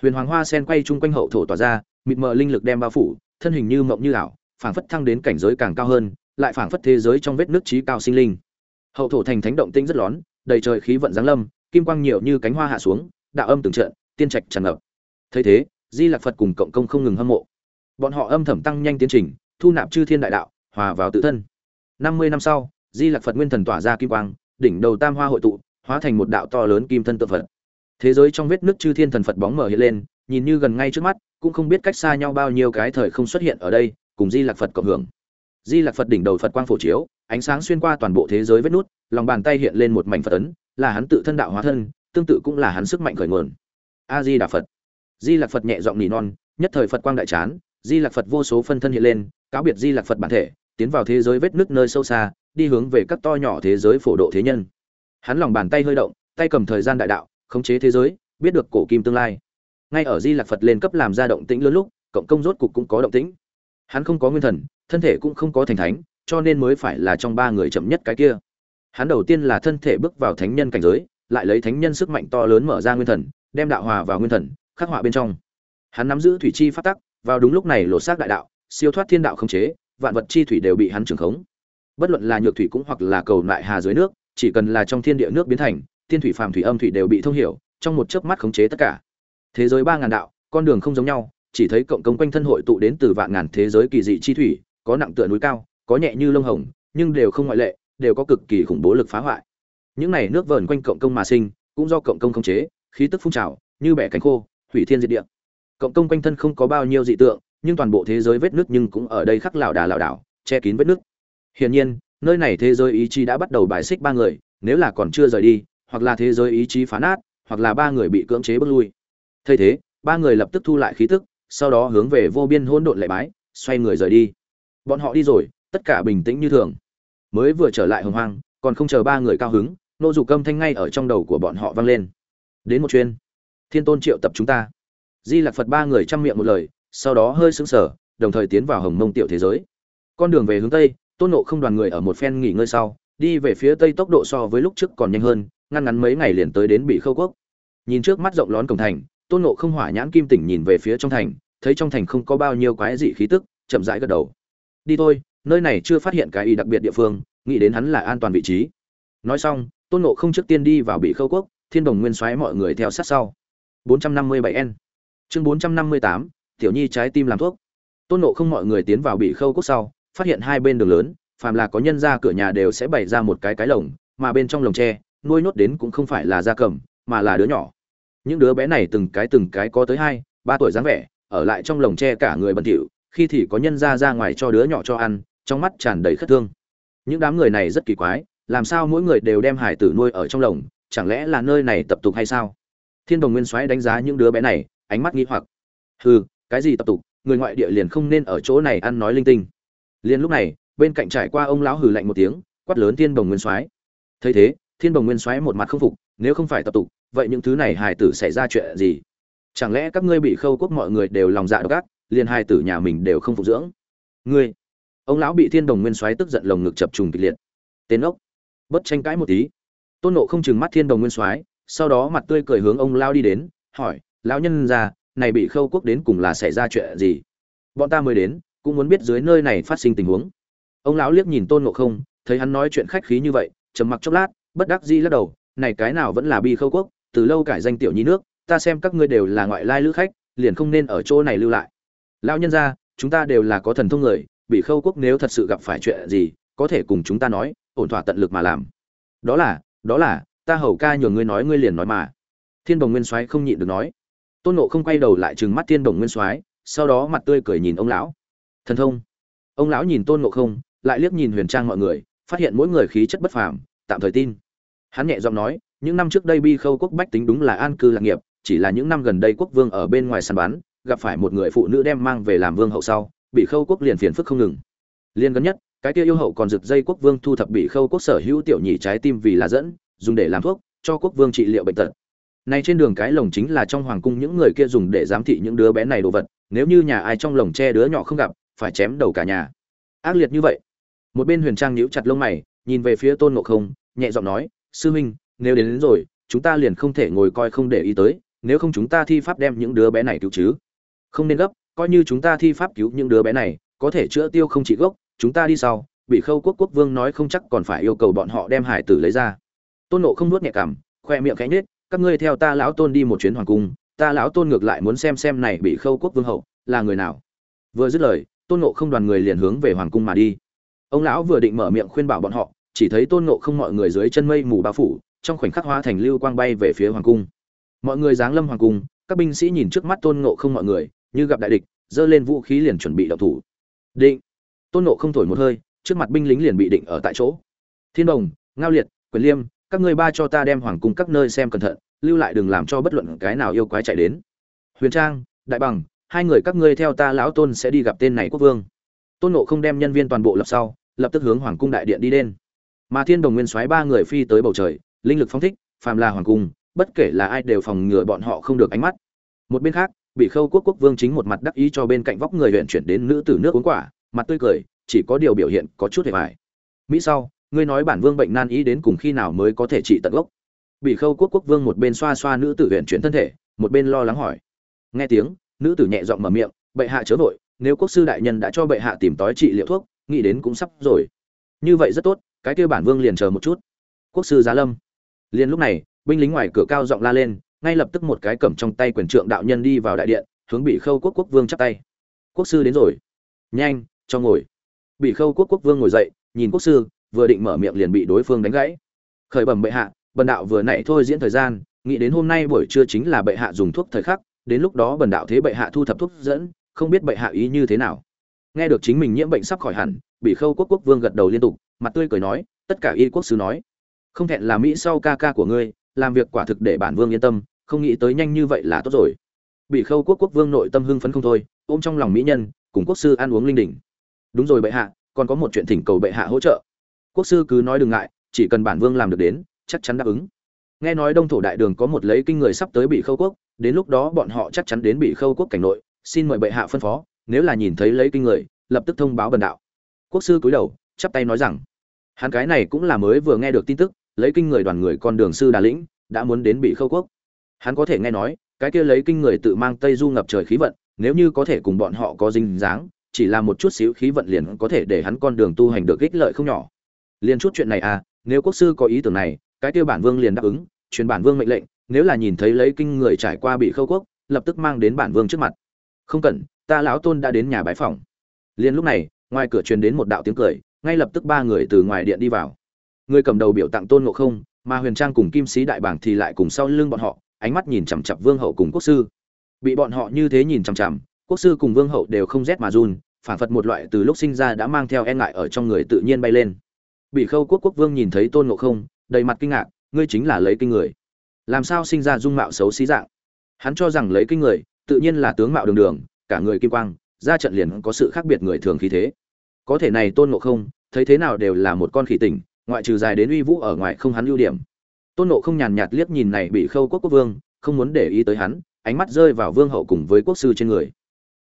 Huyền hoàng hoa sen quay chung quanh hậu thổ tỏa ra, mịt mờ linh lực đem bao phủ, thân hình như mộng như ảo, phảng phất thăng đến cảnh giới càng cao hơn, lại phảng phất thế giới trong vết nước trí cao sinh linh. Hậu thổ thành thánh động tinh rất lón, đầy trời khí vận giáng lâm, kim quang nhiều như cánh hoa hạ xuống, đạo âm từng trận, tiên trạch tràn ngập. Thấy thế, di lạc phật cùng cộng công không ngừng hâm mộ. Bọn họ âm thầm tăng nhanh tiến trình, thu nạp chư thiên đại đạo, hòa vào tự thân. Năm mươi năm sau, di lạc phật nguyên thần tỏa ra kim quang, đỉnh đầu tam hoa hội tụ, hóa thành một đạo to lớn kim thân tự phật thế giới trong vết nước chư thiên thần phật bóng mở hiện lên, nhìn như gần ngay trước mắt, cũng không biết cách xa nhau bao nhiêu cái thời không xuất hiện ở đây, cùng di lạc phật cộng hưởng. Di lạc phật đỉnh đầu phật quang phổ chiếu, ánh sáng xuyên qua toàn bộ thế giới vết nút, lòng bàn tay hiện lên một mảnh phật ấn, là hắn tự thân đạo hóa thân, tương tự cũng là hắn sức mạnh khởi nguồn. A di đà phật. Di lạc phật nhẹ giọng nỉ non, nhất thời phật quang đại chán, di lạc phật vô số phân thân hiện lên, cáo biệt di lạc phật bản thể, tiến vào thế giới vết nứt nơi sâu xa, đi hướng về các to nhỏ thế giới phổ độ thế nhân. Hắn lòng bàn tay hơi động, tay cầm thời gian đại đạo khống chế thế giới, biết được cổ kim tương lai. Ngay ở di lạc phật lên cấp làm ra động tĩnh lớn lúc, cộng công rốt cục cũng có động tĩnh. Hắn không có nguyên thần, thân thể cũng không có thành thánh, cho nên mới phải là trong ba người chậm nhất cái kia. Hắn đầu tiên là thân thể bước vào thánh nhân cảnh giới, lại lấy thánh nhân sức mạnh to lớn mở ra nguyên thần, đem đạo hòa vào nguyên thần, khắc họa bên trong. Hắn nắm giữ thủy chi phát tắc, vào đúng lúc này lột xác đại đạo, siêu thoát thiên đạo không chế, vạn vật chi thủy đều bị hắn trưởng khống. Bất luận là nhược thủy cũng hoặc là cầu lại hà dưới nước, chỉ cần là trong thiên địa nước biến thành tiên thủy phàm thủy âm thủy đều bị thông hiểu, trong một chớp mắt khống chế tất cả. Thế giới ba ngàn đạo, con đường không giống nhau, chỉ thấy cộng công quanh thân hội tụ đến từ vạn ngàn thế giới kỳ dị chi thủy, có nặng tựa núi cao, có nhẹ như lông hồng, nhưng đều không ngoại lệ, đều có cực kỳ khủng bố lực phá hoại. Những này nước vờn quanh cộng công mà sinh, cũng do cộng công khống chế, khí tức phun trào, như bẻ cánh khô, hủy thiên diệt địa. Cộng công quanh thân không có bao nhiêu dị tượng, nhưng toàn bộ thế giới vết nước nhưng cũng ở đây khắc lảo đà lảo đảo, che kín vết nước hiển nhiên, nơi này thế giới ý chí đã bắt đầu bài xích ba người, nếu là còn chưa rời đi hoặc là thế giới ý chí phá nát, hoặc là ba người bị cưỡng chế bước lui. Thay thế, ba người lập tức thu lại khí tức, sau đó hướng về vô biên hỗn độn lệ bái, xoay người rời đi. Bọn họ đi rồi, tất cả bình tĩnh như thường. Mới vừa trở lại hồng hoang, còn không chờ ba người cao hứng, nô dục câm thanh ngay ở trong đầu của bọn họ vang lên. Đến một chuyên thiên tôn triệu tập chúng ta. Di lạc phật ba người chăm miệng một lời, sau đó hơi sững sờ, đồng thời tiến vào hồng mông tiểu thế giới. Con đường về hướng tây, tôn nộ không đoàn người ở một phen nghỉ ngơi sau, đi về phía tây tốc độ so với lúc trước còn nhanh hơn ngăn ngắn mấy ngày liền tới đến bị khâu quốc. Nhìn trước mắt rộng lón cổng thành tôn nộ không hỏa nhãn kim tỉnh nhìn về phía trong thành thấy trong thành không có bao nhiêu quái dị khí tức chậm rãi gật đầu. Đi thôi nơi này chưa phát hiện cái ý đặc biệt địa phương nghĩ đến hắn là an toàn vị trí. Nói xong tôn nộ không trước tiên đi vào bị khâu quốc thiên đồng nguyên xoáy mọi người theo sát sau. 457 n. Chương 458, tiểu nhi trái tim làm thuốc. Tôn nộ không mọi người tiến vào bị khâu quốc sau phát hiện hai bên đường lớn phàm là có nhân ra cửa nhà đều sẽ bày ra một cái cái lồng mà bên trong lồng tre nuôi nhốt đến cũng không phải là da cầm, mà là đứa nhỏ. Những đứa bé này từng cái từng cái có tới hai, ba tuổi dáng vẻ, ở lại trong lồng tre cả người bẩn thỉu, khi thì có nhân ra ra ngoài cho đứa nhỏ cho ăn, trong mắt tràn đầy khất thương. Những đám người này rất kỳ quái, làm sao mỗi người đều đem hải tử nuôi ở trong lồng, chẳng lẽ là nơi này tập tục hay sao? Thiên đồng nguyên soái đánh giá những đứa bé này, ánh mắt nghi hoặc. Hừ, cái gì tập tục, người ngoại địa liền không nên ở chỗ này ăn nói linh tinh. Liền lúc này, bên cạnh trải qua ông lão hừ lạnh một tiếng, quát lớn thiên đồng nguyên soái. Thấy thế thiên đồng nguyên soái một mặt không phục, nếu không phải tập tục, vậy những thứ này hài tử xảy ra chuyện gì? Chẳng lẽ các ngươi bị khâu quốc mọi người đều lòng dạ độc ác, liền hài tử nhà mình đều không phục dưỡng? Ngươi! Ông lão bị thiên đồng nguyên soái tức giận lồng ngực chập trùng kịch liệt. Tên ốc bất tranh cãi một tí. Tôn nộ không chừng mắt thiên đồng nguyên soái sau đó mặt tươi cười hướng ông lao đi đến, hỏi, lão nhân già này bị khâu quốc đến cùng là xảy ra chuyện gì? Bọn ta mới đến, cũng muốn biết dưới nơi này phát sinh tình huống. Ông lão liếc nhìn tôn nộ không, thấy hắn nói chuyện khách khí như vậy, trầm mặc chốc lát bất đắc dĩ lắc đầu, này cái nào vẫn là bi khâu quốc, từ lâu cải danh tiểu nhi nước, ta xem các ngươi đều là ngoại lai lữ khách, liền không nên ở chỗ này lưu lại. Lão nhân ra chúng ta đều là có thần thông người bị khâu quốc nếu thật sự gặp phải chuyện gì, có thể cùng chúng ta nói, ổn thỏa tận lực mà làm. Đó là đó là, ta hầu ca nhường ngươi nói ngươi liền nói mà. Thiên đồng nguyên soái không nhịn được nói. Tôn nộ không quay đầu lại trừng mắt thiên đồng nguyên soái, sau đó mặt tươi cười nhìn ông lão. Thần thông. Ông lão nhìn tôn nộ không, lại liếc nhìn huyền trang mọi người, phát hiện mỗi người khí chất bất phàm, tạm thời tin hắn nhẹ giọng nói, những năm trước đây bi khâu quốc bách tính đúng là an cư lạc nghiệp, chỉ là những năm gần đây quốc vương ở bên ngoài săn bắn, gặp phải một người phụ nữ đem mang về làm vương hậu sau bị khâu quốc liền phiền phức không ngừng. Liên gần nhất, cái kia yêu hậu còn rực dây quốc vương thu thập bị khâu quốc sở hữu tiểu nhị trái tim vì là dẫn, dùng để làm thuốc, cho quốc vương trị liệu bệnh tật. Này trên đường cái lồng chính là trong hoàng cung những người kia dùng để giám thị những đứa bé này đồ vật, nếu như nhà ai trong lồng che đứa nhỏ không gặp, phải chém đầu cả nhà. Ác liệt như vậy. Một bên huyền trang nhíu chặt lông mày, nhìn về phía tôn ngộ không, nhẹ giọng nói sư huynh nếu đến, đến rồi chúng ta liền không thể ngồi coi không để ý tới nếu không chúng ta thi pháp đem những đứa bé này cứu chứ. Không nên gấp coi như chúng ta thi pháp cứu những đứa bé này có thể chữa tiêu không chỉ gốc chúng ta đi sau bị khâu quốc quốc vương nói không chắc còn phải yêu cầu bọn họ đem hải tử lấy ra. Tôn nộ không nuốt nhẹ cảm khoe miệng cánh nết các ngươi theo ta lão tôn đi một chuyến hoàng cung ta lão tôn ngược lại muốn xem xem này bị khâu quốc vương hậu là người nào. Vừa dứt lời tôn nộ không đoàn người liền hướng về hoàng cung mà đi. Ông lão vừa định mở miệng khuyên bảo bọn họ chỉ thấy tôn ngộ không mọi người dưới chân mây mù bao phủ, trong khoảnh khắc hóa thành lưu quang bay về phía hoàng cung. Mọi người giáng lâm hoàng cung, các binh sĩ nhìn trước mắt tôn ngộ không mọi người, như gặp đại địch, giơ lên vũ khí liền chuẩn bị đậu thủ. Định. Tôn ngộ không thổi một hơi, trước mặt binh lính liền bị định ở tại chỗ. Thiên đồng, ngao liệt, quyền liêm, các ngươi ba cho ta đem hoàng cung các nơi xem cẩn thận, lưu lại đừng làm cho bất luận cái nào yêu quái chạy đến. Huyền trang, đại bằng, hai người các ngươi theo ta lão tôn sẽ đi gặp tên này quốc vương. Tôn nộ không đem nhân viên toàn bộ lập sau, lập tức hướng hoàng cung đại điện đi lên mà thiên đồng nguyên soái ba người phi tới bầu trời, linh lực phong thích, phàm là hoàng cung, bất kể là ai đều phòng ngừa bọn họ không được ánh mắt. Một bên khác bị khâu quốc quốc vương chính một mặt đắc ý cho bên cạnh vóc người huyện chuyển đến nữ tử nước uống quả, mặt tươi cười, chỉ có điều biểu hiện có chút hề hoài. Mỹ sau, ngươi nói bản vương bệnh nan ý đến cùng khi nào mới có thể trị tận gốc? Bị khâu quốc quốc vương một bên xoa xoa nữ tử huyện chuyển thân thể, một bên lo lắng hỏi. Nghe tiếng, nữ tử nhẹ giọng mở miệng, bệ hạ chớ vội, nếu quốc sư đại nhân đã cho bệ hạ tìm tói trị liệu thuốc, nghĩ đến cũng sắp rồi. Như vậy rất tốt cái kia bản vương liền chờ một chút. Quốc sư giá lâm. Liền lúc này, binh lính ngoài cửa cao giọng la lên, ngay lập tức một cái cầm trong tay quyền trượng đạo nhân đi vào đại điện, hướng bị khâu quốc quốc vương chắp tay. Quốc sư đến rồi. Nhanh, cho ngồi. Bị khâu quốc quốc vương ngồi dậy, nhìn quốc sư, vừa định mở miệng liền bị đối phương đánh gãy. Khởi bẩm bệ hạ, bần đạo vừa nãy thôi diễn thời gian, nghĩ đến hôm nay buổi trưa chính là bệ hạ dùng thuốc thời khắc, đến lúc đó bần đạo thế bệ hạ thu thập thuốc dẫn, không biết bệ hạ ý như thế nào. Nghe được chính mình nhiễm bệnh sắp khỏi hẳn bị khâu quốc quốc vương gật đầu liên tục, mặt tươi cười nói, tất cả y quốc sứ nói, không thẹn là mỹ sau ca ca của ngươi, làm việc quả thực để bản vương yên tâm, không nghĩ tới nhanh như vậy là tốt rồi. Bị khâu quốc quốc vương nội tâm hưng phấn không thôi, ôm trong lòng mỹ nhân, cùng quốc sư ăn uống linh đình. Đúng rồi bệ hạ, còn có một chuyện thỉnh cầu bệ hạ hỗ trợ. Quốc sư cứ nói đừng ngại, chỉ cần bản vương làm được đến, chắc chắn đáp ứng. Nghe nói đông thổ đại đường có một lấy kinh người sắp tới bị khâu quốc, đến lúc đó bọn họ chắc chắn đến bị khâu quốc cảnh nội, xin mời bệ hạ phân phó, nếu là nhìn thấy lấy kinh người, lập tức thông báo bần đạo quốc sư cúi đầu, chắp tay nói rằng, hắn cái này cũng là mới vừa nghe được tin tức, lấy kinh người đoàn người con đường sư đà lĩnh, đã muốn đến bị khâu quốc. Hắn có thể nghe nói, cái kia lấy kinh người tự mang tây du ngập trời khí vận, nếu như có thể cùng bọn họ có dinh dáng, chỉ là một chút xíu khí vận liền có thể để hắn con đường tu hành được ích lợi không nhỏ. Liền chút chuyện này à nếu quốc sư có ý tưởng này, cái kia bản vương liền đáp ứng, truyền bản vương mệnh lệnh, nếu là nhìn thấy lấy kinh người trải qua bị khâu quốc, lập tức mang đến bản vương trước mặt. Không cần, ta lão tôn đã đến nhà bái phòng liền lúc này ngoài cửa truyền đến một đạo tiếng cười, ngay lập tức ba người từ ngoài điện đi vào. Người cầm đầu biểu tặng tôn ngộ không, mà huyền trang cùng kim sĩ đại bảng thì lại cùng sau lưng bọn họ, ánh mắt nhìn chằm chặp vương hậu cùng quốc sư. Bị bọn họ như thế nhìn chằm chằm, quốc sư cùng vương hậu đều không rét mà run, phản phật một loại từ lúc sinh ra đã mang theo e ngại ở trong người tự nhiên bay lên. Bị khâu quốc quốc vương nhìn thấy tôn ngộ không, đầy mặt kinh ngạc, ngươi chính là lấy kinh người. Làm sao sinh ra dung mạo xấu xí dạng? Hắn cho rằng lấy kinh người, tự nhiên là tướng mạo đường đường, cả người kim quang, ra trận liền có sự khác biệt người thường khí thế có thể này tôn ngộ không thấy thế nào đều là một con khỉ tỉnh ngoại trừ dài đến uy vũ ở ngoài không hắn ưu điểm. Tôn ngộ không nhàn nhạt liếc nhìn này bị khâu quốc quốc vương không muốn để ý tới hắn ánh mắt rơi vào vương hậu cùng với quốc sư trên người.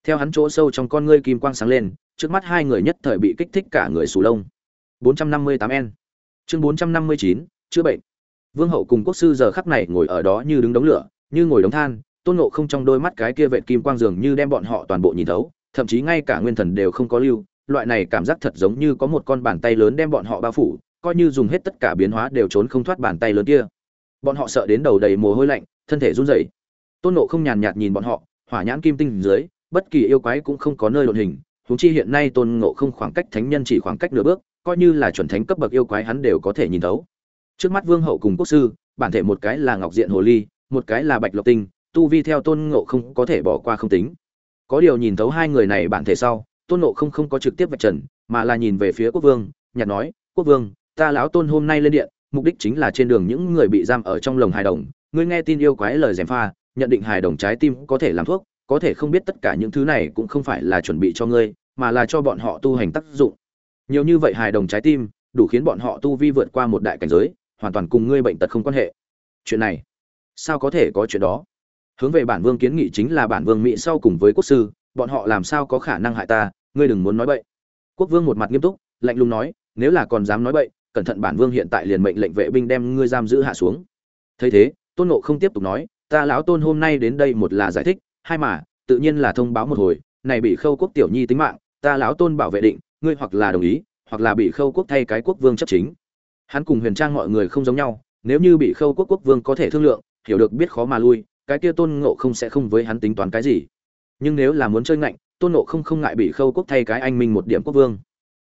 Theo hắn chỗ sâu trong con ngươi kim quang sáng lên trước mắt hai người nhất thời bị kích thích cả người sù lông. 458 n. Chương 459, chữa bệnh. Vương hậu cùng quốc sư giờ khắc này ngồi ở đó như đứng đống lửa như ngồi đống than tôn ngộ không trong đôi mắt cái kia vệt kim quang dường như đem bọn họ toàn bộ nhìn thấu thậm chí ngay cả nguyên thần đều không có lưu loại này cảm giác thật giống như có một con bàn tay lớn đem bọn họ bao phủ, coi như dùng hết tất cả biến hóa đều trốn không thoát bàn tay lớn kia. Bọn họ sợ đến đầu đầy mồ hôi lạnh, thân thể run rẩy. Tôn nộ không nhàn nhạt nhìn bọn họ, hỏa nhãn kim tinh dưới, bất kỳ yêu quái cũng không có nơi lộn hình, huống chi hiện nay tôn ngộ không khoảng cách thánh nhân chỉ khoảng cách nửa bước, coi như là chuẩn thánh cấp bậc yêu quái hắn đều có thể nhìn thấu. Trước mắt vương hậu cùng quốc sư, bản thể một cái là ngọc diện hồ ly, một cái là bạch lộc tinh, tu vi theo tôn ngộ không có thể bỏ qua không tính. Có điều nhìn thấu hai người này bản thể sau tôn nộ không không có trực tiếp vạch trần, mà là nhìn về phía quốc vương, nhạt nói, quốc vương, ta lão tôn hôm nay lên điện, mục đích chính là trên đường những người bị giam ở trong lồng hài đồng. Ngươi nghe tin yêu quái lời gièm pha, nhận định hài đồng trái tim có thể làm thuốc, có thể không biết tất cả những thứ này cũng không phải là chuẩn bị cho ngươi, mà là cho bọn họ tu hành tác dụng. Nhiều như vậy hài đồng trái tim, đủ khiến bọn họ tu vi vượt qua một đại cảnh giới, hoàn toàn cùng ngươi bệnh tật không quan hệ. Chuyện này, sao có thể có chuyện đó? Hướng về bản vương kiến nghị chính là bản vương mỹ sau cùng với quốc sư bọn họ làm sao có khả năng hại ta, ngươi đừng muốn nói bậy. Quốc vương một mặt nghiêm túc, lạnh lùng nói, nếu là còn dám nói bậy, cẩn thận bản vương hiện tại liền mệnh lệnh vệ binh đem ngươi giam giữ hạ xuống. Thấy thế, tôn nộ không tiếp tục nói, ta lão tôn hôm nay đến đây một là giải thích, hai mà, tự nhiên là thông báo một hồi, này bị khâu quốc tiểu nhi tính mạng, ta lão tôn bảo vệ định, ngươi hoặc là đồng ý, hoặc là bị khâu quốc thay cái quốc vương chấp chính. Hắn cùng huyền trang mọi người không giống nhau, nếu như bị khâu quốc quốc vương có thể thương lượng, hiểu được biết khó mà lui, cái kia tôn ngộ không sẽ không với hắn tính toán cái gì nhưng nếu là muốn chơi ngạnh, tôn ngộ không không ngại bị khâu quốc thay cái anh minh một điểm quốc vương.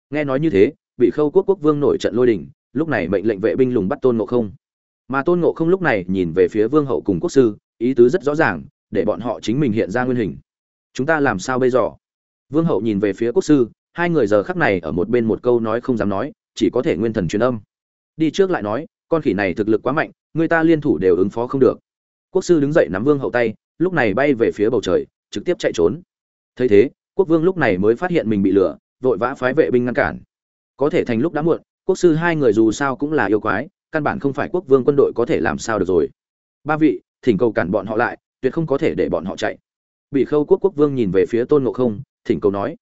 Nghe nói như thế, bị khâu quốc quốc vương nổi trận lôi đình, lúc này mệnh lệnh vệ binh lùng bắt tôn ngộ không. Mà tôn ngộ không lúc này nhìn về phía vương hậu cùng quốc sư, ý tứ rất rõ ràng, để bọn họ chính mình hiện ra nguyên hình. Chúng ta làm sao bây giờ? Vương hậu nhìn về phía quốc sư, hai người giờ khắc này ở một bên một câu nói không dám nói, chỉ có thể nguyên thần truyền âm. Đi trước lại nói, con khỉ này thực lực quá mạnh, người ta liên thủ đều ứng phó không được. Quốc sư đứng dậy nắm vương hậu tay, lúc này bay về phía bầu trời trực tiếp chạy trốn. Thấy thế, quốc vương lúc này mới phát hiện mình bị lừa, vội vã phái vệ binh ngăn cản. Có thể thành lúc đã muộn, quốc sư hai người dù sao cũng là yêu quái, căn bản không phải quốc vương quân đội có thể làm sao được rồi. Ba vị, thỉnh cầu cản bọn họ lại, tuyệt không có thể để bọn họ chạy. Bị khâu quốc quốc vương nhìn về phía tôn ngộ không, thỉnh cầu nói.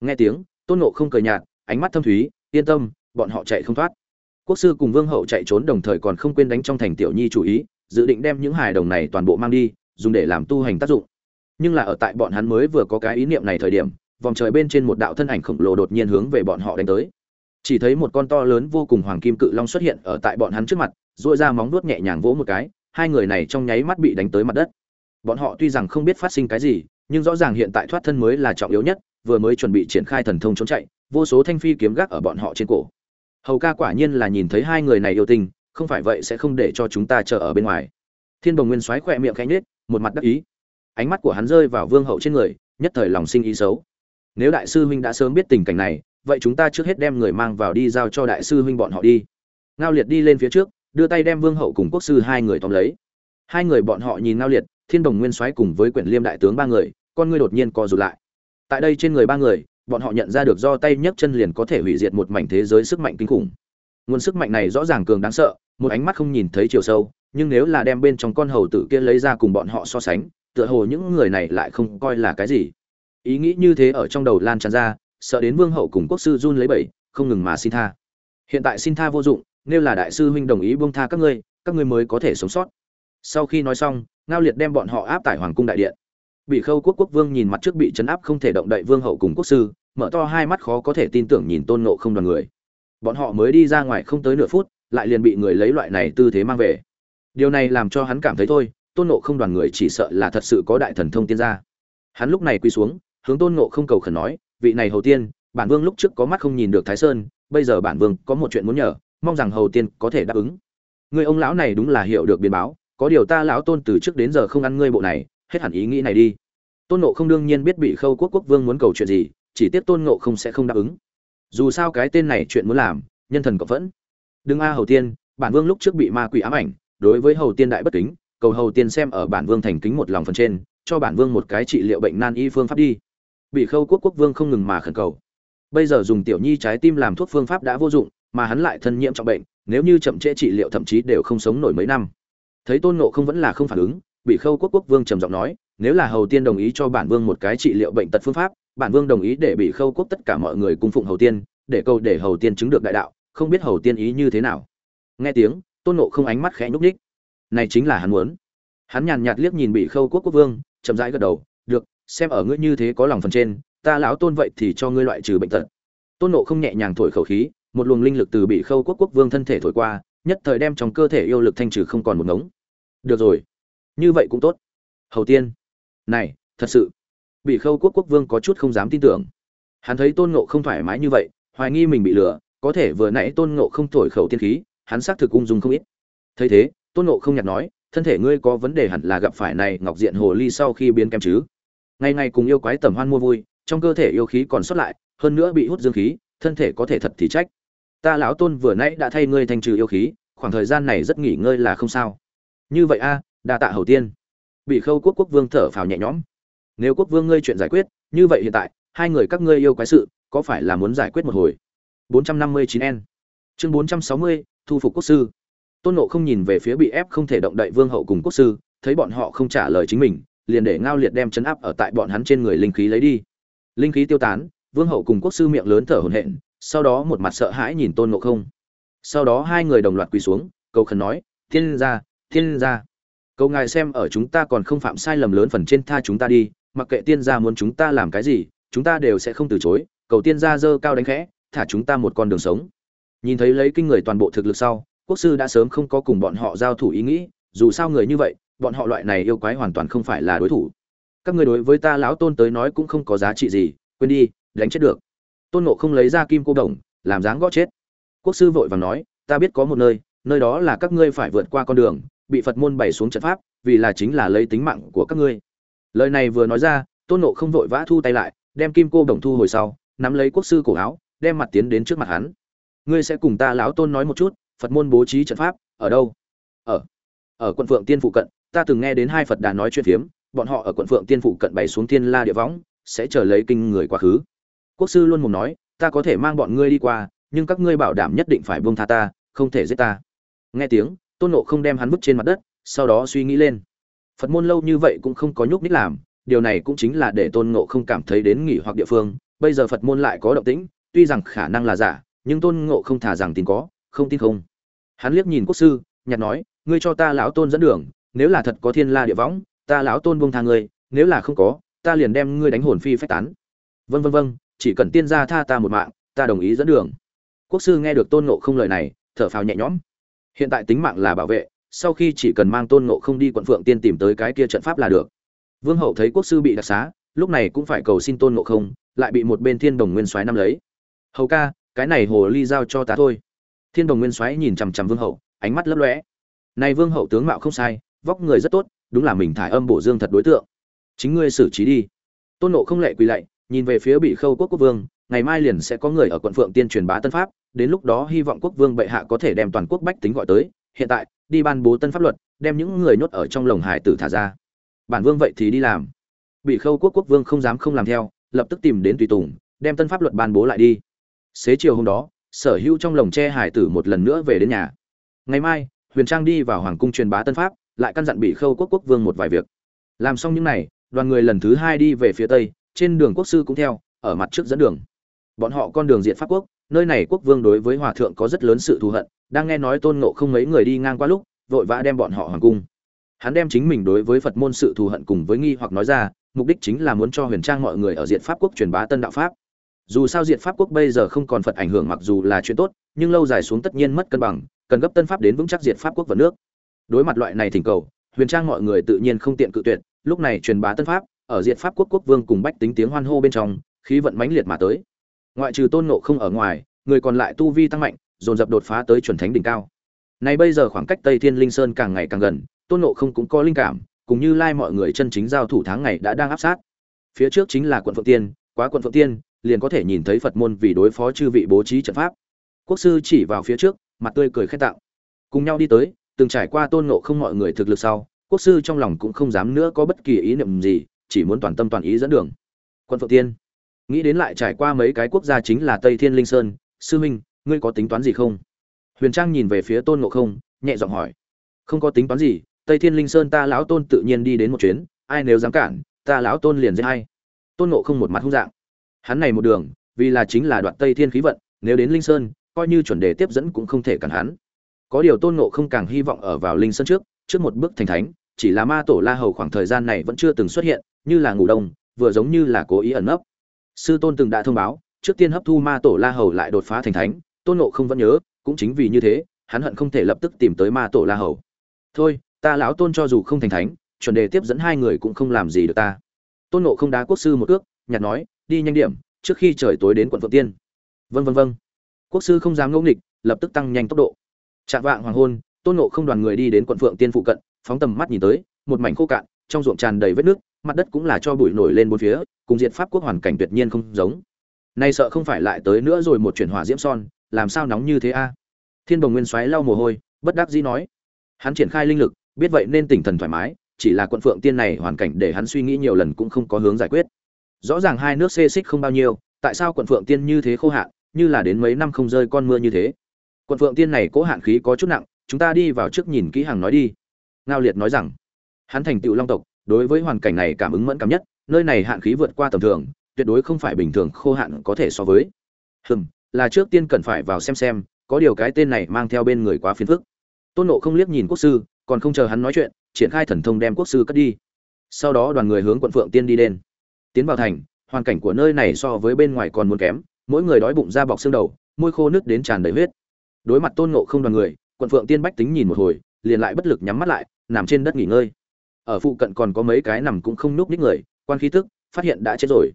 Nghe tiếng, tôn ngộ không cười nhạt, ánh mắt thâm thúy, yên tâm, bọn họ chạy không thoát. Quốc sư cùng vương hậu chạy trốn đồng thời còn không quên đánh trong thành tiểu nhi chủ ý, dự định đem những hài đồng này toàn bộ mang đi, dùng để làm tu hành tác dụng nhưng là ở tại bọn hắn mới vừa có cái ý niệm này thời điểm, vòng trời bên trên một đạo thân ảnh khổng lồ đột nhiên hướng về bọn họ đánh tới. Chỉ thấy một con to lớn vô cùng hoàng kim cự long xuất hiện ở tại bọn hắn trước mặt dội ra móng nuốt nhẹ nhàng vỗ một cái, hai người này trong nháy mắt bị đánh tới mặt đất. Bọn họ tuy rằng không biết phát sinh cái gì, nhưng rõ ràng hiện tại thoát thân mới là trọng yếu nhất, vừa mới chuẩn bị triển khai thần thông trốn chạy, vô số thanh phi kiếm gác ở bọn họ trên cổ. Hầu ca quả nhiên là nhìn thấy hai người này yêu tình không phải vậy sẽ không để cho chúng ta chờ ở bên ngoài. Thiên Đồng nguyên xoáy khỏe miệng khẽ nhếch, một mặt đắc ý ánh mắt của hắn rơi vào vương hậu trên người, nhất thời lòng sinh ý xấu. Nếu đại sư huynh đã sớm biết tình cảnh này, vậy chúng ta trước hết đem người mang vào đi giao cho đại sư huynh bọn họ đi. Ngao liệt đi lên phía trước, đưa tay đem vương hậu cùng quốc sư hai người tóm lấy. Hai người bọn họ nhìn ngao liệt, thiên đồng nguyên soái cùng với quyển liêm đại tướng ba người, con ngươi đột nhiên co rụt lại. Tại đây trên người ba người, bọn họ nhận ra được do tay nhấc chân liền có thể hủy diệt một mảnh thế giới sức mạnh kinh khủng. Nguồn sức mạnh này rõ ràng cường đáng sợ, một ánh mắt không nhìn thấy chiều sâu, nhưng nếu là đem bên trong con hầu tử kia lấy ra cùng bọn họ so sánh tựa hồ những người này lại không coi là cái gì. Ý nghĩ như thế ở trong đầu lan tràn ra, sợ đến vương hậu cùng quốc sư run lấy bẩy, không ngừng mà xin tha. Hiện tại xin tha vô dụng, nếu là đại sư huynh đồng ý buông tha các ngươi các ngươi mới có thể sống sót. Sau khi nói xong, ngao liệt đem bọn họ áp tải hoàng cung đại điện. Bị khâu quốc quốc vương nhìn mặt trước bị chấn áp không thể động đậy vương hậu cùng quốc sư, mở to hai mắt khó có thể tin tưởng nhìn tôn nộ không đoàn người. Bọn họ mới đi ra ngoài không tới nửa phút, lại liền bị người lấy loại này tư thế mang về. Điều này làm cho hắn cảm thấy thôi tôn nộ không đoàn người chỉ sợ là thật sự có đại thần thông tiên gia. Hắn lúc này quy xuống, hướng tôn nộ không cầu khẩn nói, vị này hầu tiên, bản vương lúc trước có mắt không nhìn được thái sơn, bây giờ bản vương có một chuyện muốn nhờ, mong rằng hầu tiên có thể đáp ứng. Người ông lão này đúng là hiểu được biến báo, có điều ta lão tôn từ trước đến giờ không ăn ngươi bộ này, hết hẳn ý nghĩ này đi. Tôn nộ không đương nhiên biết bị khâu quốc quốc vương muốn cầu chuyện gì, chỉ tiếc tôn nộ không sẽ không đáp ứng. Dù sao cái tên này chuyện muốn làm, nhân thần cộng vẫn đừng a hầu tiên, bản vương lúc trước bị ma quỷ ám ảnh, đối với hầu tiên đại bất kính cầu hầu tiên xem ở bản vương thành kính một lòng phần trên, cho bản vương một cái trị liệu bệnh nan y phương pháp đi. Bị khâu quốc quốc vương không ngừng mà khẩn cầu. Bây giờ dùng tiểu nhi trái tim làm thuốc phương pháp đã vô dụng, mà hắn lại thân nhiễm trọng bệnh, nếu như chậm trễ trị liệu thậm chí đều không sống nổi mấy năm. Thấy tôn nộ không vẫn là không phản ứng, bị khâu quốc quốc vương trầm giọng nói, nếu là hầu tiên đồng ý cho bản vương một cái trị liệu bệnh tật phương pháp, bản vương đồng ý để bị khâu quốc tất cả mọi người cung phụng hầu tiên, để câu để hầu tiên chứng được đại đạo, không biết hầu tiên ý như thế nào. Nghe tiếng, tôn nộ không ánh mắt khẽ nhúc ních này chính là hắn muốn. Hắn nhàn nhạt liếc nhìn bị khâu quốc quốc vương, chậm rãi gật đầu, được, xem ở ngươi như thế có lòng phần trên, ta lão tôn vậy thì cho ngươi loại trừ bệnh tật. Tôn nộ không nhẹ nhàng thổi khẩu khí, một luồng linh lực từ bị khâu quốc quốc vương thân thể thổi qua, nhất thời đem trong cơ thể yêu lực thanh trừ không còn một ngống. Được rồi, như vậy cũng tốt. Hầu tiên, này, thật sự. Bị khâu quốc quốc vương có chút không dám tin tưởng. Hắn thấy tôn ngộ không thoải mái như vậy, hoài nghi mình bị lừa, có thể vừa nãy tôn ngộ không thổi khẩu tiên khí, hắn xác thực ung dung không ít. Thấy thế tôn nộ không nhặt nói thân thể ngươi có vấn đề hẳn là gặp phải này ngọc diện hồ ly sau khi biến kem chứ? Ngày ngày cùng yêu quái tầm hoan mua vui trong cơ thể yêu khí còn sót lại hơn nữa bị hút dương khí thân thể có thể thật thì trách. Ta lão tôn vừa nãy đã thay ngươi thanh trừ yêu khí khoảng thời gian này rất nghỉ ngơi là không sao. Như vậy a đa tạ hầu tiên. Bị khâu quốc quốc vương thở phào nhẹ nhõm. Nếu quốc vương ngươi chuyện giải quyết như vậy hiện tại hai người các ngươi yêu quái sự có phải là muốn giải quyết một hồi? 459 n. Chương 460, thu phục quốc sư tôn nộ không nhìn về phía bị ép không thể động đậy vương hậu cùng quốc sư, thấy bọn họ không trả lời chính mình, liền để ngao liệt đem chấn áp ở tại bọn hắn trên người linh khí lấy đi. Linh khí tiêu tán, vương hậu cùng quốc sư miệng lớn thở hổn hển, sau đó một mặt sợ hãi nhìn tôn nộ không. Sau đó hai người đồng loạt quỳ xuống, cầu khẩn nói, thiên gia thiên gia, cầu ngài xem ở chúng ta còn không phạm sai lầm lớn phần trên tha chúng ta đi, mặc kệ tiên gia muốn chúng ta làm cái gì, chúng ta đều sẽ không từ chối, cầu tiên gia dơ cao đánh khẽ, thả chúng ta một con đường sống. Nhìn thấy lấy kinh người toàn bộ thực lực sau quốc sư đã sớm không có cùng bọn họ giao thủ ý nghĩ, dù sao người như vậy, bọn họ loại này yêu quái hoàn toàn không phải là đối thủ. Các người đối với ta lão tôn tới nói cũng không có giá trị gì, quên đi, đánh chết được. Tôn nộ không lấy ra kim cô đồng, làm dáng gõ chết. Quốc sư vội vàng nói, ta biết có một nơi nơi đó là các ngươi phải vượt qua con đường, bị phật môn bày xuống trận pháp, vì là chính là lấy tính mạng của các ngươi. Lời này vừa nói ra, tôn nộ không vội vã thu tay lại, đem kim cô đồng thu hồi sau, nắm lấy quốc sư cổ áo, đem mặt tiến đến trước mặt hắn. Ngươi sẽ cùng ta lão tôn nói một chút phật môn bố trí trận pháp, ở đâu? Ở ở quận phượng tiên phụ cận. Ta từng nghe đến hai phật đà nói chuyện phiếm, bọn họ ở quận phượng tiên phụ cận bày xuống thiên la địa võng, sẽ chờ lấy kinh người quá khứ. Quốc sư luôn mồm nói, ta có thể mang bọn ngươi đi qua, nhưng các ngươi bảo đảm nhất định phải buông tha ta, không thể giết ta. Nghe tiếng, tôn nộ không đem hắn vứt trên mặt đất, sau đó suy nghĩ lên. Phật môn lâu như vậy cũng không có nhúc nhích làm, điều này cũng chính là để tôn nộ không cảm thấy đến nghỉ hoặc địa phương. Bây giờ phật môn lại có động tĩnh, tuy rằng khả năng là giả, nhưng tôn ngộ không thả rằng tin có, không tin không hắn liếc nhìn quốc sư nhặt nói, ngươi cho ta lão tôn dẫn đường, nếu là thật có thiên la địa võng, ta lão tôn buông tha ngươi, nếu là không có, ta liền đem ngươi đánh hồn phi phách tán. Vân vân vân chỉ cần tiên gia tha ta một mạng, ta đồng ý dẫn đường. Quốc sư nghe được tôn ngộ không lời này, thở phào nhẹ nhõm. Hiện tại tính mạng là bảo vệ, sau khi chỉ cần mang tôn ngộ không đi quận phượng tiên tìm tới cái kia trận pháp là được. Vương hậu thấy quốc sư bị đặc xá, lúc này cũng phải cầu xin tôn ngộ không, lại bị một bên thiên đồng nguyên soái năm lấy. Hầu ca, cái này hồ ly giao cho ta thôi thiên đồng nguyên soái nhìn chằm chằm vương hậu, ánh mắt lấp lóe. Này vương hậu tướng mạo không sai, vóc người rất tốt, đúng là mình thải âm bổ dương thật đối tượng. Chính ngươi xử trí đi. Tôn nộ không lệ quỳ lạy, nhìn về phía bị khâu quốc quốc vương, ngày mai liền sẽ có người ở quận phượng tiên truyền bá tân pháp, đến lúc đó hy vọng quốc vương bệ hạ có thể đem toàn quốc bách tính gọi tới, hiện tại, đi ban bố tân pháp luật, đem những người nhốt ở trong lồng hải tử thả ra. Bản vương vậy thì đi làm. Bị khâu quốc quốc vương không dám không làm theo, lập tức tìm đến tùy tùng, đem tân pháp luật ban bố lại đi. Xế chiều hôm đó sở hữu trong lồng tre hải tử một lần nữa về đến nhà. Ngày mai, huyền trang đi vào hoàng cung truyền bá tân pháp, lại căn dặn bị khâu quốc quốc vương một vài việc. Làm xong những này, đoàn người lần thứ hai đi về phía tây, trên đường quốc sư cũng theo, ở mặt trước dẫn đường. Bọn họ con đường diện pháp quốc, nơi này quốc vương đối với hòa thượng có rất lớn sự thù hận, đang nghe nói tôn ngộ không mấy người đi ngang qua lúc, vội vã đem bọn họ hoàng cung. Hắn đem chính mình đối với phật môn sự thù hận cùng với nghi hoặc nói ra, mục đích chính là muốn cho huyền trang mọi người ở diện pháp quốc truyền bá tân đạo pháp dù sao diện pháp quốc bây giờ không còn phật ảnh hưởng mặc dù là chuyện tốt, nhưng lâu dài xuống tất nhiên mất cân bằng, cần gấp tân pháp đến vững chắc diện pháp quốc và nước. Đối mặt loại này thỉnh cầu, huyền trang mọi người tự nhiên không tiện cự tuyệt, lúc này truyền bá tân pháp, ở diện pháp quốc quốc vương cùng bách tính tiếng hoan hô bên trong, khí vận mãnh liệt mà tới. Ngoại trừ tôn nộ không ở ngoài, người còn lại tu vi tăng mạnh, dồn dập đột phá tới chuẩn thánh đỉnh cao. Này bây giờ khoảng cách tây thiên linh sơn càng ngày càng gần, tôn nộ không cũng có linh cảm, cùng như lai mọi người chân chính giao thủ tháng ngày đã đang áp sát. Phía trước chính là quận phượng tiên, quá quận phượng tiên liền có thể nhìn thấy phật môn vì đối phó chư vị bố trí trận pháp. Quốc sư chỉ vào phía trước, mặt tươi cười khẽ tạo cùng nhau đi tới, từng trải qua tôn ngộ không mọi người thực lực sau, quốc sư trong lòng cũng không dám nữa có bất kỳ ý niệm gì, chỉ muốn toàn tâm toàn ý dẫn đường. Quân phượng tiên, nghĩ đến lại trải qua mấy cái quốc gia chính là tây thiên linh sơn, sư minh ngươi có tính toán gì không? Huyền trang nhìn về phía tôn ngộ không, nhẹ giọng hỏi. Không có tính toán gì, tây thiên linh sơn ta lão tôn tự nhiên đi đến một chuyến, ai nếu dám cản, ta lão tôn liền giết hay tôn ngộ không một mặt hung dạng hắn này một đường, vì là chính là đoạn tây thiên khí vận, nếu đến linh sơn, coi như chuẩn đề tiếp dẫn cũng không thể cản hắn. Có điều tôn ngộ không càng hy vọng ở vào linh sơn trước trước một bước thành thánh, chỉ là ma tổ la hầu khoảng thời gian này vẫn chưa từng xuất hiện, như là ngủ đông, vừa giống như là cố ý ẩn nấp. Sư tôn từng đã thông báo, trước tiên hấp thu ma tổ la hầu lại đột phá thành thánh, tôn nộ không vẫn nhớ, cũng chính vì như thế, hắn hận không thể lập tức tìm tới ma tổ la hầu. Thôi, ta lão tôn cho dù không thành thánh, chuẩn đề tiếp dẫn hai người cũng không làm gì được ta. Tôn nộ không đá quốc sư một ước, nhặt nói đi nhanh điểm, trước khi trời tối đến quận phượng tiên. Vân vân vân quốc sư không dám ngẫu nghịch, lập tức tăng nhanh tốc độ. Chạm vạng hoàng hôn, tôn nộ không đoàn người đi đến quận phượng tiên phụ cận, phóng tầm mắt nhìn tới, một mảnh khô cạn, trong ruộng tràn đầy vết nước, mặt đất cũng là cho bụi nổi lên bốn phía, cùng diện pháp quốc hoàn cảnh tuyệt nhiên không giống. Nay sợ không phải lại tới nữa rồi một chuyển hỏa diễm son, làm sao nóng như thế a? Thiên bồng nguyên xoáy lau mồ hôi, bất đắc dĩ nói. Hắn triển khai linh lực, biết vậy nên tỉnh thần thoải mái, chỉ là quận phượng tiên này hoàn cảnh để hắn suy nghĩ nhiều lần cũng không có hướng giải quyết rõ ràng hai nước xê xích không bao nhiêu, tại sao quận phượng tiên như thế khô hạn, như là đến mấy năm không rơi con mưa như thế? Quận phượng tiên này cố hạn khí có chút nặng, chúng ta đi vào trước nhìn kỹ hàng nói đi. Ngao liệt nói rằng. Hắn thành tựu long tộc, đối với hoàn cảnh này cảm ứng mẫn cảm nhất, nơi này hạn khí vượt qua tầm thường, tuyệt đối không phải bình thường khô hạn có thể so với. Hừm, là trước tiên cần phải vào xem xem, có điều cái tên này mang theo bên người quá phiền phức. Tôn nộ không liếc nhìn quốc sư, còn không chờ hắn nói chuyện, triển khai thần thông đem quốc sư cất đi. Sau đó đoàn người hướng quận phượng tiên đi đen tiến vào thành, hoàn cảnh của nơi này so với bên ngoài còn muốn kém, mỗi người đói bụng ra bọc xương đầu, môi khô nước đến tràn đầy huyết. Đối mặt tôn ngộ không đoàn người, quận phượng tiên bách tính nhìn một hồi, liền lại bất lực nhắm mắt lại, nằm trên đất nghỉ ngơi. Ở phụ cận còn có mấy cái nằm cũng không núp ních người, quan khí tức, phát hiện đã chết rồi.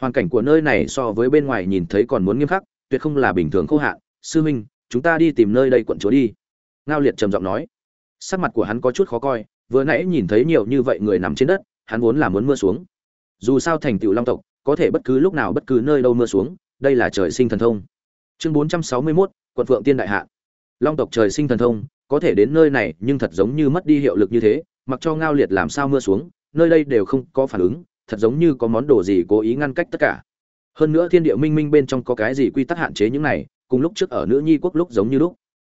Hoàn cảnh của nơi này so với bên ngoài nhìn thấy còn muốn nghiêm khắc, tuyệt không là bình thường khô hạn. Sư huynh, chúng ta đi tìm nơi đây quận chúa đi. Ngao liệt trầm giọng nói. Sắc mặt của hắn có chút khó coi, vừa nãy nhìn thấy nhiều như vậy người nằm trên đất, hắn vốn là muốn mưa xuống dù sao thành tựu long tộc có thể bất cứ lúc nào bất cứ nơi đâu mưa xuống đây là trời sinh thần thông. Chương bốn trăm sáu mươi 461, quận phượng tiên đại hạ. Long tộc trời sinh thần thông có thể đến nơi này nhưng thật giống như mất đi hiệu lực như thế mặc cho ngao liệt làm sao mưa xuống nơi đây đều không có phản ứng thật giống như có món đồ gì cố ý ngăn cách tất cả. Hơn nữa thiên địa minh minh bên trong có cái gì quy tắc hạn chế những này cùng lúc trước ở nữ nhi quốc lúc giống như lúc.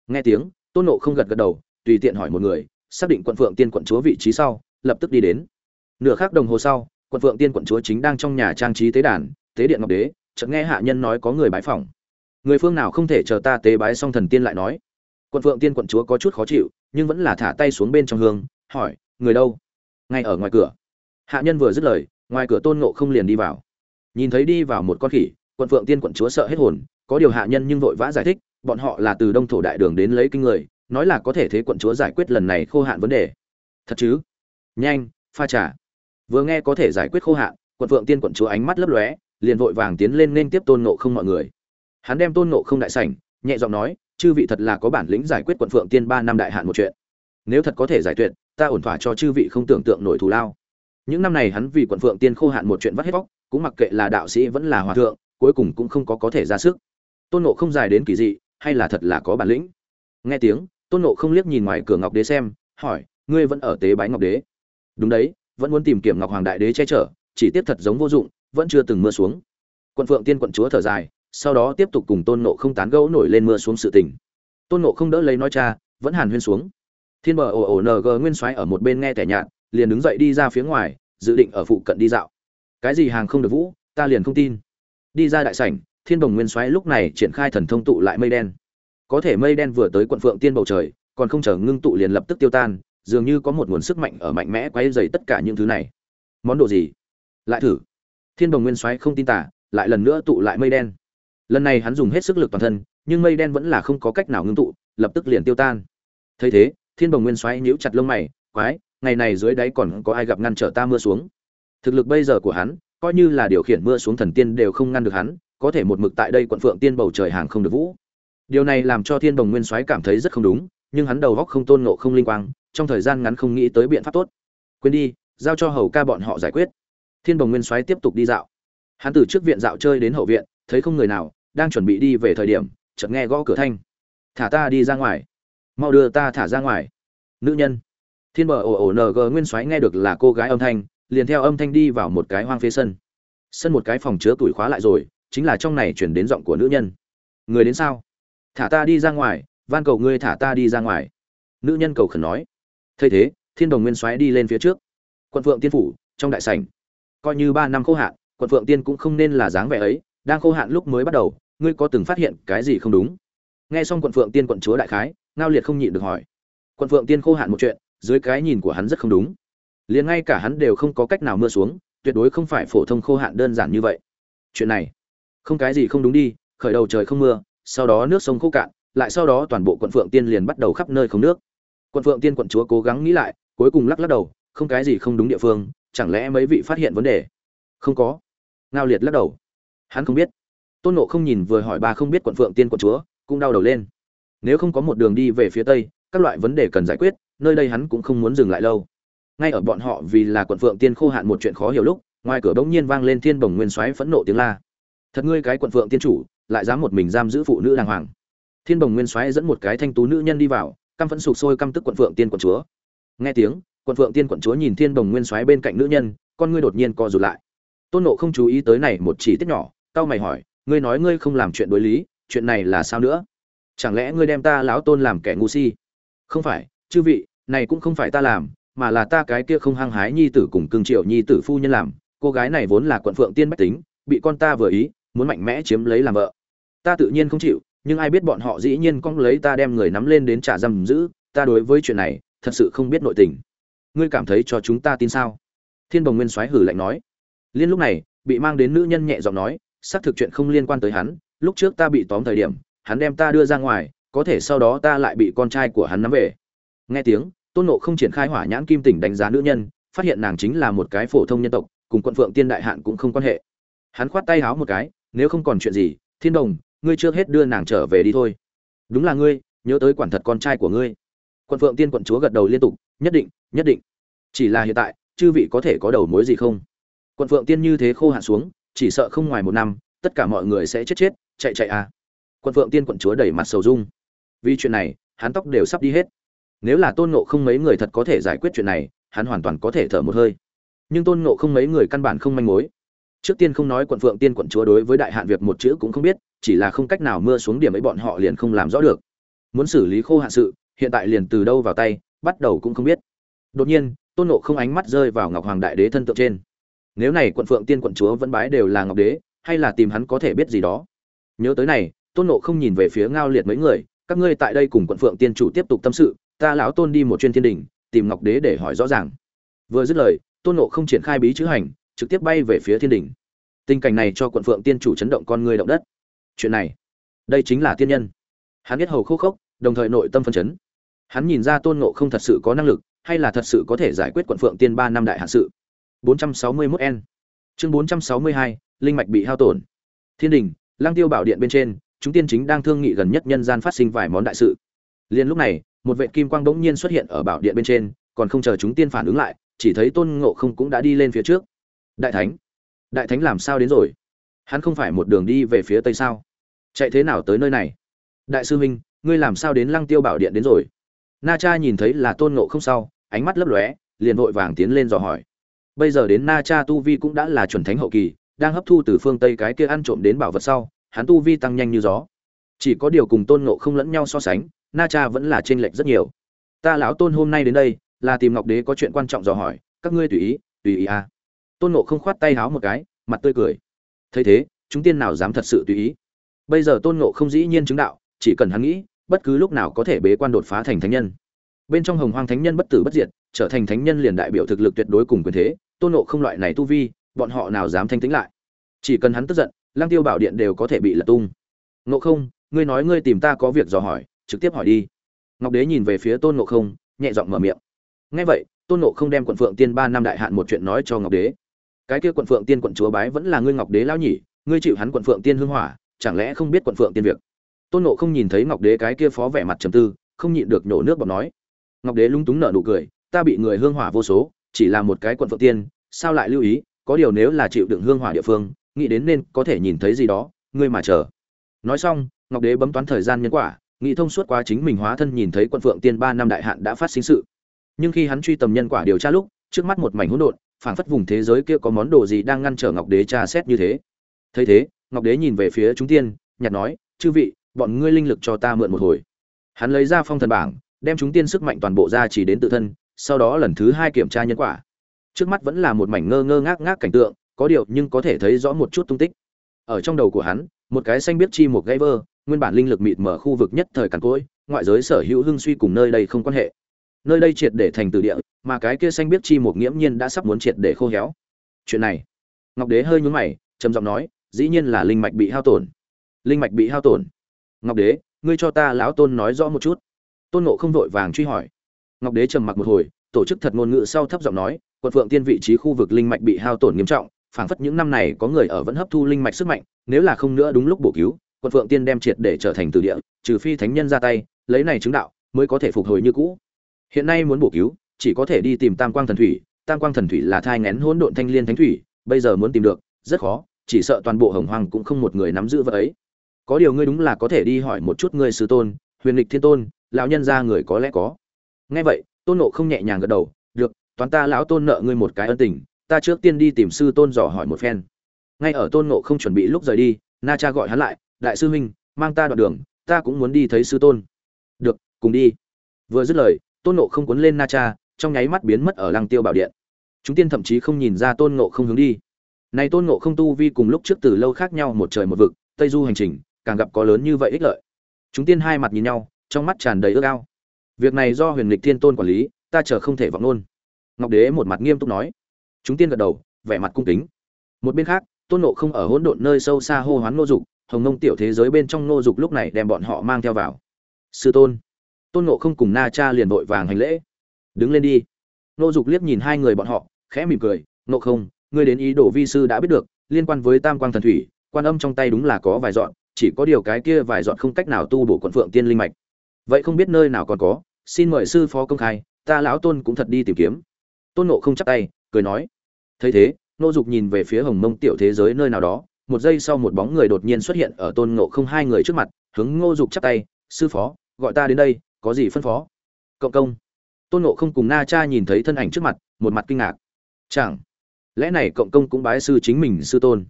Nghe tiếng tôn nộ không gật gật đầu tùy tiện hỏi một người xác định quận phượng tiên quận chúa vị trí sau lập tức đi đến. Nửa khắc đồng hồ sau quận phượng tiên quận chúa chính đang trong nhà trang trí tế đàn, tế điện ngọc đế, chợt nghe hạ nhân nói có người bái phỏng. Người phương nào không thể chờ ta tế bái xong thần tiên lại nói. Quận phượng tiên quận chúa có chút khó chịu, nhưng vẫn là thả tay xuống bên trong hương, hỏi, người đâu? Ngay ở ngoài cửa. Hạ nhân vừa dứt lời, ngoài cửa tôn ngộ không liền đi vào. Nhìn thấy đi vào một con khỉ, quận phượng tiên quận chúa sợ hết hồn, có điều hạ nhân nhưng vội vã giải thích, bọn họ là từ đông thổ đại đường đến lấy kinh người, nói là có thể thế quận chúa giải quyết lần này khô hạn vấn đề. Thật chứ? Nhanh, pha trà vừa nghe có thể giải quyết khô hạn, quận phượng tiên quận chúa ánh mắt lấp lóe, liền vội vàng tiến lên nên tiếp tôn nộ không mọi người. Hắn đem tôn nộ không đại sảnh, nhẹ giọng nói, chư vị thật là có bản lĩnh giải quyết quận phượng tiên ba năm đại hạn một chuyện. Nếu thật có thể giải tuyệt, ta ổn thỏa cho chư vị không tưởng tượng nổi thù lao. Những năm này hắn vì quận phượng tiên khô hạn một chuyện vắt hết vóc, cũng mặc kệ là đạo sĩ vẫn là hòa thượng, cuối cùng cũng không có có thể ra sức. Tôn nộ không dài đến kỳ dị, hay là thật là có bản lĩnh? Nghe tiếng, tôn nộ không liếc nhìn ngoài cửa ngọc đế xem, hỏi, ngươi vẫn ở tế bái ngọc đế? Đúng đấy vẫn muốn tìm kiếm ngọc hoàng đại đế che chở, chỉ tiếp thật giống vô dụng, vẫn chưa từng mưa xuống. Quận phượng tiên quận chúa thở dài, sau đó tiếp tục cùng tôn nộ không tán gẫu nổi lên mưa xuống sự tình. Tôn nộ không đỡ lấy nói cha, vẫn hàn huyên xuống. Thiên bờ ồ ồ ng nguyên soái ở một bên nghe tẻ nhạt, liền đứng dậy đi ra phía ngoài, dự định ở phụ cận đi dạo. Cái gì hàng không được vũ, ta liền không tin. Đi ra đại sảnh, thiên bồng nguyên soái lúc này triển khai thần thông tụ lại mây đen. Có thể mây đen vừa tới quận phượng tiên bầu trời, còn không chờ ngưng tụ liền lập tức tiêu tan dường như có một nguồn sức mạnh ở mạnh mẽ quay dày tất cả những thứ này. Món đồ gì? Lại thử. Thiên bồng nguyên soái không tin tả lại lần nữa tụ lại mây đen. Lần này hắn dùng hết sức lực toàn thân, nhưng mây đen vẫn là không có cách nào ngưng tụ, lập tức liền tiêu tan. Thấy thế, thiên bồng nguyên xoáy nhíu chặt lông mày, quái, ngày này dưới đáy còn có ai gặp ngăn trở ta mưa xuống? Thực lực bây giờ của hắn, coi như là điều khiển mưa xuống thần tiên đều không ngăn được hắn, có thể một mực tại đây quận phượng tiên bầu trời hàng không được vũ. Điều này làm cho thiên bồng nguyên soái cảm thấy rất không đúng nhưng hắn đầu góc không tôn nộ không linh quang, trong thời gian ngắn không nghĩ tới biện pháp tốt. Quên đi, giao cho hầu ca bọn họ giải quyết. Thiên bồng nguyên soái tiếp tục đi dạo. Hắn từ trước viện dạo chơi đến hậu viện, thấy không người nào, đang chuẩn bị đi về thời điểm, chợt nghe gõ cửa thanh. Thả ta đi ra ngoài. Mau đưa ta thả ra ngoài. Nữ nhân. Thiên bờ ồ ồ ng nguyên soái nghe được là cô gái âm thanh, liền theo âm thanh đi vào một cái hoang phế sân. Sân một cái phòng chứa tuổi khóa lại rồi, chính là trong này chuyển đến giọng của nữ nhân. Người đến sao? Thả ta đi ra ngoài van cầu ngươi thả ta đi ra ngoài. Nữ nhân cầu khẩn nói. Thay thế, thiên đồng nguyên soái đi lên phía trước. Quận phượng tiên phủ, trong đại sảnh. Coi như ba năm khô hạn, quận phượng tiên cũng không nên là dáng vẻ ấy, đang khô hạn lúc mới bắt đầu, ngươi có từng phát hiện cái gì không đúng? Nghe xong quận phượng tiên quận chúa đại khái, ngao liệt không nhịn được hỏi. Quận phượng tiên khô hạn một chuyện, dưới cái nhìn của hắn rất không đúng. Liền ngay cả hắn đều không có cách nào mưa xuống, tuyệt đối không phải phổ thông khô hạn đơn giản như vậy. Chuyện này, không cái gì không đúng đi, khởi đầu trời không mưa, sau đó nước sông khô cạn lại sau đó toàn bộ quận phượng tiên liền bắt đầu khắp nơi không nước. Quận phượng tiên quận chúa cố gắng nghĩ lại, cuối cùng lắc lắc đầu, không cái gì không đúng địa phương, chẳng lẽ mấy vị phát hiện vấn đề? Không có. Ngao liệt lắc đầu. Hắn không biết. Tôn nộ không nhìn vừa hỏi bà không biết quận phượng tiên quận chúa, cũng đau đầu lên. Nếu không có một đường đi về phía tây, các loại vấn đề cần giải quyết, nơi đây hắn cũng không muốn dừng lại lâu. Ngay ở bọn họ vì là quận phượng tiên khô hạn một chuyện khó hiểu lúc, ngoài cửa bỗng nhiên vang lên thiên bồng nguyên soái phẫn nộ tiếng la. Thật ngươi cái quận phượng tiên chủ, lại dám một mình giam giữ phụ nữ đàng hoàng thiên bồng nguyên soái dẫn một cái thanh tú nữ nhân đi vào, căm phẫn sụp sôi căm tức quận phượng tiên quận chúa. Nghe tiếng, quận phượng tiên quận chúa nhìn thiên bồng nguyên soái bên cạnh nữ nhân, con ngươi đột nhiên co rụt lại. Tôn nộ không chú ý tới này một chỉ tiết nhỏ tao mày hỏi, ngươi nói ngươi không làm chuyện đối lý, chuyện này là sao nữa? Chẳng lẽ ngươi đem ta lão tôn làm kẻ ngu si? Không phải, chư vị, này cũng không phải ta làm, mà là ta cái kia không hăng hái nhi tử cùng cương triệu nhi tử phu nhân làm. Cô gái này vốn là quận phượng tiên bách tính, bị con ta vừa ý, muốn mạnh mẽ chiếm lấy làm vợ. Ta tự nhiên không chịu nhưng ai biết bọn họ dĩ nhiên cong lấy ta đem người nắm lên đến trả giam giữ, ta đối với chuyện này, thật sự không biết nội tình. Ngươi cảm thấy cho chúng ta tin sao? Thiên bồng nguyên soái hử lạnh nói. Liên lúc này, bị mang đến nữ nhân nhẹ giọng nói, xác thực chuyện không liên quan tới hắn, lúc trước ta bị tóm thời điểm, hắn đem ta đưa ra ngoài, có thể sau đó ta lại bị con trai của hắn nắm về. Nghe tiếng, tôn nộ không triển khai hỏa nhãn kim tỉnh đánh giá nữ nhân, phát hiện nàng chính là một cái phổ thông nhân tộc, cùng quận phượng tiên đại hạn cũng không quan hệ. Hắn khoát tay háo một cái, nếu không còn chuyện gì, thiên đồng ngươi chưa hết đưa nàng trở về đi thôi. Đúng là ngươi, nhớ tới quản thật con trai của ngươi. Quận phượng tiên quận chúa gật đầu liên tục, nhất định nhất định. Chỉ là hiện tại, chư vị có thể có đầu mối gì không? Quận phượng tiên như thế khô hạ xuống, chỉ sợ không ngoài một năm, tất cả mọi người sẽ chết chết, chạy chạy à. Quận phượng tiên quận chúa đẩy mặt sầu dung. Vì chuyện này, hắn tóc đều sắp đi hết. Nếu là tôn nộ không mấy người thật có thể giải quyết chuyện này, hắn hoàn toàn có thể thở một hơi. Nhưng tôn nộ không mấy người căn bản không manh mối. Trước tiên không nói quận phượng tiên quận chúa đối với đại hạn việc một chữ cũng không biết chỉ là không cách nào mưa xuống điểm ấy bọn họ liền không làm rõ được. Muốn xử lý khô hạn sự, hiện tại liền từ đâu vào tay, bắt đầu cũng không biết. Đột nhiên, tôn nộ không ánh mắt rơi vào ngọc hoàng đại đế thân tượng trên. Nếu này quận phượng tiên quận chúa vẫn bái đều là ngọc đế, hay là tìm hắn có thể biết gì đó? Nhớ tới này, tôn nộ không nhìn về phía ngao liệt mấy người, các ngươi tại đây cùng quận phượng tiên chủ tiếp tục tâm sự, ta lão tôn đi một chuyên thiên đình, tìm ngọc đế để hỏi rõ ràng. Vừa dứt lời, tôn nộ không triển khai bí chữ hành, trực tiếp bay về phía thiên đình. Tình cảnh này cho quận phượng tiên chủ chấn động con người động đất chuyện này. Đây chính là tiên nhân. Hắn biết hầu khô khốc đồng thời nội tâm phân chấn. Hắn nhìn ra tôn ngộ không thật sự có năng lực hay là thật sự có thể giải quyết quận phượng tiên ba năm đại hạ sự. 461 n. Chương 462, linh mạch bị hao tổn. Thiên đình lang tiêu bảo điện bên trên chúng tiên chính đang thương nghị gần nhất nhân gian phát sinh vài món đại sự. Liền lúc này một vệ kim quang bỗng nhiên xuất hiện ở bảo điện bên trên còn không chờ chúng tiên phản ứng lại chỉ thấy tôn ngộ không cũng đã đi lên phía trước. Đại thánh! Đại thánh làm sao đến rồi? Hắn không phải một đường đi về phía tây sao? Chạy thế nào tới nơi này? Đại sư huynh, ngươi làm sao đến lăng tiêu bảo điện đến rồi? Na cha nhìn thấy là tôn ngộ không sao ánh mắt lấp lóe, liền vội vàng tiến lên dò hỏi. Bây giờ đến na cha tu vi cũng đã là chuẩn thánh hậu kỳ, đang hấp thu từ phương tây cái kia ăn trộm đến bảo vật sau, hắn tu vi tăng nhanh như gió. Chỉ có điều cùng tôn ngộ không lẫn nhau so sánh, na cha vẫn là chênh lệch rất nhiều. Ta lão tôn hôm nay đến đây, là tìm ngọc đế có chuyện quan trọng dò hỏi, các ngươi tùy ý tùy ý à? Tôn ngộ không khoát tay háo một cái, mặt tươi cười. Thấy thế, chúng tiên nào dám thật sự tùy ý? Bây giờ tôn ngộ không dĩ nhiên chứng đạo, chỉ cần hắn nghĩ, bất cứ lúc nào có thể bế quan đột phá thành thánh nhân. Bên trong hồng hoang thánh nhân bất tử bất diệt, trở thành thánh nhân liền đại biểu thực lực tuyệt đối cùng quyền thế, tôn ngộ không loại này tu vi, bọn họ nào dám thanh tính lại. Chỉ cần hắn tức giận lang tiêu bảo điện đều có thể bị lật tung. Ngộ không, ngươi nói ngươi tìm ta có việc dò hỏi, trực tiếp hỏi đi. Ngọc đế nhìn về phía tôn ngộ không, nhẹ giọng mở miệng. Ngay vậy, tôn ngộ không đem quận phượng tiên ba năm đại hạn một chuyện nói cho ngọc đế. Cái kia quận phượng tiên quận chúa bái vẫn là ngươi ngọc đế lão nhỉ, ngươi chịu hắn quận phượng tiên hương hỏa chẳng lẽ không biết quận phượng tiên việc? Tôn nộ không nhìn thấy ngọc đế cái kia phó vẻ mặt trầm tư, không nhịn được nhổ nước bọt nói. Ngọc đế lung túng nở nụ cười, ta bị người hương hỏa vô số, chỉ là một cái quận phượng tiên, sao lại lưu ý, có điều nếu là chịu đựng hương hỏa địa phương, nghĩ đến nên có thể nhìn thấy gì đó, ngươi mà chờ. Nói xong, ngọc đế bấm toán thời gian nhân quả, nghĩ thông suốt quá chính mình hóa thân nhìn thấy quận phượng tiên ba năm đại hạn đã phát sinh sự. Nhưng khi hắn truy tầm nhân quả điều tra lúc, trước mắt một mảnh hỗn độn, phảng phất vùng thế giới kia có món đồ gì đang ngăn trở ngọc đế tra xét như thế. Thấy thế ngọc đế nhìn về phía chúng tiên nhặt nói, chư vị, bọn ngươi linh lực cho ta mượn một hồi. Hắn lấy ra phong thần bảng, đem chúng tiên sức mạnh toàn bộ ra chỉ đến tự thân, sau đó lần thứ hai kiểm tra nhân quả. Trước mắt vẫn là một mảnh ngơ ngơ ngác ngác cảnh tượng, có điều nhưng có thể thấy rõ một chút tung tích. Ở trong đầu của hắn, một cái xanh biết chi một gãy vơ nguyên bản linh lực mịt mở khu vực nhất thời càn cỗi, ngoại giới sở hữu hưng suy cùng nơi đây không quan hệ. Nơi đây triệt để thành từ địa, mà cái kia xanh biết chi một nghiễm nhiên đã sắp muốn triệt để khô héo. Chuyện này, ngọc đế hơi nhún mày, trầm giọng nói dĩ nhiên là linh mạch bị hao tổn. Linh mạch bị hao tổn. Ngọc đế, ngươi cho ta lão tôn nói rõ một chút. Tôn nộ không vội vàng truy hỏi. Ngọc đế trầm mặc một hồi, tổ chức thật ngôn ngữ sau thấp giọng nói, quận phượng tiên vị trí khu vực linh mạch bị hao tổn nghiêm trọng, phảng phất những năm này có người ở vẫn hấp thu linh mạch sức mạnh, nếu là không nữa đúng lúc bổ cứu, quận phượng tiên đem triệt để trở thành từ địa, trừ phi thánh nhân ra tay, lấy này chứng đạo, mới có thể phục hồi như cũ. Hiện nay muốn bổ cứu, chỉ có thể đi tìm tam quang thần thủy, tam quang thần thủy là thai ngén hỗn độn thanh liên thánh thủy, bây giờ muốn tìm được, rất khó chỉ sợ toàn bộ hồng hoàng cũng không một người nắm giữ vợ ấy. Có điều ngươi đúng là có thể đi hỏi một chút ngươi sư tôn, huyền lịch thiên tôn, lão nhân gia người có lẽ có. Nghe vậy, tôn nộ không nhẹ nhàng gật đầu, được, toán ta lão tôn nợ ngươi một cái ân tình, ta trước tiên đi tìm sư tôn dò hỏi một phen. Ngay ở tôn nộ không chuẩn bị lúc rời đi, na cha gọi hắn lại, đại sư huynh, mang ta đoạn đường, ta cũng muốn đi thấy sư tôn. Được, cùng đi. Vừa dứt lời, tôn nộ không cuốn lên na cha, trong nháy mắt biến mất ở lăng tiêu bảo điện. Chúng tiên thậm chí không nhìn ra tôn nộ không hướng đi này tôn ngộ không tu vi cùng lúc trước từ lâu khác nhau một trời một vực, tây du hành trình, càng gặp có lớn như vậy ích lợi. Chúng tiên hai mặt nhìn nhau, trong mắt tràn đầy ước ao. Việc này do huyền lịch thiên tôn quản lý, ta chờ không thể vọng luôn. Ngọc đế một mặt nghiêm túc nói. Chúng tiên gật đầu, vẻ mặt cung kính. Một bên khác, tôn ngộ không ở hỗn độn nơi sâu xa hô hoán nô dục, hồng nông tiểu thế giới bên trong nô dục lúc này đem bọn họ mang theo vào. Sư tôn. Tôn ngộ không cùng na cha liền vội vàng hành lễ. Đứng lên đi. Nô dục liếc nhìn hai người bọn họ, khẽ mỉm cười. Ngộ không ngươi đến ý đồ vi sư đã biết được, liên quan với tam quang thần thủy, quan âm trong tay đúng là có vài dọn, chỉ có điều cái kia vài dọn không cách nào tu bổ quận phượng tiên linh mạch. Vậy không biết nơi nào còn có, xin mời sư phó công khai, ta lão tôn cũng thật đi tìm kiếm. Tôn Ngộ không chắp tay, cười nói. Thấy thế, nô dục nhìn về phía hồng mông tiểu thế giới nơi nào đó, một giây sau một bóng người đột nhiên xuất hiện ở tôn Ngộ không hai người trước mặt, hướng ngô dục chắp tay, sư phó, gọi ta đến đây, có gì phân phó? Cộng công. Tôn Ngộ không cùng na cha nhìn thấy thân ảnh trước mặt, một mặt kinh ngạc. Chẳng lẽ này cộng công cũng bái sư chính mình sư tôn.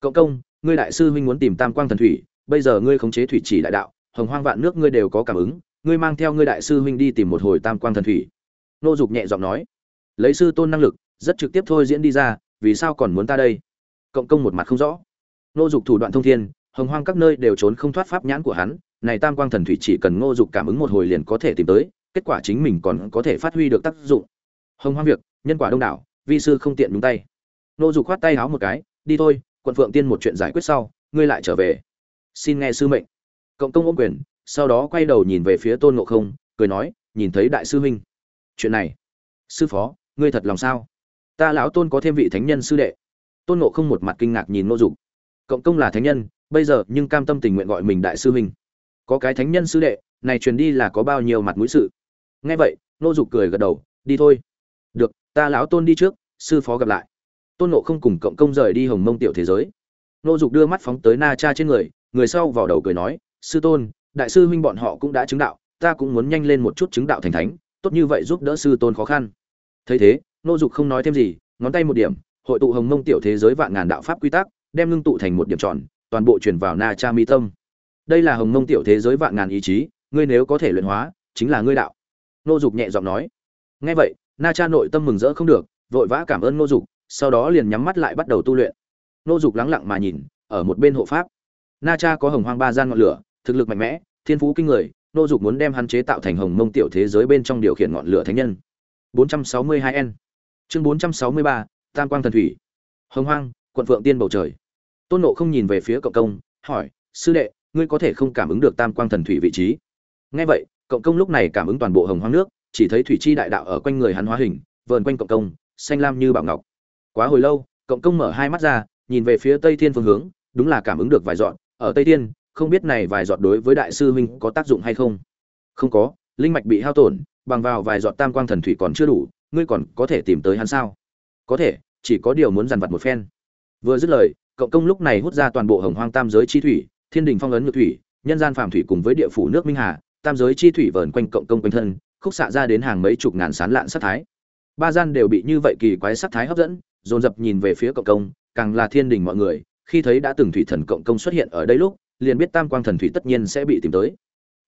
Cộng công, ngươi đại sư huynh muốn tìm tam quang thần thủy, bây giờ ngươi khống chế thủy chỉ đại đạo, hồng hoang vạn nước ngươi đều có cảm ứng, ngươi mang theo ngươi đại sư huynh đi tìm một hồi tam quang thần thủy. Nô dục nhẹ giọng nói. Lấy sư tôn năng lực, rất trực tiếp thôi diễn đi ra, vì sao còn muốn ta đây? Cộng công một mặt không rõ. Nô dục thủ đoạn thông thiên, hồng hoang các nơi đều trốn không thoát pháp nhãn của hắn, này tam quang thần thủy chỉ cần ngô dục cảm ứng một hồi liền có thể tìm tới, kết quả chính mình còn có thể phát huy được tác dụng. Hồng hoang việc, nhân quả đông đảo, vi sư không tiện nhúng tay nô dục khoát tay háo một cái, đi thôi, quận phượng tiên một chuyện giải quyết sau, ngươi lại trở về. Xin nghe sư mệnh. Cộng công ôm quyền, sau đó quay đầu nhìn về phía tôn ngộ không, cười nói, nhìn thấy đại sư huynh. Chuyện này, sư phó, ngươi thật lòng sao? Ta lão tôn có thêm vị thánh nhân sư đệ. Tôn ngộ không một mặt kinh ngạc nhìn nô dục. Cộng công là thánh nhân, bây giờ nhưng cam tâm tình nguyện gọi mình đại sư huynh. Có cái thánh nhân sư đệ, này truyền đi là có bao nhiêu mặt mũi sự? Nghe vậy, nô dục cười gật đầu, đi thôi. Được, ta lão tôn đi trước, sư phó gặp lại tôn nộ không cùng cộng công rời đi hồng mông tiểu thế giới. Nô dục đưa mắt phóng tới na cha trên người người sau vào đầu cười nói, sư tôn, đại sư huynh bọn họ cũng đã chứng đạo, ta cũng muốn nhanh lên một chút chứng đạo thành thánh, tốt như vậy giúp đỡ sư tôn khó khăn. Thấy thế, nô dục không nói thêm gì, ngón tay một điểm, hội tụ hồng mông tiểu thế giới vạn ngàn đạo pháp quy tắc, đem ngưng tụ thành một điểm tròn, toàn bộ chuyển vào na cha mi tâm. Đây là hồng mông tiểu thế giới vạn ngàn ý chí, ngươi nếu có thể luyện hóa, chính là ngươi đạo. Nô dục nhẹ giọng nói. Nghe vậy, na cha nội tâm mừng rỡ không được, vội vã cảm ơn nô dục sau đó liền nhắm mắt lại bắt đầu tu luyện. Nô dục lắng lặng mà nhìn ở một bên hộ pháp. Na cha có hồng hoang ba gian ngọn lửa thực lực mạnh mẽ thiên phú kinh người nô dục muốn đem hắn chế tạo thành hồng mông tiểu thế giới bên trong điều khiển ngọn lửa thánh nhân. 462 n. Chương 463, tam quang thần thủy. Hồng hoang quận phượng tiên bầu trời. Tôn nộ không nhìn về phía cộng công hỏi sư đệ ngươi có thể không cảm ứng được tam quang thần thủy vị trí? Nghe vậy cộng công lúc này cảm ứng toàn bộ hồng hoang nước chỉ thấy thủy chi đại đạo ở quanh người hắn hóa hình vờn quanh cộng công xanh lam như bảo ngọc quá hồi lâu, cộng công mở hai mắt ra, nhìn về phía tây thiên phương hướng, đúng là cảm ứng được vài giọt ở tây thiên, không biết này vài giọt đối với đại sư huynh có tác dụng hay không? Không có, linh mạch bị hao tổn, bằng vào vài giọt tam quang thần thủy còn chưa đủ, ngươi còn có thể tìm tới hắn sao? Có thể, chỉ có điều muốn dằn vặt một phen. Vừa dứt lời, cộng công lúc này hút ra toàn bộ hồng hoang tam giới chi thủy, thiên đình phong ấn Ngự thủy, nhân gian phàm thủy cùng với địa phủ nước minh hà, tam giới chi thủy vờn quanh cộng công quanh thân, khúc xạ ra đến hàng mấy chục ngàn sán lạn sắc thái. Ba gian đều bị như vậy kỳ quái sắc thái hấp dẫn dồn dập nhìn về phía cộng công, càng là thiên đình mọi người, khi thấy đã từng thủy thần cộng công xuất hiện ở đây lúc, liền biết tam quang thần thủy tất nhiên sẽ bị tìm tới.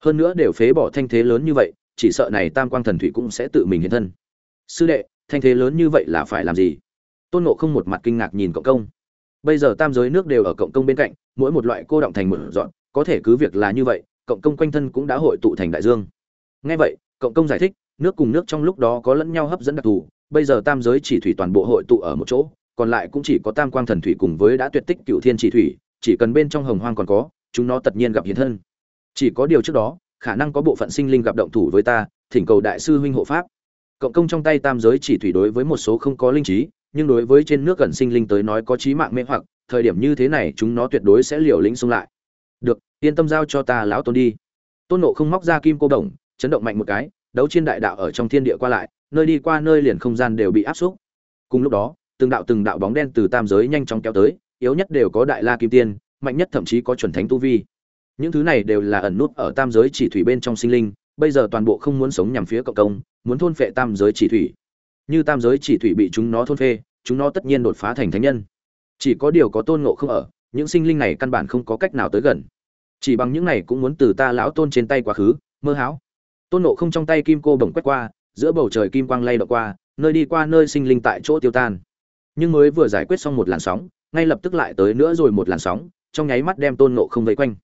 Hơn nữa đều phế bỏ thanh thế lớn như vậy, chỉ sợ này tam quang thần thủy cũng sẽ tự mình hiện thân. Sư đệ, thanh thế lớn như vậy là phải làm gì? Tôn nộ không một mặt kinh ngạc nhìn cộng công. Bây giờ tam giới nước đều ở cộng công bên cạnh, mỗi một loại cô động thành một dọn, có thể cứ việc là như vậy, cộng công quanh thân cũng đã hội tụ thành đại dương. Ngay vậy, cộng công giải thích, nước cùng nước trong lúc đó có lẫn nhau hấp dẫn đặc thù bây giờ tam giới chỉ thủy toàn bộ hội tụ ở một chỗ, còn lại cũng chỉ có tam quang thần thủy cùng với đã tuyệt tích cựu thiên chỉ thủy, chỉ cần bên trong hồng hoang còn có, chúng nó tất nhiên gặp hiến thân. Chỉ có điều trước đó, khả năng có bộ phận sinh linh gặp động thủ với ta, thỉnh cầu đại sư huynh hộ pháp. Cộng công trong tay tam giới chỉ thủy đối với một số không có linh trí, nhưng đối với trên nước gần sinh linh tới nói có trí mạng mê hoặc, thời điểm như thế này chúng nó tuyệt đối sẽ liều lĩnh xung lại. Được, yên tâm giao cho ta lão tôn đi. Tôn nộ không móc ra kim cô đồng, chấn động mạnh một cái, đấu trên đại đạo ở trong thiên địa qua lại nơi đi qua nơi liền không gian đều bị áp xúc. Cùng lúc đó, từng đạo từng đạo bóng đen từ tam giới nhanh chóng kéo tới, yếu nhất đều có đại la kim tiên, mạnh nhất thậm chí có chuẩn thánh tu vi. Những thứ này đều là ẩn nút ở tam giới chỉ thủy bên trong sinh linh, bây giờ toàn bộ không muốn sống nhằm phía cộng công, muốn thôn phệ tam giới chỉ thủy. Như tam giới chỉ thủy bị chúng nó thôn phệ chúng nó tất nhiên đột phá thành thánh nhân. Chỉ có điều có tôn ngộ không ở, những sinh linh này căn bản không có cách nào tới gần. Chỉ bằng những này cũng muốn từ ta lão tôn trên tay quá khứ, mơ hão. Tôn ngộ không trong tay kim cô bồng quét qua giữa bầu trời kim quang lay động qua, nơi đi qua nơi sinh linh tại chỗ tiêu tan. Nhưng mới vừa giải quyết xong một làn sóng, ngay lập tức lại tới nữa rồi một làn sóng, trong nháy mắt đem tôn ngộ không vây quanh.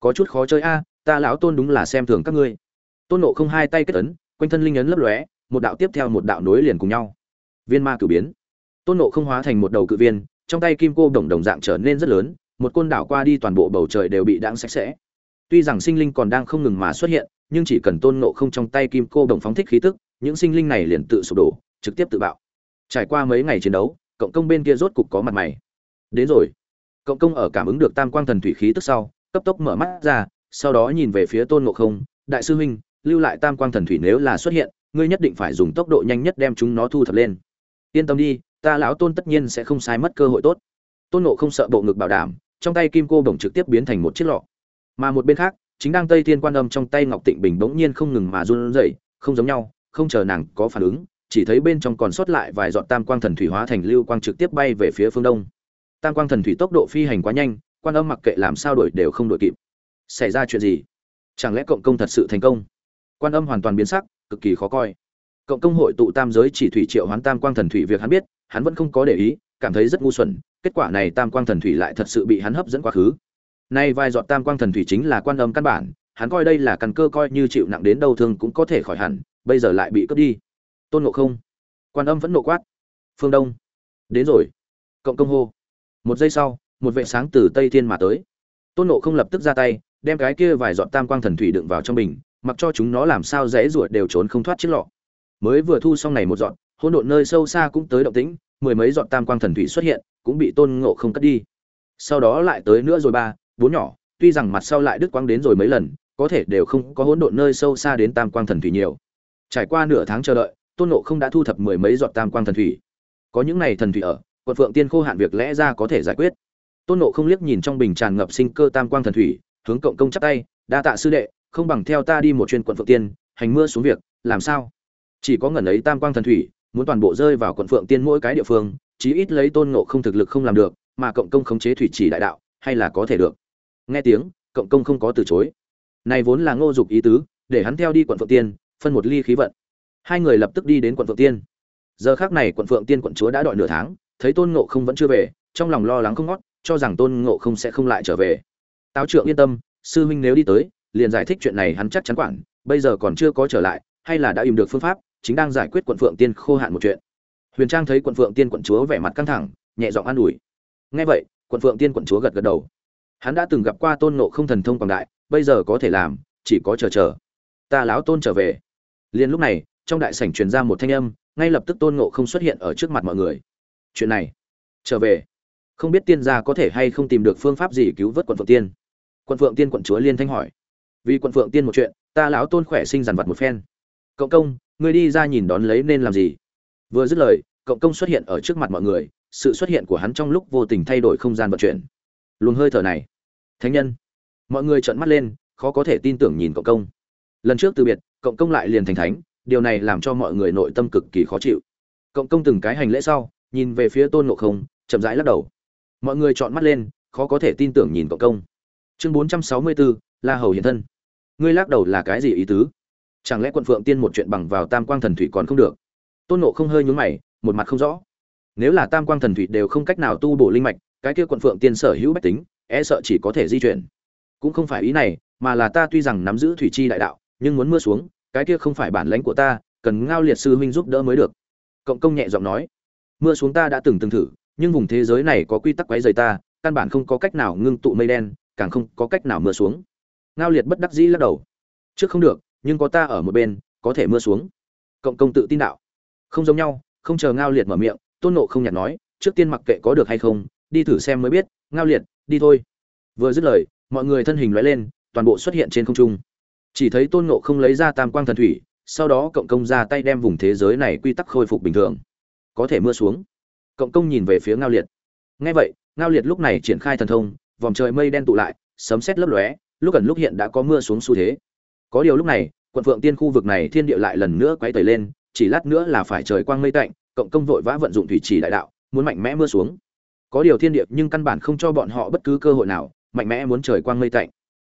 Có chút khó chơi a, ta lão tôn đúng là xem thường các ngươi. Tôn ngộ không hai tay kết ấn, quanh thân linh ấn lấp lóe, một đạo tiếp theo một đạo nối liền cùng nhau. Viên ma cử biến. Tôn ngộ không hóa thành một đầu cự viên, trong tay kim cô đồng đồng dạng trở nên rất lớn, một côn đảo qua đi toàn bộ bầu trời đều bị đãng sạch sẽ. Tuy rằng sinh linh còn đang không ngừng mà xuất hiện, nhưng chỉ cần tôn ngộ không trong tay kim cô đồng phóng thích khí tức những sinh linh này liền tự sụp đổ, trực tiếp tự bạo. Trải qua mấy ngày chiến đấu, cộng công bên kia rốt cục có mặt mày. Đến rồi. Cộng công ở cảm ứng được tam quang thần thủy khí tức sau, cấp tốc mở mắt ra, sau đó nhìn về phía tôn ngộ không, đại sư huynh, lưu lại tam quang thần thủy nếu là xuất hiện, ngươi nhất định phải dùng tốc độ nhanh nhất đem chúng nó thu thập lên. Yên tâm đi, ta lão tôn tất nhiên sẽ không sai mất cơ hội tốt. Tôn ngộ không sợ bộ ngực bảo đảm, trong tay kim cô bổng trực tiếp biến thành một chiếc lọ. Mà một bên khác, chính đang tây thiên quan âm trong tay ngọc tịnh bình bỗng nhiên không ngừng mà run rẩy, không giống nhau không chờ nàng có phản ứng, chỉ thấy bên trong còn sót lại vài giọt tam quang thần thủy hóa thành lưu quang trực tiếp bay về phía phương đông. Tam quang thần thủy tốc độ phi hành quá nhanh, quan âm mặc kệ làm sao đổi đều không đổi kịp. Xảy ra chuyện gì? Chẳng lẽ cộng công thật sự thành công? Quan âm hoàn toàn biến sắc, cực kỳ khó coi. Cộng công hội tụ tam giới chỉ thủy triệu hoán tam quang thần thủy việc hắn biết, hắn vẫn không có để ý, cảm thấy rất ngu xuẩn, kết quả này tam quang thần thủy lại thật sự bị hắn hấp dẫn quá khứ. Nay vài giọt tam quang thần thủy chính là quan âm căn bản, hắn coi đây là căn cơ coi như chịu nặng đến đâu thương cũng có thể khỏi hẳn bây giờ lại bị cướp đi. Tôn ngộ không. Quan âm vẫn nộ quát. Phương đông. Đến rồi. Cộng công hô. Một giây sau một vệ sáng từ tây thiên mà tới. Tôn ngộ không lập tức ra tay đem cái kia vài dọn tam quang thần thủy đựng vào trong bình mặc cho chúng nó làm sao dễ ruột đều trốn không thoát chiếc lọ. Mới vừa thu xong này một dọn, hỗn độn nơi sâu xa cũng tới động tĩnh mười mấy dọn tam quang thần thủy xuất hiện cũng bị tôn ngộ không cất đi. Sau đó lại tới nữa rồi ba bốn nhỏ tuy rằng mặt sau lại đứt quang đến rồi mấy lần có thể đều không có hỗn độn nơi sâu xa đến tam quang thần thủy nhiều trải qua nửa tháng chờ đợi, tôn ngộ không đã thu thập mười mấy giọt tam quang thần thủy. Có những này thần thủy ở, quận phượng tiên khô hạn việc lẽ ra có thể giải quyết. Tôn ngộ không liếc nhìn trong bình tràn ngập sinh cơ tam quang thần thủy, hướng cộng công chắp tay, đa tạ sư đệ, không bằng theo ta đi một chuyên quận phượng tiên, hành mưa xuống việc, làm sao? Chỉ có ngần ấy tam quang thần thủy, muốn toàn bộ rơi vào quận phượng tiên mỗi cái địa phương, chí ít lấy tôn ngộ không thực lực không làm được, mà cộng công khống chế thủy chỉ đại đạo, hay là có thể được. Nghe tiếng, cộng công không có từ chối. Này vốn là ngô dục ý tứ, để hắn theo đi quận phượng tiên phân một ly khí vận. Hai người lập tức đi đến quận phượng tiên. Giờ khác này quận phượng tiên quận chúa đã đợi nửa tháng, thấy tôn ngộ không vẫn chưa về, trong lòng lo lắng không ngót, cho rằng tôn ngộ không sẽ không lại trở về. Táo trượng yên tâm, sư huynh nếu đi tới, liền giải thích chuyện này hắn chắc chắn quản, bây giờ còn chưa có trở lại, hay là đã im được phương pháp, chính đang giải quyết quận phượng tiên khô hạn một chuyện. Huyền trang thấy quận phượng tiên quận chúa vẻ mặt căng thẳng, nhẹ giọng an ủi. Nghe vậy, quận phượng tiên quận chúa gật gật đầu. Hắn đã từng gặp qua tôn nộ không thần thông quảng đại, bây giờ có thể làm, chỉ có chờ chờ. Ta láo tôn trở về liền lúc này, trong đại sảnh truyền ra một thanh âm, ngay lập tức tôn ngộ không xuất hiện ở trước mặt mọi người. Chuyện này, trở về. Không biết tiên gia có thể hay không tìm được phương pháp gì cứu vớt quận phượng tiên. Quận phượng tiên quận chúa liên thanh hỏi. Vì quận phượng tiên một chuyện, ta lão tôn khỏe sinh dằn vặt một phen. Cộng công ngươi đi ra nhìn đón lấy nên làm gì? Vừa dứt lời cộng công xuất hiện ở trước mặt mọi người, sự xuất hiện của hắn trong lúc vô tình thay đổi không gian vận chuyển. Luồng hơi thở này. Thánh nhân. Mọi người trợn mắt lên, khó có thể tin tưởng nhìn cộng công. Lần trước từ biệt cộng công lại liền thành thánh, điều này làm cho mọi người nội tâm cực kỳ khó chịu. Cộng công từng cái hành lễ sau, nhìn về phía tôn ngộ không, chậm rãi lắc đầu. Mọi người chọn mắt lên, khó có thể tin tưởng nhìn cộng công. Chương bốn trăm sáu mươi bốn la hầu hiện thân. Ngươi lắc đầu là cái gì ý tứ? Chẳng lẽ quận phượng tiên một chuyện bằng vào tam quang thần thủy còn không được? Tôn ngộ không hơi nhún mày, một mặt không rõ. Nếu là tam quang thần thủy đều không cách nào tu bổ linh mạch, cái kia quận phượng tiên sở hữu bách tính e sợ chỉ có thể di chuyển. Cũng không phải ý này, mà là ta tuy rằng nắm giữ thủy chi đại đạo nhưng muốn mưa xuống, cái kia không phải bản lãnh của ta, cần ngao liệt sư huynh giúp đỡ mới được. Cộng công nhẹ giọng nói, mưa xuống ta đã từng từng thử, nhưng vùng thế giới này có quy tắc quấy rầy ta, căn bản không có cách nào ngưng tụ mây đen, càng không có cách nào mưa xuống. Ngao liệt bất đắc dĩ lắc đầu, trước không được, nhưng có ta ở một bên, có thể mưa xuống. Cộng công tự tin đạo, không giống nhau, không chờ ngao liệt mở miệng, tôn nộ không nhạt nói, trước tiên mặc kệ có được hay không, đi thử xem mới biết, ngao liệt, đi thôi. Vừa dứt lời, mọi người thân hình lóe lên, toàn bộ xuất hiện trên không trung chỉ thấy tôn ngộ không lấy ra tam quang thần thủy, sau đó cộng công ra tay đem vùng thế giới này quy tắc khôi phục bình thường. Có thể mưa xuống. Cộng công nhìn về phía ngao liệt. Ngay vậy, ngao liệt lúc này triển khai thần thông, vòng trời mây đen tụ lại, sấm xét lấp lóe, lúc ẩn lúc hiện đã có mưa xuống xu thế. Có điều lúc này, quận phượng tiên khu vực này thiên địa lại lần nữa quay tẩy lên, chỉ lát nữa là phải trời quang mây tạnh, cộng công vội vã vận dụng thủy chỉ đại đạo, muốn mạnh mẽ mưa xuống. Có điều thiên địa nhưng căn bản không cho bọn họ bất cứ cơ hội nào, mạnh mẽ muốn trời quang mây tạnh.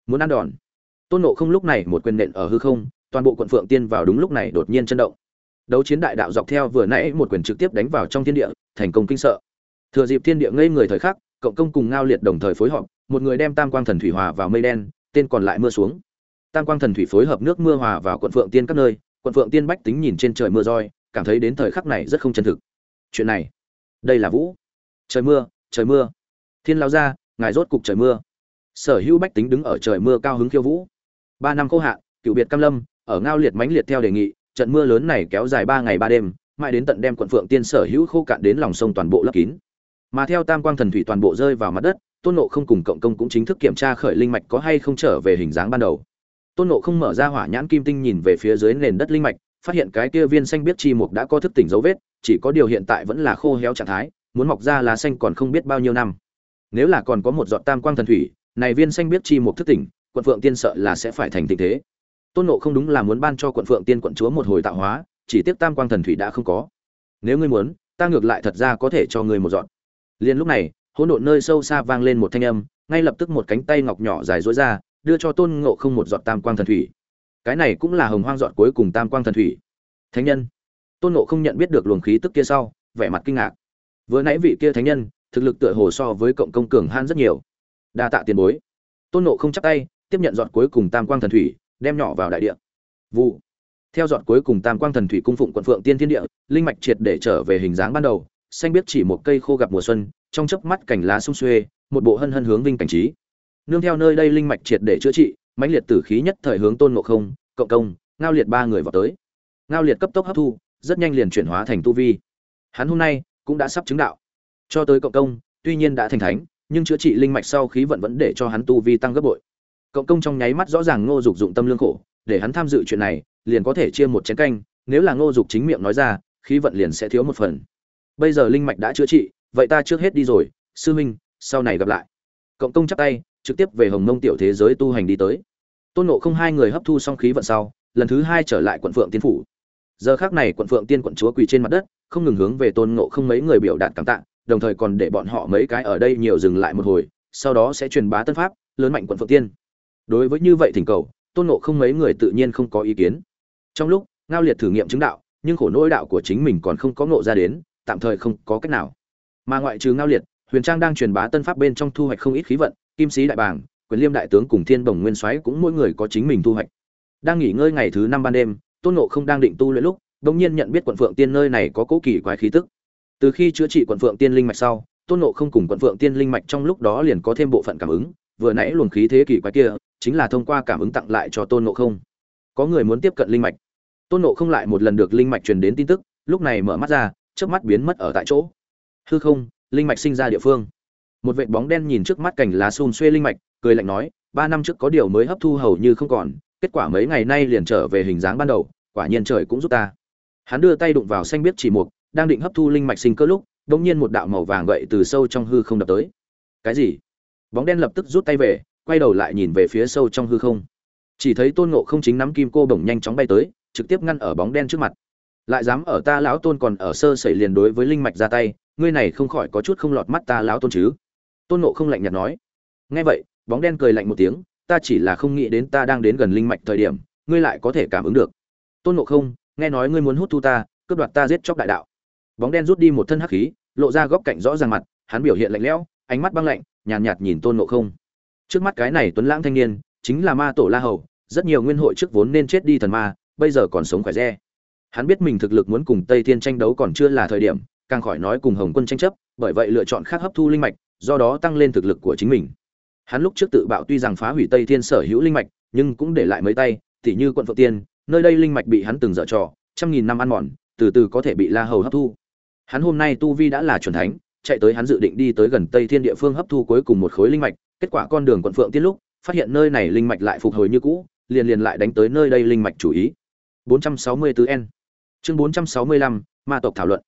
Muốn ăn đòn tôn nộ không lúc này một quyền nện ở hư không, toàn bộ quận phượng tiên vào đúng lúc này đột nhiên chân động. Đấu chiến đại đạo dọc theo vừa nãy một quyền trực tiếp đánh vào trong thiên địa, thành công kinh sợ. Thừa dịp thiên địa ngây người thời khắc, cộng công cùng ngao liệt đồng thời phối hợp, một người đem tam quang thần thủy hòa vào mây đen, tên còn lại mưa xuống. Tam quang thần thủy phối hợp nước mưa hòa vào quận phượng tiên các nơi, quận phượng tiên bách tính nhìn trên trời mưa roi, cảm thấy đến thời khắc này rất không chân thực. Chuyện này, đây là vũ. Trời mưa trời mưa. Thiên lao ra, ngài rốt cục trời mưa. Sở hữu bách tính đứng ở trời mưa cao hứng khiêu vũ ba năm khô hạn, cựu biệt cam lâm, ở ngao liệt mãnh liệt theo đề nghị, trận mưa lớn này kéo dài ba ngày ba đêm, mãi đến tận đem quận phượng tiên sở hữu khô cạn đến lòng sông toàn bộ lấp kín. Mà theo tam quang thần thủy toàn bộ rơi vào mặt đất, tôn nộ không cùng cộng công cũng chính thức kiểm tra khởi linh mạch có hay không trở về hình dáng ban đầu. Tôn nộ không mở ra hỏa nhãn kim tinh nhìn về phía dưới nền đất linh mạch, phát hiện cái kia viên xanh biết chi mục đã có thức tỉnh dấu vết, chỉ có điều hiện tại vẫn là khô héo trạng thái, muốn mọc ra lá xanh còn không biết bao nhiêu năm. Nếu là còn có một giọt tam quang thần thủy, này viên xanh biết chi mục thức tỉnh quận phượng tiên sợ là sẽ phải thành tình thế. Tôn nộ không đúng là muốn ban cho quận phượng tiên quận chúa một hồi tạo hóa, chỉ tiếc tam quang thần thủy đã không có. Nếu ngươi muốn, ta ngược lại thật ra có thể cho ngươi một dọn. Liền lúc này, hỗn độn nơi sâu xa vang lên một thanh âm, ngay lập tức một cánh tay ngọc nhỏ dài dối ra, đưa cho tôn ngộ không một giọt tam quang thần thủy. Cái này cũng là hồng hoang dọn cuối cùng tam quang thần thủy. Thánh nhân. Tôn ngộ không nhận biết được luồng khí tức kia sau, vẻ mặt kinh ngạc. Vừa nãy vị kia thánh nhân, thực lực tựa hồ so với cộng công cường han rất nhiều. Đa tạ tiền bối. Tôn ngộ không chắp tay tiếp nhận giọt cuối cùng tam quang thần thủy, đem nhỏ vào đại địa. Vụ. Theo giọt cuối cùng tam quang thần thủy cung phụng quận phượng tiên thiên địa, linh mạch triệt để trở về hình dáng ban đầu, xanh biết chỉ một cây khô gặp mùa xuân, trong chớp mắt cảnh lá sung xuê, một bộ hân hân hướng vinh cảnh trí. Nương theo nơi đây linh mạch triệt để chữa trị, mãnh liệt tử khí nhất thời hướng tôn ngộ không, cộng công, ngao liệt ba người vào tới. Ngao liệt cấp tốc hấp thu, rất nhanh liền chuyển hóa thành tu vi. Hắn hôm nay cũng đã sắp chứng đạo. Cho tới cộng công, tuy nhiên đã thành thánh, nhưng chữa trị linh mạch sau khí vận vẫn để cho hắn tu vi tăng gấp bội cộng công trong nháy mắt rõ ràng ngô dục dụng tâm lương khổ, để hắn tham dự chuyện này, liền có thể chia một chén canh, nếu là ngô dục chính miệng nói ra, khí vận liền sẽ thiếu một phần. Bây giờ linh mạch đã chữa trị, vậy ta trước hết đi rồi, sư huynh, sau này gặp lại. Cộng công chắp tay, trực tiếp về hồng mông tiểu thế giới tu hành đi tới. Tôn nộ không hai người hấp thu xong khí vận sau, lần thứ hai trở lại quận phượng tiên phủ. Giờ khác này quận phượng tiên quận chúa quỳ trên mặt đất, không ngừng hướng về tôn nộ không mấy người biểu đạt cảm tạ, đồng thời còn để bọn họ mấy cái ở đây nhiều dừng lại một hồi, sau đó sẽ truyền bá tân pháp, lớn mạnh quận phượng tiên đối với như vậy thỉnh cầu, tôn nộ không mấy người tự nhiên không có ý kiến. Trong lúc, ngao liệt thử nghiệm chứng đạo, nhưng khổ nỗi đạo của chính mình còn không có ngộ ra đến, tạm thời không có cách nào. Mà ngoại trừ ngao liệt, huyền trang đang truyền bá tân pháp bên trong thu hoạch không ít khí vận, kim sĩ đại bàng, quyền liêm đại tướng cùng thiên bồng nguyên soái cũng mỗi người có chính mình thu hoạch. Đang nghỉ ngơi ngày thứ năm ban đêm, tôn nộ không đang định tu luyện lúc bỗng nhiên nhận biết quận phượng tiên nơi này có cố kỳ quái khí tức. Từ khi chữa trị quận phượng tiên linh mạch sau, tôn nộ không cùng quận phượng tiên linh mạch trong lúc đó liền có thêm bộ phận cảm ứng, vừa nãy luồng khí thế kỳ quái kia chính là thông qua cảm ứng tặng lại cho tôn nộ không. Có người muốn tiếp cận linh mạch. Tôn nộ không lại một lần được linh mạch truyền đến tin tức, lúc này mở mắt ra trước mắt biến mất ở tại chỗ. Hư không, linh mạch sinh ra địa phương. Một vệt bóng đen nhìn trước mắt cảnh lá xun xuê linh mạch, cười lạnh nói, ba năm trước có điều mới hấp thu hầu như không còn, kết quả mấy ngày nay liền trở về hình dáng ban đầu, quả nhiên trời cũng giúp ta. Hắn đưa tay đụng vào xanh biết chỉ mục, đang định hấp thu linh mạch sinh cơ lúc, đột nhiên một đạo màu vàng gậy từ sâu trong hư không đập tới. Cái gì? Bóng đen lập tức rút tay về quay đầu lại nhìn về phía sâu trong hư không. Chỉ thấy tôn ngộ không chính nắm kim cô bổng nhanh chóng bay tới trực tiếp ngăn ở bóng đen trước mặt. Lại dám ở ta lão tôn còn ở sơ sẩy liền đối với linh mạch ra tay ngươi này không khỏi có chút không lọt mắt ta lão tôn chứ? Tôn ngộ không lạnh nhạt nói. Nghe vậy bóng đen cười lạnh một tiếng ta chỉ là không nghĩ đến ta đang đến gần linh mạch thời điểm ngươi lại có thể cảm ứng được. Tôn ngộ không nghe nói ngươi muốn hút thu ta cướp đoạt ta giết chóc đại đạo. Bóng đen rút đi một thân hắc khí lộ ra góc cạnh rõ ràng mặt hắn biểu hiện lạnh lẽo ánh mắt băng lạnh nhàn nhạt, nhạt nhìn tôn ngộ không trước mắt cái này tuấn lãng thanh niên, chính là ma tổ la hầu, rất nhiều nguyên hội trước vốn nên chết đi thần ma, bây giờ còn sống khỏe re. Hắn biết mình thực lực muốn cùng tây thiên tranh đấu còn chưa là thời điểm, càng khỏi nói cùng hồng quân tranh chấp, bởi vậy lựa chọn khác hấp thu linh mạch, do đó tăng lên thực lực của chính mình. Hắn lúc trước tự bạo tuy rằng phá hủy tây thiên sở hữu linh mạch, nhưng cũng để lại mấy tay, tỉ như quận phượng tiên, nơi đây linh mạch bị hắn từng dở trò, trăm nghìn năm ăn mòn, từ từ có thể bị la hầu hấp thu. Hắn hôm nay tu vi đã là chuẩn thánh, chạy tới hắn dự định đi tới gần tây thiên địa phương hấp thu cuối cùng một khối linh mạch kết quả con đường quận phượng tiên lúc phát hiện nơi này linh mạch lại phục hồi như cũ liền liền lại đánh tới nơi đây linh mạch chủ ý. 464N chương 465, ma tộc thảo luận.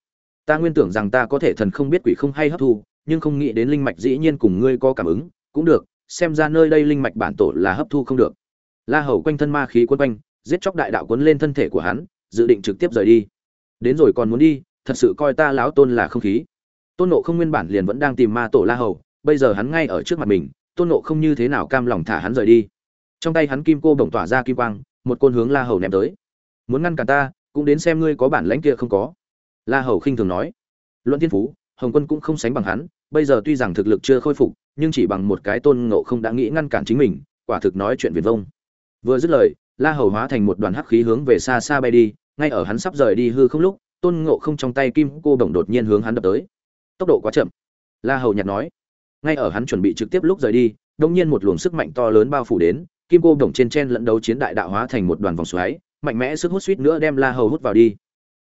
Ta nguyên tưởng rằng ta có thể thần không biết quỷ không hay hấp thu nhưng không nghĩ đến linh mạch dĩ nhiên cùng ngươi có cảm ứng cũng được xem ra nơi đây linh mạch bản tổ là hấp thu không được. La hầu quanh thân ma khí quân quanh giết chóc đại đạo cuốn lên thân thể của hắn dự định trực tiếp rời đi. Đến rồi còn muốn đi thật sự coi ta lão tôn là không khí. Tôn nộ không nguyên bản liền vẫn đang tìm ma tổ la hầu bây giờ hắn ngay ở trước mặt mình, tôn nộ không như thế nào cam lòng thả hắn rời đi. Trong tay hắn kim cô bổng tỏa ra kim quang, một côn hướng la hầu ném tới. Muốn ngăn cản ta, cũng đến xem ngươi có bản lãnh kia không có. La hầu khinh thường nói. Luận thiên phú, hồng quân cũng không sánh bằng hắn, bây giờ tuy rằng thực lực chưa khôi phục, nhưng chỉ bằng một cái tôn ngộ không đã nghĩ ngăn cản chính mình, quả thực nói chuyện viền vông. Vừa dứt lời, la hầu hóa thành một đoàn hắc khí hướng về xa xa bay đi, ngay ở hắn sắp rời đi hư không lúc, tôn ngộ không trong tay kim cô bổng đột nhiên hướng hắn đập tới. Tốc độ quá chậm. La hầu nhạt nói ngay ở hắn chuẩn bị trực tiếp lúc rời đi đông nhiên một luồng sức mạnh to lớn bao phủ đến, kim cô đồng trên chen lẫn đấu chiến đại đạo hóa thành một đoàn vòng xoáy, mạnh mẽ sức hút suýt nữa đem la hầu hút vào đi.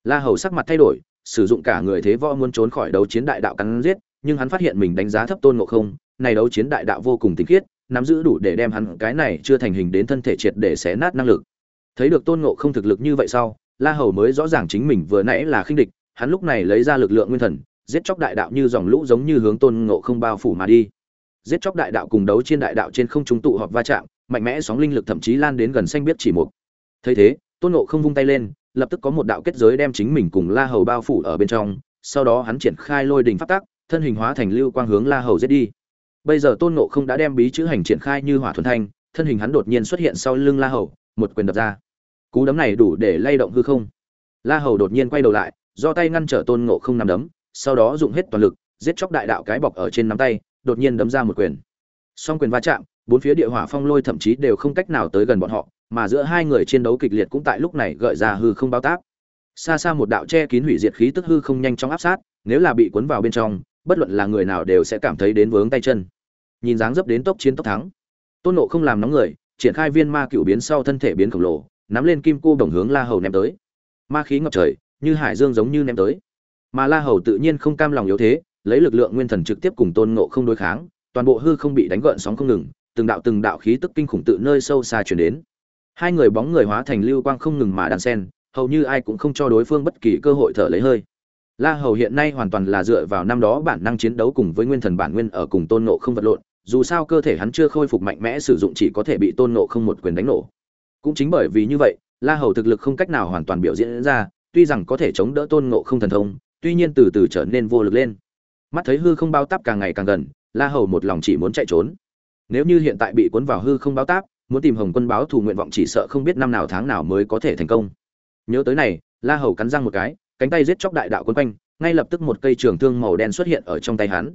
La hầu sắc mặt thay đổi, sử dụng cả người thế võ muốn trốn khỏi đấu chiến đại đạo cắn giết, nhưng hắn phát hiện mình đánh giá thấp tôn ngộ không, này đấu chiến đại đạo vô cùng tinh khiết, nắm giữ đủ để đem hắn, cái này chưa thành hình đến thân thể triệt để xé nát năng lực. Thấy được tôn ngộ không thực lực như vậy sau, la hầu mới rõ ràng chính mình vừa nãy là khinh địch, hắn lúc này lấy ra lực lượng nguyên thần giết chóc đại đạo như dòng lũ giống như hướng tôn ngộ không bao phủ mà đi giết chóc đại đạo cùng đấu trên đại đạo trên không chúng tụ họp va chạm mạnh mẽ sóng linh lực thậm chí lan đến gần xanh biết chỉ một thấy thế tôn ngộ không vung tay lên lập tức có một đạo kết giới đem chính mình cùng La Hầu bao phủ ở bên trong, sau đó hắn triển khai lôi đình pháp tắc, thân hình hóa thành lưu quang hướng La Hầu giết đi. Bây giờ Tôn Ngộ không đã đem bí chữ hành triển khai như hỏa thuần thanh, thân hình hắn đột nhiên xuất hiện sau lưng La Hầu, một quyền đập ra. Cú đấm này đủ để lay động hư không. La Hầu đột nhiên quay đầu lại, do tay ngăn trở Tôn Ngộ không nằm đấm, sau đó dùng hết toàn lực, giết chóc đại đạo cái bọc ở trên nắm tay, đột nhiên đấm ra một quyền. Song quyền va chạm, bốn phía địa hỏa phong lôi thậm chí đều không cách nào tới gần bọn họ, mà giữa hai người chiến đấu kịch liệt cũng tại lúc này gợi ra hư không bao tác. Xa xa một đạo che kín hủy diệt khí tức hư không nhanh chóng áp sát, nếu là bị cuốn vào bên trong, bất luận là người nào đều sẽ cảm thấy đến vướng tay chân. Nhìn dáng dấp đến tốc chiến tốc thắng. Tôn Nộ không làm nóng người, triển khai viên ma cựu biến sau thân thể biến khổng lồ, nắm lên kim cô đồng hướng La Hầu ném tới. Ma khí ngập trời, như hải dương giống như ném tới. Mà La Hầu tự nhiên không cam lòng yếu thế, lấy lực lượng nguyên thần trực tiếp cùng Tôn Ngộ không đối kháng, toàn bộ hư không bị đánh gợn sóng không ngừng, từng đạo từng đạo khí tức kinh khủng tự nơi sâu xa truyền đến. Hai người bóng người hóa thành lưu quang không ngừng mà đan sen, hầu như ai cũng không cho đối phương bất kỳ cơ hội thở lấy hơi. La Hầu hiện nay hoàn toàn là dựa vào năm đó bản năng chiến đấu cùng với nguyên thần bản nguyên ở cùng Tôn Ngộ không vật lộn, dù sao cơ thể hắn chưa khôi phục mạnh mẽ sử dụng chỉ có thể bị Tôn Ngộ không một quyền đánh nổ. Cũng chính bởi vì như vậy, La Hầu thực lực không cách nào hoàn toàn biểu diễn ra, tuy rằng có thể chống đỡ Tôn Ngộ không thần thông, tuy nhiên từ từ trở nên vô lực lên. Mắt thấy hư không bao táp càng ngày càng gần, La Hầu một lòng chỉ muốn chạy trốn. Nếu như hiện tại bị cuốn vào hư không bao táp, muốn tìm Hồng Quân báo thù nguyện vọng chỉ sợ không biết năm nào tháng nào mới có thể thành công. Nhớ tới này, La Hầu cắn răng một cái, cánh tay giết chóc đại đạo quân quanh, ngay lập tức một cây trường thương màu đen xuất hiện ở trong tay hắn.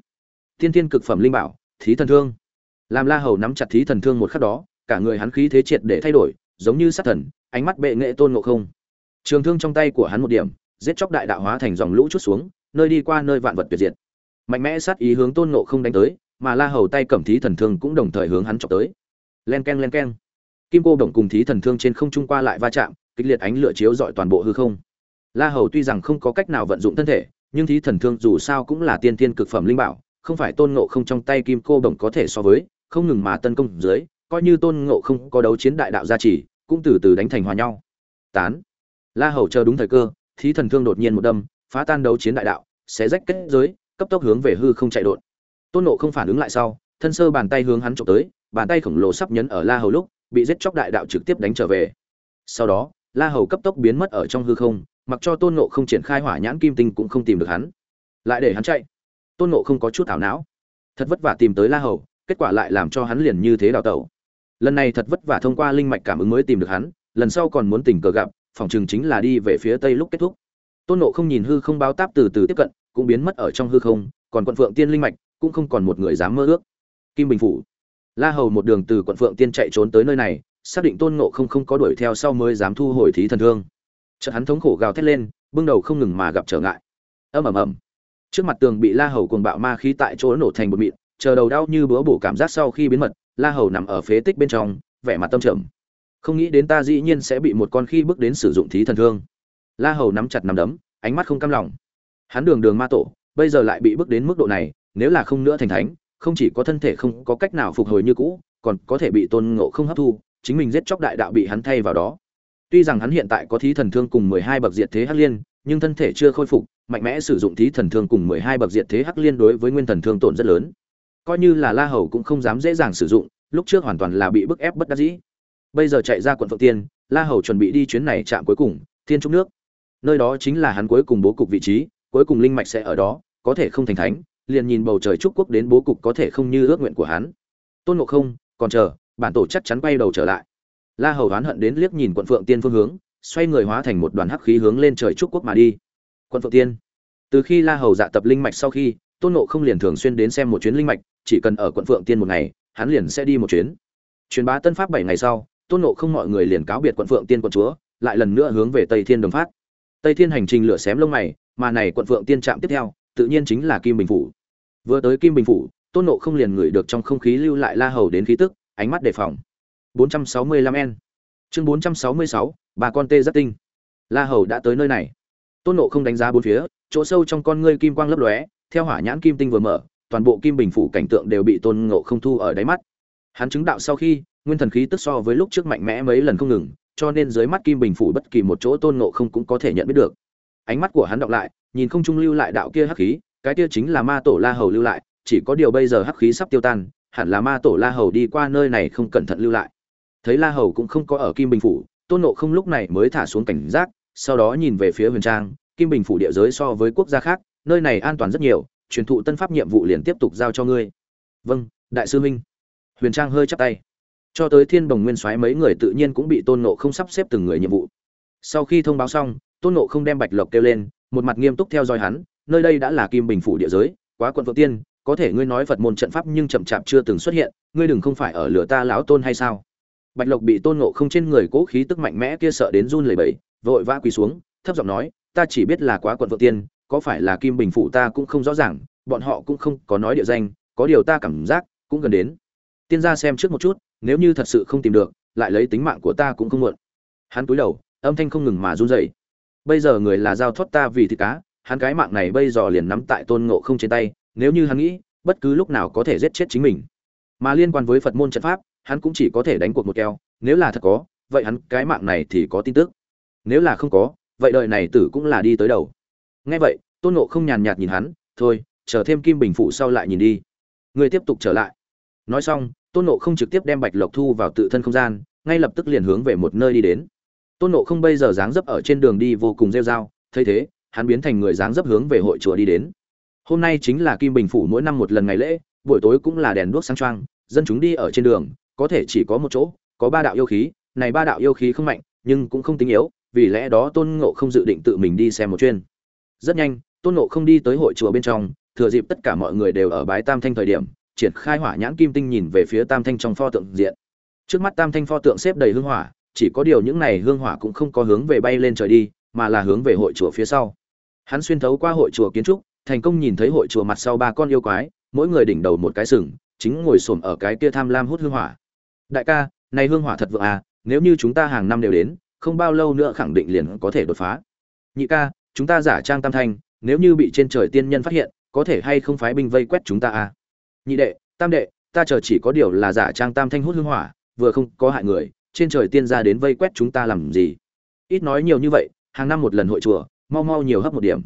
Thiên Thiên cực phẩm linh bảo, Thí thần thương. Làm La Hầu nắm chặt Thí thần thương một khắc đó, cả người hắn khí thế triệt để thay đổi, giống như sát thần, ánh mắt bệ nghệ tôn ngộ không. Trường thương trong tay của hắn một điểm, giết chóc đại đạo hóa thành dòng lũ chút xuống, nơi đi qua nơi vạn vật tuyệt diệt. Mạnh mẽ sát ý hướng tôn ngộ không đánh tới, mà La Hầu tay cầm Thí thần thương cũng đồng thời hướng hắn chọc tới. Len keng len keng. Kim cô đồng cùng Thí thần thương trên không trung qua lại va chạm, kịch liệt ánh lửa chiếu rọi toàn bộ hư không. La Hầu tuy rằng không có cách nào vận dụng thân thể, nhưng thí thần thương dù sao cũng là tiên tiên cực phẩm linh bảo, không phải tôn ngộ không trong tay kim cô đồng có thể so với, không ngừng mà tấn công dưới, coi như tôn ngộ không có đấu chiến đại đạo gia trì, cũng từ từ đánh thành hòa nhau. Tán. La Hầu chờ đúng thời cơ, thí thần thương đột nhiên một đâm, phá tan đấu chiến đại đạo, xé rách kết giới, cấp tốc hướng về hư không chạy đột. Tôn Ngộ không phản ứng lại sau, thân sơ bàn tay hướng hắn chụp tới, bàn tay khổng lồ sắp nhấn ở La Hầu lúc, bị giết chóc đại đạo trực tiếp đánh trở về. Sau đó, La Hầu cấp tốc biến mất ở trong hư không, mặc cho tôn nộ không triển khai hỏa nhãn kim tinh cũng không tìm được hắn lại để hắn chạy tôn nộ không có chút ảo não thật vất vả tìm tới la hầu kết quả lại làm cho hắn liền như thế đào tẩu lần này thật vất vả thông qua linh mạch cảm ứng mới tìm được hắn lần sau còn muốn tình cờ gặp phòng trường chính là đi về phía tây lúc kết thúc. Tôn nộ không nhìn hư không báo táp từ từ tiếp cận, cũng biến mất ở trong hư không, còn quận phượng tiên linh mạch, cũng không còn một người dám mơ ước. Kim bình phủ. La hầu một đường từ quận phượng tiên chạy trốn tới nơi này, xác định tôn nộ không không có đuổi theo sau mới dám thu hồi thí thần thương. Chợt hắn thống khổ gào thét lên, bưng đầu không ngừng mà gặp trở ngại. Ầm ầm ầm. Trước mặt tường bị la hầu cuồng bạo ma khí tại chỗ nổ thành một mịn, chờ đầu đau như búa bổ cảm giác sau khi biến mật, la hầu nằm ở phế tích bên trong, vẻ mặt tâm trầm không nghĩ đến ta dĩ nhiên sẽ bị một con khi bước đến sử dụng thí thần thương la hầu nắm chặt nắm đấm ánh mắt không cam lòng hắn đường đường ma tổ bây giờ lại bị bước đến mức độ này nếu là không nữa thành thánh không chỉ có thân thể không có cách nào phục hồi như cũ còn có thể bị tôn ngộ không hấp thu chính mình giết chóc đại đạo bị hắn thay vào đó Tuy rằng hắn hiện tại có thí thần thương cùng 12 bậc diệt thế hắc liên, nhưng thân thể chưa khôi phục, mạnh mẽ sử dụng thí thần thương cùng 12 bậc diệt thế hắc liên đối với nguyên thần thương tổn rất lớn. Coi như là La Hầu cũng không dám dễ dàng sử dụng, lúc trước hoàn toàn là bị bức ép bất đắc dĩ. Bây giờ chạy ra quận Phượng Tiên, La Hầu chuẩn bị đi chuyến này chạm cuối cùng, Thiên Trúc nước. Nơi đó chính là hắn cuối cùng bố cục vị trí, cuối cùng linh mạch sẽ ở đó, có thể không thành thánh, liền nhìn bầu trời trúc quốc đến bố cục có thể không như ước nguyện của hắn. Tôn Ngộ Không, còn chờ, bản tổ chắc chắn quay đầu trở lại. La Hầu oán hận đến liếc nhìn quận Phượng Tiên phương hướng, xoay người hóa thành một đoàn hắc khí hướng lên trời trúc quốc mà đi. Quận Phượng Tiên. Từ khi La Hầu dạ tập linh mạch sau khi, Tôn Ngộ không liền thường xuyên đến xem một chuyến linh mạch, chỉ cần ở quận Phượng Tiên một ngày, hắn liền sẽ đi một chuyến. Truyền bá Tân Pháp bảy ngày sau, Tôn Ngộ không mọi người liền cáo biệt quận Phượng Tiên quận chúa, lại lần nữa hướng về Tây Thiên Đồng Phát. Tây Thiên hành trình lửa xém lông mày, mà này quận Phượng Tiên trạm tiếp theo, tự nhiên chính là Kim Bình phủ. Vừa tới Kim Bình phủ, Tôn Ngộ không liền ngửi được trong không khí lưu lại La Hầu đến khí tức, ánh mắt đề phòng. 465N. Chương 466, bà con tê rất tinh. La Hầu đã tới nơi này. Tôn Ngộ không đánh giá bốn phía, chỗ sâu trong con ngươi kim quang lấp lóe, theo hỏa nhãn kim tinh vừa mở, toàn bộ kim bình phủ cảnh tượng đều bị Tôn Ngộ không thu ở đáy mắt. Hắn chứng đạo sau khi, nguyên thần khí tức so với lúc trước mạnh mẽ mấy lần không ngừng, cho nên dưới mắt kim bình phủ bất kỳ một chỗ Tôn Ngộ không cũng có thể nhận biết được. Ánh mắt của hắn đọc lại, nhìn không trung lưu lại đạo kia hắc khí, cái kia chính là ma tổ La Hầu lưu lại, chỉ có điều bây giờ hắc khí sắp tiêu tan, hẳn là ma tổ La Hầu đi qua nơi này không cẩn thận lưu lại. Thấy la hầu cũng không có ở kim bình phủ tôn nộ không lúc này mới thả xuống cảnh giác sau đó nhìn về phía huyền trang kim bình phủ địa giới so với quốc gia khác nơi này an toàn rất nhiều truyền thụ tân pháp nhiệm vụ liền tiếp tục giao cho ngươi. Vâng đại sư huynh. Huyền trang hơi chắp tay cho tới thiên bồng nguyên soái mấy người tự nhiên cũng bị tôn nộ không sắp xếp từng người nhiệm vụ. Sau khi thông báo xong, tôn nộ không đem bạch lộc kêu lên, một mặt nghiêm túc theo dõi hắn, nơi đây đã là kim bình phủ địa giới, quá quận phượng tiên, có thể ngươi nói phật môn trận pháp nhưng chậm chạp chưa từng xuất hiện, ngươi đừng không phải ở lửa ta lão tôn hay sao? Bạch lộc bị tôn nộ không trên người cố khí tức mạnh mẽ kia sợ đến run lẩy bẩy, vội vã quỳ xuống, thấp giọng nói, ta chỉ biết là quá quận phượng tiên, có phải là kim bình phủ ta cũng không rõ ràng, bọn họ cũng không có nói địa danh, có điều ta cảm giác cũng gần đến. Tiên gia xem trước một chút nếu như thật sự không tìm được, lại lấy tính mạng của ta cũng không muộn. Hắn cúi đầu, âm thanh không ngừng mà run rẩy. Bây giờ người là giao thoát ta vì thịt cá, hắn cái mạng này bây giờ liền nắm tại tôn ngộ không trên tay, nếu như hắn nghĩ, bất cứ lúc nào có thể giết chết chính mình. Mà liên quan với phật môn trận pháp, hắn cũng chỉ có thể đánh cuộc một keo, nếu là thật có, vậy hắn cái mạng này thì có tin tức. Nếu là không có, vậy đời này tử cũng là đi tới đầu. Nghe vậy, tôn ngộ không nhàn nhạt nhìn hắn, thôi, chờ thêm kim bình phụ sau lại nhìn đi. Người tiếp tục trở lại. Nói xong tôn ngộ không trực tiếp đem bạch lộc thu vào tự thân không gian, ngay lập tức liền hướng về một nơi đi đến. Tôn ngộ không bây giờ dáng dấp ở trên đường đi vô cùng rêu r a o thấy thế, hắn biến thành người dáng dấp hướng về hội chùa đi đến. Hôm nay chính là kim bình phủ mỗi năm một lần ngày lễ, buổi tối cũng là đèn đuốc sáng trăng dân chúng đi ở trên đường, có thể chỉ có một chỗ, có ba đạo yêu khí, này ba đạo yêu khí không mạnh, nhưng cũng không tính yếu, vì lẽ đó tôn ngộ không dự định tự mình đi xem một chuyên. Rất nhanh, tôn ngộ không đi tới hội chùa bên trong, thừa dịp tất cả mọi người đều ở bái tam thanh thời điểm triển khai hỏa nhãn kim tinh nhìn về phía tam thanh trong pho tượng diện. Trước mắt tam thanh pho tượng xếp đầy hương hỏa, chỉ có điều những này hương hỏa cũng không có hướng về bay lên trời đi, mà là hướng về hội chùa phía sau. Hắn xuyên thấu qua hội chùa kiến trúc, thành công nhìn thấy hội chùa mặt sau ba con yêu quái, mỗi người đỉnh đầu một cái sừng, chính ngồi xổm ở cái kia tham lam hút hương hỏa. Đại ca, này hương hỏa thật vượng à nếu như chúng ta hàng năm đều đến, không bao lâu nữa khẳng định liền có thể đột phá. Nhị ca, chúng ta giả trang tam thanh, nếu như bị trên trời tiên nhân phát hiện, có thể hay không phái binh vây quét chúng ta à? Nhị đệ, tam đệ, ta chờ chỉ có điều là giả trang tam thanh hút hương hỏa, vừa không có hại người, trên trời tiên ra đến vây quét chúng ta làm gì? Ít nói nhiều như vậy, hàng năm một lần hội chùa, mau mau nhiều hấp một điểm.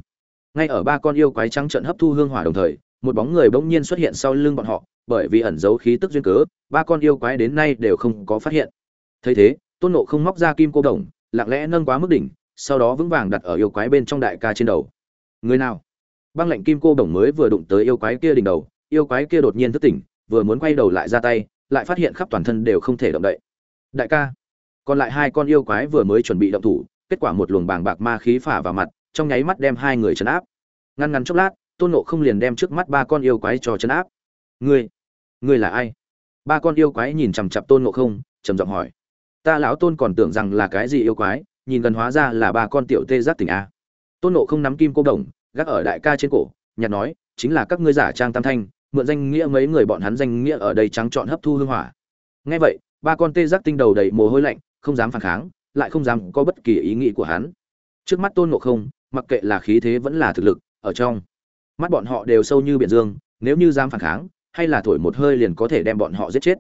Ngay ở ba con yêu quái trắng trận hấp thu hương hỏa đồng thời, một bóng người bỗng nhiên xuất hiện sau lưng bọn họ, bởi vì ẩn giấu khí tức duyên cớ, ba con yêu quái đến nay đều không có phát hiện. Thấy thế, tôn nộ không móc ra kim cô đồng, lặng lẽ nâng quá mức đỉnh, sau đó vững vàng đặt ở yêu quái bên trong đại ca trên đầu. Người nào? Băng lệnh kim cô đồng mới vừa đụng tới yêu quái kia đỉnh đầu yêu quái kia đột nhiên thức tỉnh, vừa muốn quay đầu lại ra tay, lại phát hiện khắp toàn thân đều không thể động đậy. Đại ca, còn lại hai con yêu quái vừa mới chuẩn bị động thủ, kết quả một luồng bàng bạc ma khí phả vào mặt, trong nháy mắt đem hai người chấn áp. Ngăn ngắn chốc lát, tôn nộ không liền đem trước mắt ba con yêu quái cho chấn áp. Ngươi ngươi là ai? Ba con yêu quái nhìn chằm chặp tôn nộ không, trầm giọng hỏi. Ta lão tôn còn tưởng rằng là cái gì yêu quái, nhìn gần hóa ra là ba con tiểu tê giác tỉnh a. Tôn nộ không nắm kim cô đồng, gác ở đại ca trên cổ, nhặt nói, chính là các ngươi giả trang tam thanh mượn danh nghĩa mấy người bọn hắn danh nghĩa ở đây trắng trọn hấp thu hương hỏa. Nghe vậy, ba con tê giác tinh đầu đầy mồ hôi lạnh, không dám phản kháng, lại không dám có bất kỳ ý nghĩ của hắn. Trước mắt tôn ngộ không, mặc kệ là khí thế vẫn là thực lực, ở trong, mắt bọn họ đều sâu như biển dương, nếu như dám phản kháng, hay là thổi một hơi liền có thể đem bọn họ giết chết.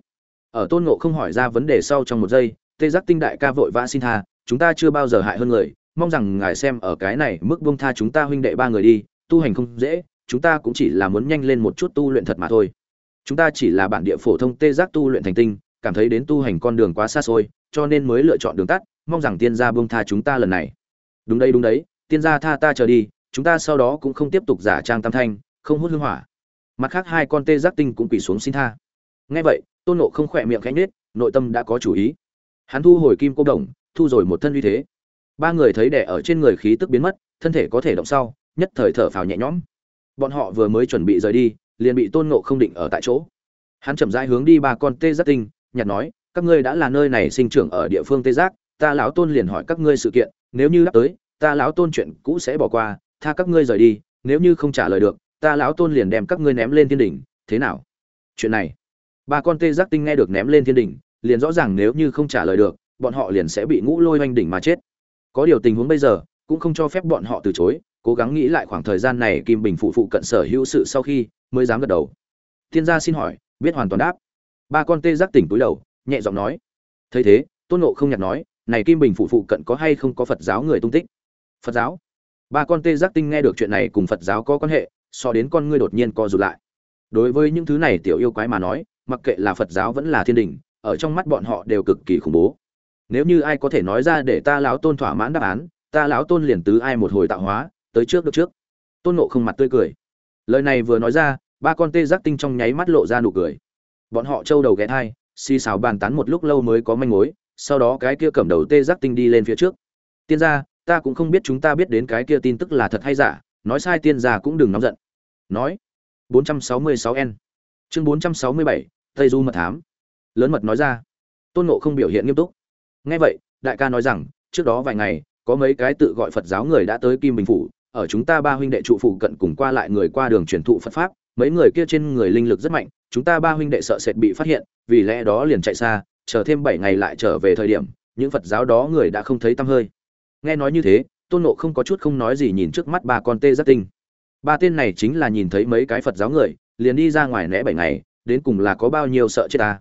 Ở tôn ngộ không hỏi ra vấn đề sau trong một giây, tê giác tinh đại ca vội vã xin tha, chúng ta chưa bao giờ hại hơn người, mong rằng ngài xem ở cái này mức buông tha chúng ta huynh đệ ba người đi, tu hành không dễ chúng ta cũng chỉ là muốn nhanh lên một chút tu luyện thật mà thôi. Chúng ta chỉ là bản địa phổ thông tê giác tu luyện thành tinh, cảm thấy đến tu hành con đường quá xa xôi, cho nên mới lựa chọn đường tắt, mong rằng tiên gia buông tha chúng ta lần này. Đúng đây đúng đấy, tiên gia tha ta chờ đi, chúng ta sau đó cũng không tiếp tục giả trang tam thanh, không hút hương hỏa. Mặt khác hai con tê giác tinh cũng quỳ xuống xin tha. Nghe vậy, tôn nộ không khỏe miệng khẽ nhết nội tâm đã có chủ ý. Hắn thu hồi kim cô đồng, thu rồi một thân uy thế. Ba người thấy đẻ ở trên người khí tức biến mất, thân thể có thể động sau, nhất thời thở phào nhẹ nhõm bọn họ vừa mới chuẩn bị rời đi, liền bị tôn ngộ không định ở tại chỗ. Hắn chậm rãi hướng đi ba con tê giác tinh nhặt nói, các ngươi đã là nơi này sinh trưởng ở địa phương tê giác, ta lão tôn liền hỏi các ngươi sự kiện, nếu như đáp tới, ta lão tôn chuyện cũ sẽ bỏ qua, tha các ngươi rời đi, nếu như không trả lời được, ta lão tôn liền đem các ngươi ném lên thiên đỉnh, thế nào? Chuyện này, ba con tê giác tinh nghe được ném lên thiên đỉnh, liền rõ ràng nếu như không trả lời được, bọn họ liền sẽ bị ngũ lôi oanh đỉnh mà chết. Có điều tình huống bây giờ, cũng không cho phép bọn họ từ chối cố gắng nghĩ lại khoảng thời gian này kim bình phụ phụ cận sở hữu sự sau khi mới dám gật đầu. Thiên gia xin hỏi, biết hoàn toàn đáp. Ba con tê giác tỉnh túi đầu, nhẹ giọng nói. Thấy thế, tôn nộ không nhặt nói, này kim bình phụ phụ cận có hay không có phật giáo người tung tích? Phật giáo? Ba con tê giác tinh nghe được chuyện này cùng phật giáo có quan hệ, so đến con ngươi đột nhiên co rụt lại. Đối với những thứ này tiểu yêu quái mà nói, mặc kệ là phật giáo vẫn là thiên đình, ở trong mắt bọn họ đều cực kỳ khủng bố. Nếu như ai có thể nói ra để ta lão tôn thỏa mãn đáp án, ta lão tôn liền tứ ai một hồi tạo hóa tới trước được trước. Tôn nộ không mặt tươi cười. Lời này vừa nói ra ba con tê giác tinh trong nháy mắt lộ ra nụ cười. Bọn họ trâu đầu ghé thai xì xào bàn tán một lúc lâu mới có manh mối sau đó cái kia cầm đầu tê giác tinh đi lên phía trước. Tiên gia ta cũng không biết chúng ta biết đến cái kia tin tức là thật hay giả nói sai tiên gia cũng đừng nóng giận. Nói. 466 n. Chương 467, tây du mật thám. Lớn mật nói ra. Tôn nộ không biểu hiện nghiêm túc. Nghe vậy đại ca nói rằng trước đó vài ngày có mấy cái tự gọi phật giáo người đã tới kim bình phủ ở chúng ta ba huynh đệ trụ phụ cận cùng qua lại người qua đường truyền thụ phật pháp, mấy người kia trên người linh lực rất mạnh, chúng ta ba huynh đệ sợ sệt bị phát hiện, vì lẽ đó liền chạy xa, chờ thêm bảy ngày lại trở về thời điểm, những phật giáo đó người đã không thấy tăm hơi. Nghe nói như thế, tôn nộ không có chút không nói gì nhìn trước mắt ba con tê giác tinh. Ba tên này chính là nhìn thấy mấy cái phật giáo người, liền đi ra ngoài né bảy ngày, đến cùng là có bao nhiêu sợ chết ta.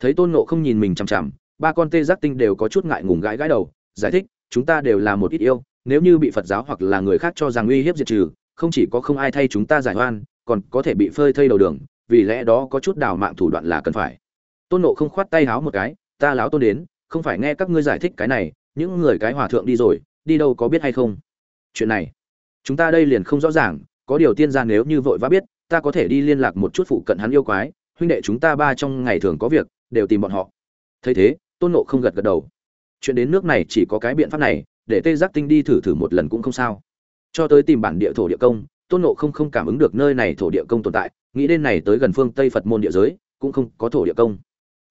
Thấy tôn nộ không nhìn mình chằm chằm, ba con tê giác tinh đều có chút ngại ngùng gãi gãi đầu, giải thích, chúng ta đều là một ít yêu nếu như bị phật giáo hoặc là người khác cho rằng uy hiếp diệt trừ, không chỉ có không ai thay chúng ta giải oan, còn có thể bị phơi thây đầu đường, vì lẽ đó có chút đào mạng thủ đoạn là cần phải. Tôn nộ không khoát tay háo một cái, ta láo tôn đến, không phải nghe các ngươi giải thích cái này, những người cái hòa thượng đi rồi, đi đâu có biết hay không? Chuyện này, chúng ta đây liền không rõ ràng, có điều tiên gia nếu như vội vã biết, ta có thể đi liên lạc một chút phụ cận hắn yêu quái, huynh đệ chúng ta ba trong ngày thường có việc, đều tìm bọn họ. Thấy thế, tôn nộ không gật gật đầu. Chuyện đến nước này chỉ có cái biện pháp này để tê giác tinh đi thử thử một lần cũng không sao. Cho tới tìm bản địa thổ địa công, tôn nộ không không cảm ứng được nơi này thổ địa công tồn tại, nghĩ đến này tới gần phương tây phật môn địa giới, cũng không có thổ địa công.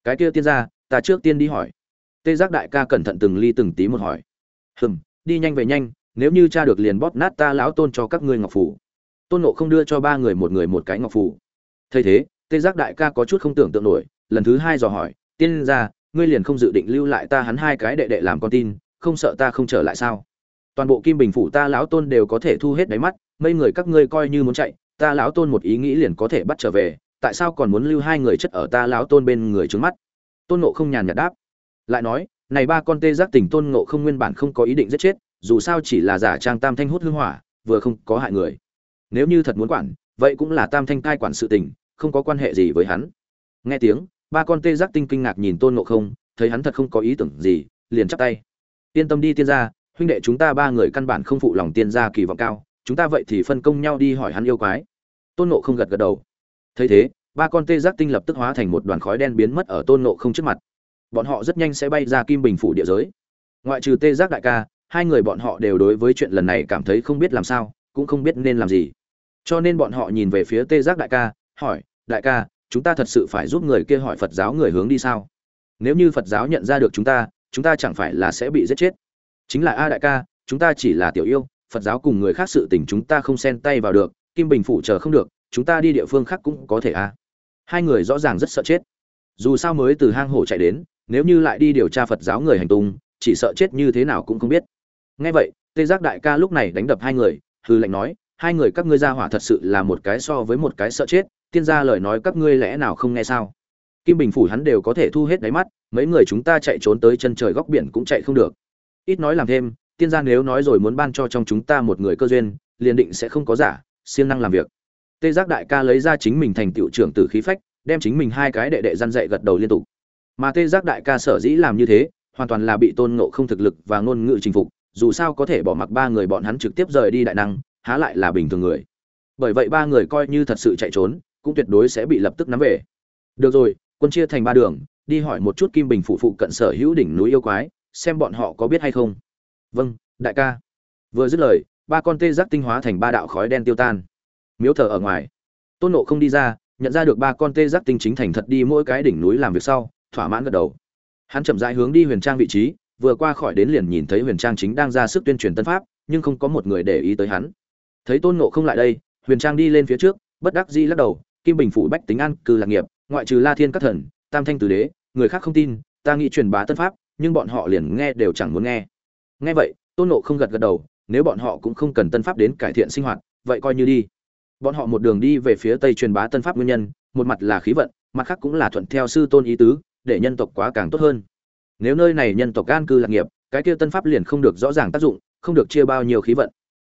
Cái kia tiên gia, ta trước tiên đi hỏi. Tê giác đại ca cẩn thận từng ly từng tí một hỏi. Hừm, đi nhanh về nhanh, nếu như cha được liền bóp nát ta lão tôn cho các ngươi ngọc phủ tôn nộ không đưa cho ba người một người một cái ngọc phủ thấy thế, tê giác đại ca có chút không tưởng tượng nổi, lần thứ hai dò hỏi, tiên gia, ngươi liền không dự định lưu lại ta hắn hai cái đệ đệ làm con tin không sợ ta không trở lại sao? Toàn bộ kim bình phủ ta lão tôn đều có thể thu hết đáy mắt, mấy người các ngươi coi như muốn chạy, ta lão tôn một ý nghĩ liền có thể bắt trở về, tại sao còn muốn lưu hai người chất ở ta lão tôn bên người trướng mắt? Tôn nộ không nhàn nhạt đáp. Lại nói, này ba con tê giác tình tôn nộ không nguyên bản không có ý định giết chết, dù sao chỉ là giả trang tam thanh hút hương hỏa, vừa không có hại người. Nếu như thật muốn quản, vậy cũng là tam thanh cai quản sự tình, không có quan hệ gì với hắn. Nghe tiếng, ba con tê giác tinh kinh ngạc nhìn tôn nộ không, thấy hắn thật không có ý tưởng gì, liền chắp tay yên tâm đi tiên gia, huynh đệ chúng ta ba người căn bản không phụ lòng tiên gia kỳ vọng cao, chúng ta vậy thì phân công nhau đi hỏi hắn yêu quái. Tôn nộ không gật gật đầu. Thấy thế, ba con tê giác tinh lập tức hóa thành một đoàn khói đen biến mất ở tôn nộ không trước mặt. Bọn họ rất nhanh sẽ bay ra kim bình phủ địa giới. Ngoại trừ tê giác đại ca, hai người bọn họ đều đối với chuyện lần này cảm thấy không biết làm sao, cũng không biết nên làm gì. Cho nên bọn họ nhìn về phía tê giác đại ca, hỏi, đại ca, chúng ta thật sự phải giúp người kia hỏi phật giáo người hướng đi sao? Nếu như phật giáo nhận ra được chúng ta chúng ta chẳng phải là sẽ bị giết chết. Chính là a đại ca, chúng ta chỉ là tiểu yêu, phật giáo cùng người khác sự tình chúng ta không xen tay vào được, kim bình phủ chờ không được, chúng ta đi địa phương khác cũng có thể a. Hai người rõ ràng rất sợ chết. Dù sao mới từ hang hổ chạy đến, nếu như lại đi điều tra phật giáo người hành tung, chỉ sợ chết như thế nào cũng không biết. Ngay vậy, tê giác đại ca lúc này đánh đập hai người hư lệnh nói, hai người các ngươi ra hỏa thật sự là một cái so với một cái sợ chết, tiên gia lời nói các ngươi lẽ nào không nghe sao? Kim bình phủ hắn đều có thể thu hết đáy mắt, mấy người chúng ta chạy trốn tới chân trời góc biển cũng chạy không được. Ít nói làm thêm, tiên gia nếu nói rồi muốn ban cho trong chúng ta một người cơ duyên, liền định sẽ không có giả, siêng năng làm việc. Tê giác đại ca lấy ra chính mình thành tựu trưởng tử khí phách, đem chính mình hai cái đệ đệ răn dạy gật đầu liên tục. Mà tê giác đại ca sở dĩ làm như thế, hoàn toàn là bị tôn ngộ không thực lực và ngôn ngữ chinh phục, dù sao có thể bỏ mặc ba người bọn hắn trực tiếp rời đi đại năng, há lại là bình thường người. Bởi vậy ba người coi như thật sự chạy trốn, cũng tuyệt đối sẽ bị lập tức nắm về. Được rồi quân chia thành ba đường, đi hỏi một chút kim bình phụ phụ cận sở hữu đỉnh núi yêu quái, xem bọn họ có biết hay không. Vâng đại ca. Vừa dứt lời, ba con tê giác tinh hóa thành ba đạo khói đen tiêu tan. Miếu thờ ở ngoài. Tôn nộ không đi ra, nhận ra được ba con tê giác tinh chính thành thật đi mỗi cái đỉnh núi làm việc sau, thỏa mãn gật đầu. Hắn chậm rãi hướng đi huyền trang vị trí, vừa qua khỏi đến liền nhìn thấy huyền trang chính đang ra sức tuyên truyền tân pháp, nhưng không có một người để ý tới hắn. Thấy tôn nộ không lại đây, huyền trang đi lên phía trước, bất đắc dĩ lắc đầu, kim bình phủ bách tính an cư lạc nghiệp ngoại trừ la thiên các thần, tam thanh tứ đế, người khác không tin, ta nghĩ truyền bá tân pháp, nhưng bọn họ liền nghe đều chẳng muốn nghe. Nghe vậy, tôn nộ không gật gật đầu, nếu bọn họ cũng không cần tân pháp đến cải thiện sinh hoạt, vậy coi như đi. Bọn họ một đường đi về phía tây truyền bá tân pháp nguyên nhân, một mặt là khí vận, mặt khác cũng là thuận theo sư tôn ý tứ, để nhân tộc quá càng tốt hơn. Nếu nơi này nhân tộc gan cư lạc nghiệp, cái kia tân pháp liền không được rõ ràng tác dụng, không được chia bao nhiêu khí vận.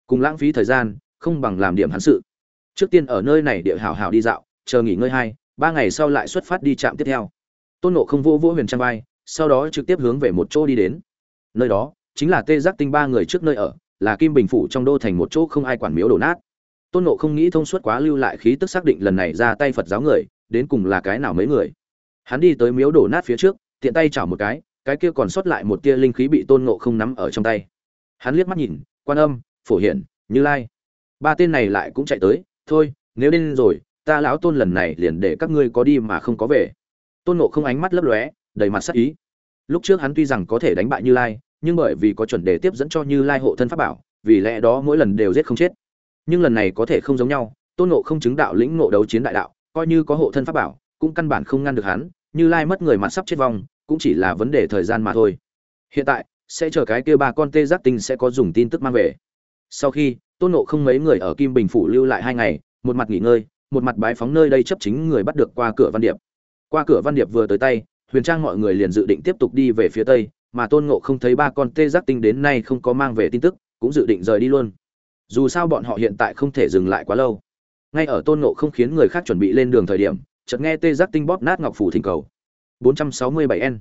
Cùng lãng phí thời gian, không bằng làm điểm hắn sự. Trước tiên ở nơi này địa hảo hảo đi dạo, chờ nghỉ ngơi hai ba ngày sau lại xuất phát đi trạm tiếp theo. Tôn nộ không vô vô huyền trang vai, sau đó trực tiếp hướng về một chỗ đi đến. Nơi đó, chính là tê giác tinh ba người trước nơi ở, là kim bình phủ trong đô thành một chỗ không ai quản miếu đổ nát. Tôn nộ không nghĩ thông suốt quá lưu lại khí tức xác định lần này ra tay phật giáo người, đến cùng là cái nào mấy người. Hắn đi tới miếu đổ nát phía trước, tiện tay chảo một cái cái kia còn sót lại một tia linh khí bị tôn nộ không nắm ở trong tay. Hắn liếc mắt nhìn, quan âm, phổ hiển, như lai. Ba tên này lại cũng chạy tới, thôi, nếu đến rồi ta lão tôn lần này liền để các ngươi có đi mà không có về. Tôn nộ không ánh mắt lấp lóe, đầy mặt sắc ý. Lúc trước hắn tuy rằng có thể đánh bại như lai, nhưng bởi vì có chuẩn đề tiếp dẫn cho như lai hộ thân pháp bảo, vì lẽ đó mỗi lần đều giết không chết. Nhưng lần này có thể không giống nhau, tôn nộ không chứng đạo lĩnh nộ đấu chiến đại đạo, coi như có hộ thân pháp bảo, cũng căn bản không ngăn được hắn, như lai mất người mặt sắp chết vong, cũng chỉ là vấn đề thời gian mà thôi. Hiện tại, sẽ chờ cái kia ba con tê giác tinh sẽ có dùng tin tức mang về. Sau khi, tôn nộ không mấy người ở kim bình phủ lưu lại hai ngày, một mặt nghỉ ngơi một mặt bái phóng nơi đây chấp chính người bắt được qua cửa văn điệp. Qua cửa văn điệp vừa tới tay, huyền trang mọi người liền dự định tiếp tục đi về phía tây, mà tôn ngộ không thấy ba con tê giác tinh đến nay không có mang về tin tức, cũng dự định rời đi luôn. Dù sao bọn họ hiện tại không thể dừng lại quá lâu. Ngay ở tôn ngộ không khiến người khác chuẩn bị lên đường thời điểm, chợt nghe tê giác tinh bóp nát ngọc phủ thỉnh cầu. 467 n.